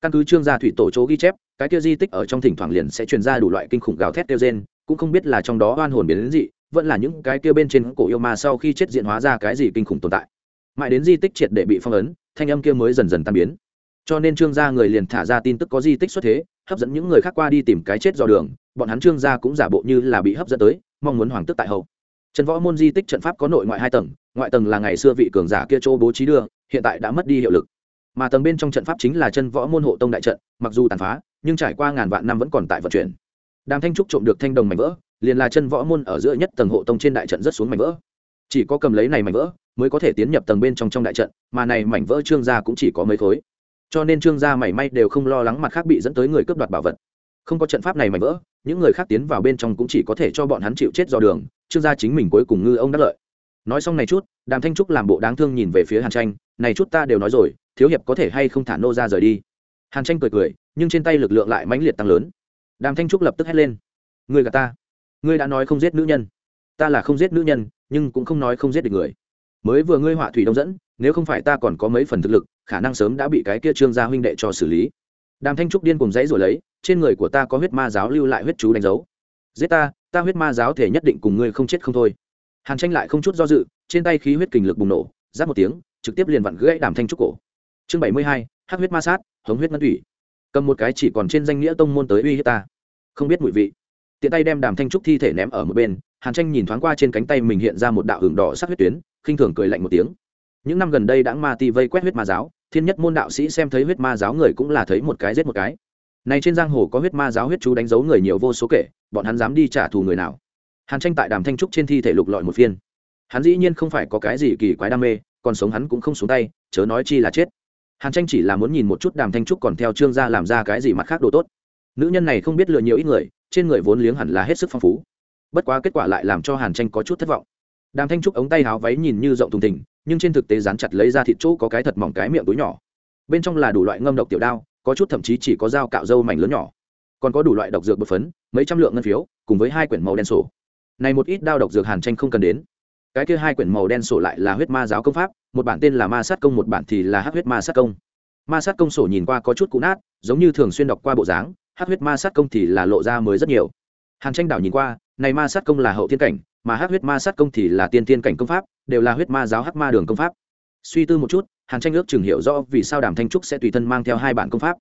Căn cứ trương gia thủy tổ chỗ ghi chép cái kia di tích ở trong thỉnh thoảng liền sẽ truyền ra đủ loại kinh khủng gào thét tiêu gen cũng không biết là trong đó oan hồn biến đến dị vẫn là những cái kia bên trên cổ yêu ma sau khi chết diện hóa ra cái gì kinh khủng tồn tại. Mãi đến di tích triệt để bị phong ấn, thanh âm kia mới dần dần tan biến. Cho nên trương gia người liền thả ra tin tức có di tích xuất thế, hấp dẫn những người khác qua đi tìm cái chết dò đường, bọn hắn trương gia cũng giả bộ như là bị hấp dẫn tới, mong muốn hoàng tức tại hậu. Trần võ môn di tích trận pháp có nội ngoại hai tầng, ngoại tầng là ngày xưa vị cường giả kia chỗ bố trí đưa, hiện tại đã mất đi hiệu lực. Mà tầng bên trong trận pháp chính là chân võ môn hộ tông đại trận, mặc dù tàn phá nhưng trải qua ngàn vạn năm vẫn còn tại vận chuyển. Đàm thanh trúc trộm được thanh đồng mảnh vỡ, liền là chân võ môn ở giữa nhất tầng hộ tông trên đại trận rất xuống mảnh vỡ. Chỉ có cầm lấy này mảnh vỡ mới có thể tiến nhập tầng bên trong trong đại trận, mà này mảnh vỡ trương gia cũng chỉ có mấy khối. Cho nên trương gia mảy may đều không lo lắng mặt khác bị dẫn tới người cướp đoạt bảo vật. Không có trận pháp này mảnh vỡ, những người khác tiến vào bên trong cũng chỉ có thể cho bọn hắn chịu chết do đường, trương gia chính mình cuối cùng ngư ông đắc lợi. Nói xong này chút, đàm thanh trúc làm bộ đáng thương nhìn về phía hàn tranh, này chút ta đều nói rồi, thiếu hiệp có thể hay không thả nô ra rời đi? Hàn tranh cười cười, nhưng trên tay lực lượng lại mãnh liệt tăng lớn. Đàm thanh trúc lập tức hét lên. Người gà ta. Ngươi đã nói không giết nữ nhân. Ta là không giết nữ nhân, nhưng cũng không nói không giết được người. Mới vừa ngươi họa thủy đông dẫn, nếu không phải ta còn có mấy phần thực lực, khả năng sớm đã bị cái kia trương gia huynh đệ cho xử lý. Đàm thanh trúc điên cùng dãy rồi lấy, trên người của ta có huyết ma giáo lưu lại huyết chú đánh dấu. Giết ta ta huyết ma giáo thể nhất định cùng ngươi không chết không thôi. Hàn tranh lại không chút do dự, trên tay khí huyết kình lực bùng nổ giáp một tiếng, trực tiếp liền vặn gãy đàm thanh trúc cổ. Chương bảy mươi hai hát huyết ma sát, hống huyết ngân thủy. Cầm một cái chỉ còn trên danh nghĩa tông môn tới uy hiếp ta. Không biết mùi vị. Tiện tay đem đàm thanh trúc thi thể ném ở một bên, hàn tranh nhìn thoáng qua trên cánh tay mình hiện ra một đạo hưởng đỏ sắc huyết tuyến, khinh thường cười lạnh một tiếng. Những năm gần đây đã ma ti vây quét huyết ma giáo, thiên nhất môn đạo sĩ xem thấy huyết ma giáo người cũng là thấy một cái giết một cái. Này trên giang hồ có huyết ma giáo huyết chú đánh dấu người nhiều vô số kể, bọn hắn dám đi trả thù người nào? Hàn tranh tại đàm thanh trúc trên thi thể lục lọi một phiên. Hắn dĩ nhiên không phải có cái gì kỳ quái đam mê, còn sống hắn cũng không xuống tay, chớ nói chi là chết hàn tranh chỉ là muốn nhìn một chút đàm thanh trúc còn theo trương gia làm ra cái gì mặt khác đồ tốt. Nữ nhân này không biết lừa nhiều ít người, trên người vốn liếng hẳn là hết sức phong phú. Bất quá kết quả lại làm cho hàn tranh có chút thất vọng. Đàm thanh trúc ống tay háo váy nhìn như rộng thùng thình, nhưng trên thực tế dán chặt lấy ra thịt chỗ có cái thật mỏng cái miệng túi nhỏ. Bên trong là đủ loại ngâm độc tiểu đao, có chút thậm chí chỉ có dao cạo dâu mảnh lớn nhỏ. Còn có đủ loại độc dược bột phấn, mấy trăm lượng ngân phiếu, cùng với hai quyển màu đen sổ. Này một ít đao độc dược hàn tranh không cần đến cái kia hai quyển màu đen sổ lại là huyết ma giáo công pháp, một bản tên là ma sát công, một bản thì là hát huyết ma sát công. Ma sát công sổ nhìn qua có chút cũ nát, giống như thường xuyên đọc qua bộ dáng hát huyết ma sát công thì là lộ ra mới rất nhiều. Hàn tranh đảo nhìn qua, này ma sát công là hậu thiên cảnh, mà hát huyết ma sát công thì là tiên tiên cảnh công pháp, đều là huyết ma giáo hát ma đường công pháp. Suy tư một chút, hàn tranh ước chừng hiểu rõ vì sao đàm thanh trúc sẽ tùy thân mang theo hai bản công pháp.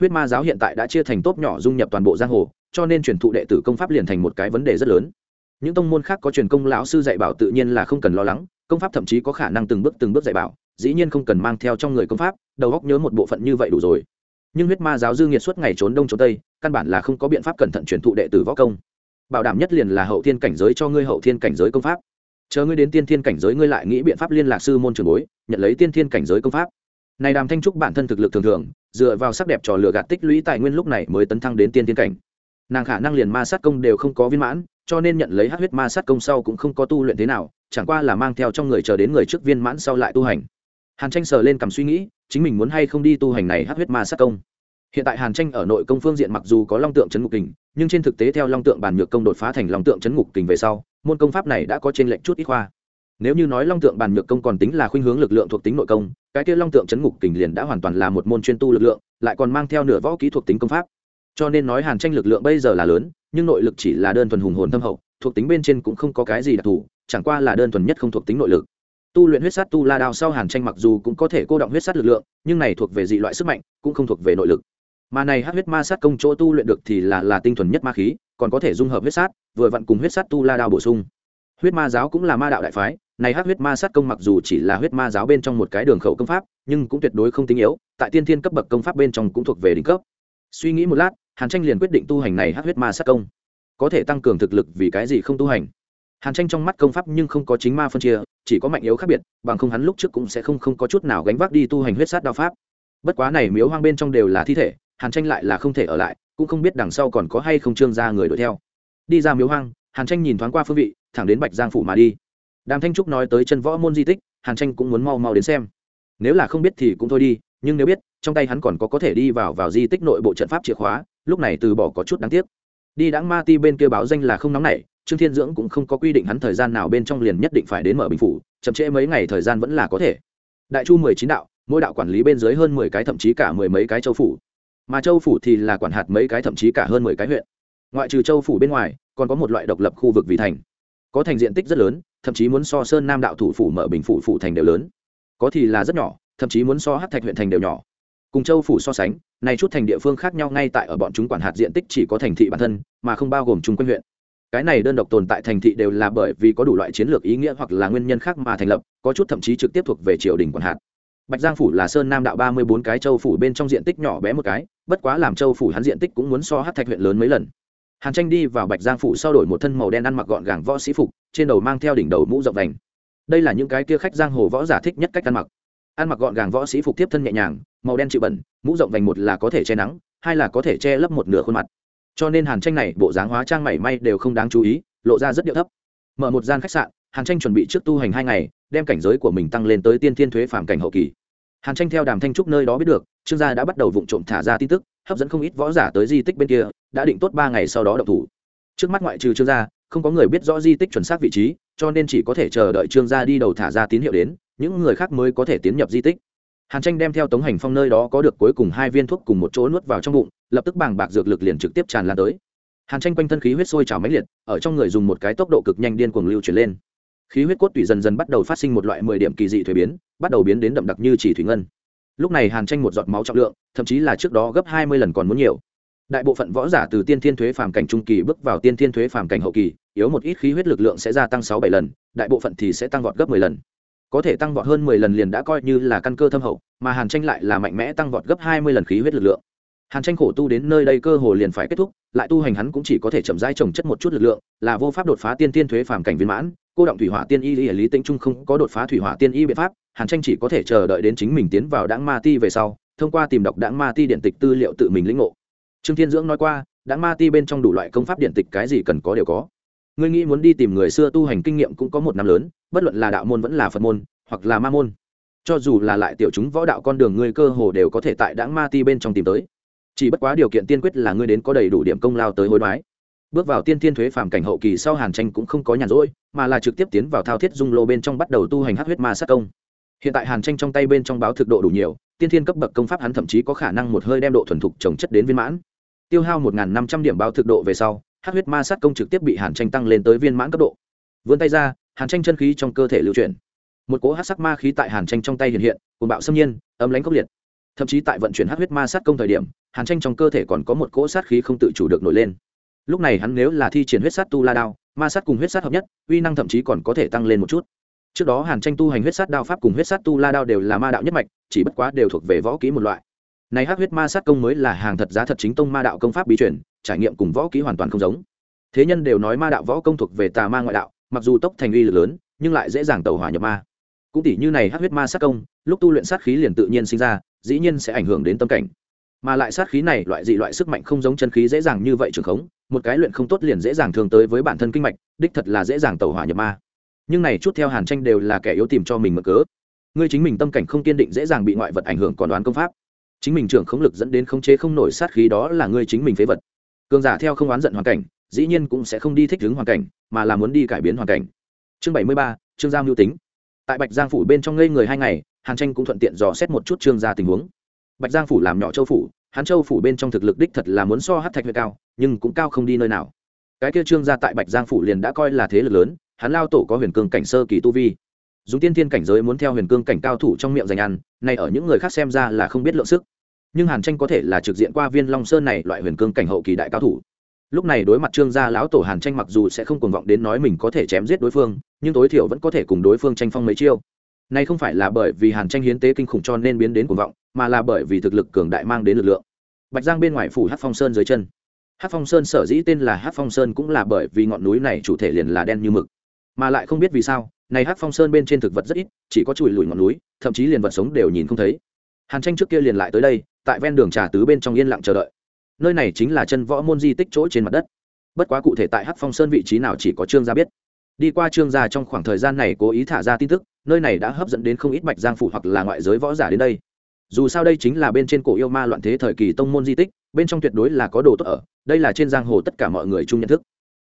Huyết ma giáo hiện tại đã chia thành tốp nhỏ dung nhập toàn bộ giang hồ, cho nên truyền thụ đệ tử công pháp liền thành một cái vấn đề rất lớn những tông môn khác có truyền công lão sư dạy bảo tự nhiên là không cần lo lắng, công pháp thậm chí có khả năng từng bước từng bước dạy bảo, dĩ nhiên không cần mang theo trong người công pháp, đầu góc nhớ một bộ phận như vậy đủ rồi. Nhưng huyết ma giáo dư nghiệt suốt ngày trốn đông trốn tây, căn bản là không có biện pháp cẩn thận truyền thụ đệ tử võ công. Bảo đảm nhất liền là hậu thiên cảnh giới cho ngươi hậu thiên cảnh giới công pháp. Chờ ngươi đến tiên thiên cảnh giới ngươi lại nghĩ biện pháp liên lạc sư môn trường bối, nhận lấy tiên thiên cảnh giới công pháp. Này đàm thanh trúc bản thân thực lực thường thường, dựa vào sắc đẹp trò lừa gạt tích lũy tài nguyên lúc này mới tấn thăng đến tiên thiên cảnh. Nàng khả năng liền ma sát công đều không có viên mãn cho nên nhận lấy hát huyết ma sát công sau cũng không có tu luyện thế nào, chẳng qua là mang theo trong người chờ đến người trước viên mãn sau lại tu hành. Hàn tranh sờ lên cầm suy nghĩ, chính mình muốn hay không đi tu hành này hát huyết ma sát công. Hiện tại hàn tranh ở nội công phương diện mặc dù có long tượng chấn ngục kình, nhưng trên thực tế theo long tượng bản nhược công đột phá thành long tượng chấn ngục kình về sau, môn công pháp này đã có trên lệnh chút ít khoa. Nếu như nói long tượng bản nhược công còn tính là khuynh hướng lực lượng thuộc tính nội công, cái kia long tượng chấn ngục kình liền đã hoàn toàn là một môn chuyên tu lực lượng, lại còn mang theo nửa võ kỹ thuộc tính công pháp. Cho nên nói hàn tranh lực lượng bây giờ là lớn nhưng nội lực chỉ là đơn thuần hùng hồn thâm hậu, thuộc tính bên trên cũng không có cái gì đặc thù, chẳng qua là đơn thuần nhất không thuộc tính nội lực. Tu luyện huyết sát tu la đao sau hàn tranh mặc dù cũng có thể cô động huyết sát lực lượng, nhưng này thuộc về dị loại sức mạnh, cũng không thuộc về nội lực. Mà này hát huyết ma sát công chỗ tu luyện được thì là là tinh thuần nhất ma khí, còn có thể dung hợp huyết sát, vừa vặn cùng huyết sát tu la đao bổ sung. Huyết ma giáo cũng là ma đạo đại phái, này hát huyết ma sát công mặc dù chỉ là huyết ma giáo bên trong một cái đường khẩu công pháp, nhưng cũng tuyệt đối không tinh yếu, tại tiên thiên cấp bậc công pháp bên trong cũng thuộc về đỉnh cấp. Suy nghĩ một lát hàn tranh liền quyết định tu hành này hát huyết ma sát công. Có thể tăng cường thực lực vì cái gì không tu hành? Hàn tranh trong mắt công pháp nhưng không có chính ma phân chia, chỉ có mạnh yếu khác biệt, bằng không hắn lúc trước cũng sẽ không không có chút nào gánh vác đi tu hành huyết sát đao pháp. Bất quá này miếu hoang bên trong đều là thi thể, hàn tranh lại là không thể ở lại, cũng không biết đằng sau còn có hay không trương ra người đuổi theo. Đi ra miếu hoang, hàn tranh nhìn thoáng qua phương vị, thẳng đến bạch giang phủ mà đi. Đàm thanh trúc nói tới chân võ môn di tích, hàn tranh cũng muốn mau mau đến xem. Nếu là không biết thì cũng thôi đi, nhưng nếu biết, trong tay hắn còn có có thể đi vào vào di tích nội bộ trận pháp chìa khóa lúc này từ bỏ có chút đáng tiếc. Đi đãng ma ti bên kia báo danh là không nóng nảy, trương thiên dưỡng cũng không có quy định hắn thời gian nào bên trong liền nhất định phải đến mở bình phủ, chậm trễ mấy ngày thời gian vẫn là có thể. Đại chu mười chín đạo, mỗi đạo quản lý bên dưới hơn mười cái thậm chí cả mười mấy cái châu phủ. Mà châu phủ thì là quản hạt mấy cái thậm chí cả hơn mười cái huyện. Ngoại trừ châu phủ bên ngoài, còn có một loại độc lập khu vực vì thành. Có thành diện tích rất lớn, thậm chí muốn so sơn nam đạo thủ phủ mở bình phủ phủ thành đều lớn. Có thì là rất nhỏ, thậm chí muốn so hát thạch huyện thành đều nhỏ cùng châu phủ so sánh, này chút thành địa phương khác nhau ngay tại ở bọn chúng quản hạt diện tích chỉ có thành thị bản thân, mà không bao gồm chung quanh huyện. Cái này đơn độc tồn tại thành thị đều là bởi vì có đủ loại chiến lược ý nghĩa hoặc là nguyên nhân khác mà thành lập, có chút thậm chí trực tiếp thuộc về triều đình quản hạt. Bạch giang phủ là sơn nam đạo ba mươi bốn cái, châu phủ bên trong diện tích nhỏ bé một cái, bất quá làm châu phủ hắn diện tích cũng muốn so hát thạch huyện lớn mấy lần. Hàn tranh đi vào bạch giang phủ sau đổi một thân màu đen ăn mặc gọn gàng võ sĩ phục, trên đầu mang theo đỉnh đầu mũ rộng đành. Đây là những cái kia khách giang hồ võ giả thích nhất cách ăn mặc ăn mặc gọn gàng võ sĩ phục tiếp thân nhẹ nhàng, màu đen chịu bẩn, mũ rộng vành một là có thể che nắng, hai là có thể che lấp một nửa khuôn mặt. Cho nên hàn tranh này, bộ dáng hóa trang mảy may đều không đáng chú ý, lộ ra rất điệu thấp. Mở một gian khách sạn, hàn tranh chuẩn bị trước tu hành hai ngày, đem cảnh giới của mình tăng lên tới tiên thiên thuế phạm cảnh hậu kỳ. Hàn tranh theo đàm thanh trúc nơi đó biết được, trương gia đã bắt đầu vụ trộm thả ra tin tức, hấp dẫn không ít võ giả tới di tích bên kia, đã định tốt ba ngày sau đó đậu thủ. Trước mắt ngoại trừ trương gia, không có người biết rõ di tích chuẩn xác vị trí, cho nên chỉ có thể chờ đợi trương gia đi đầu thả ra tín hiệu đến những người khác mới có thể tiến nhập di tích. Hàn tranh đem theo tống hành phong nơi đó có được cuối cùng hai viên thuốc cùng một chỗ nuốt vào trong bụng, lập tức bàng bạc dược lực liền trực tiếp tràn lan tới. Hàn tranh quanh thân khí huyết sôi trào máy liệt, ở trong người dùng một cái tốc độ cực nhanh điên cuồng lưu chuyển lên. Khí huyết cốt tủy dần dần bắt đầu phát sinh một loại mười điểm kỳ dị thuế biến, bắt đầu biến đến đậm đặc như chỉ thủy ngân. Lúc này hàn tranh một giọt máu trọng lượng, thậm chí là trước đó gấp hai mươi lần còn muốn nhiều. Đại bộ phận võ giả từ tiên thiên thuế phàm cảnh trung kỳ bước vào tiên thiên thuế phàm cảnh hậu kỳ, yếu một ít khí huyết lực lượng sẽ gia tăng sáu bảy lần, đại bộ phận thì sẽ tăng vọt gấp mười lần có thể tăng vọt hơn mười lần liền đã coi như là căn cơ thâm hậu, mà hàn tranh lại là mạnh mẽ tăng vọt gấp hai mươi lần khí huyết lực lượng. Hàn tranh khổ tu đến nơi đây cơ hồ liền phải kết thúc, lại tu hành hắn cũng chỉ có thể chậm rãi trồng chất một chút lực lượng, là vô pháp đột phá tiên tiên thuế phàm cảnh viên mãn, cô động thủy hỏa tiên y lý lý tĩnh trung không có đột phá thủy hỏa tiên y biện pháp, hàn tranh chỉ có thể chờ đợi đến chính mình tiến vào đãng ma ti về sau, thông qua tìm đọc đãng ma ti điện tịch tư liệu tự mình lĩnh ngộ. Trương thiên dưỡng nói qua, đãng ma ti bên trong đủ loại công pháp điện tịch cái gì cần có đều có. Ngươi nghĩ muốn đi tìm người xưa tu hành kinh nghiệm cũng có một năm lớn bất luận là đạo môn vẫn là phật môn, hoặc là ma môn. Cho dù là lại tiểu chúng võ đạo con đường ngươi cơ hồ đều có thể tại đãng ma ti bên trong tìm tới. Chỉ bất quá điều kiện tiên quyết là ngươi đến có đầy đủ điểm công lao tới hối đoái. Bước vào tiên thiên thuế phàm cảnh hậu kỳ sau hàn tranh cũng không có nhàn rỗi, mà là trực tiếp tiến vào thao thiết dung lô bên trong bắt đầu tu hành hát huyết ma sát công. Hiện tại hàn tranh trong tay bên trong báo thực độ đủ nhiều, tiên thiên cấp bậc công pháp hắn thậm chí có khả năng một hơi đem độ thuần thục trồng chất đến viên mãn. Tiêu hao một năm trăm điểm báo thực độ về sau hát huyết ma sát công trực tiếp bị hàn tranh tăng lên tới viên mãn cấp độ. Vươn tay ra hàn tranh chân khí trong cơ thể lưu chuyển. Một cỗ hát sắc ma khí tại hàn tranh trong tay hiện hiện cùng bạo xâm nhiên ấm lánh khốc liệt. Thậm chí tại vận chuyển hát huyết ma sát công thời điểm, hàn tranh trong cơ thể còn có một cỗ sát khí không tự chủ được nổi lên. Lúc này hắn nếu là thi triển huyết sát tu la đao, ma sát cùng huyết sát hợp nhất, uy năng thậm chí còn có thể tăng lên một chút. Trước đó hàn tranh tu hành huyết sát đao pháp cùng huyết sát tu la đao đều là ma đạo nhất mạch, chỉ bất quá đều thuộc về võ kỹ một loại. Này hát huyết ma sát công mới là hàng thật giá thật chính tông ma đạo công pháp bí truyền, trải nghiệm cùng võ kỹ hoàn toàn không giống. Thế nhân đều nói ma đạo võ công thuộc về tà ma ngoại đạo mặc dù tốc thành uy lực lớn, nhưng lại dễ dàng tẩu hỏa nhập ma. Cũng tỷ như này hát huyết ma sát công, lúc tu luyện sát khí liền tự nhiên sinh ra, dĩ nhiên sẽ ảnh hưởng đến tâm cảnh. Mà lại sát khí này loại dị loại sức mạnh không giống chân khí dễ dàng như vậy trường khống, một cái luyện không tốt liền dễ dàng thường tới với bản thân kinh mạch, đích thật là dễ dàng tẩu hỏa nhập ma. Nhưng này chút theo hàn tranh đều là kẻ yếu tìm cho mình mở cớ. Ngươi chính mình tâm cảnh không kiên định dễ dàng bị ngoại vật ảnh hưởng còn đoán công pháp. Chính mình trưởng khống lực dẫn đến khống chế không nổi sát khí đó là ngươi chính mình phế vật. Cường giả theo không oán giận hoàn cảnh dĩ nhiên cũng sẽ không đi thích ứng hoàn cảnh, mà là muốn đi cải biến hoàn cảnh. Chương bảy mươi ba, trương gia mưu tính. Tại bạch giang phủ bên trong ngây người hai ngày, hàn tranh cũng thuận tiện dò xét một chút trương gia tình huống. Bạch giang phủ làm nhỏ châu phủ hắn châu phủ bên trong thực lực đích thật là muốn so hát thạch huyện cao, nhưng cũng cao không đi nơi nào. Cái kia trương gia tại bạch giang phủ liền đã coi là thế lực lớn hắn lao tổ có huyền cương cảnh sơ kỳ tu vi. Dùng tiên thiên cảnh giới muốn theo huyền cương cảnh cao thủ trong miệng dành ăn này ở những người khác xem ra là không biết lượng sức. Nhưng hàn tranh có thể là trực diện qua viên long sơn này loại huyền cương cảnh hậu kỳ đại cao thủ lúc này đối mặt trương gia lão tổ hàn tranh mặc dù sẽ không cuồng vọng đến nói mình có thể chém giết đối phương, nhưng tối thiểu vẫn có thể cùng đối phương tranh phong mấy chiêu. Này không phải là bởi vì hàn tranh hiến tế kinh khủng cho nên biến đến cuồng vọng, mà là bởi vì thực lực cường đại mang đến lực lượng. Bạch giang bên ngoài phủ hát phong sơn dưới chân. Hát phong sơn sở dĩ tên là hát phong sơn cũng là bởi vì ngọn núi này chủ thể liền là đen như mực. Mà lại không biết vì sao, này hát phong sơn bên trên thực vật rất ít, chỉ có chùi lùi ngọn núi, thậm chí liền vật sống đều nhìn không thấy. Hàn tranh trước kia liền lại tới đây, tại ven đường trà tứ bên trong yên lặng chờ đợi nơi này chính là chân võ môn di tích chỗ trên mặt đất. Bất quá cụ thể tại hắc phong sơn vị trí nào chỉ có trương gia biết. Đi qua trương gia trong khoảng thời gian này cố ý thả ra tin tức, nơi này đã hấp dẫn đến không ít bạch giang phủ hoặc là ngoại giới võ giả đến đây. Dù sao đây chính là bên trên cổ yêu ma loạn thế thời kỳ tông môn di tích, bên trong tuyệt đối là có đồ tốt ở, đây là trên giang hồ tất cả mọi người chung nhận thức.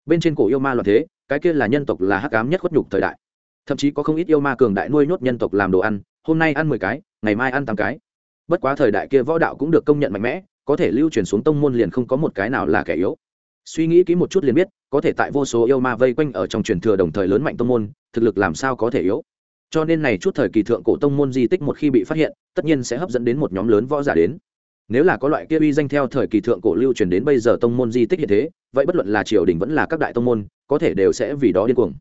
Bên trên cổ yêu ma loạn thế, cái kia là nhân tộc là hắc ám nhất khuất nhục thời đại. Thậm chí có không ít yêu ma cường đại nuôi nhốt nhân tộc làm đồ ăn, hôm nay ăn mười cái, ngày mai ăn tám cái. Bất quá thời đại kia võ đạo cũng được công nhận mạnh mẽ có thể lưu truyền xuống tông môn liền không có một cái nào là kẻ yếu. Suy nghĩ kỹ một chút liền biết, có thể tại vô số yêu ma vây quanh ở trong truyền thừa đồng thời lớn mạnh tông môn, thực lực làm sao có thể yếu. Cho nên này chút thời kỳ thượng cổ tông môn di tích một khi bị phát hiện, tất nhiên sẽ hấp dẫn đến một nhóm lớn võ giả đến. Nếu là có loại kia uy danh theo thời kỳ thượng cổ lưu truyền đến bây giờ tông môn di tích hiện thế, vậy bất luận là triều đình vẫn là các đại tông môn, có thể đều sẽ vì đó điên cuồng.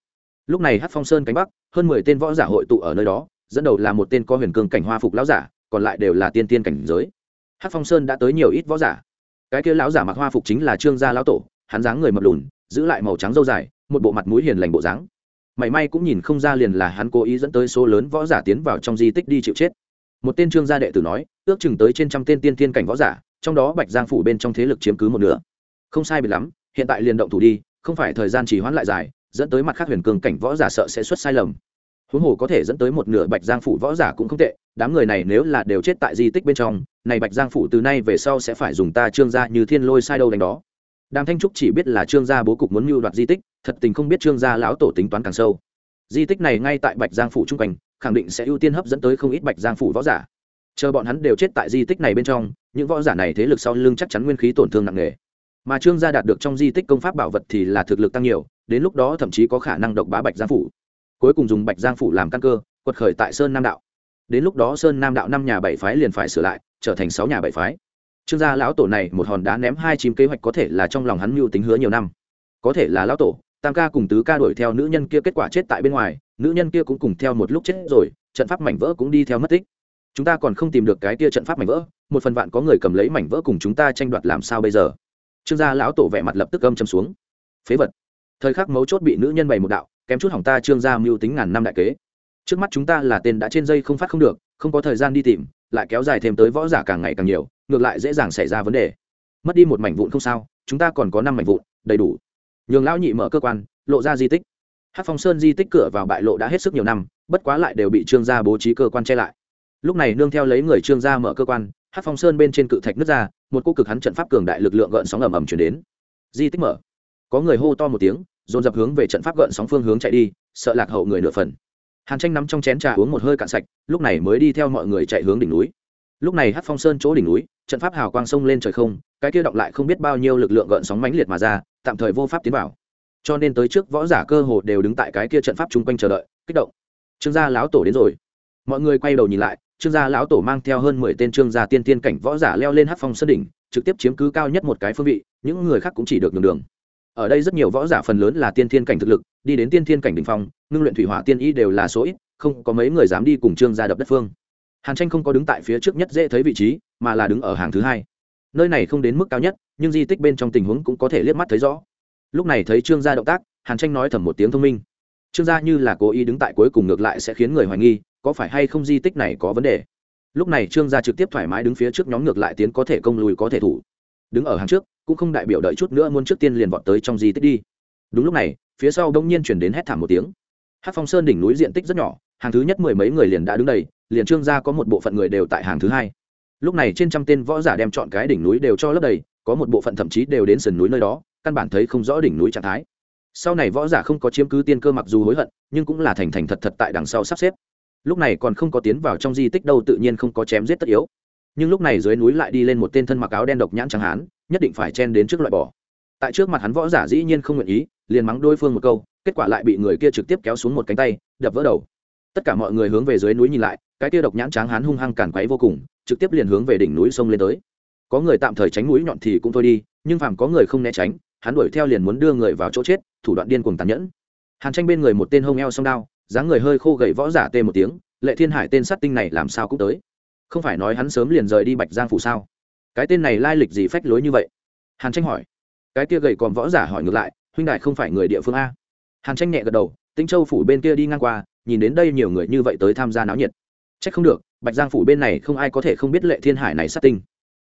Lúc này hát phong sơn cánh bắc, hơn mười tên võ giả hội tụ ở nơi đó, dẫn đầu là một tên có huyền cương cảnh hoa phục lão giả, còn lại đều là tiên tiên cảnh giới hát phong sơn đã tới nhiều ít võ giả. Cái kia lão giả mặc hoa phục chính là trương gia lão tổ, hắn dáng người mập lùn, giữ lại màu trắng dâu dài, một bộ mặt mũi hiền lành bộ dáng. Mảy may cũng nhìn không ra liền là hắn cố ý dẫn tới số lớn võ giả tiến vào trong di tích đi chịu chết. Một tên trương gia đệ tử nói, ước chừng tới trên trăm tên tiên tiên cảnh võ giả, trong đó bạch giang phủ bên trong thế lực chiếm cứ một nửa. Không sai biệt lắm, hiện tại liền động thủ đi, không phải thời gian chỉ hoãn lại dài, dẫn tới mặt khác huyền cường cảnh võ giả sợ sẽ xuất sai lầm huống hồ có thể dẫn tới một nửa bạch giang phủ võ giả cũng không tệ, đám người này nếu là đều chết tại di tích bên trong, này bạch giang phủ từ nay về sau sẽ phải dùng ta trương gia như thiên lôi sai đâu đánh đó. Đàm thanh trúc chỉ biết là trương gia bố cục muốn mưu đoạt di tích, thật tình không biết trương gia lão tổ tính toán càng sâu. Di tích này ngay tại bạch giang phủ trung quanh, khẳng định sẽ ưu tiên hấp dẫn tới không ít bạch giang phủ võ giả. Chờ bọn hắn đều chết tại di tích này bên trong, những võ giả này thế lực sau lưng chắc chắn nguyên khí tổn thương nặng nề. Mà trương gia đạt được trong di tích công pháp bảo vật thì là thực lực tăng nhiều, đến lúc đó thậm chí có khả năng độc bá bạch giang phủ cuối cùng dùng bạch giang phủ làm căn cơ, quật khởi tại sơn nam đạo. Đến lúc đó sơn nam đạo năm nhà bảy phái liền phải sửa lại, trở thành sáu nhà bảy phái. Trương gia lão tổ này một hòn đá ném hai chim kế hoạch có thể là trong lòng hắn mưu tính hứa nhiều năm. Có thể là lão tổ, tam ca cùng tứ ca đuổi theo nữ nhân kia kết quả chết tại bên ngoài, nữ nhân kia cũng cùng theo một lúc chết rồi, trận pháp mảnh vỡ cũng đi theo mất tích. Chúng ta còn không tìm được cái kia trận pháp mảnh vỡ, một phần vạn có người cầm lấy mảnh vỡ cùng chúng ta tranh đoạt làm sao bây giờ? Trương gia lão tổ vẻ mặt lập tức âm châm xuống. Phế vật. Thời khắc mấu chốt bị nữ nhân bày một đạo kém chút hỏng ta trương gia mưu tính ngàn năm đại kế. Trước mắt chúng ta là tên đã trên dây không phát không được, không có thời gian đi tìm, lại kéo dài thêm tới võ giả càng ngày càng nhiều, ngược lại dễ dàng xảy ra vấn đề. Mất đi một mảnh vụn không sao, chúng ta còn có năm mảnh vụn, đầy đủ. Nhường lão nhị mở cơ quan, lộ ra di tích. Hát phong sơn di tích cửa vào bại lộ đã hết sức nhiều năm, bất quá lại đều bị trương gia bố trí cơ quan che lại. Lúc này nương theo lấy người trương gia mở cơ quan hát phong sơn bên trên cự thạch nước ra, một cô cực hắn trận pháp cường đại lực lượng gợn sóng ầm ầm chuyển đến. Di tích mở. Có người hô to một tiếng dồn dập hướng về trận pháp gợn sóng phương hướng chạy đi, sợ lạc hậu người nửa phần. Hàn tranh nắm trong chén trà uống một hơi cạn sạch, lúc này mới đi theo mọi người chạy hướng đỉnh núi. Lúc này hát phong sơn chỗ đỉnh núi, trận pháp hào quang sông lên trời không, cái kia động lại không biết bao nhiêu lực lượng gợn sóng mãnh liệt mà ra, tạm thời vô pháp tiến vào. Cho nên tới trước võ giả cơ hồ đều đứng tại cái kia trận pháp chung quanh chờ đợi, kích động. Trương gia lão tổ đến rồi. Mọi người quay đầu nhìn lại, trương gia lão tổ mang theo hơn mười tên trương gia tiên tiên cảnh võ giả leo lên hát phong sơn đỉnh, trực tiếp chiếm cứ cao nhất một cái phương vị, những người khác cũng chỉ được đường đường ở đây rất nhiều võ giả phần lớn là tiên thiên cảnh thực lực, đi đến tiên thiên cảnh đ ỉ n h phong, ngưng luyện thủy hỏa tiên y đều là số ít, không có mấy người dám đi cùng trương gia đập đất phương. Hàn tranh không có đứng tại phía trước nhất dễ thấy vị trí, mà là đứng ở hàng thứ hai. Nơi này không đến mức cao nhất, nhưng di tích bên trong tình huống cũng có thể liếc mắt thấy rõ. Lúc này thấy trương gia động tác, hàn tranh nói thầm một tiếng thông minh. Trương gia như là cố ý đứng tại cuối cùng ngược lại sẽ khiến người hoài nghi, có phải hay không di tích này có vấn đề? Lúc này trương gia trực tiếp thoải mái đứng phía trước nhóm ngược lại tiến có thể công lùi có thể thủ. Đứng ở hàng trước cũng không đại biểu đợi chút nữa muốn trước tiên liền vọt tới trong di tích đi. Đúng lúc này, phía sau đông nhiên chuyển đến hét thảm một tiếng. Hát phong sơn đỉnh núi diện tích rất nhỏ, hàng thứ nhất mười mấy người liền đã đứng đầy, liền trương gia có một bộ phận người đều tại hàng thứ hai. Lúc này trên trăm tên võ giả đem chọn cái đỉnh núi đều cho lấp đầy, có một bộ phận thậm chí đều đến sườn núi nơi đó, căn bản thấy không rõ đỉnh núi trạng thái. Sau này võ giả không có chiếm cứ tiên cơ mặc dù hối hận, nhưng cũng là thành thành thật thật tại đằng sau sắp xếp. Lúc này còn không có tiến vào trong di tích đâu tự nhiên không có chém giết tất yếu. Nhưng lúc này dưới núi lại đi lên một tên thân mặc áo đen độc nhãn chẳng hán nhất định phải chen đến trước loại bỏ. Tại trước mặt hắn võ giả dĩ nhiên không nguyện ý, liền mắng đối phương một câu, kết quả lại bị người kia trực tiếp kéo xuống một cánh tay, đập vỡ đầu. Tất cả mọi người hướng về dưới núi nhìn lại, cái kia độc nhãn tráng hán hung hăng càn quấy vô cùng, trực tiếp liền hướng về đỉnh núi sông lên tới. Có người tạm thời tránh núi nhọn thì cũng thôi đi, nhưng phàm có người không né tránh, hắn đuổi theo liền muốn đưa người vào chỗ chết, thủ đoạn điên cuồng tàn nhẫn. Hàn tranh bên người một tên hông eo song đao, dáng người hơi khô gầy võ giả tê một tiếng, lệ thiên hải tên sát tinh này làm sao cũng tới? Không phải nói hắn sớm liền rời đi bạch giang phủ sao? Cái tên này lai lịch gì phách lối như vậy? Hàn tranh hỏi. Cái kia gầy còn võ giả hỏi ngược lại, huynh đại không phải người địa phương a. Hàn tranh nhẹ gật đầu tinh châu phủ bên kia đi ngang qua, nhìn đến đây nhiều người như vậy tới tham gia náo nhiệt. C h ắ c không được, bạch giang phủ bên này không ai có thể không biết lệ thiên hải này sát tinh.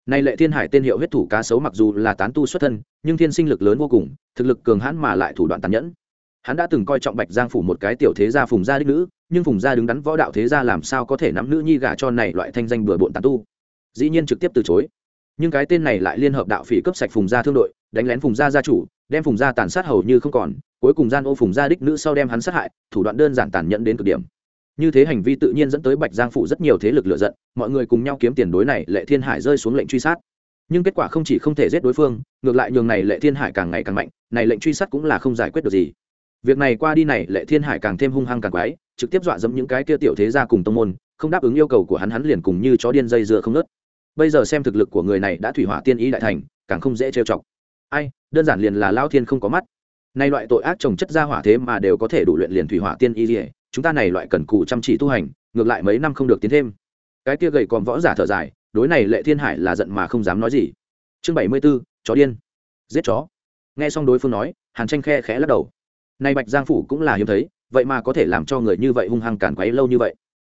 Nay lệ thiên hải tên hiệu huyết thủ cá sấu mặc dù là tán tu xuất thân, nhưng thiên sinh lực lớn vô cùng, thực lực cường hãn mà lại thủ đoạn tàn nhẫn. Hắn đã từng coi trọng bạch giang phủ một cái tiểu thế gia phùng gia đích nữ, nhưng phùng gia đứng đắn võ đạo thế gia làm sao có thể nắm nữ nhi gả cho này loại thanh danh bừa bộn tàn tu? Dĩ nhiên trực tiếp từ chối nhưng cái tên này lại liên hợp đạo phỉ cấp sạch phùng gia thương đội, đánh lén phùng gia gia chủ, đem phùng gia tàn sát hầu như không còn, cuối cùng gian ô phùng gia đích nữ sau đem hắn sát hại, thủ đoạn đơn giản tàn nhẫn đến cực điểm. Như thế hành vi tự nhiên dẫn tới bạch giang phủ rất nhiều thế lực lựa giận, mọi người cùng nhau kiếm tiền đối này lệ thiên hải rơi xuống lệnh truy sát. Nhưng kết quả không chỉ không thể giết đối phương, ngược lại nhường này lệ thiên hải càng ngày càng mạnh, này lệnh truy sát cũng là không giải quyết được gì. Việc này qua đi này lệ thiên hải càng thêm hung hăng càng quái, trực tiếp dọa dẫm những cái kia tiểu thế ra cùng tông môn, không đáp ứng yêu cầu của hắn hắn liền cùng như chó điên dây dưa không nớt bây giờ xem thực lực của người này đã thủy hỏa tiên ý đại thành, càng không dễ trêu chọc. Ai, đơn giản liền là lao thiên không có mắt. Nay loại tội ác trồng chất ra hỏa thế mà đều có thể đủ luyện liền thủy hỏa tiên ý gì chúng ta này loại cần cù chăm chỉ tu hành, ngược lại mấy năm không được tiến thêm. Cái kia gầy còn võ giả thở dài, đối này lệ thiên hải là giận mà không dám nói gì. Chương bảy mươi b ố chó điên. Giết chó. Nghe xong đối phương nói, hàn tranh khe khẽ lắc đầu. Nay bạch giang phủ cũng là hiếm thấy, vậy mà có thể làm cho người như vậy hung hăng cản quấy lâu như vậy.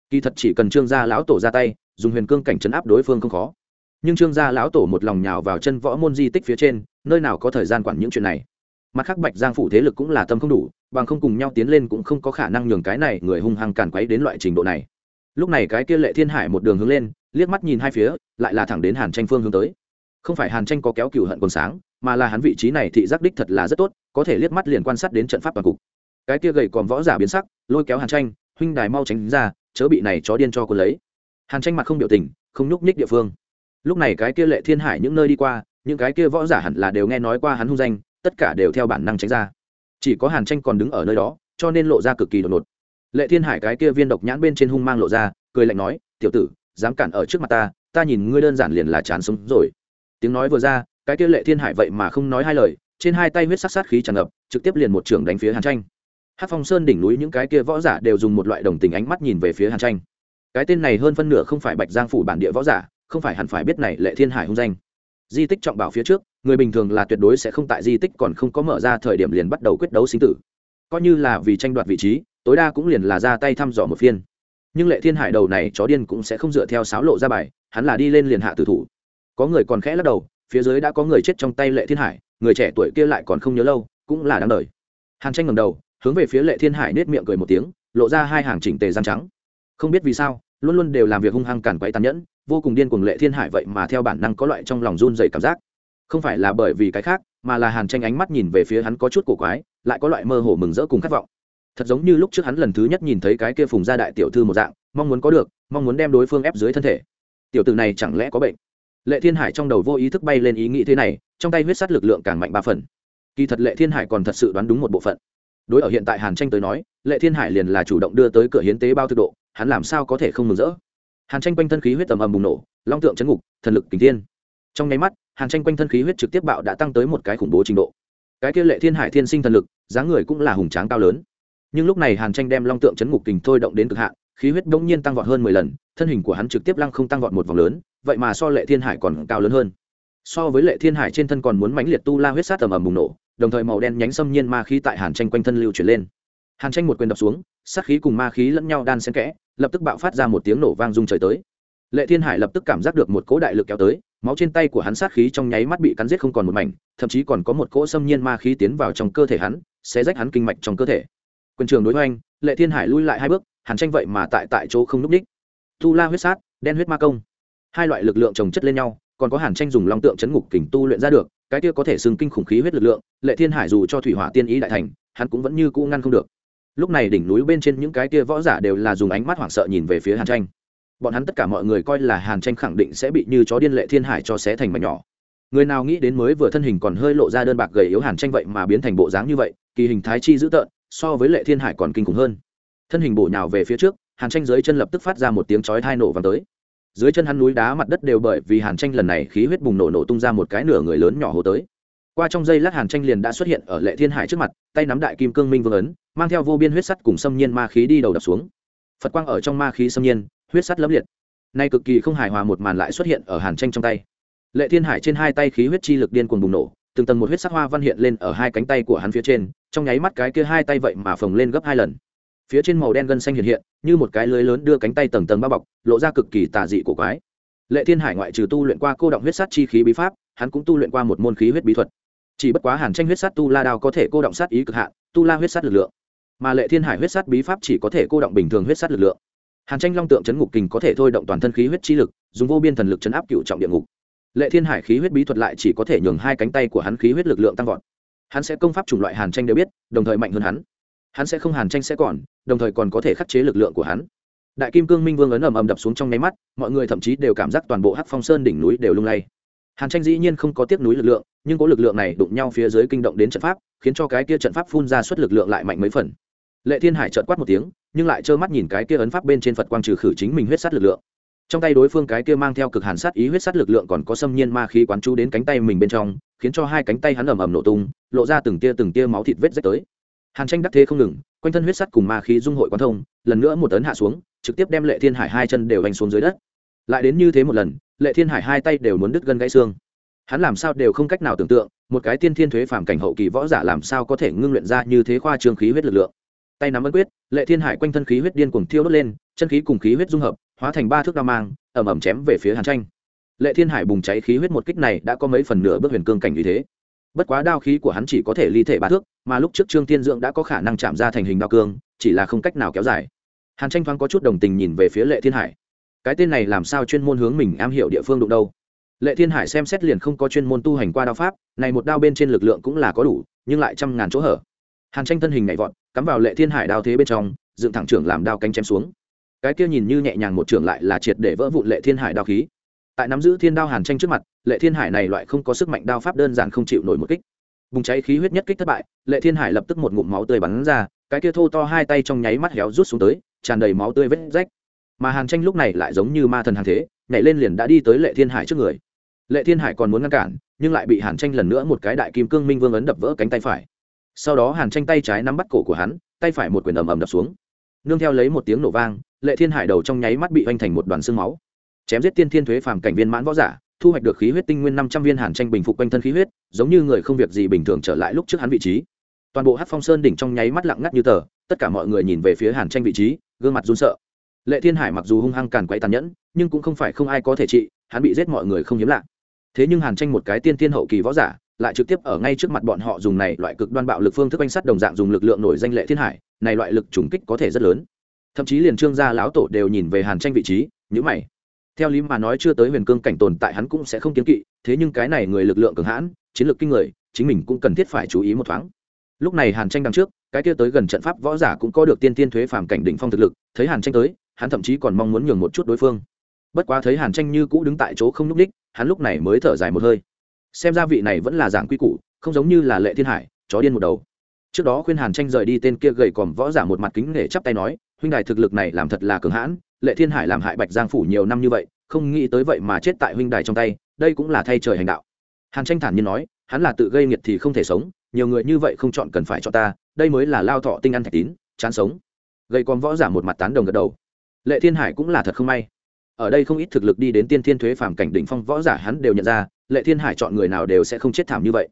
Kỳ thật chỉ cần trương gia lão tổ ra tay dùng huyền cương cảnh chấn áp đối phương không khó. Nhưng trương gia lão tổ một lòng nhào vào chân võ môn di tích phía trên, nơi nào có thời gian quản những chuyện này. Mặt khác bạch giang phủ thế lực cũng là tâm không đủ, bằng không cùng nhau tiến lên cũng không có khả năng nhường cái này người hung hăng cản quấy đến loại trình độ này. Lúc này cái kia lệ thiên hải một đường hướng lên, liếc mắt nhìn hai phía, lại là thẳng đến hàn tranh phương hướng tới. Không phải hàn tranh có kéo cựu hận còn sáng, mà là hắn vị trí này thị giác đích thật là rất tốt, có thể liếc mắt liền quan sát đến trận pháp toàn cục. Cái kia gầy còn võ giả biến sắc, lôi kéo hàn tranh, huynh đài mau tránh ra, chớ bị này chó điên cho cô lấy hàn tranh mặt không biểu tình, không nhúc nhích địa phương. Lúc này cái kia lệ thiên hải những nơi đi qua, những cái kia võ giả hẳn là đều nghe nói qua hắn hung danh, tất cả đều theo bản năng tránh ra. Chỉ có hàn tranh còn đứng ở nơi đó, cho nên lộ ra cực kỳ đột ngột. Lệ thiên hải cái kia viên độc nhãn bên trên hung mang lộ ra, cười lạnh nói, tiểu tử, dám cản ở trước mặt ta ta nhìn ngươi đơn giản liền là chán sống rồi. Tiếng nói vừa ra, cái kia lệ thiên hải vậy mà không nói hai lời, trên hai tay huyết sắc sát khí tràn ngập, trực tiếp liền một trưởng đánh phía hàn tranh. Hát phong sơn đỉnh núi những cái kia võ giả đều dùng một loại đồng tình ánh mắt nhìn về phía hàn tranh cái tên này hơn phân nửa không phải bạch giang phủ bản địa võ giả, không phải hẳn phải biết này lệ thiên hải hung danh. Di tích trọng bảo phía trước, người bình thường là tuyệt đối sẽ không tại di tích còn không có mở ra thời điểm liền bắt đầu quyết đấu sinh tử. Coi như là vì tranh đoạt vị trí, tối đa cũng liền là ra tay thăm dò một phiên. Nhưng lệ thiên hải đầu này chó điên cũng sẽ không dựa theo sáo lộ ra bài, hắn là đi lên liền hạ tử thủ. Có người còn khẽ lắc đầu, phía dưới đã có người chết trong tay lệ thiên hải, người trẻ tuổi kia lại còn không nhớ lâu, cũng là đáng đời. Hàn tranh ngầm đầu, hướng về phía lệ thiên hải nết miệng cười một tiếng, lộ ra hai hàng chỉnh tề răng trắng không biết vì sao, luôn luôn đều làm việc hung hăng càn quấy tàn nhẫn, vô cùng điên cuồng lệ thiên hải vậy mà theo bản năng có loại trong lòng run dày cảm giác. Không phải là bởi vì cái khác, mà là hàn tranh ánh mắt nhìn về phía hắn có chút cổ quái, lại có loại mơ hồ mừng rỡ cùng khát vọng. Thật giống như lúc trước hắn lần thứ nhất nhìn thấy cái kia phùng gia đại tiểu thư một dạng, mong muốn có được, mong muốn đem đối phương ép dưới thân thể. Tiểu tử này chẳng lẽ có bệnh? Lệ thiên hải trong đầu vô ý thức bay lên ý nghĩ thế này, trong tay huyết sắt lực lượng càng mạnh ba phần. Kỳ thật lệ thiên hải còn thật sự đoán đúng một bộ phận đối ở hiện tại hàn tranh tới nói, lệ thiên hải liền là chủ động đưa tới cửa hiến tế bao thực độ, hắn làm sao có thể không mừng rỡ? Hàn tranh quanh thân khí huyết tầm ầm bùng nổ, long tượng chấn ngục, thần lực kính thiên. Trong nháy mắt, hàn tranh quanh thân khí huyết trực tiếp bạo đã tăng tới một cái khủng bố trình độ. Cái kia lệ thiên hải thiên sinh thần lực, dáng người cũng là hùng tráng cao lớn. Nhưng lúc này hàn tranh đem long tượng chấn ngục kình thôi động đến cực hạn, khí huyết bỗng nhiên tăng vọt hơn mười lần, thân hình của hắn trực tiếp lăng không tăng vọt một vòng lớn, vậy mà so lệ thiên hải còn cao lớn hơn. So với lệ thiên hải trên thân còn muốn mãnh liệt tu la huyết sát tầm ầm bùng nổ đồng thời màu đen nhánh xâm nhiên ma khí tại hàn tranh quanh thân lưu chuyển lên. Hàn tranh một quyền đập xuống, sát khí cùng ma khí lẫn nhau đan xen kẽ, lập tức bạo phát ra một tiếng nổ vang rung trời tới. Lệ thiên hải lập tức cảm giác được một cỗ đại lực kéo tới, máu trên tay của hắn sát khí trong nháy mắt bị cắn giết không còn một mảnh, thậm chí còn có một cỗ xâm nhiên ma khí tiến vào trong cơ thể hắn sẽ rách hắn kinh mạch trong cơ thể. Quyền trường đối hoành, lệ thiên hải lui lại hai bước, hàn tranh vậy mà tại tại chỗ không núp đích tu la huyết sát, đen huyết ma công. Hai loại lực lượng chồng chất lên nhau, còn có hàn tranh dùng long tượng chấn ngục kình tu luyện ra được cái kia có thể xưng kinh khủng khí huyết lực lượng, lệ thiên hải dù cho thủy hỏa tiên ý đại thành, hắn cũng vẫn như cũ ngăn không được. Lúc này đỉnh núi bên trên những cái kia võ giả đều là dùng ánh mắt hoảng sợ nhìn về phía hàn tranh. Bọn hắn tất cả mọi người coi là hàn tranh khẳng định sẽ bị như chó điên lệ thiên hải cho xé thành mảnh nhỏ. Người nào nghĩ đến mới vừa thân hình còn hơi lộ ra đơn bạc gầy yếu hàn tranh vậy mà biến thành bộ dáng như vậy, kỳ hình thái chi dữ tợn, so với lệ thiên hải còn kinh khủng hơn. Thân hình bổ nhào về phía trước, hàn tranh dưới chân lập tức phát ra một tiếng chói thai nổ vàng tới dưới chân hắn núi đá mặt đất đều bởi vì hàn tranh lần này khí huyết bùng nổ nổ tung ra một cái nửa người lớn nhỏ hồ tới. Qua trong giây lát hàn tranh liền đã xuất hiện ở lệ thiên hải trước mặt, tay nắm đại kim cương minh vương ấn, mang theo vô biên huyết sắt cùng xâm nhiên ma khí đi đầu đập xuống. Phật quang ở trong ma khí xâm nhiên, huyết sắt lấm liệt. Nay cực kỳ không hài hòa một màn lại xuất hiện ở hàn tranh trong tay. Lệ thiên hải trên hai tay khí huyết chi lực điên cuồng bùng nổ, từng tầng một huyết sắc hoa văn hiện lên ở hai cánh tay của hắn phía trên, trong nháy mắt cái kia hai tay vậy mà phồng lên gấp hai lần phía trên màu đen gân xanh hiện hiện, như một cái lưới lớn đưa cánh tay tầng tầng bao bọc, lộ ra cực kỳ tà dị của quái. Lệ thiên hải ngoại trừ tu luyện qua cô động huyết sát chi khí bí pháp, hắn cũng tu luyện qua một môn khí huyết bí thuật. Chỉ bất quá hàn tranh huyết sát tu la đao có thể cô động sát ý cực hạn, tu la huyết sát lực lượng. Mà lệ thiên hải huyết sát bí pháp chỉ có thể cô động bình thường huyết sát lực lượng. Hàn tranh long tượng chấn ngục kình có thể thôi động toàn thân khí huyết chi lực, dùng vô biên thần lực chấn áp cựu trọng địa ngục. Lệ thiên hải khí huyết bí thuật lại chỉ có thể nhường hai cánh tay của hắn khí huyết lực lượng tăng vọt. Hắn sẽ công pháp chủng loại hàn tranh đều biết, đồng thời mạnh hơn hắn hắn sẽ không hàn tranh sẽ còn, đồng thời còn có thể khắc chế lực lượng của hắn. Đại kim cương minh vương ấn ầm ầm đập xuống trong nháy mắt, mọi người thậm chí đều cảm giác toàn bộ hắc phong sơn đỉnh núi đều lung lay. Hàn tranh dĩ nhiên không có tiếc núi lực lượng, nhưng có lực lượng này đụng nhau phía dưới kinh động đến trận pháp, khiến cho cái kia trận pháp phun ra suất lực lượng lại mạnh mấy phần. Lệ thiên hải trợt quát một tiếng, nhưng lại trơ mắt nhìn cái kia ấn pháp bên trên phật quang trừ khử chính mình huyết sát lực lượng. Trong tay đối phương cái kia mang theo cực hàn sát ý huyết sát lực lượng còn có xâm nhiên ma khí quán chú đến cánh tay mình bên trong, khiến cho hai cánh tay hắn ầm ầm nổ tung, lộ ra từng tia từng tia máu thịt vết rách tới hàn tranh đắc thế không ngừng, quanh thân huyết sắt cùng ma khí dung hội quán thông, lần nữa một tấn hạ xuống, trực tiếp đem lệ thiên hải hai chân đều đánh xuống dưới đất. Lại đến như thế một lần, lệ thiên hải hai tay đều muốn đứt gân gãy xương. Hắn làm sao đều không cách nào tưởng tượng, một cái tiên thiên thuế phàm cảnh hậu kỳ võ giả làm sao có thể ngưng luyện ra như thế khoa trương khí huyết lực lượng. Tay nắm ấn quyết, lệ thiên hải quanh thân khí huyết điên cuồng thiêu đốt lên, chân khí cùng khí huyết dung hợp, hóa thành ba thước đao mang ẩm ẩm chém về phía hàn tranh. Lệ thiên hải bùng cháy khí huyết một kích này đã có mấy phần nửa bước huyền cương cảnh như thế bất quá đao khí của hắn chỉ có thể ly thể ba thước, mà lúc trước trương tiên dưỡng đã có khả năng chạm ra thành hình đao cương, chỉ là không cách nào kéo dài. Hàn tranh thoáng có chút đồng tình nhìn về phía lệ thiên hải. Cái tên này làm sao chuyên môn hướng mình am hiểu địa phương đụng đâu? Lệ thiên hải xem xét liền không có chuyên môn tu hành qua đao pháp, này một đao bên trên lực lượng cũng là có đủ, nhưng lại trăm ngàn chỗ hở. Hàn tranh thân hình nhảy vọt, cắm vào lệ thiên hải đao thế bên trong, dựng thẳng trưởng làm đao cánh chém xuống. Cái kia nhìn như nhẹ nhàng một trưởng lại là triệt để vỡ vụn lệ thiên hải đao khí tại nắm giữ thiên đao hàn tranh trước mặt, lệ thiên hải này loại không có sức mạnh đao pháp đơn giản không chịu nổi một kích. Bùng cháy khí huyết nhất kích thất bại, lệ thiên hải lập tức một ngụm máu tươi bắn ra, cái kia thô to hai tay trong nháy mắt héo rút xuống tới, tràn đầy máu tươi vết rách. Mà hàn tranh lúc này lại giống như ma thần hàng thế, nhảy lên liền đã đi tới lệ thiên hải trước người. Lệ thiên hải còn muốn ngăn cản, nhưng lại bị hàn tranh lần nữa một cái đại kim cương minh vương ấn đập vỡ cánh tay phải. Sau đó hàn tranh tay trái nắm bắt cổ của hắn, tay phải một quyền ầm ầm đập xuống. Nương theo lấy một tiếng nổ vang, lệ thiên hải đầu trong nháy mắt bị oanh thành một đoàn xương máu chém giết tiên thiên thuế phàm cảnh viên mãn võ giả, thu hoạch được khí huyết tinh nguyên năm trăm viên hàn tranh bình phục quanh thân khí huyết, giống như người không việc gì bình thường trở lại lúc trước hắn vị trí. Toàn bộ hát phong sơn đỉnh trong nháy mắt lặng ngắt như tờ, tất cả mọi người nhìn về phía hàn tranh vị trí, gương mặt run sợ. Lệ thiên hải mặc dù hung hăng càn quay tàn nhẫn, nhưng cũng không phải không ai có thể trị, hắn bị giết mọi người không hiếm lạ. Thế nhưng hàn tranh một cái tiên thiên hậu kỳ võ giả, lại trực tiếp ở ngay trước mặt bọn họ dùng này loại cực đoan bạo lực phương thức oanh sắt đồng dạng dùng lực lượng nổi danh lệ thiên hải, này loại lực trùng kích có thể rất lớn. Thậm chí liền trương gia lão tổ đều nhìn về hàn tranh vị trí nhữ mày theo lý mà nói chưa tới huyền cương cảnh tồn tại hắn cũng sẽ không kiến kỵ, thế nhưng cái này người lực lượng cường hãn, chiến lược kinh người, chính mình cũng cần thiết phải chú ý một thoáng. Lúc này hàn tranh đằng trước, cái kia tới gần trận pháp võ giả cũng có được tiên tiên thuế phàm cảnh đỉnh phong thực lực, thấy hàn tranh tới, hắn thậm chí còn mong muốn nhường một chút đối phương. Bất quá thấy hàn tranh như cũ đứng tại chỗ không n ú c ních hắn lúc này mới thở dài một hơi. Xem ra vị này vẫn là giảng quy củ, không giống như là lệ thiên hải, chó điên một đầu. Trước đó khuyên hàn tranh rời đi tên kia gầy còm võ giả một mặt kính để chắp tay nói huynh đài thực lực này làm thật là cường hãn, lệ thiên hải làm hại bạch giang phủ nhiều năm như vậy, không nghĩ tới vậy mà chết tại huynh đài trong tay, đây cũng là thay trời hành đạo. Hàn tranh thản nhiên nói, hắn là tự gây nghiệt thì không thể sống, nhiều người như vậy không chọn cần phải cho ta, đây mới là lao thọ tinh ăn thạch tín, chán sống. Gây con võ giả một mặt tán đồng gật đầu. Lệ thiên hải cũng là thật không may. Ở đây không ít thực lực đi đến tiên thiên thuế phàm cảnh đỉnh phong võ giả hắn đều nhận ra, lệ thiên hải chọn người nào đều sẽ không chết thảm như vậy.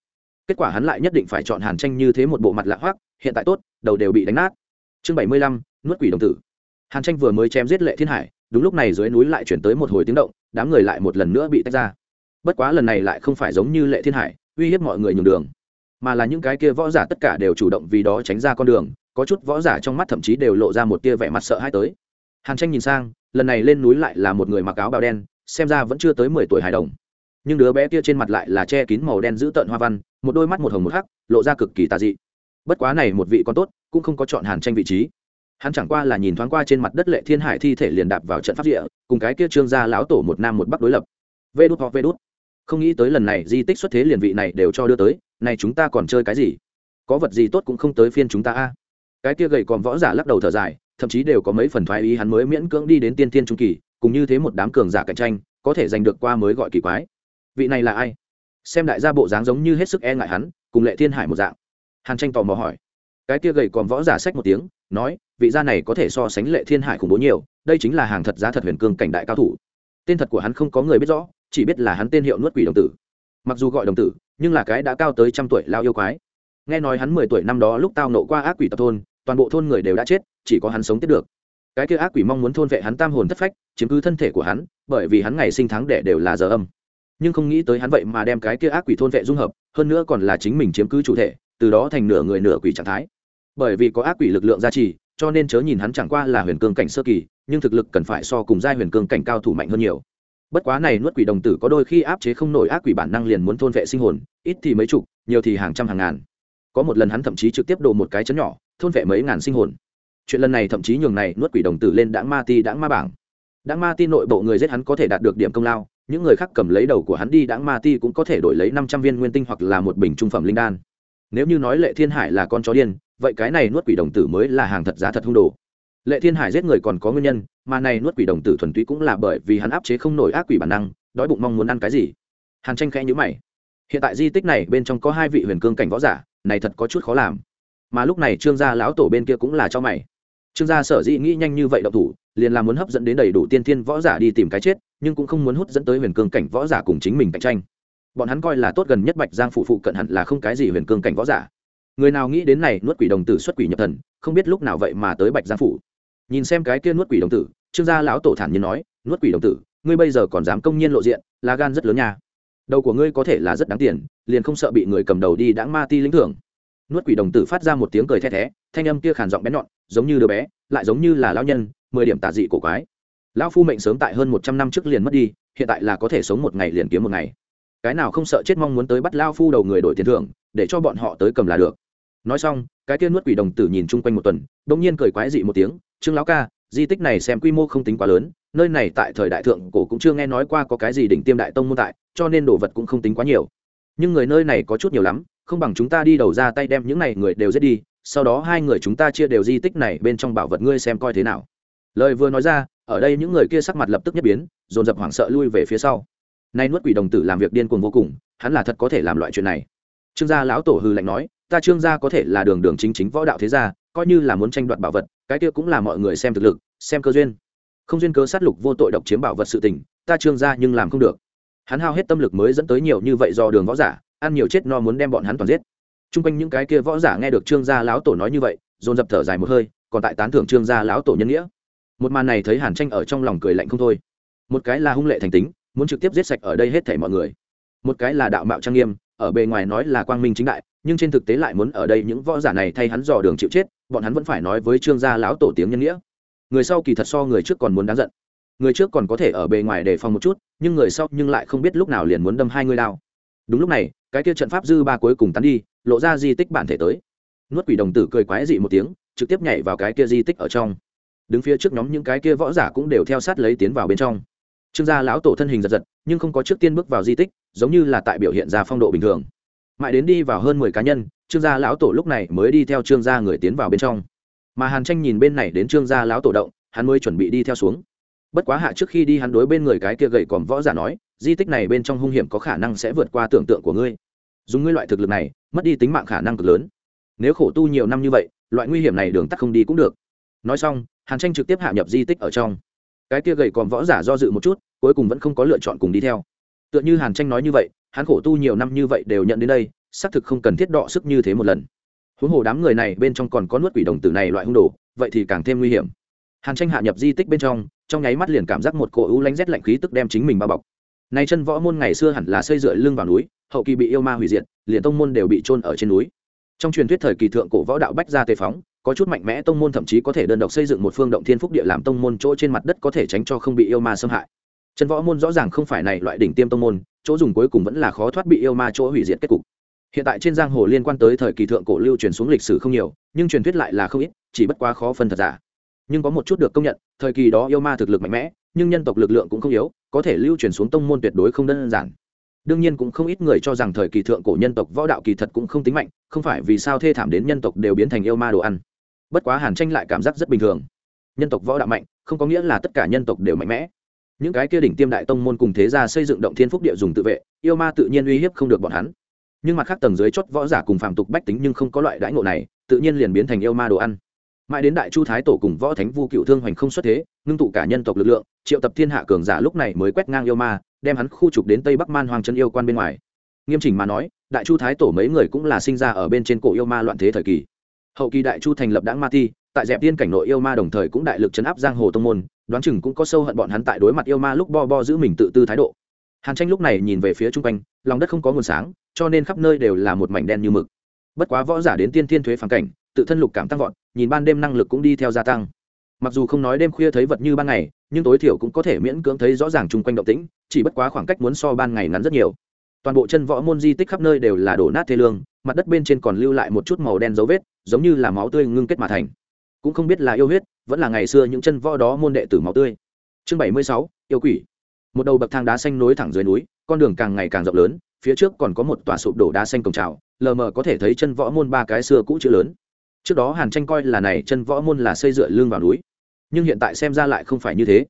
Kết quả hắn lại nhất định phải chọn hàn tranh như thế một bộ mặt lạ hoác hiện tại tốt, đầu đều bị đánh nát. Chương bảy mươi lăm nuốt quỷ đồng tử. Hàn tranh vừa mới chém giết lệ thiên hải, đúng lúc này dưới núi lại chuyển tới một hồi tiếng động, đám người lại một lần nữa bị tách ra. Bất quá lần này lại không phải giống như lệ thiên hải, uy hiếp mọi người nhường đường, mà là những cái kia võ giả tất cả đều chủ động vì đó tránh ra con đường, có chút võ giả trong mắt thậm chí đều lộ ra một tia vẻ mặt sợ hãi tới. Hàn tranh nhìn sang, lần này lên núi lại là một người mặc áo bào đen, xem ra vẫn chưa tới mười tuổi hài đồng. Nhưng đứa bé kia trên mặt lại là che kín màu đen giữ tợn hoa văn, một đôi mắt một hồng một hắc, lộ ra cực kỳ tà dị. Bất quá này một vị con tốt, cũng không có chọn hàn tranh vị trí hắn chẳng qua là nhìn thoáng qua trên mặt đất lệ thiên hải thi thể liền đạp vào trận pháp địa, cùng cái kia trương gia lão tổ một nam một bắc đối lập. Vê đút hoặc vê đút. Không nghĩ tới lần này di tích xuất thế liền vị này đều cho đưa tới, này chúng ta còn chơi cái gì? Có vật gì tốt cũng không tới phiên chúng ta a. Cái kia gầy còm võ giả lắc đầu thở dài, thậm chí đều có mấy phần thoái ý hắn mới miễn cưỡng đi đến tiên tiên trung kỳ, cùng như thế một đám cường giả cạnh tranh, có thể giành được qua mới gọi kỳ quái. Vị này là ai? Xem đại gia bộ dáng giống như hết sức e ngại hắn, cùng lệ thiên hải một dạng. Hàn tranh tò mò hỏi. Cái kia gầy còm võ giả sách một tiếng nói, vị gia này có thể so sánh lệ thiên hải khủng bố nhiều, đây chính là hàng thật giá thật huyền cương cảnh đại cao thủ. Tên thật của hắn không có người biết rõ, chỉ biết là hắn tên hiệu nuốt quỷ đồng tử. Mặc dù gọi đồng tử, nhưng là cái đã cao tới trăm tuổi lao yêu quái. Nghe nói hắn mười tuổi năm đó lúc tao nộ qua ác quỷ tập thôn, toàn bộ thôn người đều đã chết, chỉ có hắn sống tiếp được. Cái kia ác quỷ mong muốn thôn vệ hắn tam hồn thất phách, chiếm cứ thân thể của hắn, bởi vì hắn ngày sinh tháng đẻ đều là giờ âm. Nhưng không nghĩ tới hắn vậy mà đem cái kia ác quỷ thôn vệ dung hợp, hơn nữa còn là chính mình chiếm cứ chủ thể, từ đó thành nửa người nửa quỷ trạng thái bởi vì có ác quỷ lực lượng gia trì, cho nên chớ nhìn hắn chẳng qua là huyền cương cảnh sơ kỳ, nhưng thực lực cần phải so cùng giai huyền cương cảnh cao thủ mạnh hơn nhiều. Bất quá này nuốt quỷ đồng tử có đôi khi áp chế không nổi ác quỷ bản năng liền muốn thôn vệ sinh hồn, ít thì mấy chục, nhiều thì hàng trăm hàng ngàn. Có một lần hắn thậm chí trực tiếp đổ một cái chấn nhỏ, thôn vệ mấy ngàn sinh hồn. Chuyện lần này thậm chí nhường này nuốt quỷ đồng tử lên đãng ma ti đãng ma bảng. Đãng ma ti nội bộ người giết hắn có thể đạt được điểm công lao, những người khác cầm lấy đầu của hắn đi đãng ma ti cũng có thể đổi lấy năm trăm viên nguyên tinh hoặc là một bình trung phẩm linh đan. Nếu như nói lệ thiên hải là con chó điên vậy cái này nuốt quỷ đồng tử mới là hàng thật giá thật hung đồ. Lệ thiên hải giết người còn có nguyên nhân, mà này nuốt quỷ đồng tử thuần túy cũng là bởi vì hắn áp chế không nổi ác quỷ bản năng, đói bụng mong muốn ăn cái gì. Hàn tranh khẽ nhữ mày. Hiện tại di tích này bên trong có hai vị huyền cương cảnh võ giả, này thật có chút khó làm. Mà lúc này trương gia lão tổ bên kia cũng là cho mày. Trương gia sở dĩ nghĩ nhanh như vậy động thủ, liền là muốn hấp dẫn đến đầy đủ tiên thiên võ giả đi tìm cái chết, nhưng cũng không muốn hút dẫn tới huyền cương cảnh võ giả cùng chính mình cạnh tranh. Bọn hắn coi là tốt gần nhất bạch giang phụ phụ cận hẳn là không cái gì huyền cương cảnh võ giả người nào nghĩ đến này nuốt quỷ đồng tử xuất quỷ nhập thần, không biết lúc nào vậy mà tới bạch giang phủ. Nhìn xem cái kia nuốt quỷ đồng tử, trương gia lão tổ thản nhiên nói, nuốt quỷ đồng tử, ngươi bây giờ còn dám công nhiên lộ diện, là gan rất lớn nha. Đầu của ngươi có thể là rất đáng tiền, liền không sợ bị người cầm đầu đi đãng ma ti lĩnh thưởng. Nuốt quỷ đồng tử phát ra một tiếng cười the thé, thanh âm kia khàn giọng bé nhọn, giống như đứa bé, lại giống như là lão nhân, mười điểm tà dị cổ quái. Lão phu mệnh sớm tại hơn một trăm năm trước liền mất đi, hiện tại là có thể sống một ngày liền kiếm một ngày. Cái nào không sợ chết mong muốn tới bắt lao phu đầu người đổi tiền thưởng, để cho bọn họ tới cầm là được nói xong, cái kia nuốt quỷ đồng tử nhìn chung quanh một tuần đ ỗ n g nhiên cười quái dị một tiếng, trương lão ca, di tích này xem quy mô không tính quá lớn, nơi này tại thời đại thượng cổ cũng chưa nghe nói qua có cái gì đỉnh tiêm đại tông môn tại, cho nên đồ vật cũng không tính quá nhiều. Nhưng người nơi này có chút nhiều lắm, không bằng chúng ta đi đầu ra tay đem những này người đều giết đi, sau đó hai người chúng ta chia đều di tích này bên trong bảo vật ngươi xem coi thế nào. Lời vừa nói ra, ở đây những người kia sắc mặt lập tức nhất biến, dồn dập hoảng sợ lui về phía sau. Nay nuốt quỷ đồng tử làm việc điên cuồng vô cùng, hắn là thật có thể làm loại chuyện này. Trương gia lão tổ hư lạnh nói ta trương gia có thể là đường đường chính chính võ đạo thế gia, coi như là muốn tranh đoạt bảo vật, cái kia cũng là mọi người xem thực lực, xem cơ duyên. Không duyên cớ sát lục vô tội độc chiếm bảo vật sự tình, ta trương gia nhưng làm không được. Hắn hao hết tâm lực mới dẫn tới nhiều như vậy do đường võ giả, ăn nhiều chết no muốn đem bọn hắn toàn giết. T r u n g quanh những cái kia võ giả nghe được trương gia lão tổ nói như vậy, dồn dập thở dài một hơi, còn tại tán thưởng trương gia lão tổ nhân nghĩa. Một màn này thấy hàn tranh ở trong lòng cười lạnh không thôi. Một cái là hung lệ thành tính, muốn trực tiếp giết sạch ở đây hết thảy mọi người. Một cái là đạo mạo trang nghiêm, ở bề ngoài nói là quang minh chính đại nhưng trên thực tế lại muốn ở đây những võ giả này thay hắn dò đường chịu chết, bọn hắn vẫn phải nói với trương gia lão tổ tiếng nhân nghĩa. Người sau kỳ thật so người trước còn muốn đáng giận. Người trước còn có thể ở bề ngoài đề phòng một chút, nhưng người sau nhưng lại không biết lúc nào liền muốn đâm hai người đao. Đúng lúc này, cái kia trận pháp dư ba cuối cùng tắn đi, lộ ra di tích bản thể tới. Nuốt quỷ đồng tử cười quái dị một tiếng, trực tiếp nhảy vào cái kia di tích ở trong. Đứng phía trước nhóm những cái kia võ giả cũng đều theo sát lấy tiến vào bên trong. Trương gia lão tổ thân hình giật giật, nhưng không có trước tiên bước vào di tích, giống như là tại biểu hiện ra phong độ bình thường mãi đến đi vào hơn mười cá nhân, trương gia lão tổ lúc này mới đi theo trương gia người tiến vào bên trong. Mà hàn tranh nhìn bên này đến trương gia lão tổ động, hắn mới chuẩn bị đi theo xuống. Bất quá hạ trước khi đi hắn đối bên người cái kia gậy còm võ giả nói, di tích này bên trong hung hiểm có khả năng sẽ vượt qua tưởng tượng của ngươi. Dùng ngươi loại thực lực này, mất đi tính mạng khả năng cực lớn. Nếu khổ tu nhiều năm như vậy, loại nguy hiểm này đường tắt không đi cũng được. Nói xong, hàn tranh trực tiếp hạ nhập di tích ở trong. Cái kia gầy còm võ giả do dự một chút, cuối cùng vẫn không có lựa chọn cùng đi theo tựa như hàn tranh nói như vậy, hắn khổ tu nhiều năm như vậy đều nhận đến đây, xác thực không cần thiết đọ sức như thế một lần. Huống hồ đám người này bên trong còn có nuốt quỷ đồng tử này loại hung đồ, vậy thì càng thêm nguy hiểm. Hàn tranh hạ nhập di tích bên trong trong nháy mắt liền cảm giác một cỗ ưu lánh rét lạnh khí tức đem chính mình bao bọc. Nay chân võ môn ngày xưa hẳn là xây dựa lưng vào núi, hậu kỳ bị yêu ma hủy diệt, liền tông môn đều bị trôn ở trên núi. Trong truyền thuyết thời kỳ thượng cổ võ đạo bách gia tề phóng, có chút mạnh mẽ tông môn thậm chí có thể đơn độc xây dựng một phương động thiên phúc địa làm tông môn chỗ trên mặt đất có thể tránh cho không bị yêu ma xâm hại chân võ môn rõ ràng không phải này loại đỉnh tiêm tông môn, chỗ dùng cuối cùng vẫn là khó thoát bị yêu ma chỗ hủy diệt kết cục. Hiện tại trên giang hồ liên quan tới thời kỳ thượng cổ lưu truyền xuống lịch sử không nhiều, nhưng truyền thuyết lại là không ít, chỉ bất quá khó phân thật giả. Nhưng có một chút được công nhận, thời kỳ đó yêu ma thực lực mạnh mẽ, nhưng nhân tộc lực lượng cũng không yếu, có thể lưu truyền xuống tông môn tuyệt đối không đơn giản. Đương nhiên cũng không ít người cho rằng thời kỳ thượng cổ nhân tộc võ đạo kỳ thật cũng không tính mạnh, không phải vì sao thê thảm đến nhân tộc đều biến thành yêu ma đồ ăn. Bất quá hàn tranh lại cảm giác rất bình thường. Nhân tộc võ đạo mạnh, không có nghĩa là tất cả nhân tộc đều mạnh mẽ những cái kia đỉnh tiêm đại tông môn cùng thế gia xây dựng động thiên phúc địa dùng tự vệ, yêu ma tự nhiên uy hiếp không được bọn hắn. Nhưng mặt khác tầng dưới chót võ giả cùng phạm tục bách tính nhưng không có loại đãi ngộ này, tự nhiên liền biến thành yêu ma đồ ăn. Mãi đến đại chu thái tổ cùng võ thánh vu cựu thương hoành không xuất thế, ngưng tụ cả nhân tộc lực lượng, triệu tập thiên hạ cường giả lúc này mới quét ngang yêu ma, đem hắn khu trục đến tây bắc man hoàng chân yêu quan bên ngoài. Nghiêm chỉnh mà nói, đại chu thái tổ mấy người cũng là sinh ra ở bên trên cổ yêu ma loạn thế thời kỳ. Hậu kỳ đại chu thành lập đảng ma ti tại dẹp tiên cảnh nội yêu ma đồng thời cũng đại lực chấn áp giang hồ tông môn, đoán chừng cũng có sâu hận bọn hắn tại đối mặt yêu ma lúc bo bo giữ mình tự tư thái độ. Hàn tranh lúc này nhìn về phía chung quanh, lòng đất không có nguồn sáng, cho nên khắp nơi đều là một mảnh đen như mực. Bất quá võ giả đến tiên thiên thuế phản cảnh, tự thân lục cảm tăng vọt, nhìn ban đêm năng lực cũng đi theo gia tăng. Mặc dù không nói đêm khuya thấy vật như ban ngày, nhưng tối thiểu cũng có thể miễn cưỡng thấy rõ ràng chung quanh động tĩnh, chỉ bất quá khoảng cách muốn so ban ngày ngắn rất nhiều. Toàn bộ chân võ môn di tích khắp nơi đều là đổ nát thê lương, mặt đất bên trên còn lưu lại một chút màu đen dấu vết, giống như là máu tươi ngưng kết mà thành cũng không biết là yêu huyết, vẫn là ngày xưa những chân võ đó môn đệ tử máu tươi. Chương bảy mươi sáu, yêu quỷ. Một đầu bậc thang đá xanh nối thẳng dưới núi, con đường càng ngày càng rộng lớn, phía trước còn có một tòa sụp đổ đá xanh cổng trào lờ mờ có thể thấy chân võ môn ba cái xưa cũ chữ lớn. Trước đó hàn tranh coi là này chân võ môn là xây dựa lưng vào núi, nhưng hiện tại xem ra lại không phải như thế.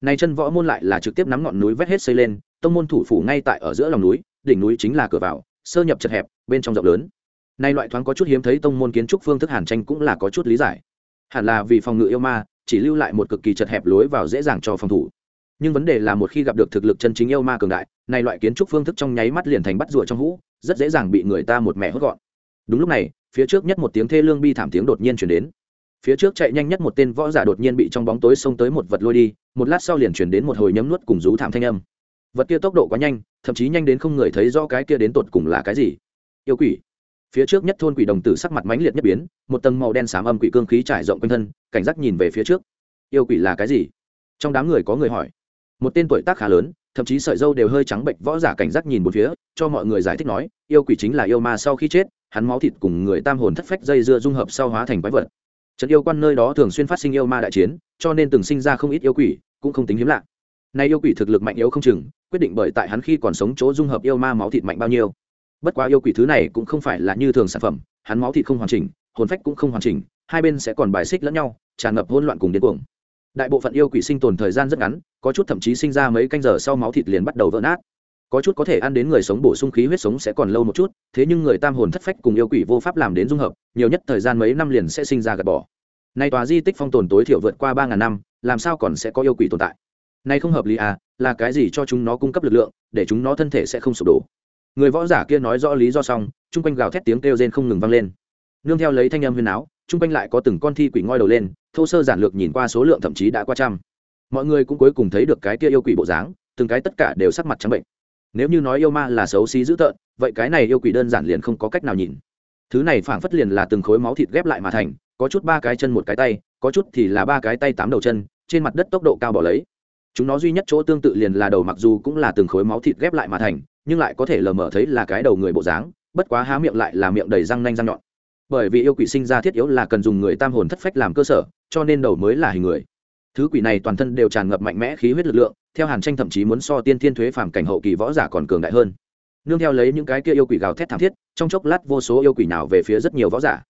Này chân võ môn lại là trực tiếp nắm ngọn núi vét hết xây lên, tông môn thủ phủ ngay tại ở giữa lòng núi, đỉnh núi chính là cửa vào, sơ nhập chật hẹp, bên trong rộng lớn. Nay loại thoáng có chút hiếm thấy tông môn kiến trúc phương thức hàn tranh cũng là có chút lý giải hẳn là vì phòng ngự yêu ma, chỉ lưu lại một cực kỳ chật hẹp lối vào dễ dàng cho phòng thủ. Nhưng vấn đề là một khi gặp được thực lực chân chính yêu ma cường đại, này loại kiến trúc phương thức trong nháy mắt liền thành bắt rùa trong hũ, rất dễ dàng bị người ta một mẹ hốt gọn. Đúng lúc này, phía trước nhất một tiếng thê lương bi thảm tiếng đột nhiên chuyển đến. Phía trước chạy nhanh nhất một tên võ giả đột nhiên bị trong bóng tối xông tới một vật lôi đi, một lát sau liền chuyển đến một hồi nhấm nuốt cùng rú thảm thanh âm. Vật kia tốc độ quá nhanh, thậm chí nhanh đến không người thấy do cái kia đến tột cùng là cái gì. Yêu quỷ phía trước nhất thôn quỷ đồng tử sắc mặt mãnh liệt nhất biến, một tầng màu đen xám âm quỷ cương khí trải rộng quanh thân, cảnh giác nhìn về phía trước. Yêu quỷ là cái gì? Trong đám người có người hỏi. Một tên tuổi tác khá lớn, thậm chí sợi dâu đều hơi trắng bệnh võ giả cảnh giác nhìn một phía, cho mọi người giải thích nói, yêu quỷ chính là yêu ma sau khi chết, hắn máu thịt cùng người tam hồn thất phách dây dưa dung hợp sau hóa thành quái vật. Trận yêu quan nơi đó thường xuyên phát sinh yêu ma đại chiến, cho nên từng sinh ra không ít yêu quỷ, cũng không tính hiếm lạ. Nay yêu quỷ thực lực mạnh yếu không chừng, quyết định bởi tại hắn khi còn sống chỗ dung hợp yêu ma máu thịt mạnh bao nhiêu bất quá yêu quỷ thứ này cũng không phải là như thường sản phẩm, hắn máu thịt không hoàn chỉnh, hồn phách cũng không hoàn chỉnh, hai bên sẽ còn bài xích lẫn nhau, tràn ngập hỗn loạn cùng điên cuồng. Đại bộ phận yêu quỷ sinh tồn thời gian rất ngắn, có chút thậm chí sinh ra mấy canh giờ sau máu thịt liền bắt đầu vỡ nát. Có chút có thể ăn đến người sống bổ sung khí huyết sống sẽ còn lâu một chút, thế nhưng người tam hồn thất phách cùng yêu quỷ vô pháp làm đến dung hợp, nhiều nhất thời gian mấy năm liền sẽ sinh ra gạt bỏ. Nay tòa di tích phong tồn tối thiểu vượt qua ba ngàn năm, làm sao còn sẽ có yêu quỷ tồn tại? Nay không hợp lý à là cái gì cho chúng nó cung cấp lực lượng, để chúng nó thân thể sẽ không sụp đổ? Người võ giả kia nói rõ lý do xong, chung quanh gào thét tiếng kêu rên không ngừng vang lên. Nương theo lấy thanh âm huyền áo chung quanh lại có từng con thi quỷ ngoi đầu lên, thô sơ giản lược nhìn qua số lượng thậm chí đã qua trăm. Mọi người cũng cuối cùng thấy được cái kia yêu quỷ bộ dáng, từng cái tất cả đều sắc mặt trắng bệnh. Nếu như nói yêu ma là xấu xí dữ tợn, vậy cái này yêu quỷ đơn giản liền không có cách nào nhìn. Thứ này phảng phất liền là từng khối máu thịt ghép lại mà thành, có chút ba cái chân một cái tay, có chút thì là ba cái tay tám đầu chân, trên mặt đất tốc độ cao bỏ lấy. Chúng nó duy nhất chỗ tương tự liền là đầu mặc dù cũng là từng khối máu thịt ghép lại mà thành nhưng lại có thể lờ mờ thấy là cái đầu người bộ dáng, bất quá há miệng lại là miệng đầy răng nanh răng nhọn. Bởi vì yêu quỷ sinh ra thiết yếu là cần dùng người tam hồn thất phách làm cơ sở, cho nên đầu mới là hình người. Thứ quỷ này toàn thân đều tràn ngập mạnh mẽ khí huyết lực lượng, theo hàn tranh thậm chí muốn so tiên thiên thuế phàm cảnh hậu kỳ võ giả còn cường đại hơn. Nương theo lấy những cái kia yêu quỷ gào thét thảm thiết, trong chốc lát vô số yêu quỷ nào về phía rất nhiều võ giả.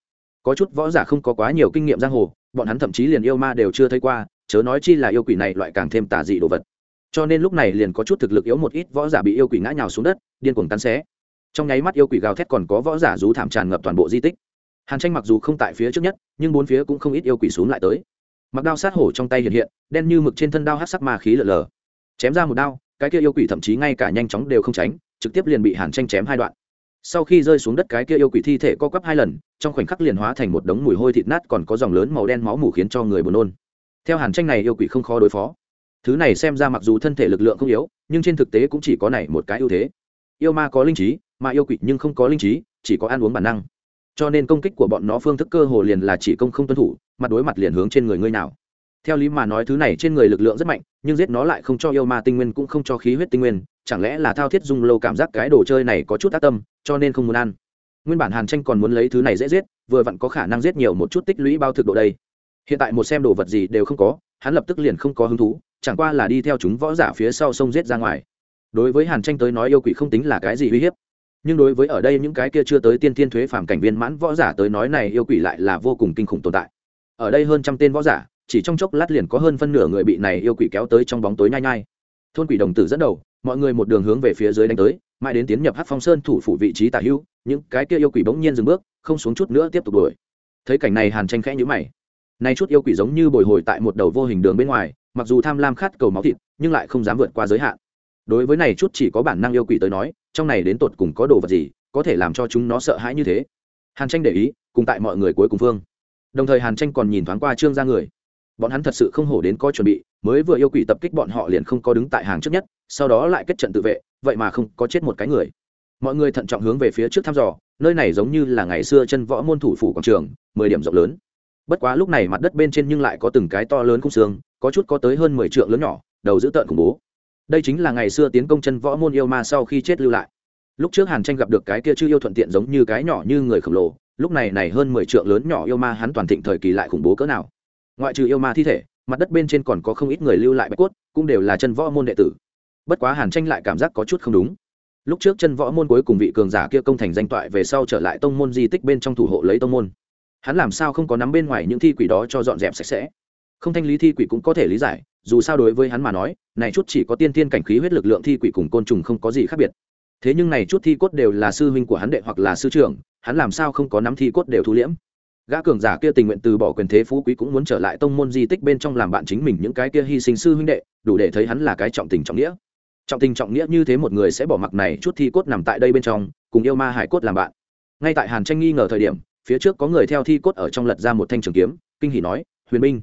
Có chút võ giả không có quá nhiều kinh nghiệm giang hồ, bọn hắn thậm chí liền yêu ma đều chưa thấy qua, chớ nói chi là yêu quỷ này loại càng thêm tà dị đồ vật cho nên lúc này liền có chút thực lực yếu một ít võ giả bị yêu quỷ ngã nhào xuống đất, điên cuồng cắn xé. Trong nháy mắt yêu quỷ gào thét còn có võ giả rú thảm tràn ngập toàn bộ di tích. Hàn tranh mặc dù không tại phía trước nhất, nhưng bốn phía cũng không ít yêu quỷ xuống lại tới. Mặc đao sát hổ trong tay hiện hiện, đen như mực trên thân đao hát sắc ma khí lở lờ. Chém ra một đao, cái kia yêu quỷ thậm chí ngay cả nhanh chóng đều không tránh, trực tiếp liền bị hàn tranh chém hai đoạn. Sau khi rơi xuống đất cái kia yêu quỷ thi thể co quắp hai lần, trong khoảnh khắc liền hóa thành một đống mùi hôi thịt nát còn có dòng lớn màu đen máu mủ khiến cho người buồn nôn. Theo hàn tranh này yêu quỷ không khó đối phó thứ này xem ra mặc dù thân thể lực lượng không yếu, nhưng trên thực tế cũng chỉ có này một cái ưu thế. Yêu ma có linh trí, mà yêu quỷ nhưng không có linh trí, chỉ có ăn uống bản năng. Cho nên công kích của bọn nó phương thức cơ hồ liền là chỉ công không tuân thủ mặt đối mặt liền hướng trên người ngươi nào. Theo lý mà nói thứ này trên người lực lượng rất mạnh, nhưng giết nó lại không cho yêu ma tinh nguyên cũng không cho khí huyết tinh nguyên, chẳng lẽ là thao thiết dung lâu cảm giác cái đồ chơi này có chút tác tâm, cho nên không muốn ăn. Nguyên bản hàn tranh còn muốn lấy thứ này dễ giết, vừa vặn có khả năng giết nhiều một chút tích lũy bao thực độ đây. Hiện tại một xem đồ vật gì đều không có, hắn lập tức liền không có hứng thú chẳng qua là đi theo chúng võ giả phía sau sông giết ra ngoài. Đối với hàn tranh tới nói yêu quỷ không tính là cái gì uy hiếp. Nhưng đối với ở đây những cái kia chưa tới tiên tiên thuế phàm cảnh viên mãn võ giả tới nói này yêu quỷ lại là vô cùng kinh khủng tồn tại. Ở đây hơn trăm tên võ giả, chỉ trong chốc lát liền có hơn phân nửa người bị này yêu quỷ kéo tới trong bóng tối nhai nhai. Thôn quỷ đồng tử dẫn đầu, mọi người một đường hướng về phía dưới đánh tới, mãi đến tiến nhập hát phong sơn thủ phủ vị trí tả hữu, những cái kia yêu quỷ bỗng nhiên dừng bước, không xuống chút nữa tiếp tục đuổi. Thấy cảnh này hàn tranh khẽ nhữ mày nay chút yêu quỷ giống như bồi hồi tại một đầu vô hình đường bên ngoài, mặc dù tham lam khát cầu máu thịt, nhưng lại không dám vượt qua giới hạn. Đối với này chút chỉ có bản năng yêu quỷ tới nói, trong này đến tột cùng có đồ vật gì, có thể làm cho chúng nó sợ hãi như thế? Hàn tranh để ý, cùng tại mọi người cuối cùng phương. Đồng thời hàn tranh còn nhìn thoáng qua trương ra người. Bọn hắn thật sự không hổ đến có chuẩn bị, mới vừa yêu quỷ tập kích bọn họ liền không có đứng tại hàng trước nhất, sau đó lại kết trận tự vệ, vậy mà không có chết một cái người. Mọi người thận trọng hướng về phía trước thăm dò, nơi này giống như là ngày xưa chân võ môn thủ phủ quảng trường, mười điểm rộng lớn bất quá lúc này mặt đất bên trên nhưng lại có từng cái to lớn khung xương, có chút có tới hơn mười trượng lớn nhỏ, đầu dữ tợn khủng bố. Đây chính là ngày xưa tiến công chân võ môn yêu ma sau khi chết lưu lại. Lúc trước hàn tranh gặp được cái kia chưa yêu thuận tiện giống như cái nhỏ như người khổng lồ, lúc này này hơn mười trượng lớn nhỏ yêu ma hắn toàn thịnh thời kỳ lại khủng bố cỡ nào. Ngoại trừ yêu ma thi thể, mặt đất bên trên còn có không ít người lưu lại bạch cốt, cũng đều là chân võ môn đệ tử. Bất quá hàn tranh lại cảm giác có chút không đúng. Lúc trước chân võ môn cuối cùng vị cường giả kia công thành danh toại về sau trở lại tông môn di tích bên trong thủ hộ lấy tông môn hắn làm sao không có nắm bên ngoài những thi quỷ đó cho dọn dẹp sạch sẽ? Không thanh lý thi quỷ cũng có thể lý giải, dù sao đối với hắn mà nói, này chút chỉ có tiên tiên cảnh khí huyết lực lượng thi quỷ cùng côn trùng không có gì khác biệt. Thế nhưng này chút thi cốt đều là sư huynh của hắn đệ hoặc là sư trưởng, hắn làm sao không có nắm thi cốt đều thu liễm? Gã cường giả kia tình nguyện từ bỏ quyền thế phú quý cũng muốn trở lại tông môn di tích bên trong làm bạn chính mình những cái kia hy sinh sư huynh đệ, đủ để thấy hắn là cái trọng tình trọng nghĩa. Trọng tình trọng nghĩa như thế một người sẽ bỏ mặc này chút thi cốt nằm tại đây bên trong, cùng yêu ma hải cốt làm bạn. Ngay tại hàn tranh nghi ngờ thời điểm phía trước có người theo thi cốt ở trong lật ra một thanh trường kiếm, kinh hỉ nói, huyền binh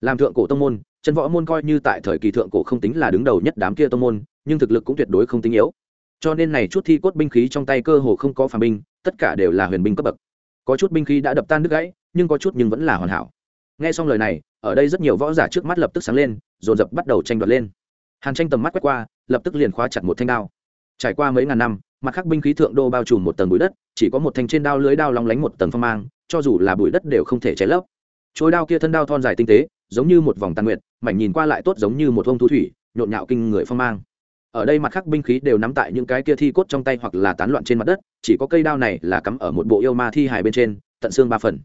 làm thượng cổ tông môn, chân võ môn coi như tại thời kỳ thượng cổ không tính là đứng đầu nhất đám kia tông môn, nhưng thực lực cũng tuyệt đối không tính yếu. Cho nên này chút thi cốt binh khí trong tay cơ hồ không có phàm binh, tất cả đều là huyền binh cấp bậc. Có chút binh khí đã đập tan nước gãy, nhưng có chút nhưng vẫn là hoàn hảo. Nghe xong lời này, ở đây rất nhiều võ giả trước mắt lập tức sáng lên, dồn dập bắt đầu tranh đoạt lên. Hàn tranh tầm mắt quét qua, lập tức liền khóa chặt một thanh đao trải qua mấy ngàn năm, mặt khác binh khí thượng đô bao trùm một tầng bụi đất, chỉ có một thanh trên đao lưới đao lóng lánh một tầng phong mang, cho dù là bụi đất đều không thể cháy lấp. Trôi đao kia thân đao thon dài tinh tế, giống như một vòng tàn nguyện mảnh nhìn qua lại tốt giống như một ông thu thủy, nhộn nhạo kinh người phong mang. Ở đây mặt khác binh khí đều nắm tại những cái kia thi cốt trong tay hoặc là tán loạn trên mặt đất, chỉ có cây đao này là cắm ở một bộ yêu ma thi hài bên trên, tận xương ba phần.